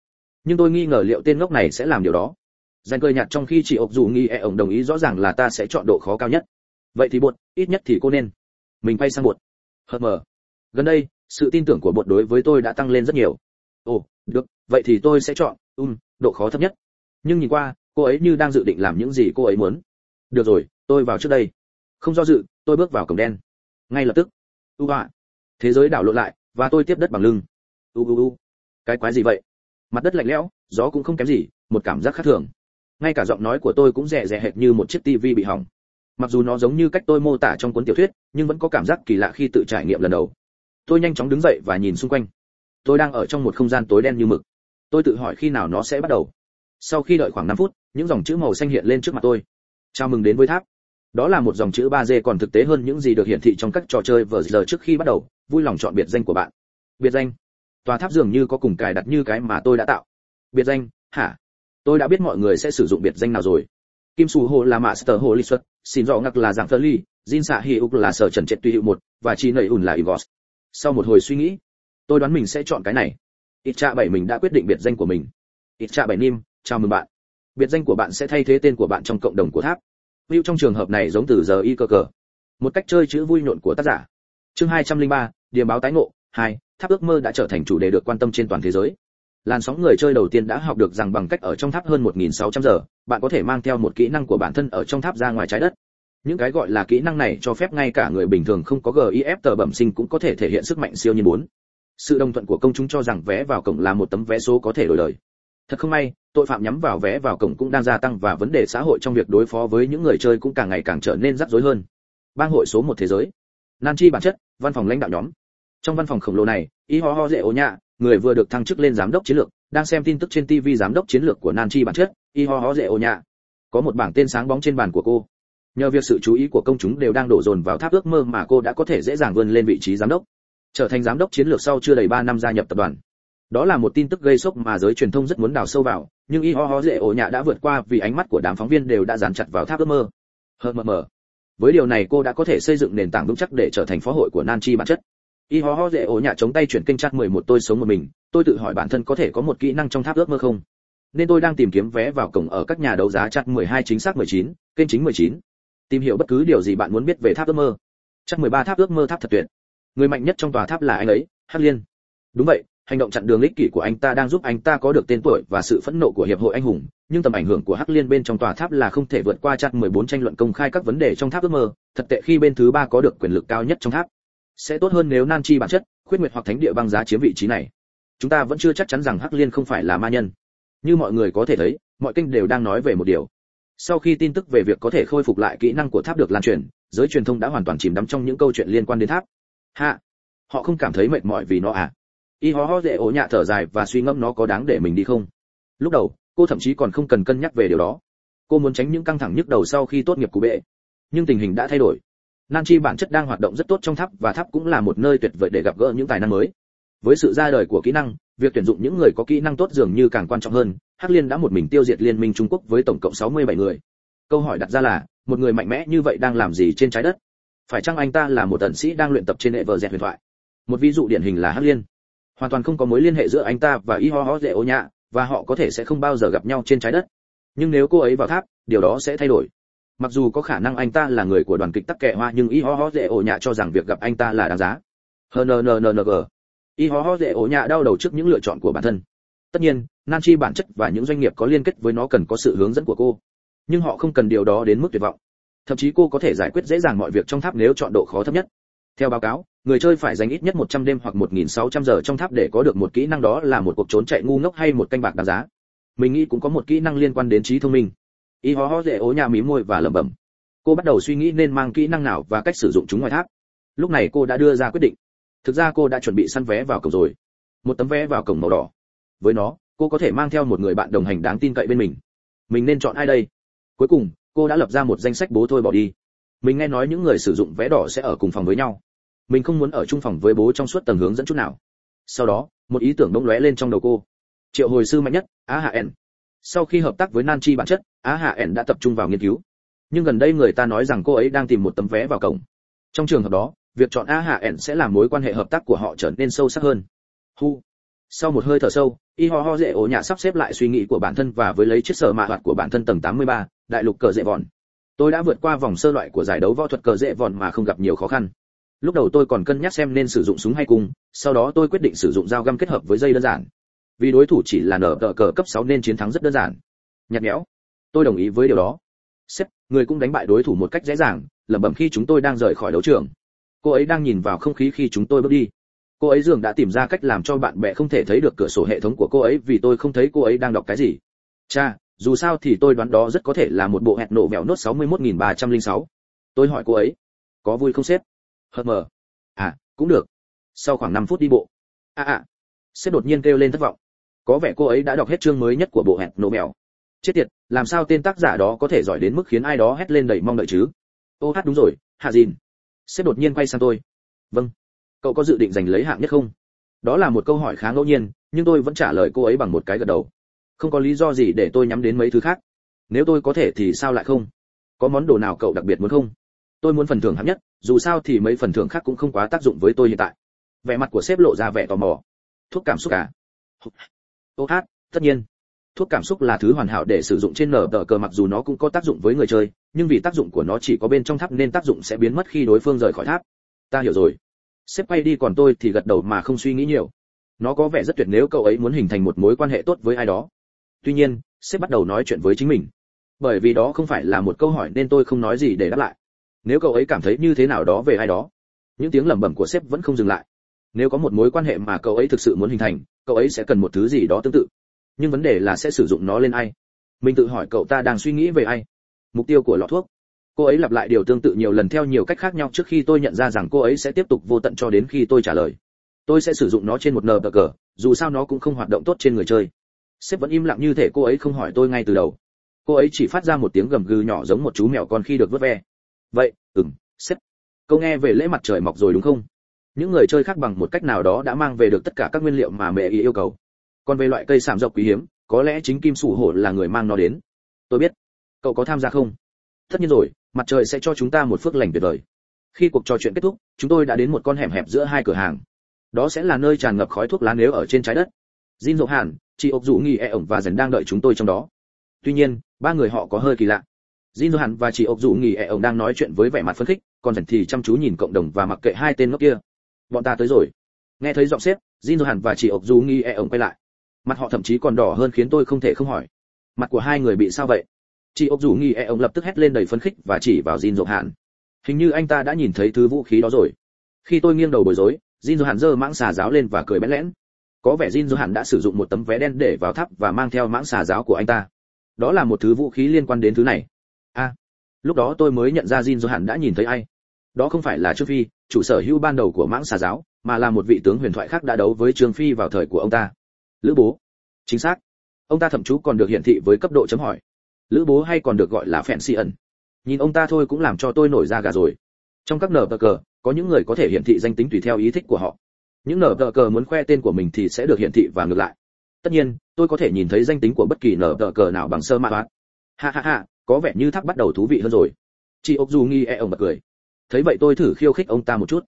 Nhưng tôi nghi ngờ liệu tên ngốc này sẽ làm điều đó. Danh cười nhạt trong khi chị ốc dù nghi e ổng đồng ý rõ ràng là ta sẽ chọn độ khó cao nhất. Vậy thì bột ít nhất thì cô nên. Mình quay sang bột hờ mờ. Gần đây, sự tin tưởng của bột đối với tôi đã tăng lên rất nhiều. Ồ, được, vậy thì tôi sẽ chọn um độ khó thấp nhất. Nhưng nhìn qua, cô ấy như đang dự định làm những gì cô ấy muốn. Được rồi, tôi vào trước đây. Không do dự, tôi bước vào cổng đen ngay lập tức. U họa. Thế giới đảo lộn lại, và tôi tiếp đất bằng lưng. U u u. Cái quái gì vậy? Mặt đất lạnh lẽo, gió cũng không kém gì, một cảm giác khác thường. Ngay cả giọng nói của tôi cũng rẻ rẻ hệt như một chiếc tivi bị hỏng. Mặc dù nó giống như cách tôi mô tả trong cuốn tiểu thuyết, nhưng vẫn có cảm giác kỳ lạ khi tự trải nghiệm lần đầu. Tôi nhanh chóng đứng dậy và nhìn xung quanh. Tôi đang ở trong một không gian tối đen như mực. Tôi tự hỏi khi nào nó sẽ bắt đầu. Sau khi đợi khoảng 5 phút, những dòng chữ màu xanh hiện lên trước mặt tôi. Chào mừng đến với tháp đó là một dòng chữ 3D còn thực tế hơn những gì được hiển thị trong các trò chơi vừa giờ trước khi bắt đầu, vui lòng chọn biệt danh của bạn. Biệt danh. Tòa tháp dường như có cùng cài đặt như cái mà tôi đã tạo. Biệt danh. Hả? Tôi đã biết mọi người sẽ sử dụng biệt danh nào rồi. Kim su hồ là master hồ lý xuất, xin rõ ngặc là dạng thơ ly jin xạ hi uk là sở trần trệ tùy hiệu một, và chi nầy ùn là igos sau một hồi suy nghĩ, tôi đoán mình sẽ chọn cái này. Ít trạ bảy mình đã quyết định biệt danh của mình. Ít trạ bảy nim, chào mừng bạn. Biệt danh của bạn sẽ thay thế tên của bạn trong cộng đồng của tháp. View trong trường hợp này giống từ giờ y cơ cờ. Một cách chơi chữ vui nhộn của tác giả. Chương 203, điểm báo tái ngộ. 2, tháp ước mơ đã trở thành chủ đề được quan tâm trên toàn thế giới. Làn sóng người chơi đầu tiên đã học được rằng bằng cách ở trong tháp hơn 1.600 giờ bạn có thể mang theo một kỹ năng của bản thân ở trong tháp ra ngoài trái đất. Những cái gọi là kỹ năng này cho phép ngay cả người bình thường không có gif tờ bẩm sinh cũng có thể thể hiện sức mạnh siêu nhiên bốn. Sự đồng thuận của công chúng cho rằng vé vào cổng là một tấm vé số có thể đổi đời thật không may, tội phạm nhắm vào vé vào cổng cũng đang gia tăng và vấn đề xã hội trong việc đối phó với những người chơi cũng càng ngày càng trở nên rắc rối hơn. Bang hội số một thế giới. Nan chi bản chất, văn phòng lãnh đạo nhóm. Trong văn phòng khổng lồ này y ho ho dễ ố nhạ, người vừa được thăng chức lên giám đốc chiến lược, đang xem tin tức trên tv giám đốc chiến lược của nan chi bản chất y ho ho dễ ố nhạ. Có một bảng tên sáng bóng trên bàn của cô. Nhờ việc sự chú ý của công chúng đều đang đổ dồn vào tháp ước mơ mà cô đã có thể dễ dàng vươn lên vị trí giám đốc. Trở thành giám đốc chiến lược sau chưa đầy 3 năm gia nhập tập đoàn đó là một tin tức gây sốc mà giới truyền thông rất muốn đào sâu vào nhưng y ho ho dễ ổ nhạ đã vượt qua vì ánh mắt của đám phóng viên đều đã dán chặt vào tháp ước mơ. Hờ mờ mờ. Với điều này cô đã có thể xây dựng nền tảng vững chắc để trở thành phó hội của nan chi bản chất. Y ho ho dễ ổ nhạ chống tay chuyển kênh chat 11 tôi sống một mình tôi tự hỏi bản thân có thể có một kỹ năng trong tháp ước mơ không? Nên tôi đang tìm kiếm vé vào cổng ở các nhà đấu giá chặt 12 chính xác 19, kênh chính 19. tìm hiểu bất cứ điều gì bạn muốn biết về tháp ước mơ. Chắc 13 tháp ước mơ tháp thật tuyệt. Người mạnh nhất trong tòa tháp là anh ấy hắc liên. Đúng vậy hành động chặn đường ích kỷ của anh ta đang giúp anh ta có được tên tuổi và sự phẫn nộ của hiệp hội anh hùng, nhưng tầm ảnh hưởng của hắc liên bên trong tòa tháp là không thể vượt qua chặt 14 tranh luận công khai các vấn đề trong tháp ước mơ, thật tệ khi bên thứ ba có được quyền lực cao nhất trong tháp. Sẽ tốt hơn nếu nan chi bản chất, khuyết nguyệt hoặc thánh địa băng giá chiếm vị trí này. Chúng ta vẫn chưa chắc chắn rằng hắc liên không phải là ma nhân. Như mọi người có thể thấy, mọi kênh đều đang nói về một điều. Sau khi tin tức về việc có thể khôi phục lại kỹ năng của tháp được lan truyền, giới truyền thông đã hoàn toàn chìm đắm trong những câu chuyện liên quan đến tháp. Hạ họ không cảm thấy mệt mỏi vì nó à? Y ho ho dễ ổ nhạ thở dài và suy ngẫm nó có đáng để mình đi không? Lúc đầu, cô thậm chí còn không cần cân nhắc về điều đó. Cô muốn tránh những căng thẳng nhức đầu sau khi tốt nghiệp cụ bệ nhưng tình hình đã thay đổi. Nan chi bản chất đang hoạt động rất tốt trong tháp và tháp cũng là một nơi tuyệt vời để gặp gỡ những tài năng mới. Với sự ra đời của kỹ năng, việc tuyển dụng những người có kỹ năng tốt dường như càng quan trọng hơn. Hắc liên đã một mình tiêu diệt liên minh trung quốc với tổng cộng 67 người. Câu hỏi đặt ra là, một người mạnh mẽ như vậy đang làm gì trên trái đất? Phải chăng anh ta là một tận sĩ đang luyện tập trên hệ vợ dẹt huyền thoại? Một ví dụ điển hình là hắc liên hoàn toàn không có mối liên hệ giữa anh ta và y ho ho dễ ô nhạ và họ có thể sẽ không bao giờ gặp nhau trên trái đất. Nhưng nếu cô ấy vào tháp, điều đó sẽ thay đổi. Mặc dù có khả năng anh ta là người của đoàn kịch tắc kệ hoa, nhưng y ho ho dễ ổ nhạ cho rằng việc gặp anh ta là đáng giá. Hnnng y ho ho dễ ổ nhạ đau đầu trước những lựa chọn của bản thân. Tất nhiên, nan chi bản chất và những doanh nghiệp có liên kết với nó cần có sự hướng dẫn của cô. Nhưng họ không cần điều đó đến mức tuyệt vọng. Thậm chí cô có thể giải quyết dễ dàng mọi việc trong tháp nếu chọn độ khó thấp nhất theo báo cáo, người chơi phải dành ít nhất 100 đêm hoặc 1.600 giờ trong tháp để có được một kỹ năng đó là một cuộc trốn chạy ngu ngốc hay một canh bạc đáng giá. Mình nghĩ cũng có một kỹ năng liên quan đến trí thông minh. Y ho ho dễ ố nhà mí môi và lẩm bẩm. Cô bắt đầu suy nghĩ nên mang kỹ năng nào và cách sử dụng chúng ngoài tháp. Lúc này cô đã đưa ra quyết định. Thực ra cô đã chuẩn bị săn vé vào cổng rồi. Một tấm vé vào cổng màu đỏ. Với nó, cô có thể mang theo một người bạn đồng hành đáng tin cậy bên mình. Mình nên chọn ai đây? Cuối cùng, cô đã lập ra một danh sách bố thôi bỏ đi mình nghe nói những người sử dụng vé đỏ sẽ ở cùng phòng với nhau. Mình không muốn ở chung phòng với bố trong suốt tầng hướng dẫn chút nào. Sau đó một ý tưởng bỗng lóe lên trong đầu cô. Triệu hồi sư mạnh nhất á hạ ẻn. Sau khi hợp tác với nan chi bản chất á hạ ẻn đã tập trung vào nghiên cứu. Nhưng gần đây người ta nói rằng cô ấy đang tìm một tấm vé vào cổng. Trong trường hợp đó việc chọn á hạ ẻn sẽ làm mối quan hệ hợp tác của họ trở nên sâu sắc hơn. Hu. Sau một hơi thở sâu y ho ho dễ ổ nhà sắp xếp lại suy nghĩ của bản thân và với lấy chiếc sở mạ hoạt của bản thân tầng 83, đại lục cờ dễ vòn tôi đã vượt qua vòng sơ loại của giải đấu võ thuật cờ dễ vòn mà không gặp nhiều khó khăn. Lúc đầu tôi còn cân nhắc xem nên sử dụng súng hay cung, sau đó tôi quyết định sử dụng dao găm kết hợp với dây đơn giản. Vì đối thủ chỉ là nở tờ cờ cấp 6 nên chiến thắng rất đơn giản. Nhạt nhẽo. Tôi đồng ý với điều đó. Sếp, người cũng đánh bại đối thủ một cách dễ dàng, lẩm bẩm khi chúng tôi đang rời khỏi đấu trường. Cô ấy đang nhìn vào không khí khi chúng tôi bước đi. Cô ấy dường đã tìm ra cách làm cho bạn bè không thể thấy được cửa sổ hệ thống của cô ấy vì tôi không thấy cô ấy đang đọc cái gì. Cha dù sao thì tôi đoán đó rất có thể là một bộ hẹn nổ mèo nốt 61.306. tôi hỏi cô ấy, có vui không sếp? Hờ mờ. À cũng được. Sau khoảng 5 phút đi bộ. À à. Sếp đột nhiên kêu lên thất vọng. Có vẻ cô ấy đã đọc hết chương mới nhất của bộ hẹn nổ mèo. Chết tiệt, làm sao tên tác giả đó có thể giỏi đến mức khiến ai đó hét lên đầy mong đợi chứ? Ô hát, đúng rồi, hạ dìn. Sếp đột nhiên quay sang tôi. Vâng. Cậu có dự định giành lấy hạng nhất không? Đó là một câu hỏi khá ngẫu nhiên, nhưng tôi vẫn trả lời cô ấy bằng một cái gật đầu không có lý do gì để tôi nhắm đến mấy thứ khác. Nếu tôi có thể thì sao lại không? Có món đồ nào cậu đặc biệt muốn không? Tôi muốn phần thưởng hạng nhất, dù sao thì mấy phần thưởng khác cũng không quá tác dụng với tôi hiện tại. Vẻ mặt của sếp lộ ra vẻ tò mò. Thuốc cảm xúc à? Ô hát, tất nhiên. Thuốc cảm xúc là thứ hoàn hảo để sử dụng trên nở tờ cờ mặc dù nó cũng có tác dụng với người chơi, nhưng vì tác dụng của nó chỉ có bên trong tháp nên tác dụng sẽ biến mất khi đối phương rời khỏi tháp. Ta hiểu rồi. Sếp quay đi còn tôi thì gật đầu mà không suy nghĩ nhiều. Nó có vẻ rất tuyệt nếu cậu ấy muốn hình thành một mối quan hệ tốt với ai đó tuy nhiên, sếp bắt đầu nói chuyện với chính mình. Bởi vì đó không phải là một câu hỏi nên tôi không nói gì để đáp lại. Nếu cậu ấy cảm thấy như thế nào đó về ai đó, những tiếng lẩm bẩm của sếp vẫn không dừng lại. Nếu có một mối quan hệ mà cậu ấy thực sự muốn hình thành, cậu ấy sẽ cần một thứ gì đó tương tự. Nhưng vấn đề là sẽ sử dụng nó lên ai? Mình tự hỏi cậu ta đang suy nghĩ về ai? Mục tiêu của lọ thuốc. Cô ấy lặp lại điều tương tự nhiều lần theo nhiều cách khác nhau trước khi tôi nhận ra rằng cô ấy sẽ tiếp tục vô tận cho đến khi tôi trả lời. Tôi sẽ sử dụng nó trên một nờ cờ, dù sao nó cũng không hoạt động tốt trên người chơi sếp vẫn im lặng như thể cô ấy không hỏi tôi ngay từ đầu. Cô ấy chỉ phát ra một tiếng gầm gừ nhỏ giống một chú mèo con khi được vớt ve. Vậy, ừm, sếp. Câu nghe về lễ mặt trời mọc rồi đúng không? Những người chơi khác bằng một cách nào đó đã mang về được tất cả các nguyên liệu mà mẹ ý yêu cầu. Còn về loại cây sảm dọc quý hiếm, có lẽ chính kim sủ hổ là người mang nó đến. Tôi biết. Cậu có tham gia không? Tất nhiên rồi, mặt trời sẽ cho chúng ta một phước lành tuyệt vời. Khi cuộc trò chuyện kết thúc, chúng tôi đã đến một con hẻm hẹp giữa hai cửa hàng. Đó sẽ là nơi tràn ngập khói thuốc lá nếu ở trên trái đất. Jin dỗ hàn chị ốc dụ nghi e ổng và dần đang đợi chúng tôi trong đó. Tuy nhiên, ba người họ có hơi kỳ lạ. Jin dỗ và chị ốc dụ nghi e ổng đang nói chuyện với vẻ mặt phấn khích, còn dần thì chăm chú nhìn cộng đồng và mặc kệ hai tên ngốc kia. Bọn ta tới rồi. Nghe thấy giọng xếp, jin hẳn và chị Ốc Dụ nghi e ổng quay lại. Mặt họ thậm chí còn đỏ hơn khiến tôi không thể không hỏi. Mặt của hai người bị sao vậy? Chị ốc dù nghi e ổng lập tức hét lên đầy phấn khích và chỉ vào jin dỗ hạn hình như anh ta đã nhìn thấy thứ vũ khí đó rồi. Khi tôi nghiêng đầu bối rối, jin dỗ hạn giơ mãng xà giáo lên và cười bẽn lẽn có vẻ jin dỗ hạn đã sử dụng một tấm vé đen để vào tháp và mang theo mãng xà giáo của anh ta. Đó là một thứ vũ khí liên quan đến thứ này. A à, lúc đó tôi mới nhận ra jin dỗ hạn đã nhìn thấy ai. Đó không phải là trương phi chủ sở hữu ban đầu của mãng xà giáo mà là một vị tướng huyền thoại khác đã đấu với trương phi vào thời của ông ta. Lữ bố. Chính xác. Ông ta thậm chú còn được hiển thị với cấp độ chấm hỏi. Lữ bố hay còn được gọi là phèn si ẩn? Nhìn ông ta thôi cũng làm cho tôi nổi da gà rồi. Trong các nở cờ có những người có thể hiển thị danh tính tùy theo ý thích của họ những nở cờ muốn khoe tên của mình thì sẽ được hiển thị và ngược lại. Tất nhiên, tôi có thể nhìn thấy danh tính của bất kỳ nở cờ nào bằng sơ mạ toát ha ha ha, có vẻ như thắc bắt đầu thú vị hơn rồi. Chị ốc du nghi e ông bật cười. Thấy vậy tôi thử khiêu khích ông ta một chút.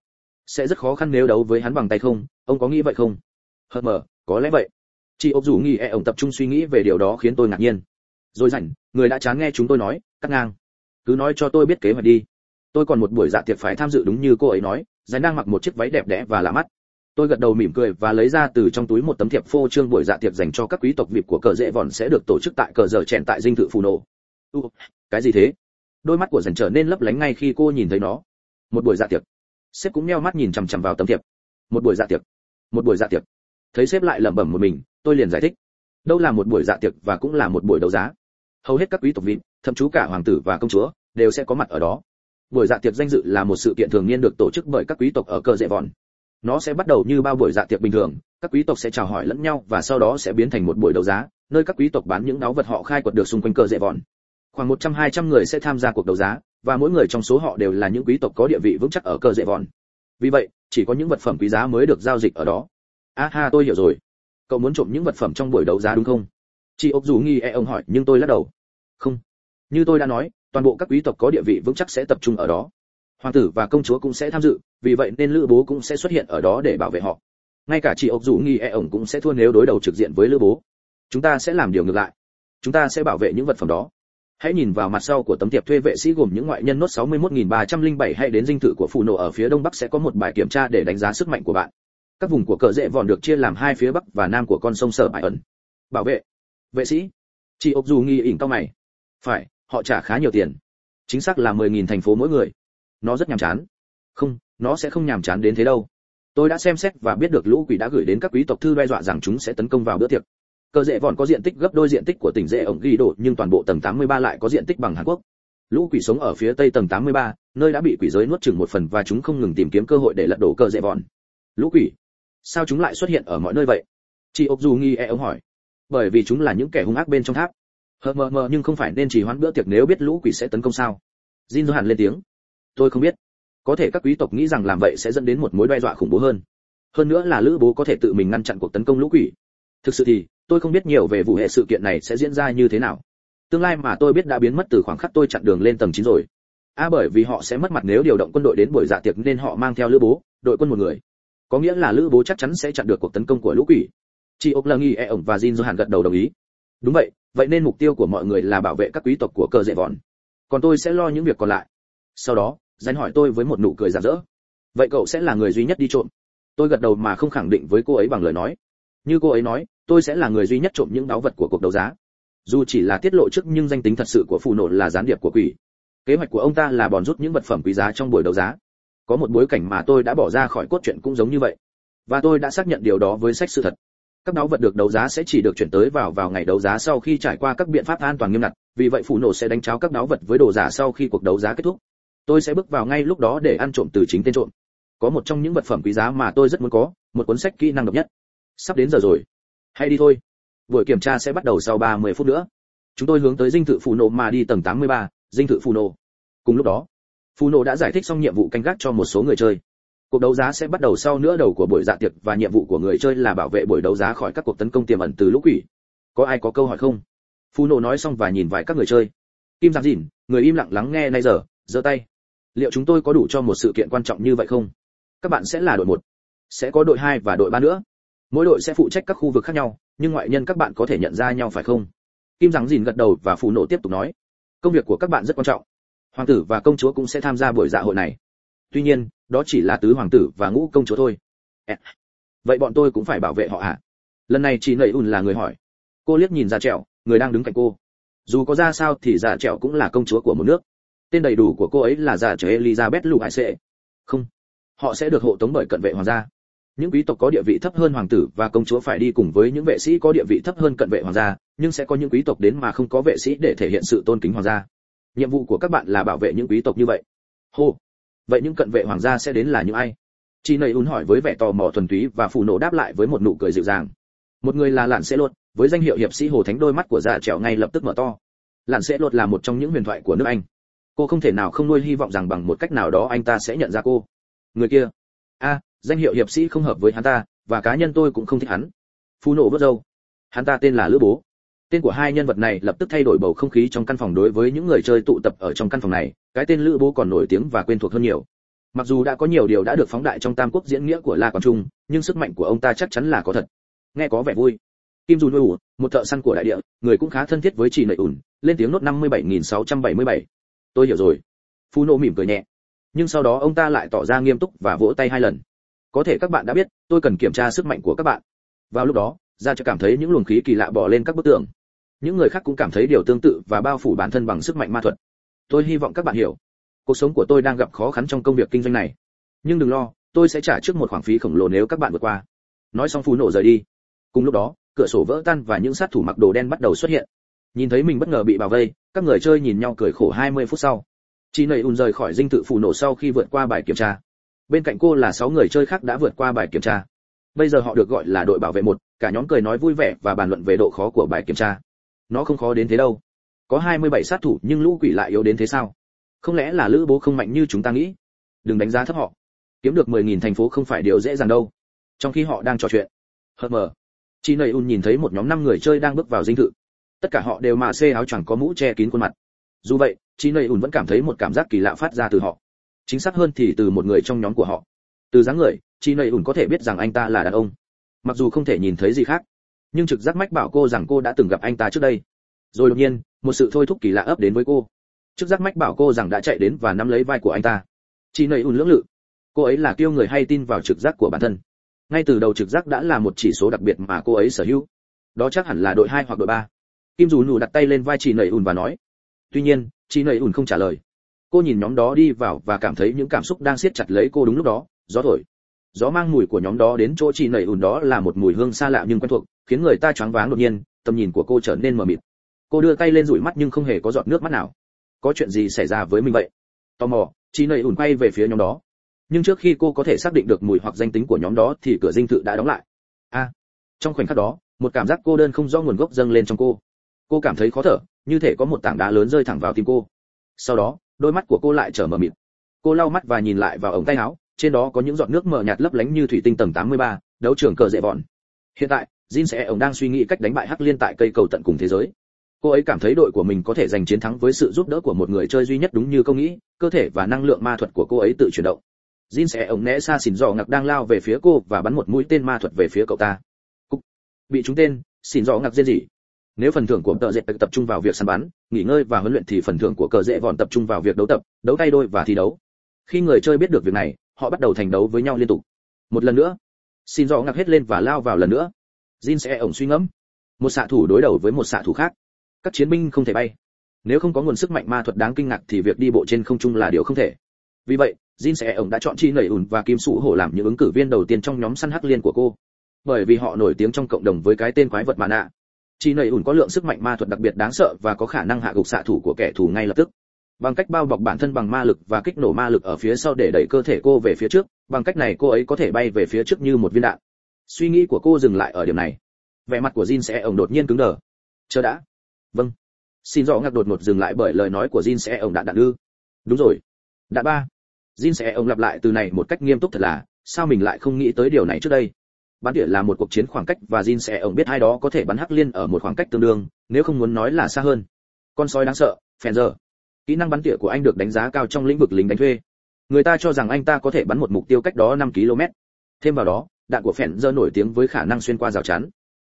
Sẽ rất khó khăn nếu đấu với hắn bằng tay không, ông có nghĩ vậy không? Hờ mờ, có lẽ vậy. Chị ốc du nghi e ông tập trung suy nghĩ về điều đó khiến tôi ngạc nhiên. Rồi rảnh, người đã chán nghe chúng tôi nói, cắt ngang. Cứ nói cho tôi biết kế hoạch đi. Tôi còn một buổi dạ tiệc phải tham dự đúng như cô ấy nói rảnh đang mặc một chiếc váy đẹp đẽ và lạ mắt tôi gật đầu mỉm cười và lấy ra từ trong túi một tấm thiệp phô trương buổi dạ tiệc dành cho các quý tộc vip của cờ dễ vòn sẽ được tổ chức tại cờ giờ chèn tại dinh thự phù nổ u, cái gì thế? Đôi mắt của dần trở nên lấp lánh ngay khi cô nhìn thấy nó. Một buổi dạ tiệc. Sếp cũng meo mắt nhìn chằm chằm vào tấm thiệp. Một buổi dạ tiệc. Một buổi dạ tiệc. Thấy sếp lại lẩm bẩm một mình, tôi liền giải thích. Đâu là một buổi dạ tiệc và cũng là một buổi đấu giá. Hầu hết các quý tộc vip thậm chú cả hoàng tử và công chúa, đều sẽ có mặt ở đó. Buổi dạ tiệc danh dự là một sự kiện thường niên được tổ chức bởi các quý tộc ở cờ dễ vòn nó sẽ bắt đầu như bao buổi dạ tiệc bình thường, các quý tộc sẽ chào hỏi lẫn nhau và sau đó sẽ biến thành một buổi đấu giá, nơi các quý tộc bán những đáo vật họ khai quật được xung quanh cờ dễ vòn. Khoảng một trăm hai trăm người sẽ tham gia cuộc đấu giá, và mỗi người trong số họ đều là những quý tộc có địa vị vững chắc ở cờ dễ vòn. Vì vậy, chỉ có những vật phẩm quý giá mới được giao dịch ở đó. A ha, tôi hiểu rồi. Cậu muốn trộm những vật phẩm trong buổi đấu giá đúng không? Chị ốc dù nghi e ông hỏi, nhưng tôi lắc đầu. Không. Như tôi đã nói, toàn bộ các quý tộc có địa vị vững chắc sẽ tập trung ở đó hoàng tử và công chúa cũng sẽ tham dự, vì vậy nên lữ bố cũng sẽ xuất hiện ở đó để bảo vệ họ. Ngay cả chị ốc dù nghi e ổng cũng sẽ thua nếu đối đầu trực diện với lữ bố. Chúng ta sẽ làm điều ngược lại. Chúng ta sẽ bảo vệ những vật phẩm đó. Hãy nhìn vào mặt sau của tấm thiệp thuê vệ sĩ gồm những ngoại nhân nốt 61.307 hay đến dinh thự của phụ nổ ở phía đông bắc sẽ có một bài kiểm tra để đánh giá sức mạnh của bạn. Các vùng của cờ rễ vòn được chia làm hai phía bắc và nam của con sông sở bãi ẩn. Bảo vệ. Vệ sĩ. Chị ốc dù nghi ỉn cao mày. Phải, họ trả khá nhiều tiền. Chính xác là 10.000 thành phố mỗi người nó rất nhàm chán. Không nó sẽ không nhàm chán đến thế đâu. Tôi đã xem xét và biết được lũ quỷ đã gửi đến các quý tộc thư đe dọa rằng chúng sẽ tấn công vào bữa tiệc. Cờ rễ vòn có diện tích gấp đôi diện tích của tỉnh rễ ổng ghi đổ nhưng toàn bộ tầng 83 lại có diện tích bằng hàn quốc. Lũ quỷ sống ở phía tây tầng 83, nơi đã bị quỷ giới nuốt chửng một phần và chúng không ngừng tìm kiếm cơ hội để lật đổ cờ rễ vòn lũ quỷ sao chúng lại xuất hiện ở mọi nơi vậy? Chị ốc dù nghi e ông hỏi. Bởi vì chúng là những kẻ hung ác bên trong tháp. Hờ mờ mờ nhưng không phải nên chỉ hoãn bữa tiệc nếu biết lũ quỷ sẽ tấn công sao. Jin hẳn lên tiếng tôi không biết. Có thể các quý tộc nghĩ rằng làm vậy sẽ dẫn đến một mối đe dọa khủng bố hơn. Hơn nữa là lữ bố có thể tự mình ngăn chặn cuộc tấn công lũ quỷ. Thực sự thì tôi không biết nhiều về vụ hệ sự kiện này sẽ diễn ra như thế nào. Tương lai mà tôi biết đã biến mất từ khoảng khắc tôi chặn đường lên tầng 9 rồi. A à, bởi vì họ sẽ mất mặt nếu điều động quân đội đến buổi dạ tiệc nên họ mang theo lữ bố đội quân một người. Có nghĩa là lữ bố chắc chắn sẽ chặn được cuộc tấn công của lũ quỷ. Chị ốc lơ nghi e ổng và jin johan gật đầu đồng ý. Đúng vậy vậy nên mục tiêu của mọi người là bảo vệ các quý tộc của cờ dệ vòn còn tôi sẽ lo những việc còn lại. Sau đó danh hỏi tôi với một nụ cười rạng rỡ. Vậy cậu sẽ là người duy nhất đi trộm. Tôi gật đầu mà không khẳng định với cô ấy bằng lời nói. Như cô ấy nói, tôi sẽ là người duy nhất trộm những đáo vật của cuộc đấu giá. Dù chỉ là tiết lộ trước nhưng danh tính thật sự của phù nổ là gián điệp của quỷ. Kế hoạch của ông ta là bòn rút những vật phẩm quý giá trong buổi đấu giá. Có một bối cảnh mà tôi đã bỏ ra khỏi cốt truyện cũng giống như vậy. Và tôi đã xác nhận điều đó với sách sự thật. Các đáo vật được đấu giá sẽ chỉ được chuyển tới vào vào ngày đấu giá sau khi trải qua các biện pháp an toàn nghiêm ngặt. Vì vậy phù nổ sẽ đánh cháo các đáo vật với đồ giả sau khi cuộc đấu giá kết thúc tôi sẽ bước vào ngay lúc đó để ăn trộm từ chính tên trộm. Có một trong những vật phẩm quý giá mà tôi rất muốn có một cuốn sách kỹ năng độc nhất. Sắp đến giờ rồi. Hãy đi thôi. Buổi kiểm tra sẽ bắt đầu sau 30 phút nữa. Chúng tôi hướng tới dinh thự phù nổ mà đi tầng 83, dinh thự phù nổ cùng lúc đó phù nổ đã giải thích xong nhiệm vụ canh gác cho một số người chơi. Cuộc đấu giá sẽ bắt đầu sau nửa đầu của buổi dạ tiệc và nhiệm vụ của người chơi là bảo vệ buổi đấu giá khỏi các cuộc tấn công tiềm ẩn từ lũ quỷ. Có ai có câu hỏi không? Phù nổ nói xong và nhìn vài các người chơi. Kim giang dìn người im lặng lắng nghe nay giờ giơ tay liệu chúng tôi có đủ cho một sự kiện quan trọng như vậy không? Các bạn sẽ là đội một, sẽ có đội hai và đội ba nữa. Mỗi đội sẽ phụ trách các khu vực khác nhau, nhưng ngoại nhân các bạn có thể nhận ra nhau phải không? Kim giáng dìn gật đầu và phụ nổ tiếp tục nói, công việc của các bạn rất quan trọng. Hoàng tử và công chúa cũng sẽ tham gia buổi dạ hội này. Tuy nhiên, đó chỉ là tứ hoàng tử và ngũ công chúa thôi. Vậy bọn tôi cũng phải bảo vệ họ à? Lần này chị nầy ùn là người hỏi. Cô liếc nhìn ra trẹo người đang đứng cạnh cô. Dù có ra sao thì già trẹo cũng là công chúa của một nước tên đầy đủ của cô ấy là già trẻ elizabeth lục hải sệ. Không, họ sẽ được hộ tống bởi cận vệ hoàng gia. Những quý tộc có địa vị thấp hơn hoàng tử và công chúa phải đi cùng với những vệ sĩ có địa vị thấp hơn cận vệ hoàng gia, nhưng sẽ có những quý tộc đến mà không có vệ sĩ để thể hiện sự tôn kính hoàng gia. Nhiệm vụ của các bạn là bảo vệ những quý tộc như vậy. Hô, vậy những cận vệ hoàng gia sẽ đến là những ai? Chị nầy ún hỏi với vẻ tò mò thuần túy và phụ nổ đáp lại với một nụ cười dịu dàng. Một người là lạn sẽ lột, với danh hiệu hiệp sĩ hồ thánh đôi mắt của già trẻo ngay lập tức mở to. Lạn sẽ lột là một trong những huyền thoại của nước anh cô không thể nào không nuôi hy vọng rằng bằng một cách nào đó anh ta sẽ nhận ra cô. Người kia. A, danh hiệu hiệp sĩ không hợp với hắn ta, và cá nhân tôi cũng không thích hắn. Phu nổ vớt dâu hắn ta tên là lữ bố. Tên của hai nhân vật này lập tức thay đổi bầu không khí trong căn phòng đối với những người chơi tụ tập ở trong căn phòng này. Cái tên lữ bố còn nổi tiếng và quen thuộc hơn nhiều. Mặc dù đã có nhiều điều đã được phóng đại trong tam quốc diễn nghĩa của la quảng trung, nhưng sức mạnh của ông ta chắc chắn là có thật. Nghe có vẻ vui. Kim dù nuôi ủ một thợ săn của đại địa, người cũng khá thân thiết với chị nợ ủn lên tiếng nốt năm mươi bảy nghìn sáu trăm bảy mươi bảy tôi hiểu rồi. Phu nô mỉm cười nhẹ. Nhưng sau đó ông ta lại tỏ ra nghiêm túc và vỗ tay hai lần. Có thể các bạn đã biết, tôi cần kiểm tra sức mạnh của các bạn. Vào lúc đó ra cho cảm thấy những luồng khí kỳ lạ bỏ lên các bức tường. Những người khác cũng cảm thấy điều tương tự và bao phủ bản thân bằng sức mạnh ma thuật. Tôi hy vọng các bạn hiểu. Cuộc sống của tôi đang gặp khó khăn trong công việc kinh doanh này. Nhưng đừng lo, tôi sẽ trả trước một khoản phí khổng lồ nếu các bạn vượt qua. Nói xong phu nổ rời đi. Cùng lúc đó, cửa sổ vỡ tan và những sát thủ mặc đồ đen bắt đầu xuất hiện nhìn thấy mình bất ngờ bị bảo vây, các người chơi nhìn nhau cười khổ 20 phút sau. Chị nầy ùn rời khỏi dinh tự phủ nổ sau khi vượt qua bài kiểm tra. Bên cạnh cô là sáu người chơi khác đã vượt qua bài kiểm tra. Bây giờ họ được gọi là đội bảo vệ một, cả nhóm cười nói vui vẻ và bàn luận về độ khó của bài kiểm tra. Nó không khó đến thế đâu. Có 27 sát thủ nhưng lũ quỷ lại yếu đến thế sao? Không lẽ là lữ bố không mạnh như chúng ta nghĩ? Đừng đánh giá thấp họ. Kiếm được 10.000 thành phố không phải điều dễ dàng đâu. Trong khi họ đang trò chuyện. Hờ mờ. Chị nầy un nhìn thấy một nhóm năm người chơi đang bước vào dinh thự tất cả họ đều mà xê áo choàng có mũ che kín khuôn mặt. Dù vậy chị nầy ùn vẫn cảm thấy một cảm giác kỳ lạ phát ra từ họ. Chính xác hơn thì từ một người trong nhóm của họ. Từ dáng người chị nầy ủn có thể biết rằng anh ta là đàn ông. Mặc dù không thể nhìn thấy gì khác, nhưng trực giác mách bảo cô rằng cô đã từng gặp anh ta trước đây. Rồi đột nhiên, một sự thôi thúc kỳ lạ ấp đến với cô. Trực giác mách bảo cô rằng đã chạy đến và nắm lấy vai của anh ta. Chị nầy ủn lưỡng lự. Cô ấy là kiêu người hay tin vào trực giác của bản thân. Ngay từ đầu trực giác đã là một chỉ số đặc biệt mà cô ấy sở hữu. Đó chắc hẳn là đội hai hoặc đội ba kim dù nụ đặt tay lên vai chị nầy ùn và nói, tuy nhiên chị nầy ùn không trả lời. Cô nhìn nhóm đó đi vào và cảm thấy những cảm xúc đang siết chặt lấy cô đúng lúc đó, gió thổi. Gió mang mùi của nhóm đó đến chỗ chị nầy ùn đó là một mùi hương xa lạ nhưng quen thuộc, khiến người ta choáng váng đột nhiên, tầm nhìn của cô trở nên mờ mịt. Cô đưa tay lên rủi mắt nhưng không hề có giọt nước mắt nào. Có chuyện gì xảy ra với mình vậy? Tò mò chị nầy ùn quay về phía nhóm đó. Nhưng trước khi cô có thể xác định được mùi hoặc danh tính của nhóm đó thì cửa dinh thự đã đóng lại. A trong khoảnh khắc đó, một cảm giác cô đơn không rõ nguồn gốc dâng lên trong cô cô cảm thấy khó thở như thể có một tảng đá lớn rơi thẳng vào tim cô sau đó đôi mắt của cô lại trở mờ mịt cô lau mắt và nhìn lại vào ống tay áo trên đó có những giọt nước mờ nhạt lấp lánh như thủy tinh tầng 83, đấu trường cờ dễ vọn hiện tại Jin sẽ ổng đang suy nghĩ cách đánh bại Hắc Liên tại cây cầu tận cùng thế giới. Cô ấy cảm thấy đội của mình có thể giành chiến thắng với sự giúp đỡ của một người chơi duy nhất đúng như cô nghĩ, cơ thể và năng lượng ma thuật của cô ấy tự chuyển động. Jin sẽ ổng né xa xỉn dò ngặc đang lao về phía cô và bắn một mũi tên ma thuật về phía cậu ta. Cục. Bị trúng tên, xỉn dò ngặc rên gì? Nếu phần thưởng của tờ dệt tập trung vào việc săn bắn, nghỉ ngơi và huấn luyện thì phần thưởng của cờ dễ vòn tập trung vào việc đấu tập, đấu tay đôi và thi đấu. Khi người chơi biết được việc này, họ bắt đầu thành đấu với nhau liên tục. Một lần nữa, xin rõ ngạc hết lên và lao vào lần nữa. Jin sẽ ổng suy ngẫm. Một xạ thủ đối đầu với một xạ thủ khác. Các chiến binh không thể bay. Nếu không có nguồn sức mạnh ma thuật đáng kinh ngạc thì việc đi bộ trên không trung là điều không thể. Vì vậy, jin sẽ ổng đã chọn chi nẩy ùn và kim sụ hổ làm những ứng cử viên đầu tiên trong nhóm săn hắc liên của cô. Bởi vì họ nổi tiếng trong cộng đồng với cái tên quái vật mà nạ. Chi nầy ủn có lượng sức mạnh ma thuật đặc biệt đáng sợ và có khả năng hạ gục xạ thủ của kẻ thù ngay lập tức. Bằng cách bao bọc bản thân bằng ma lực và kích nổ ma lực ở phía sau để đẩy cơ thể cô về phía trước, bằng cách này cô ấy có thể bay về phía trước như một viên đạn. Suy nghĩ của cô dừng lại ở điểm này. Vẻ mặt của Jin sẽ ổng đột nhiên cứng đờ. Chờ đã. Vâng. Xin rõ ngạc đột ngột dừng lại bởi lời nói của Jin sẽ ổng đạn đạn ư. Đúng rồi. Đạn ba. Jin sẽ ổng lặp lại từ này một cách nghiêm túc thật là, sao mình lại không nghĩ tới điều này trước đây? Bắn tỉa là một cuộc chiến khoảng cách và Jin sẽ ổng biết hai đó có thể bắn hắc liên ở một khoảng cách tương đương, nếu không muốn nói là xa hơn. Con sói đáng sợ, phèn giờ. Kỹ năng bắn tỉa của anh được đánh giá cao trong lĩnh vực lính đánh thuê. Người ta cho rằng anh ta có thể bắn một mục tiêu cách đó 5 km. Thêm vào đó, đạn của phèn giờ nổi tiếng với khả năng xuyên qua rào chắn.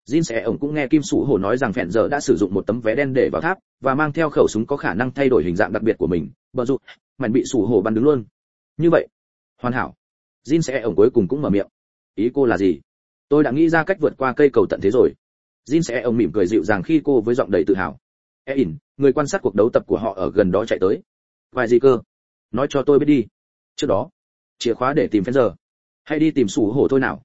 Jin sẽ ổng cũng nghe Kim Sủ Hổ nói rằng phèn giờ đã sử dụng một tấm vé đen để vào tháp và mang theo khẩu súng có khả năng thay đổi hình dạng đặc biệt của mình, bờ rụt, mảnh bị Sủ Hổ bắn đứng luôn. Như vậy, hoàn hảo. Jin sẽ ổng cuối cùng cũng mở miệng. Ý cô là gì? Tôi đã nghĩ ra cách vượt qua cây cầu tận thế rồi. Jin sẽ ông mỉm cười dịu dàng khi cô với giọng đầy tự hào. E-in, người quan sát cuộc đấu tập của họ ở gần đó chạy tới. Vài gì cơ? Nói cho tôi biết đi. Trước đó chìa khóa để tìm phen giờ hãy đi tìm sủ hổ thôi nào.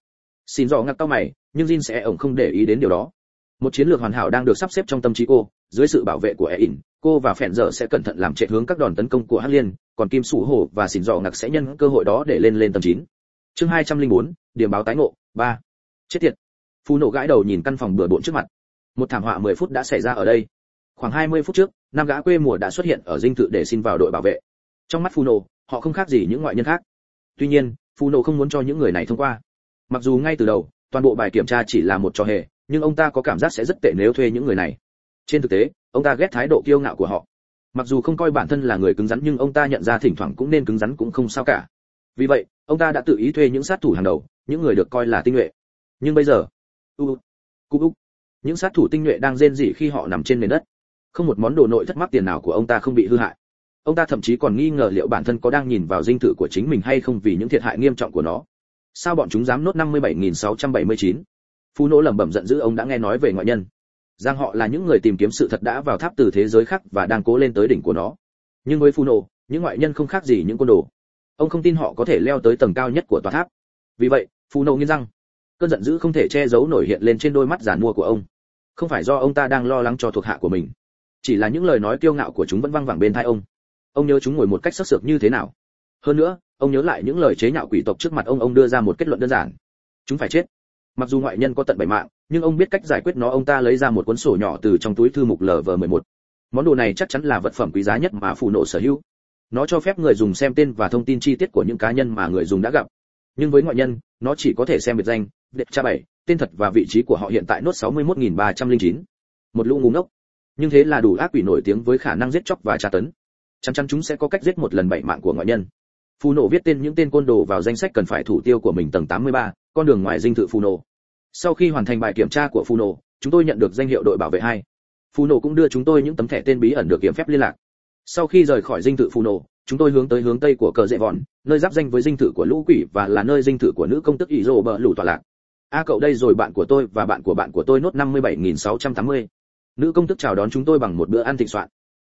Xin dò ngặt tao mày nhưng jin sẽ ổng không để ý đến điều đó. Một chiến lược hoàn hảo đang được sắp xếp trong tâm trí cô. Dưới sự bảo vệ của E-in, cô và phèn giờ sẽ cẩn thận làm chạy hướng các đòn tấn công của hắc liên còn kim sủ hổ và xỉn dọ ngặc sẽ nhân cơ hội đó để lên lên tầm chín. Chương hai trăm linh bốn điểm báo tái ngộ ba chết tiệt. Phù nổ gãi đầu nhìn căn phòng bừa bộn trước mặt. Một thảm họa 10 phút đã xảy ra ở đây. Khoảng 20 phút trước, năm gã quê mùa đã xuất hiện ở dinh thự để xin vào đội bảo vệ. Trong mắt phù nổ, họ không khác gì những ngoại nhân khác. Tuy nhiên phù nổ không muốn cho những người này thông qua. Mặc dù ngay từ đầu, toàn bộ bài kiểm tra chỉ là một trò hề, nhưng ông ta có cảm giác sẽ rất tệ nếu thuê những người này. Trên thực tế, ông ta ghét thái độ kiêu ngạo của họ. Mặc dù không coi bản thân là người cứng rắn, nhưng ông ta nhận ra thỉnh thoảng cũng nên cứng rắn cũng không sao cả. Vì vậy, ông ta đã tự ý thuê những sát thủ hàng đầu, những người được coi là tinh nhuệ nhưng bây giờ, u u úc những sát thủ tinh nhuệ đang rên rỉ khi họ nằm trên nền đất. Không một món đồ nội thất mắc tiền nào của ông ta không bị hư hại. Ông ta thậm chí còn nghi ngờ liệu bản thân có đang nhìn vào dinh thự của chính mình hay không vì những thiệt hại nghiêm trọng của nó. Sao bọn chúng dám nốt 57.679? phú nỗ lẩm bẩm giận dữ, ông đã nghe nói về ngoại nhân. Rằng họ là những người tìm kiếm sự thật đã vào tháp từ thế giới khác và đang cố lên tới đỉnh của nó. Nhưng với phú nỗ, những ngoại nhân không khác gì những côn đồ. Ông không tin họ có thể leo tới tầng cao nhất của tòa tháp. Vì vậy, phú nỗ nghiến răng cơn giận dữ không thể che giấu nổi hiện lên trên đôi mắt giàn mua của ông. Không phải do ông ta đang lo lắng cho thuộc hạ của mình, chỉ là những lời nói kiêu ngạo của chúng vẫn văng vẳng bên tai ông. Ông nhớ chúng ngồi một cách sắc sược như thế nào? Hơn nữa, ông nhớ lại những lời chế nhạo quỷ tộc trước mặt ông ông đưa ra một kết luận đơn giản. Chúng phải chết. Mặc dù ngoại nhân có tận bảy mạng, nhưng ông biết cách giải quyết nó, ông ta lấy ra một cuốn sổ nhỏ từ trong túi thư mục lv 11 món đồ này chắc chắn là vật phẩm quý giá nhất mà phụ nộ sở hữu. Nó cho phép người dùng xem tên và thông tin chi tiết của những cá nhân mà người dùng đã gặp. Nhưng với ngoại nhân, nó chỉ có thể xem biệt danh đẹp cha bảy tên thật và vị trí của họ hiện tại nốt 61309. một lũ ngu ngốc. Nhưng thế là đủ ác quỷ nổi tiếng với khả năng giết chóc và tra tấn. Chắc chắn chúng sẽ có cách giết một lần bảy mạng của ngoại nhân. Phù nổ viết tên những tên côn đồ vào danh sách cần phải thủ tiêu của mình tầng 83, con đường ngoài dinh thự phù nổ sau khi hoàn thành bài kiểm tra của phù nổ chúng tôi nhận được danh hiệu đội bảo vệ hai. Phù nổ cũng đưa chúng tôi những tấm thẻ tên bí ẩn được kiểm phép liên lạc. Sau khi rời khỏi dinh thự phù nổ chúng tôi hướng tới hướng tây của cờ dệ vòn nơi giáp danh với dinh thự của lũ quỷ và là nơi dinh thự của nữ công tức ỷ bờ lũ tọa lạc a cậu đây rồi, bạn của tôi, và bạn của bạn của tôi nốt 57.680. nữ công tức chào đón chúng tôi bằng một bữa ăn thịnh soạn.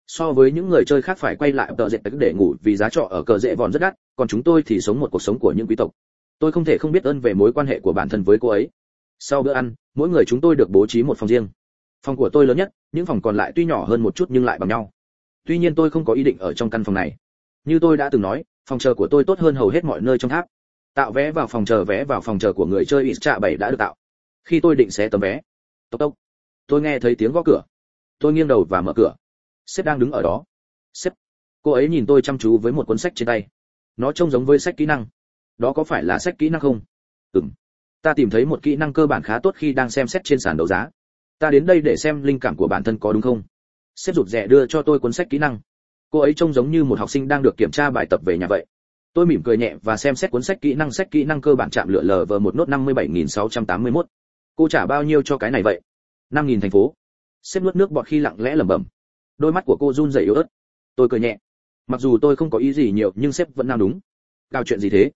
So với những người chơi khác phải quay lại tờ dệt để ngủ vì giá trọ ở cờ dễ vòn rất đắt, còn chúng tôi thì sống một cuộc sống của những quý tộc. Tôi không thể không biết ơn về mối quan hệ của bản thân với cô ấy. Sau bữa ăn, mỗi người chúng tôi được bố trí một phòng riêng. Phòng của tôi lớn nhất, những phòng còn lại tuy nhỏ hơn một chút nhưng lại bằng nhau. Tuy nhiên tôi không có ý định ở trong căn phòng này. Như tôi đã từng nói, phòng chờ của tôi tốt hơn hầu hết mọi nơi trong tháp tạo vé vào phòng chờ vé vào phòng chờ của người chơi ít trạ bảy đã được tạo. Khi tôi định xé tấm vé. Tốc tốc. Tôi nghe thấy tiếng gõ cửa. Tôi nghiêng đầu và mở cửa. Sếp đang đứng ở đó. Sếp. Cô ấy nhìn tôi chăm chú với một cuốn sách trên tay. Nó trông giống với sách kỹ năng. Đó có phải là sách kỹ năng không? Ừm. Ta tìm thấy một kỹ năng cơ bản khá tốt khi đang xem xét trên sàn đấu giá. Ta đến đây để xem linh cảm của bản thân có đúng không? Sếp rụt rè đưa cho tôi cuốn sách kỹ năng. Cô ấy trông giống như một học sinh đang được kiểm tra bài tập về nhà vậy tôi mỉm cười nhẹ và xem xét cuốn sách kỹ năng, sách kỹ năng cơ bản chạm lựa lờ vờ một nốt năm mươi bảy nghìn sáu trăm tám mươi mốt. Cô trả bao nhiêu cho cái này vậy? năm nghìn thành phố. Xếp nuốt nước bọt khi lặng lẽ lẩm bẩm. Đôi mắt của cô run rẩy yếu ớt. Tôi cười nhẹ. Mặc dù tôi không có ý gì nhiều, nhưng sếp vẫn nào đúng cao chuyện gì thế?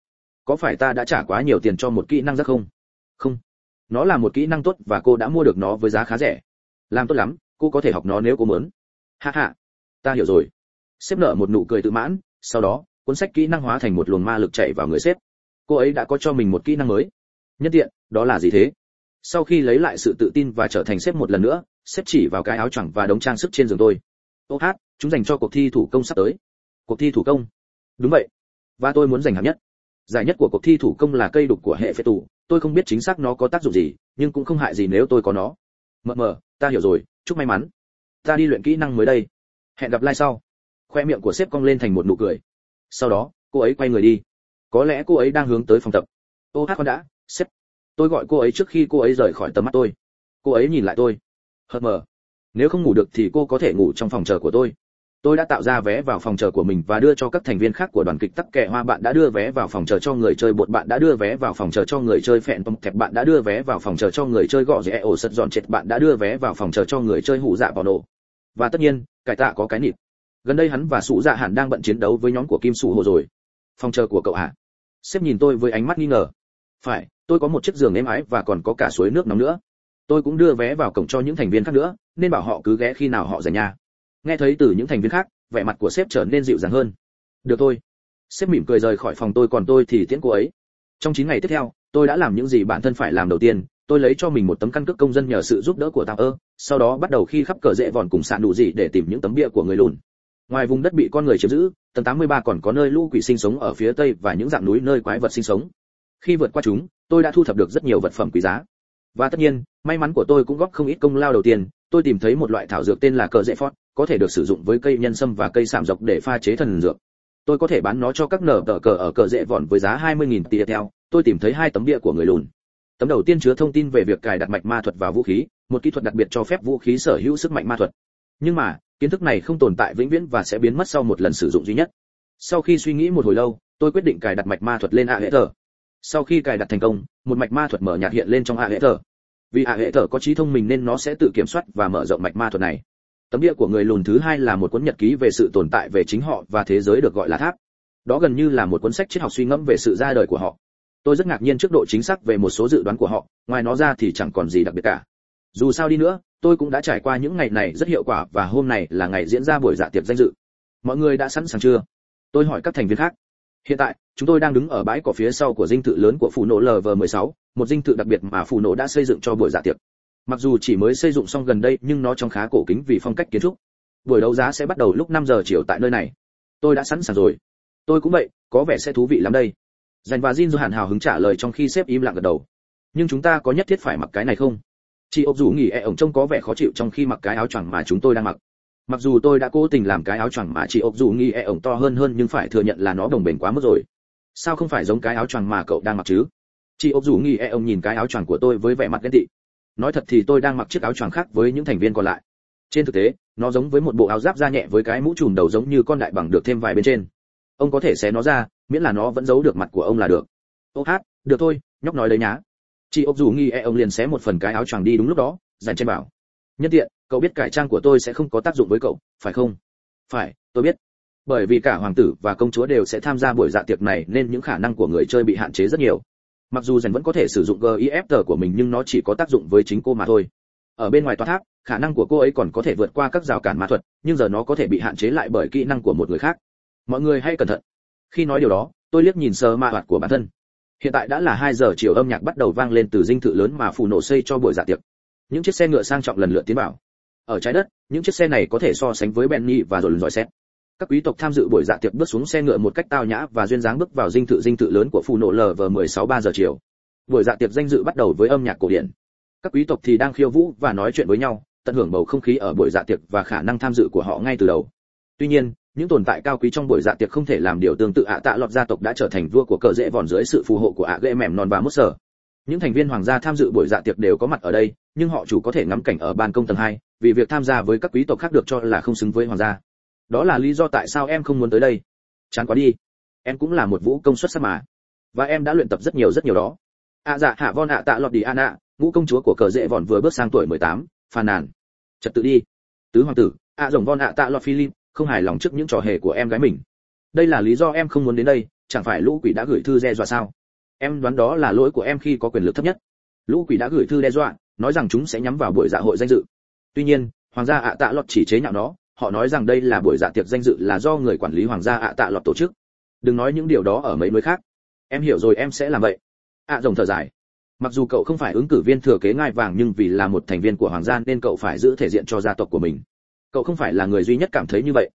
Có phải ta đã trả quá nhiều tiền cho một kỹ năng rất không? Không. Nó là một kỹ năng tốt và cô đã mua được nó với giá khá rẻ. Làm tốt lắm, cô có thể học nó nếu cô muốn. Ha ha. Ta hiểu rồi. Sếp nở một nụ cười tự mãn, sau đó cuốn sách kỹ năng hóa thành một luồng ma lực chạy vào người sếp. Cô ấy đã có cho mình một kỹ năng mới. Nhất tiện, đó là gì thế? Sau khi lấy lại sự tự tin và trở thành sếp một lần nữa, sếp chỉ vào cái áo choàng và đống trang sức trên giường tôi. Ô hát, chúng dành cho cuộc thi thủ công sắp tới. Cuộc thi thủ công? Đúng vậy. Và tôi muốn giành hạng nhất. Giải nhất của cuộc thi thủ công là cây đục của hệ phế tủ tôi không biết chính xác nó có tác dụng gì, nhưng cũng không hại gì nếu tôi có nó. Mờ mờ ta hiểu rồi. Chúc may mắn. Ta đi luyện kỹ năng mới đây. Hẹn gặp lại sau. Khoe miệng của sếp cong lên thành một nụ cười sau đó, cô ấy quay người đi. Có lẽ cô ấy đang hướng tới phòng tập. Ô hát con đã, sếp. Tôi gọi cô ấy trước khi cô ấy rời khỏi tầm mắt tôi. Cô ấy nhìn lại tôi. Hờ mờ. Nếu không ngủ được thì cô có thể ngủ trong phòng chờ của tôi. Tôi đã tạo ra vé vào phòng chờ của mình và đưa cho các thành viên khác của đoàn kịch tắc kệ hoa. Bạn đã đưa vé vào phòng chờ cho người chơi bột, bạn đã đưa vé vào phòng chờ cho người chơi phẹn tông thẹp, bạn đã đưa vé vào phòng chờ cho người chơi gõ rẽ ổ sật dọn chết, bạn đã đưa vé vào phòng chờ cho người chơi hủ dạ bò nổ. Và tất nhiên, cải tạ có cái nịp gần đây hắn và sụ dạ hẳn đang bận chiến đấu với nhóm của kim sụ hồ rồi. Phòng chờ của cậu à? sếp nhìn tôi với ánh mắt nghi ngờ. Phải, tôi có một chiếc giường êm ái và còn có cả suối nước nóng nữa. Tôi cũng đưa vé vào cổng cho những thành viên khác nữa, nên bảo họ cứ ghé khi nào họ rảnh nhà nghe thấy từ những thành viên khác, vẻ mặt của sếp trở nên dịu dàng hơn. Được thôi. Sếp mỉm cười rời khỏi phòng tôi, còn tôi thì tiễn cô ấy. Trong 9 ngày tiếp theo, tôi đã làm những gì bản thân phải làm đầu tiên, tôi lấy cho mình một tấm căn cước công dân nhờ sự giúp đỡ của tạm ơ, sau đó bắt đầu khi khắp cờ rễ vòn cùng sạn đủ gì để tìm những tấm bia của người lùn ngoài vùng đất bị con người chiếm giữ, tầng 83 còn có nơi lũ quỷ sinh sống ở phía tây và những dạng núi nơi quái vật sinh sống. Khi vượt qua chúng, tôi đã thu thập được rất nhiều vật phẩm quý giá. Và tất nhiên, may mắn của tôi cũng góp không ít công lao đầu tiên, tôi tìm thấy một loại thảo dược tên là cờ dễ phót, có thể được sử dụng với cây nhân sâm và cây sảm dọc để pha chế thần dược. Tôi có thể bán nó cho các nở tờ cờ ở cờ dễ vòn với giá 20.000 tia theo. Tôi tìm thấy hai tấm bia của người lùn. Tấm đầu tiên chứa thông tin về việc cài đặt mạch ma thuật vào vũ khí, một kỹ thuật đặc biệt cho phép vũ khí sở hữu sức mạnh ma thuật. Nhưng mà kiến thức này không tồn tại vĩnh viễn và sẽ biến mất sau một lần sử dụng duy nhất. Sau khi suy nghĩ một hồi lâu, tôi quyết định cài đặt mạch ma thuật lên a hệ thờ. Sau khi cài đặt thành công, một mạch ma thuật mở nhạt hiện lên trong a hệ thờ. Vì a hệ thờ có trí thông minh nên nó sẽ tự kiểm soát và mở rộng mạch ma thuật này. Tấm địa của người lùn thứ hai là một cuốn nhật ký về sự tồn tại về chính họ và thế giới được gọi là tháp. Đó gần như là một cuốn sách triết học suy ngẫm về sự ra đời của họ. Tôi rất ngạc nhiên trước độ chính xác về một số dự đoán của họ, ngoài nó ra thì chẳng còn gì đặc biệt cả dù sao đi nữa, tôi cũng đã trải qua những ngày này rất hiệu quả và hôm này là ngày diễn ra buổi dạ tiệc danh dự. Mọi người đã sẵn sàng chưa? Tôi hỏi các thành viên khác. Hiện tại, chúng tôi đang đứng ở bãi cỏ phía sau của dinh thự lớn của phủ nổ lv16 một dinh thự đặc biệt mà phủ nổ đã xây dựng cho buổi dạ tiệc. Mặc dù chỉ mới xây dựng xong gần đây, nhưng nó trông khá cổ kính vì phong cách kiến trúc. Buổi đấu giá sẽ bắt đầu lúc 5 giờ chiều tại nơi này. Tôi đã sẵn sàng rồi. Tôi cũng vậy, có vẻ sẽ thú vị lắm đây. Dành và jin hàn hào hứng trả lời trong khi sếp im lặng gật đầu. Nhưng chúng ta có nhất thiết phải mặc cái này không? Chị ốc dù nghỉ e ổng trông có vẻ khó chịu trong khi mặc cái áo choàng mà chúng tôi đang mặc. Mặc dù tôi đã cố tình làm cái áo choàng mà chị ốc dù nghỉ e ổng to hơn hơn nhưng phải thừa nhận là nó đồng bền quá mức rồi. Sao không phải giống cái áo choàng mà cậu đang mặc chứ? Chị ốc dù nghỉ e ổng nhìn cái áo choàng của tôi với vẻ mặt ghen tị. Nói thật thì tôi đang mặc chiếc áo choàng khác với những thành viên còn lại. Trên thực tế, nó giống với một bộ áo giáp da nhẹ với cái mũ trùm đầu giống như con đại bằng được thêm vài bên trên. Ông có thể xé nó ra, miễn là nó vẫn giấu được mặt của ông là được. Ô hát, được thôi, nhóc nói đấy nhá chị ốc dù nghi e ông liền xé một phần cái áo choàng đi đúng lúc đó dành trên bảo. Nhân tiện, cậu biết cải trang của tôi sẽ không có tác dụng với cậu, phải không? Phải, tôi biết. Bởi vì cả hoàng tử và công chúa đều sẽ tham gia buổi dạ tiệc này nên những khả năng của người chơi bị hạn chế rất nhiều. Mặc dù dành vẫn có thể sử dụng gif của mình nhưng nó chỉ có tác dụng với chính cô mà thôi. Ở bên ngoài tòa tháp, khả năng của cô ấy còn có thể vượt qua các rào cản ma thuật, nhưng giờ nó có thể bị hạn chế lại bởi kỹ năng của một người khác. Mọi người hãy cẩn thận. Khi nói điều đó, tôi liếc nhìn sơ ma hoạt của bản thân hiện tại đã là 2 giờ chiều âm nhạc bắt đầu vang lên từ dinh thự lớn mà phủ nổ xây cho buổi dạ tiệc. Những chiếc xe ngựa sang trọng lần lượt tiến vào. Ở trái đất, những chiếc xe này có thể so sánh với benny và rồi giỏi dõi xét các quý tộc tham dự buổi dạ tiệc bước xuống xe ngựa một cách tao nhã và duyên dáng bước vào dinh thự dinh thự lớn của phủ nổ lv 16 3 giờ chiều. Buổi dạ tiệc danh dự bắt đầu với âm nhạc cổ điển. Các quý tộc thì đang khiêu vũ và nói chuyện với nhau, tận hưởng bầu không khí ở buổi dạ tiệc và khả năng tham dự của họ ngay từ đầu. Tuy nhiên những tồn tại cao quý trong buổi dạ tiệc không thể làm điều tương tự ạ tạ lọt gia tộc đã trở thành vua của cờ dễ vòn dưới sự phù hộ của ạ ghệ Mèm non và Mút sở. Những thành viên hoàng gia tham dự buổi dạ tiệc đều có mặt ở đây nhưng họ chủ có thể ngắm cảnh ở ban công tầng hai, vì việc tham gia với các quý tộc khác được cho là không xứng với hoàng gia. Đó là lý do tại sao em không muốn tới đây. Chán quá đi. Em cũng là một vũ công xuất sắc mà. Và em đã luyện tập rất nhiều rất nhiều đó. Ạ dạ hạ von ạ tạ lọt đi an ạ ngũ công chúa của cờ dễ vòn vừa bước sang tuổi 18, phàn nàn. Trật tự đi. Tứ hoàng tử ạ rồng von ạ tạ lọt philip không hài lòng trước những trò hề của em gái mình. Đây là lý do em không muốn đến đây, chẳng phải lũ quỷ đã gửi thư đe dọa sao? Em đoán đó là lỗi của em khi có quyền lực thấp nhất. Lũ quỷ đã gửi thư đe dọa, nói rằng chúng sẽ nhắm vào buổi dạ hội danh dự. Tuy nhiên, hoàng gia ạ tạ lọt chỉ chế nhạo nó, họ nói rằng đây là buổi dạ tiệc danh dự là do người quản lý hoàng gia ạ tạ lọt tổ chức. Đừng nói những điều đó ở mấy nơi khác. Em hiểu rồi, em sẽ làm vậy. Ạ rồng thở dài. Mặc dù cậu không phải ứng cử viên thừa kế ngai vàng nhưng vì là một thành viên của hoàng gia nên cậu phải giữ thể diện cho gia tộc của mình cậu không phải là người duy nhất cảm thấy như vậy.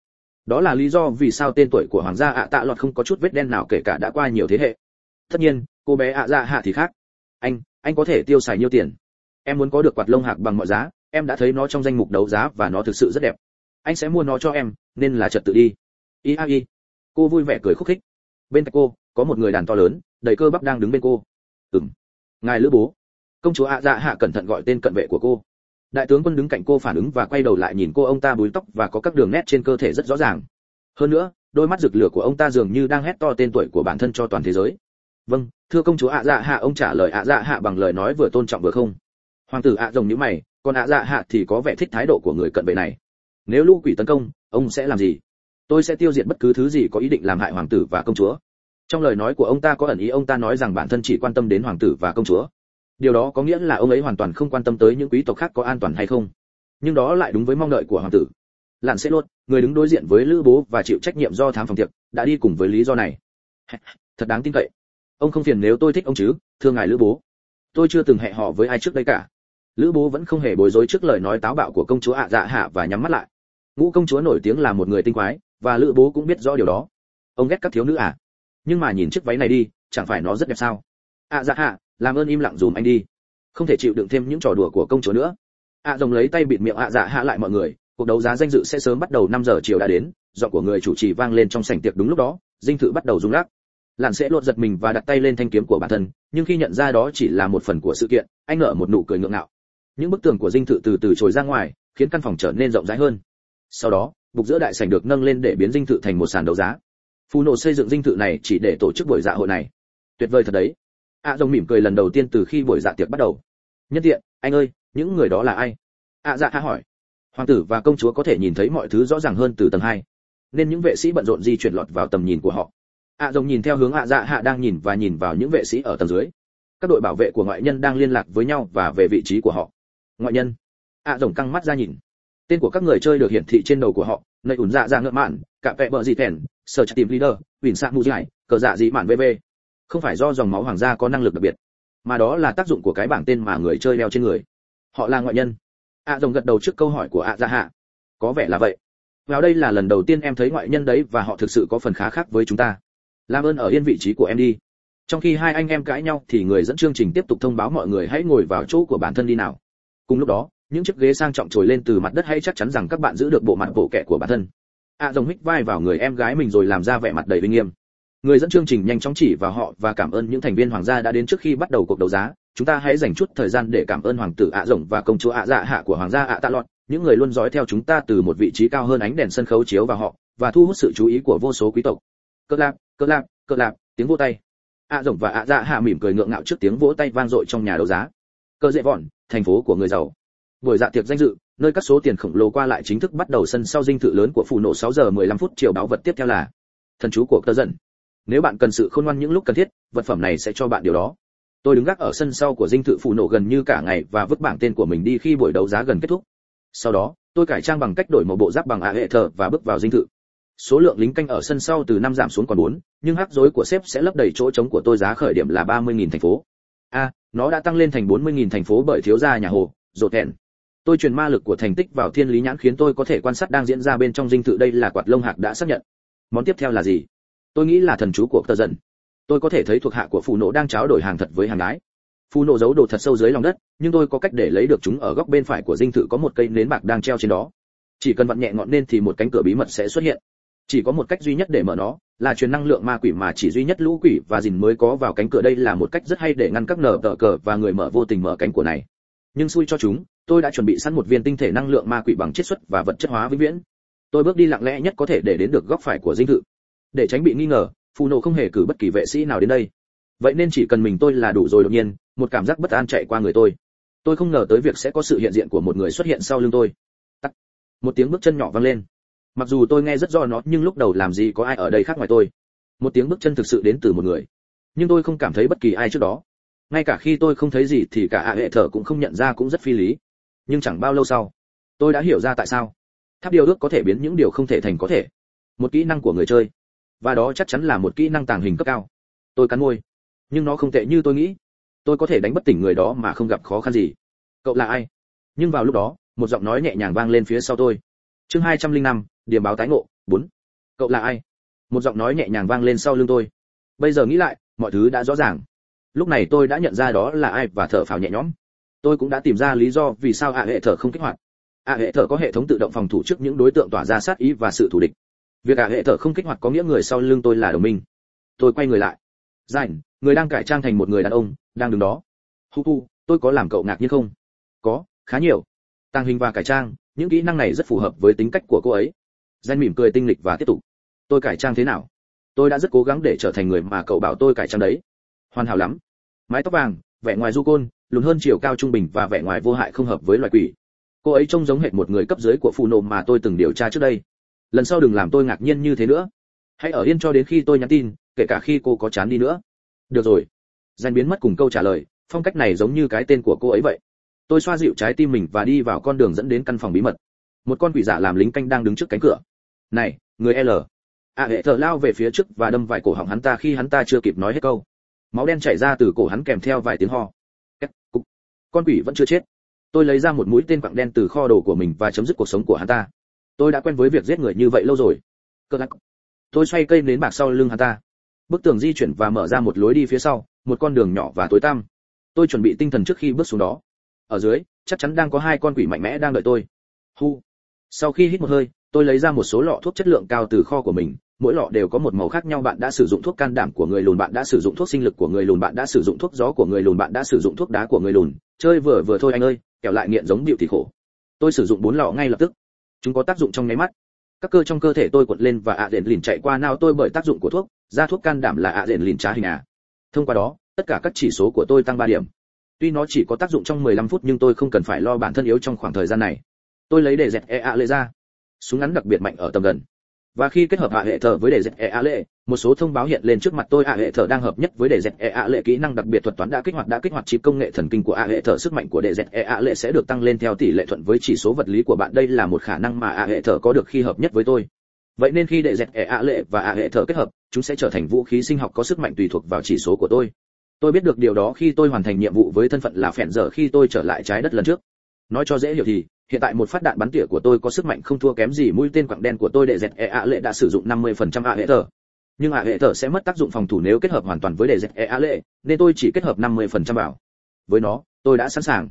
Đó là lý do vì sao tên tuổi của hoàng gia ạ tạ lọt không có chút vết đen nào kể cả đã qua nhiều thế hệ. Tất nhiên, cô bé ạ dạ hạ thì khác. Anh anh có thể tiêu xài nhiêu tiền. Em muốn có được quạt lông hạc bằng mọi giá, em đã thấy nó trong danh mục đấu giá và nó thực sự rất đẹp. Anh sẽ mua nó cho em, nên là trật tự đi. Y a y cô vui vẻ cười khúc khích. Bên cạnh cô, có một người đàn to lớn, đầy cơ bắp đang đứng bên cô. Ừm. Ngài lữ bố. Công chúa ạ dạ hạ cẩn thận gọi tên cận vệ của cô đại tướng quân đứng cạnh cô phản ứng và quay đầu lại nhìn cô ông ta búi tóc và có các đường nét trên cơ thể rất rõ ràng. Hơn nữa, đôi mắt rực lửa của ông ta dường như đang hét to tên tuổi của bản thân cho toàn thế giới. Vâng thưa công chúa ạ dạ hạ, ông trả lời ạ dạ hạ bằng lời nói vừa tôn trọng vừa không. Hoàng tử ạ rồng như mày, còn ạ dạ hạ thì có vẻ thích thái độ của người cận vệ này. Nếu lũ quỷ tấn công, ông sẽ làm gì? Tôi sẽ tiêu diệt bất cứ thứ gì có ý định làm hại hoàng tử và công chúa. Trong lời nói của ông ta có ẩn ý ông ta nói rằng bản thân chỉ quan tâm đến hoàng tử và công chúa điều đó có nghĩa là ông ấy hoàn toàn không quan tâm tới những quý tộc khác có an toàn hay không. Nhưng đó lại đúng với mong đợi của hoàng tử. Lặn sẽ luôn người đứng đối diện với lữ bố và chịu trách nhiệm do thám phòng tiệc, đã đi cùng với lý do này. Thật đáng tin cậy. Ông không phiền nếu tôi thích ông chứ, thưa ngài lữ bố. Tôi chưa từng hẹn họ với ai trước đây cả. Lữ bố vẫn không hề bối rối trước lời nói táo bạo của công chúa ạ dạ hạ và nhắm mắt lại. Ngũ công chúa nổi tiếng là một người tinh quái, và lữ bố cũng biết rõ điều đó. Ông ghét các thiếu nữ à? Nhưng mà nhìn chiếc váy này đi, chẳng phải nó rất đẹp sao? Ạ dạ hạ làm ơn im lặng dùm anh đi. Không thể chịu đựng thêm những trò đùa của công chúa nữa. Ạ rồng lấy tay bịt miệng ạ dạ hạ lại mọi người, cuộc đấu giá danh dự sẽ sớm bắt đầu 5 giờ chiều đã đến, giọng của người chủ trì vang lên trong sảnh tiệc đúng lúc đó, dinh thự bắt đầu rung lắc. Lặn sẽ lột giật mình và đặt tay lên thanh kiếm của bản thân, nhưng khi nhận ra đó chỉ là một phần của sự kiện, anh nở một nụ cười ngượng ngạo. Những bức tường của dinh thự từ từ trồi ra ngoài, khiến căn phòng trở nên rộng rãi hơn. Sau đó, bục giữa đại sảnh được nâng lên để biến dinh thự thành một sàn đấu giá. Phù nổ xây dựng dinh thự này chỉ để tổ chức buổi dạ hội này. Tuyệt vời thật đấy ạ à, rồng mỉm cười lần đầu tiên từ khi buổi dạ tiệc bắt đầu. Nhân tiện anh ơi những người đó là ai? Ạ à, dạ hạ hỏi. Hoàng tử và công chúa có thể nhìn thấy mọi thứ rõ ràng hơn từ tầng hai. Nên những vệ sĩ bận rộn di chuyển lọt vào tầm nhìn của họ. Ạ à, rồng nhìn theo hướng ạ dạ hạ đang nhìn và nhìn vào những vệ sĩ ở tầng dưới. Các đội bảo vệ của ngoại nhân đang liên lạc với nhau và về vị trí của họ. Ngoại nhân. Ạ rồng căng mắt ra nhìn. Tên của các người chơi được hiển thị trên đầu của họ nơi ủn dạ dạ ngợm mạn cạm vẹ bờ gì thèn sở chặt tìm leader ủy sạ mù dài cờ dạ dị mạn vv không phải do dòng máu hoàng gia có năng lực đặc biệt mà đó là tác dụng của cái bảng tên mà người chơi đeo trên người. Họ là ngoại nhân. Ạ rồng gật đầu trước câu hỏi của ạ dạ gia hạ. Có vẻ là vậy. Vào đây là lần đầu tiên em thấy ngoại nhân đấy và họ thực sự có phần khá khác với chúng ta. Làm ơn ở yên vị trí của em đi. Trong khi hai anh em cãi nhau thì người dẫn chương trình tiếp tục thông báo mọi người hãy ngồi vào chỗ của bản thân đi nào. Cùng lúc đó những chiếc ghế sang trọng trồi lên từ mặt đất hay chắc chắn rằng các bạn giữ được bộ mặt bộ kẻ của bản thân. Ạ à, rồng hít vai vào người em gái mình rồi làm ra vẻ mặt đầy uy nghiêm người dẫn chương trình nhanh chóng chỉ vào họ và cảm ơn những thành viên hoàng gia đã đến trước khi bắt đầu cuộc đấu giá. Chúng ta hãy dành chút thời gian để cảm ơn hoàng tử ạ rồng và công chúa ạ dạ hạ của hoàng gia ạ tạ lọt. Những người luôn dõi theo chúng ta từ một vị trí cao hơn ánh đèn sân khấu chiếu vào họ và thu hút sự chú ý của vô số quý tộc. Cỡ lạp cỡ lạp cỡ lạp, tiếng vỗ tay. Ạ rồng và ạ dạ hạ mỉm cười ngượng ngạo trước tiếng vỗ tay vang dội trong nhà đấu giá. Cơ dễ vọn, thành phố của người giàu. Buổi dạ tiệc danh dự, nơi các số tiền khổng lồ qua lại chính thức bắt đầu sân sau dinh thự lớn của phụ nổ 6 giờ 15 phút chiều báo vật tiếp theo là thần chú của tơ giận nếu bạn cần sự khôn ngoan những lúc cần thiết vật phẩm này sẽ cho bạn điều đó tôi đứng gác ở sân sau của dinh thự phụ nổ gần như cả ngày và vứt bảng tên của mình đi khi buổi đấu giá gần kết thúc sau đó tôi cải trang bằng cách đổi một bộ giáp bằng ạ hệ thờ và bước vào dinh thự số lượng lính canh ở sân sau từ năm giảm xuống còn 4, nhưng hắc rối của sếp sẽ lấp đầy chỗ trống của tôi giá khởi điểm là 30.000 thành phố. A, nó đã tăng lên thành 40.000 thành phố bởi thiếu gia nhà hồ, rột hẹn. Tôi truyền ma lực của thành tích vào thiên lý nhãn khiến tôi có thể quan sát đang diễn ra bên trong dinh thự đây là quạt lông hạc đã xác nhận. Món tiếp theo là gì? Tôi nghĩ là thần chú của tờ dần. Tôi có thể thấy thuộc hạ của phù nổ đang tráo đổi hàng thật với hàng đái. Phù nổ giấu đồ thật sâu dưới lòng đất, nhưng tôi có cách để lấy được chúng ở góc bên phải của dinh thự có một cây nến bạc đang treo trên đó. Chỉ cần vặn nhẹ ngọn nên thì một cánh cửa bí mật sẽ xuất hiện chỉ có một cách duy nhất để mở nó là truyền năng lượng ma quỷ mà chỉ duy nhất lũ quỷ và dìn mới có vào cánh cửa đây là một cách rất hay để ngăn các nở tờ cờ và người mở vô tình mở cánh cửa này nhưng xui cho chúng tôi đã chuẩn bị sẵn một viên tinh thể năng lượng ma quỷ bằng chiết xuất và vật chất hóa vĩnh viễn tôi bước đi lặng lẽ nhất có thể để đến được góc phải của dinh thự để tránh bị nghi ngờ phù nổ không hề cử bất kỳ vệ sĩ nào đến đây. Vậy nên chỉ cần mình tôi là đủ rồi đột nhiên, một cảm giác bất an chạy qua người tôi. Tôi không ngờ tới việc sẽ có sự hiện diện của một người xuất hiện sau lưng tôi. Tắc. một tiếng bước chân nhỏ vang lên. Mặc dù tôi nghe rất rõ nó, nhưng lúc đầu làm gì có ai ở đây khác ngoài tôi. Một tiếng bước chân thực sự đến từ một người. Nhưng tôi không cảm thấy bất kỳ ai trước đó. Ngay cả khi tôi không thấy gì thì cả ạ hệ thở cũng không nhận ra cũng rất phi lý. Nhưng chẳng bao lâu sau, tôi đã hiểu ra tại sao. Tháp điều ước có thể biến những điều không thể thành có thể. Một kỹ năng của người chơi và đó chắc chắn là một kỹ năng tàng hình cấp cao. Tôi cắn môi. Nhưng nó không tệ như tôi nghĩ. Tôi có thể đánh bất tỉnh người đó mà không gặp khó khăn gì. Cậu là ai? Nhưng vào lúc đó một giọng nói nhẹ nhàng vang lên phía sau tôi. Chương 205, điểm báo tái ngộ bốn. Cậu là ai? Một giọng nói nhẹ nhàng vang lên sau lưng tôi. Bây giờ nghĩ lại mọi thứ đã rõ ràng. Lúc này tôi đã nhận ra đó là ai và thở phào nhẹ nhõm. Tôi cũng đã tìm ra lý do vì sao ạ hệ thở không kích hoạt. Ạ hệ thở có hệ thống tự động phòng thủ trước những đối tượng tỏa ra sát ý và sự thù địch việc cả hệ thở không kích hoạt có nghĩa người sau lưng tôi là đồng minh. Tôi quay người lại. Rảnh, người đang cải trang thành một người đàn ông, đang đứng đó. Hu hu, tôi có làm cậu ngạc nhiên không? Có, khá nhiều. Tàng hình và cải trang, những kỹ năng này rất phù hợp với tính cách của cô ấy. Rảnh mỉm cười tinh lịch và tiếp tục. Tôi cải trang thế nào? Tôi đã rất cố gắng để trở thành người mà cậu bảo tôi cải trang đấy. Hoàn hảo lắm. Mái tóc vàng, vẻ ngoài du côn, lùn hơn chiều cao trung bình và vẻ ngoài vô hại không hợp với loài quỷ. Cô ấy trông giống hệt một người cấp dưới của phù nộm mà tôi từng điều tra trước đây lần sau đừng làm tôi ngạc nhiên như thế nữa. Hãy ở yên cho đến khi tôi nhắn tin, kể cả khi cô có chán đi nữa. Được rồi. Danh biến mất cùng câu trả lời, phong cách này giống như cái tên của cô ấy vậy. Tôi xoa dịu trái tim mình và đi vào con đường dẫn đến căn phòng bí mật. Một con quỷ giả làm lính canh đang đứng trước cánh cửa. Này, người l. A hệ thở lao về phía trước và đâm vài cổ họng hắn ta khi hắn ta chưa kịp nói hết câu. Máu đen chảy ra từ cổ hắn kèm theo vài tiếng ho. Con quỷ vẫn chưa chết. Tôi lấy ra một mũi tên quặng đen từ kho đồ của mình và chấm dứt cuộc sống của hắn ta tôi đã quen với việc giết người như vậy lâu rồi. Cơ lắc. Tôi xoay cây nến bạc sau lưng hắn ta. Bức tường di chuyển và mở ra một lối đi phía sau, một con đường nhỏ và tối tăm. Tôi chuẩn bị tinh thần trước khi bước xuống đó. Ở dưới, chắc chắn đang có hai con quỷ mạnh mẽ đang đợi tôi. Hu. Sau khi hít một hơi, tôi lấy ra một số lọ thuốc chất lượng cao từ kho của mình. Mỗi lọ đều có một màu khác nhau. Bạn đã sử dụng thuốc can đảm của người lùn, bạn đã sử dụng thuốc sinh lực của người lùn, bạn đã sử dụng thuốc gió của người lùn, bạn đã sử dụng thuốc đá của người lùn. Chơi vừa vừa thôi anh ơi, kẻo lại nghiện giống bịu thì khổ. Tôi sử dụng bốn lọ ngay lập tức chúng có tác dụng trong nháy mắt. Các cơ trong cơ thể tôi cuộn lên và ạ à đền lìn chạy qua não tôi bởi tác dụng của thuốc ra thuốc can đảm là ạ à đền lìn trá hình à. Thông qua đó, tất cả các chỉ số của tôi tăng 3 điểm. Tuy nó chỉ có tác dụng trong 15 phút nhưng tôi không cần phải lo bản thân yếu trong khoảng thời gian này. Tôi lấy để dẹt e ạ lệ ra. Súng ngắn đặc biệt mạnh ở tầm gần. Và khi kết hợp hạ hệ thở với để dẹt e ạ lệ một số thông báo hiện lên trước mặt tôi ạ hệ thở đang hợp nhất với đệ dẹt e ạ lệ kỹ năng đặc biệt thuật toán đã kích hoạt đã kích hoạt chip công nghệ thần kinh của ạ hệ thở. Sức mạnh của đệ dẹt e ạ lệ sẽ được tăng lên theo tỷ lệ thuận với chỉ số vật lý của bạn. Đây là một khả năng mà ạ hệ thở có được khi hợp nhất với tôi. Vậy nên khi đệ dẹt e ạ lệ và ạ hệ thở kết hợp, chúng sẽ trở thành vũ khí sinh học có sức mạnh tùy thuộc vào chỉ số của tôi. Tôi biết được điều đó khi tôi hoàn thành nhiệm vụ với thân phận là phèn dở khi tôi trở lại trái đất lần trước. Nói cho dễ hiểu thì, hiện tại một phát đạn bắn tỉa của tôi có sức mạnh không thua kém gì mũi tên quặng đen của tôi. Để dẹt e ạ lệ đã sử dụng 50% ạ hệ thở nhưng ạ hệ thở sẽ mất tác dụng phòng thủ nếu kết hợp hoàn toàn với đề dẹp e a lệ, nên tôi chỉ kết hợp 50% vào. Với nó, tôi đã sẵn sàng.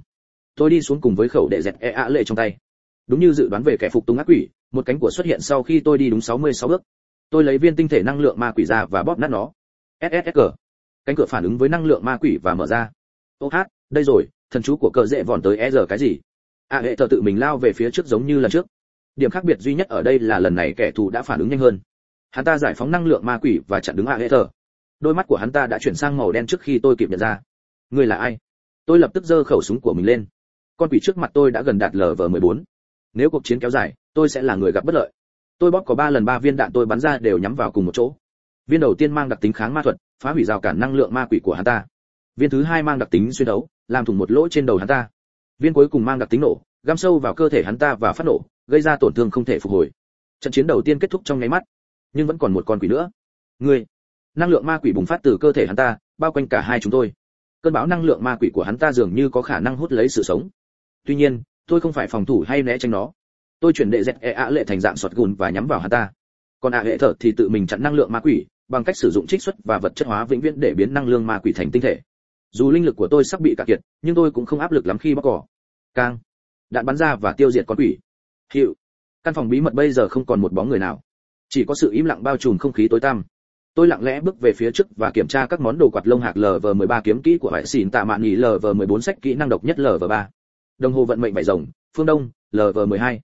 Tôi đi xuống cùng với khẩu để dẹp e a lệ trong tay. Đúng như dự đoán về kẻ phục tùng ác quỷ, một cánh của xuất hiện sau khi tôi đi đúng 66 bước. Tôi lấy viên tinh thể năng lượng ma quỷ ra và bóp nát nó. Ssg cánh cửa phản ứng với năng lượng ma quỷ và mở ra. Ô hát, đây rồi, thần chú của cờ dễ vòn tới e giờ cái gì? À hệ thờ tự mình lao về phía trước giống như lần trước. Điểm khác biệt duy nhất ở đây là lần này kẻ thù đã phản ứng nhanh hơn hắn ta giải phóng năng lượng ma quỷ và chặn đứng a hệ thờ đôi mắt của hắn ta đã chuyển sang màu đen trước khi tôi kịp nhận ra. Ngươi là ai? Tôi lập tức giơ khẩu súng của mình lên. Con quỷ trước mặt tôi đã gần đạt lv 14 nếu cuộc chiến kéo dài, tôi sẽ là người gặp bất lợi. Tôi bóp có ba lần ba viên đạn tôi bắn ra đều nhắm vào cùng một chỗ. Viên đầu tiên mang đặc tính kháng ma thuật, phá hủy rào cản năng lượng ma quỷ của hắn ta. Viên thứ hai mang đặc tính xuyên đấu, làm thủng một lỗ trên đầu hắn ta. Viên cuối cùng mang đặc tính nổ, găm sâu vào cơ thể hắn ta và phát nổ, gây ra tổn thương không thể phục hồi. Trận chiến đầu tiên kết thúc trong nháy mắt nhưng vẫn còn một con quỷ nữa. Ngươi, năng lượng ma quỷ bùng phát từ cơ thể hắn ta, bao quanh cả hai chúng tôi. Cơn bão năng lượng ma quỷ của hắn ta dường như có khả năng hút lấy sự sống. Tuy nhiên, tôi không phải phòng thủ hay né tránh nó. Tôi chuyển đệ dẹt e ạ lệ thành dạng sọt gùn và nhắm vào hắn ta. Còn ạ hệ thở thì tự mình chặn năng lượng ma quỷ, bằng cách sử dụng trích xuất và vật chất hóa vĩnh viễn để biến năng lượng ma quỷ thành tinh thể. Dù linh lực của tôi sắp bị cạn kiệt, nhưng tôi cũng không áp lực lắm khi bóc cỏ. Cang, đạn bắn ra và tiêu diệt con quỷ. Hiệu, căn phòng bí mật bây giờ không còn một bóng người nào chỉ có sự im lặng bao trùm không khí tối tăm. Tôi lặng lẽ bước về phía trước và kiểm tra các món đồ quạt lông hạc lv 13 kiếm kỹ của hải xỉn tạ mạn nhì lv 14 sách kỹ năng độc nhất lv 3 đồng hồ vận mệnh bảy rồng phương đông lv 12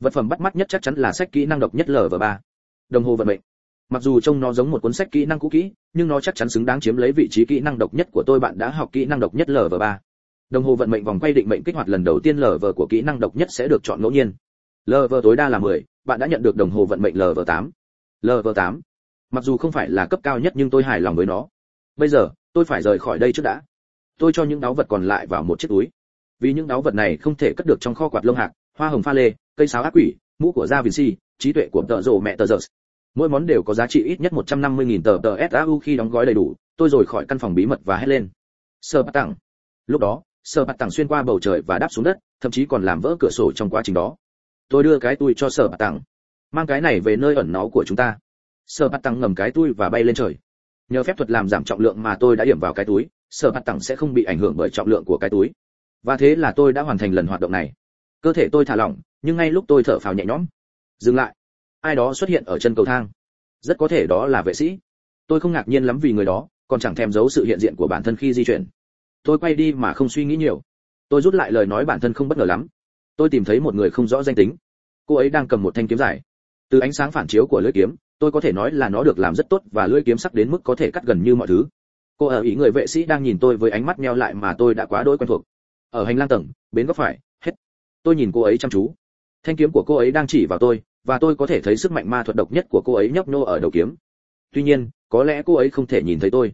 vật phẩm bắt mắt nhất chắc chắn là sách kỹ năng độc nhất lv 3 đồng hồ vận mệnh. Mặc dù trông nó giống một cuốn sách kỹ năng cũ kỹ, nhưng nó chắc chắn xứng đáng chiếm lấy vị trí kỹ năng độc nhất của tôi, bạn đã học kỹ năng độc nhất lv 3 đồng hồ vận mệnh vòng quay định mệnh kích hoạt lần đầu tiên lv của kỹ năng độc nhất sẽ được chọn ngẫu nhiên lv tối đa là 10, bạn đã nhận được đồng hồ vận mệnh lv 8 lv 8 mặc dù không phải là cấp cao nhất nhưng tôi hài lòng với nó. Bây giờ tôi phải rời khỏi đây trước đã. Tôi cho những đáo vật còn lại vào một chiếc túi. Vì những đáo vật này không thể cất được trong kho quạt lông hạc hoa hồng pha lê cây sáo ác quỷ mũ của gia vinci trí tuệ của tợ rộ mẹ tờ giờ mỗi món đều có giá trị ít nhất 150.000 tờ tờ SAU khi đóng gói đầy đủ tôi rồi khỏi căn phòng bí mật và hét lên. Sơ bắt tặng. Lúc đó sơ bạt tặng xuyên qua bầu trời và đáp xuống đất thậm chí còn làm vỡ cửa sổ trong quá trình đó tôi đưa cái tui cho sở bạt tặng. Mang cái này về nơi ẩn náu của chúng ta. Sở bạt tặng ngầm cái tui và bay lên trời. Nhờ phép thuật làm giảm trọng lượng mà tôi đã điểm vào cái túi, sở bạt tặng sẽ không bị ảnh hưởng bởi trọng lượng của cái túi. Và thế là tôi đã hoàn thành lần hoạt động này. Cơ thể tôi thả lỏng, nhưng ngay lúc tôi thở phào nhẹ nhõm. Dừng lại. Ai đó xuất hiện ở chân cầu thang. Rất có thể đó là vệ sĩ. Tôi không ngạc nhiên lắm vì người đó, còn chẳng thèm giấu sự hiện diện của bản thân khi di chuyển. Tôi quay đi mà không suy nghĩ nhiều. Tôi rút lại lời nói bản thân không bất ngờ lắm tôi tìm thấy một người không rõ danh tính. Cô ấy đang cầm một thanh kiếm dài. Từ ánh sáng phản chiếu của lưỡi kiếm, tôi có thể nói là nó được làm rất tốt và lưỡi kiếm sắc đến mức có thể cắt gần như mọi thứ. Cô ở ý người vệ sĩ đang nhìn tôi với ánh mắt meo lại mà tôi đã quá đỗi quen thuộc. Ở hành lang tầng, bến góc phải, hết. Tôi nhìn cô ấy chăm chú. Thanh kiếm của cô ấy đang chỉ vào tôi, và tôi có thể thấy sức mạnh ma thuật độc nhất của cô ấy nhấp nô ở đầu kiếm. Tuy nhiên, có lẽ cô ấy không thể nhìn thấy tôi.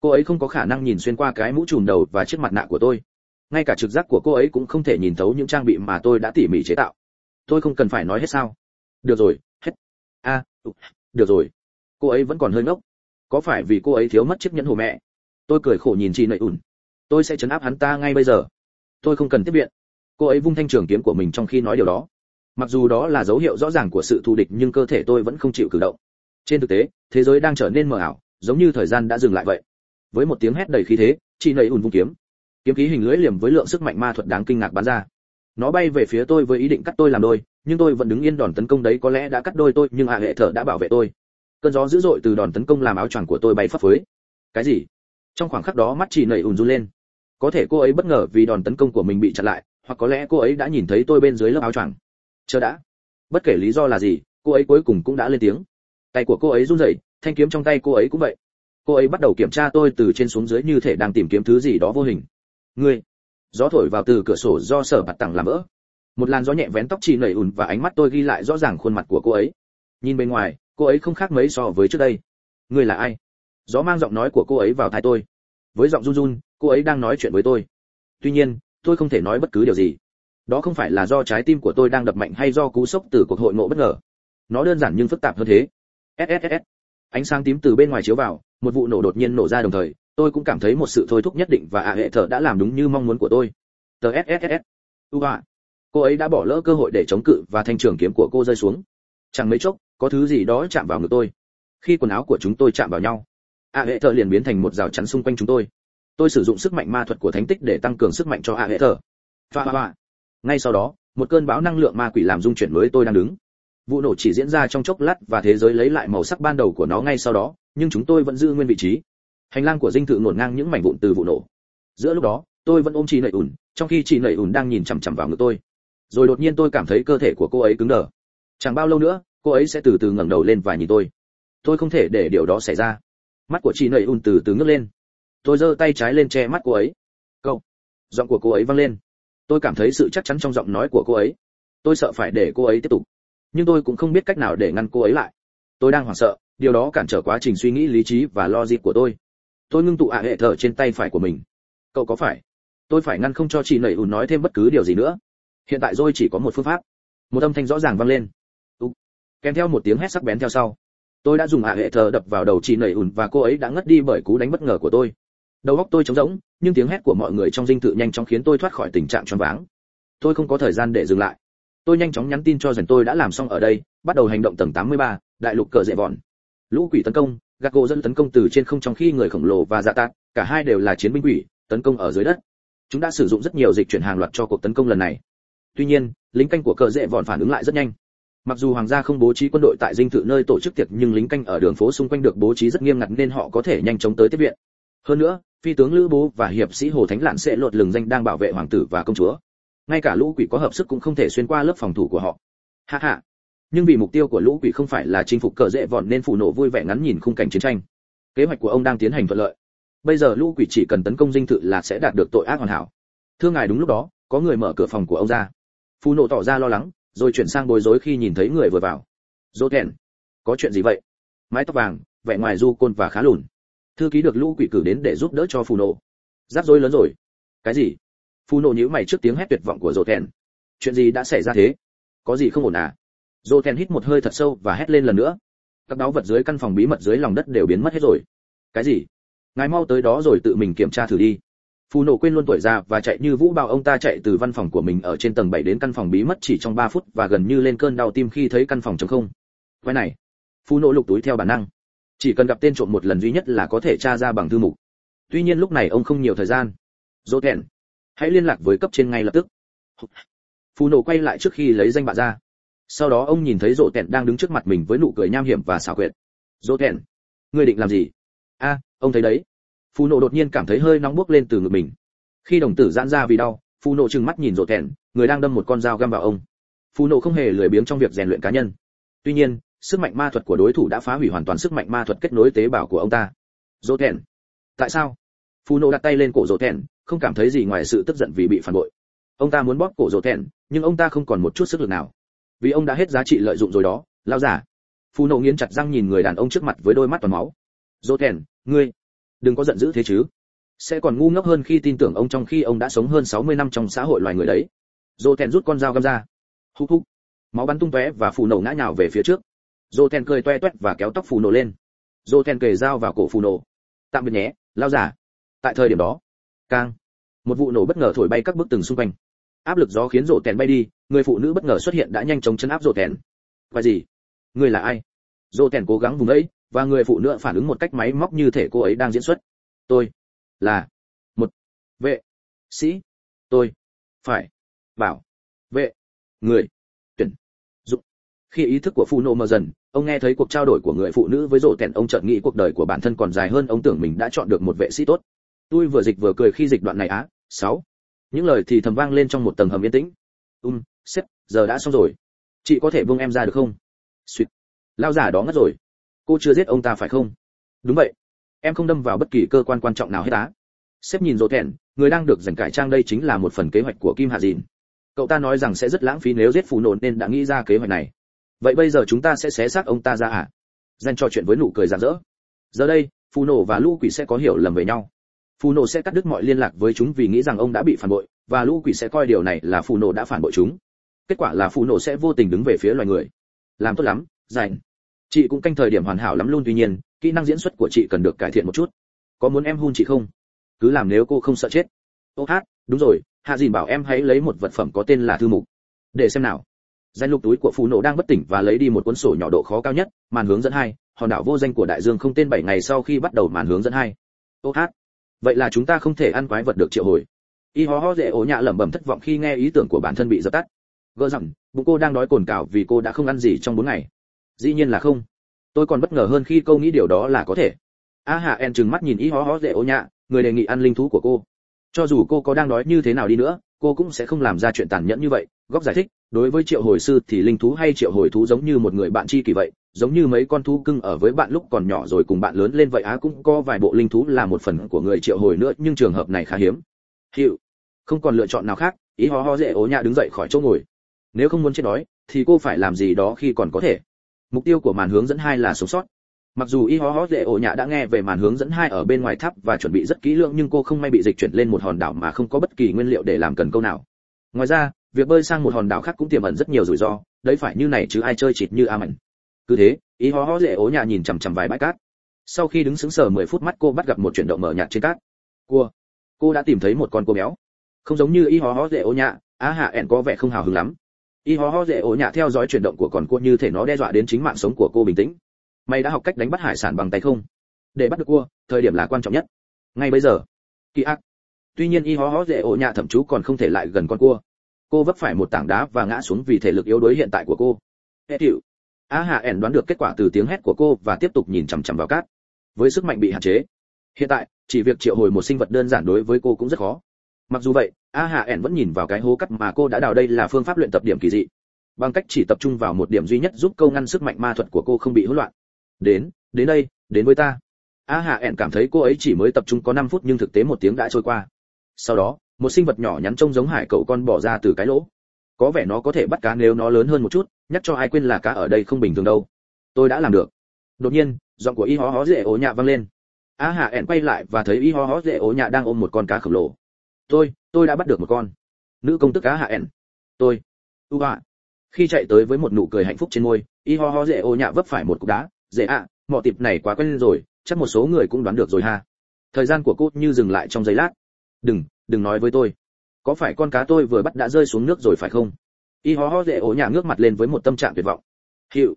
Cô ấy không có khả năng nhìn xuyên qua cái mũ trùm đầu và chiếc mặt nạ của tôi ngay cả trực giác của cô ấy cũng không thể nhìn thấu những trang bị mà tôi đã tỉ mỉ chế tạo. Tôi không cần phải nói hết sao? Được rồi, hết. A ừ, được rồi. Cô ấy vẫn còn hơi ngốc. Có phải vì cô ấy thiếu mất chiếc nhẫn hồ mẹ? Tôi cười khổ nhìn chị nậy ủn. Tôi sẽ chấn áp hắn ta ngay bây giờ. Tôi không cần tiếp viện. Cô ấy vung thanh trường kiếm của mình trong khi nói điều đó. Mặc dù đó là dấu hiệu rõ ràng của sự thù địch nhưng cơ thể tôi vẫn không chịu cử động. Trên thực tế, thế giới đang trở nên mờ ảo, giống như thời gian đã dừng lại vậy. Với một tiếng hét đầy khí thế chị nầy ùn vung kiếm kiếm khí hình lưỡi liềm với lượng sức mạnh ma thuật đáng kinh ngạc bắn ra. Nó bay về phía tôi với ý định cắt tôi làm đôi, nhưng tôi vẫn đứng yên đòn tấn công đấy có lẽ đã cắt đôi tôi, nhưng hạ hệ thở đã bảo vệ tôi. Cơn gió dữ dội từ đòn tấn công làm áo choàng của tôi bay phấp phới. Cái gì? Trong khoảng khắc đó mắt chị nảy ùn run lên. Có thể cô ấy bất ngờ vì đòn tấn công của mình bị chặn lại, hoặc có lẽ cô ấy đã nhìn thấy tôi bên dưới lớp áo choàng. Chờ đã. Bất kể lý do là gì, cô ấy cuối cùng cũng đã lên tiếng. Tay của cô ấy run rẩy, thanh kiếm trong tay cô ấy cũng vậy. Cô ấy bắt đầu kiểm tra tôi từ trên xuống dưới như thể đang tìm kiếm thứ gì đó vô hình ngươi. Gió thổi vào từ cửa sổ do sở bạt tặng làm vỡ. Một làn gió nhẹ vén tóc chị nảy ùn và ánh mắt tôi ghi lại rõ ràng khuôn mặt của cô ấy. Nhìn bên ngoài, cô ấy không khác mấy so với trước đây. Ngươi là ai? Gió mang giọng nói của cô ấy vào tai tôi. Với giọng run run, cô ấy đang nói chuyện với tôi. Tuy nhiên, tôi không thể nói bất cứ điều gì. Đó không phải là do trái tim của tôi đang đập mạnh hay do cú sốc từ cuộc hội ngộ bất ngờ. Nó đơn giản nhưng phức tạp hơn thế. Sss ánh sáng tím từ bên ngoài chiếu vào, một vụ nổ đột nhiên nổ ra đồng thời tôi cũng cảm thấy một sự thôi thúc nhất định và ạ hệ thở đã làm đúng như mong muốn của tôi. Tờ sss u ạ. Cô ấy đã bỏ lỡ cơ hội để chống cự và thanh trường kiếm của cô rơi xuống. Chẳng mấy chốc, có thứ gì đó chạm vào ngực tôi. Khi quần áo của chúng tôi chạm vào nhau, ạ hệ thở liền biến thành một rào chắn xung quanh chúng tôi. Tôi sử dụng sức mạnh ma thuật của thánh tích để tăng cường sức mạnh cho ạ hệ thở. Pha pha ngay sau đó, một cơn bão năng lượng ma quỷ làm dung chuyển mới tôi đang đứng. Vụ nổ chỉ diễn ra trong chốc lát và thế giới lấy lại màu sắc ban đầu của nó ngay sau đó, nhưng chúng tôi vẫn giữ nguyên vị trí hành lang của dinh thự ngổn ngang những mảnh vụn từ vụ nổ. Giữa lúc đó, tôi vẫn ôm chị nẩy ủn trong khi chị nẩy ủn đang nhìn chằm chằm vào ngực tôi. Rồi đột nhiên tôi cảm thấy cơ thể của cô ấy cứng đờ. Chẳng bao lâu nữa, cô ấy sẽ từ từ ngẩng đầu lên và nhìn tôi. Tôi không thể để điều đó xảy ra. Mắt của chị nẩy ủn từ từ ngước lên. Tôi giơ tay trái lên che mắt cô ấy. Cậu giọng của cô ấy vang lên. Tôi cảm thấy sự chắc chắn trong giọng nói của cô ấy. Tôi sợ phải để cô ấy tiếp tục. Nhưng tôi cũng không biết cách nào để ngăn cô ấy lại. Tôi đang hoảng sợ, điều đó cản trở quá trình suy nghĩ lý trí và logic của tôi tôi ngưng tụ ạ hệ thở trên tay phải của mình. Cậu có phải? Tôi phải ngăn không cho chị nẩy ùn nói thêm bất cứ điều gì nữa. Hiện tại tôi chỉ có một phương pháp. Một âm thanh rõ ràng vang lên. Ú. kèm theo một tiếng hét sắc bén theo sau. Tôi đã dùng ạ hệ thở đập vào đầu chị nẩy ùn và cô ấy đã ngất đi bởi cú đánh bất ngờ của tôi. Đầu óc tôi trống rỗng nhưng tiếng hét của mọi người trong dinh thự nhanh chóng khiến tôi thoát khỏi tình trạng choáng váng. Tôi không có thời gian để dừng lại. Tôi nhanh chóng nhắn tin cho dần tôi đã làm xong ở đây bắt đầu hành động tầng 83, đại lục cờ dễ vòn lũ quỷ tấn công gạt gỗ dẫn tấn công từ trên không trong khi người khổng lồ và dạ tạc, cả hai đều là chiến binh quỷ, tấn công ở dưới đất. Chúng đã sử dụng rất nhiều dịch chuyển hàng loạt cho cuộc tấn công lần này. Tuy nhiên, lính canh của cờ dễ vòn phản ứng lại rất nhanh. Mặc dù hoàng gia không bố trí quân đội tại dinh thự nơi tổ chức tiệc nhưng lính canh ở đường phố xung quanh được bố trí rất nghiêm ngặt nên họ có thể nhanh chóng tới tiếp viện. Hơn nữa, phi tướng lữ bố và hiệp sĩ hồ thánh lạn sẽ lột lừng danh đang bảo vệ hoàng tử và công chúa. Ngay cả lũ quỷ có hợp sức cũng không thể xuyên qua lớp phòng thủ của họ. Hạ hạ nhưng vì mục tiêu của lũ quỷ không phải là chinh phục cờ dễ vọn nên phù nổ vui vẻ ngắn nhìn khung cảnh chiến tranh. Kế hoạch của ông đang tiến hành thuận lợi. Bây giờ lũ quỷ chỉ cần tấn công dinh thự là sẽ đạt được tội ác hoàn hảo. Thưa ngài, đúng lúc đó, có người mở cửa phòng của ông ra. Phù nổ tỏ ra lo lắng, rồi chuyển sang bối rối khi nhìn thấy người vừa vào. Dỗ thẹn, có chuyện gì vậy? Mái tóc vàng, vẻ ngoài du côn và khá lùn. Thư ký được lũ quỷ cử đến để giúp đỡ cho phù nổ. Rắc rối lớn rồi. Cái gì? Phù nổ nhíu mày trước tiếng hét tuyệt vọng của dỗ thẹn. Chuyện gì đã xảy ra thế? Có gì không ổn à? Dỗ hít một hơi thật sâu và hét lên lần nữa. Các đáo vật dưới căn phòng bí mật dưới lòng đất đều biến mất hết rồi. Cái gì? Ngài mau tới đó rồi tự mình kiểm tra thử đi. Phù nổ quên luôn tuổi già và chạy như vũ bao ông ta chạy từ văn phòng của mình ở trên tầng 7 đến căn phòng bí mật chỉ trong 3 phút và gần như lên cơn đau tim khi thấy căn phòng trống không. Quái này. Phù nổ lục túi theo bản năng. Chỉ cần gặp tên trộm một lần duy nhất là có thể tra ra bằng thư mục. Tuy nhiên lúc này ông không nhiều thời gian. Dỗ hãy liên lạc với cấp trên ngay lập tức. Phù nổ quay lại trước khi lấy danh bạ ra sau đó ông nhìn thấy rộ tẹn đang đứng trước mặt mình với nụ cười nham hiểm và xảo quyệt. Rộ tẹn ngươi định làm gì? A, ông thấy đấy. Phù nộ đột nhiên cảm thấy hơi nóng bốc lên từ ngực mình. Khi đồng tử giãn ra vì đau, phù nộ trừng mắt nhìn rộ tẹn người đang đâm một con dao găm vào ông. Phù nộ không hề lười biếng trong việc rèn luyện cá nhân. Tuy nhiên, sức mạnh ma thuật của đối thủ đã phá hủy hoàn toàn sức mạnh ma thuật kết nối tế bào của ông ta. Rộ tẹn tại sao? Phù nộ đặt tay lên cổ rộ tẹn không cảm thấy gì ngoài sự tức giận vì bị phản bội. Ông ta muốn bóp cổ rộ tẹn nhưng ông ta không còn một chút sức lực nào vì ông đã hết giá trị lợi dụng rồi đó lao giả phù nổ nghiến chặt răng nhìn người đàn ông trước mặt với đôi mắt toàn máu. Dỗ thèn, ngươi, đừng có giận dữ thế chứ. Sẽ còn ngu ngốc hơn khi tin tưởng ông trong khi ông đã sống hơn 60 năm trong xã hội loài người đấy. Dỗ thèn rút con dao găm ra. Húc húc máu bắn tung tóe và phù nổ ngã nhào về phía trước. Dỗ thèn cười toe toét và kéo tóc phù nổ lên. Dỗ thèn kề dao vào cổ phù nổ tạm biệt nhé lao giả tại thời điểm đó càng một vụ nổ bất ngờ thổi bay các bức tường xung quanh. Áp lực gió khiến rổ tèn bay đi người phụ nữ bất ngờ xuất hiện đã nhanh chóng chấn áp rồ tèn. Và gì? Người là ai? Rồ tèn cố gắng vùng ấy, và người phụ nữ phản ứng một cách máy móc như thể cô ấy đang diễn xuất. Tôi là một vệ sĩ. Tôi phải bảo vệ người tuyển dụng. Khi ý thức của phụ nộ mờ dần, ông nghe thấy cuộc trao đổi của người phụ nữ với rồ tèn, ông chợt nghĩ cuộc đời của bản thân còn dài hơn ông tưởng mình đã chọn được một vệ sĩ tốt. Tôi vừa dịch vừa cười khi dịch đoạn này á. Sáu. Những lời thì thầm vang lên trong một tầng hầm yên tĩnh. Um sếp, giờ đã xong rồi. Chị có thể buông em ra được không? Suýt lao giả đó ngất rồi. Cô chưa giết ông ta phải không? Đúng vậy. Em không đâm vào bất kỳ cơ quan quan trọng nào hết á. Sếp nhìn rộ thẹn, người đang được dành cải trang đây chính là một phần kế hoạch của kim hạ dìn. Cậu ta nói rằng sẽ rất lãng phí nếu giết phù nộn nên đã nghĩ ra kế hoạch này. Vậy bây giờ chúng ta sẽ xé xác ông ta ra à? Dành trò chuyện với nụ cười rạng rỡ. Giờ đây phù nổ và lũ quỷ sẽ có hiểu lầm về nhau. Phù nổ sẽ cắt đứt mọi liên lạc với chúng vì nghĩ rằng ông đã bị phản bội, và lũ quỷ sẽ coi điều này là phù nổ đã phản bội chúng kết quả là phù nổ sẽ vô tình đứng về phía loài người. Làm tốt lắm dành chị cũng canh thời điểm hoàn hảo lắm luôn, tuy nhiên, kỹ năng diễn xuất của chị cần được cải thiện một chút. Có muốn em hun chị không? Cứ làm nếu cô không sợ chết. Ô hát, đúng rồi, hạ dìn bảo em hãy lấy một vật phẩm có tên là thư mục. Để xem nào. Danh lục túi của phù nổ đang bất tỉnh và lấy đi một cuốn sổ nhỏ độ khó cao nhất, màn hướng dẫn hai, hòn đảo vô danh của đại dương không tên bảy ngày sau khi bắt đầu màn hướng dẫn hai. Ô hát, vậy là chúng ta không thể ăn quái vật được triệu hồi. Y ho ho dễ ố nhạ lẩm bẩm thất vọng khi nghe ý tưởng của bản thân bị dập tắt gỡ rằng bụng cô đang đói cồn cào vì cô đã không ăn gì trong bốn ngày. Dĩ nhiên là không. Tôi còn bất ngờ hơn khi câu nghĩ điều đó là có thể. A hạ en trừng mắt nhìn y hó hó dễ ố nhạ, người đề nghị ăn linh thú của cô. Cho dù cô có đang đói như thế nào đi nữa, cô cũng sẽ không làm ra chuyện tàn nhẫn như vậy. Góc giải thích, đối với triệu hồi sư thì linh thú hay triệu hồi thú giống như một người bạn tri kỷ vậy, giống như mấy con thú cưng ở với bạn lúc còn nhỏ rồi cùng bạn lớn lên vậy á, cũng có vài bộ linh thú là một phần của người triệu hồi nữa, nhưng trường hợp này khá hiếm. Hiệu không còn lựa chọn nào khác ý ho ho dễ ố nhạ đứng dậy khỏi chỗ ngồi nếu không muốn chết đói, thì cô phải làm gì đó khi còn có thể. Mục tiêu của màn hướng dẫn hai là sống sót. Mặc dù y ho ho dễ ổ nhạ đã nghe về màn hướng dẫn hai ở bên ngoài tháp và chuẩn bị rất kỹ lưỡng nhưng cô không may bị dịch chuyển lên một hòn đảo mà không có bất kỳ nguyên liệu để làm cần câu nào. Ngoài ra, việc bơi sang một hòn đảo khác cũng tiềm ẩn rất nhiều rủi ro, đấy phải như này chứ ai chơi chịt như a mạnh. Cứ thế, Y ho ho dễ ổ nhạ nhìn chằm chằm vài bãi cát. Sau khi đứng sững sờ 10 phút mắt cô bắt gặp một chuyển động mở nhạt trên cát. Cua. Cô đã tìm thấy một con cua béo. Không giống như y ho ho dễ ổ nhạ, á hạ ẻn có vẻ không hào hứng lắm y ho ho dễ ố nhạ theo dõi chuyển động của con cua như thể nó đe dọa đến chính mạng sống của cô bình tĩnh. Mày đã học cách đánh bắt hải sản bằng tay không? Để bắt được cua, thời điểm là quan trọng nhất. Ngay bây giờ. Kỳ ác. Tuy nhiên y ho ho dễ ố nhạ thậm chú còn không thể lại gần con cua. Cô vấp phải một tảng đá và ngã xuống vì thể lực yếu đuối hiện tại của cô. Hệ thiệu. A hạ ẻn đoán được kết quả từ tiếng hét của cô và tiếp tục nhìn chằm chằm vào cát. Với sức mạnh bị hạn chế. Hiện tại, chỉ việc triệu hồi một sinh vật đơn giản đối với cô cũng rất khó mặc dù vậy, a hạ ẻn vẫn nhìn vào cái hố cắt mà cô đã đào đây là phương pháp luyện tập điểm kỳ dị. Bằng cách chỉ tập trung vào một điểm duy nhất giúp câu ngăn sức mạnh ma thuật của cô không bị hỗn loạn. Đến đến đây, đến với ta. A hạ ẻn cảm thấy cô ấy chỉ mới tập trung có 5 phút nhưng thực tế một tiếng đã trôi qua. Sau đó, một sinh vật nhỏ nhắn trông giống hải cậu con bỏ ra từ cái lỗ. Có vẻ nó có thể bắt cá nếu nó lớn hơn một chút, nhắc cho ai quên là cá ở đây không bình thường đâu. Tôi đã làm được. Đột nhiên, giọng của y hó hó dễ ố nhạ vang lên. A hạ ẻn quay lại và thấy y hó hó dễ ố nhạ đang ôm một con cá khổng lồ tôi tôi đã bắt được một con. Nữ công tức cá hạ ẻn. Tôi. U ạ khi chạy tới với một nụ cười hạnh phúc trên môi y ho ho dễ ô nhạ vấp phải một cục đá. Dễ ạ à, mọ tịp này quá quen rồi chắc một số người cũng đoán được rồi ha. Thời gian của cô như dừng lại trong giây lát. Đừng đừng nói với tôi. Có phải con cá tôi vừa bắt đã rơi xuống nước rồi phải không? Y ho ho dễ ố nhạ ngước mặt lên với một tâm trạng tuyệt vọng. Hiệu.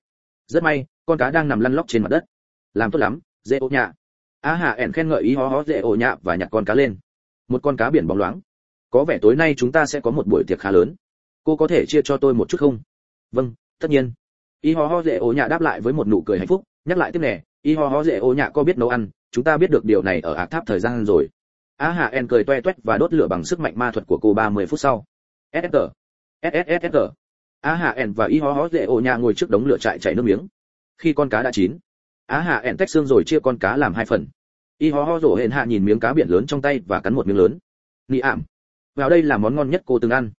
Rất may con cá đang nằm lăn lóc trên mặt đất. Làm tốt lắm dễ ố nhạ. A hạ ẻn khen ngợi y ho ho dễ ố nhạ và nhặt con cá lên một con cá biển bóng loáng. Có vẻ tối nay chúng ta sẽ có một buổi tiệc khá lớn. Cô có thể chia cho tôi một chút không? Vâng tất nhiên. Y ho ho dễ ố nhạ đáp lại với một nụ cười hạnh phúc, nhắc lại tiếp nè. Y ho ho dễ ố nhạ có biết nấu ăn, chúng ta biết được điều này ở ạc tháp thời gian rồi. A hạ en cười toe toét và đốt lửa bằng sức mạnh ma thuật của cô 30 phút sau. Ssr sssr a hạ en và y ho ho dễ ô nhạ ngồi trước đống lửa chạy chảy nước miếng. Khi con cá đã chín a hạ en tách xương rồi chia con cá làm hai phần y ho ho rổ hẹn hạ nhìn miếng cá biển lớn trong tay và cắn một miếng lớn. Nị ảm. Vào đây là món ngon nhất cô từng ăn.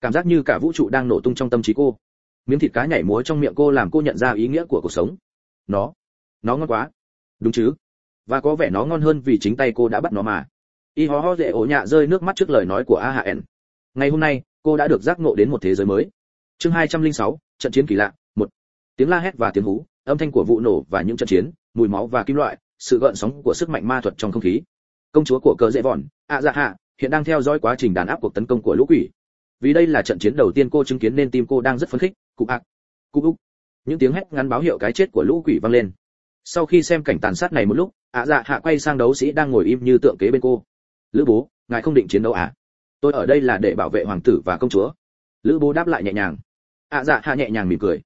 Cảm giác như cả vũ trụ đang nổ tung trong tâm trí cô. Miếng thịt cá nhảy múa trong miệng cô làm cô nhận ra ý nghĩa của cuộc sống. Nó. Nó ngon quá. Đúng chứ? Và có vẻ nó ngon hơn vì chính tay cô đã bắt nó mà. Y ho ho dễ ổ nhạ rơi nước mắt trước lời nói của a hạ n. Ngày hôm nay cô đã được giác ngộ đến một thế giới mới. Chương 206, trận chiến kỳ lạ một. Tiếng la hét và tiếng hú âm thanh của vụ nổ và những trận chiến mùi máu và kim loại sự gợn sóng của sức mạnh ma thuật trong không khí. Công chúa của cờ dễ vòn, ạ dạ hạ, hiện đang theo dõi quá trình đàn áp cuộc tấn công của lũ quỷ. Vì đây là trận chiến đầu tiên cô chứng kiến nên tim cô đang rất phấn khích. Cục ạc cục úc. Những tiếng hét ngắn báo hiệu cái chết của lũ quỷ vang lên. Sau khi xem cảnh tàn sát này một lúc, ạ dạ hạ quay sang đấu sĩ đang ngồi im như tượng kế bên cô. Lữ bố, ngài không định chiến đấu à? Tôi ở đây là để bảo vệ hoàng tử và công chúa. Lữ bố đáp lại nhẹ nhàng. Ạ dạ hạ nhẹ nhàng mỉm cười.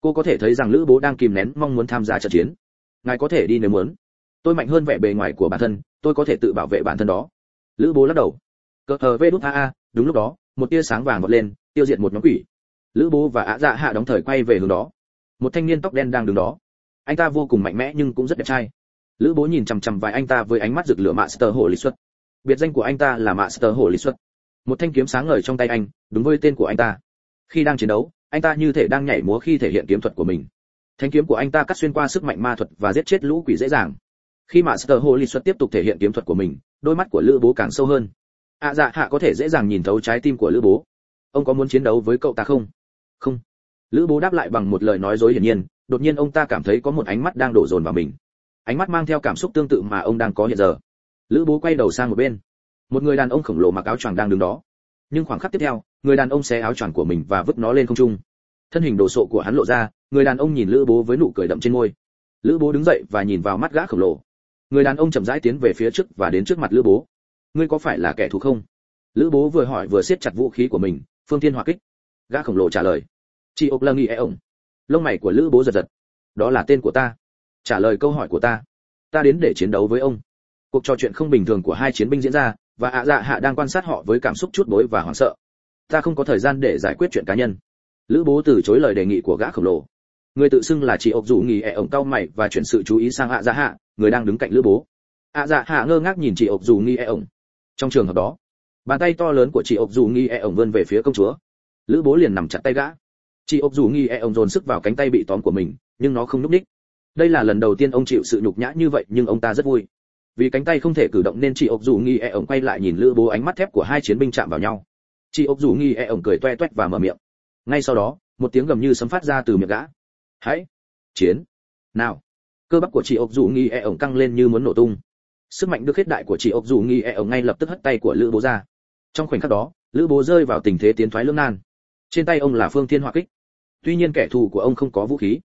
Cô có thể thấy rằng lữ bố đang kìm nén mong muốn tham gia trận chiến. Ngài có thể đi nếu muốn tôi mạnh hơn vẻ bề ngoài của bản thân, tôi có thể tự bảo vệ bản thân đó. Lữ bố lắc đầu. Cờ hờ vê đút a a, đúng lúc đó, một tia sáng vàng vọt lên, tiêu diệt một nhóm quỷ. Lữ bố và ạ dạ hạ đóng thời quay về hướng đó. Một thanh niên tóc đen đang đứng đó. Anh ta vô cùng mạnh mẽ nhưng cũng rất đẹp trai. Lữ bố nhìn chằm chằm vài anh ta với ánh mắt rực lửa master hồ lý xuất. Biệt danh của anh ta là master hồ lý xuất. Một thanh kiếm sáng ngời trong tay anh, đúng với tên của anh ta. Khi đang chiến đấu, anh ta như thể đang nhảy múa khi thể hiện kiếm thuật của mình. Thanh kiếm của anh ta cắt xuyên qua sức mạnh ma thuật và giết chết lũ quỷ dễ dàng khi mà master hồ lý xuất tiếp tục thể hiện kiếm thuật của mình, đôi mắt của lữ bố càng sâu hơn. Ạ dạ hạ có thể dễ dàng nhìn thấu trái tim của lữ bố. Ông có muốn chiến đấu với cậu ta không? Không. Lữ bố đáp lại bằng một lời nói dối hiển nhiên, đột nhiên ông ta cảm thấy có một ánh mắt đang đổ dồn vào mình. Ánh mắt mang theo cảm xúc tương tự mà ông đang có hiện giờ. Lữ bố quay đầu sang một bên. Một người đàn ông khổng lồ mặc áo choàng đang đứng đó. Nhưng khoảng khắc tiếp theo, người đàn ông xé áo choàng của mình và vứt nó lên không trung. Thân hình đồ sộ của hắn lộ ra, người đàn ông nhìn lữ bố với nụ cười đậm trên môi. Lữ bố đứng dậy và nhìn vào mắt gã khổng lồ người đàn ông chậm rãi tiến về phía trước và đến trước mặt lữ bố. Ngươi có phải là kẻ thù không? Lữ bố vừa hỏi vừa siết chặt vũ khí của mình, phương thiên hỏa kích. Gã khổng lồ trả lời. Chị ốc lơ nghĩ e ổng. Lông mày của lữ bố giật giật. Đó là tên của ta. Trả lời câu hỏi của ta. Ta đến để chiến đấu với ông. Cuộc trò chuyện không bình thường của hai chiến binh diễn ra, và ạ dạ hạ đang quan sát họ với cảm xúc chút bối và hoảng sợ. Ta không có thời gian để giải quyết chuyện cá nhân. Lữ bố từ chối lời đề nghị của gã khổng lồ người tự xưng là chị ốc dù nghỉ ẻ ổng cao mày và chuyển sự chú ý sang ạ dạ hạ, người đang đứng cạnh lữ bố. Ạ dạ hạ ngơ ngác nhìn chị ốc dù nghi ẻ ổng. Trong trường hợp đó, bàn tay to lớn của chị ốc dù nghi ẻ ổng vươn về phía công chúa. Lữ bố liền nằm chặt tay gã. Chị ốc dù nghi ẻ ổng dồn sức vào cánh tay bị tóm của mình, nhưng nó không núp ních. đây là lần đầu tiên ông chịu sự nhục nhã như vậy, nhưng ông ta rất vui. Vì cánh tay không thể cử động nên chị ốc dù nghi e ổng quay lại nhìn lữ bố ánh mắt thép của hai chiến binh chạm vào nhau. Chị ốc dù nghi e ổng cười toe toét và mở miệng. Ngay sau đó, một tiếng gầm như sấm phát ra từ miệng gã hãy. Chiến. Nào. Cơ bắp của chị ốc dù nghi e ổng căng lên như muốn nổ tung. Sức mạnh được hết đại của chị ốc dù nghi e ổng ngay lập tức hất tay của lữ bố ra. Trong khoảnh khắc đó lữ bố rơi vào tình thế tiến thoái lưỡng nan. Trên tay ông là phương thiên hỏa kích. Tuy nhiên kẻ thù của ông không có vũ khí.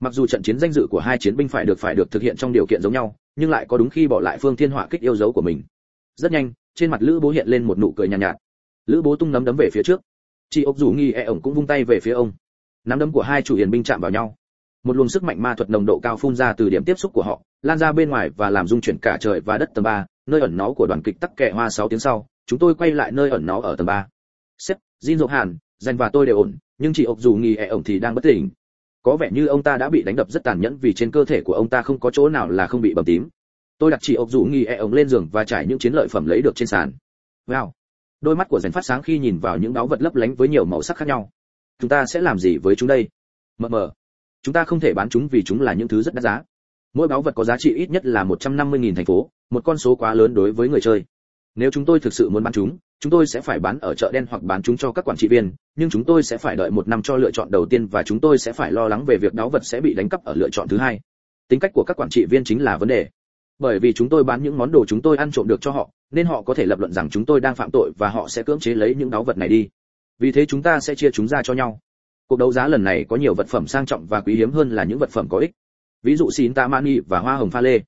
Mặc dù trận chiến danh dự của hai chiến binh phải được phải được thực hiện trong điều kiện giống nhau nhưng lại có đúng khi bỏ lại phương thiên hỏa kích yêu dấu của mình. Rất nhanh trên mặt lữ bố hiện lên một nụ cười nhàn nhạt, nhạt. Lữ bố tung nắm đấm về phía trước. Chị ốc dù nghi e ổng cũng vung tay về phía ông. Nắm đấm của hai chủ hiền binh chạm vào nhau một luồng sức mạnh ma thuật nồng độ cao phun ra từ điểm tiếp xúc của họ, lan ra bên ngoài và làm rung chuyển cả trời và đất tầng ba, nơi ẩn nó của đoàn kịch tắc kẹ hoa sáu tiếng sau. Chúng tôi quay lại nơi ẩn nó ở tầng ba. Sếp, jin dục hàn danh và tôi đều ổn, nhưng chị ốc dù nghi e ổng thì đang bất tỉnh. Có vẻ như ông ta đã bị đánh đập rất tàn nhẫn vì trên cơ thể của ông ta không có chỗ nào là không bị bầm tím. Tôi đặt chị ốc rủ nghi e ống lên giường và trải những chiến lợi phẩm lấy được trên sàn. Wow. Đôi mắt của dành phát sáng khi nhìn vào những báu vật lấp lánh với nhiều màu sắc khác nhau. Chúng ta sẽ làm gì với chúng đây? Mờ mờ chúng ta không thể bán chúng vì chúng là những thứ rất đắt giá. Mỗi báu vật có giá trị ít nhất là 150.000 thành phố, một con số quá lớn đối với người chơi. Nếu chúng tôi thực sự muốn bán chúng chúng tôi sẽ phải bán ở chợ đen hoặc bán chúng cho các quản trị viên, nhưng chúng tôi sẽ phải đợi một năm cho lựa chọn đầu tiên và chúng tôi sẽ phải lo lắng về việc đáo vật sẽ bị đánh cắp ở lựa chọn thứ hai. Tính cách của các quản trị viên chính là vấn đề. Bởi vì chúng tôi bán những món đồ chúng tôi ăn trộm được cho họ, nên họ có thể lập luận rằng chúng tôi đang phạm tội và họ sẽ cưỡng chế lấy những đáo vật này đi. Vì thế chúng ta sẽ chia chúng ra cho nhau cuộc đấu giá lần này có nhiều vật phẩm sang trọng và quý hiếm hơn là những vật phẩm có ích. Ví dụ xin tamani và hoa hồng pha lê.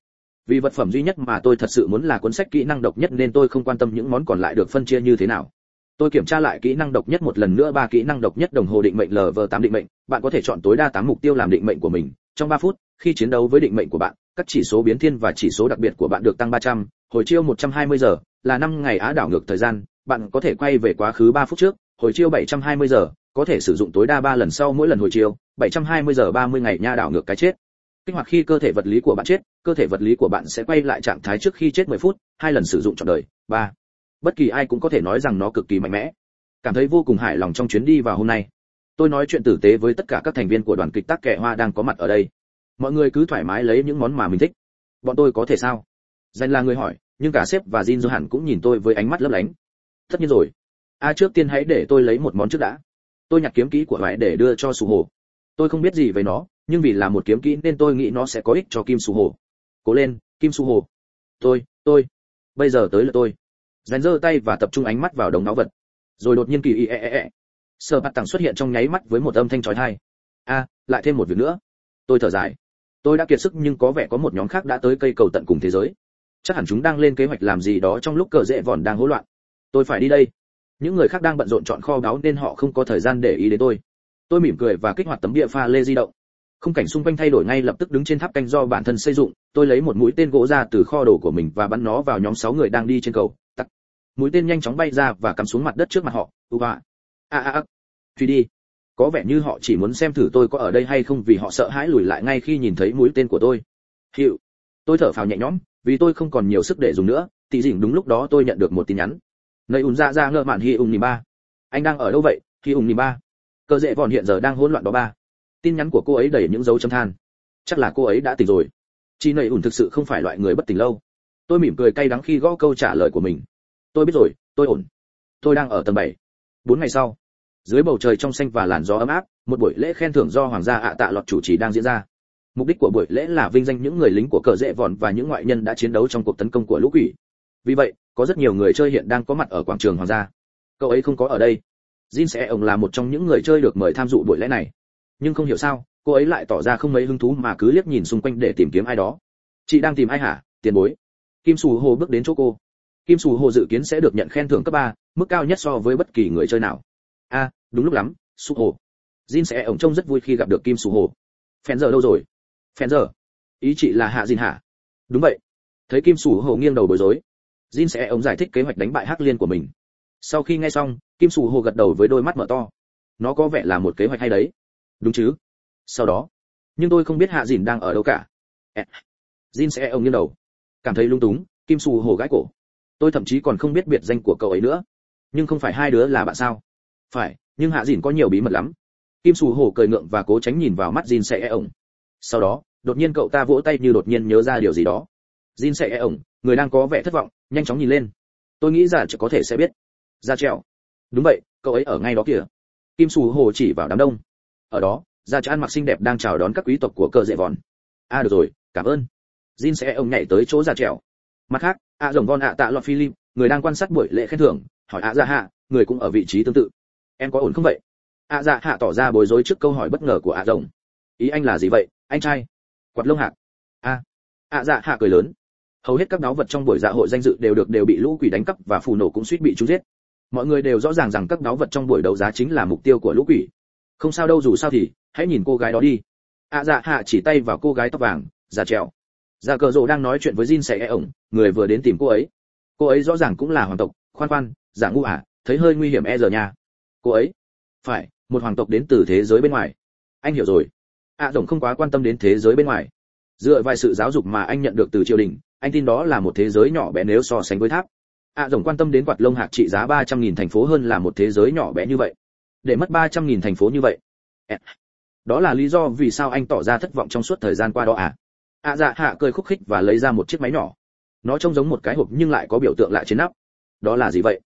Vì vật phẩm duy nhất mà tôi thật sự muốn là cuốn sách kỹ năng độc nhất nên tôi không quan tâm những món còn lại được phân chia như thế nào. Tôi kiểm tra lại kỹ năng độc nhất một lần nữa ba kỹ năng độc nhất đồng hồ định mệnh lv 8 định mệnh. Bạn có thể chọn tối đa 8 mục tiêu làm định mệnh của mình. Trong 3 phút khi chiến đấu với định mệnh của bạn các chỉ số biến thiên và chỉ số đặc biệt của bạn được tăng 300, hồi chiêu 120 giờ là 5 ngày á đảo ngược thời gian. Bạn có thể quay về quá khứ 3 phút trước. Hồi chiêu 720 giờ có thể sử dụng tối đa 3 lần sau mỗi lần hồi chiều. 720 giờ 30 ngày nha đảo ngược cái chết. Kích hoạt khi cơ thể vật lý của bạn chết, cơ thể vật lý của bạn sẽ quay lại trạng thái trước khi chết 10 phút, hai lần sử dụng trọn đời. Ba. Bất kỳ ai cũng có thể nói rằng nó cực kỳ mạnh mẽ. Cảm thấy vô cùng hài lòng trong chuyến đi vào hôm nay. Tôi nói chuyện tử tế với tất cả các thành viên của đoàn kịch tác kẻ hoa đang có mặt ở đây. Mọi người cứ thoải mái lấy những món mà mình thích. Bọn tôi có thể sao? Danh là người hỏi, nhưng cả sếp và jin Johan cũng nhìn tôi với ánh mắt lấp lánh. Tất nhiên rồi. A trước tiên hãy để tôi lấy một món trước đã tôi nhặt kiếm kỹ của vải để đưa cho sù hồ. Tôi không biết gì về nó, nhưng vì là một kiếm kỹ nên tôi nghĩ nó sẽ có ích cho kim sù hồ. Cố lên, kim sù hồ. Tôi tôi. Bây giờ tới là tôi. Dán giơ tay và tập trung ánh mắt vào đống náo vật. Rồi đột nhiên kỳ y e e e. Sơ bạt tặng xuất hiện trong nháy mắt với một âm thanh chói tai. A, lại thêm một việc nữa. Tôi thở dài. Tôi đã kiệt sức nhưng có vẻ có một nhóm khác đã tới cây cầu tận cùng thế giới. Chắc hẳn chúng đang lên kế hoạch làm gì đó trong lúc cờ dễ vòn đang hỗn loạn. Tôi phải đi đây những người khác đang bận rộn chọn kho báu nên họ không có thời gian để ý đến tôi. Tôi mỉm cười và kích hoạt tấm địa pha lê di động. Khung cảnh xung quanh thay đổi ngay lập tức đứng trên tháp canh do bản thân xây dựng. Tôi lấy một mũi tên gỗ ra từ kho đồ của mình và bắn nó vào nhóm sáu người đang đi trên cầu. Tắt mũi tên nhanh chóng bay ra và cắm xuống mặt đất trước mặt họ. Ưu a a a. Truy đi. Có vẻ như họ chỉ muốn xem thử tôi có ở đây hay không vì họ sợ hãi lùi lại ngay khi nhìn thấy mũi tên của tôi. Hiệu. Tôi thở phào nhẹ nhõm, vì tôi không còn nhiều sức để dùng nữa. Tỉ dỉnh đúng lúc đó tôi nhận được một tin nhắn nơi ùn ra ra ngợ mạn hi ùn nỉ ba. Anh đang ở đâu vậy, hi ùn nỉ ba? Cơ dễ vòn hiện giờ đang hỗn loạn đó ba. Tin nhắn của cô ấy đầy những dấu chấm than. Chắc là cô ấy đã tỉnh rồi. Chi nầy ùn thực sự không phải loại người bất tỉnh lâu. Tôi mỉm cười cay đắng khi gõ câu trả lời của mình. Tôi biết rồi, tôi ổn. Tôi đang ở tầng bảy. Bốn ngày sau, dưới bầu trời trong xanh và làn gió ấm áp, một buổi lễ khen thưởng do hoàng gia ạ tạ lọt chủ trì đang diễn ra. Mục đích của buổi lễ là vinh danh những người lính của cờ dễ vòn và những ngoại nhân đã chiến đấu trong cuộc tấn công của lũ quỷ. Vì vậy có rất nhiều người chơi hiện đang có mặt ở quảng trường hoàng gia. Cậu ấy không có ở đây. Jin sẽ ông là một trong những người chơi được mời tham dự buổi lễ này. Nhưng không hiểu sao, cô ấy lại tỏ ra không mấy hứng thú mà cứ liếc nhìn xung quanh để tìm kiếm ai đó. Chị đang tìm ai hả, tiền bối? Kim sù hồ bước đến chỗ cô. Kim sù hồ dự kiến sẽ được nhận khen thưởng cấp ba, mức cao nhất so với bất kỳ người chơi nào. A, đúng lúc lắm, sù hồ. Jin sẽ ổng trông rất vui khi gặp được kim sù hồ. Phèn giờ đâu rồi? Phèn giờ. Ý chị là hạ dìn hả? Đúng vậy. Thấy kim sù hồ nghiêng đầu bối rối jin sẽ ông giải thích kế hoạch đánh bại hắc liên của mình. Sau khi nghe xong, kim sù hồ gật đầu với đôi mắt mở to. Nó có vẻ là một kế hoạch hay đấy. Đúng chứ? Sau đó, nhưng tôi không biết hạ dìn đang ở đâu cả. Jin sẽ ông nghiêng đầu. Cảm thấy lung túng, kim sù hồ gãi cổ. Tôi thậm chí còn không biết biệt danh của cậu ấy nữa. Nhưng không phải hai đứa là bạn sao? Phải, nhưng hạ dìn có nhiều bí mật lắm. Kim sù hồ cười ngượng và cố tránh nhìn vào mắt jin sẽ ông. sau đó, đột nhiên cậu ta vỗ tay như đột nhiên nhớ ra điều gì đó jin sẽ e ổng người đang có vẻ thất vọng nhanh chóng nhìn lên. Tôi nghĩ giả chỉ có thể sẽ biết. Ra trèo. đúng vậy cậu ấy ở ngay đó kìa. Kim sù hồ chỉ vào đám đông. Ở đó gia cho ăn mặc xinh đẹp đang chào đón các quý tộc của cờ dễ vòn. A à, được rồi cảm ơn. Jin sẽ e ông nhảy tới chỗ ra trèo mặt khác ạ à rồng von ạ tạ lọt philip người đang quan sát buổi lễ khen thưởng hỏi ạ gia hạ người cũng ở vị trí tương tự. Em có ổn không vậy? Ạ dạ hạ tỏ ra bối rối trước câu hỏi bất ngờ của ạ rồng. Ý anh là gì vậy? Anh trai. Quạt lông hạ. a à. ạ dạ hạ cười lớn hầu hết các đáo vật trong buổi dạ hội danh dự đều được đều bị lũ quỷ đánh cắp và phù nổ cũng suýt bị chúng giết. Mọi người đều rõ ràng rằng các đáo vật trong buổi đấu giá chính là mục tiêu của lũ quỷ. Không sao đâu dù sao thì hãy nhìn cô gái đó đi. Ạ dạ hạ chỉ tay vào cô gái tóc vàng già trèo. Già cờ rộ đang nói chuyện với jin sẽ e ổng người vừa đến tìm cô ấy. Cô ấy rõ ràng cũng là hoàng tộc khoan khoan giả ngu ả thấy hơi nguy hiểm e giờ nha. Cô ấy? Phải một hoàng tộc đến từ thế giới bên ngoài. Anh hiểu rồi. Ạ à, không quá quan tâm đến thế giới bên ngoài. Dựa vào sự giáo dục mà anh nhận được từ triều đình anh tin đó là một thế giới nhỏ bé nếu so sánh với tháp. Ạ à, quan tâm đến quạt lông hạc trị giá ba trăm nghìn thành phố hơn là một thế giới nhỏ bé như vậy. Để mất ba trăm nghìn thành phố như vậy. À, đó là lý do vì sao anh tỏ ra thất vọng trong suốt thời gian qua đó à? Ạ dạ hạ cười khúc khích và lấy ra một chiếc máy nhỏ. Nó trông giống một cái hộp nhưng lại có biểu tượng lạ trên nắp. Đó là gì vậy?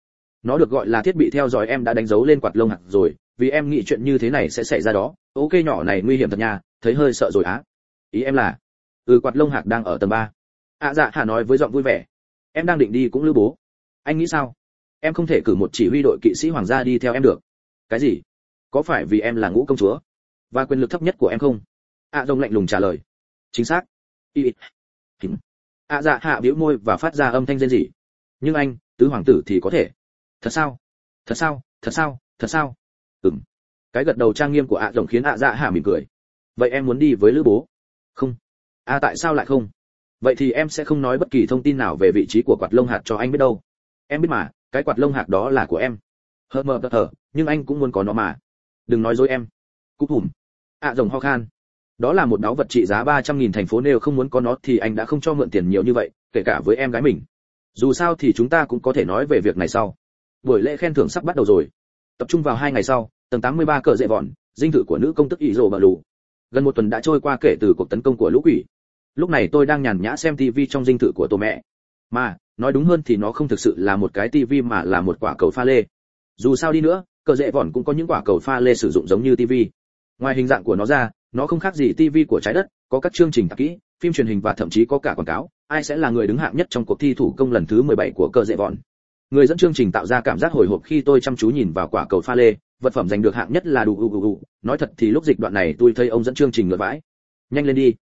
Nó được gọi là thiết bị theo dõi em đã đánh dấu lên quạt lông hạt rồi vì em nghĩ chuyện như thế này sẽ xảy ra đó. Ok nhỏ này nguy hiểm thật nha thấy hơi sợ rồi á. Ý em là ừ quạt lông hạt đang ở tầng ba ạ dạ hạ nói với giọng vui vẻ. Em đang định đi cũng lưu bố. Anh nghĩ sao? Em không thể cử một chỉ huy đội kỵ sĩ hoàng gia đi theo em được. Cái gì? Có phải vì em là ngũ công chúa? Và quyền lực thấp nhất của em không? Ạ à, lạnh lùng trả lời. Chính xác. Y ạ à dạ hạ biểu môi và phát ra âm thanh rên rỉ. Nhưng anh tứ hoàng tử thì có thể. Thật sao? Thật sao? Thật sao? Thật sao? Ừm. Cái gật đầu trang nghiêm của ạ rồng khiến ạ dạ hạ mỉm cười. Vậy em muốn đi với lữ bố? Không. À tại sao lại không? Vậy thì em sẽ không nói bất kỳ thông tin nào về vị trí của quạt lông hạt cho anh biết đâu. Em biết mà cái quạt lông hạt đó là của em. Hờ mờ hờ nhưng anh cũng muốn có nó mà. Đừng nói dối em. Cúp hùm. Ạ à, rồng ho khan. Đó là một đáo vật trị giá ba trăm nghìn thành phố nếu không muốn có nó thì anh đã không cho mượn tiền nhiều như vậy kể cả với em gái mình. Dù sao thì chúng ta cũng có thể nói về việc này sau. Buổi lễ khen thưởng sắp bắt đầu rồi. Tập trung vào hai ngày sau tầng 83 cờ dệ vọn dinh thự của nữ công tức ỷ rồ bờ lù. Gần một tuần đã trôi qua kể từ cuộc tấn công của lũ quỷ lúc này tôi đang nhàn nhã xem tivi trong dinh thự của tổ mẹ. Mà, nói đúng hơn thì nó không thực sự là một cái tivi mà là một quả cầu pha lê. Dù sao đi nữa, cờ dễ vòn cũng có những quả cầu pha lê sử dụng giống như tivi ngoài hình dạng của nó ra, nó không khác gì tivi của trái đất, có các chương trình tạp kỹ, phim truyền hình và thậm chí có cả quảng cáo. Ai sẽ là người đứng hạng nhất trong cuộc thi thủ công lần thứ 17 của cờ dễ vòn? Người dẫn chương trình tạo ra cảm giác hồi hộp khi tôi chăm chú nhìn vào quả cầu pha lê. Vật phẩm giành được hạng nhất là đủ đủ đủ. Nói thật thì lúc dịch đoạn này tôi thấy ông dẫn chương trình ngược vãi. Nhanh lên đi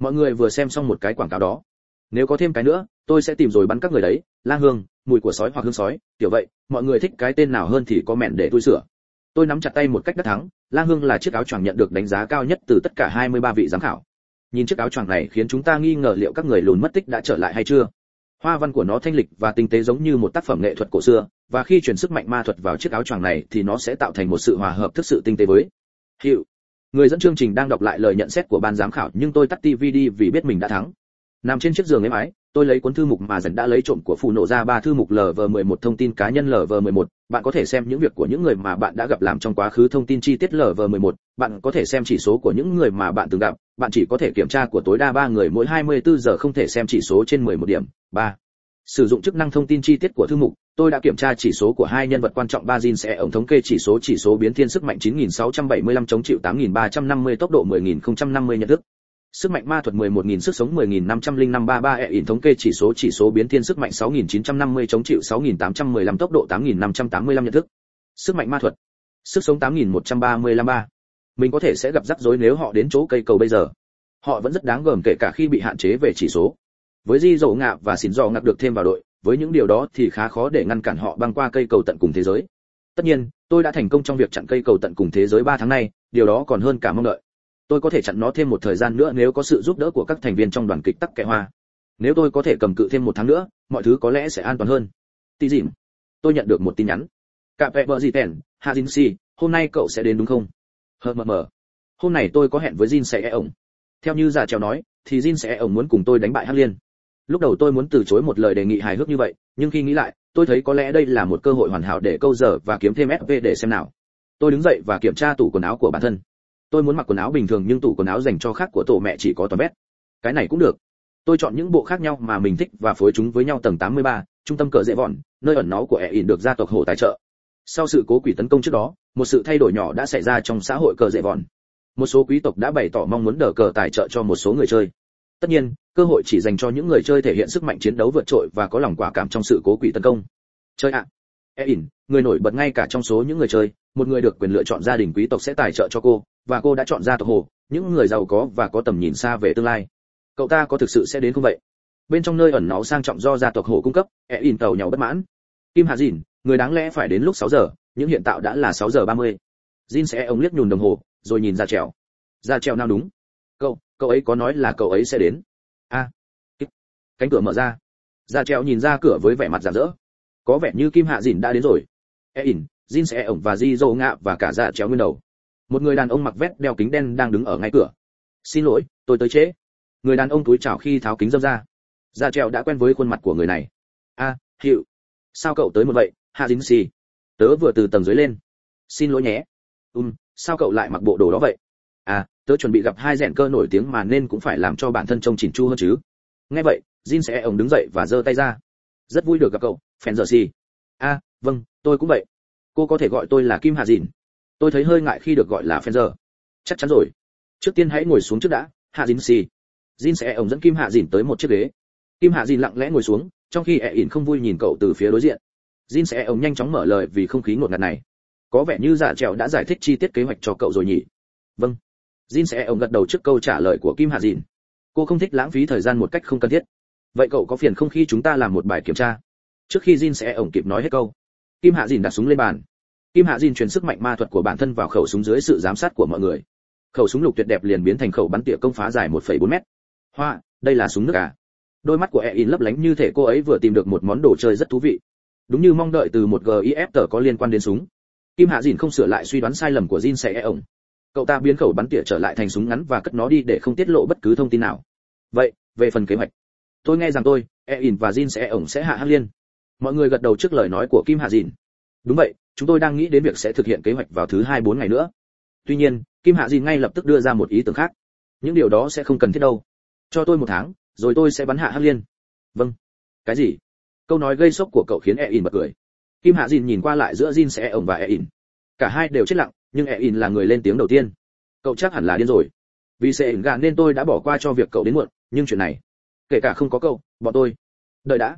mọi người vừa xem xong một cái quảng cáo đó. Nếu có thêm cái nữa, tôi sẽ tìm rồi bắn các người đấy, lang hương, mùi của sói hoặc hương sói, kiểu vậy, mọi người thích cái tên nào hơn thì có mẹn để tôi sửa. Tôi nắm chặt tay một cách đắc thắng, lang hương là chiếc áo choàng nhận được đánh giá cao nhất từ tất cả 23 vị giám khảo. Nhìn chiếc áo choàng này khiến chúng ta nghi ngờ liệu các người lùn mất tích đã trở lại hay chưa. Hoa văn của nó thanh lịch và tinh tế giống như một tác phẩm nghệ thuật cổ xưa, và khi chuyển sức mạnh ma thuật vào chiếc áo choàng này thì nó sẽ tạo thành một sự hòa hợp thực sự tinh tế với. Hiệu người dẫn chương trình đang đọc lại lời nhận xét của ban giám khảo, nhưng tôi tắt tv đi vì biết mình đã thắng. Nằm trên chiếc giường êm ái, tôi lấy cuốn thư mục mà dần đã lấy trộm của phụ nổ ra ba thư mục lv11 thông tin cá nhân lv11 bạn có thể xem những việc của những người mà bạn đã gặp làm trong quá khứ thông tin chi tiết lv11 bạn có thể xem chỉ số của những người mà bạn từng gặp. Bạn chỉ có thể kiểm tra của tối đa ba người, mỗi 24 giờ không thể xem chỉ số trên 11 điểm. 3 sử dụng chức năng thông tin chi tiết của thư mục, tôi đã kiểm tra chỉ số của hai nhân vật quan trọng Bazin sẽ ổng thống kê chỉ số chỉ số biến thiên sức mạnh 9675 chống chịu 8350 tốc độ 10050 nhận thức. Sức mạnh ma thuật 11.000 sức sống 10.50533 e in thống kê chỉ số chỉ số biến thiên sức mạnh 6.950 chống chịu 6.815 tốc độ 8.585 nhận thức. Sức mạnh ma thuật. Sức sống 8.135 mình có thể sẽ gặp rắc rối nếu họ đến chỗ cây cầu bây giờ. Họ vẫn rất đáng gờm kể cả khi bị hạn chế về chỉ số với di dậu ngạ và xỉn dò ngạc được thêm vào đội, với những điều đó thì khá khó để ngăn cản họ băng qua cây cầu tận cùng thế giới. Tất nhiên, tôi đã thành công trong việc chặn cây cầu tận cùng thế giới 3 tháng nay, điều đó còn hơn cả mong đợi. Tôi có thể chặn nó thêm một thời gian nữa nếu có sự giúp đỡ của các thành viên trong đoàn kịch tắc kẽ hoa. Nếu tôi có thể cầm cự thêm một tháng nữa, mọi thứ có lẽ sẽ an toàn hơn. Tí dịm tôi nhận được một tin nhắn. Cà vẹ vợ gì tèn, hạ dinh si hôm nay cậu sẽ đến đúng không? Hờ mờ mờ. Hôm nay tôi có hẹn với jin sẽ e ổng theo như già trèo nói, thì jin sẽ e ổng muốn cùng tôi đánh bại hắc liên lúc đầu tôi muốn từ chối một lời đề nghị hài hước như vậy nhưng khi nghĩ lại tôi thấy có lẽ đây là một cơ hội hoàn hảo để câu giờ và kiếm thêm sv để xem nào. Tôi đứng dậy và kiểm tra tủ quần áo của bản thân. Tôi muốn mặc quần áo bình thường nhưng tủ quần áo dành cho khác của tổ mẹ chỉ có toàn vét. Cái này cũng được. Tôi chọn những bộ khác nhau mà mình thích và phối chúng với nhau tầng 83, trung tâm cờ dễ vọn nơi ẩn náu của ẻ ỉn được gia tộc hồ tài trợ. Sau sự cố quỷ tấn công trước đó một sự thay đổi nhỏ đã xảy ra trong xã hội cờ dễ vọn. Một số quý tộc đã bày tỏ mong muốn đờ cờ tài trợ cho một số người chơi. Tất nhiên cơ hội chỉ dành cho những người chơi thể hiện sức mạnh chiến đấu vượt trội và có lòng quả cảm trong sự cố quỷ tấn công. Chơi ạ. À. e người nổi bật ngay cả trong số những người chơi, một người được quyền lựa chọn gia đình quý tộc sẽ tài trợ cho cô, và cô đã chọn ra tộc hồ, những người giàu có và có tầm nhìn xa về tương lai. Cậu ta có thực sự sẽ đến không vậy? Bên trong nơi ẩn náu sang trọng do gia tộc hồ cung cấp e in tàu nhau bất mãn. Kim hạ dìn, người đáng lẽ phải đến lúc 6 giờ, nhưng hiện tại đã là 6 giờ 30. Jin sẽ ông liếc nhùn đồng hồ, rồi nhìn ra trèo. Ra trèo nào đúng? Cậu cậu ấy có nói là cậu ấy sẽ đến a. Cánh cửa mở ra. Dạ ra treo nhìn ra cửa với vẻ mặt rạng rỡ. Có vẻ như kim hạ dìn đã đến rồi. E ỉn jin sẽ ổng và di dô ngạ và cả dạ Ra chéo nguyên đầu. Một người đàn ông mặc vest đeo kính đen đang đứng ở ngay cửa. Xin lỗi tôi tới trễ. Người đàn ông túi chào khi tháo kính dâm ra. Dạ ra treo đã quen với khuôn mặt của người này. A à, hiệu. Sao cậu tới một vậy hạ dính xì? Tớ vừa từ tầng dưới lên. Xin lỗi nhé. Um sao cậu lại mặc bộ đồ đó vậy? À tớ chuẩn bị gặp hai rèn cơ nổi tiếng mà nên cũng phải làm cho bản thân trông chỉnh chu hơn chứ. Nghe vậy, jin sẽ ổng đứng dậy và giơ tay ra. Rất vui được gặp cậu phèn giờ gì a vâng tôi cũng vậy. Cô có thể gọi tôi là kim hạ dìn. Tôi thấy hơi ngại khi được gọi là Fenzer. chắc chắn rồi. Trước tiên hãy ngồi xuống trước đã, hạ dìn xì jin sẽ ổng dẫn kim hạ dìn tới một chiếc ghế. Kim hạ dìn lặng lẽ ngồi xuống, trong khi e ẹ ỉn không vui nhìn cậu từ phía đối diện. Jin sẽ ổng nhanh chóng mở lời vì không khí ngột ngạt này. Có vẻ như giả trèo đã giải thích chi tiết kế hoạch cho cậu rồi nhỉ? Vâng jin sẽ ông gật đầu trước câu trả lời của kim hạ dìn. Cô không thích lãng phí thời gian một cách không cần thiết. Vậy cậu có phiền không khi chúng ta làm một bài kiểm tra? Trước khi jin sẽ ông kịp nói hết câu kim hạ dìn đặt súng lên bàn. Kim hạ Dìn truyền sức mạnh ma thuật của bản thân vào khẩu súng dưới sự giám sát của mọi người. Khẩu súng lục tuyệt đẹp liền biến thành khẩu bắn tỉa công phá dài 1,4 mét. Hoa đây là súng nước à? Đôi mắt của e lấp lánh như thể cô ấy vừa tìm được một món đồ chơi rất thú vị. Đúng như mong đợi từ một gif tờ có liên quan đến súng. Kim hạ dìn không sửa lại suy đoán sai lầm của jin sẽ e cậu ta biến khẩu bắn tỉa trở lại thành súng ngắn và cất nó đi để không tiết lộ bất cứ thông tin nào. Vậy, về phần kế hoạch. Tôi nghe rằng tôi e và jin sẽ, ổng sẽ hạ hắc liên. Mọi người gật đầu trước lời nói của kim hạ dìn. Đúng vậy, chúng tôi đang nghĩ đến việc sẽ thực hiện kế hoạch vào thứ hai bốn ngày nữa. Tuy nhiên, kim hạ dìn ngay lập tức đưa ra một ý tưởng khác. Những điều đó sẽ không cần thiết đâu. Cho tôi một tháng, rồi tôi sẽ bắn hạ hắc liên. Vâng. Cái gì? Câu nói gây sốc của cậu khiến e in bật cười. Kim hạ dìn nhìn qua lại giữa jin sẽ, ổng và e in. Cả hai đều chết lặng nhưng e in là người lên tiếng đầu tiên. Cậu chắc hẳn là điên rồi. Vì sẽ gà nên tôi đã bỏ qua cho việc cậu đến muộn, nhưng chuyện này, kể cả không có cậu, bọn tôi. Đợi đã.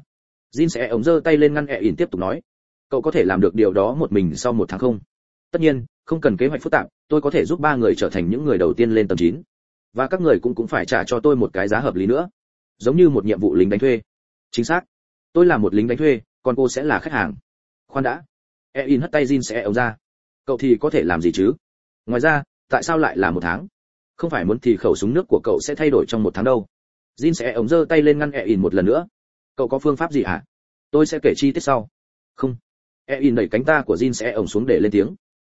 Jin sẽ ống giơ tay lên ngăn e in tiếp tục nói. Cậu có thể làm được điều đó một mình sau một tháng không? Tất nhiên, không cần kế hoạch phức tạp, tôi có thể giúp ba người trở thành những người đầu tiên lên tầm chín. Và các người cũng cũng phải trả cho tôi một cái giá hợp lý nữa. Giống như một nhiệm vụ lính đánh thuê. Chính xác. Tôi là một lính đánh thuê, còn cô sẽ là khách hàng. Khoan đã. E in hất tay jin sẽ ống ra cậu thì có thể làm gì chứ? Ngoài ra, tại sao lại là một tháng? Không phải muốn thì khẩu súng nước của cậu sẽ thay đổi trong một tháng đâu. Jin sẽ ống giơ tay lên ngăn e in một lần nữa. Cậu có phương pháp gì hả? Tôi sẽ kể chi tiết sau. Không. E in đẩy cánh ta của jin sẽ ống xuống để lên tiếng.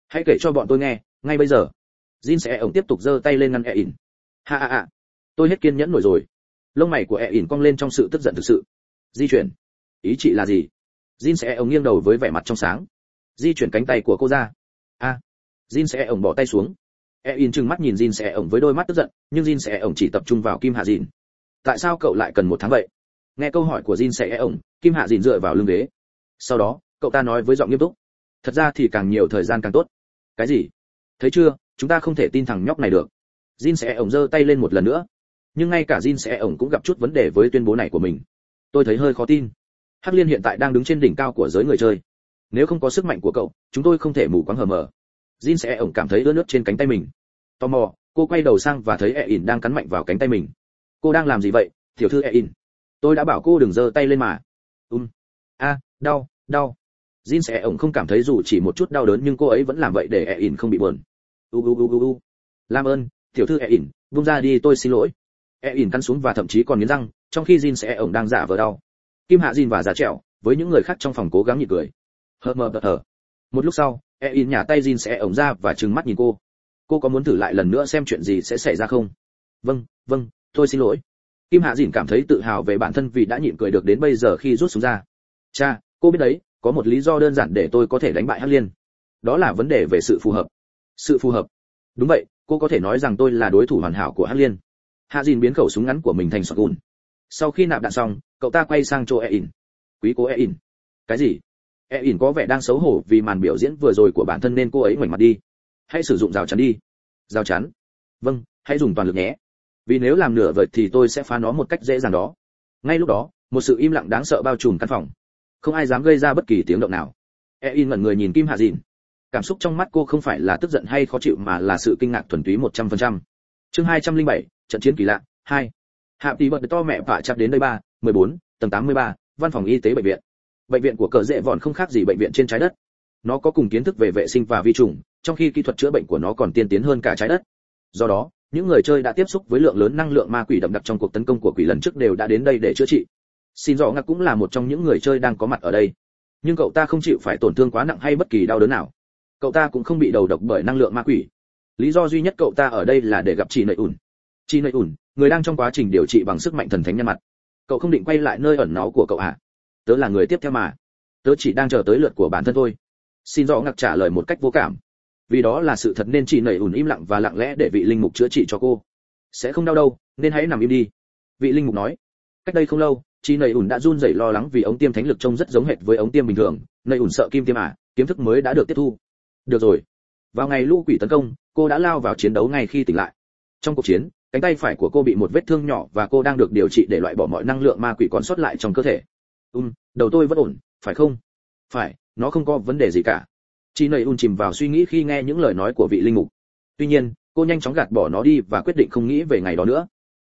Hãy kể cho bọn tôi nghe, ngay bây giờ. Jin sẽ ống tiếp tục giơ tay lên ngăn e in ha ha ha. Tôi hết kiên nhẫn nổi rồi. Lông mày của e in cong lên trong sự tức giận thực sự. Di chuyển. Ý chị là gì? Jin sẽ ống nghiêng đầu với vẻ mặt trong sáng. Di chuyển cánh tay của cô ra a. À. jin sẽ ổng bỏ tay xuống. E in trừng mắt nhìn jin sẽ ổng với đôi mắt tức giận, nhưng jin sẽ ổng chỉ tập trung vào kim hạ dìn. Tại sao cậu lại cần một tháng vậy? Nghe câu hỏi của jin sẽ ổng, kim hạ dìn dựa vào lưng ghế. Sau đó, cậu ta nói với giọng nghiêm túc. Thật ra thì càng nhiều thời gian càng tốt. Cái gì? Thấy chưa? Chúng ta không thể tin thằng nhóc này được. Jin sẽ ổng giơ tay lên một lần nữa. Nhưng ngay cả jin sẽ ổng cũng gặp chút vấn đề với tuyên bố này của mình. Tôi thấy hơi khó tin. Hắc liên hiện tại đang đứng trên đỉnh cao của giới người chơi nếu không có sức mạnh của cậu, chúng tôi không thể mù quáng hờ mờ. Jin sẽ ổng cảm thấy ướt nước trên cánh tay mình. Tò mò, cô quay đầu sang và thấy e in đang cắn mạnh vào cánh tay mình. Cô đang làm gì vậy, tiểu thư e in tôi đã bảo cô đừng giơ tay lên mà. Um a, đau đau. Jin sẽ ổng không cảm thấy dù chỉ một chút đau đớn nhưng cô ấy vẫn làm vậy để e in không bị buồn. U u u u u. Làm ơn, tiểu thư e in buông ra đi, tôi xin lỗi. E in cắn xuống và thậm chí còn nghiến răng, trong khi jin sẽ ổng đang giả vờ đau. Kim hạ jin và giả trẹo với những người khác trong phòng cố gắng nhịn cười hờ mờ đợt hờ một lúc sau e in nhả tay jin sẽ ổng ra và trừng mắt nhìn cô. Cô có muốn thử lại lần nữa xem chuyện gì sẽ xảy ra không? Vâng vâng tôi xin lỗi. Kim hạ dìn cảm thấy tự hào về bản thân vì đã nhịn cười được đến bây giờ khi rút súng ra. Cha, cô biết đấy, có một lý do đơn giản để tôi có thể đánh bại hắc liên. Đó là vấn đề về sự phù hợp. Sự phù hợp. Đúng vậy, cô có thể nói rằng tôi là đối thủ hoàn hảo của hắc liên. Hạ dìn biến khẩu súng ngắn của mình thành sọt gùn. Sau khi nạp đạn xong, cậu ta quay sang chỗ e in. Quý cố e in. Cái gì? E in có vẻ đang xấu hổ vì màn biểu diễn vừa rồi của bản thân nên cô ấy ngoảnh mặt đi. Hãy sử dụng rào chắn đi. Rào chắn? Vâng hãy dùng toàn lực nhé. Vì nếu làm nửa vời thì tôi sẽ phá nó một cách dễ dàng đó. Ngay lúc đó, một sự im lặng đáng sợ bao trùm căn phòng. Không ai dám gây ra bất kỳ tiếng động nào. E in ngẩn người nhìn kim hạ dìn. Cảm xúc trong mắt cô không phải là tức giận hay khó chịu mà là sự kinh ngạc thuần túy một trăm phần trăm. Chương hai trăm linh bảy, trận chiến kỳ lạ, hai. Hạ tỷ bật to mẹ vạ chặt đến nơi ba, mười bốn, tầng tám mươi ba, văn phòng y tế bệnh viện bệnh viện của cờ dễ vòn không khác gì bệnh viện trên trái đất. Nó có cùng kiến thức về vệ sinh và vi trùng, trong khi kỹ thuật chữa bệnh của nó còn tiên tiến hơn cả trái đất. Do đó, những người chơi đã tiếp xúc với lượng lớn năng lượng ma quỷ đậm đặc trong cuộc tấn công của quỷ lần trước đều đã đến đây để chữa trị. Xin rõ ngạc cũng là một trong những người chơi đang có mặt ở đây. Nhưng cậu ta không chịu phải tổn thương quá nặng hay bất kỳ đau đớn nào. Cậu ta cũng không bị đầu độc bởi năng lượng ma quỷ. Lý do duy nhất cậu ta ở đây là để gặp chị nợi ủn chị nợi ủn người đang trong quá trình điều trị bằng sức mạnh thần thánh nhân mặt. Cậu không định quay lại nơi ẩn náu của cậu à? Tớ là người tiếp theo mà. Tớ chỉ đang chờ tới lượt của bản thân thôi. Xin rõ ngặc trả lời một cách vô cảm. Vì đó là sự thật nên chị nảy ủn im lặng và lặng lẽ để vị linh mục chữa trị cho cô. Sẽ không đau đâu, nên hãy nằm im đi. Vị linh mục nói. Cách đây không lâu, chị nảy ủn đã run rẩy lo lắng vì ống tiêm thánh lực trông rất giống hệt với ống tiêm bình thường. Nảy ủn sợ kim tiêm à kiến thức mới đã được tiếp thu. Được rồi. Vào ngày lũ quỷ tấn công, cô đã lao vào chiến đấu ngay khi tỉnh lại. Trong cuộc chiến, cánh tay phải của cô bị một vết thương nhỏ và cô đang được điều trị để loại bỏ mọi năng lượng ma quỷ còn sót lại trong cơ thể um đầu tôi vẫn ổn, phải không? Phải, nó không có vấn đề gì cả. Chị nầy un chìm vào suy nghĩ khi nghe những lời nói của vị linh mục. Tuy nhiên, cô nhanh chóng gạt bỏ nó đi và quyết định không nghĩ về ngày đó nữa.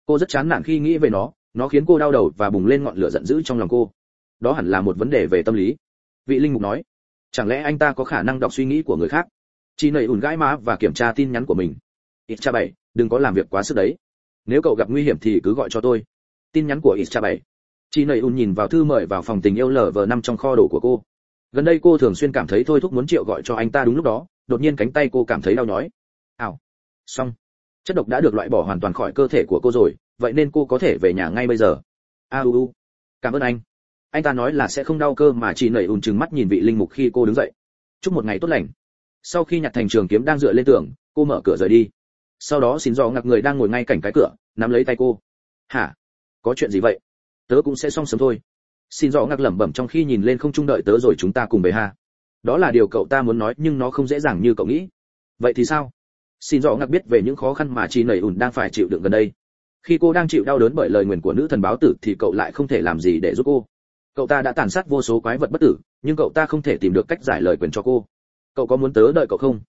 Cô rất chán nản khi nghĩ về nó nó khiến cô đau đầu và bùng lên ngọn lửa giận dữ trong lòng cô. Đó hẳn là một vấn đề về tâm lý. Vị linh mục nói, chẳng lẽ anh ta có khả năng đọc suy nghĩ của người khác? Chị nầy un gãi má và kiểm tra tin nhắn của mình. Ít cha bảy, đừng có làm việc quá sức đấy. Nếu cậu gặp nguy hiểm thì cứ gọi cho tôi. Tin nhắn của ít cha bảy chị nầy ùn nhìn vào thư mời vào phòng tình yêu lở vờ năm trong kho đồ của cô. Gần đây cô thường xuyên cảm thấy thôi thúc muốn triệu gọi cho anh ta đúng lúc đó, đột nhiên cánh tay cô cảm thấy đau nhói. Ảo xong. Chất độc đã được loại bỏ hoàn toàn khỏi cơ thể của cô rồi, vậy nên cô có thể về nhà ngay bây giờ. A u u. Cảm ơn anh. Anh ta nói là sẽ không đau cơ mà chỉ nảy ùn chừng mắt nhìn vị linh mục khi cô đứng dậy. Chúc một ngày tốt lành. Sau khi nhặt thành trường kiếm đang dựa lên tường, cô mở cửa rời đi. Sau đó xin dò ngặc người đang ngồi ngay cạnh cái cửa, nắm lấy tay cô. Hả? Có chuyện gì vậy? Tớ cũng sẽ xong sớm thôi. Xin rõ ngạc lẩm bẩm trong khi nhìn lên không trung đợi tớ rồi chúng ta cùng về ha. Đó là điều cậu ta muốn nói, nhưng nó không dễ dàng như cậu nghĩ. Vậy thì sao? Xin rõ ngạc biết về những khó khăn mà chị nầy ủn đang phải chịu đựng gần đây. Khi cô đang chịu đau đớn bởi lời nguyền của nữ thần báo tử thì cậu lại không thể làm gì để giúp cô. Cậu ta đã tàn sát vô số quái vật bất tử, nhưng cậu ta không thể tìm được cách giải lời quyền cho cô. Cậu có muốn tớ đợi cậu không?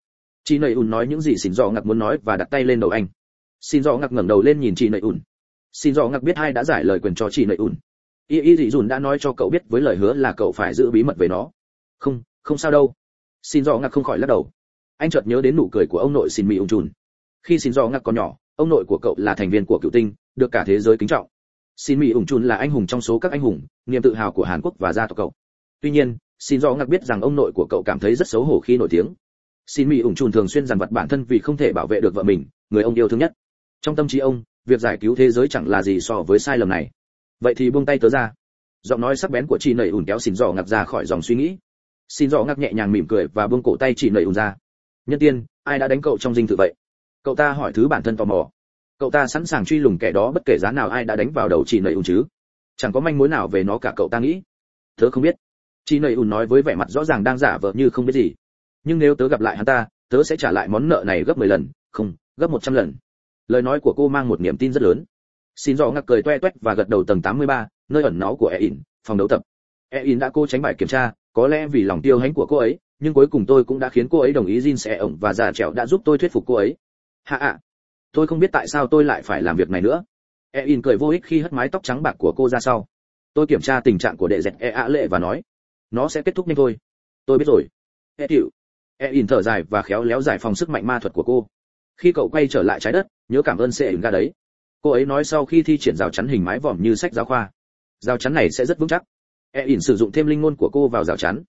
Chị nầy ủn nói những gì xin rõ ngạc muốn nói và đặt tay lên đầu anh. Xin rõ ngạc ngẩng đầu lên nhìn chị nầy ủn xin do ngặc biết hai đã giải lời quyền cho chị nầy ùn. y y dị dùn đã nói cho cậu biết với lời hứa là cậu phải giữ bí mật về nó. Không không sao đâu. Xin do ngặc không khỏi lắc đầu. Anh chợt nhớ đến nụ cười của ông nội xin mỹ ung chùn. Khi xin do ngặc còn nhỏ, ông nội của cậu là thành viên của cựu tinh, được cả thế giới kính trọng. Xin mỹ ung chùn là anh hùng trong số các anh hùng, niềm tự hào của hàn quốc và gia tộc cậu. Tuy nhiên, xin do ngặc biết rằng ông nội của cậu cảm thấy rất xấu hổ khi nổi tiếng. Xin mỹ ung chùn thường xuyên dằn vặt bản thân vì không thể bảo vệ được vợ mình, người ông yêu thương nhất. Trong tâm trí ông việc giải cứu thế giới chẳng là gì so với sai lầm này. Vậy thì buông tay tớ ra. Giọng nói sắc bén của chị nầy ủn kéo xin dò ngặt ra khỏi dòng suy nghĩ. Xin dò ngặt nhẹ nhàng mỉm cười và buông cổ tay chị nầy ủn ra. Nhân tiên, ai đã đánh cậu trong dinh thự vậy? Cậu ta hỏi thứ bản thân tò mò. Cậu ta sẵn sàng truy lùng kẻ đó bất kể giá nào ai đã đánh vào đầu chị nầy ủn chứ? Chẳng có manh mối nào về nó cả cậu ta nghĩ. Tớ không biết. Chị nầy ủn nói với vẻ mặt rõ ràng đang giả vờ như không biết gì. Nhưng nếu tớ gặp lại hắn ta, tớ sẽ trả lại món nợ này gấp 10 lần, không, gấp 100 lần lời nói của cô mang một niềm tin rất lớn xin dò ngặc cười toe toét và gật đầu tầng 83, nơi ẩn náu của Ein, phòng đấu tập. Ein đã cô tránh bài kiểm tra, có lẽ vì lòng tiêu hãnh của cô ấy, nhưng cuối cùng tôi cũng đã khiến cô ấy đồng ý Jin sẽ ổng và già trẻo đã giúp tôi thuyết phục cô ấy. Hạ ạ, tôi không biết tại sao tôi lại phải làm việc này nữa. Ein cười vô ích khi hất mái tóc trắng bạc của cô ra sau. Tôi kiểm tra tình trạng của đệ dẹt E ạ lệ và nói, nó sẽ kết thúc nhanh thôi. Tôi biết rồi. E chịu. Ein thở dài và khéo léo giải phòng sức mạnh ma thuật của cô. Khi cậu quay trở lại trái đất, nhớ cảm ơn sẽ ga đấy. Cô ấy nói sau khi thi triển rào chắn hình mái vòm như sách giáo khoa. Rào chắn này sẽ rất vững chắc. E ỉn sử dụng thêm linh ngôn của cô vào rào chắn.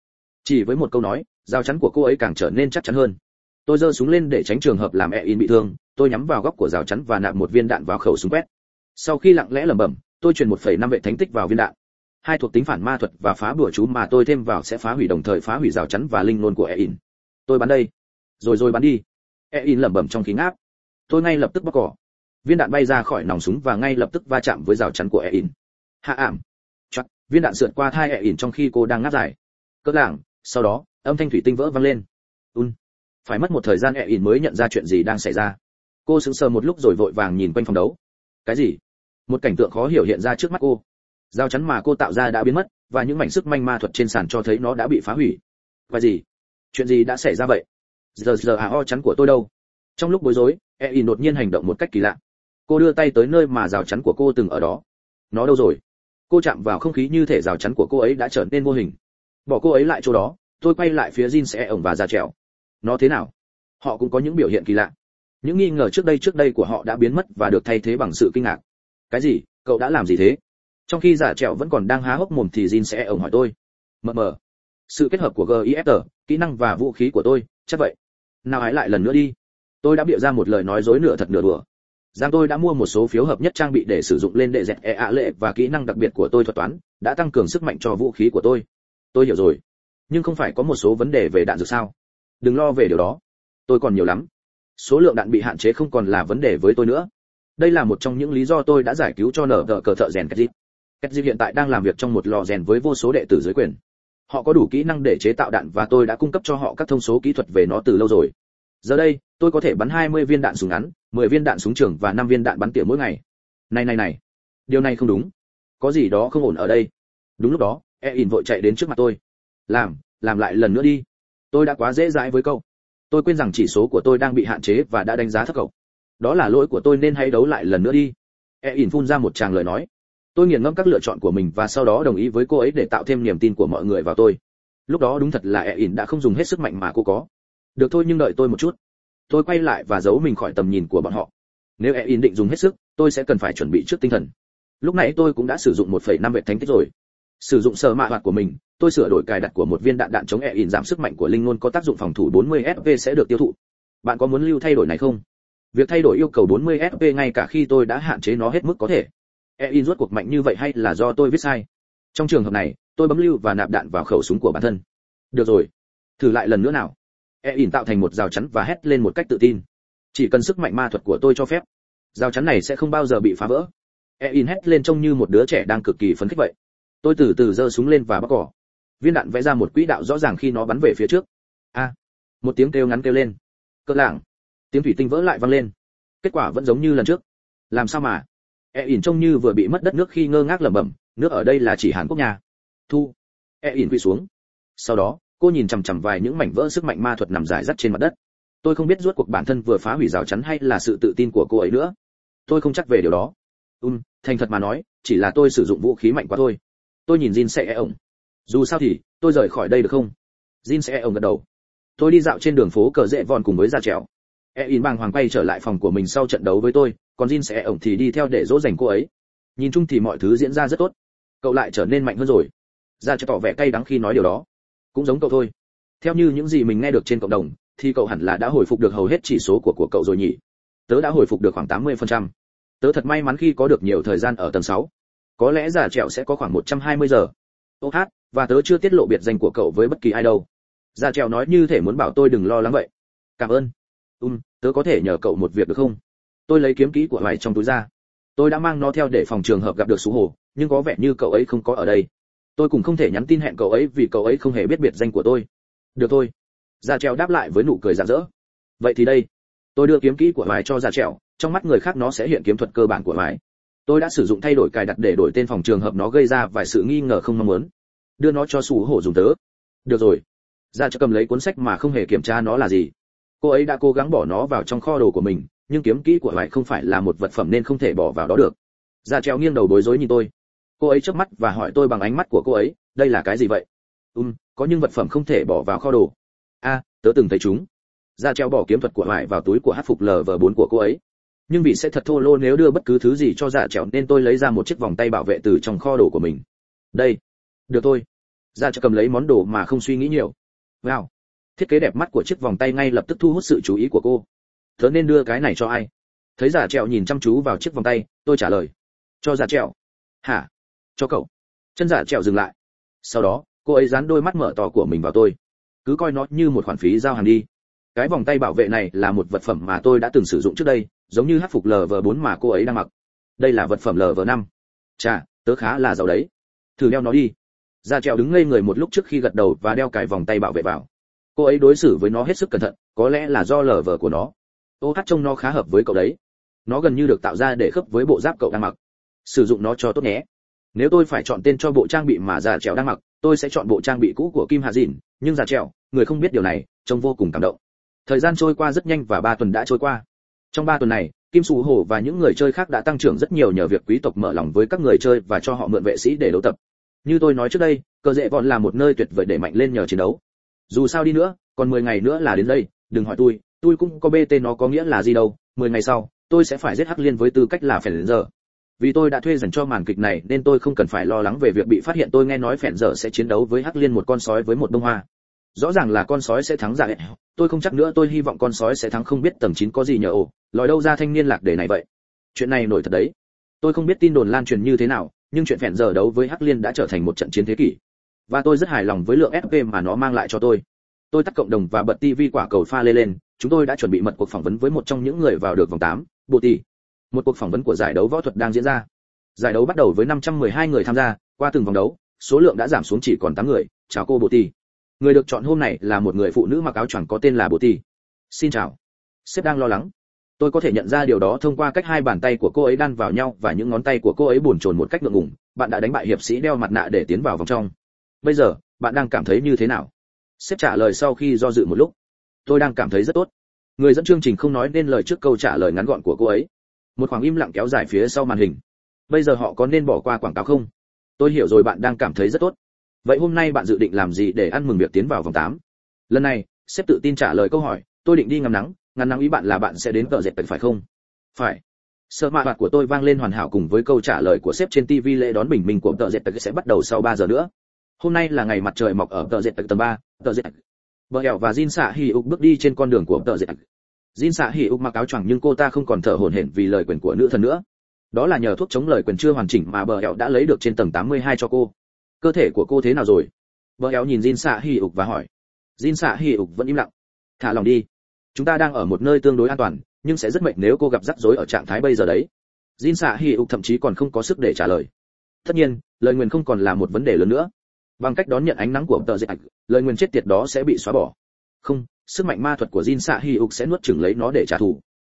Chỉ với một câu nói rào chắn của cô ấy càng trở nên chắc chắn hơn. Tôi giơ súng lên để tránh trường hợp làm e ỉn bị thương tôi nhắm vào góc của rào chắn và nạp một viên đạn vào khẩu súng quét. Sau khi lặng lẽ lẩm bẩm tôi truyền 1,5 vệ thánh tích vào viên đạn. Hai thuộc tính phản ma thuật và phá bửa chú mà tôi thêm vào sẽ phá hủy đồng thời phá hủy rào chắn và linh ngôn của e ỉn. Tôi bắn đây. Rồi rồi bắn đi e in lẩm bẩm trong khí ngáp. tôi ngay lập tức bóc cỏ viên đạn bay ra khỏi nòng súng và ngay lập tức va chạm với rào chắn của Ein. Hạ ảm. Chắc, viên đạn sượt qua thai Ein trong khi cô đang ngáp dài. Cất lảng, sau đó, âm thanh thủy tinh vỡ vang lên. Un. Phải mất một thời gian Ein mới nhận ra chuyện gì đang xảy ra. Cô sững sờ một lúc rồi vội vàng nhìn quanh phòng đấu. Cái gì? Một cảnh tượng khó hiểu hiện ra trước mắt cô. Rào chắn mà cô tạo ra đã biến mất, và những mảnh sức manh ma thuật trên sàn cho thấy nó đã bị phá hủy. Và gì? Chuyện gì đã xảy ra vậy? Giờ giờ à o chắn của tôi đâu? Trong lúc bối rối, Ein đột nhiên hành động một cách kỳ lạ. Cô đưa tay tới nơi mà rào chắn của cô từng ở đó. Nó đâu rồi? Cô chạm vào không khí như thể rào chắn của cô ấy đã trở nên vô hình. Bỏ cô ấy lại chỗ đó tôi quay lại phía Jin sẽ ổng và già trèo nó thế nào? Họ cũng có những biểu hiện kỳ lạ. Những nghi ngờ trước đây trước đây của họ đã biến mất và được thay thế bằng sự kinh ngạc. Cái gì? Cậu đã làm gì thế? Trong khi giả trèo vẫn còn đang há hốc mồm thì Jin sẽ ổng hỏi tôi. Mờ mờ. Sự kết hợp của gifr kỹ năng và vũ khí của tôi chắc vậy nào hãy lại lần nữa đi tôi đã bịa ra một lời nói dối nửa thật nửa đùa Giang tôi đã mua một số phiếu hợp nhất trang bị để sử dụng lên đệ dẹt e ạ lệ và kỹ năng đặc biệt của tôi thuật toán, đã tăng cường sức mạnh cho vũ khí của tôi. Tôi hiểu rồi. Nhưng không phải có một số vấn đề về đạn dược sao? Đừng lo về điều đó. Tôi còn nhiều lắm. Số lượng đạn bị hạn chế không còn là vấn đề với tôi nữa. Đây là một trong những lý do tôi đã giải cứu cho nở tờ cờ thợ rèn Ketjip. Ketjip hiện tại đang làm việc trong một lò rèn với vô số đệ tử dưới quyền. Họ có đủ kỹ năng để chế tạo đạn và tôi đã cung cấp cho họ các thông số kỹ thuật về nó từ lâu rồi. Giờ đây, tôi có thể bắn 20 viên đạn súng ngắn, 10 viên đạn súng trường và 5 viên đạn bắn tỉa mỗi ngày. Này này này, điều này không đúng. Có gì đó không ổn ở đây. Đúng lúc đó, Ein vội chạy đến trước mặt tôi. Làm, làm lại lần nữa đi. Tôi đã quá dễ dãi với cậu. Tôi quên rằng chỉ số của tôi đang bị hạn chế và đã đánh giá thấp cậu. Đó là lỗi của tôi nên hãy đấu lại lần nữa đi. Ein phun ra một tràng lời nói. Tôi nghiền ngẫm các lựa chọn của mình và sau đó đồng ý với cô ấy để tạo thêm niềm tin của mọi người vào tôi. Lúc đó đúng thật là Ein đã không dùng hết sức mạnh mà cô có. Được thôi nhưng đợi tôi một chút. Tôi quay lại và giấu mình khỏi tầm nhìn của bọn họ. Nếu e ỉn định dùng hết sức tôi sẽ cần phải chuẩn bị trước tinh thần. Lúc nãy tôi cũng đã sử dụng 1,5 vệ thánh tích rồi. Sử dụng sờ mạ hoạt của mình tôi sửa đổi cài đặt của một viên đạn đạn chống e ỉn giảm sức mạnh của linh ngôn có tác dụng phòng thủ 40 sp sẽ được tiêu thụ. Bạn có muốn lưu thay đổi này không? Việc thay đổi yêu cầu 40 sp ngay cả khi tôi đã hạn chế nó hết mức có thể e in rốt cuộc mạnh như vậy hay là do tôi viết sai? Trong trường hợp này, tôi bấm lưu và nạp đạn vào khẩu súng của bản thân. Được rồi. Thử lại lần nữa nào. E tạo thành một rào chắn và hét lên một cách tự tin. Chỉ cần sức mạnh ma thuật của tôi cho phép, rào chắn này sẽ không bao giờ bị phá vỡ. E hét lên trông như một đứa trẻ đang cực kỳ phấn khích vậy. Tôi từ từ giơ súng lên và bóc cỏ. Viên đạn vẽ ra một quỹ đạo rõ ràng khi nó bắn về phía trước. A. Một tiếng kêu ngắn kêu lên. Cơ lảng tiếng thủy tinh vỡ lại vang lên. Kết quả vẫn giống như lần trước. Làm sao mà? E ỉn trông như vừa bị mất đất nước khi ngơ ngác lẩm bẩm, nước ở đây là chỉ hàn quốc nhà thu. E ỉn quỳ xuống. Sau đó, cô nhìn chằm chằm vài những mảnh vỡ sức mạnh ma thuật nằm rải rác trên mặt đất. Tôi không biết rốt cuộc bản thân vừa phá hủy rào chắn hay là sự tự tin của cô ấy nữa. Tôi không chắc về điều đó. Um thành thật mà nói, chỉ là tôi sử dụng vũ khí mạnh quá thôi. Tôi nhìn jin sẽ e ổng. Dù sao thì, tôi rời khỏi đây được không? Jin sẽ e ổng gật đầu. Tôi đi dạo trên đường phố cờ rễ vòn cùng với da trèo e in bàng hoàng quay trở lại phòng của mình sau trận đấu với tôi, còn jin sẽ ổng thì đi theo để dỗ dành cô ấy. Nhìn chung thì mọi thứ diễn ra rất tốt. Cậu lại trở nên mạnh hơn rồi. Ra cho tỏ vẻ cay đắng khi nói điều đó. Cũng giống cậu thôi. Theo như những gì mình nghe được trên cộng đồng, thì cậu hẳn là đã hồi phục được hầu hết chỉ số của của cậu rồi nhỉ? Tớ đã hồi phục được khoảng 80%. tớ thật may mắn khi có được nhiều thời gian ở tầng 6. có lẽ giả trẹo sẽ có khoảng 120 giờ. Ô hát, và tớ chưa tiết lộ biệt danh của cậu với bất kỳ ai đâu. Giả trẹo nói như thể muốn bảo tôi đừng lo lắng vậy. Cảm ơn um tớ có thể nhờ cậu một việc được không tôi lấy kiếm kỹ của hoài trong túi ra tôi đã mang nó theo để phòng trường hợp gặp được sú hồ nhưng có vẻ như cậu ấy không có ở đây tôi cũng không thể nhắn tin hẹn cậu ấy vì cậu ấy không hề biết biệt danh của tôi được thôi Gia trèo đáp lại với nụ cười rạng rỡ. Vậy thì đây, tôi đưa kiếm kỹ của Hoài cho Gia trèo trong mắt người khác nó sẽ hiện kiếm thuật cơ bản của Hoài. Tôi đã sử dụng thay đổi cài đặt để đổi tên phòng trường hợp nó gây ra vài sự nghi ngờ không mong muốn. Đưa nó cho xú Hổ dùng tớ. Được rồi. Gia Treo cầm lấy cuốn sách mà không hề kiểm tra nó là gì. Cô ấy đã cố gắng bỏ nó vào trong kho đồ của mình, nhưng kiếm kỹ của Hoài không phải là một vật phẩm nên không thể bỏ vào đó được. da Treo nghiêng đầu bối rối nhìn tôi. Cô ấy chớp mắt và hỏi tôi bằng ánh mắt của cô ấy, đây là cái gì vậy? Um, có những vật phẩm không thể bỏ vào kho đồ. A tớ từng thấy chúng. Ra treo bỏ kiếm thuật của hoài vào túi của hát phục lv vờ bốn của cô ấy. Nhưng vì sẽ thật thô lô nếu đưa bất cứ thứ gì cho dạ trèo nên tôi lấy ra một chiếc vòng tay bảo vệ từ trong kho đồ của mình. Đây được thôi. Ra cho cầm lấy món đồ mà không suy nghĩ nhiều. Wow thiết kế đẹp mắt của chiếc vòng tay ngay lập tức thu hút sự chú ý của cô. Tớ nên đưa cái này cho ai? Thấy giả trẹo nhìn chăm chú vào chiếc vòng tay, tôi trả lời. Cho giả trẹo. hả? Cho cậu. Chân giả trẹo dừng lại. Sau đó, cô ấy dán đôi mắt mở to của mình vào tôi. Cứ coi nó như một khoản phí giao hàng đi. Cái vòng tay bảo vệ này là một vật phẩm mà tôi đã từng sử dụng trước đây, giống như hát phục lv 4 mà cô ấy đang mặc. Đây là vật phẩm lv 5 chà, tớ khá là giàu đấy. Thử đeo nó đi. Ra trèo đứng ngây người một lúc trước khi gật đầu và đeo cái vòng tay bảo vệ vào cô ấy đối xử với nó hết sức cẩn thận, có lẽ là do lv của nó. Ô hát trông nó khá hợp với cậu đấy. Nó gần như được tạo ra để khớp với bộ giáp cậu đang mặc. Sử dụng nó cho tốt nhé. Nếu tôi phải chọn tên cho bộ trang bị mà già trèo đang mặc, tôi sẽ chọn bộ trang bị cũ của kim hà dìn. Nhưng già trèo người không biết điều này, trông vô cùng cảm động. Thời gian trôi qua rất nhanh và ba tuần đã trôi qua. Trong ba tuần này, kim sù hổ và những người chơi khác đã tăng trưởng rất nhiều nhờ việc quý tộc mở lòng với các người chơi và cho họ mượn vệ sĩ để đấu tập. Như tôi nói trước đây, cờ dễ vọn là một nơi tuyệt vời để mạnh lên nhờ chiến đấu dù sao đi nữa, còn 10 ngày nữa là đến đây, đừng hỏi tôi tôi cũng có bt nó có nghĩa là gì đâu 10 ngày sau, tôi sẽ phải giết hắc liên với tư cách là phèn giờ. Vì tôi đã thuê dành cho màn kịch này nên tôi không cần phải lo lắng về việc bị phát hiện tôi nghe nói phèn giờ sẽ chiến đấu với hắc liên một con sói với một bông hoa. Rõ ràng là con sói sẽ thắng giả tôi không chắc nữa, tôi hy vọng con sói sẽ thắng không biết tầng chín có gì nhờ ồ, lòi đâu ra thanh niên lạc đề này vậy. Chuyện này nổi thật đấy. Tôi không biết tin đồn lan truyền như thế nào, nhưng chuyện phèn giờ đấu với hắc liên đã trở thành một trận chiến thế kỷ và tôi rất hài lòng với lượng fp mà nó mang lại cho tôi. Tôi tắt cộng đồng và bật TV quả cầu pha lê lên chúng tôi đã chuẩn bị mật cuộc phỏng vấn với một trong những người vào được vòng 8, bộ tỷ một cuộc phỏng vấn của giải đấu võ thuật đang diễn ra. Giải đấu bắt đầu với 512 người tham gia qua từng vòng đấu số lượng đã giảm xuống chỉ còn 8 người. Chào cô bộ tỷ người được chọn hôm nay là một người phụ nữ mặc áo choàng có tên là bộ tỷ xin chào. Sếp đang lo lắng. Tôi có thể nhận ra điều đó thông qua cách hai bàn tay của cô ấy đan vào nhau và những ngón tay của cô ấy bồn chồn một cách ngượng ngùng. Bạn đã đánh bại hiệp sĩ đeo mặt nạ để tiến vào vòng trong bây giờ, bạn đang cảm thấy như thế nào? Sếp trả lời sau khi do dự một lúc. Tôi đang cảm thấy rất tốt. Người dẫn chương trình không nói nên lời trước câu trả lời ngắn gọn của cô ấy. Một khoảng im lặng kéo dài phía sau màn hình. Bây giờ họ có nên bỏ qua quảng cáo không? Tôi hiểu rồi, bạn đang cảm thấy rất tốt. Vậy hôm nay bạn dự định làm gì để ăn mừng việc tiến vào vòng 8? lần này, sếp tự tin trả lời câu hỏi, tôi định đi ngắm nắng ngắm nắng ý bạn là bạn sẽ đến cờ dẹp tận phải không? Phải. Sợ mạ mặt của tôi vang lên hoàn hảo cùng với câu trả lời của sếp trên tv lễ đón bình minh của tờ dệt sẽ bắt đầu sau 3 giờ nữa hôm nay là ngày mặt trời mọc ở tờ dệt tầng ba, tờ dệt. Bờ hẻo và Jin xạ hỉ ục bước đi trên con đường của tờ dệt. Jin xạ hỉ ục mặc áo choàng nhưng cô ta không còn thở hổn hển vì lời quyền của nữ thần nữa. Đó là nhờ thuốc chống lời quyền chưa hoàn chỉnh mà bờ hẻo đã lấy được trên tầng 82 cho cô. Cơ thể của cô thế nào rồi? Bờ éo nhìn jin xạ hì ục và hỏi. Jin xạ hì ục vẫn im lặng. Thả lòng đi. Chúng ta đang ở một nơi tương đối an toàn, nhưng sẽ rất mệt nếu cô gặp rắc rối ở trạng thái bây giờ đấy. Jin xạ hì ục thậm chí còn không có sức để trả lời. Tất nhiên, lời nguyền không còn là một vấn đề lớn nữa bằng cách đón nhận ánh nắng của tờ dịch lời nguyền chết tiệt đó sẽ bị xóa bỏ. Không, sức mạnh ma thuật của jin xạ hy ục sẽ nuốt chửng lấy nó để trả thù.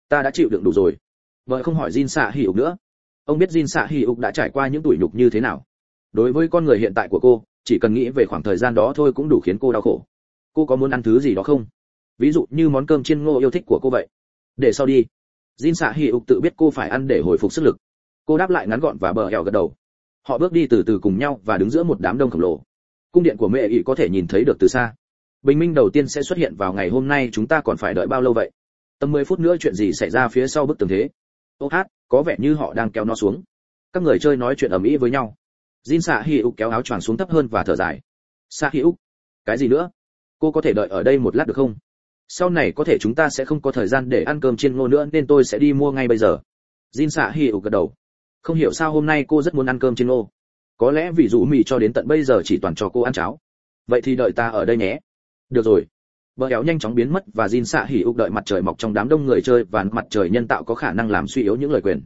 Ta đã chịu đựng đủ rồi. Vợ không hỏi jin xạ hy ục nữa. Ông biết jin xạ hy ục đã trải qua những tủi nhục như thế nào. Đối với con người hiện tại của cô, chỉ cần nghĩ về khoảng thời gian đó thôi cũng đủ khiến cô đau khổ. Cô có muốn ăn thứ gì đó không? Ví dụ như món cơm chiên ngô yêu thích của cô vậy. Để sau đi. Jin xạ hy ục tự biết cô phải ăn để hồi phục sức lực. Cô đáp lại ngắn gọn và bờ hẹo gật đầu. Họ bước đi từ từ cùng nhau và đứng giữa một đám đông khổng lồ cung điện của mẹ ỷ có thể nhìn thấy được từ xa. Bình minh đầu tiên sẽ xuất hiện vào ngày hôm nay, chúng ta còn phải đợi bao lâu vậy? Tầm 10 phút nữa chuyện gì xảy ra phía sau bức tường thế? Ô hát, có vẻ như họ đang kéo nó xuống. Các người chơi nói chuyện ầm ĩ với nhau. Jin xạ hi ục kéo áo choàng xuống thấp hơn và thở dài. Xạ hi ục cái gì nữa? Cô có thể đợi ở đây một lát được không? Sau này có thể chúng ta sẽ không có thời gian để ăn cơm chiên ngô nữa, nên tôi sẽ đi mua ngay bây giờ. Jin xạ hi ục gật đầu. Không hiểu sao hôm nay cô rất muốn ăn cơm chiên ngô có lẽ vì rủ mì cho đến tận bây giờ chỉ toàn cho cô ăn cháo. Vậy thì đợi ta ở đây nhé. Được rồi. Bờ éo nhanh chóng biến mất và Jin xạ hỉ ục đợi mặt trời mọc trong đám đông người chơi và mặt trời nhân tạo có khả năng làm suy yếu những lời quyền.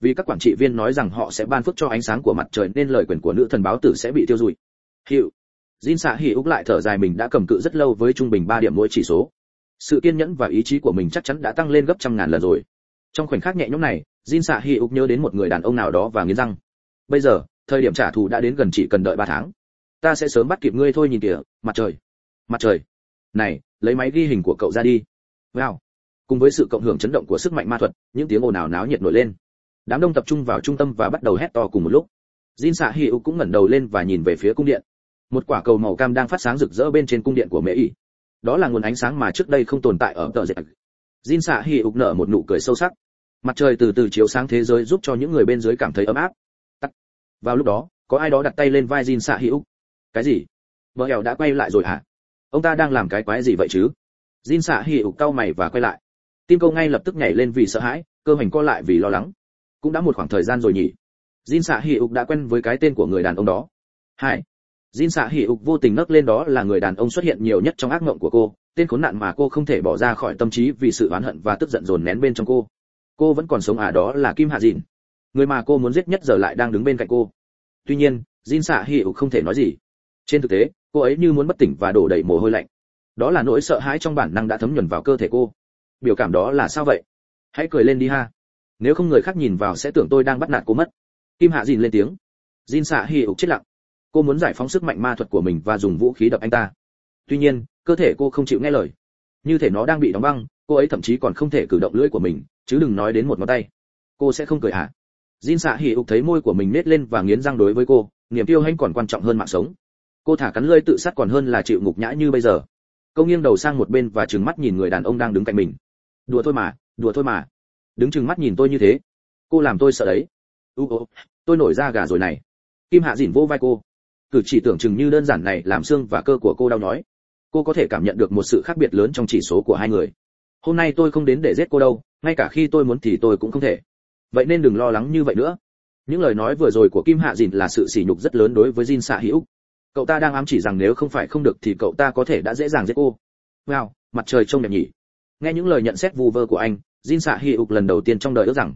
Vì các quản trị viên nói rằng họ sẽ ban phước cho ánh sáng của mặt trời nên lời quyền của nữ thần báo tử sẽ bị tiêu rụi. Hiệu. Jin xạ hỉ ục lại thở dài mình đã cầm cự rất lâu với trung bình 3 điểm mỗi chỉ số. Sự kiên nhẫn và ý chí của mình chắc chắn đã tăng lên gấp trăm ngàn lần rồi. Trong khoảnh khắc nhẹ nhõm này, Jin xạ hỉ ục nhớ đến một người đàn ông nào đó và nghiến răng. Bây giờ thời điểm trả thù đã đến gần chỉ cần đợi ba tháng. Ta sẽ sớm bắt kịp ngươi thôi nhìn kìa, mặt trời. Mặt trời. Này, lấy máy ghi hình của cậu ra đi. Wow. Cùng với sự cộng hưởng chấn động của sức mạnh ma thuật, những tiếng ồn ào náo nhiệt nổi lên. Đám đông tập trung vào trung tâm và bắt đầu hét to cùng một lúc. Jin xạ hi cũng ngẩng đầu lên và nhìn về phía cung điện. Một quả cầu màu cam đang phát sáng rực rỡ bên trên cung điện của mễ ỉ đó là nguồn ánh sáng mà trước đây không tồn tại ở tờ dệt. Jin xạ hi nở một nụ cười sâu sắc. Mặt trời từ từ chiếu sáng thế giới giúp cho những người bên dưới cảm thấy ấm áp vào lúc đó, có ai đó đặt tay lên vai jin xạ hữu cái gì? Vợ hẻo đã quay lại rồi hả? Ông ta đang làm cái quái gì vậy chứ? Jin xạ hữu cau mày và quay lại. Tim câu ngay lập tức nhảy lên vì sợ hãi, cơ hoành co lại vì lo lắng. Cũng đã một khoảng thời gian rồi nhỉ? Jin xạ hữu đã quen với cái tên của người đàn ông đó. Hai. Jin xạ hì ục vô tình nấc lên đó là người đàn ông xuất hiện nhiều nhất trong ác mộng của cô. Tên khốn nạn mà cô không thể bỏ ra khỏi tâm trí vì sự oán hận và tức giận dồn nén bên trong cô. Cô vẫn còn sống à đó là kim hạ dìn. Người mà cô muốn giết nhất giờ lại đang đứng bên cạnh cô tuy nhiên, jin xạ hỉ không thể nói gì. Trên thực tế, cô ấy như muốn bất tỉnh và đổ đầy mồ hôi lạnh. Đó là nỗi sợ hãi trong bản năng đã thấm nhuần vào cơ thể cô. Biểu cảm đó là sao vậy? Hãy cười lên đi ha. Nếu không người khác nhìn vào sẽ tưởng tôi đang bắt nạt cô mất. Kim hạ dìn lên tiếng. Jin xạ hỉ chết lặng. Cô muốn giải phóng sức mạnh ma thuật của mình và dùng vũ khí đập anh ta. Tuy nhiên, cơ thể cô không chịu nghe lời. Như thể nó đang bị đóng băng, cô ấy thậm chí còn không thể cử động lưỡi của mình, chứ đừng nói đến một ngón tay. Cô sẽ không cười hả? Jin xạ hi ục thấy môi của mình nết lên và nghiến răng đối với cô, niềm tiêu hãnh còn quan trọng hơn mạng sống. Cô thả cắn lưỡi tự sát còn hơn là chịu ngục nhã như bây giờ. Cô nghiêng đầu sang một bên và trừng mắt nhìn người đàn ông đang đứng cạnh mình. Đùa thôi mà, đùa thôi mà. Đứng trừng mắt nhìn tôi như thế? Cô làm tôi sợ đấy. U ô tôi nổi da gà rồi này. Kim hạ dỉn vô vai cô. Cử chỉ tưởng chừng như đơn giản này làm xương và cơ của cô đau nhói. Cô có thể cảm nhận được một sự khác biệt lớn trong chỉ số của hai người. Hôm nay tôi không đến để giết cô đâu, ngay cả khi tôi muốn thì tôi cũng không thể vậy nên đừng lo lắng như vậy nữa. Những lời nói vừa rồi của kim hạ dìn là sự sỉ nhục rất lớn đối với jin xạ hữu. Cậu ta đang ám chỉ rằng nếu không phải không được thì cậu ta có thể đã dễ dàng giết cô. Wow mặt trời trông đẹp nhỉ. Nghe những lời nhận xét vu vơ của anh jin xạ hữu ục lần đầu tiên trong đời ước rằng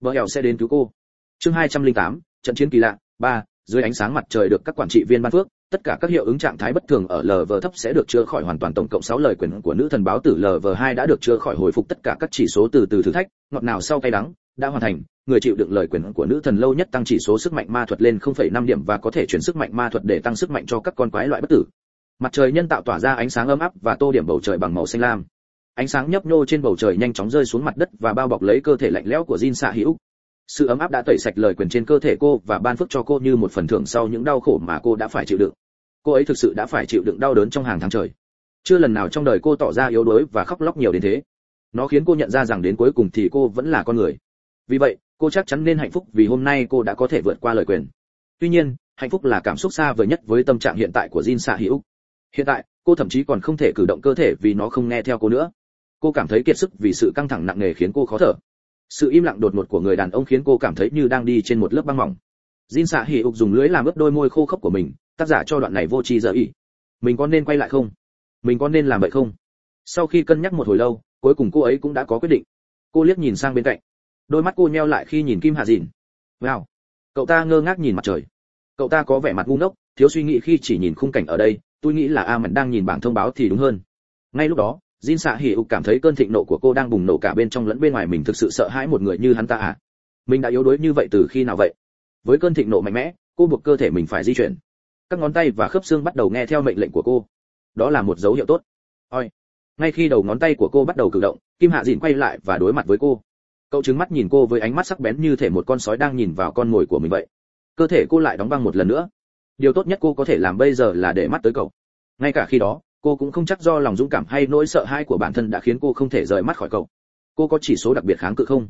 vợ hẻo sẽ đến cứu cô. Chương 208, trận chiến kỳ lạ ba dưới ánh sáng mặt trời được các quản trị viên ban phước tất cả các hiệu ứng trạng thái bất thường ở lv thấp sẽ được chữa khỏi hoàn toàn tổng cộng 6 lời quyền của nữ thần báo tử lv 2 đã được chữa khỏi hồi phục tất cả các chỉ số từ từ thử thách ngọt nào sau cay đắng đã hoàn thành người chịu đựng lời quyền của nữ thần lâu nhất tăng chỉ số sức mạnh ma thuật lên 0,5 điểm và có thể chuyển sức mạnh ma thuật để tăng sức mạnh cho các con quái loại bất tử. Mặt trời nhân tạo tỏa ra ánh sáng ấm áp và tô điểm bầu trời bằng màu xanh lam. Ánh sáng nhấp nhô trên bầu trời nhanh chóng rơi xuống mặt đất và bao bọc lấy cơ thể lạnh lẽo của Jin Sa Hữu. Sự ấm áp đã tẩy sạch lời quyền trên cơ thể cô và ban phước cho cô như một phần thưởng sau những đau khổ mà cô đã phải chịu đựng. Cô ấy thực sự đã phải chịu đựng đau đớn trong hàng tháng trời. Chưa lần nào trong đời cô tỏ ra yếu đuối và khóc lóc nhiều đến thế. Nó khiến cô nhận ra rằng đến cuối cùng thì cô vẫn là con người. Vì vậy, cô chắc chắn nên hạnh phúc vì hôm nay cô đã có thể vượt qua lời quyền. Tuy nhiên hạnh phúc là cảm xúc xa vời nhất với tâm trạng hiện tại của jin xạ hữu hiện tại cô thậm chí còn không thể cử động cơ thể vì nó không nghe theo cô nữa. Cô cảm thấy kiệt sức vì sự căng thẳng nặng nề khiến cô khó thở. Sự im lặng đột ngột của người đàn ông khiến cô cảm thấy như đang đi trên một lớp băng mỏng. Jin xạ hữu dùng lưới làm ướt đôi môi khô khốc của mình tác giả cho đoạn này vô tri giờ ý mình có nên quay lại không? Mình có nên làm vậy không? Sau khi cân nhắc một hồi lâu cuối cùng cô ấy cũng đã có quyết định. Cô liếc nhìn sang bên cạnh đôi mắt cô nheo lại khi nhìn kim hạ dìn. Wow, cậu ta ngơ ngác nhìn mặt trời. Cậu ta có vẻ mặt ngu ngốc, thiếu suy nghĩ khi chỉ nhìn khung cảnh ở đây, tôi nghĩ là a Mẫn đang nhìn bảng thông báo thì đúng hơn. Ngay lúc đó, Jin xạ hỉ ục cảm thấy cơn thịnh nộ của cô đang bùng nổ cả bên trong lẫn bên ngoài mình thực sự sợ hãi một người như hắn ta à? Mình đã yếu đuối như vậy từ khi nào vậy? Với cơn thịnh nộ mạnh mẽ, cô buộc cơ thể mình phải di chuyển. Các ngón tay và khớp xương bắt đầu nghe theo mệnh lệnh của cô. Đó là một dấu hiệu tốt. Oi ngay khi đầu ngón tay của cô bắt đầu cử động, kim hạ dìn quay lại và đối mặt với cô cậu trứng mắt nhìn cô với ánh mắt sắc bén như thể một con sói đang nhìn vào con mồi của mình vậy. Cơ thể cô lại đóng băng một lần nữa. Điều tốt nhất cô có thể làm bây giờ là để mắt tới cậu. Ngay cả khi đó, cô cũng không chắc do lòng dũng cảm hay nỗi sợ hãi của bản thân đã khiến cô không thể rời mắt khỏi cậu. Cô có chỉ số đặc biệt kháng cự không?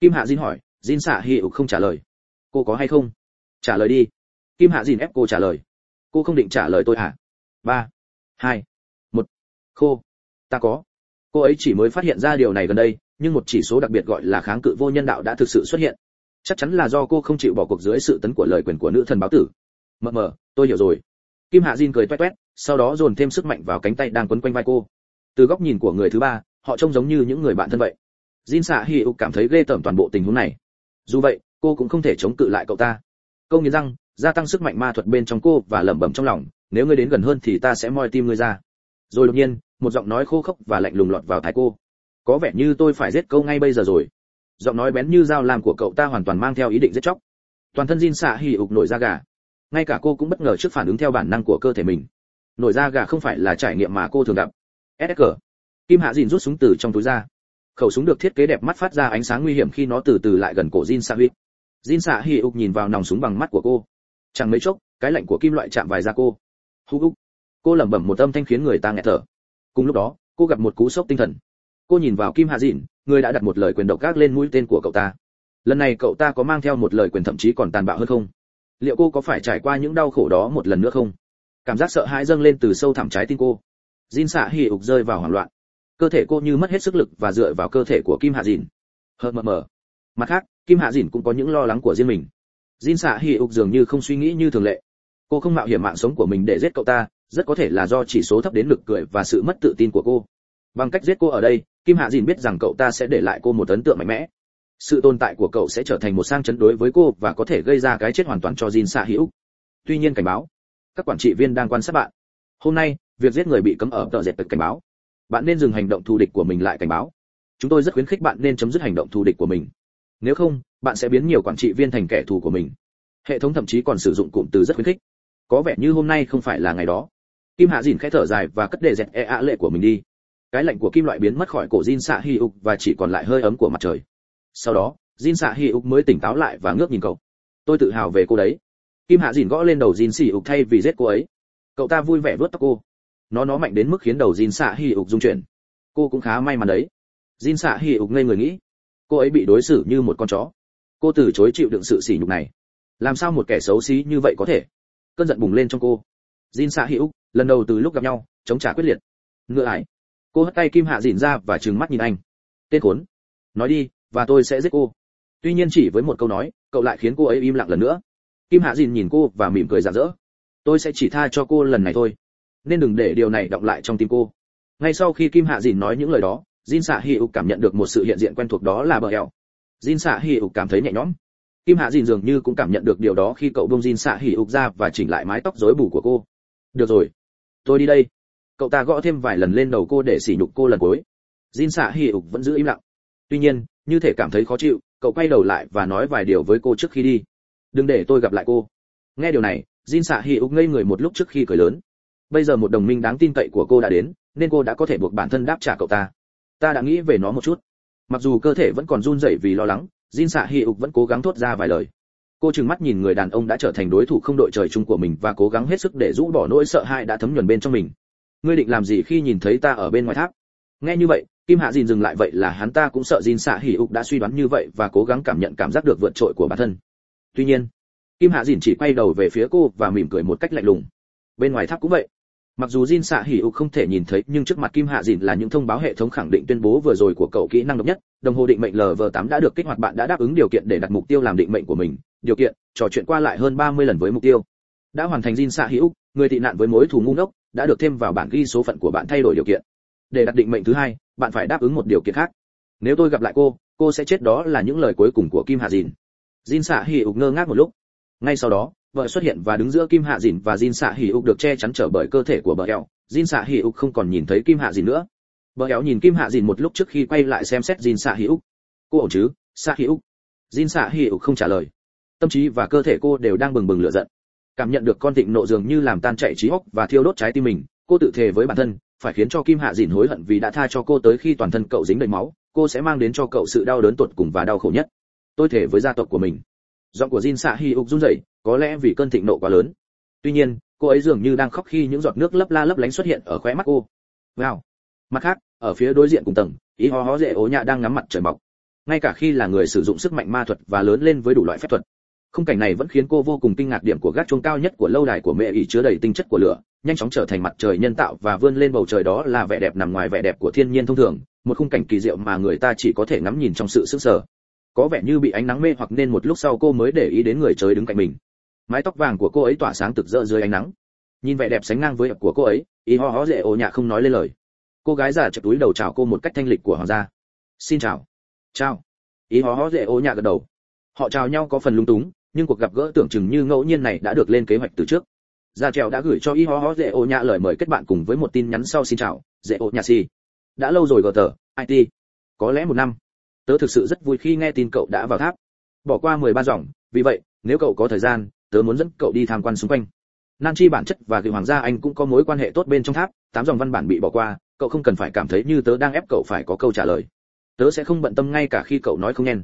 Kim hạ Jin hỏi, Jin xạ hi không trả lời. Cô có hay không? Trả lời đi. Kim hạ Jin ép cô trả lời. Cô không định trả lời tôi hả? Ba, hai, một. Khô. Ta có. Cô ấy chỉ mới phát hiện ra điều này gần đây nhưng một chỉ số đặc biệt gọi là kháng cự vô nhân đạo đã thực sự xuất hiện. Chắc chắn là do cô không chịu bỏ cuộc dưới sự tấn của lời quyền của nữ thần báo tử. Mờ mờ, tôi hiểu rồi. Kim hạ Jin cười toét toét, sau đó dồn thêm sức mạnh vào cánh tay đang quấn quanh vai cô. Từ góc nhìn của người thứ ba, họ trông giống như những người bạn thân vậy. Jin xạ hi ục cảm thấy ghê tởm toàn bộ tình huống này. Dù vậy, cô cũng không thể chống cự lại cậu ta. Câu nghiến răng, gia tăng sức mạnh ma thuật bên trong cô và lẩm bẩm trong lòng, nếu ngươi đến gần hơn thì ta sẽ moi tim ngươi ra. Rồi đột nhiên, một giọng nói khô khốc và lạnh lùng lọt vào tai cô có vẻ như tôi phải giết câu ngay bây giờ rồi. Giọng nói bén như dao làm của cậu ta hoàn toàn mang theo ý định giết chóc. Toàn thân jin xạ Hỉ ục nổi da gà. Ngay cả cô cũng bất ngờ trước phản ứng theo bản năng của cơ thể mình. Nổi da gà không phải là trải nghiệm mà cô thường gặp. Sg kim hạ dìn rút súng từ trong túi ra. Khẩu súng được thiết kế đẹp mắt phát ra ánh sáng nguy hiểm khi nó từ từ lại gần cổ jin xạ huyết jin xạ Hỉ ục nhìn vào nòng súng bằng mắt của cô. Chẳng mấy chốc, cái lạnh của kim loại chạm vài da cô. Hú. Cô lẩm bẩm một âm thanh khiến người ta nghẹt thở. Cùng lúc đó, cô gặp một cú sốc tinh thần cô nhìn vào kim hạ dịn, người đã đặt một lời quyền độc gác lên mũi tên của cậu ta. Lần này cậu ta có mang theo một lời quyền thậm chí còn tàn bạo hơn không? Liệu cô có phải trải qua những đau khổ đó một lần nữa không? Cảm giác sợ hãi dâng lên từ sâu thẳm trái tim cô. Jin xạ hì ục rơi vào hoảng loạn. Cơ thể cô như mất hết sức lực và dựa vào cơ thể của kim hạ dìn hờ mờ mờ. Mặt khác, kim hạ dìn cũng có những lo lắng của riêng mình. Jin xạ hì ục dường như không suy nghĩ như thường lệ. Cô không mạo hiểm mạng sống của mình để giết cậu ta, rất có thể là do chỉ số thấp đến lực cười và sự mất tự tin của cô. Bằng cách giết cô ở đây kim hạ dìn biết rằng cậu ta sẽ để lại cô một ấn tượng mạnh mẽ sự tồn tại của cậu sẽ trở thành một sang chấn đối với cô và có thể gây ra cái chết hoàn toàn cho Jin Sa Hữu. Tuy nhiên cảnh báo, các quản trị viên đang quan sát bạn. Hôm nay, việc giết người bị cấm ở tờ dệt cảnh báo. Bạn nên dừng hành động thù địch của mình lại cảnh báo. Chúng tôi rất khuyến khích bạn nên chấm dứt hành động thù địch của mình. Nếu không, bạn sẽ biến nhiều quản trị viên thành kẻ thù của mình. Hệ thống thậm chí còn sử dụng cụm từ rất khuyến khích. Có vẻ như hôm nay không phải là ngày đó. Kim Hạ Dìn khẽ thở dài và cất đề dẹt e ạ lệ của mình đi. Cái lạnh của kim loại biến mất khỏi cổ Jin Sa Hyuk và chỉ còn lại hơi ấm của mặt trời. Sau đó, jin Sạ hi ục mới tỉnh táo lại và ngước nhìn cậu. Tôi tự hào về cô đấy. Kim hạ dìn gõ lên đầu jin Sỉ ục thay vì giết cô ấy. Cậu ta vui vẻ vuốt tóc cô. Nó nó mạnh đến mức khiến đầu jin Sạ hi ục rung chuyển. Cô cũng khá may mắn đấy. Jin Sạ hi ục ngây người nghĩ. Cô ấy bị đối xử như một con chó. Cô từ chối chịu đựng sự sỉ nhục này. Làm sao một kẻ xấu xí như vậy có thể? Cơn giận bùng lên trong cô. Jin Sạ hi ục lần đầu từ lúc gặp nhau, chống trả quyết liệt. Ngựa ải cô hất tay kim hạ dìn ra và trừng mắt nhìn anh. Tên khốn. Nói đi, và tôi sẽ giết cô. Tuy nhiên chỉ với một câu nói, cậu lại khiến cô ấy im lặng lần nữa. Kim hạ dìn nhìn cô và mỉm cười rạng rỡ. Tôi sẽ chỉ tha cho cô lần này thôi. Nên đừng để điều này động lại trong tim cô. Ngay sau khi kim hạ dìn nói những lời đó, jin xạ hi ục cảm nhận được một sự hiện diện quen thuộc đó là bờ hẹo. Jin xạ hi ục cảm thấy nhẹ nhõm. Kim hạ dìn dường như cũng cảm nhận được điều đó khi cậu bông jin xạ hi ục ra và chỉnh lại mái tóc rối bù của cô. Được rồi. Tôi đi đây cậu ta gõ thêm vài lần lên đầu cô để sỉ nhục cô lần cuối. Jin xạ hi ục vẫn giữ im lặng. Tuy nhiên, như thể cảm thấy khó chịu, cậu quay đầu lại và nói vài điều với cô trước khi đi. Đừng để tôi gặp lại cô. Nghe điều này, jin xạ hi ục ngây người một lúc trước khi cười lớn. Bây giờ một đồng minh đáng tin cậy của cô đã đến, nên cô đã có thể buộc bản thân đáp trả cậu ta. Ta đã nghĩ về nó một chút. Mặc dù cơ thể vẫn còn run rẩy vì lo lắng, jin xạ hi ục vẫn cố gắng thốt ra vài lời. Cô trừng mắt nhìn người đàn ông đã trở thành đối thủ không đội trời chung của mình và cố gắng hết sức để rũ bỏ nỗi sợ hãi đã thấm nhuần bên trong mình ngươi định làm gì khi nhìn thấy ta ở bên ngoài tháp? Nghe như vậy, kim hạ dìn dừng lại vậy là hắn ta cũng sợ dìn xạ hỉ ục đã suy đoán như vậy và cố gắng cảm nhận cảm giác được vượt trội của bản thân. Tuy nhiên, kim hạ dìn chỉ quay đầu về phía cô và mỉm cười một cách lạnh lùng. Bên ngoài tháp cũng vậy. Mặc dù jin xạ hỉ ục không thể nhìn thấy, nhưng trước mặt kim hạ dìn là những thông báo hệ thống khẳng định tuyên bố vừa rồi của cậu kỹ năng độc nhất. Đồng hồ định mệnh lv 8 đã được kích hoạt, bạn đã đáp ứng điều kiện để đặt mục tiêu làm định mệnh của mình. Điều kiện, trò chuyện qua lại hơn 30 lần với mục tiêu. Đã hoàn thành jin xạ hỉ ục người tị nạn với mối thù ngu ngốc đã được thêm vào bản ghi số phận của bạn thay đổi điều kiện. Để đặt định mệnh thứ hai, bạn phải đáp ứng một điều kiện khác. Nếu tôi gặp lại cô cô sẽ chết đó là những lời cuối cùng của kim hạ dìn. Jin xạ hỉ ục ngơ ngác một lúc. Ngay sau đó, vợ xuất hiện và đứng giữa kim hạ dìn và jin xạ hỉ ục được che chắn trở bởi cơ thể của bờ eo. Jin xạ hỉ ục không còn nhìn thấy kim hạ dìn nữa. Bờ eo nhìn kim hạ dìn một lúc trước khi quay lại xem xét jin xạ hỉ ục. Cô ổn chứ xạ hỉ ục? Jin xạ hỉ ục không trả lời. Tâm trí và cơ thể cô đều đang bừng bừng lửa giận cảm nhận được con thịnh nộ dường như làm tan chạy trí óc và thiêu đốt trái tim mình, cô tự thề với bản thân, phải khiến cho kim hạ dìn hối hận vì đã tha cho cô tới khi toàn thân cậu dính đầy máu, cô sẽ mang đến cho cậu sự đau đớn tột cùng và đau khổ nhất. Tôi thể với gia tộc của mình. Giọng của jin xạ hi ục run rẩy, có lẽ vì cơn thịnh nộ quá lớn. Tuy nhiên, cô ấy dường như đang khóc khi những giọt nước lấp la lấp lánh xuất hiện ở khóe mắt cô. Wow. Mặt khác, ở phía đối diện cùng tầng, ý ho ho dễ ố nhạ đang ngắm mặt trời mọc. Ngay cả khi là người sử dụng sức mạnh ma thuật và lớn lên với đủ loại phép thuật khung cảnh này vẫn khiến cô vô cùng kinh ngạc điểm của gác chuông cao nhất của lâu đài của mẹ ỷ chứa đầy tinh chất của lửa, nhanh chóng trở thành mặt trời nhân tạo và vươn lên bầu trời đó là vẻ đẹp nằm ngoài vẻ đẹp của thiên nhiên thông thường, một khung cảnh kỳ diệu mà người ta chỉ có thể ngắm nhìn trong sự sức sở có vẻ như bị ánh nắng mê hoặc nên một lúc sau cô mới để ý đến người chơi đứng cạnh mình. Mái tóc vàng của cô ấy tỏa sáng rực rỡ dưới ánh nắng. Nhìn vẻ đẹp sánh ngang với của cô ấy ý ho ho dễ ồ nhạ không nói lên lời. Cô gái già chợt túi đầu chào cô một cách thanh lịch của hoàng gia. Xin chào. Chào. Ý ho ho dễ ồ nhạ gật đầu. Họ chào nhau có phần lung túng nhưng cuộc gặp gỡ tưởng chừng như ngẫu nhiên này đã được lên kế hoạch từ trước. Gia trèo đã gửi cho y ho ho dễ ô nhạ lời mời kết bạn cùng với một tin nhắn sau xin chào, dễ ô nhạ si đã lâu rồi gờ tờ it có lẽ một năm. Tớ thực sự rất vui khi nghe tin cậu đã vào tháp. Bỏ qua 13 dòng, vì vậy, nếu cậu có thời gian, tớ muốn dẫn cậu đi tham quan xung quanh. Nan chi bản chất và Cự hoàng gia anh cũng có mối quan hệ tốt bên trong tháp, tám dòng văn bản bị bỏ qua, cậu không cần phải cảm thấy như tớ đang ép cậu phải có câu trả lời. Tớ sẽ không bận tâm ngay cả khi cậu nói không nhen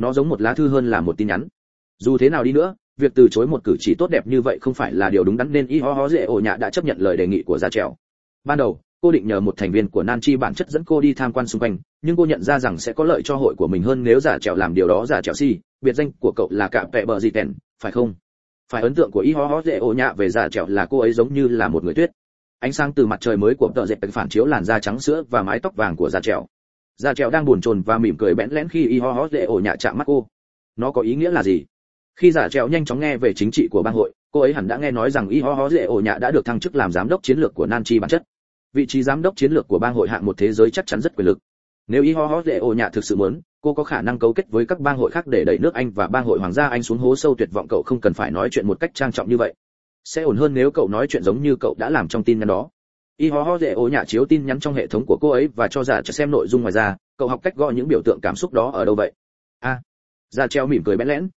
nó giống một lá thư hơn là một tin nhắn dù thế nào đi nữa, việc từ chối một cử chỉ tốt đẹp như vậy không phải là điều đúng đắn nên y ho ho dễ ổ nhạ đã chấp nhận lời đề nghị của gia trèo. Ban đầu, cô định nhờ một thành viên của nan chi bản chất dẫn cô đi tham quan xung quanh, nhưng cô nhận ra rằng sẽ có lợi cho hội của mình hơn nếu giả trèo làm điều đó giả trèo si, biệt danh của cậu là cạm vẹ bờ gì tèn, phải không? Phải ấn tượng của y ho ho dễ ổ nhạ về giả trèo là cô ấy giống như là một người tuyết. Ánh sáng từ mặt trời mới của tợ dệt phản chiếu làn da trắng sữa và mái tóc vàng của giả trèo. Giả trèo đang buồn chồn và mỉm cười bẽn lẽn khi y ho ho dễ ổ nhạ chạm mắt cô. Nó có ý nghĩa là gì? Khi giả trèo nhanh chóng nghe về chính trị của bang hội cô ấy hẳn đã nghe nói rằng y ho ho dễ ổ nhạ đã được thăng chức làm giám đốc chiến lược của nan chi bản chất. Vị trí giám đốc chiến lược của bang hội hạng một thế giới chắc chắn rất quyền lực. Nếu y ho ho dễ ổ nhạ thực sự muốn cô có khả năng cấu kết với các bang hội khác để đẩy nước anh và bang hội hoàng gia anh xuống hố sâu tuyệt vọng. Cậu không cần phải nói chuyện một cách trang trọng như vậy. Sẽ ổn hơn nếu cậu nói chuyện giống như cậu đã làm trong tin nhắn đó. Y ho ho dễ ổ nhạ chiếu tin nhắn trong hệ thống của cô ấy và cho giả cho xem nội dung ngoài ra. Cậu học cách gọi những biểu tượng cảm xúc đó ở đâu vậy? A. À, ra treo mỉm cười bẽn lẽn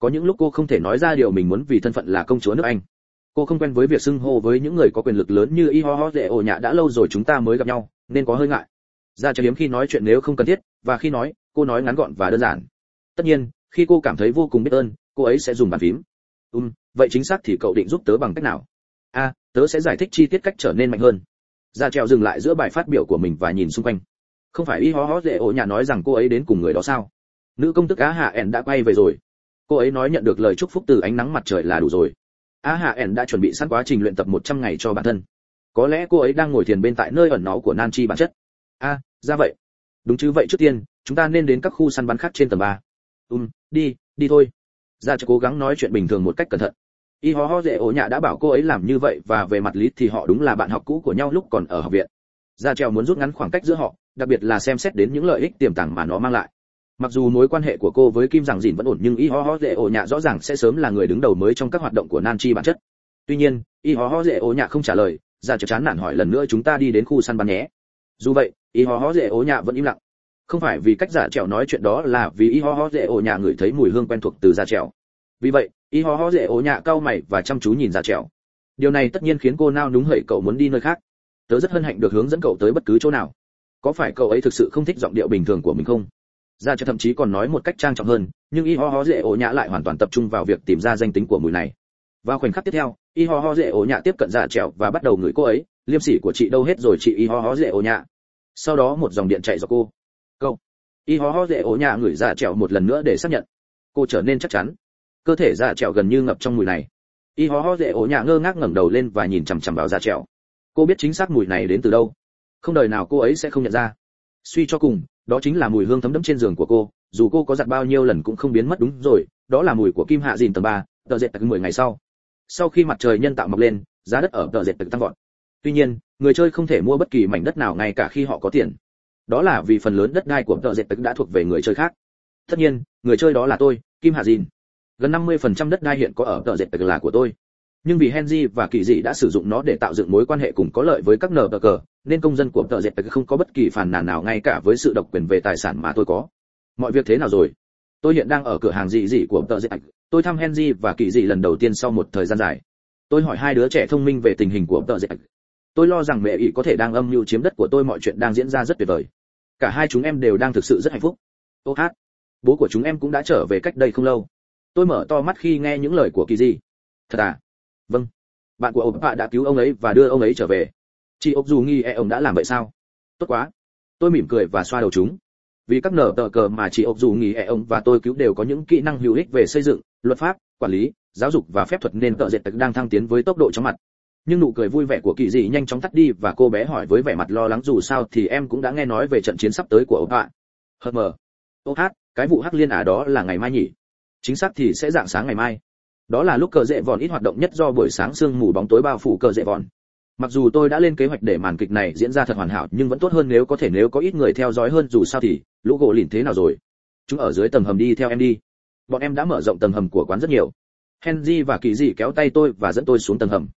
có những lúc cô không thể nói ra điều mình muốn vì thân phận là công chúa nước anh. Cô không quen với việc xưng hô với những người có quyền lực lớn như y ho ho dễ ổ nhạ đã lâu rồi chúng ta mới gặp nhau, nên có hơi ngại. Ra cho hiếm khi nói chuyện nếu không cần thiết, và khi nói, cô nói ngắn gọn và đơn giản. Tất nhiên, khi cô cảm thấy vô cùng biết ơn, cô ấy sẽ dùng bàn phím. Um vậy chính xác thì cậu định giúp tớ bằng cách nào? A tớ sẽ giải thích chi tiết cách trở nên mạnh hơn. Ra treo dừng lại giữa bài phát biểu của mình và nhìn xung quanh. Không phải y ho ho dễ ổ nhạ nói rằng cô ấy đến cùng người đó sao? Nữ công tức á hạ ẻn đã quay về rồi cô ấy nói nhận được lời chúc phúc từ ánh nắng mặt trời là đủ rồi. A hạ ẻn đã chuẩn bị sẵn quá trình luyện tập 100 ngày cho bản thân. Có lẽ cô ấy đang ngồi thiền bên tại nơi ẩn náu của nan chi bản chất. A, ra vậy. Đúng chứ vậy trước tiên, chúng ta nên đến các khu săn bắn khác trên tầng ba. Um đi đi thôi. Ra cho cố gắng nói chuyện bình thường một cách cẩn thận. Y ho ho dễ ổ nhạ đã bảo cô ấy làm như vậy và về mặt lý thì họ đúng là bạn học cũ của nhau lúc còn ở học viện. Ra trèo muốn rút ngắn khoảng cách giữa họ, đặc biệt là xem xét đến những lợi ích tiềm tàng mà nó mang lại mặc dù mối quan hệ của cô với kim giảng dìn vẫn ổn nhưng y ho ho dễ ổ nhạ rõ ràng sẽ sớm là người đứng đầu mới trong các hoạt động của nan chi bản chất. Tuy nhiên, y ho ho dễ ổ nhạ không trả lời, ra Chợ chán nản hỏi lần nữa chúng ta đi đến khu săn bắn nhé. Dù vậy, y ho ho dễ ổ nhạ vẫn im lặng. Không phải vì cách giả trèo nói chuyện đó là vì y ho ho dễ ổ nhạ ngửi thấy mùi hương quen thuộc từ giả trèo vì vậy, y ho ho dễ ổ nhạ cau mày và chăm chú nhìn giả trèo điều này tất nhiên khiến cô nao núng hậy cậu muốn đi nơi khác. Tớ rất hân hạnh được hướng dẫn cậu tới bất cứ chỗ nào. Có phải cậu ấy thực sự không thích giọng điệu bình thường của mình không? Ra cho thậm chí còn nói một cách trang trọng hơn, nhưng y ho ho dễ ổ nhã lại hoàn toàn tập trung vào việc tìm ra danh tính của mùi này. Vào khoảnh khắc tiếp theo, y ho ho dễ ổ nhã tiếp cận dạ trèo và bắt đầu ngửi cô ấy, liêm sỉ của chị đâu hết rồi chị y ho ho dễ ổ nhã. Sau đó một dòng điện chạy do cô. Câu. Y ho ho dễ ổ nhã ngửi dạ trèo một lần nữa để xác nhận. Cô trở nên chắc chắn. Cơ thể dạ trèo gần như ngập trong mùi này. Y ho ho dễ ổ nhã ngơ ngác ngẩng đầu lên và nhìn chằm chằm vào dạ trèo cô biết chính xác mùi này đến từ đâu. Không đời nào cô ấy sẽ không nhận ra. Suy cho cùng đó chính là mùi hương thấm đẫm trên giường của cô, dù cô có giặt bao nhiêu lần cũng không biến mất đúng rồi, đó là mùi của kim hạ dìn tầng ba, tờ dệt tầng mười ngày sau. Sau khi mặt trời nhân tạo mọc lên, giá đất ở tờ dệt tầng tăng vọt. Tuy nhiên, người chơi không thể mua bất kỳ mảnh đất nào ngay cả khi họ có tiền. Đó là vì phần lớn đất đai của tờ dệt tầng đã thuộc về người chơi khác. Tất nhiên, người chơi đó là tôi, kim hạ dìn. Gần 50% đất đai hiện có ở tờ dệt là của tôi. Nhưng vì Henry và kỳ dị đã sử dụng nó để tạo dựng mối quan hệ cùng có lợi với các nờ cờ nên công dân của tờ dệt không có bất kỳ phản nàn nào ngay cả với sự độc quyền về tài sản mà tôi có. Mọi việc thế nào rồi? Tôi hiện đang ở cửa hàng dị dị của tờ dệt tôi thăm Henry và kỳ dị lần đầu tiên sau một thời gian dài. Tôi hỏi hai đứa trẻ thông minh về tình hình của tờ dệt tôi lo rằng mẹ ỷ có thể đang âm mưu chiếm đất của tôi, mọi chuyện đang diễn ra rất tuyệt vời. Cả hai chúng em đều đang thực sự rất hạnh phúc. Ô hát. Bố của chúng em cũng đã trở về cách đây không lâu. Tôi mở to mắt khi nghe những lời của kỳ dị. Thật à? Vâng. Bạn của ông đã cứu ông ấy và đưa ông ấy trở về chị ốc dù nghi e ông đã làm vậy sao? Tốt quá. Tôi mỉm cười và xoa đầu chúng. Vì các nở tờ cờ mà chị ốc dù nghi e ông và tôi cứu đều có những kỹ năng hữu ích về xây dựng, luật pháp, quản lý, giáo dục và phép thuật nên tợ dệt đang thăng tiến với tốc độ chóng mặt. Nhưng nụ cười vui vẻ của kỳ dị nhanh chóng tắt đi và cô bé hỏi với vẻ mặt lo lắng dù sao thì em cũng đã nghe nói về trận chiến sắp tới của ông ạ hờ mờ. Ô hát, cái vụ hắc liên ả đó là ngày mai nhỉ? Chính xác thì sẽ dạng sáng ngày mai. Đó là lúc cờ dệ vòn ít hoạt động nhất do buổi sáng sương mù bóng tối bao phủ cờ dệ vòn mặc dù tôi đã lên kế hoạch để màn kịch này diễn ra thật hoàn hảo, nhưng vẫn tốt hơn nếu có thể nếu có ít người theo dõi hơn, dù sao thì, lũ gỗ lìn thế nào rồi? Chúng ở dưới tầng hầm đi theo em đi. Bọn em đã mở rộng tầng hầm của quán rất nhiều. Henry và kỳ dị kéo tay tôi và dẫn tôi xuống tầng hầm.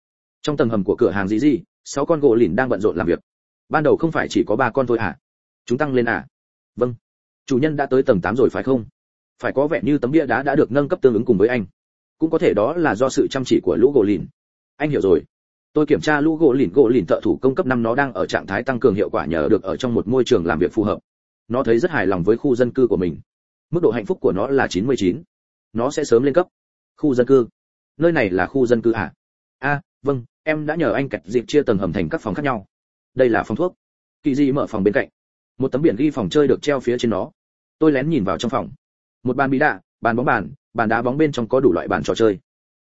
Trong tầng hầm của cửa hàng gì gì sáu con gỗ lìn đang bận rộn làm việc. Ban đầu không phải chỉ có ba con thôi à chúng tăng lên à? Vâng. Chủ nhân đã tới tầng 8 rồi phải không? Phải có vẻ như tấm bia đá đã được nâng cấp tương ứng cùng với anh. Cũng có thể đó là do sự chăm chỉ của lũ gỗ lìn. Anh hiểu rồi tôi kiểm tra lũ gỗ lìn gỗ lìn thợ thủ công cấp năm nó đang ở trạng thái tăng cường hiệu quả nhờ được ở trong một môi trường làm việc phù hợp. Nó thấy rất hài lòng với khu dân cư của mình. Mức độ hạnh phúc của nó là 99. nó sẽ sớm lên cấp. Khu dân cư. Nơi này là khu dân cư à? A vâng em đã nhờ anh cạch dịp chia tầng hầm thành các phòng khác nhau. Đây là phòng thuốc. Kỳ di mở phòng bên cạnh. Một tấm biển ghi phòng chơi được treo phía trên nó. Tôi lén nhìn vào trong phòng. Một bàn bí đạ, bàn bóng bàn bàn đá bóng bên trong có đủ loại bàn trò chơi.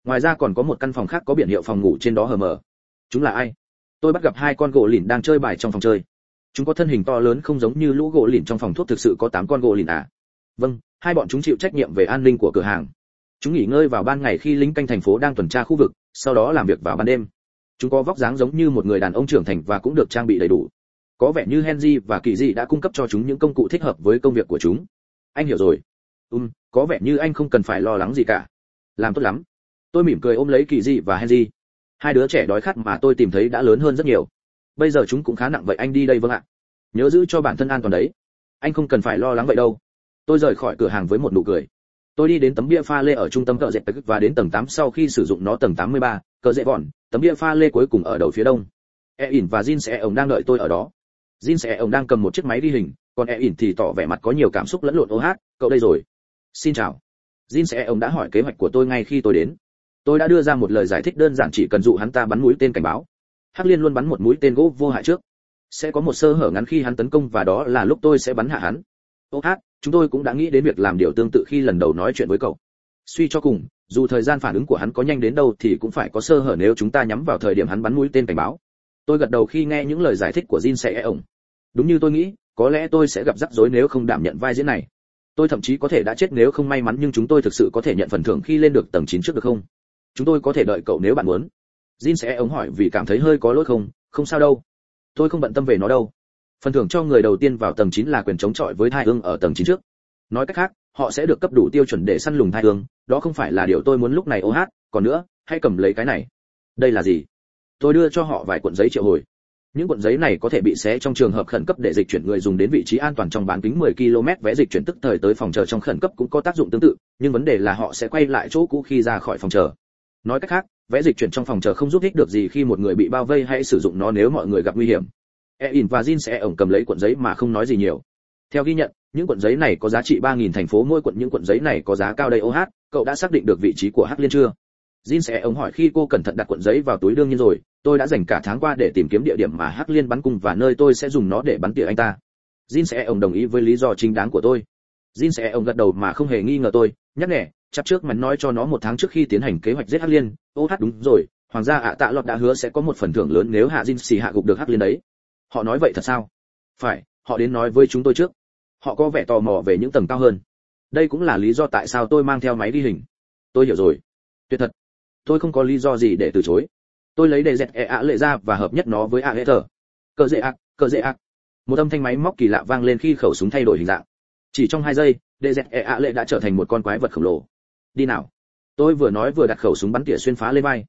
Ngoài ra còn có một căn phòng khác có biển hiệu phòng ngủ trên đó hờ mờ chúng là ai? Tôi bắt gặp hai con gỗ lìn đang chơi bài trong phòng chơi. Chúng có thân hình to lớn không giống như lũ gỗ lìn trong phòng thuốc thực sự có tám con gỗ lìn à? Vâng hai bọn chúng chịu trách nhiệm về an ninh của cửa hàng. Chúng nghỉ ngơi vào ban ngày khi lính canh thành phố đang tuần tra khu vực, sau đó làm việc vào ban đêm. Chúng có vóc dáng giống như một người đàn ông trưởng thành và cũng được trang bị đầy đủ. Có vẻ như henry và kỳ dị đã cung cấp cho chúng những công cụ thích hợp với công việc của chúng. Anh hiểu rồi. Um có vẻ như anh không cần phải lo lắng gì cả. Làm tốt lắm. Tôi mỉm cười ôm lấy kỳ dị và henry hai đứa trẻ đói khát mà tôi tìm thấy đã lớn hơn rất nhiều. Bây giờ chúng cũng khá nặng vậy anh đi đây vâng ạ. Nhớ giữ cho bản thân an toàn đấy. Anh không cần phải lo lắng vậy đâu. Tôi rời khỏi cửa hàng với một nụ cười. Tôi đi đến tấm bia pha lê ở trung tâm cờ dệt và đến tầng 8 sau khi sử dụng nó tầng 83, cờ dễ vòn tấm bia pha lê cuối cùng ở đầu phía đông. E ỉn và jin sẽ ông đang đợi tôi ở đó. Jin sẽ ông đang cầm một chiếc máy ghi hình còn e ỉn thì tỏ vẻ mặt có nhiều cảm xúc lẫn lộn ô hát. Cậu đây rồi. Xin chào. Jin sẽ ông đã hỏi kế hoạch của tôi ngay khi tôi đến tôi đã đưa ra một lời giải thích đơn giản chỉ cần dụ hắn ta bắn mũi tên cảnh báo. Hắc liên luôn bắn một mũi tên gỗ vô hại trước. Sẽ có một sơ hở ngắn khi hắn tấn công và đó là lúc tôi sẽ bắn hạ hắn. Ô hát, chúng tôi cũng đã nghĩ đến việc làm điều tương tự khi lần đầu nói chuyện với cậu. Suy cho cùng, dù thời gian phản ứng của hắn có nhanh đến đâu thì cũng phải có sơ hở nếu chúng ta nhắm vào thời điểm hắn bắn mũi tên cảnh báo. Tôi gật đầu khi nghe những lời giải thích của jin sẽ e ổng. Đúng như tôi nghĩ, có lẽ tôi sẽ gặp rắc rối nếu không đảm nhận vai diễn này. Tôi thậm chí có thể đã chết nếu không may mắn nhưng chúng tôi thực sự có thể nhận phần thưởng khi lên được tầng 9 trước được không? Chúng tôi có thể đợi cậu nếu bạn muốn. Jin sẽ ống hỏi vì cảm thấy hơi có lỗi không? Không sao đâu. Tôi không bận tâm về nó đâu. Phần thưởng cho người đầu tiên vào tầng 9 là quyền chống chọi với thai hương ở tầng 9 trước. Nói cách khác, họ sẽ được cấp đủ tiêu chuẩn để săn lùng thai hương. Đó không phải là điều tôi muốn lúc này ô hát. Còn nữa, hãy cầm lấy cái này. Đây là gì? Tôi đưa cho họ vài cuộn giấy triệu hồi. Những cuộn giấy này có thể bị xé trong trường hợp khẩn cấp để dịch chuyển người dùng đến vị trí an toàn trong bán kính 10 km vẽ dịch chuyển tức thời tới phòng chờ trong khẩn cấp cũng có tác dụng tương tự, nhưng vấn đề là họ sẽ quay lại chỗ cũ khi ra khỏi phòng chờ nói cách khác vẽ dịch chuyển trong phòng chờ không giúp ích được gì khi một người bị bao vây Hãy sử dụng nó nếu mọi người gặp nguy hiểm e và jin sẽ ổng cầm lấy cuộn giấy mà không nói gì nhiều theo ghi nhận những cuộn giấy này có giá trị 3.000 thành phố mỗi cuộn những cuộn giấy này có giá cao đây OH, cậu đã xác định được vị trí của Hắc Liên chưa? Jin sẽ ống hỏi khi cô cẩn thận đặt cuộn giấy vào túi đương nhiên rồi, tôi đã dành cả tháng qua để tìm kiếm địa điểm mà Hắc Liên bắn cung và nơi tôi sẽ dùng nó để bắn tỉa anh ta. Jin sẽ ống đồng ý với lý do chính đáng của tôi. Jin sẽ ống gật đầu mà không hề nghi ngờ tôi, nhắc nhẹ, Chắp trước mắn nói cho nó một tháng trước khi tiến hành kế hoạch giết Hắc Liên. OH đúng rồi, hoàng gia ạ tạ lọt đã hứa sẽ có một phần thưởng lớn nếu hạ Jin xì hạ gục được Hắc Liên đấy. Họ nói vậy thật sao? Phải, họ đến nói với chúng tôi trước. Họ có vẻ tò mò về những tầng cao hơn. Đây cũng là lý do tại sao tôi mang theo máy ghi hình. Tôi hiểu rồi. Tuyệt thật. Tôi không có lý do gì để từ chối. Tôi lấy đề dẹt e ạ lệ ra và hợp nhất nó với a hệ thờ cờ dễ ạc cờ dễ ạc một âm thanh máy móc kỳ lạ vang lên khi khẩu súng thay đổi hình dạng. Chỉ trong hai giây đề dẹt e ạ lệ đã trở thành một con quái vật khổng lồ đi nào. Tôi vừa nói vừa đặt khẩu súng bắn tỉa xuyên phá lên vai.